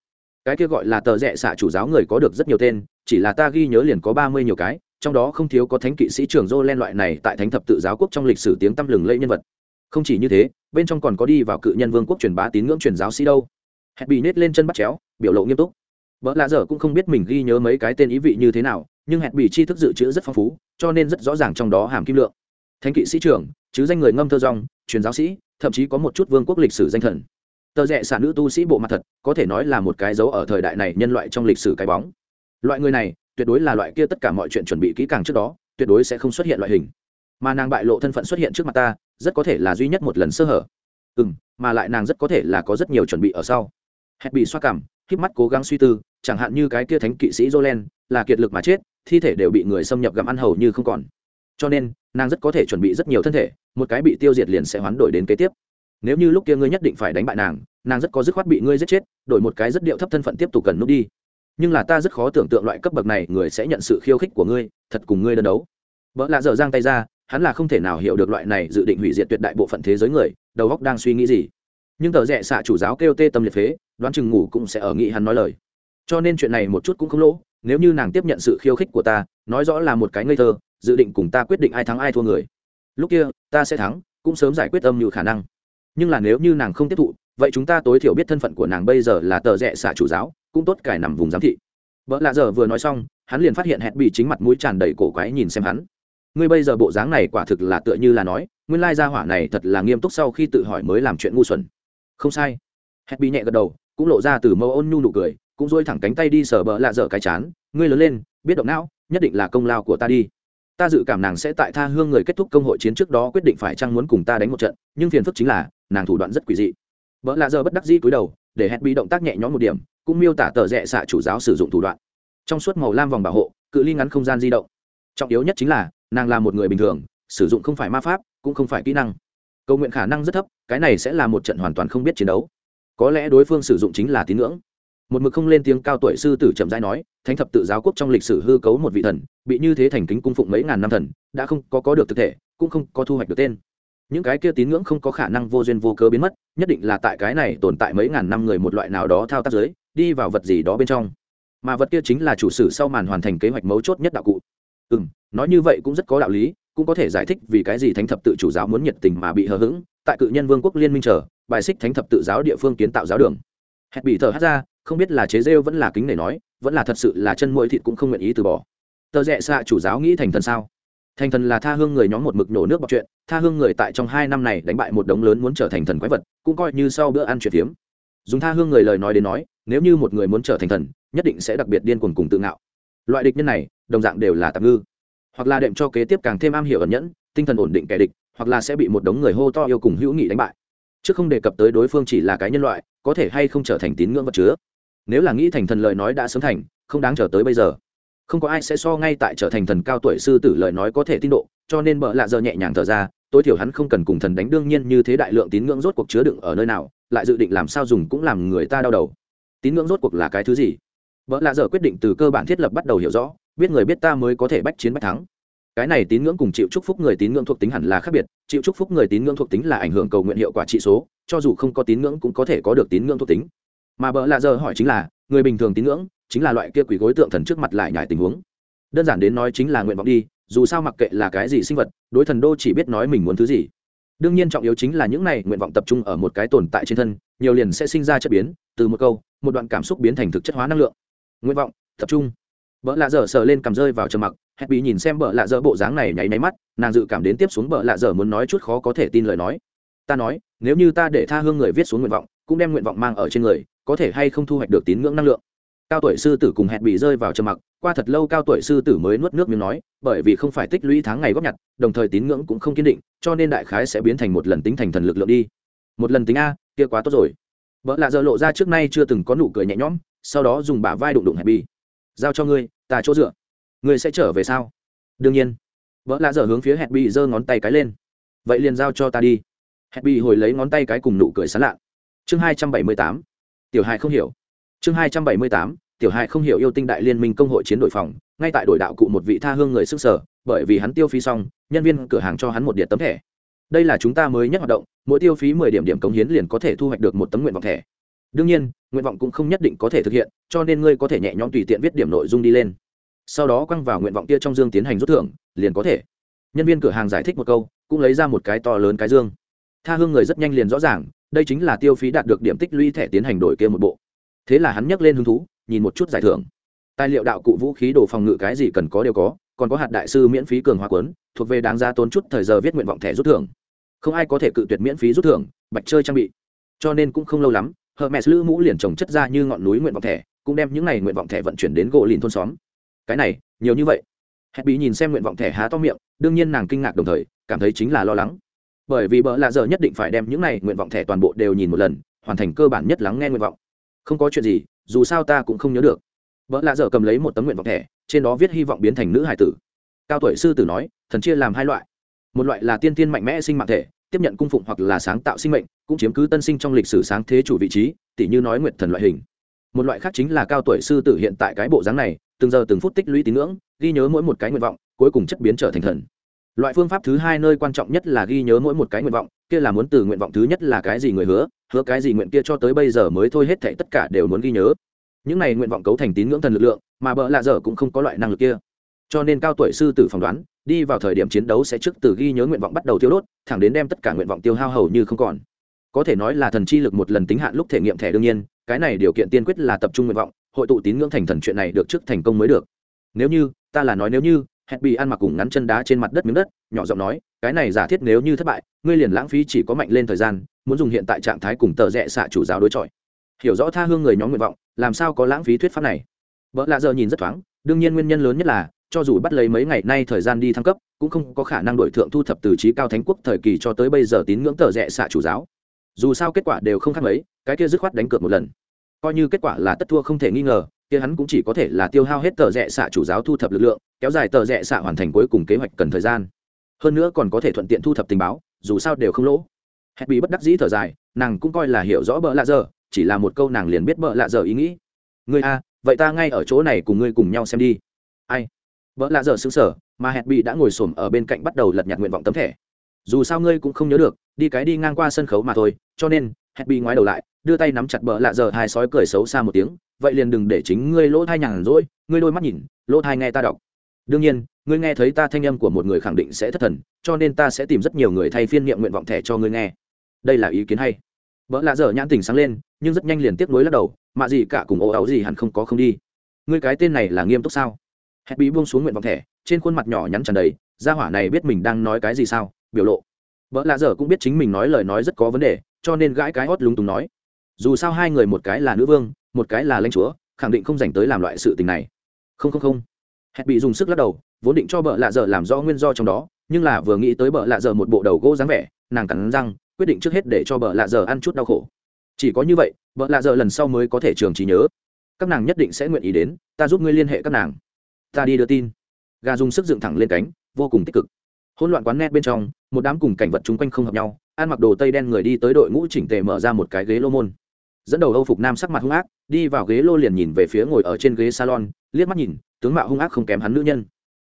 Cái kia gọi là tờ rẽ xạ chủ giáo người có được rất nhiều tên, chỉ là ta ghi nhớ liền có ba mươi nhiều cái trong đó không thiếu có thánh kỵ sĩ trưởng Jolen len loại này tại thánh thập tự giáo quốc trong lịch sử tiếng tăm lừng lẫy nhân vật. Không chỉ như thế, bên trong còn có đi vào cự nhân vương quốc truyền bá tín ngưỡng truyền giáo sĩ đâu. Hẹn bị nết lên chân bắt chéo, biểu lộ nghiêm túc. Bỡ lạ dở cũng không biết mình ghi nhớ mấy cái tên ý vị như thế nào, nhưng hẹn bị tri thức dự trữ rất phong phú, cho nên rất rõ ràng trong đó hàm kim lượng. Thánh kỵ sĩ trưởng, chứ danh người ngâm thơ rong, truyền giáo sĩ, thậm chí có một chút vương quốc lịch sử danh thần. Tờ rẽ sản nữ tu sĩ bộ mặt thật, có thể nói là một cái dấu ở thời đại này nhân loại trong lịch sử cái bóng. Loại người này tuyệt đối là loại kia tất cả mọi chuyện chuẩn bị kỹ càng trước đó, tuyệt đối sẽ không xuất hiện loại hình. Mà nàng bại lộ thân phận xuất hiện trước mặt ta, rất có thể là duy nhất một lần sơ hở. Ừ m mà lại nàng rất có thể là có rất nhiều chuẩn bị ở sau. Hẹn bị xoa cảm k mắt cố gắng suy tư, chẳng hạn như cái kia thánh kỵ sĩ jolen là kiệt lực mà chết, thi thể đều bị người xâm nhập gặm ăn hầu như không còn. Cho nên, nàng rất có thể chuẩn bị rất nhiều thân thể, một cái bị tiêu diệt liền sẽ hoán đổi đến kế tiếp. Nếu như lúc kia ngươi nhất định phải đánh bại nàng nàng rất có dứt khoát bị ngươi giết chết, đổi một cái rất điệu thấp thân phận tiếp tục cần nút đi nhưng là ta rất khó tưởng tượng loại cấp bậc này người sẽ nhận sự khiêu khích của ngươi, thật cùng ngươi đơn đấu. Vợ lạ dở giang tay ra, hắn là không thể nào hiểu được loại này dự định hủy diệt tuyệt đại bộ phận thế giới người, đầu góc đang suy nghĩ gì. Nhưng tờ rẽ xạ chủ giáo kêu tê tâm liệt phế, đoán chừng ngủ cũng sẽ ở nghị hắn nói lời. Cho nên chuyện này một chút cũng không lỗ, nếu như nàng tiếp nhận sự khiêu khích của ta, nói rõ là một cái ngây thơ, dự định cùng ta quyết định ai thắng ai thua người. Lúc kia, ta sẽ thắng, cũng sớm giải quyết âm như khả năng. Nhưng là nếu như nàng không tiếp thụ vậy chúng ta tối thiểu biết thân phận của nàng bây giờ là tờ rẽ xạ chủ giáo, cũng tốt cải nằm vùng giám thị. Vợ lạ giờ vừa nói xong, hắn liền phát hiện hẹn bị chính mặt mũi tràn đầy cổ quái nhìn xem hắn. Ngươi bây giờ bộ dáng này quả thực là tựa như là nói, nguyên lai gia hỏa này thật là nghiêm túc sau khi tự hỏi mới làm chuyện ngu xuẩn. Không sai. Hẹn bị nhẹ gật đầu, cũng lộ ra từ mâu ôn nhu nụ cười, cũng dôi thẳng cánh tay đi sờ bờ lạ dở cái chán. Ngươi lớn lên, biết động não, nhất định là công lao của ta đi. Ta dự cảm nàng sẽ tại tha hương người kết thúc công hội chiến trước đó quyết định phải chăng muốn cùng ta đánh một trận, nhưng phiền phức chính là, nàng thủ đoạn rất quỷ dị vợ lạ giờ bất đắc dĩ cúi đầu, để hẹn bị động tác nhẹ nhõm một điểm, cũng miêu tả tờ rẽ xạ chủ giáo sử dụng thủ đoạn. Trong suốt màu lam vòng bảo hộ, cự ly ngắn không gian di động. Trọng yếu nhất chính là, nàng là một người bình thường, sử dụng không phải ma pháp, cũng không phải kỹ năng. Cầu nguyện khả năng rất thấp, cái này sẽ là một trận hoàn toàn không biết chiến đấu. Có lẽ đối phương sử dụng chính là tín ngưỡng. Một mực không lên tiếng cao tuổi sư tử chậm rãi nói, thánh thập tự giáo quốc trong lịch sử hư cấu một vị thần, bị như thế thành kính cung phụng mấy ngàn năm thần, đã không có có được thực thể, cũng không có thu hoạch được tên những cái kia tín ngưỡng không có khả năng vô duyên vô cớ biến mất nhất định là tại cái này tồn tại mấy ngàn năm người một loại nào đó thao tác giới đi vào vật gì đó bên trong. Mà vật kia chính là chủ sử sau màn hoàn thành kế hoạch mấu chốt nhất đạo cụ. Ừ m nói như vậy cũng rất có đạo lý cũng có thể giải thích vì cái gì thánh thập tự chủ giáo muốn nhiệt tình mà bị hờ hững tại cự nhân vương quốc liên minh chờ, bài xích thánh thập tự giáo địa phương kiến tạo giáo đường. Hẹn bị thở hát ra không biết là chế rêu vẫn là kính để nói vẫn là thật sự là chân mũi thịt cũng không nguyện ý từ bỏ. Tờ rẽ xạ chủ giáo nghĩ thành thần sao? Thành thần là tha hương người nhóm một mực nổ nước bọc chuyện tha hương người tại trong hai năm này đánh bại một đống lớn muốn trở thành thần quái vật, cũng coi như sau bữa ăn chuyện phiếm. Dùng tha hương người lời nói đến nói, nếu như một người muốn trở thành thần, nhất định sẽ đặc biệt điên cuồng cùng tự ngạo. Loại địch nhân này, đồng dạng đều là tạm ngư. Hoặc là đệm cho kế tiếp càng thêm am hiểu ẩn nhẫn, tinh thần ổn định kẻ địch, hoặc là sẽ bị một đống người hô to yêu cùng hữu nghị đánh bại. Chứ không đề cập tới đối phương chỉ là cái nhân loại, có thể hay không trở thành tín ngưỡng vật chứa. Nếu là nghĩ thành thần lời nói đã sớm thành, không đáng chờ tới bây giờ. Không có ai sẽ so ngay tại trở thành thần cao tuổi sư tử lời nói có thể tin độ, cho nên bợ lạ giờ nhẹ nhàng thở ra tối thiểu hắn không cần cùng thần đánh đương nhiên như thế đại lượng tín ngưỡng rốt cuộc chứa đựng ở nơi nào, lại dự định làm sao dùng cũng làm người ta đau đầu. Tín ngưỡng rốt cuộc là cái thứ gì? Vợ lạ dở quyết định từ cơ bản thiết lập bắt đầu hiểu rõ, biết người biết ta mới có thể bách chiến bách thắng. Cái này tín ngưỡng cùng chịu chúc phúc người tín ngưỡng thuộc tính hẳn là khác biệt, chịu chúc phúc người tín ngưỡng thuộc tính là ảnh hưởng cầu nguyện hiệu quả trị số, cho dù không có tín ngưỡng cũng có thể có được tín ngưỡng thuộc tính. Mà bợ lạ dở hỏi chính là, người bình thường tín ngưỡng chính là loại kia quỷ gối tượng thần trước mặt lại nhải tình huống. Đơn giản đến nói chính là nguyện vọng đi dù sao mặc kệ là cái gì sinh vật, đối thần đô chỉ biết nói mình muốn thứ gì. Đương nhiên trọng yếu chính là những này nguyện vọng tập trung ở một cái tồn tại trên thân, nhiều liền sẽ sinh ra chất biến, từ một câu, một đoạn cảm xúc biến thành thực chất hóa năng lượng. Nguyện vọng, tập trung. Vợ lạ dở sờ lên cầm rơi vào trầm mặc hẹn bị nhìn xem vợ lạ dở bộ dáng này nháy máy mắt, nàng dự cảm đến tiếp xuống vợ lạ dở muốn nói chút khó có thể tin lời nói. Ta nói, nếu như ta để tha hương người viết xuống nguyện vọng, cũng đem nguyện vọng mang ở trên người, có thể hay không thu hoạch được tín ngưỡng năng lượng? Cao tuổi sư tử cùng hẹn bị rơi vào trầm mặc, qua thật lâu cao tuổi sư tử mới nuốt nước miếng nói, bởi vì không phải tích lũy tháng ngày góp nhặt, đồng thời tín ngưỡng cũng không kiên định, cho nên đại khái sẽ biến thành một lần tính thành thần lực lượng đi. Một lần tính a, kia quá tốt rồi. Vợ lạ giờ lộ ra trước nay chưa từng có nụ cười nhẹ nhõm, sau đó dùng bả vai đụng đụng hẹn bị. Giao cho ngươi, ta chỗ dựa. Ngươi sẽ trở về sao? Đương nhiên. Vợ lạ giờ hướng phía hẹn bị giơ ngón tay cái lên. Vậy liền giao cho ta đi. Hẹn bị hồi lấy ngón tay cái cùng nụ cười sán lạ. Chương hai trăm bảy mươi tám. Tiểu hài không hiểu chương hai trăm bảy mươi tám, tiểu hai không hiểu yêu tinh đại liên minh công hội chiến đội phòng, ngay tại đội đạo cụ một vị tha hương người sức sở, bởi vì hắn tiêu phí xong, nhân viên cửa hàng cho hắn một điện tấm thẻ. Đây là chúng ta mới nhất hoạt động, mỗi tiêu phí mười điểm điểm cống hiến liền có thể thu hoạch được một tấm nguyện vọng thẻ. Đương nhiên, nguyện vọng cũng không nhất định có thể thực hiện, cho nên ngươi có thể nhẹ nhõm tùy tiện viết điểm nội dung đi lên. Sau đó quăng vào nguyện vọng kia trong dương tiến hành rút thưởng, liền có thể. Nhân viên cửa hàng giải thích một câu, cũng lấy ra một cái to lớn cái dương. Tha hương người rất nhanh liền rõ ràng, đây chính là tiêu phí đạt được điểm tích lũy thẻ tiến hành đổi kia một bộ thế là hắn nhắc lên hứng thú, nhìn một chút giải thưởng. Tài liệu đạo cụ vũ khí đồ phòng ngự cái gì cần có đều có, còn có hạt đại sư miễn phí cường hóa quấn thuộc về đáng ra tốn chút thời giờ viết nguyện vọng thẻ rút thưởng. Không ai có thể cự tuyệt miễn phí rút thưởng, bạch chơi trang bị. Cho nên cũng không lâu lắm hờ mẹ lữ mũ liền trồng chất ra như ngọn núi nguyện vọng thẻ, cũng đem những n à y nguyện vọng thẻ vận chuyển đến gỗ lìn thôn xóm. Cái này, nhiều như vậy. Hẹn bị nhìn xem nguyện vọng thẻ há to miệng, đương nhiên nàng kinh ngạc đồng thời, cảm thấy chính là lo lắng. Bởi vì bỡ lạ giờ nhất định phải đem những n à y nguyện vọng thẻ toàn bộ đều nhìn một lần, hoàn thành cơ bản nhất lắng nghe nguyện vọng không có chuyện gì, dù sao ta cũng không nhớ được. Vợ lạ dở cầm lấy một tấm nguyện vọng thẻ, trên đó viết hy vọng biến thành nữ hải tử. Cao tuổi sư tử nói, thần chia làm hai loại. Một loại là tiên tiên mạnh mẽ sinh mạng thể, tiếp nhận cung phụng hoặc là sáng tạo sinh mệnh, cũng chiếm cứ tân sinh trong lịch sử sáng thế chủ vị trí tỷ như nói nguyện thần loại hình. Một loại khác chính là cao tuổi sư tử hiện tại cái bộ dáng này, từng giờ từng phút tích lũy tín ngưỡng, ghi nhớ mỗi một cái nguyện vọng, cuối cùng chất biến trở thành thần. Loại phương pháp thứ hai nơi quan trọng nhất là ghi nhớ mỗi một cái nguyện vọng, kia là muốn từ nguyện vọng thứ nhất là cái gì người hứa hứa cái gì nguyện kia cho tới bây giờ mới thôi hết thảy tất cả đều muốn ghi nhớ. Những này nguyện vọng cấu thành tín ngưỡng thần lực lượng, mà bợ lạ dở cũng không có loại năng lực kia. Cho nên cao tuổi sư tử phỏng đoán, đi vào thời điểm chiến đấu sẽ trước từ ghi nhớ nguyện vọng bắt đầu tiêu đốt, thẳng đến đem tất cả nguyện vọng tiêu hao hầu như không còn. Có thể nói là thần chi lực một lần tính hạn lúc thể nghiệm thẻ đương nhiên, cái này điều kiện tiên quyết là tập trung nguyện vọng, hội tụ tín ngưỡng thành thần chuyện này được trước thành công mới được. Nếu như, ta là nói nếu như, hẹn bị ăn mặc cùng ngắn chân đá trên mặt đất miếng đất, nhỏ giọng nói, cái này giả thiết nếu như thất bại, ngươi liền lãng phí chỉ có mạnh lên thời gian muốn dùng hiện tại trạng thái cùng tờ rẽ xạ chủ giáo đối chọi. Hiểu rõ tha hương người nhóm nguyện vọng, làm sao có lãng phí thuyết pháp này? Vợ lạ giờ nhìn rất thoáng, đương nhiên nguyên nhân lớn nhất là, cho dù bắt lấy mấy ngày nay thời gian đi thăng cấp, cũng không có khả năng đổi thượng thu thập từ trí cao thánh quốc thời kỳ cho tới bây giờ tín ngưỡng tờ rẽ xạ chủ giáo. Dù sao kết quả đều không khác mấy, cái kia dứt khoát đánh cược một lần. Coi như kết quả là tất thua không thể nghi ngờ, kia hắn cũng chỉ có thể là tiêu hao hết tờ rẽ xạ chủ giáo thu thập lực lượng, kéo dài tờ rẽ xạ hoàn thành cuối cùng kế hoạch cần thời gian. Hơn nữa còn có thể thuận tiện thu thập tình báo, dù sao đều không lỗ hẹn bị bất đắc dĩ thở dài, nàng cũng coi là hiểu rõ bợ lạ giờ, chỉ là một câu nàng liền biết bợ lạ giờ ý nghĩ. Ngươi a, vậy ta ngay ở chỗ này cùng ngươi cùng nhau xem đi. Ai? Bợ lạ dở xứng sở mà hẹn bị đã ngồi xổm ở bên cạnh bắt đầu lật nhặt nguyện vọng tấm thẻ. Dù sao ngươi cũng không nhớ được, đi cái đi ngang qua sân khấu mà thôi, cho nên, hẹn bị ngoái đầu lại, đưa tay nắm chặt bợ lạ dở hai sói cười xấu xa một tiếng, vậy liền đừng để chính ngươi lỗ thai nhàn rỗi, ngươi đôi mắt nhìn, lỗ thai nghe ta đọc. Đương nhiên, ngươi nghe thấy ta thanh âm của một người khẳng định sẽ thất thần, cho nên ta sẽ tìm rất nhiều người thay phiên niệm nguyện vọng thẻ cho ngươi nghe đây là ý kiến hay. Vợ lạ dở nhãn tình sáng lên, nhưng rất nhanh liền tiếp nối lắc đầu, mạ gì cả cùng ồ áo gì hẳn không có không đi. Ngươi cái tên này là nghiêm túc sao? Hẹn bị buông xuống nguyện vọng thẻ, trên khuôn mặt nhỏ nhắn tràn đầy, gia hỏa này biết mình đang nói cái gì sao? Biểu lộ. Vợ lạ dở cũng biết chính mình nói lời nói rất có vấn đề, cho nên gãi cái hót lúng túng nói, dù sao hai người một cái là nữ vương, một cái là lãnh chúa, khẳng định không dành tới làm loại sự tình này. Không không không. Hẹn bị dùng sức lắc đầu, vốn định cho bợ lạ dở làm rõ nguyên do trong đó, nhưng là vừa nghĩ tới bợ lạ dở một bộ đầu gỗ dáng vẻ, nàng cắn răng quyết định trước hết để cho bợ lạ dở ăn chút đau khổ. Chỉ có như vậy, bợ lạ dở lần sau mới có thể trường trí nhớ. Các nàng nhất định sẽ nguyện ý đến, ta giúp ngươi liên hệ các nàng. Ta đi đưa tin. Gà dùng sức dựng thẳng lên cánh, vô cùng tích cực. Hỗn loạn quán net bên trong, một đám cùng cảnh vật chung quanh không hợp nhau, ăn mặc đồ tây đen người đi tới đội ngũ chỉnh tề mở ra một cái ghế lô môn. Dẫn đầu âu phục nam sắc mặt hung ác, đi vào ghế lô liền nhìn về phía ngồi ở trên ghế salon, liếc mắt nhìn, tướng mạo hung ác không kém hắn nữ nhân.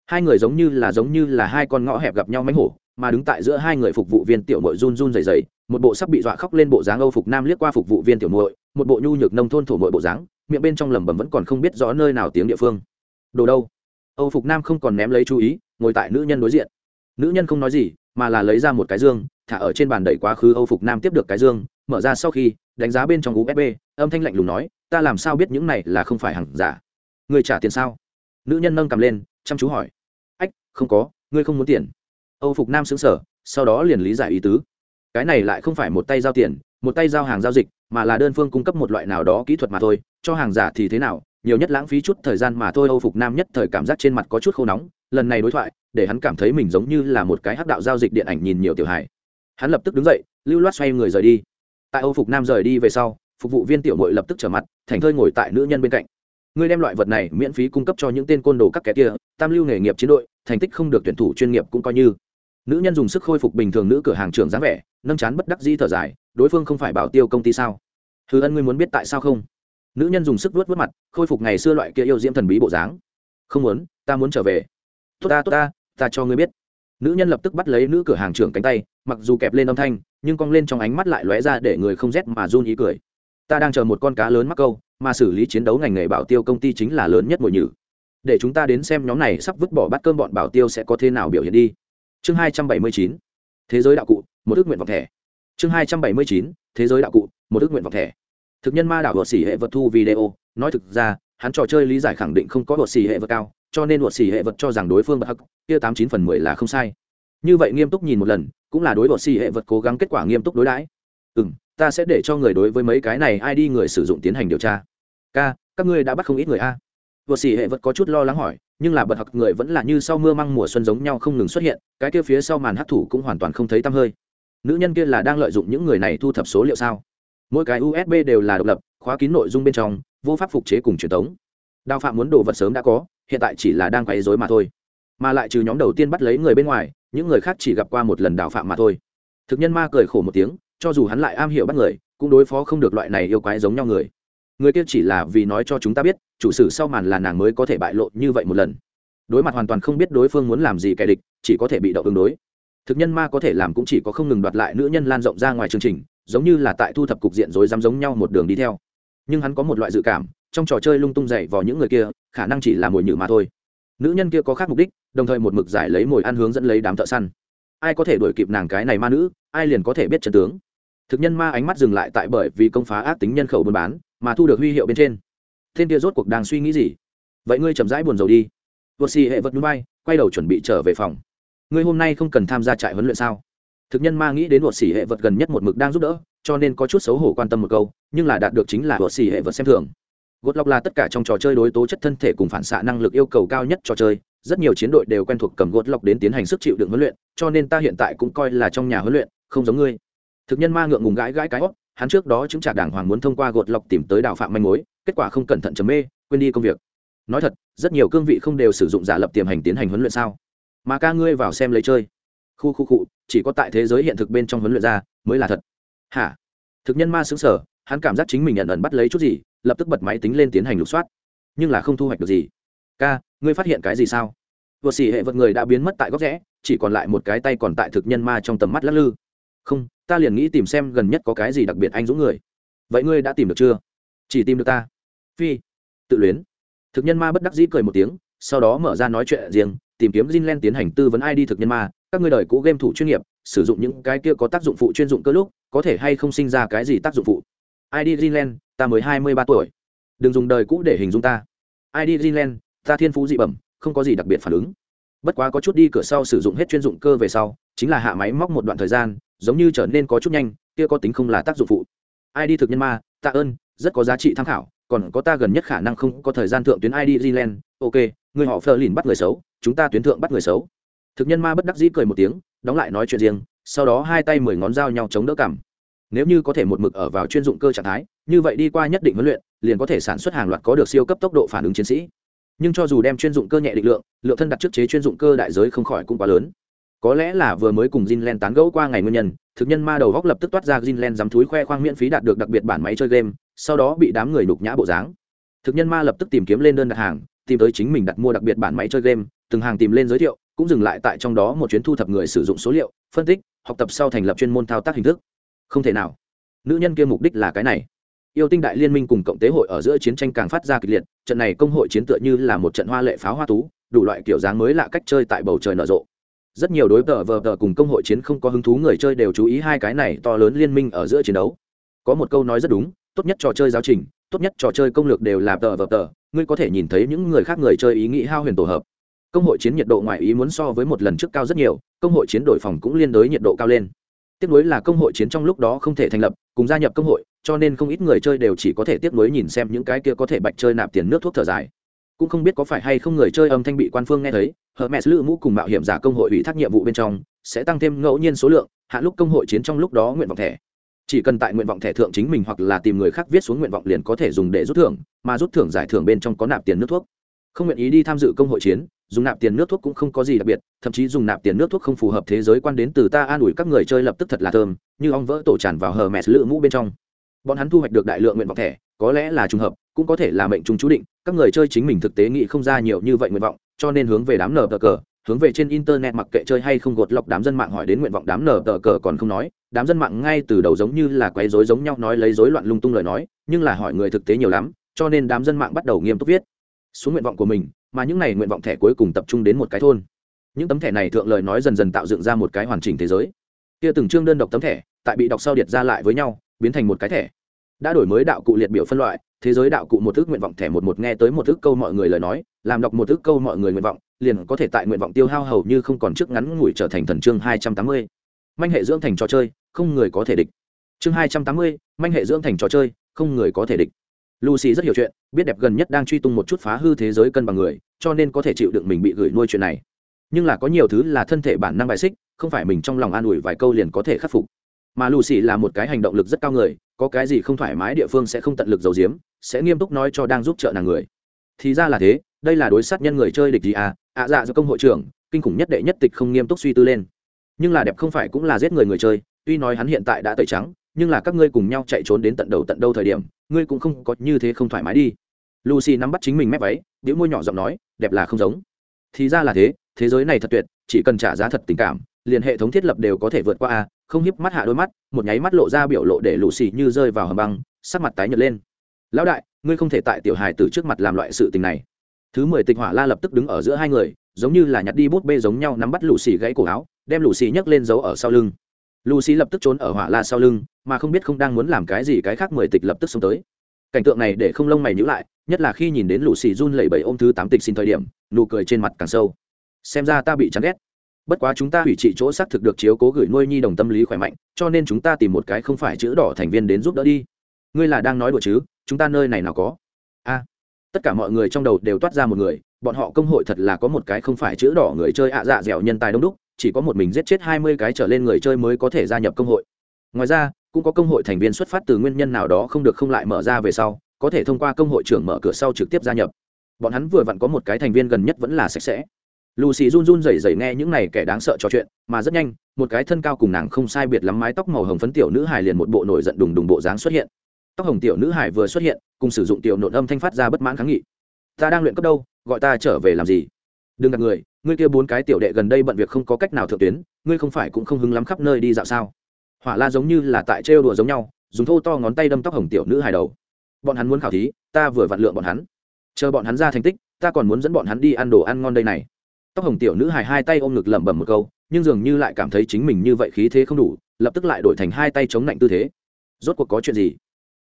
Hai người giống như là giống như là hai con ngõ hẹp gặp nhau mánh hổ mà đứng tại giữa hai người phục vụ viên tiểu mội run run dày dày một bộ sắp bị dọa khóc lên bộ dáng âu phục nam liếc qua phục vụ viên tiểu mội một bộ nhu nhược nông thôn thổ mội bộ dáng, miệng bên trong lẩm bẩm vẫn còn không biết rõ nơi nào tiếng địa phương. Đồ đâu? Âu phục nam không còn ném lấy chú ý, ngồi tại nữ nhân đối diện. Nữ nhân không nói gì, mà là lấy ra một cái dương, thả ở trên bàn đẩy quá khứ âu phục nam tiếp được cái dương, mở ra sau khi, đánh giá bên trong usb âm thanh lạnh lùng nói, ta làm sao biết những này là không phải hàng giả? Người trả tiền sao? Nữ nhân nâng cầm lên, chăm chú hỏi. Ách, không có, ngươi không muốn tiền âu phục nam xứng sở sau đó liền lý giải ý tứ. Cái này lại không phải một tay giao tiền, một tay giao hàng giao dịch, mà là đơn phương cung cấp một loại nào đó kỹ thuật mà thôi, cho hàng giả thì thế nào, nhiều nhất lãng phí chút thời gian mà thôi. Âu phục nam nhất thời cảm giác trên mặt có chút khô nóng, lần này đối thoại, để hắn cảm thấy mình giống như là một cái hắc đạo giao dịch điện ảnh nhìn nhiều tiểu hài. Hắn lập tức đứng dậy, lưu loát xoay người rời đi. Tại âu phục nam rời đi về sau, phục vụ viên tiểu mội lập tức trở mặt, thành thơi ngồi tại nữ nhân bên cạnh. Ngươi đem loại vật này miễn phí cung cấp cho những tên côn đồ các kẻ kia, tam lưu nghề nghiệp chiến đội, thành tích không được tuyển thủ chuyên nghiệp cũng coi như nữ nhân dùng sức khôi phục bình thường nữ cửa hàng trưởng dáng vẻ, nâng chán bất đắc di thở dài, đối phương không phải bảo tiêu công ty sao? Thứ ân ngươi muốn biết tại sao không? Nữ nhân dùng sức vuốt vuốt mặt, khôi phục ngày xưa loại kia yêu diễm thần bí bộ dáng. Không muốn, ta muốn trở về. Tốt ta tốt ta ta cho ngươi biết. Nữ nhân lập tức bắt lấy nữ cửa hàng trưởng cánh tay, mặc dù kẹp lên âm thanh, nhưng cong lên trong ánh mắt lại lóe ra để người không rét mà run ý cười. Ta đang chờ một con cá lớn mắc câu, mà xử lý chiến đấu ngành nghề bảo tiêu công ty chính là lớn nhất mùi nhử. Để chúng ta đến xem nhóm này sắp vứt bỏ bát cơm bọn bảo tiêu sẽ có thế nào biểu hiện đi chương hai trăm bảy mươi chín, thế giới đạo cụ, một ước nguyện vọng thẻ. Chương hai trăm bảy mươi chín, thế giới đạo cụ, một ước nguyện vọng thẻ. Thực nhân ma đảo vợt xỉ hệ vật thu video, nói thực ra, hắn trò chơi lý giải khẳng định không có vợt xỉ hệ vật cao, cho nên vợt xỉ hệ vật cho rằng đối phương bậc hắc, kia tám chín phần mười là không sai. Như vậy nghiêm túc nhìn một lần, cũng là đối vợt xỉ hệ vật cố gắng kết quả nghiêm túc đối đãi. Ừ m ta sẽ để cho người đối với mấy cái này ai đi người sử dụng tiến hành điều tra. K các ngươi đã bắt không ít người a. Vợt xỉ hệ vật có chút lo lắng hỏi nhưng là bậc học người vẫn là như sau mưa măng mùa xuân giống nhau không ngừng xuất hiện, cái kia phía sau màn hắc thủ cũng hoàn toàn không thấy tăm hơi. Nữ nhân kia là đang lợi dụng những người này thu thập số liệu sao? Mỗi cái usb đều là độc lập, khóa kín nội dung bên trong, vô pháp phục chế cùng truyền thống đào phạm muốn đồ vật sớm đã có, hiện tại chỉ là đang quấy dối mà thôi. Mà lại trừ nhóm đầu tiên bắt lấy người bên ngoài, những người khác chỉ gặp qua một lần đào phạm mà thôi. Thực nhân ma cười khổ một tiếng, cho dù hắn lại am hiểu bắt người, cũng đối phó không được loại này yêu quái giống nhau người người kia chỉ là vì nói cho chúng ta biết, chủ sử sau màn là nàng mới có thể bại lộ như vậy một lần. Đối mặt hoàn toàn không biết đối phương muốn làm gì kẻ địch, chỉ có thể bị động ứng đối. Thực nhân ma có thể làm cũng chỉ có không ngừng đoạt lại nữ nhân lan rộng ra ngoài chương trình, giống như là tại thu thập cục diện rối rắm giống nhau một đường đi theo. Nhưng hắn có một loại dự cảm, trong trò chơi lung tung dậy vào những người kia, khả năng chỉ là mồi nhử mà thôi. Nữ nhân kia có khác mục đích, đồng thời một mực giải lấy mồi ăn hướng dẫn lấy đám thợ săn. Ai có thể đuổi kịp nàng cái này ma nữ, ai liền có thể biết trận tướng. Thực nhân ma ánh mắt dừng lại tại bởi vì công phá ác tính nhân khẩu buôn bán mà thu được huy hiệu bên trên. Thiên kia rốt cuộc đang suy nghĩ gì? Vậy ngươi chậm rãi buồn rầu đi. Vượt xì hệ vật núi bay, quay đầu chuẩn bị trở về phòng. Ngươi hôm nay không cần tham gia trại huấn luyện sao? Thực nhân ma nghĩ đến vượt xì hệ vật gần nhất một mực đang giúp đỡ, cho nên có chút xấu hổ quan tâm một câu, nhưng là đạt được chính là vượt xì hệ vật xem thường. Gột lọc là tất cả trong trò chơi đối tố chất thân thể cùng phản xạ năng lực yêu cầu cao nhất trò chơi, rất nhiều chiến đội đều quen thuộc cầm gột lọc đến tiến hành sức chịu đựng huấn luyện, cho nên ta hiện tại cũng coi là trong nhà huấn luyện, không giống ngươi. Thực nhân ma ngượng ngùng gãi gãi cái óc hắn trước đó chứng trả đảng hoàng muốn thông qua gột lọc tìm tới đào phạm manh mối, kết quả không cẩn thận chấm mê, quên đi công việc. Nói thật, rất nhiều cương vị không đều sử dụng giả lập tiềm hành tiến hành huấn luyện sao? Mà ca ngươi vào xem lấy chơi. Khu khu cụ chỉ có tại thế giới hiện thực bên trong huấn luyện ra, mới là thật. Hả? Thực nhân ma xứng sở hắn cảm giác chính mình nhận ẩn bắt lấy chút gì, lập tức bật máy tính lên tiến hành lục soát. Nhưng là không thu hoạch được gì. Ca, ngươi phát hiện cái gì sao? Vừa xỉ hệ vật người đã biến mất tại góc rẽ, chỉ còn lại một cái tay còn tại thực nhân ma trong tầm mắt lắc lư không ta liền nghĩ tìm xem gần nhất có cái gì đặc biệt anh dũng người vậy ngươi đã tìm được chưa chỉ tìm được ta phi tự luyến thực nhân ma bất đắc dĩ cười một tiếng sau đó mở ra nói chuyện riêng tìm kiếm Jinlen tiến hành tư vấn ID thực nhân ma, các ngươi đời cũ game thủ chuyên nghiệp, sử dụng những cái kia có tác dụng phụ chuyên dụng cơ lúc, có thể hay không sinh ra cái gì tác dụng phụ. ID Jinlen, ta mới hai mươi ba tuổi. Đừng dùng đời cũ để hình dung ta. ID Jinlen, ta thiên phú dị bẩm, không có gì đặc biệt phản ứng. Bất quá có chút đi cửa sau sử dụng hết chuyên dụng cơ về sau, chính là hạ máy móc một đoạn thời gian, giống như trở nên có chút nhanh, kia có tính không là tác dụng phụ. ai đi thực nhân ma, tạ ơn, rất có giá trị tham khảo, còn có ta gần nhất khả năng không có thời gian thượng tuyến ID zealand. Ok, người họ phờ lìn bắt người xấu, chúng ta tuyến thượng bắt người xấu. Thực nhân ma bất đắc dĩ cười một tiếng đóng lại nói chuyện riêng sau đó hai tay mười ngón dao nhau chống đỡ cảm nếu như có thể một mực ở vào chuyên dụng cơ trạng thái như vậy đi qua nhất định huấn luyện liền có thể sản xuất hàng loạt có được siêu cấp tốc độ phản ứng chiến sĩ. Nhưng cho dù đem chuyên dụng cơ nhẹ định lượng lượng thân đặt trước chế chuyên dụng cơ đại giới không khỏi cũng quá lớn có lẽ là vừa mới cùng Jinlen tán gẫu qua ngày nguyên nhân, thực nhân ma đầu góc lập tức toát ra Jinlen dám thúi khoe khoang miễn phí đạt được đặc biệt bản máy chơi game, sau đó bị đám người đục nhã bộ dáng. Thực nhân ma lập tức tìm kiếm lên đơn đặt hàng, tìm tới chính mình đặt mua đặc biệt bản máy chơi game, từng hàng tìm lên giới thiệu cũng dừng lại tại trong đó một chuyến thu thập người sử dụng số liệu phân tích học tập sau thành lập chuyên môn thao tác hình thức. Không thể nào. Nữ nhân kia mục đích là cái này. Yêu tinh đại liên minh cùng cộng tế hội ở giữa chiến tranh càng phát ra kịch liệt trận này công hội chiến tựa như là một trận hoa lệ pháo hoa tú đủ loại kiểu dáng mới lạ cách chơi tại bầu trời nở rộ rất nhiều đối tờ vờ tờ cùng công hội chiến không có hứng thú người chơi đều chú ý hai cái này to lớn liên minh ở giữa chiến đấu. Có một câu nói rất đúng, tốt nhất trò chơi giáo trình, tốt nhất trò chơi công lược đều là tờ vờ tờ, ngươi có thể nhìn thấy những người khác người chơi ý nghĩ hao huyền tổ hợp. Công hội chiến nhiệt độ ngoại ý muốn so với một lần trước cao rất nhiều, công hội chiến đổi phòng cũng liên đối nhiệt độ cao lên. Tiếp nối là công hội chiến trong lúc đó không thể thành lập, cùng gia nhập công hội, cho nên không ít người chơi đều chỉ có thể tiếp nối nhìn xem những cái kia có thể bạch chơi nạp tiền nước thuốc thở dài cũng không biết có phải hay không người chơi âm thanh bị quan phương nghe thấy, hờ mẹ lữ mũ cùng mạo hiểm giả công hội ủy thác nhiệm vụ bên trong, sẽ tăng thêm ngẫu nhiên số lượng, hạ lúc công hội chiến trong lúc đó nguyện vọng thẻ. Chỉ cần tại nguyện vọng thẻ thượng chính mình hoặc là tìm người khác viết xuống nguyện vọng liền có thể dùng để rút thưởng, mà rút thưởng giải thưởng bên trong có nạp tiền nước thuốc. Không nguyện ý đi tham dự công hội chiến, dùng nạp tiền nước thuốc cũng không có gì đặc biệt, thậm chí dùng nạp tiền nước thuốc không phù hợp thế giới quan đến từ ta an ủi các người chơi lập tức thật là thơm, như ong vỡ tổ tràn vào hờ mẹ lự mũ bên trong. Bọn hắn thu hoạch được đại lượng nguyện vọng thẻ, có lẽ là trùng hợp cũng có thể là mệnh trùng chú định, các người chơi chính mình thực tế nghĩ không ra nhiều như vậy nguyện vọng, cho nên hướng về đám nở tờ cờ, hướng về trên internet mặc kệ chơi hay không gột lọc đám dân mạng hỏi đến nguyện vọng đám nở tờ cờ còn không nói, đám dân mạng ngay từ đầu giống như là quấy rối giống nhau nói lấy rối loạn lung tung lời nói, nhưng là hỏi người thực tế nhiều lắm, cho nên đám dân mạng bắt đầu nghiêm túc viết xuống nguyện vọng của mình, mà những này nguyện vọng thẻ cuối cùng tập trung đến một cái thôn. Những tấm thẻ này thượng lời nói dần dần tạo dựng ra một cái hoàn chỉnh thế giới. Kia từng chương đơn độc tấm thẻ, tại bị đọc sau điệt ra lại với nhau, biến thành một cái thẻ. Đã đổi mới đạo cụ liệt biểu phân loại thế giới đạo cụ một thức nguyện vọng thẻ một một nghe tới một thức câu mọi người lời nói, làm đọc một thức câu mọi người nguyện vọng, liền có thể tại nguyện vọng tiêu hao hầu như không còn trước ngắn ngủi trở thành thần chương hai trăm tám mươi. Manh hệ dưỡng thành trò chơi, không người có thể địch. Chương hai trăm tám mươi, manh hệ dưỡng thành trò chơi, không người có thể địch. Lucy rất hiểu chuyện, biết đẹp gần nhất đang truy tung một chút phá hư thế giới cân bằng người, cho nên có thể chịu đựng mình bị gửi nuôi chuyện này. Nhưng là có nhiều thứ là thân thể bản năng bài xích, không phải mình trong lòng an ủi vài câu liền có thể khắc phục. Mà lucy là một cái hành động lực rất cao người, có cái gì không thoải mái địa phương sẽ không tận lực giấu giếm sẽ nghiêm túc nói cho đang giúp trợ nàng người. Thì ra là thế, đây là đối sát nhân người chơi địch gì à? Ạ dạ do công hội trưởng, kinh khủng nhất đệ nhất tịch không nghiêm túc suy tư lên. Nhưng là đẹp không phải cũng là giết người người chơi, tuy nói hắn hiện tại đã tẩy trắng, nhưng là các ngươi cùng nhau chạy trốn đến tận đầu tận đâu thời điểm, ngươi cũng không có như thế không thoải mái đi. Lucy nắm bắt chính mình mép váy đĩu môi nhỏ giọng nói, đẹp là không giống. Thì ra là thế thế giới này thật tuyệt, chỉ cần trả giá thật tình cảm, liền hệ thống thiết lập đều có thể vượt qua a, không hiếp mắt hạ đôi mắt, một nháy mắt lộ ra biểu lộ để lù xì như rơi vào hầm băng, sắc mặt tái nhợt lên lão đại, ngươi không thể tại tiểu hài từ trước mặt làm loại sự tình này. Thứ mười tịch hỏa la lập tức đứng ở giữa hai người, giống như là nhặt đi bút bê giống nhau nắm bắt lù xì gãy cổ áo, đem lù xì nhấc lên giấu ở sau lưng. Lù xì lập tức trốn ở hỏa la sau lưng, mà không biết không đang muốn làm cái gì cái khác mười tịch lập tức xông tới. Cảnh tượng này để không lông mày nhữ lại, nhất là khi nhìn đến lù xì run lẩy bẩy ôm thứ tám tịch xin thời điểm, nụ cười trên mặt càng sâu. Xem ra ta bị chán ghét. Bất quá chúng ta hủy trị chỗ xác thực được chiếu cố gửi nuôi nhi đồng tâm lý khỏe mạnh, cho nên chúng ta tìm một cái không phải chữ đỏ thành viên đến giúp đỡ đi. Ngươi là đang nói đùa chứ? Chúng ta nơi này nào có? A. Tất cả mọi người trong đầu đều toát ra một người, bọn họ công hội thật là có một cái không phải chữ đỏ người chơi ạ dạ dẻo nhân tài đông đúc, chỉ có một mình giết chết hai mươi cái trở lên người chơi mới có thể gia nhập công hội. Ngoài ra, cũng có công hội thành viên xuất phát từ nguyên nhân nào đó không được không lại mở ra về sau, có thể thông qua công hội trưởng mở cửa sau trực tiếp gia nhập. Bọn hắn vừa vặn có một cái thành viên gần nhất vẫn là sạch sẽ. Lucy run run rẩy rẩy nghe những này kẻ đáng sợ trò chuyện, mà rất nhanh, một cái thân cao cùng nàng không sai biệt lắm mái tóc màu hồng phấn tiểu nữ hài liền một bộ nổi giận đùng đùng bộ dáng xuất hiện tóc hồng tiểu nữ hải vừa xuất hiện, cùng sử dụng tiểu nộn âm thanh phát ra bất mãn kháng nghị. Ta đang luyện cấp đâu, gọi ta trở về làm gì? Đừng gặp người, ngươi kia bốn cái tiểu đệ gần đây bận việc không có cách nào thượng tuyến, ngươi không phải cũng không hứng lắm khắp nơi đi dạo sao? Hỏa la giống như là tại trêu đùa giống nhau, dùng thô to ngón tay đâm tóc hồng tiểu nữ hài đầu. Bọn hắn muốn khảo thí, ta vừa vặn lượng bọn hắn. Chờ bọn hắn ra thành tích, ta còn muốn dẫn bọn hắn đi ăn đồ ăn ngon đây này. Tóc hồng tiểu nữ hài hai tay ôm ngực lẩm bẩm một câu, nhưng dường như lại cảm thấy chính mình như vậy khí thế không đủ, lập tức lại đổi thành hai tay chống lạnh tư thế. Rốt cuộc có chuyện gì?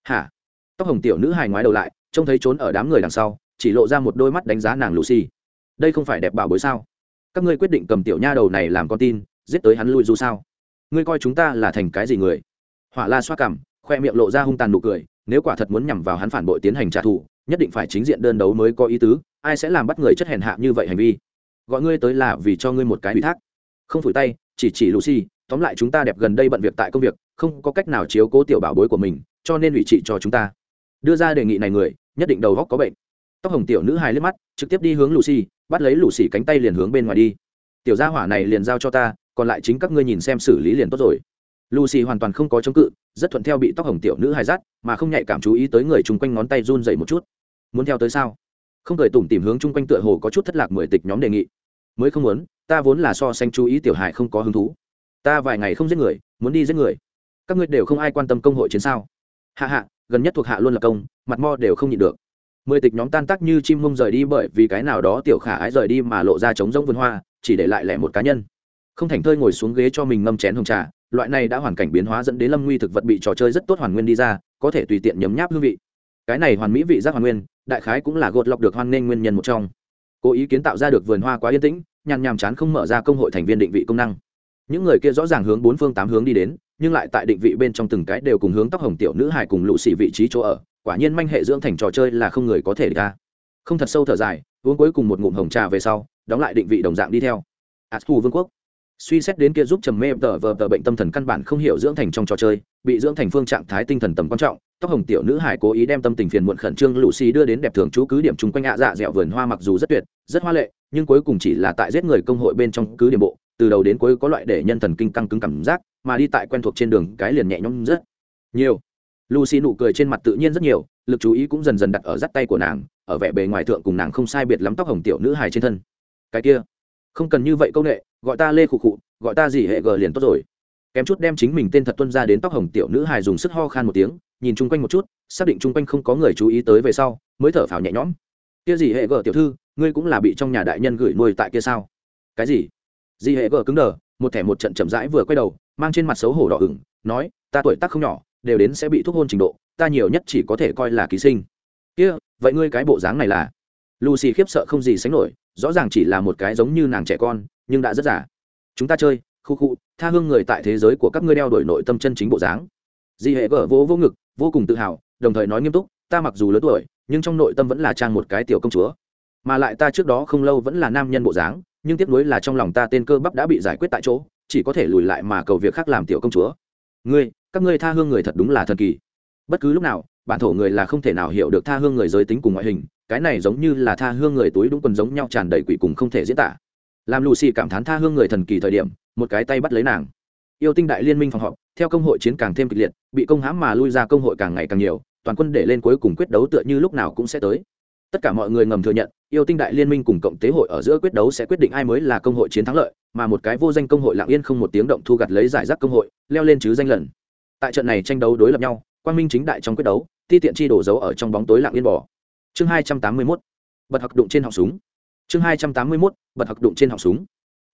Hả? Tóc hồng tiểu nữ hài ngoái đầu lại, trông thấy trốn ở đám người đằng sau, chỉ lộ ra một đôi mắt đánh giá nàng lucy. Đây không phải đẹp bảo bối sao? Các ngươi quyết định cầm tiểu nha đầu này làm con tin, giết tới hắn lui dù sao? Ngươi coi chúng ta là thành cái gì người? Hỏa la xoa cằm khoe miệng lộ ra hung tàn nụ cười, nếu quả thật muốn nhằm vào hắn phản bội tiến hành trả thù, nhất định phải chính diện đơn đấu mới có ý tứ, ai sẽ làm bắt người chất hèn hạ như vậy hành vi? Gọi ngươi tới là vì cho ngươi một cái ủy thác. Không phủi tay, chỉ chỉ lucy, tóm lại chúng ta đẹp gần đây bận việc tại công việc, không có cách nào chiếu cố tiểu bảo bối của mình cho nên ủy trị cho chúng ta. Đưa ra đề nghị này người, nhất định đầu góc có bệnh. Tóc hồng tiểu nữ hài liếc mắt, trực tiếp đi hướng lucy, bắt lấy lù xì cánh tay liền hướng bên ngoài đi. Tiểu gia hỏa này liền giao cho ta, còn lại chính các ngươi nhìn xem xử lý liền tốt rồi. Lucy hoàn toàn không có chống cự, rất thuận theo bị tóc hồng tiểu nữ hài dắt, mà không nhạy cảm chú ý tới người chung quanh ngón tay run dậy một chút. Muốn theo tới sao? Không cười tủm tìm hướng chung quanh tựa hồ có chút thất lạc mười tịch nhóm đề nghị. Mới không muốn, ta vốn là so sánh chú ý tiểu hài không có hứng thú. Ta vài ngày không giết người, muốn đi giết người. Các ngươi đều không ai quan tâm công hội chiến sao? Hạ hạ, gần nhất thuộc hạ luôn là công, mặt mo đều không nhịn được. Mười tịch nhóm tan tác như chim mông rời đi bởi vì cái nào đó tiểu khả ái rời đi mà lộ ra trống rỗng vườn hoa, chỉ để lại lẻ một cá nhân. Không thành thơi ngồi xuống ghế cho mình ngâm chén hồng trà, loại này đã hoàn cảnh biến hóa dẫn đến lâm nguy thực vật bị trò chơi rất tốt hoàn nguyên đi ra, có thể tùy tiện nhấm nháp hương vị. Cái này hoàn mỹ vị giác hoàn nguyên, đại khái cũng là gột lọc được hoan nghênh nguyên nhân một trong. Cố ý kiến tạo ra được vườn hoa quá yên tĩnh, nhàn nhàm chán không mở ra công hội thành viên định vị công năng. Những người kia rõ ràng hướng bốn phương tám hướng đi đến nhưng lại tại định vị bên trong từng cái đều cùng hướng tóc hồng tiểu nữ hải cùng lũ xị vị trí chỗ ở, quả nhiên manh hệ dưỡng thành trò chơi là không người có thể ra. Không thật sâu thở dài, uống cuối cùng một ngụm hồng trà về sau, đóng lại định vị đồng dạng đi theo. Ạt thù vương quốc. Suy xét đến kia giúp trầm mê tờ vờ tờ bệnh tâm thần căn bản không hiểu dưỡng thành trong trò chơi, bị dưỡng thành phương trạng thái tinh thần tầm quan trọng, tóc hồng tiểu nữ hải cố ý đem tâm tình phiền muộn khẩn trương lũ xì đưa đến đẹp thường chú cứ điểm chung quanh ạ dạ dẹo vườn hoa mặc dù rất tuyệt, rất hoa lệ, nhưng cuối cùng chỉ là tại giết người công hội bên trong cứ điểm bộ, từ đầu đến cuối có loại để nhân thần kinh căng cứng cảm giác mà đi tại quen thuộc trên đường cái liền nhẹ nhõm rất nhiều. Lucy nụ cười trên mặt tự nhiên rất nhiều, lực chú ý cũng dần dần đặt ở dắt tay của nàng, ở vẻ bề ngoài thượng cùng nàng không sai biệt lắm tóc hồng tiểu nữ hài trên thân. Cái kia, không cần như vậy công nghệ gọi ta lê khụ khụ, gọi ta gì hệ gờ liền tốt rồi. Kém chút đem chính mình tên thật tuân ra đến tóc hồng tiểu nữ hài dùng sức ho khan một tiếng, nhìn chung quanh một chút, xác định chung quanh không có người chú ý tới về sau, mới thở phào nhẹ nhõm. Kia gì hệ gờ tiểu thư, ngươi cũng là bị trong nhà đại nhân gửi nuôi tại kia sao? Cái gì? Gì hệ gờ cứng đờ, một thẻ một trận chậm rãi vừa quay đầu mang trên mặt xấu hổ đỏ ửng, nói, ta tuổi tác không nhỏ, đều đến sẽ bị thuốc hôn trình độ, ta nhiều nhất chỉ có thể coi là ký sinh. Kia, vậy ngươi cái bộ dáng này là? Lucy khiếp sợ không gì sánh nổi, rõ ràng chỉ là một cái giống như nàng trẻ con, nhưng đã rất giả chúng ta chơi, khu khu, tha hương người tại thế giới của các ngươi đeo đổi nội tâm chân chính bộ dáng. Di hệ gở vỗ vô ngực, vô cùng tự hào, đồng thời nói nghiêm túc, ta mặc dù lớn tuổi, nhưng trong nội tâm vẫn là trang một cái tiểu công chúa. Mà lại ta trước đó không lâu vẫn là nam nhân bộ dáng, nhưng tiếc nuối là trong lòng ta tên cơ bắp đã bị giải quyết tại chỗ chỉ có thể lùi lại mà cầu việc khác làm tiểu công chúa. Ngươi, các ngươi tha hương người thật đúng là thần kỳ. Bất cứ lúc nào, bản thổ người là không thể nào hiểu được tha hương người giới tính cùng ngoại hình, cái này giống như là tha hương người túi đúng quần giống nhau tràn đầy quỷ cùng không thể diễn tả. Làm lucy cảm thán tha hương người thần kỳ thời điểm, một cái tay bắt lấy nàng. Yêu tinh đại liên minh phòng họp, theo công hội chiến càng thêm kịch liệt, bị công hãm mà lui ra công hội càng ngày càng nhiều, toàn quân để lên cuối cùng quyết đấu tựa như lúc nào cũng sẽ tới tất cả mọi người ngầm thừa nhận, yêu tinh đại liên minh cùng cộng tế hội ở giữa quyết đấu sẽ quyết định ai mới là công hội chiến thắng lợi, mà một cái vô danh công hội lạng yên không một tiếng động thu gặt lấy giải rác công hội, leo lên chứ danh lần. Tại trận này tranh đấu đối lập nhau quan minh chính đại trong quyết đấu, ti tiện chi đổ dấu ở trong bóng tối lạng yên bỏ chương hai trăm tám mươi mốt, bật hặc đụng trên họng súng. Chương hai trăm tám mươi mốt, bật hặc đụng trên họng súng.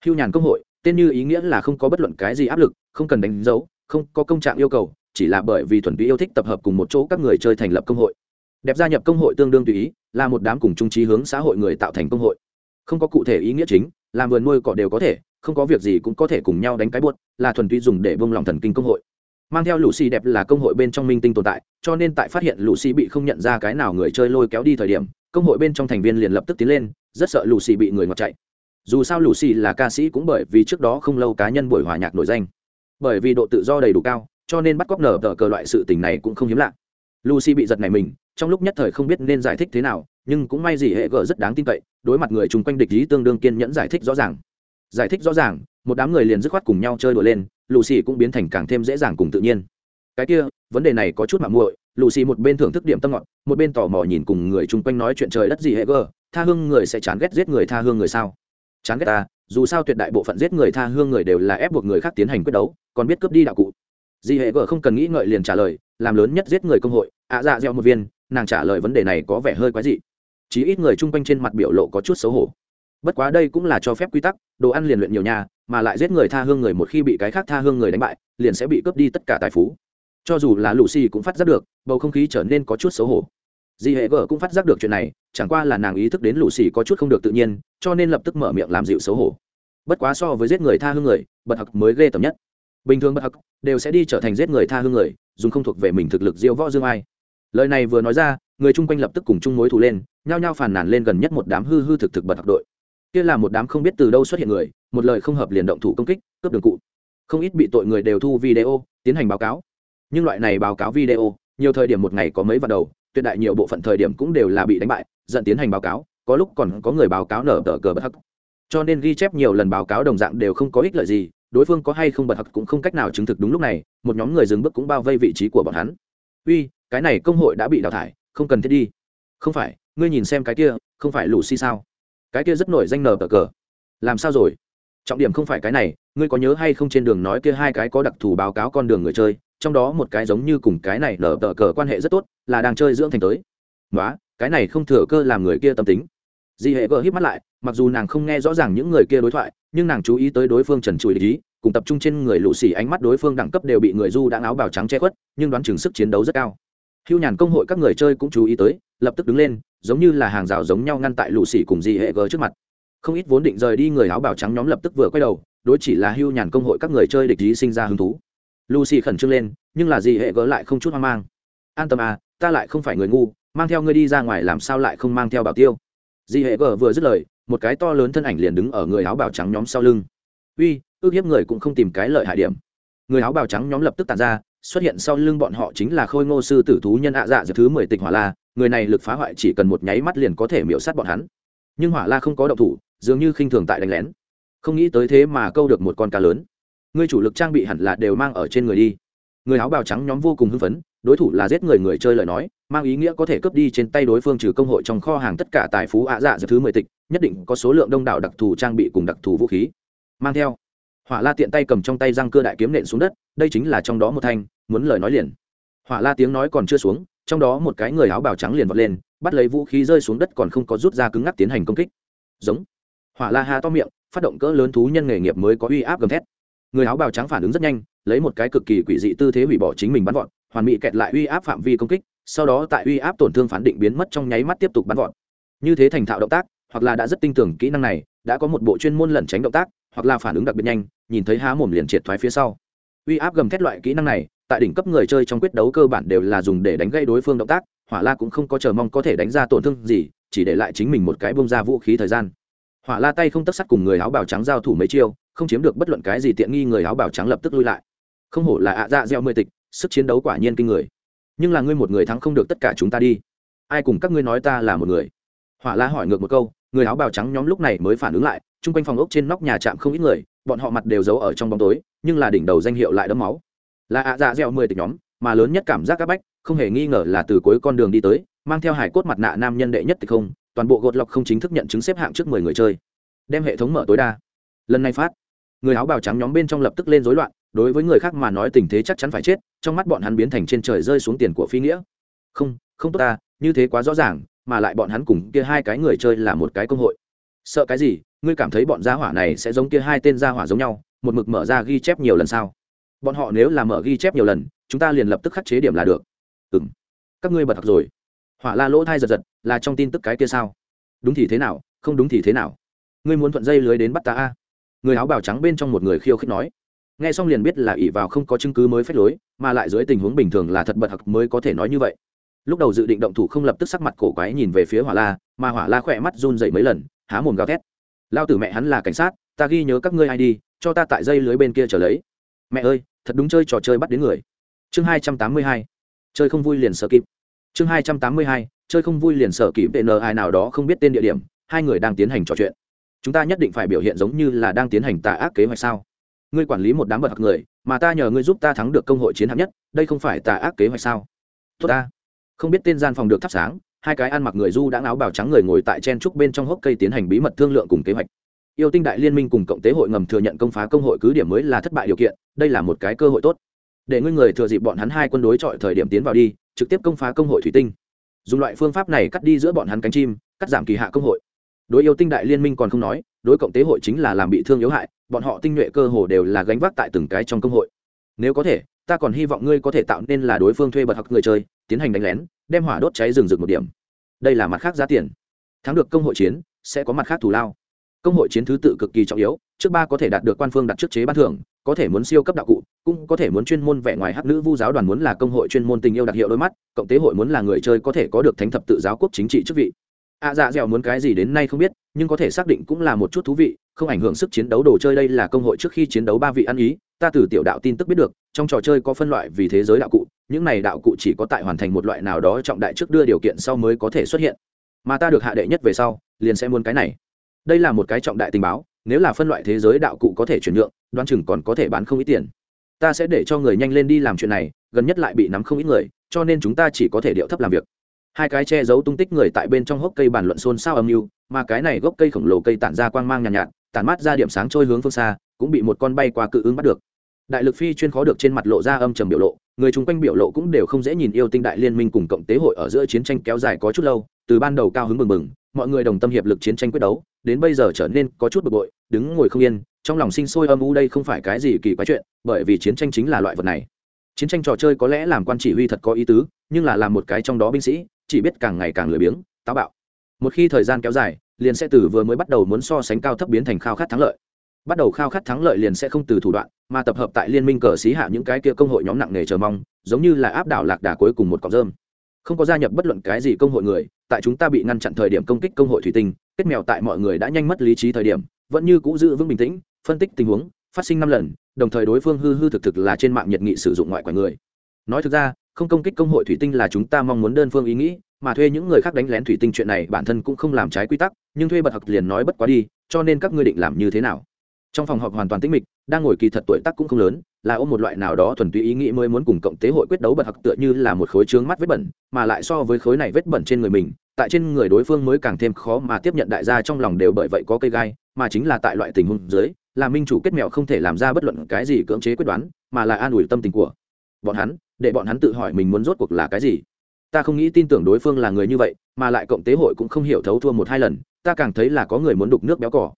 Hưu nhàn công hội, tên như ý nghĩa là không có bất luận cái gì áp lực, không cần đánh dấu, không có công trạng yêu cầu, chỉ là bởi vì thuần túy yêu thích tập hợp cùng một chỗ các người chơi thành lập công hội đẹp gia nhập công hội tương đương tùy ý, là một đám cùng trung trí hướng xã hội người tạo thành công hội. Không có cụ thể ý nghĩa chính, làm vườn nuôi cỏ đều có thể, không có việc gì cũng có thể cùng nhau đánh cái buốt, là thuần túy dùng để bông lòng thần kinh công hội. Mang theo lũ xì đẹp là công hội bên trong minh tinh tồn tại, cho nên tại phát hiện lũ xì bị không nhận ra cái nào người chơi lôi kéo đi thời điểm, công hội bên trong thành viên liền lập tức tiến lên, rất sợ lũ xì bị người ngọt chạy. Dù sao lũ xì là ca sĩ cũng bởi vì trước đó không lâu cá nhân buổi hòa nhạc nổi danh. Bởi vì độ tự do đầy đủ cao, cho nên bắt cóc nở tờ cờ loại sự tình này cũng không hiếm lạ. Lucy bị giật này mình trong lúc nhất thời không biết nên giải thích thế nào, nhưng cũng may gì hệ gờ rất đáng tin cậy, đối mặt người chung quanh địch ý tương đương kiên nhẫn giải thích rõ ràng. Giải thích rõ ràng, một đám người liền dứt khoát cùng nhau chơi đùa lên, lucy cũng biến thành càng thêm dễ dàng cùng tự nhiên. Cái kia, vấn đề này có chút mạng muội lù xì một bên thưởng thức điểm tâm ngọt, một bên tò mò nhìn cùng người chung quanh nói chuyện trời đất gì hệ gờ, tha hương người sẽ chán ghét giết người tha hương người sao? Chán ghét ta, dù sao tuyệt đại bộ phận giết người tha hương người đều là ép buộc người khác tiến hành quyết đấu, còn biết cướp đi đạo cụ. Di hệ gờ không cần nghĩ ngợi liền trả lời, làm lớn nhất giết người công hội, ạ dạ gieo một viên nàng trả lời vấn đề này có vẻ hơi quái dị. Chí ít người chung quanh trên mặt biểu lộ có chút xấu hổ. Bất quá đây cũng là cho phép quy tắc, đồ ăn liền luyện nhiều nhà, mà lại giết người tha hương người một khi bị cái khác tha hương người đánh bại, liền sẽ bị cướp đi tất cả tài phú. Cho dù là lù xì cũng phát giác được, bầu không khí trở nên có chút xấu hổ. Di hệ vợ cũng phát giác được chuyện này, chẳng qua là nàng ý thức đến lù xì có chút không được tự nhiên, cho nên lập tức mở miệng làm dịu xấu hổ. Bất quá so với giết người tha hương người, bật hặc mới ghê tầm nhất. Bình thường bật hặc đều sẽ đi trở thành giết người tha hương người, dùng không thuộc về mình thực lực diêu võ dương ai lời này vừa nói ra, người chung quanh lập tức cùng chung mối thù lên, nhao nhao phàn nàn lên gần nhất một đám hư hư thực thực bật học đội. Kia là một đám không biết từ đâu xuất hiện người, một lời không hợp liền động thủ công kích, cướp đường cụ. Không ít bị tội người đều thu video, tiến hành báo cáo. Nhưng loại này báo cáo video, nhiều thời điểm một ngày có mấy vạn đầu, tuyệt đại nhiều bộ phận thời điểm cũng đều là bị đánh bại dẫn tiến hành báo cáo, có lúc còn có người báo cáo nở tờ cờ bất hắc cho nên ghi chép nhiều lần báo cáo đồng dạng đều không có ích lợi gì, đối phương có hay không bật hặc cũng không cách nào chứng thực đúng lúc này, một nhóm người dừng bước cũng bao vây vị trí của bọn hắn. Uy cái này công hội đã bị đào thải, không cần thiết đi. Không phải, ngươi nhìn xem cái kia, không phải lù xi sao? Cái kia rất nổi danh nở cờ cờ. Làm sao rồi? Trọng điểm không phải cái này, ngươi có nhớ hay không trên đường nói kia hai cái có đặc thù báo cáo con đường người chơi, trong đó một cái giống như cùng cái này nở tờ cờ quan hệ rất tốt, là đang chơi dưỡng thành tới. Nói cái này không thừa cơ làm người kia tâm tính. Di hệ vợ hít mắt lại, mặc dù nàng không nghe rõ ràng những người kia đối thoại, nhưng nàng chú ý tới đối phương trần trụi ý cùng tập trung trên người lũ xỉ ánh mắt đối phương đẳng cấp đều bị người du đã áo bào trắng che khuất, nhưng đoán chừng sức chiến đấu rất cao hưu nhàn công hội các người chơi cũng chú ý tới, lập tức đứng lên, giống như là hàng rào giống nhau ngăn tại lũ xỉ cùng Dì hệ gờ trước mặt. Không ít vốn định rời đi người áo bào trắng nhóm lập tức vừa quay đầu, đối chỉ là hưu nhàn công hội các người chơi địch ý sinh ra hứng thú. Lucy khẩn trương lên, nhưng là Dì hệ gỡ lại không chút hoang mang. An tâm à ta lại không phải người ngu, mang theo ngươi đi ra ngoài làm sao lại không mang theo bảo tiêu? Dì hệ gờ vừa dứt lời, một cái to lớn thân ảnh liền đứng ở người áo bào trắng nhóm sau lưng. Uy, ước hiếp người cũng không tìm cái lợi hại điểm. Người áo bào trắng nhóm lập tức tàn ra xuất hiện sau lưng bọn họ chính là khôi ngô sư tử thú nhân ạ dạ dược thứ mười tịch hỏa la, người này lực phá hoại chỉ cần một nháy mắt liền có thể miễu sát bọn hắn. Nhưng hỏa la không có động thủ, dường như khinh thường tại đánh lén. Không nghĩ tới thế mà câu được một con cá lớn. Người chủ lực trang bị hẳn là đều mang ở trên người đi. Người áo bào trắng nhóm vô cùng hưng phấn, đối thủ là giết người người chơi lời nói, mang ý nghĩa có thể cướp đi trên tay đối phương trừ công hội trong kho hàng tất cả tài phú ạ dạ giữa thứ mười tịch, nhất định có số lượng đông đảo đặc thù trang bị cùng đặc thù vũ khí. Mang theo hỏa la tiện tay cầm trong tay răng cưa đại kiếm nện xuống đất, đây chính là trong đó một thanh, muốn lời nói liền. Hỏa la tiếng nói còn chưa xuống, trong đó một cái người áo bào trắng liền vọt lên, bắt lấy vũ khí rơi xuống đất còn không có rút ra cứng ngắc tiến hành công kích. Giống. Hỏa la ha to miệng, phát động cỡ lớn thú nhân nghề nghiệp mới có uy áp gầm thét. Người áo bào trắng phản ứng rất nhanh, lấy một cái cực kỳ quỷ dị tư thế hủy bỏ chính mình bắn vọt, hoàn mỹ kẹt lại uy áp phạm vi công kích, sau đó tại uy áp tổn thương phán định biến mất trong nháy mắt tiếp tục bắn vọt. Như thế thành thạo động tác, hoặc là đã rất tin tưởng kỹ năng này, đã có một bộ chuyên môn lẩn tránh động tác hoặc là phản ứng đặc biệt nhanh, nhìn thấy há mồm liền triệt thoái phía sau. Uy áp gầm thét loại kỹ năng này, tại đỉnh cấp người chơi trong quyết đấu cơ bản đều là dùng để đánh gây đối phương động tác, hỏa la cũng không có chờ mong có thể đánh ra tổn thương gì, chỉ để lại chính mình một cái bông ra vũ khí thời gian. Hỏa la tay không tất sắt cùng người áo bào trắng giao thủ mấy chiêu, không chiếm được bất luận cái gì tiện nghi, người áo bào trắng lập tức lui lại. Không hổ là ạ dạ gieo mười tịch, sức chiến đấu quả nhiên kinh người. Nhưng là ngươi một người thắng không được tất cả chúng ta đi. Ai cùng các ngươi nói ta là một người? Hỏa la hỏi ngược một câu, người áo bào trắng nhóm lúc này mới phản ứng lại chung quanh phòng ốc trên nóc nhà trạm không ít người, bọn họ mặt đều giấu ở trong bóng tối, nhưng là đỉnh đầu danh hiệu lại đấm máu. Là ạ dạ dẻo mười tịch nhóm, mà lớn nhất cảm giác các bách, không hề nghi ngờ là từ cuối con đường đi tới, mang theo hải cốt mặt nạ nam nhân đệ nhất tịch không, toàn bộ gột lọc không chính thức nhận chứng xếp hạng trước mười người chơi. Đem hệ thống mở tối đa. Lần này phát, người áo bào trắng nhóm bên trong lập tức lên rối loạn, đối với người khác mà nói tình thế chắc chắn phải chết, trong mắt bọn hắn biến thành trên trời rơi xuống tiền của phi nghĩa. Không không tốt ta, như thế quá rõ ràng, mà lại bọn hắn cùng kia hai cái người chơi là một cái công hội sợ cái gì? Ngươi cảm thấy bọn gia hỏa này sẽ giống kia hai tên gia hỏa giống nhau, một mực mở ra ghi chép nhiều lần sao? Bọn họ nếu là mở ghi chép nhiều lần, chúng ta liền lập tức khắc chế điểm là được. Ừ m các ngươi bật thật rồi. Hỏa la lỗ thai giật giật, là trong tin tức cái kia sao? Đúng thì thế nào, không đúng thì thế nào? Ngươi muốn thuận dây lưới đến bắt ta a? Người áo bào trắng bên trong một người khiêu khích nói. Nghe xong liền biết là ỷ vào không có chứng cứ mới phép lối, mà lại dưới tình huống bình thường là thật bật thật mới có thể nói như vậy. Lúc đầu dự định động thủ không lập tức sắc mặt cổ quái nhìn về phía hỏa la, mà hỏa la khỏe mắt run dậy mấy lần há mồm gào thét. Lao tử mẹ hắn là cảnh sát, ta ghi nhớ các ngươi ai đi, cho ta tại dây lưới bên kia trở lấy. Mẹ ơi, thật đúng chơi trò chơi bắt đến người. Chương hai trăm tám mươi hai, chơi không vui liền sợ kịp. Chương hai trăm tám mươi hai, chơi không vui liền sợ kịp Nờ ai nào đó không biết tên địa điểm, hai người đang tiến hành trò chuyện. Chúng ta nhất định phải biểu hiện giống như là đang tiến hành tà ác kế hoạch sao? Ngươi quản lý một đám bậc người, mà ta nhờ ngươi giúp ta thắng được công hội chiến hạng nhất, đây không phải tà ác kế hoạch sao? Tốt ta. Không biết tên gian phòng được thắp sáng hai cái ăn mặc người du đã áo bào trắng người ngồi tại chen trúc bên trong hốc cây tiến hành bí mật thương lượng cùng kế hoạch. Yêu tinh đại liên minh cùng cộng tế hội ngầm thừa nhận công phá công hội cứ điểm mới là thất bại điều kiện, đây là một cái cơ hội tốt. Để ngươi người thừa dịp bọn hắn hai quân đối chọi thời điểm tiến vào đi, trực tiếp công phá công hội thủy tinh. Dùng loại phương pháp này cắt đi giữa bọn hắn cánh chim, cắt giảm kỳ hạ công hội. Đối yêu tinh đại liên minh còn không nói, đối cộng tế hội chính là làm bị thương yếu hại, bọn họ tinh nhuệ cơ hồ đều là gánh vác tại từng cái trong công hội. Nếu có thể ta còn hy vọng ngươi có thể tạo nên là đối phương thuê bật học người chơi tiến hành đánh lén đem hỏa đốt cháy rừng rực một điểm. Đây là mặt khác giá tiền. Thắng được công hội chiến sẽ có mặt khác thù lao. Công hội chiến thứ tự cực kỳ trọng yếu trước ba có thể đạt được quan phương đặt trước chế ban thưởng có thể muốn siêu cấp đạo cụ cũng có thể muốn chuyên môn vẻ ngoài hắc nữ vu giáo đoàn muốn là công hội chuyên môn tình yêu đặc hiệu đôi mắt cộng tế hội muốn là người chơi có thể có được thánh thập tự giáo quốc chính trị chức vị. Ạ à, dạ dẻo muốn cái gì đến nay không biết nhưng có thể xác định cũng là một chút thú vị, không ảnh hưởng sức chiến đấu đồ chơi đây là công hội trước khi chiến đấu ba vị ăn ý, ta từ tiểu đạo tin tức biết được, trong trò chơi có phân loại vì thế giới đạo cụ, những này đạo cụ chỉ có tại hoàn thành một loại nào đó trọng đại trước đưa điều kiện sau mới có thể xuất hiện. Mà ta được hạ đệ nhất về sau, liền sẽ muốn cái này. Đây là một cái trọng đại tình báo, nếu là phân loại thế giới đạo cụ có thể chuyển nhượng đoan chừng còn có thể bán không ít tiền. Ta sẽ để cho người nhanh lên đi làm chuyện này, gần nhất lại bị nắm không ít người, cho nên chúng ta chỉ có thể điệu thấp làm việc hai cái che giấu tung tích người tại bên trong hốc cây bàn luận xôn xao âm mưu mà cái này gốc cây khổng lồ cây tản ra quang mang nhàn nhạt, nhạt tản mát ra điểm sáng trôi hướng phương xa cũng bị một con bay qua cự ứng bắt được. Đại lực phi chuyên khó được trên mặt lộ ra âm trầm biểu lộ người chung quanh biểu lộ cũng đều không dễ nhìn yêu tinh đại liên minh cùng cộng tế hội ở giữa chiến tranh kéo dài có chút lâu từ ban đầu cao hứng mừng mừng mọi người đồng tâm hiệp lực chiến tranh quyết đấu đến bây giờ trở nên có chút bực bội đứng ngồi không yên trong lòng sinh sôi âm u đây không phải cái gì kỳ quái chuyện bởi vì chiến tranh chính là loại vật này. Chiến tranh trò chơi có lẽ làm quan chỉ huy thật có ý tứ nhưng là làm một cái trong đó binh sĩ chỉ biết càng ngày càng lười biếng, táo bạo. Một khi thời gian kéo dài, liền sẽ từ vừa mới bắt đầu muốn so sánh cao thấp biến thành khao khát thắng lợi. Bắt đầu khao khát thắng lợi liền sẽ không từ thủ đoạn, mà tập hợp tại liên minh cờ xí hạ những cái kia công hội nhóm nặng nề chờ mong, giống như là áp đảo lạc đà cuối cùng một cọc rơm. Không có gia nhập bất luận cái gì công hội người, tại chúng ta bị ngăn chặn thời điểm công kích công hội thủy tinh, kết mèo tại mọi người đã nhanh mất lý trí thời điểm, vẫn như cũ giữ vững bình tĩnh, phân tích tình huống, phát sinh năm lần, đồng thời đối phương hư hư thực thực là trên mạng nhiệt nghị sử dụng ngoại quả người. Nói thực ra không công kích công hội thủy tinh là chúng ta mong muốn đơn phương ý nghĩ, mà thuê những người khác đánh lén thủy tinh chuyện này bản thân cũng không làm trái quy tắc, nhưng thuê bật học liền nói bất quá đi, cho nên các ngươi định làm như thế nào? Trong phòng họp hoàn toàn tĩnh mịch, đang ngồi kỳ thật tuổi tác cũng không lớn, là ôm một loại nào đó thuần túy ý nghĩ mới muốn cùng cộng tế hội quyết đấu bật học tựa như là một khối trướng mắt vết bẩn, mà lại so với khối này vết bẩn trên người mình, tại trên người đối phương mới càng thêm khó mà tiếp nhận đại gia trong lòng đều bởi vậy có cây gai, mà chính là tại loại tình huống dưới, là minh chủ kết mẹo không thể làm ra bất luận cái gì cưỡng chế quyết đoán, mà là an ủi tâm tình của bọn hắn, để bọn hắn tự hỏi mình muốn rốt cuộc là cái gì. Ta không nghĩ tin tưởng đối phương là người như vậy, mà lại cộng tế hội cũng không hiểu thấu thua một hai lần, ta càng thấy là có người muốn đục nước béo cỏ.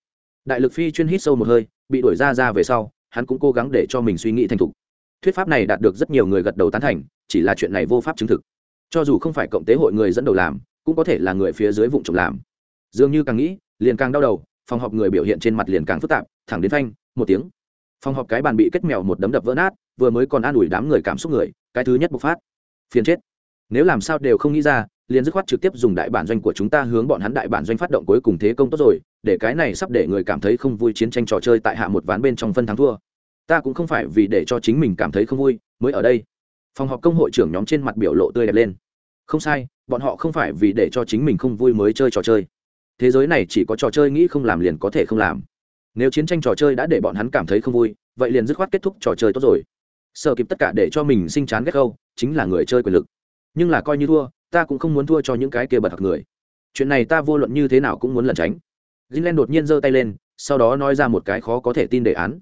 Đại lực phi chuyên hít sâu một hơi, bị đuổi ra ra về sau, hắn cũng cố gắng để cho mình suy nghĩ thành thục. Thuyết pháp này đạt được rất nhiều người gật đầu tán thành, chỉ là chuyện này vô pháp chứng thực. Cho dù không phải cộng tế hội người dẫn đầu làm, cũng có thể là người phía dưới vụ trộm làm. Dường như càng nghĩ, liền càng đau đầu, phòng họp người biểu hiện trên mặt liền càng phức tạp, thẳng đến phanh, một tiếng. Phòng họp cái bàn bị kết mèo một đấm đập vỡ nát vừa mới còn an ủi đám người cảm xúc người, cái thứ nhất bộc phát. Phiền chết. Nếu làm sao đều không nghĩ ra, liền dứt khoát trực tiếp dùng đại bản doanh của chúng ta hướng bọn hắn đại bản doanh phát động cuối cùng thế công tốt rồi, để cái này sắp để người cảm thấy không vui chiến tranh trò chơi tại hạ một ván bên trong phân thắng thua. Ta cũng không phải vì để cho chính mình cảm thấy không vui, mới ở đây. Phòng họp công hội trưởng nhóm trên mặt biểu lộ tươi đẹp lên. Không sai, bọn họ không phải vì để cho chính mình không vui mới chơi trò chơi. Thế giới này chỉ có trò chơi nghĩ không làm liền có thể không làm. Nếu chiến tranh trò chơi đã để bọn hắn cảm thấy không vui, vậy liền dứt khoát kết thúc trò chơi tốt rồi sợ kịp tất cả để cho mình sinh chán ghét khâu, chính là người chơi quyền lực. Nhưng là coi như thua, ta cũng không muốn thua cho những cái kia bật thật người. Chuyện này ta vô luận như thế nào cũng muốn lẩn tránh. Greenland đột nhiên giơ tay lên, sau đó nói ra một cái khó có thể tin đề án.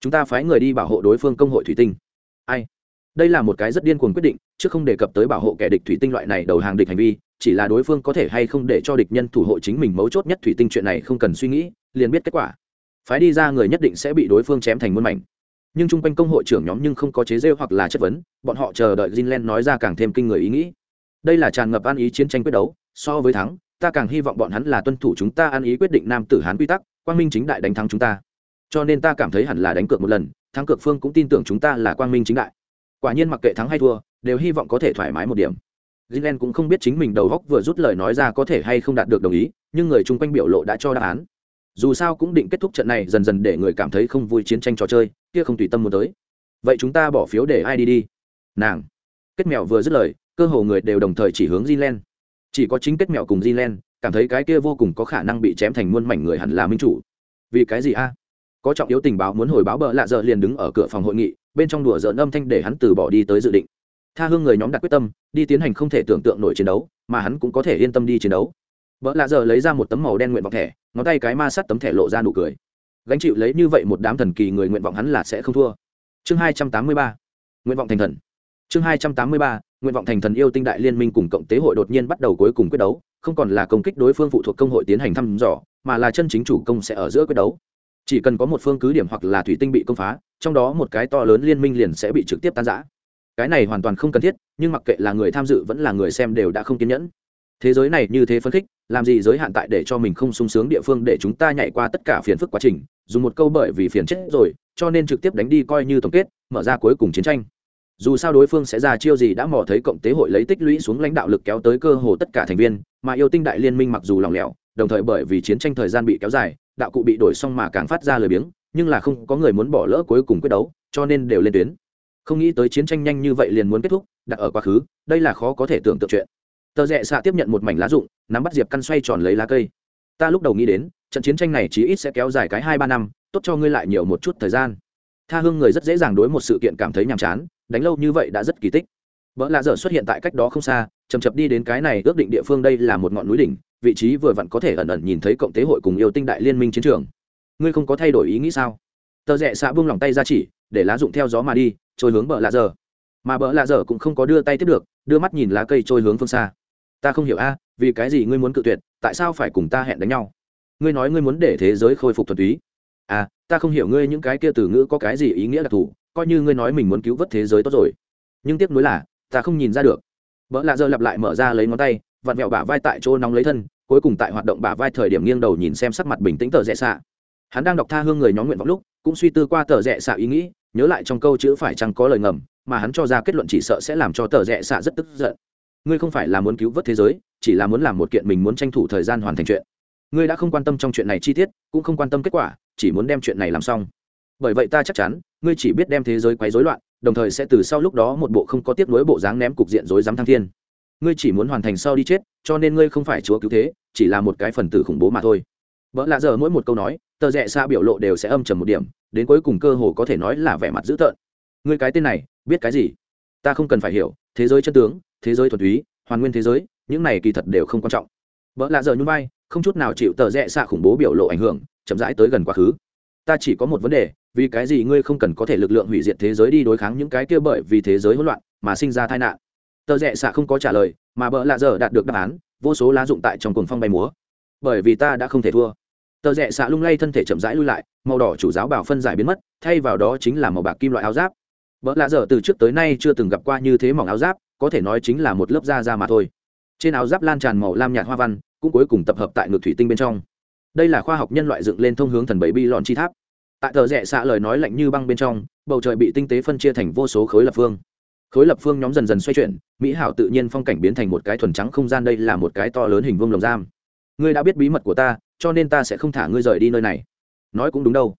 Chúng ta phái người đi bảo hộ đối phương công hội thủy tinh. Ai? Đây là một cái rất điên cuồng quyết định, chứ không đề cập tới bảo hộ kẻ địch thủy tinh loại này đầu hàng địch hành vi, chỉ là đối phương có thể hay không để cho địch nhân thủ hộ chính mình mấu chốt nhất thủy tinh chuyện này không cần suy nghĩ, liền biết kết quả. Phái đi ra người nhất định sẽ bị đối phương chém thành muôn mảnh nhưng chung quanh công hội trưởng nhóm nhưng không có chế rêu hoặc là chất vấn, bọn họ chờ đợi Greenland nói ra càng thêm kinh người ý nghĩ. Đây là tràn ngập an ý chiến tranh quyết đấu, so với thắng, ta càng hy vọng bọn hắn là tuân thủ chúng ta an ý quyết định nam tử hán quy tắc, quang minh chính đại đánh thắng chúng ta. Cho nên ta cảm thấy hẳn là đánh cược một lần, thắng cược phương cũng tin tưởng chúng ta là quang minh chính đại. Quả nhiên mặc kệ thắng hay thua, đều hy vọng có thể thoải mái một điểm. Jinlen cũng không biết chính mình đầu góc vừa rút lời nói ra có thể hay không đạt được đồng ý, nhưng người chung quanh biểu lộ đã cho đáp án. Dù sao cũng định kết thúc trận này, dần dần để người cảm thấy không vui chiến tranh trò chơi kia không tùy tâm muốn tới. Vậy chúng ta bỏ phiếu để ai đi đi? Nàng. Kết mẹo vừa dứt lời, cơ hồ người đều đồng thời chỉ hướng Gilen chỉ có chính kết mẹo cùng Gilen cảm thấy cái kia vô cùng có khả năng bị chém thành muôn mảnh người hẳn là minh chủ. Vì cái gì a? Có trọng yếu tình báo muốn hồi báo bợ lạ dợ liền đứng ở cửa phòng hội nghị, bên trong đùa dợn âm thanh để hắn từ bỏ đi tới dự định. Tha hương người nhóm đặt quyết tâm, đi tiến hành không thể tưởng tượng nổi chiến đấu, mà hắn cũng có thể yên tâm đi chiến đấu. Bợ lạ giờ lấy ra một tấm màu đen nguyện vọng thẻ, ngón tay cái ma sắt tấm thẻ lộ ra nụ cười gánh chịu lấy như vậy một đám thần kỳ người nguyện vọng hắn là sẽ không thua. Chương hai trăm tám mươi ba, nguyện vọng thành thần. Chương hai trăm tám mươi ba, nguyện vọng thành thần yêu tinh đại liên minh cùng cộng tế hội đột nhiên bắt đầu cuối cùng quyết đấu, không còn là công kích đối phương phụ thuộc công hội tiến hành thăm dò, mà là chân chính chủ công sẽ ở giữa quyết đấu. Chỉ cần có một phương cứ điểm hoặc là thủy tinh bị công phá, trong đó một cái to lớn liên minh liền sẽ bị trực tiếp tan giã cái này hoàn toàn không cần thiết, nhưng mặc kệ là người tham dự vẫn là người xem đều đã không kiên nhẫn. Thế giới này như thế phân khích, làm gì giới hạn tại để cho mình không sung sướng địa phương để chúng ta nhảy qua tất cả phiền phức quá trình dùng một câu bởi vì phiền chết rồi, cho nên trực tiếp đánh đi coi như tổng kết, mở ra cuối cùng chiến tranh. Dù sao đối phương sẽ ra chiêu gì đã mò thấy cộng tế hội lấy tích lũy xuống lãnh đạo lực kéo tới cơ hồ tất cả thành viên, mà yêu tinh đại liên minh mặc dù lỏng lẻo, đồng thời bởi vì chiến tranh thời gian bị kéo dài, đạo cụ bị đổi xong mà càng phát ra lời biếng, nhưng là không có người muốn bỏ lỡ cuối cùng quyết đấu, cho nên đều lên tuyến. Không nghĩ tới chiến tranh nhanh như vậy liền muốn kết thúc, đặt ở quá khứ, đây là khó có thể tưởng tượng chuyện. Tờ rẽ xạ tiếp nhận một mảnh lá rụng, nắm bắt diệp căn xoay tròn lấy lá cây ta lúc đầu nghĩ đến, trận chiến tranh này chí ít sẽ kéo dài cái hai ba năm, tốt cho ngươi lại nhiều một chút thời gian. Tha hương người rất dễ dàng đối một sự kiện cảm thấy nhàm chán, đánh lâu như vậy đã rất kỳ tích. Vợ lạ dở xuất hiện tại cách đó không xa chầm chập đi đến cái này ước định địa phương đây là một ngọn núi đỉnh, vị trí vừa vặn có thể ẩn ẩn nhìn thấy cộng tế hội cùng yêu tinh đại liên minh chiến trường. Ngươi không có thay đổi ý nghĩ sao? Tờ rẽ xạ buông lòng tay ra chỉ, để lá dụng theo gió mà đi, trôi hướng bờ lạ dở. Mà bờ lạ dở cũng không có đưa tay tiếp được, đưa mắt nhìn lá cây trôi hướng phương xa. Ta không hiểu a vì cái gì ngươi muốn cự tuyệt, tại sao phải cùng ta hẹn đánh nhau? Ngươi nói ngươi muốn để thế giới khôi phục thuần túy. À ta không hiểu ngươi những cái kia từ ngữ có cái gì ý nghĩa đặc thù, coi như ngươi nói mình muốn cứu vớt thế giới tốt rồi. Nhưng tiếc nuối là, ta không nhìn ra được. Vợ lạ giờ lặp lại mở ra lấy ngón tay, vặn vẹo bả vai tại chỗ nóng lấy thân, cuối cùng tại hoạt động bả vai thời điểm nghiêng đầu nhìn xem sắc mặt bình tĩnh tờ rẽ xạ. Hắn đang đọc tha hương người nhóm nguyện vọng lúc, cũng suy tư qua tờ rẽ xạ ý nghĩ, nhớ lại trong câu chữ phải chăng có lời ngầm, mà hắn cho ra kết luận chỉ sợ sẽ làm cho tờ rẽ xạ rất tức giận. Ngươi không phải là muốn cứu vớt thế giới chỉ là muốn làm một kiện mình muốn tranh thủ thời gian hoàn thành chuyện. Ngươi đã không quan tâm trong chuyện này chi tiết, cũng không quan tâm kết quả, chỉ muốn đem chuyện này làm xong. Bởi vậy ta chắc chắn, ngươi chỉ biết đem thế giới quấy rối loạn, đồng thời sẽ từ sau lúc đó một bộ không có tiếp nối bộ dáng ném cục diện rối rắm thăng thiên. Ngươi chỉ muốn hoàn thành sau đi chết, cho nên ngươi không phải chúa cứu thế, chỉ là một cái phần tử khủng bố mà thôi. Vợ lạ giờ mỗi một câu nói, tờ rẽ xa biểu lộ đều sẽ âm trầm một điểm, đến cuối cùng cơ hồ có thể nói là vẻ mặt dữ tợn. Ngươi cái tên này, biết cái gì? Ta không cần phải hiểu, thế giới chân tướng, thế giới thuần túy, hoàn nguyên thế giới những này kỳ thật đều không quan trọng. Vợ lạ giờ nhún vai, không chút nào chịu tờ rẽ xạ khủng bố biểu lộ ảnh hưởng, chậm rãi tới gần quá khứ. Ta chỉ có một vấn đề, vì cái gì ngươi không cần có thể lực lượng hủy diệt thế giới đi đối kháng những cái kia bởi vì thế giới hỗn loạn mà sinh ra tai nạn? Tờ rẽ xạ không có trả lời, mà bợ lạ giờ đạt được đáp án, vô số lá dụng tại trong cuồng phong bay múa. Bởi vì ta đã không thể thua. Tờ rẽ xạ lung lay thân thể chậm rãi lui lại, màu đỏ chủ giáo bảo phân giải biến mất, thay vào đó chính là màu bạc kim loại áo giáp. Bợ lạ giờ từ trước tới nay chưa từng gặp qua như thế mỏng áo giáp, có thể nói chính là một lớp da da mà thôi trên áo giáp lan tràn màu lam nhạt hoa văn, cũng cuối cùng tập hợp tại ngực thủy tinh bên trong. Đây là khoa học nhân loại dựng lên thông hướng thần bảy bi lọn chi tháp. Tại thợ rẽ xạ lời nói lạnh như băng bên trong, bầu trời bị tinh tế phân chia thành vô số khối lập phương. Khối lập phương nhóm dần dần xoay chuyển, mỹ hảo tự nhiên phong cảnh biến thành một cái thuần trắng không gian, đây là một cái to lớn hình vương lồng giam. Ngươi đã biết bí mật của ta, cho nên ta sẽ không thả ngươi rời đi nơi này. Nói cũng đúng đâu.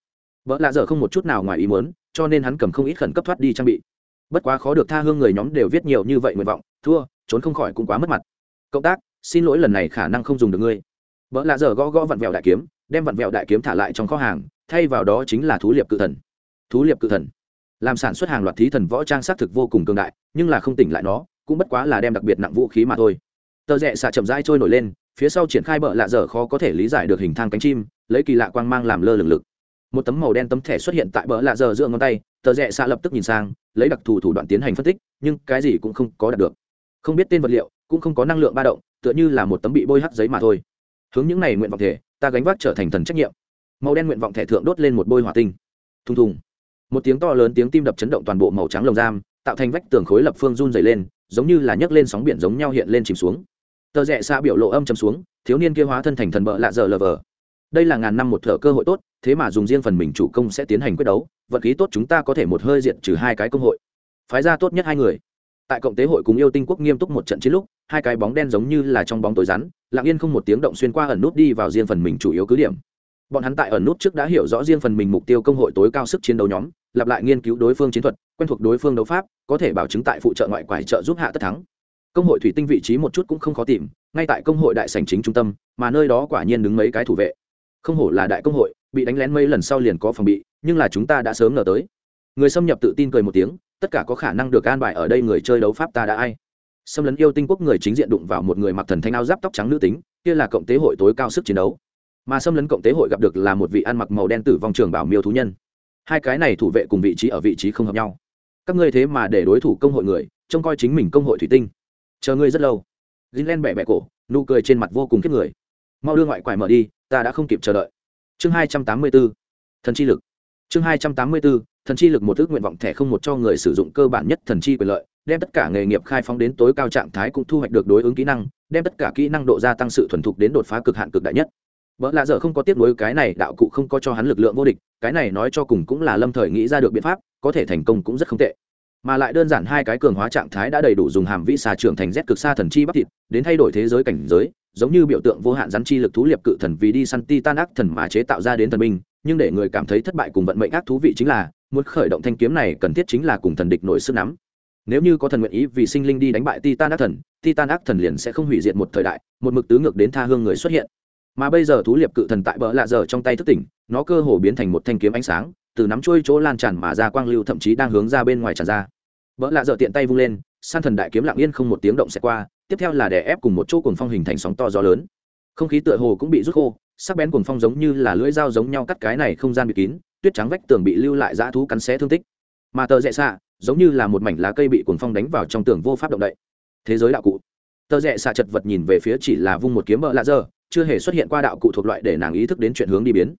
Vợ lạ dở không một chút nào ngoài ý muốn, cho nên hắn cầm không ít khẩn cấp thoát đi trang bị. Bất quá khó được tha hương người nhóm đều viết nhiều như vậy nguyện vọng, thua, trốn không khỏi cũng quá mất mặt cộng tác, xin lỗi lần này khả năng không dùng được ngươi. Vợ lạ giờ gõ gõ vặn vẹo đại kiếm, đem vặn vẹo đại kiếm thả lại trong kho hàng, thay vào đó chính là thú liệp cự thần. Thú liệp cự thần. Làm sản xuất hàng loạt thí thần võ trang xác thực vô cùng cường đại, nhưng là không tỉnh lại nó, cũng bất quá là đem đặc biệt nặng vũ khí mà thôi. Tờ rẽ xạ chậm rãi trôi nổi lên, phía sau triển khai bợ lạ dở khó có thể lý giải được hình thang cánh chim, lấy kỳ lạ quang mang làm lơ lửng lực. Một tấm màu đen tấm thẻ xuất hiện tại bờ lạ dở giữa ngón tay, tờ rẽ xạ lập tức nhìn sang, lấy đặc thù thủ đoạn tiến hành phân tích, nhưng cái gì cũng không có đạt được. Không biết tên vật liệu cũng không có năng lượng ba động, tựa như là một tấm bị bôi hắt giấy mà thôi. Hướng những này nguyện vọng thể, ta gánh vác trở thành thần trách nhiệm. Màu đen nguyện vọng thẻ thượng đốt lên một bôi hỏa tinh. Thùng thùng. Một tiếng to lớn tiếng tim đập chấn động toàn bộ màu trắng lồng giam, tạo thành vách tường khối lập phương run dày lên, giống như là nhấc lên sóng biển giống nhau hiện lên chìm xuống. Tờ rẽ xa biểu lộ âm chầm xuống, thiếu niên kia hóa thân thành thần bợ lạ giờ lờ vờ. Đây là ngàn năm một thợ cơ hội tốt, thế mà dùng riêng phần mình chủ công sẽ tiến hành quyết đấu Vật khí tốt chúng ta có thể một hơi diện trừ hai cái công hội. Phái ra tốt nhất hai người. Tại cộng tế hội cùng yêu tinh quốc nghiêm túc một trận chiến lúc hai cái bóng đen giống như là trong bóng tối rắn, lặng yên không một tiếng động xuyên qua ẩn nút đi vào riêng phần mình chủ yếu cứ điểm. Bọn hắn tại ẩn nút trước đã hiểu rõ riêng phần mình mục tiêu công hội tối cao sức chiến đấu nhóm, lặp lại nghiên cứu đối phương chiến thuật, quen thuộc đối phương đấu pháp, có thể bảo chứng tại phụ trợ ngoại quải trợ giúp hạ tất thắng. Công hội thủy tinh vị trí một chút cũng không khó tìm, ngay tại công hội đại sành chính trung tâm, mà nơi đó quả nhiên đứng mấy cái thủ vệ. Không hổ là đại công hội, bị đánh lén mấy lần sau liền có phòng bị, nhưng là chúng ta đã sớm ngờ tới. Người xâm nhập tự tin cười một tiếng, tất cả có khả năng được an bài ở đây người chơi đấu pháp ta đã ai? Xâm lấn yêu tinh quốc người chính diện đụng vào một người mặc thần thanh áo giáp tóc trắng nữ tính, kia là cộng tế hội tối cao sức chiến đấu. Mà xâm lấn cộng tế hội gặp được là một vị ăn mặc màu đen tử vong trường bảo miêu thú nhân. Hai cái này thủ vệ cùng vị trí ở vị trí không hợp nhau. Các ngươi thế mà để đối thủ công hội người, trông coi chính mình công hội thủy tinh. Chờ ngươi rất lâu. Gin bẹ bẹ cổ, nụ cười trên mặt vô cùng kiếp người. Mau đưa ngoại quải mở đi, ta đã không kịp chờ đợi. Chương hai trăm tám mươi bốn thần chi lực. Chương hai trăm tám mươi bốn thần chi lực một ước nguyện vọng thẻ không một cho người sử dụng cơ bản nhất thần chi quyền lợi đem tất cả nghề nghiệp khai phóng đến tối cao trạng thái cũng thu hoạch được đối ứng kỹ năng, đem tất cả kỹ năng độ gia tăng sự thuần thục đến đột phá cực hạn cực đại nhất. Vợ lạ dở không có tiếp nối cái này đạo cụ không có cho hắn lực lượng vô địch, cái này nói cho cùng cũng là lâm thời nghĩ ra được biện pháp, có thể thành công cũng rất không tệ. Mà lại đơn giản hai cái cường hóa trạng thái đã đầy đủ dùng hàm vĩ xà trưởng thành rét cực xa thần chi bắp thịt, đến thay đổi thế giới cảnh giới, giống như biểu tượng vô hạn rắn chi lực thú liệp cự thần vì đi săn ti tan ác thần mà chế tạo ra đến thần minh nhưng để người cảm thấy thất bại cùng vận mệnh ác thú vị chính là, muốn khởi động thanh kiếm này cần thiết chính là cùng thần địch nổi sức nắm nếu như có thần nguyện ý vì sinh linh đi đánh bại titan ác thần, titan ác thần liền sẽ không hủy diệt một thời đại, một mực tứ ngược đến tha hương người xuất hiện. Mà bây giờ thú liệp cự thần tại bờ lạ giờ trong tay thức tỉnh, nó cơ hồ biến thành một thanh kiếm ánh sáng, từ nắm trôi chỗ lan tràn mà ra quang lưu thậm chí đang hướng ra bên ngoài tràn ra. Bỡ lạ giờ tiện tay vung lên, san thần đại kiếm lặng yên không một tiếng động sẽ qua, tiếp theo là đè ép cùng một chỗ cuồng phong hình thành sóng to gió lớn. Không khí tựa hồ cũng bị rút khô, sắc bén cuồng phong giống như là lưỡi dao giống nhau cắt cái này không gian bị kín, tuyết trắng vách tường bị lưu lại dã thú cắn xé thương tích. Mà tờ rẽ xạ giống như là một mảnh lá cây bị cuồng phong đánh vào trong tường vô pháp động đậy. Thế giới đạo cụ. Tờ rẽ xạ chật vật nhìn về phía chỉ là vung một kiếm bợ lạ dơ, chưa hề xuất hiện qua đạo cụ thuộc loại để nàng ý thức đến chuyện hướng đi biến.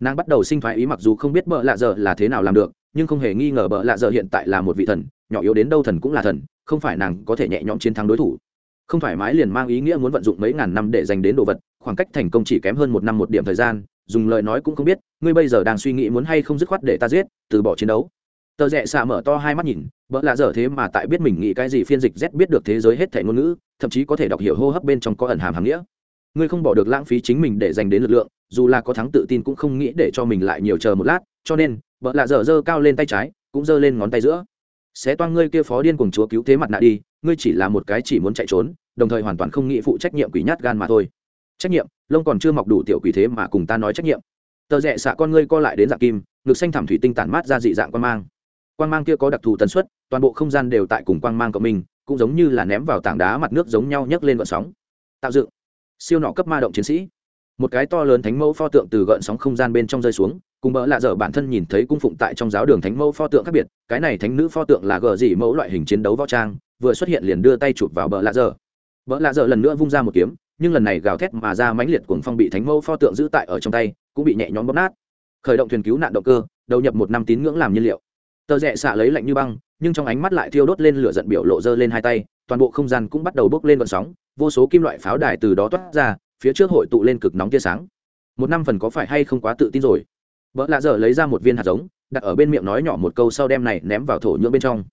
Nàng bắt đầu sinh thoái ý mặc dù không biết bợ lạ dơ là thế nào làm được, nhưng không hề nghi ngờ bợ lạ dơ hiện tại là một vị thần, nhỏ yếu đến đâu thần cũng là thần, không phải nàng có thể nhẹ nhõm chiến thắng đối thủ. Không thoải mái liền mang ý nghĩa muốn vận dụng mấy ngàn năm để dành đến đồ vật, khoảng cách thành công chỉ kém hơn một năm một điểm thời gian, dùng lời nói cũng không biết, ngươi bây giờ đang suy nghĩ muốn hay không dứt khoát để ta giết, từ bỏ chiến đấu tờ rẽ xạ mở to hai mắt nhìn vợ lạ dở thế mà tại biết mình nghĩ cái gì phiên dịch z biết được thế giới hết thể ngôn ngữ, thậm chí có thể đọc hiểu hô hấp bên trong có ẩn hàm hàm nghĩa. Ngươi không bỏ được lãng phí chính mình để dành đến lực lượng, dù là có thắng tự tin cũng không nghĩ để cho mình lại nhiều chờ một lát, cho nên vợ lạ dở dơ cao lên tay trái, cũng giơ lên ngón tay giữa. Sẽ toan ngươi kia phó điên cùng chúa cứu thế mặt nạ đi, ngươi chỉ là một cái chỉ muốn chạy trốn, đồng thời hoàn toàn không nghĩ phụ trách nhiệm quỷ nhát gan mà thôi. Trách nhiệm, lông còn chưa mọc đủ tiểu quỷ thế mà cùng ta nói trách nhiệm. Tờ rẽ xạ con ngươi co lại đến dạng kim, ngực xanh thảm thủy tinh tản mát ra dị dạng quan mang quan mang kia có đặc thù tần suất, toàn bộ không gian đều tại cùng quan mang của mình cũng giống như là ném vào tảng đá mặt nước giống nhau nhấc lên gợn sóng. Tạo dựng. Siêu nọ cấp ma động chiến sĩ. Một cái to lớn thánh mẫu pho tượng từ gợn sóng không gian bên trong rơi xuống, cùng bỡ lạ dở bản thân nhìn thấy cung phụng tại trong giáo đường thánh mẫu pho tượng khác biệt, cái này thánh nữ pho tượng là gờ gì mẫu loại hình chiến đấu võ trang, vừa xuất hiện liền đưa tay chụp vào bỡ lạ dở. Bỡ lạ dở lần nữa vung ra một kiếm, nhưng lần này gào thét mà ra mãnh liệt cuồng phong bị thánh mẫu pho tượng giữ tại ở trong tay, cũng bị nhẹ nhõm bóp nát. Khởi động thuyền cứu nạn động cơ, đầu nhập một năm tín ngưỡng làm nhiên liệu tờ rẽ xạ lấy lạnh như băng, nhưng trong ánh mắt lại thiêu đốt lên lửa giận biểu lộ dơ lên hai tay, toàn bộ không gian cũng bắt đầu bốc lên vận sóng, vô số kim loại pháo đài từ đó toát ra, phía trước hội tụ lên cực nóng tia sáng. Một năm phần có phải hay không quá tự tin rồi? Vợ lạ dở lấy ra một viên hạt giống, đặt ở bên miệng nói nhỏ một câu sau đem này ném vào thổ nhưỡng bên trong.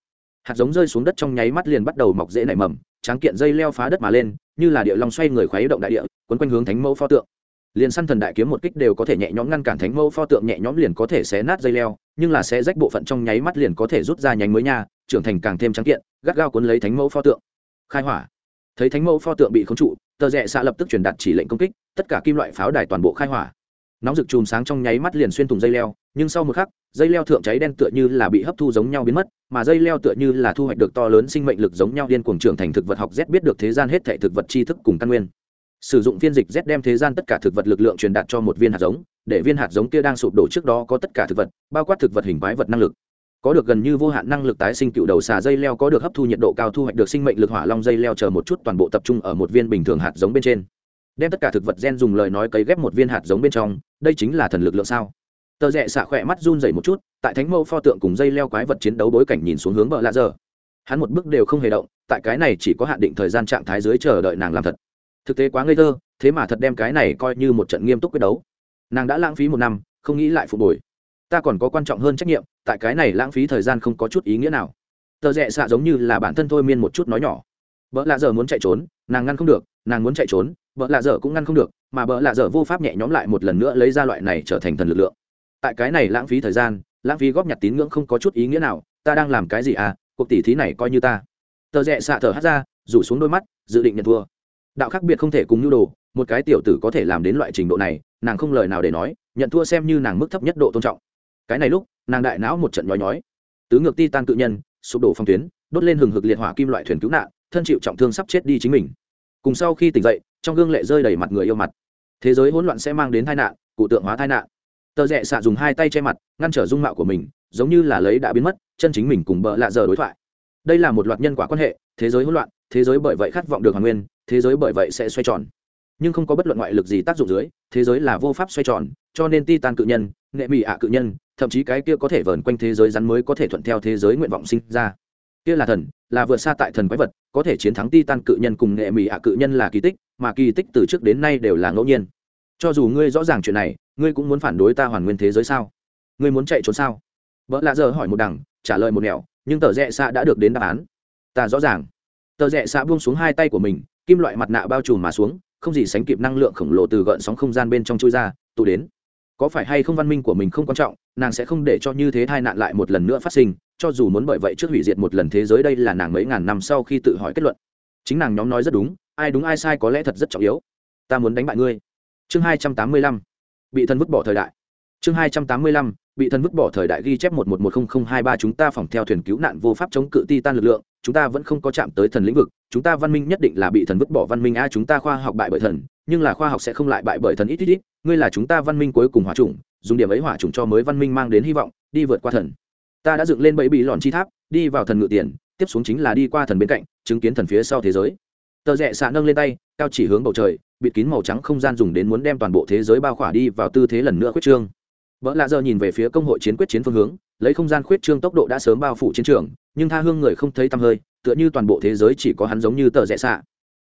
Hạt giống rơi xuống đất trong nháy mắt liền bắt đầu mọc dễ nảy mầm, tráng kiện dây leo phá đất mà lên, như là địa long xoay người khoáy động đại địa, quấn quanh hướng thánh mẫu pho tượng liền săn thần đại kiếm một kích đều có thể nhẹ nhõm ngăn cản thánh mẫu pho tượng nhẹ nhõm liền có thể xé nát dây leo, nhưng là xé rách bộ phận trong nháy mắt liền có thể rút ra nhánh mới nha, trưởng thành càng thêm trắng kiện, gắt gao cuốn lấy thánh mẫu pho tượng. Khai hỏa. Thấy thánh mẫu pho tượng bị khống trụ, tờ rẽ xạ lập tức truyền đạt chỉ lệnh công kích, tất cả kim loại pháo đài toàn bộ khai hỏa. Nóng rực chùm sáng trong nháy mắt liền xuyên thủng dây leo, nhưng sau một khắc, dây leo thượng cháy đen tựa như là bị hấp thu giống nhau biến mất, mà dây leo tựa như là thu hoạch được to lớn sinh mệnh lực giống nhau điên cuồng trưởng thành thực vật học z biết được thế gian hết thể thực vật tri thức cùng căn nguyên sử dụng phiên dịch z đem thế gian tất cả thực vật lực lượng truyền đạt cho một viên hạt giống, để viên hạt giống kia đang sụp đổ trước đó có tất cả thực vật, bao quát thực vật hình quái vật năng lực. Có được gần như vô hạn năng lực tái sinh cựu đầu xà dây leo, có được hấp thu nhiệt độ cao, thu hoạch được sinh mệnh lực hỏa long dây leo chờ một chút toàn bộ tập trung ở một viên bình thường hạt giống bên trên. Đem tất cả thực vật gen dùng lời nói cấy ghép một viên hạt giống bên trong, đây chính là thần lực lượng sao? Tờ rẽ xạ khỏe mắt run dày một chút, tại thánh mẫu pho tượng cùng dây leo quái vật chiến đấu bối cảnh nhìn xuống hướng vợ lạ giờ. Hắn một bước đều không hề động, tại cái này chỉ có hạn định thời gian trạng thái dưới chờ đợi nàng làm thật thực tế quá ngây thơ, thế mà thật đem cái này coi như một trận nghiêm túc quyết đấu. Nàng đã lãng phí một năm, không nghĩ lại phục hồi. Ta còn có quan trọng hơn trách nhiệm, tại cái này lãng phí thời gian không có chút ý nghĩa nào. Tờ rẽ xạ giống như là bản thân thôi miên một chút nói nhỏ. Vợ lạ dở muốn chạy trốn, nàng ngăn không được, nàng muốn chạy trốn vợ lạ dở cũng ngăn không được, mà vợ lạ dở vô pháp nhẹ nhõm lại một lần nữa lấy ra loại này trở thành thần lực lượng. Tại cái này lãng phí thời gian, lãng phí góp nhặt tín ngưỡng không có chút ý nghĩa nào, ta đang làm cái gì à cuộc tỉ thí này coi như ta. Tờ rẽ xạ thở hắt ra, rủ xuống đôi mắt, dự định nhận thua đạo khác biệt không thể cùng nhu đồ, một cái tiểu tử có thể làm đến loại trình độ này, nàng không lời nào để nói, nhận thua xem như nàng mức thấp nhất độ tôn trọng. Cái này lúc, nàng đại não một trận nhói nhói. Tứ ngược ti tan cự nhân, sụp đổ phong tuyến, đốt lên hừng hực liệt hỏa kim loại thuyền cứu nạn, thân chịu trọng thương sắp chết đi chính mình. Cùng sau khi tỉnh dậy, trong gương lệ rơi đầy mặt người yêu mặt. Thế giới hỗn loạn sẽ mang đến tai nạn, cụ tượng hóa tai nạn. Tờ rẽ xạ dùng hai tay che mặt, ngăn trở dung mạo của mình, giống như là lấy đã biến mất, chân chính mình cùng bợ lạ giờ đối thoại. Đây là một loạt nhân quả quan hệ, thế giới hỗn loạn, thế giới bởi vậy khát vọng được hoàn nguyên thế giới bởi vậy sẽ xoay tròn. Nhưng không có bất luận ngoại lực gì tác dụng dưới, thế giới là vô pháp xoay tròn, cho nên ti tan cự nhân, nghệ mỹ ạ cự nhân, thậm chí cái kia có thể vờn quanh thế giới rắn mới có thể thuận theo thế giới nguyện vọng sinh ra. Kia là thần, là vượt xa tại thần quái vật, có thể chiến thắng ti tan cự nhân cùng nghệ mỹ ạ cự nhân là kỳ tích, mà kỳ tích từ trước đến nay đều là ngẫu nhiên. Cho dù ngươi rõ ràng chuyện này, ngươi cũng muốn phản đối ta hoàn nguyên thế giới sao? Ngươi muốn chạy trốn sao? Vợ lạ giờ hỏi một đằng, trả lời một nẻo, nhưng tờ rẽ xạ đã được đến đáp án. Ta rõ ràng. Tờ rẽ xạ buông xuống hai tay của mình kim loại mặt nạ bao trùm mà xuống, không gì sánh kịp năng lượng khổng lồ từ gợn sóng không gian bên trong chui ra, tụ đến. Có phải hay không văn minh của mình không quan trọng, nàng sẽ không để cho như thế tai nạn lại một lần nữa phát sinh, cho dù muốn bởi vậy trước hủy diệt một lần thế giới đây là nàng mấy ngàn năm sau khi tự hỏi kết luận. Chính nàng nhóm nói rất đúng, ai đúng ai sai có lẽ thật rất trọng yếu. Ta muốn đánh bại ngươi. Chương hai trăm tám mươi lăm. Bị thân vứt bỏ thời đại. Chương hai trăm tám mươi lăm. Bị thân vứt bỏ thời đại ghi chép một một một không không hai ba chúng ta phòng theo thuyền cứu nạn vô pháp chống cự ti tan lực lượng, chúng ta vẫn không có chạm tới thần lĩnh vực chúng ta văn minh nhất định là bị thần vứt bỏ văn minh a chúng ta khoa học bại bởi thần, nhưng là khoa học sẽ không lại bại bởi thần ít ít ít. Ngươi là chúng ta văn minh cuối cùng hỏa chủng, dùng điểm ấy hỏa chủng cho mới văn minh mang đến hy vọng, đi vượt qua thần. Ta đã dựng lên bẫy bị lòn chi tháp, đi vào thần ngự tiền, tiếp xuống chính là đi qua thần bên cạnh, chứng kiến thần phía sau thế giới. Tờ rẽ xạ nâng lên tay, cao chỉ hướng bầu trời, bịt kín màu trắng không gian dùng đến muốn đem toàn bộ thế giới bao khỏa đi vào tư thế lần nữa quyết trương. Vợ lạ giờ nhìn về phía công hội chiến quyết chiến phương hướng lấy không gian khuyết trương tốc độ đã sớm bao phủ chiến trường, nhưng tha hương người không thấy tăm hơi, tựa như toàn bộ thế giới chỉ có hắn giống như tờ rẽ xạ.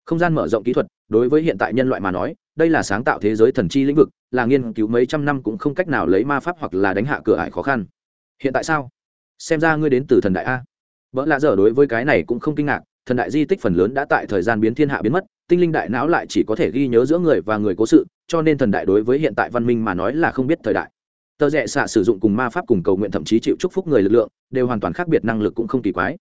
Không gian mở rộng kỹ thuật, đối với hiện tại nhân loại mà nói, đây là sáng tạo thế giới thần chi lĩnh vực, là nghiên cứu mấy trăm năm cũng không cách nào lấy ma pháp hoặc là đánh hạ cửa ải khó khăn. Hiện tại sao? Xem ra ngươi đến từ thần đại a. Vợ lạ dở đối với cái này cũng không kinh ngạc, thần đại di tích phần lớn đã tại thời gian biến thiên hạ biến mất, tinh linh đại não lại chỉ có thể ghi nhớ giữa người và người cố sự, cho nên thần đại đối với hiện tại văn minh mà nói là không biết thời đại tờ rẽ xạ sử dụng cùng ma pháp cùng cầu nguyện thậm chí chịu chúc phúc người lực lượng, đều hoàn toàn khác biệt năng lực cũng không kỳ quái.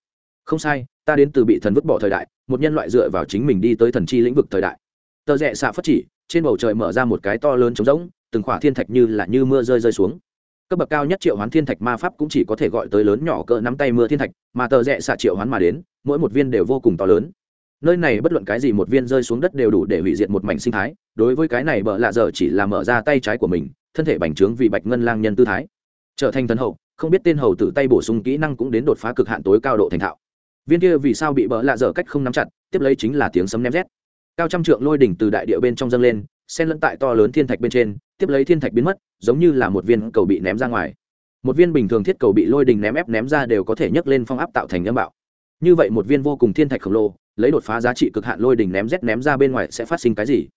Không sai, ta đến từ bị thần vứt bỏ thời đại, một nhân loại dựa vào chính mình đi tới thần chi lĩnh vực thời đại. Tờ rẽ xạ phát chỉ, trên bầu trời mở ra một cái to lớn trống rỗng, từng khỏa thiên thạch như là như mưa rơi rơi xuống. Cấp bậc cao nhất triệu hoán thiên thạch ma pháp cũng chỉ có thể gọi tới lớn nhỏ cỡ nắm tay mưa thiên thạch, mà tờ rẽ xạ triệu hoán mà đến, mỗi một viên đều vô cùng to lớn. Nơi này bất luận cái gì một viên rơi xuống đất đều đủ để hủy diệt một mảnh sinh thái, đối với cái này bợ lạ giờ chỉ là mở ra tay trái của mình thân thể bành trướng vì bạch ngân lang nhân tư thái. Trở thành thần hậu, không biết tên hầu tử tay bổ sung kỹ năng cũng đến đột phá cực hạn tối cao độ thành thạo. Viên kia vì sao bị bỡ lạ dở cách không nắm chặt, tiếp lấy chính là tiếng sấm ném rét. Cao trăm trượng lôi đỉnh từ đại địa bên trong dâng lên, xen lẫn tại to lớn thiên thạch bên trên, tiếp lấy thiên thạch biến mất, giống như là một viên cầu bị ném ra ngoài. Một viên bình thường thiết cầu bị lôi đình ném ép ném ra đều có thể nhấc lên phong áp tạo thành âm bạo. Như vậy một viên vô cùng thiên thạch khổng lồ, lấy đột phá giá trị cực hạn lôi đình ném rét ném ra bên ngoài sẽ phát sinh cái gì?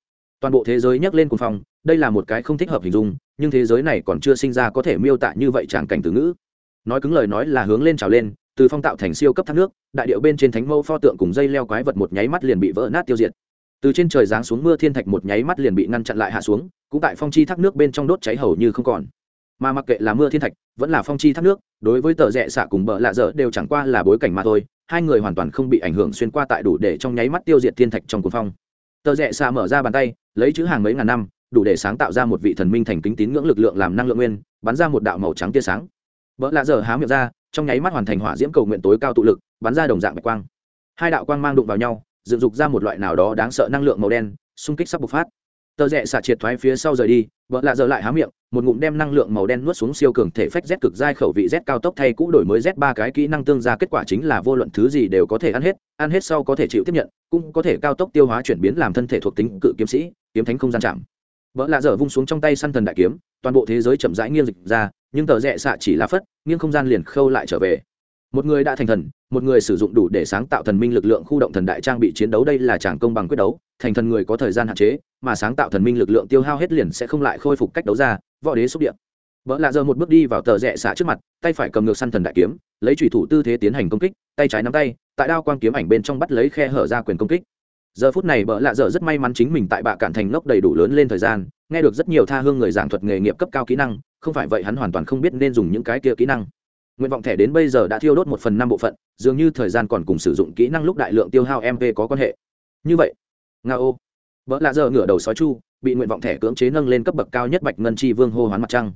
Toàn bộ thế giới nhấc lên cùng phong, đây là một cái không thích hợp hình dung nhưng thế giới này còn chưa sinh ra có thể miêu tả như vậy tràng cảnh từ ngữ. Nói cứng lời nói là hướng lên trào lên, từ phong tạo thành siêu cấp thác nước, đại điệu bên trên thánh mẫu pho tượng cùng dây leo quái vật một nháy mắt liền bị vỡ nát tiêu diệt. Từ trên trời giáng xuống mưa thiên thạch một nháy mắt liền bị ngăn chặn lại hạ xuống, cũng tại phong chi thác nước bên trong đốt cháy hầu như không còn. Mà mặc kệ là mưa thiên thạch, vẫn là phong chi thác nước, đối với tờ rẽ xạ cùng bờ lạ dở đều chẳng qua là bối cảnh mà thôi, hai người hoàn toàn không bị ảnh hưởng xuyên qua tại đủ để trong nháy mắt tiêu diệt thiên thạch trong cuồng phong. Tờ rẽ xạ mở ra bàn tay, lấy chữ hàng mấy ngàn năm đủ để sáng tạo ra một vị thần minh thành kính tín ngưỡng lực lượng làm năng lượng nguyên, bắn ra một đạo màu trắng tia sáng. Vợ lạ dở há miệng ra, trong nháy mắt hoàn thành hỏa diễm cầu nguyện tối cao tụ lực, bắn ra đồng dạng bạch quang. Hai đạo quang mang đụng vào nhau, dựng dục ra một loại nào đó đáng sợ năng lượng màu đen, xung kích sắp bộc phát. Tờ rẽ xả triệt thoái phía sau rời đi vợ lạ dở lại há miệng, một ngụm đem năng lượng màu đen nuốt xuống siêu cường thể phách z cực giai khẩu vị z cao tốc thay cũ đổi mới z ba cái kỹ năng tương ra kết quả chính là vô luận thứ gì đều có thể ăn hết ăn hết sau có thể chịu tiếp nhận, cũng có thể cao tốc tiêu hóa chuyển biến làm thân thể thuộc tính cự kiếm sĩ, kiếm thánh không gian chạm vợ lạ dở vung xuống trong tay săn thần đại kiếm, toàn bộ thế giới chậm rãi nghiêng dịch ra, nhưng tờ rẽ xạ chỉ là phất, nghiêng không gian liền khâu lại trở về. Một người đã thành thần, một người sử dụng đủ để sáng tạo thần minh lực lượng khu động thần đại trang bị chiến đấu đây là chẳng công bằng quyết đấu, thành thần người có thời gian hạn chế, mà sáng tạo thần minh lực lượng tiêu hao hết liền sẽ không lại khôi phục cách đấu ra, võ đế xúc điện vợ lạ giờ một bước đi vào tờ rẽ xạ trước mặt, tay phải cầm ngược săn thần đại kiếm, lấy thủy thủ tư thế tiến hành công kích, tay trái nắm tay, tại đao quang kiếm ảnh bên trong bắt lấy khe hở ra quyền công kích giờ phút này bợ lạ dở rất may mắn chính mình tại bạ cản thành ngốc đầy đủ lớn lên thời gian, nghe được rất nhiều tha hương người giảng thuật nghề nghiệp cấp cao kỹ năng, không phải vậy hắn hoàn toàn không biết nên dùng những cái kia kỹ năng. Nguyện vọng thẻ đến bây giờ đã thiêu đốt một phần năm bộ phận, dường như thời gian còn cùng sử dụng kỹ năng lúc đại lượng tiêu hao mp có quan hệ. Như vậy, nga ô. Vợ lạ giờ ngửa đầu sói chu, bị nguyện vọng thẻ cưỡng chế nâng lên cấp bậc cao nhất bạch ngân chi vương hô hoán mặt trăng.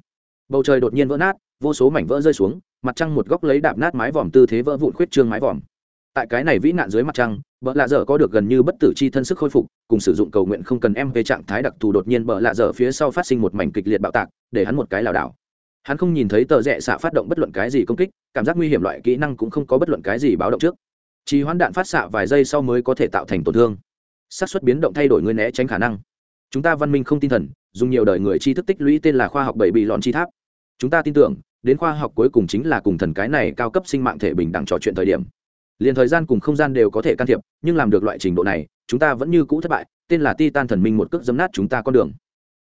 Bầu trời đột nhiên vỡ nát, vô số mảnh vỡ rơi xuống, mặt trăng một góc lấy đạp nát mái vòm tư thế vỡ vụn khuyết trương mái vòm tại cái này vĩ nạn dưới mặt trăng, bợ lạ dở có được gần như bất tử c h i thân sức khôi phục, cùng sử dụng cầu nguyện không cần em về trạng thái đặc thù đột nhiên bợ lạ dở phía sau phát sinh một mảnh kịch liệt bạo tạc, để hắn một cái lảo đảo. Hắn không nhìn thấy tờ rẽ xạ phát động bất luận cái gì công kích, cảm giác nguy hiểm loại kỹ năng cũng không có bất luận cái gì báo động trước. Chỉ hoãn đạn phát xạ vài giây sau mới có thể tạo thành tổn thương. Xác suất biến động thay đổi người né tránh khả năng. Chúng ta văn minh không tin thần, dùng nhiều đời người tri thức tích lũy tên là khoa học bảy bị lọn chi tháp. Chúng ta tin tưởng, đến khoa học cuối cùng chính là cùng thần cái này cao cấp sinh mạng thể bình đẳng trò chuyện thời điểm liền thời gian cùng không gian đều có thể can thiệp, nhưng làm được loại trình độ này, chúng ta vẫn như cũ thất bại, tên là ti tan thần minh một cước dấm nát chúng ta con đường.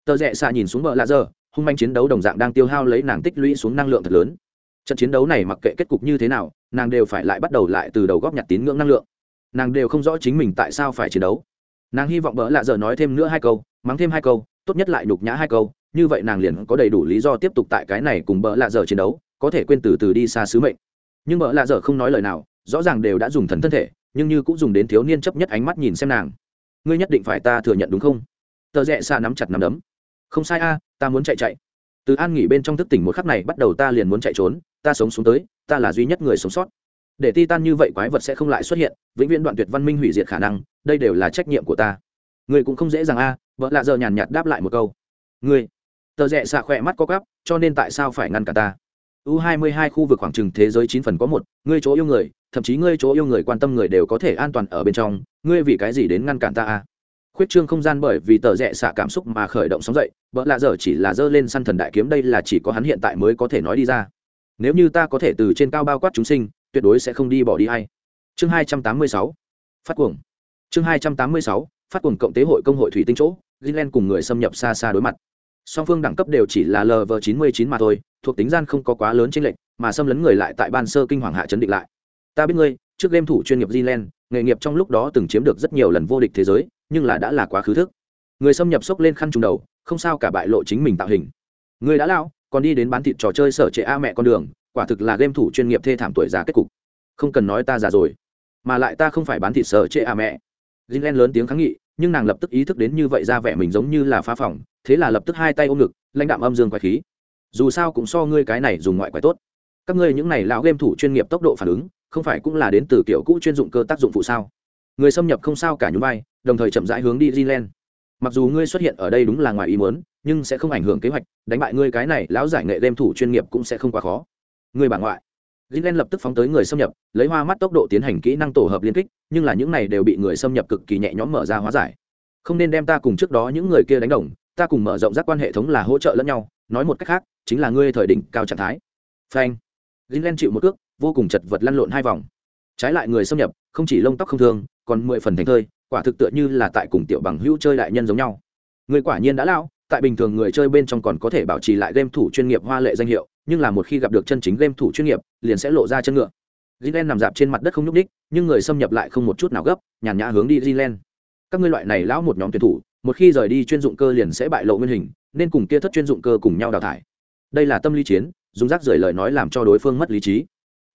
Tờ rẽ xạ nhìn xuống bờ lạ dơ hung manh chiến đấu đồng dạng đang tiêu hao lấy nàng tích lũy xuống năng lượng thật lớn. Trận chiến đấu này mặc kệ kết cục như thế nào, nàng đều phải lại bắt đầu lại từ đầu góp nhặt tín ngưỡng năng lượng. Nàng đều không rõ chính mình tại sao phải chiến đấu. Nàng hy vọng bỡ lạ dở nói thêm nữa hai câu, mắng thêm hai câu, tốt nhất lại nhục nhã hai câu, như vậy nàng liền có đầy đủ lý do tiếp tục tại cái này cùng bỡ lạ dở chiến đấu, có thể quên từ từ đi xa sứ mệnh. Nhưng bỡ lạ dở không nói lời nào rõ ràng đều đã dùng thần thân thể, nhưng như cũng dùng đến thiếu niên chấp nhất ánh mắt nhìn xem nàng. Ngươi nhất định phải ta thừa nhận đúng không? Tờ rẽ xa nắm chặt nắm đấm. Không sai a, ta muốn chạy chạy. Từ an nghỉ bên trong thức tỉnh một khắc này bắt đầu ta liền muốn chạy trốn, ta sống xuống tới, ta là duy nhất người sống sót. Để ti tan như vậy quái vật sẽ không lại xuất hiện, vĩnh viễn đoạn tuyệt văn minh hủy diệt khả năng, đây đều là trách nhiệm của ta. Người cũng không dễ dàng a, vợ lạ giờ nhàn nhạt đáp lại một câu. Người tờ rẽ xạ khỏe mắt có gắp cho nên tại sao phải ngăn cả ta? U 22 khu vực khoảng trừng thế giới chín phần có một, ngươi chỗ yêu người thậm chí ngươi chỗ yêu người quan tâm người đều có thể an toàn ở bên trong, ngươi vì cái gì đến ngăn cản ta a khuyết trương không gian bởi vì tờ rẽ xả cảm xúc mà khởi động sóng dậy vợ lạ dở chỉ là dơ lên săn thần đại kiếm đây là chỉ có hắn hiện tại mới có thể nói đi ra. Nếu như ta có thể từ trên cao bao quát chúng sinh, tuyệt đối sẽ không đi bỏ đi hay chương hai trăm tám mươi sáu, phát cuồng. Chương hai trăm tám mươi sáu, phát cuồng cộng tế hội công hội thủy tinh chỗ gilen cùng người xâm nhập xa xa đối mặt. Song phương đẳng cấp đều chỉ là lv chín mươi chín mà thôi, thuộc tính gian không có quá lớn trên lệnh mà xâm lấn người lại tại ban sơ kinh hoàng hạ chấn định lại ta biết ngươi, trước game thủ chuyên nghiệp gilen nghề nghiệp trong lúc đó từng chiếm được rất nhiều lần vô địch thế giới, nhưng là đã là quá khứ thức. Người xâm nhập sốc lên khăn trùng đầu, không sao cả bại lộ chính mình tạo hình. Người đã lao, còn đi đến bán thịt trò chơi sở trệ a mẹ con đường, quả thực là game thủ chuyên nghiệp thê thảm tuổi già kết cục. Không cần nói ta già rồi, mà lại ta không phải bán thịt sở trệ a mẹ. Jinlen lớn tiếng kháng nghị, nhưng nàng lập tức ý thức đến như vậy ra vẻ mình giống như là phá phòng, thế là lập tức hai tay ôm ngực, lãnh đạm âm dương quái khí. Dù sao cũng so ngươi cái này dùng ngoại quái tốt. Các ngươi những này lão game thủ chuyên nghiệp tốc độ phản ứng không phải cũng là đến từ kiểu cũ chuyên dụng cơ tác dụng phụ sao người xâm nhập không sao cả nhún vai đồng thời chậm rãi hướng đi Jinlen mặc dù ngươi xuất hiện ở đây đúng là ngoài ý muốn nhưng sẽ không ảnh hưởng kế hoạch đánh bại ngươi cái này lão giải nghệ đem thủ chuyên nghiệp cũng sẽ không quá khó người bà ngoại greenland lập tức phóng tới người xâm nhập, lấy hoa mắt tốc độ tiến hành kỹ năng tổ hợp liên kích, nhưng là những này đều bị người xâm nhập cực kỳ nhẹ nhõm mở ra hóa giải. Không nên đem ta cùng trước đó những người kia đánh đồng, ta cùng mở rộng giác quan hệ thống là hỗ trợ lẫn nhau, nói một cách khác, chính là ngươi thời đỉnh cao trạng thái. Phanh. greenland chịu một cước, vô cùng chật vật lăn lộn hai vòng. Trái lại người xâm nhập, không chỉ lông tóc không thương, còn mười phần thành thơi, quả thực tựa như là tại cùng tiểu bằng hữu chơi đại nhân giống nhau. Người quả nhiên đã lão, tại bình thường người chơi bên trong còn có thể bảo trì lại game thủ chuyên nghiệp hoa lệ danh hiệu, nhưng là một khi gặp được chân chính game thủ chuyên nghiệp liền sẽ lộ ra chân ngựa Gilen nằm dạp trên mặt đất không nhúc đích nhưng người xâm nhập lại không một chút nào gấp nhàn nhã hướng đi Gilen các ngươi loại này lão một nhóm tuyển thủ một khi rời đi chuyên dụng cơ liền sẽ bại lộ nguyên hình nên cùng kia thất chuyên dụng cơ cùng nhau đào thải đây là tâm lý chiến dùng rác rưởi lời nói làm cho đối phương mất lý trí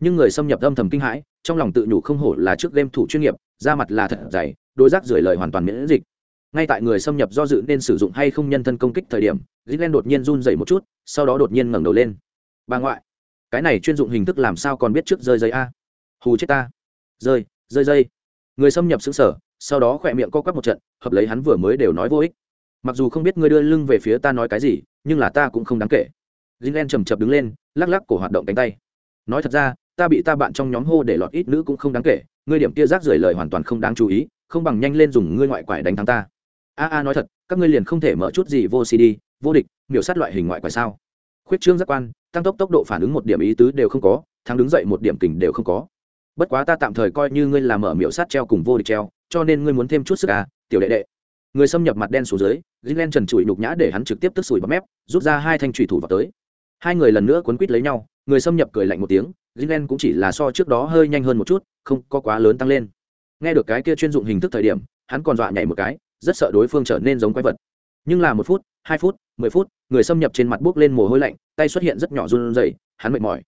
nhưng người xâm nhập âm thầm kinh hãi, trong lòng tự nhủ không hổ là trước game thủ chuyên nghiệp, da mặt là thật dày đối rác rưởi lời hoàn toàn miễn dịch. Ngay tại người xâm nhập do dự nên sử dụng hay không nhân thân công kích thời điểm Gilen đột nhiên run dậy một chút, sau đó đột nhiên ngẩng đầu lên. Bà ngoại, cái này chuyên dụng hình thức làm sao còn biết trước rơi dây a? Hù chết ta. Rơi rơi dây người xâm nhập xứng sở sau đó khỏe miệng co quắp một trận, hợp lấy hắn vừa mới đều nói vô ích. Mặc dù không biết ngươi đưa lưng về phía ta nói cái gì, nhưng là ta cũng không đáng kể. Jinlen chầm chập đứng lên, lắc lắc cổ hoạt động cánh tay. Nói thật ra ta bị ta bạn trong nhóm hô để lọt ít nữ cũng không đáng kể, ngươi điểm kia rác rưởi lời hoàn toàn không đáng chú ý, không bằng nhanh lên dùng ngươi ngoại quải đánh thắng ta. A a nói thật, các ngươi liền không thể mở chút gì vô cd vô địch, miểu sát loại hình ngoại quải sao? Khuyết trương giác quan, tăng tốc tốc độ phản ứng một điểm ý tứ đều không có, thắng đứng dậy một điểm kình đều không có. Bất quá ta tạm thời coi như ngươi làm mở miệu sát treo cùng vô địch treo, cho nên ngươi muốn thêm chút sức à tiểu đệ đệ. Người xâm nhập mặt đen xuống dưới gilen trần trụi nhục nhã để hắn trực tiếp tức sủi bắp mép, rút ra hai thanh trùy thủ vào tới. Hai người lần nữa quấn quít lấy nhau người xâm nhập cười lạnh một tiếng gilen cũng chỉ là so trước đó hơi nhanh hơn một chút, không có quá lớn tăng lên. Nghe được cái kia chuyên dụng hình thức thời điểm, hắn còn dọa nhảy một cái, rất sợ đối phương trở nên giống quái vật. Nhưng là một phút, hai phút, mười phút, người xâm nhập trên mặt buốc lên mồ hôi lạnh, tay xuất hiện rất nhỏ run rẩy, hắn mệt mỏi.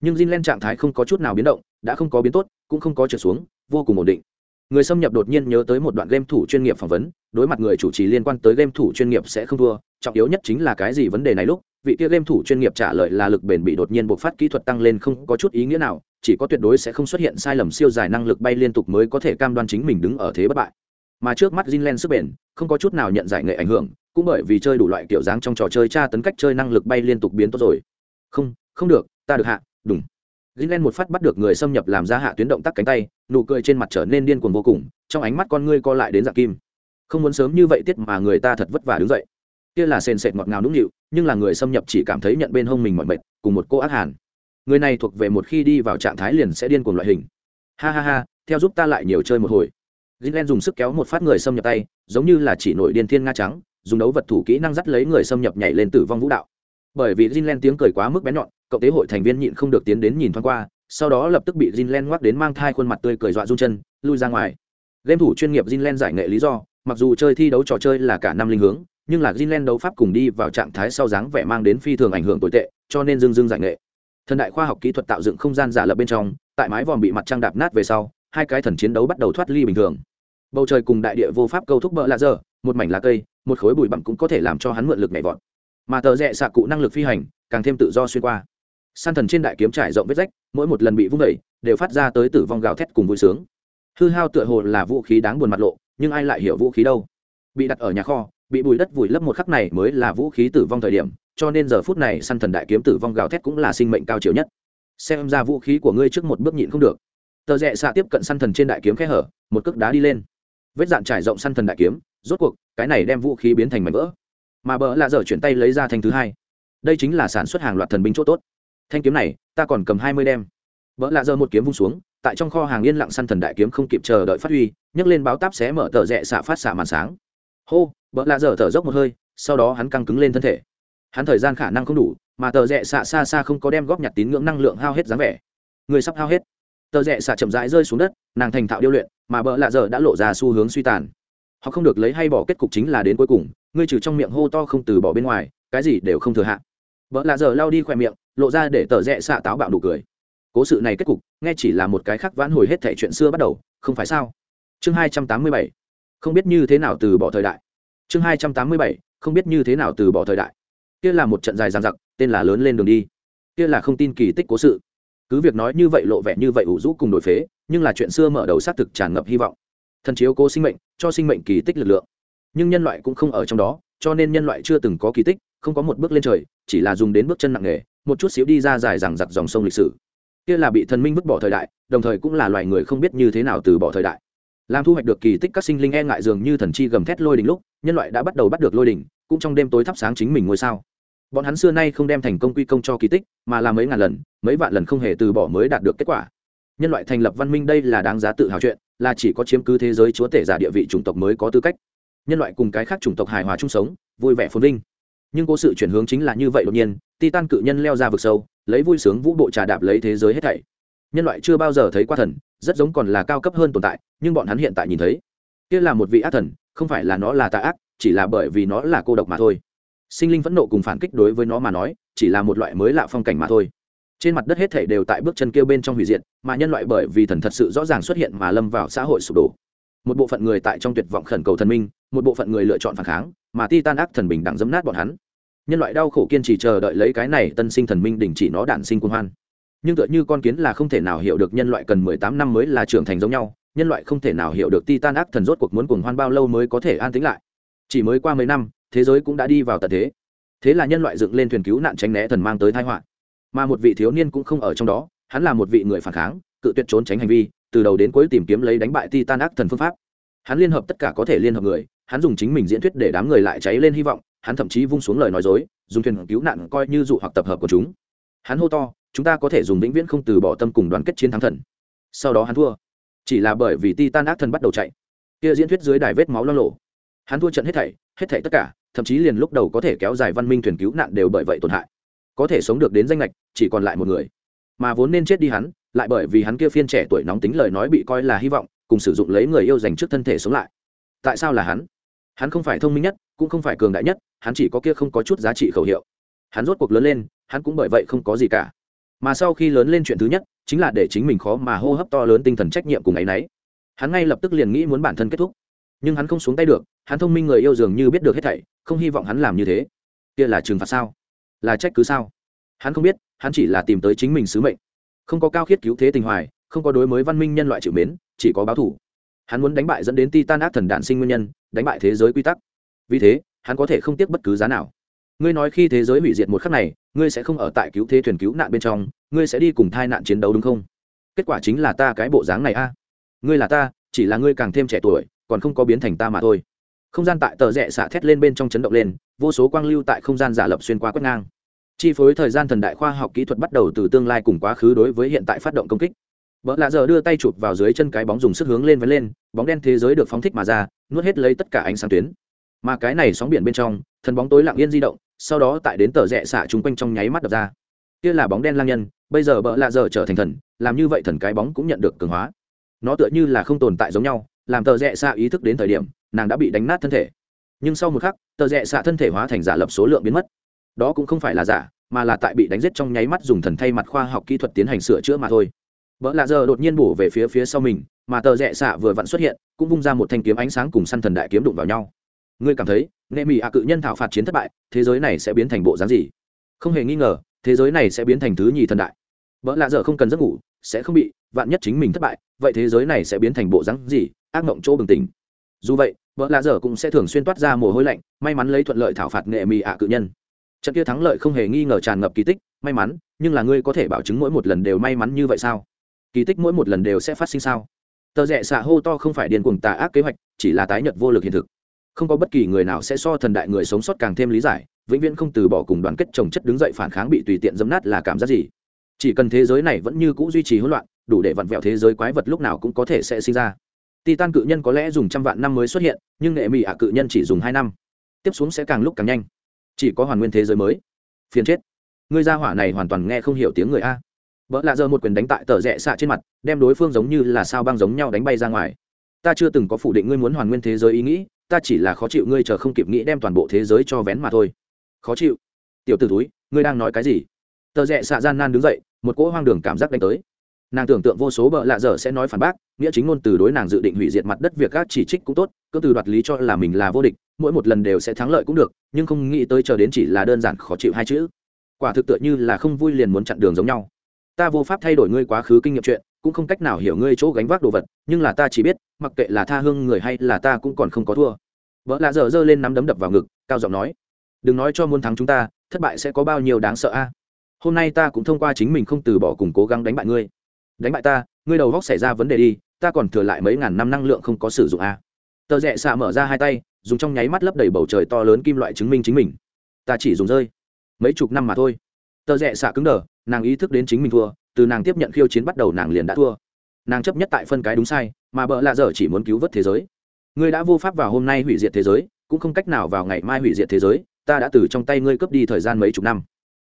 Nhưng Jin Len trạng thái không có chút nào biến động, đã không có biến tốt, cũng không có trượt xuống, vô cùng ổn định. Người xâm nhập đột nhiên nhớ tới một đoạn game thủ chuyên nghiệp phỏng vấn, đối mặt người chủ trì liên quan tới game thủ chuyên nghiệp sẽ không thua, trọng yếu nhất chính là cái gì vấn đề này lúc vị kia game thủ chuyên nghiệp trả lời là lực bền bị đột nhiên bộc phát kỹ thuật tăng lên không có chút ý nghĩa nào, chỉ có tuyệt đối sẽ không xuất hiện sai lầm siêu dài năng lực bay liên tục mới có thể cam đoan chính mình đứng ở thế bất bại. Mà trước mắt Jinlen sức bền, không có chút nào nhận giải nghệ ảnh hưởng, cũng bởi vì chơi đủ loại kiểu dáng trong trò chơi tra tấn cách chơi năng lực bay liên tục biến tốt rồi. Không không được, ta được hạ đúng Jinlen một phát bắt được người xâm nhập làm ra hạ tuyến động tác cánh tay, nụ cười trên mặt trở nên điên cuồng vô cùng, trong ánh mắt con ngươi co lại đến dạng kim. Không muốn sớm như vậy tiết mà người ta thật vất vả đứng dậy kia là sền sệt ngọt ngào nũng nịu, nhưng là người xâm nhập chỉ cảm thấy nhận bên hông mình mọi mệt, cùng một cô ác hàn. Người này thuộc về một khi đi vào trạng thái liền sẽ điên cuồng loại hình. Ha ha ha, theo giúp ta lại nhiều chơi một hồi. Gilen dùng sức kéo một phát người xâm nhập tay, giống như là chỉ nổi điên thiên nga trắng, dùng đấu vật thủ kỹ năng dắt lấy người xâm nhập nhảy lên tử vong vũ đạo. Bởi vì gilen tiếng cười quá mức bén nhọn, cậu tế hội thành viên nhịn không được tiến đến nhìn thoáng qua, sau đó lập tức bị gilen ngoắc đến mang thai khuôn mặt tươi cười dọa run chân, lui ra ngoài. Game thủ chuyên nghiệp gilen giải nghệ lý do, mặc dù chơi thi đấu trò chơi là cả năm linh hướng nhưng là Greenland đấu pháp cùng đi vào trạng thái sau dáng vẻ mang đến phi thường ảnh hưởng tồi tệ cho nên dương dương giải nghệ. Thần đại khoa học kỹ thuật tạo dựng không gian giả lập bên trong tại mái vòm bị mặt trăng đạp nát về sau hai cái thần chiến đấu bắt đầu thoát ly bình thường. Bầu trời cùng đại địa vô pháp câu thúc bỡ lạ giờ, một mảnh lá cây một khối bụi bặm cũng có thể làm cho hắn mượn lực nhảy vọt. Mà tờ rẽ xạ cụ năng lực phi hành càng thêm tự do xuyên qua. San thần trên đại kiếm trải rộng vết rách mỗi một lần bị vung đẩy đều phát ra tới tử vong gào thét cùng vui sướng. Hư hao tựa hồ là vũ khí đáng buồn mặt lộ nhưng ai lại hiểu vũ khí đâu? Bị đặt ở nhà kho bị bùi đất vùi lấp một khắc này mới là vũ khí tử vong thời điểm, cho nên giờ phút này săn thần đại kiếm tử vong gào thét cũng là sinh mệnh cao chiều nhất. Xem ra vũ khí của ngươi trước một bước nhịn không được. Tờ rẽ xạ tiếp cận săn thần trên đại kiếm khe hở, một cước đá đi lên. Vết dạn trải rộng săn thần đại kiếm, rốt cuộc, cái này đem vũ khí biến thành mảnh vỡ. Mà bỡ lạ dở chuyển tay lấy ra thanh thứ hai. Đây chính là sản xuất hàng loạt thần binh chỗ tốt. Thanh kiếm này, ta còn cầm hai mươi đem. Vỡ lạ giờ một kiếm vung xuống, tại trong kho hàng yên lặng săn thần đại kiếm không kịp chờ đợi phát huy, nhấc lên báo táp xé mở tờ rẽ xạ phát xạ màn sáng hô vỡ lạ dở thở dốc một hơi, sau đó hắn căng cứng lên thân thể. Hắn thời gian khả năng không đủ, mà tờ rẽ xạ xa xa không có đem góp nhặt tín ngưỡng năng lượng hao hết dáng vẻ. Người sắp hao hết. Tờ rẽ xạ chậm rãi rơi xuống đất, nàng thành thạo điêu luyện, mà bợ lạ dở đã lộ ra xu hướng suy tàn. Họ không được lấy hay bỏ kết cục chính là đến cuối cùng, ngươi trừ trong miệng hô to không từ bỏ bên ngoài, cái gì đều không thừa hạ. Bợ lạ dở lao đi khỏe miệng, lộ ra để tờ rẽ xạ táo bạo nụ cười. Cố sự này kết cục, nghe chỉ là một cái khác vãn hồi hết thể chuyện xưa bắt đầu, không phải sao? Chương hai trăm tám mươi bảy không biết như thế nào từ bỏ thời đại. Chương hai trăm tám mươi bảy, không biết như thế nào từ bỏ thời đại. Kia là một trận dài dằng dặc, tên là lớn lên đường đi. Kia là không tin kỳ tích cố sự. Cứ việc nói như vậy lộ vẻ như vậy ủ rũ cùng đổi phế, nhưng là chuyện xưa mở đầu xác thực tràn ngập hy vọng. Thần chiếu cố sinh mệnh, cho sinh mệnh kỳ tích lực lượng. Nhưng nhân loại cũng không ở trong đó, cho nên nhân loại chưa từng có kỳ tích, không có một bước lên trời, chỉ là dùng đến bước chân nặng nề, một chút xíu đi ra dài dằng dặc dòng sông lịch sử. Kia là bị thần minh vứt bỏ thời đại, đồng thời cũng là loài người không biết như thế nào từ bỏ thời đại làm thu hoạch được kỳ tích các sinh linh e ngại dường như thần chi gầm thét lôi đình lúc, nhân loại đã bắt đầu bắt được lôi đình, cũng trong đêm tối thắp sáng chính mình ngôi sao. Bọn hắn xưa nay không đem thành công quy công cho kỳ tích, mà là mấy ngàn lần, mấy vạn lần không hề từ bỏ mới đạt được kết quả. Nhân loại thành lập văn minh đây là đáng giá tự hào chuyện, là chỉ có chiếm cứ thế giới chúa tể giả địa vị chủng tộc mới có tư cách. Nhân loại cùng cái khác chủng tộc hài hòa chung sống, vui vẻ phồn vinh. Nhưng cố sự chuyển hướng chính là như vậy đột nhiên, titan cự nhân leo ra vực sâu, lấy vui sướng vũ bộ trà đạp lấy thế giới hết thảy nhân loại chưa bao giờ thấy qua thần, rất giống còn là cao cấp hơn tồn tại, nhưng bọn hắn hiện tại nhìn thấy, kia là một vị ác thần, không phải là nó là tà ác, chỉ là bởi vì nó là cô độc mà thôi. Sinh linh phẫn nộ cùng phản kích đối với nó mà nói, chỉ là một loại mới lạ phong cảnh mà thôi. Trên mặt đất hết thể đều tại bước chân kêu bên trong hủy diệt, mà nhân loại bởi vì thần thật sự rõ ràng xuất hiện mà lâm vào xã hội sụp đổ. Một bộ phận người tại trong tuyệt vọng khẩn cầu thần minh, một bộ phận người lựa chọn phản kháng, mà ti tan ác thần bình đẳng dấm nát bọn hắn. Nhân loại đau khổ kiên trì chờ đợi lấy cái này tân sinh thần minh đình chỉ nó đản sinh quân hoan nhưng tựa như con kiến là không thể nào hiểu được nhân loại cần mười tám năm mới là trưởng thành giống nhau, nhân loại không thể nào hiểu được Titan ác thần rốt cuộc muốn cuồng hoan bao lâu mới có thể an tĩnh lại. Chỉ mới qua mấy năm, thế giới cũng đã đi vào tận thế. Thế là nhân loại dựng lên thuyền cứu nạn tránh né thần mang tới thái họa. Mà một vị thiếu niên cũng không ở trong đó, hắn là một vị người phản kháng, cự tuyệt trốn tránh hành vi, từ đầu đến cuối tìm kiếm lấy đánh bại Titan ác thần phương pháp. Hắn liên hợp tất cả có thể liên hợp người, hắn dùng chính mình diễn thuyết để đám người lại cháy lên hy vọng, hắn thậm chí vung xuống lời nói dối, dùng thuyền cứu nạn coi như dụ hoặc tập hợp của chúng. Hắn hô to chúng ta có thể dùng vĩnh viễn không từ bỏ tâm cùng đoàn kết chiến thắng thần. Sau đó hắn thua. Chỉ là bởi vì ti tan ác thần bắt đầu chạy. Kia diễn thuyết dưới đài vết máu lo lộ. Hắn thua trận hết thảy hết thảy tất cả, thậm chí liền lúc đầu có thể kéo dài văn minh thuyền cứu nạn đều bởi vậy tổn hại. Có thể sống được đến danh lệch chỉ còn lại một người. Mà vốn nên chết đi hắn, lại bởi vì hắn kia phiên trẻ tuổi nóng tính lời nói bị coi là hy vọng, cùng sử dụng lấy người yêu dành trước thân thể sống lại. Tại sao là hắn? Hắn không phải thông minh nhất, cũng không phải cường đại nhất, hắn chỉ có kia không có chút giá trị khẩu hiệu. Hắn rốt cuộc lớn lên, hắn cũng bởi vậy không có gì cả mà sau khi lớn lên chuyện thứ nhất, chính là để chính mình khó mà hô hấp to lớn tinh thần trách nhiệm cùng ấ y n ấ y hắn ngay lập tức liền nghĩ muốn bản thân kết thúc. Nhưng hắn không xuống tay được, hắn thông minh người yêu dường như biết được hết thảy, không hy vọng hắn làm như thế. Kia là trừng phạt sao? Là trách cứ sao? Hắn không biết, hắn chỉ là tìm tới chính mình sứ mệnh. Không có cao khiết cứu thế tình hoài, không có đối mới văn minh nhân loại chịu mến, chỉ có báo thủ hắn muốn đánh bại dẫn đến titan ác thần đản sinh nguyên nhân, đánh bại thế giới quy tắc. Vì thế, hắn có thể không tiếc bất cứ giá nào ngươi nói khi thế giới hủy diệt một khắc này, ngươi sẽ không ở tại cứu thế thuyền cứu nạn bên trong, ngươi sẽ đi cùng thai nạn chiến đấu đúng không? Kết quả chính là ta cái bộ dáng này a. Ngươi là ta, chỉ là ngươi càng thêm trẻ tuổi, còn không có biến thành ta mà thôi. Không gian tại tờ rẽ xả thét lên bên trong chấn động lên, vô số quang lưu tại không gian giả lập xuyên qua quét ngang. Chi phối thời gian thần đại khoa học kỹ thuật bắt đầu từ tương lai cùng quá khứ đối với hiện tại phát động công kích. Vợ lạ giờ đưa tay chụp vào dưới chân cái bóng dùng sức hướng lên vấn lên, bóng đen thế giới được phóng thích mà ra, nuốt hết lấy tất cả ánh sáng tuyến. Mà cái này sóng biển bên trong, thần bóng tối lặng yên di động sau đó tại đến tờ rẽ xạ chung quanh trong nháy mắt đập ra. Kia là bóng đen lang nhân, bây giờ bợ lạ giờ trở thành thần, làm như vậy thần cái bóng cũng nhận được cường hóa. Nó tựa như là không tồn tại giống nhau, làm tờ rẽ xạ ý thức đến thời điểm, nàng đã bị đánh nát thân thể. Nhưng sau một khắc, tờ rẽ xạ thân thể hóa thành giả lập số lượng biến mất. Đó cũng không phải là giả, mà là tại bị đánh giết trong nháy mắt dùng thần thay mặt khoa học kỹ thuật tiến hành sửa chữa mà thôi. Vợ lạ giờ đột nhiên bổ về phía phía sau mình, mà tờ rẽ xạ vừa vặn xuất hiện, cũng vung ra một thanh kiếm ánh sáng cùng săn thần đại kiếm đụng vào nhau ngươi cảm thấy nghệ mỹ ạ cự nhân thảo phạt chiến thất bại, thế giới này sẽ biến thành bộ dáng gì? Không hề nghi ngờ, thế giới này sẽ biến thành thứ nhì thần đại. Vợ lạ dở không cần giấc ngủ, sẽ không bị vạn nhất chính mình thất bại, vậy thế giới này sẽ biến thành bộ dáng gì? Ác mộng chỗ bừng tỉnh. Dù vậy vợ lạ dở cũng sẽ thường xuyên toát ra mồ hôi lạnh, may mắn lấy thuận lợi thảo phạt nghệ mỹ ạ cự nhân. Trận kia thắng lợi không hề nghi ngờ tràn ngập kỳ tích, may mắn, nhưng là ngươi có thể bảo chứng mỗi một lần đều may mắn như vậy sao? Kỳ tích mỗi một lần đều sẽ phát sinh sao? Tờ rẽ xạ hô to không phải điên cuồng tà ác kế hoạch, chỉ là tái nhật vô lực hiện thực không có bất kỳ người nào sẽ so thần đại người sống sót càng thêm lý giải, vĩnh viễn không từ bỏ cùng đoàn kết trồng chất đứng dậy phản kháng bị tùy tiện dấm nát là cảm giác gì. Chỉ cần thế giới này vẫn như c ũ duy trì hỗn loạn, đủ để vặn vẹo thế giới quái vật lúc nào cũng có thể sẽ sinh ra. Titan cự nhân có lẽ dùng trăm vạn năm mới xuất hiện, nhưng nghệ mỹ ạ cự nhân chỉ dùng hai năm. Tiếp xuống sẽ càng lúc càng nhanh. Chỉ có hoàn nguyên thế giới mới. Phiền chết. Ngươi gia hỏa này hoàn toàn nghe không hiểu tiếng người a. Vợ lạ giờ một quyền đánh tại tờ rẽ xạ trên mặt, đem đối phương giống như là sao băng giống nhau đánh bay ra ngoài. Ta chưa từng có phủ định ngươi muốn hoàn nguyên thế giới ý nghĩ ta chỉ là khó chịu ngươi chờ không kịp nghĩ đem toàn bộ thế giới cho vén mà thôi. Khó chịu. Tiểu t ử túi ngươi đang nói cái gì? Tờ rẽ xạ gian nan đứng dậy, một cỗ hoang đường cảm giác đánh tới. Nàng tưởng tượng vô số bợ lạ dở sẽ nói phản bác, nghĩa chính ngôn từ đối nàng dự định hủy diệt mặt đất việc các chỉ trích cũng tốt, cứ từ đoạt lý cho là mình là vô địch, mỗi một lần đều sẽ thắng lợi cũng được, nhưng không nghĩ tới chờ đến chỉ là đơn giản khó chịu hai chữ. Quả thực tựa như là không vui liền muốn chặn đường giống nhau. Ta vô pháp thay đổi ngươi quá khứ kinh nghiệm chuyện cũng không cách nào hiểu ngươi chỗ gánh vác đồ vật, nhưng là ta chỉ biết, mặc kệ là tha hương người hay là ta cũng còn không có thua. Vợ lạ dở dơ lên nắm đấm đập vào ngực, cao giọng nói, đừng nói cho muốn thắng chúng ta, thất bại sẽ có bao nhiêu đáng sợ a? Hôm nay ta cũng thông qua chính mình không từ bỏ cùng cố gắng đánh bại ngươi. Đánh bại ta, ngươi đầu góc xảy ra vấn đề đi, ta còn thừa lại mấy ngàn năm năng lượng không có sử dụng a. Tờ rẽ xạ mở ra hai tay, dùng trong nháy mắt lấp đầy bầu trời to lớn kim loại chứng minh chính mình. Ta chỉ dùng rơi, mấy chục năm mà thôi. Tờ rẽ xạ cứng đờ, nàng ý thức đến chính mình thua từ nàng tiếp nhận khiêu chiến bắt đầu nàng liền đã thua. Nàng chấp nhất tại phân cái đúng sai, mà bợ lạ dở chỉ muốn cứu vớt thế giới. Ngươi đã vô pháp vào hôm nay hủy diệt thế giới, cũng không cách nào vào ngày mai hủy diệt thế giới, ta đã từ trong tay ngươi cướp đi thời gian mấy chục năm.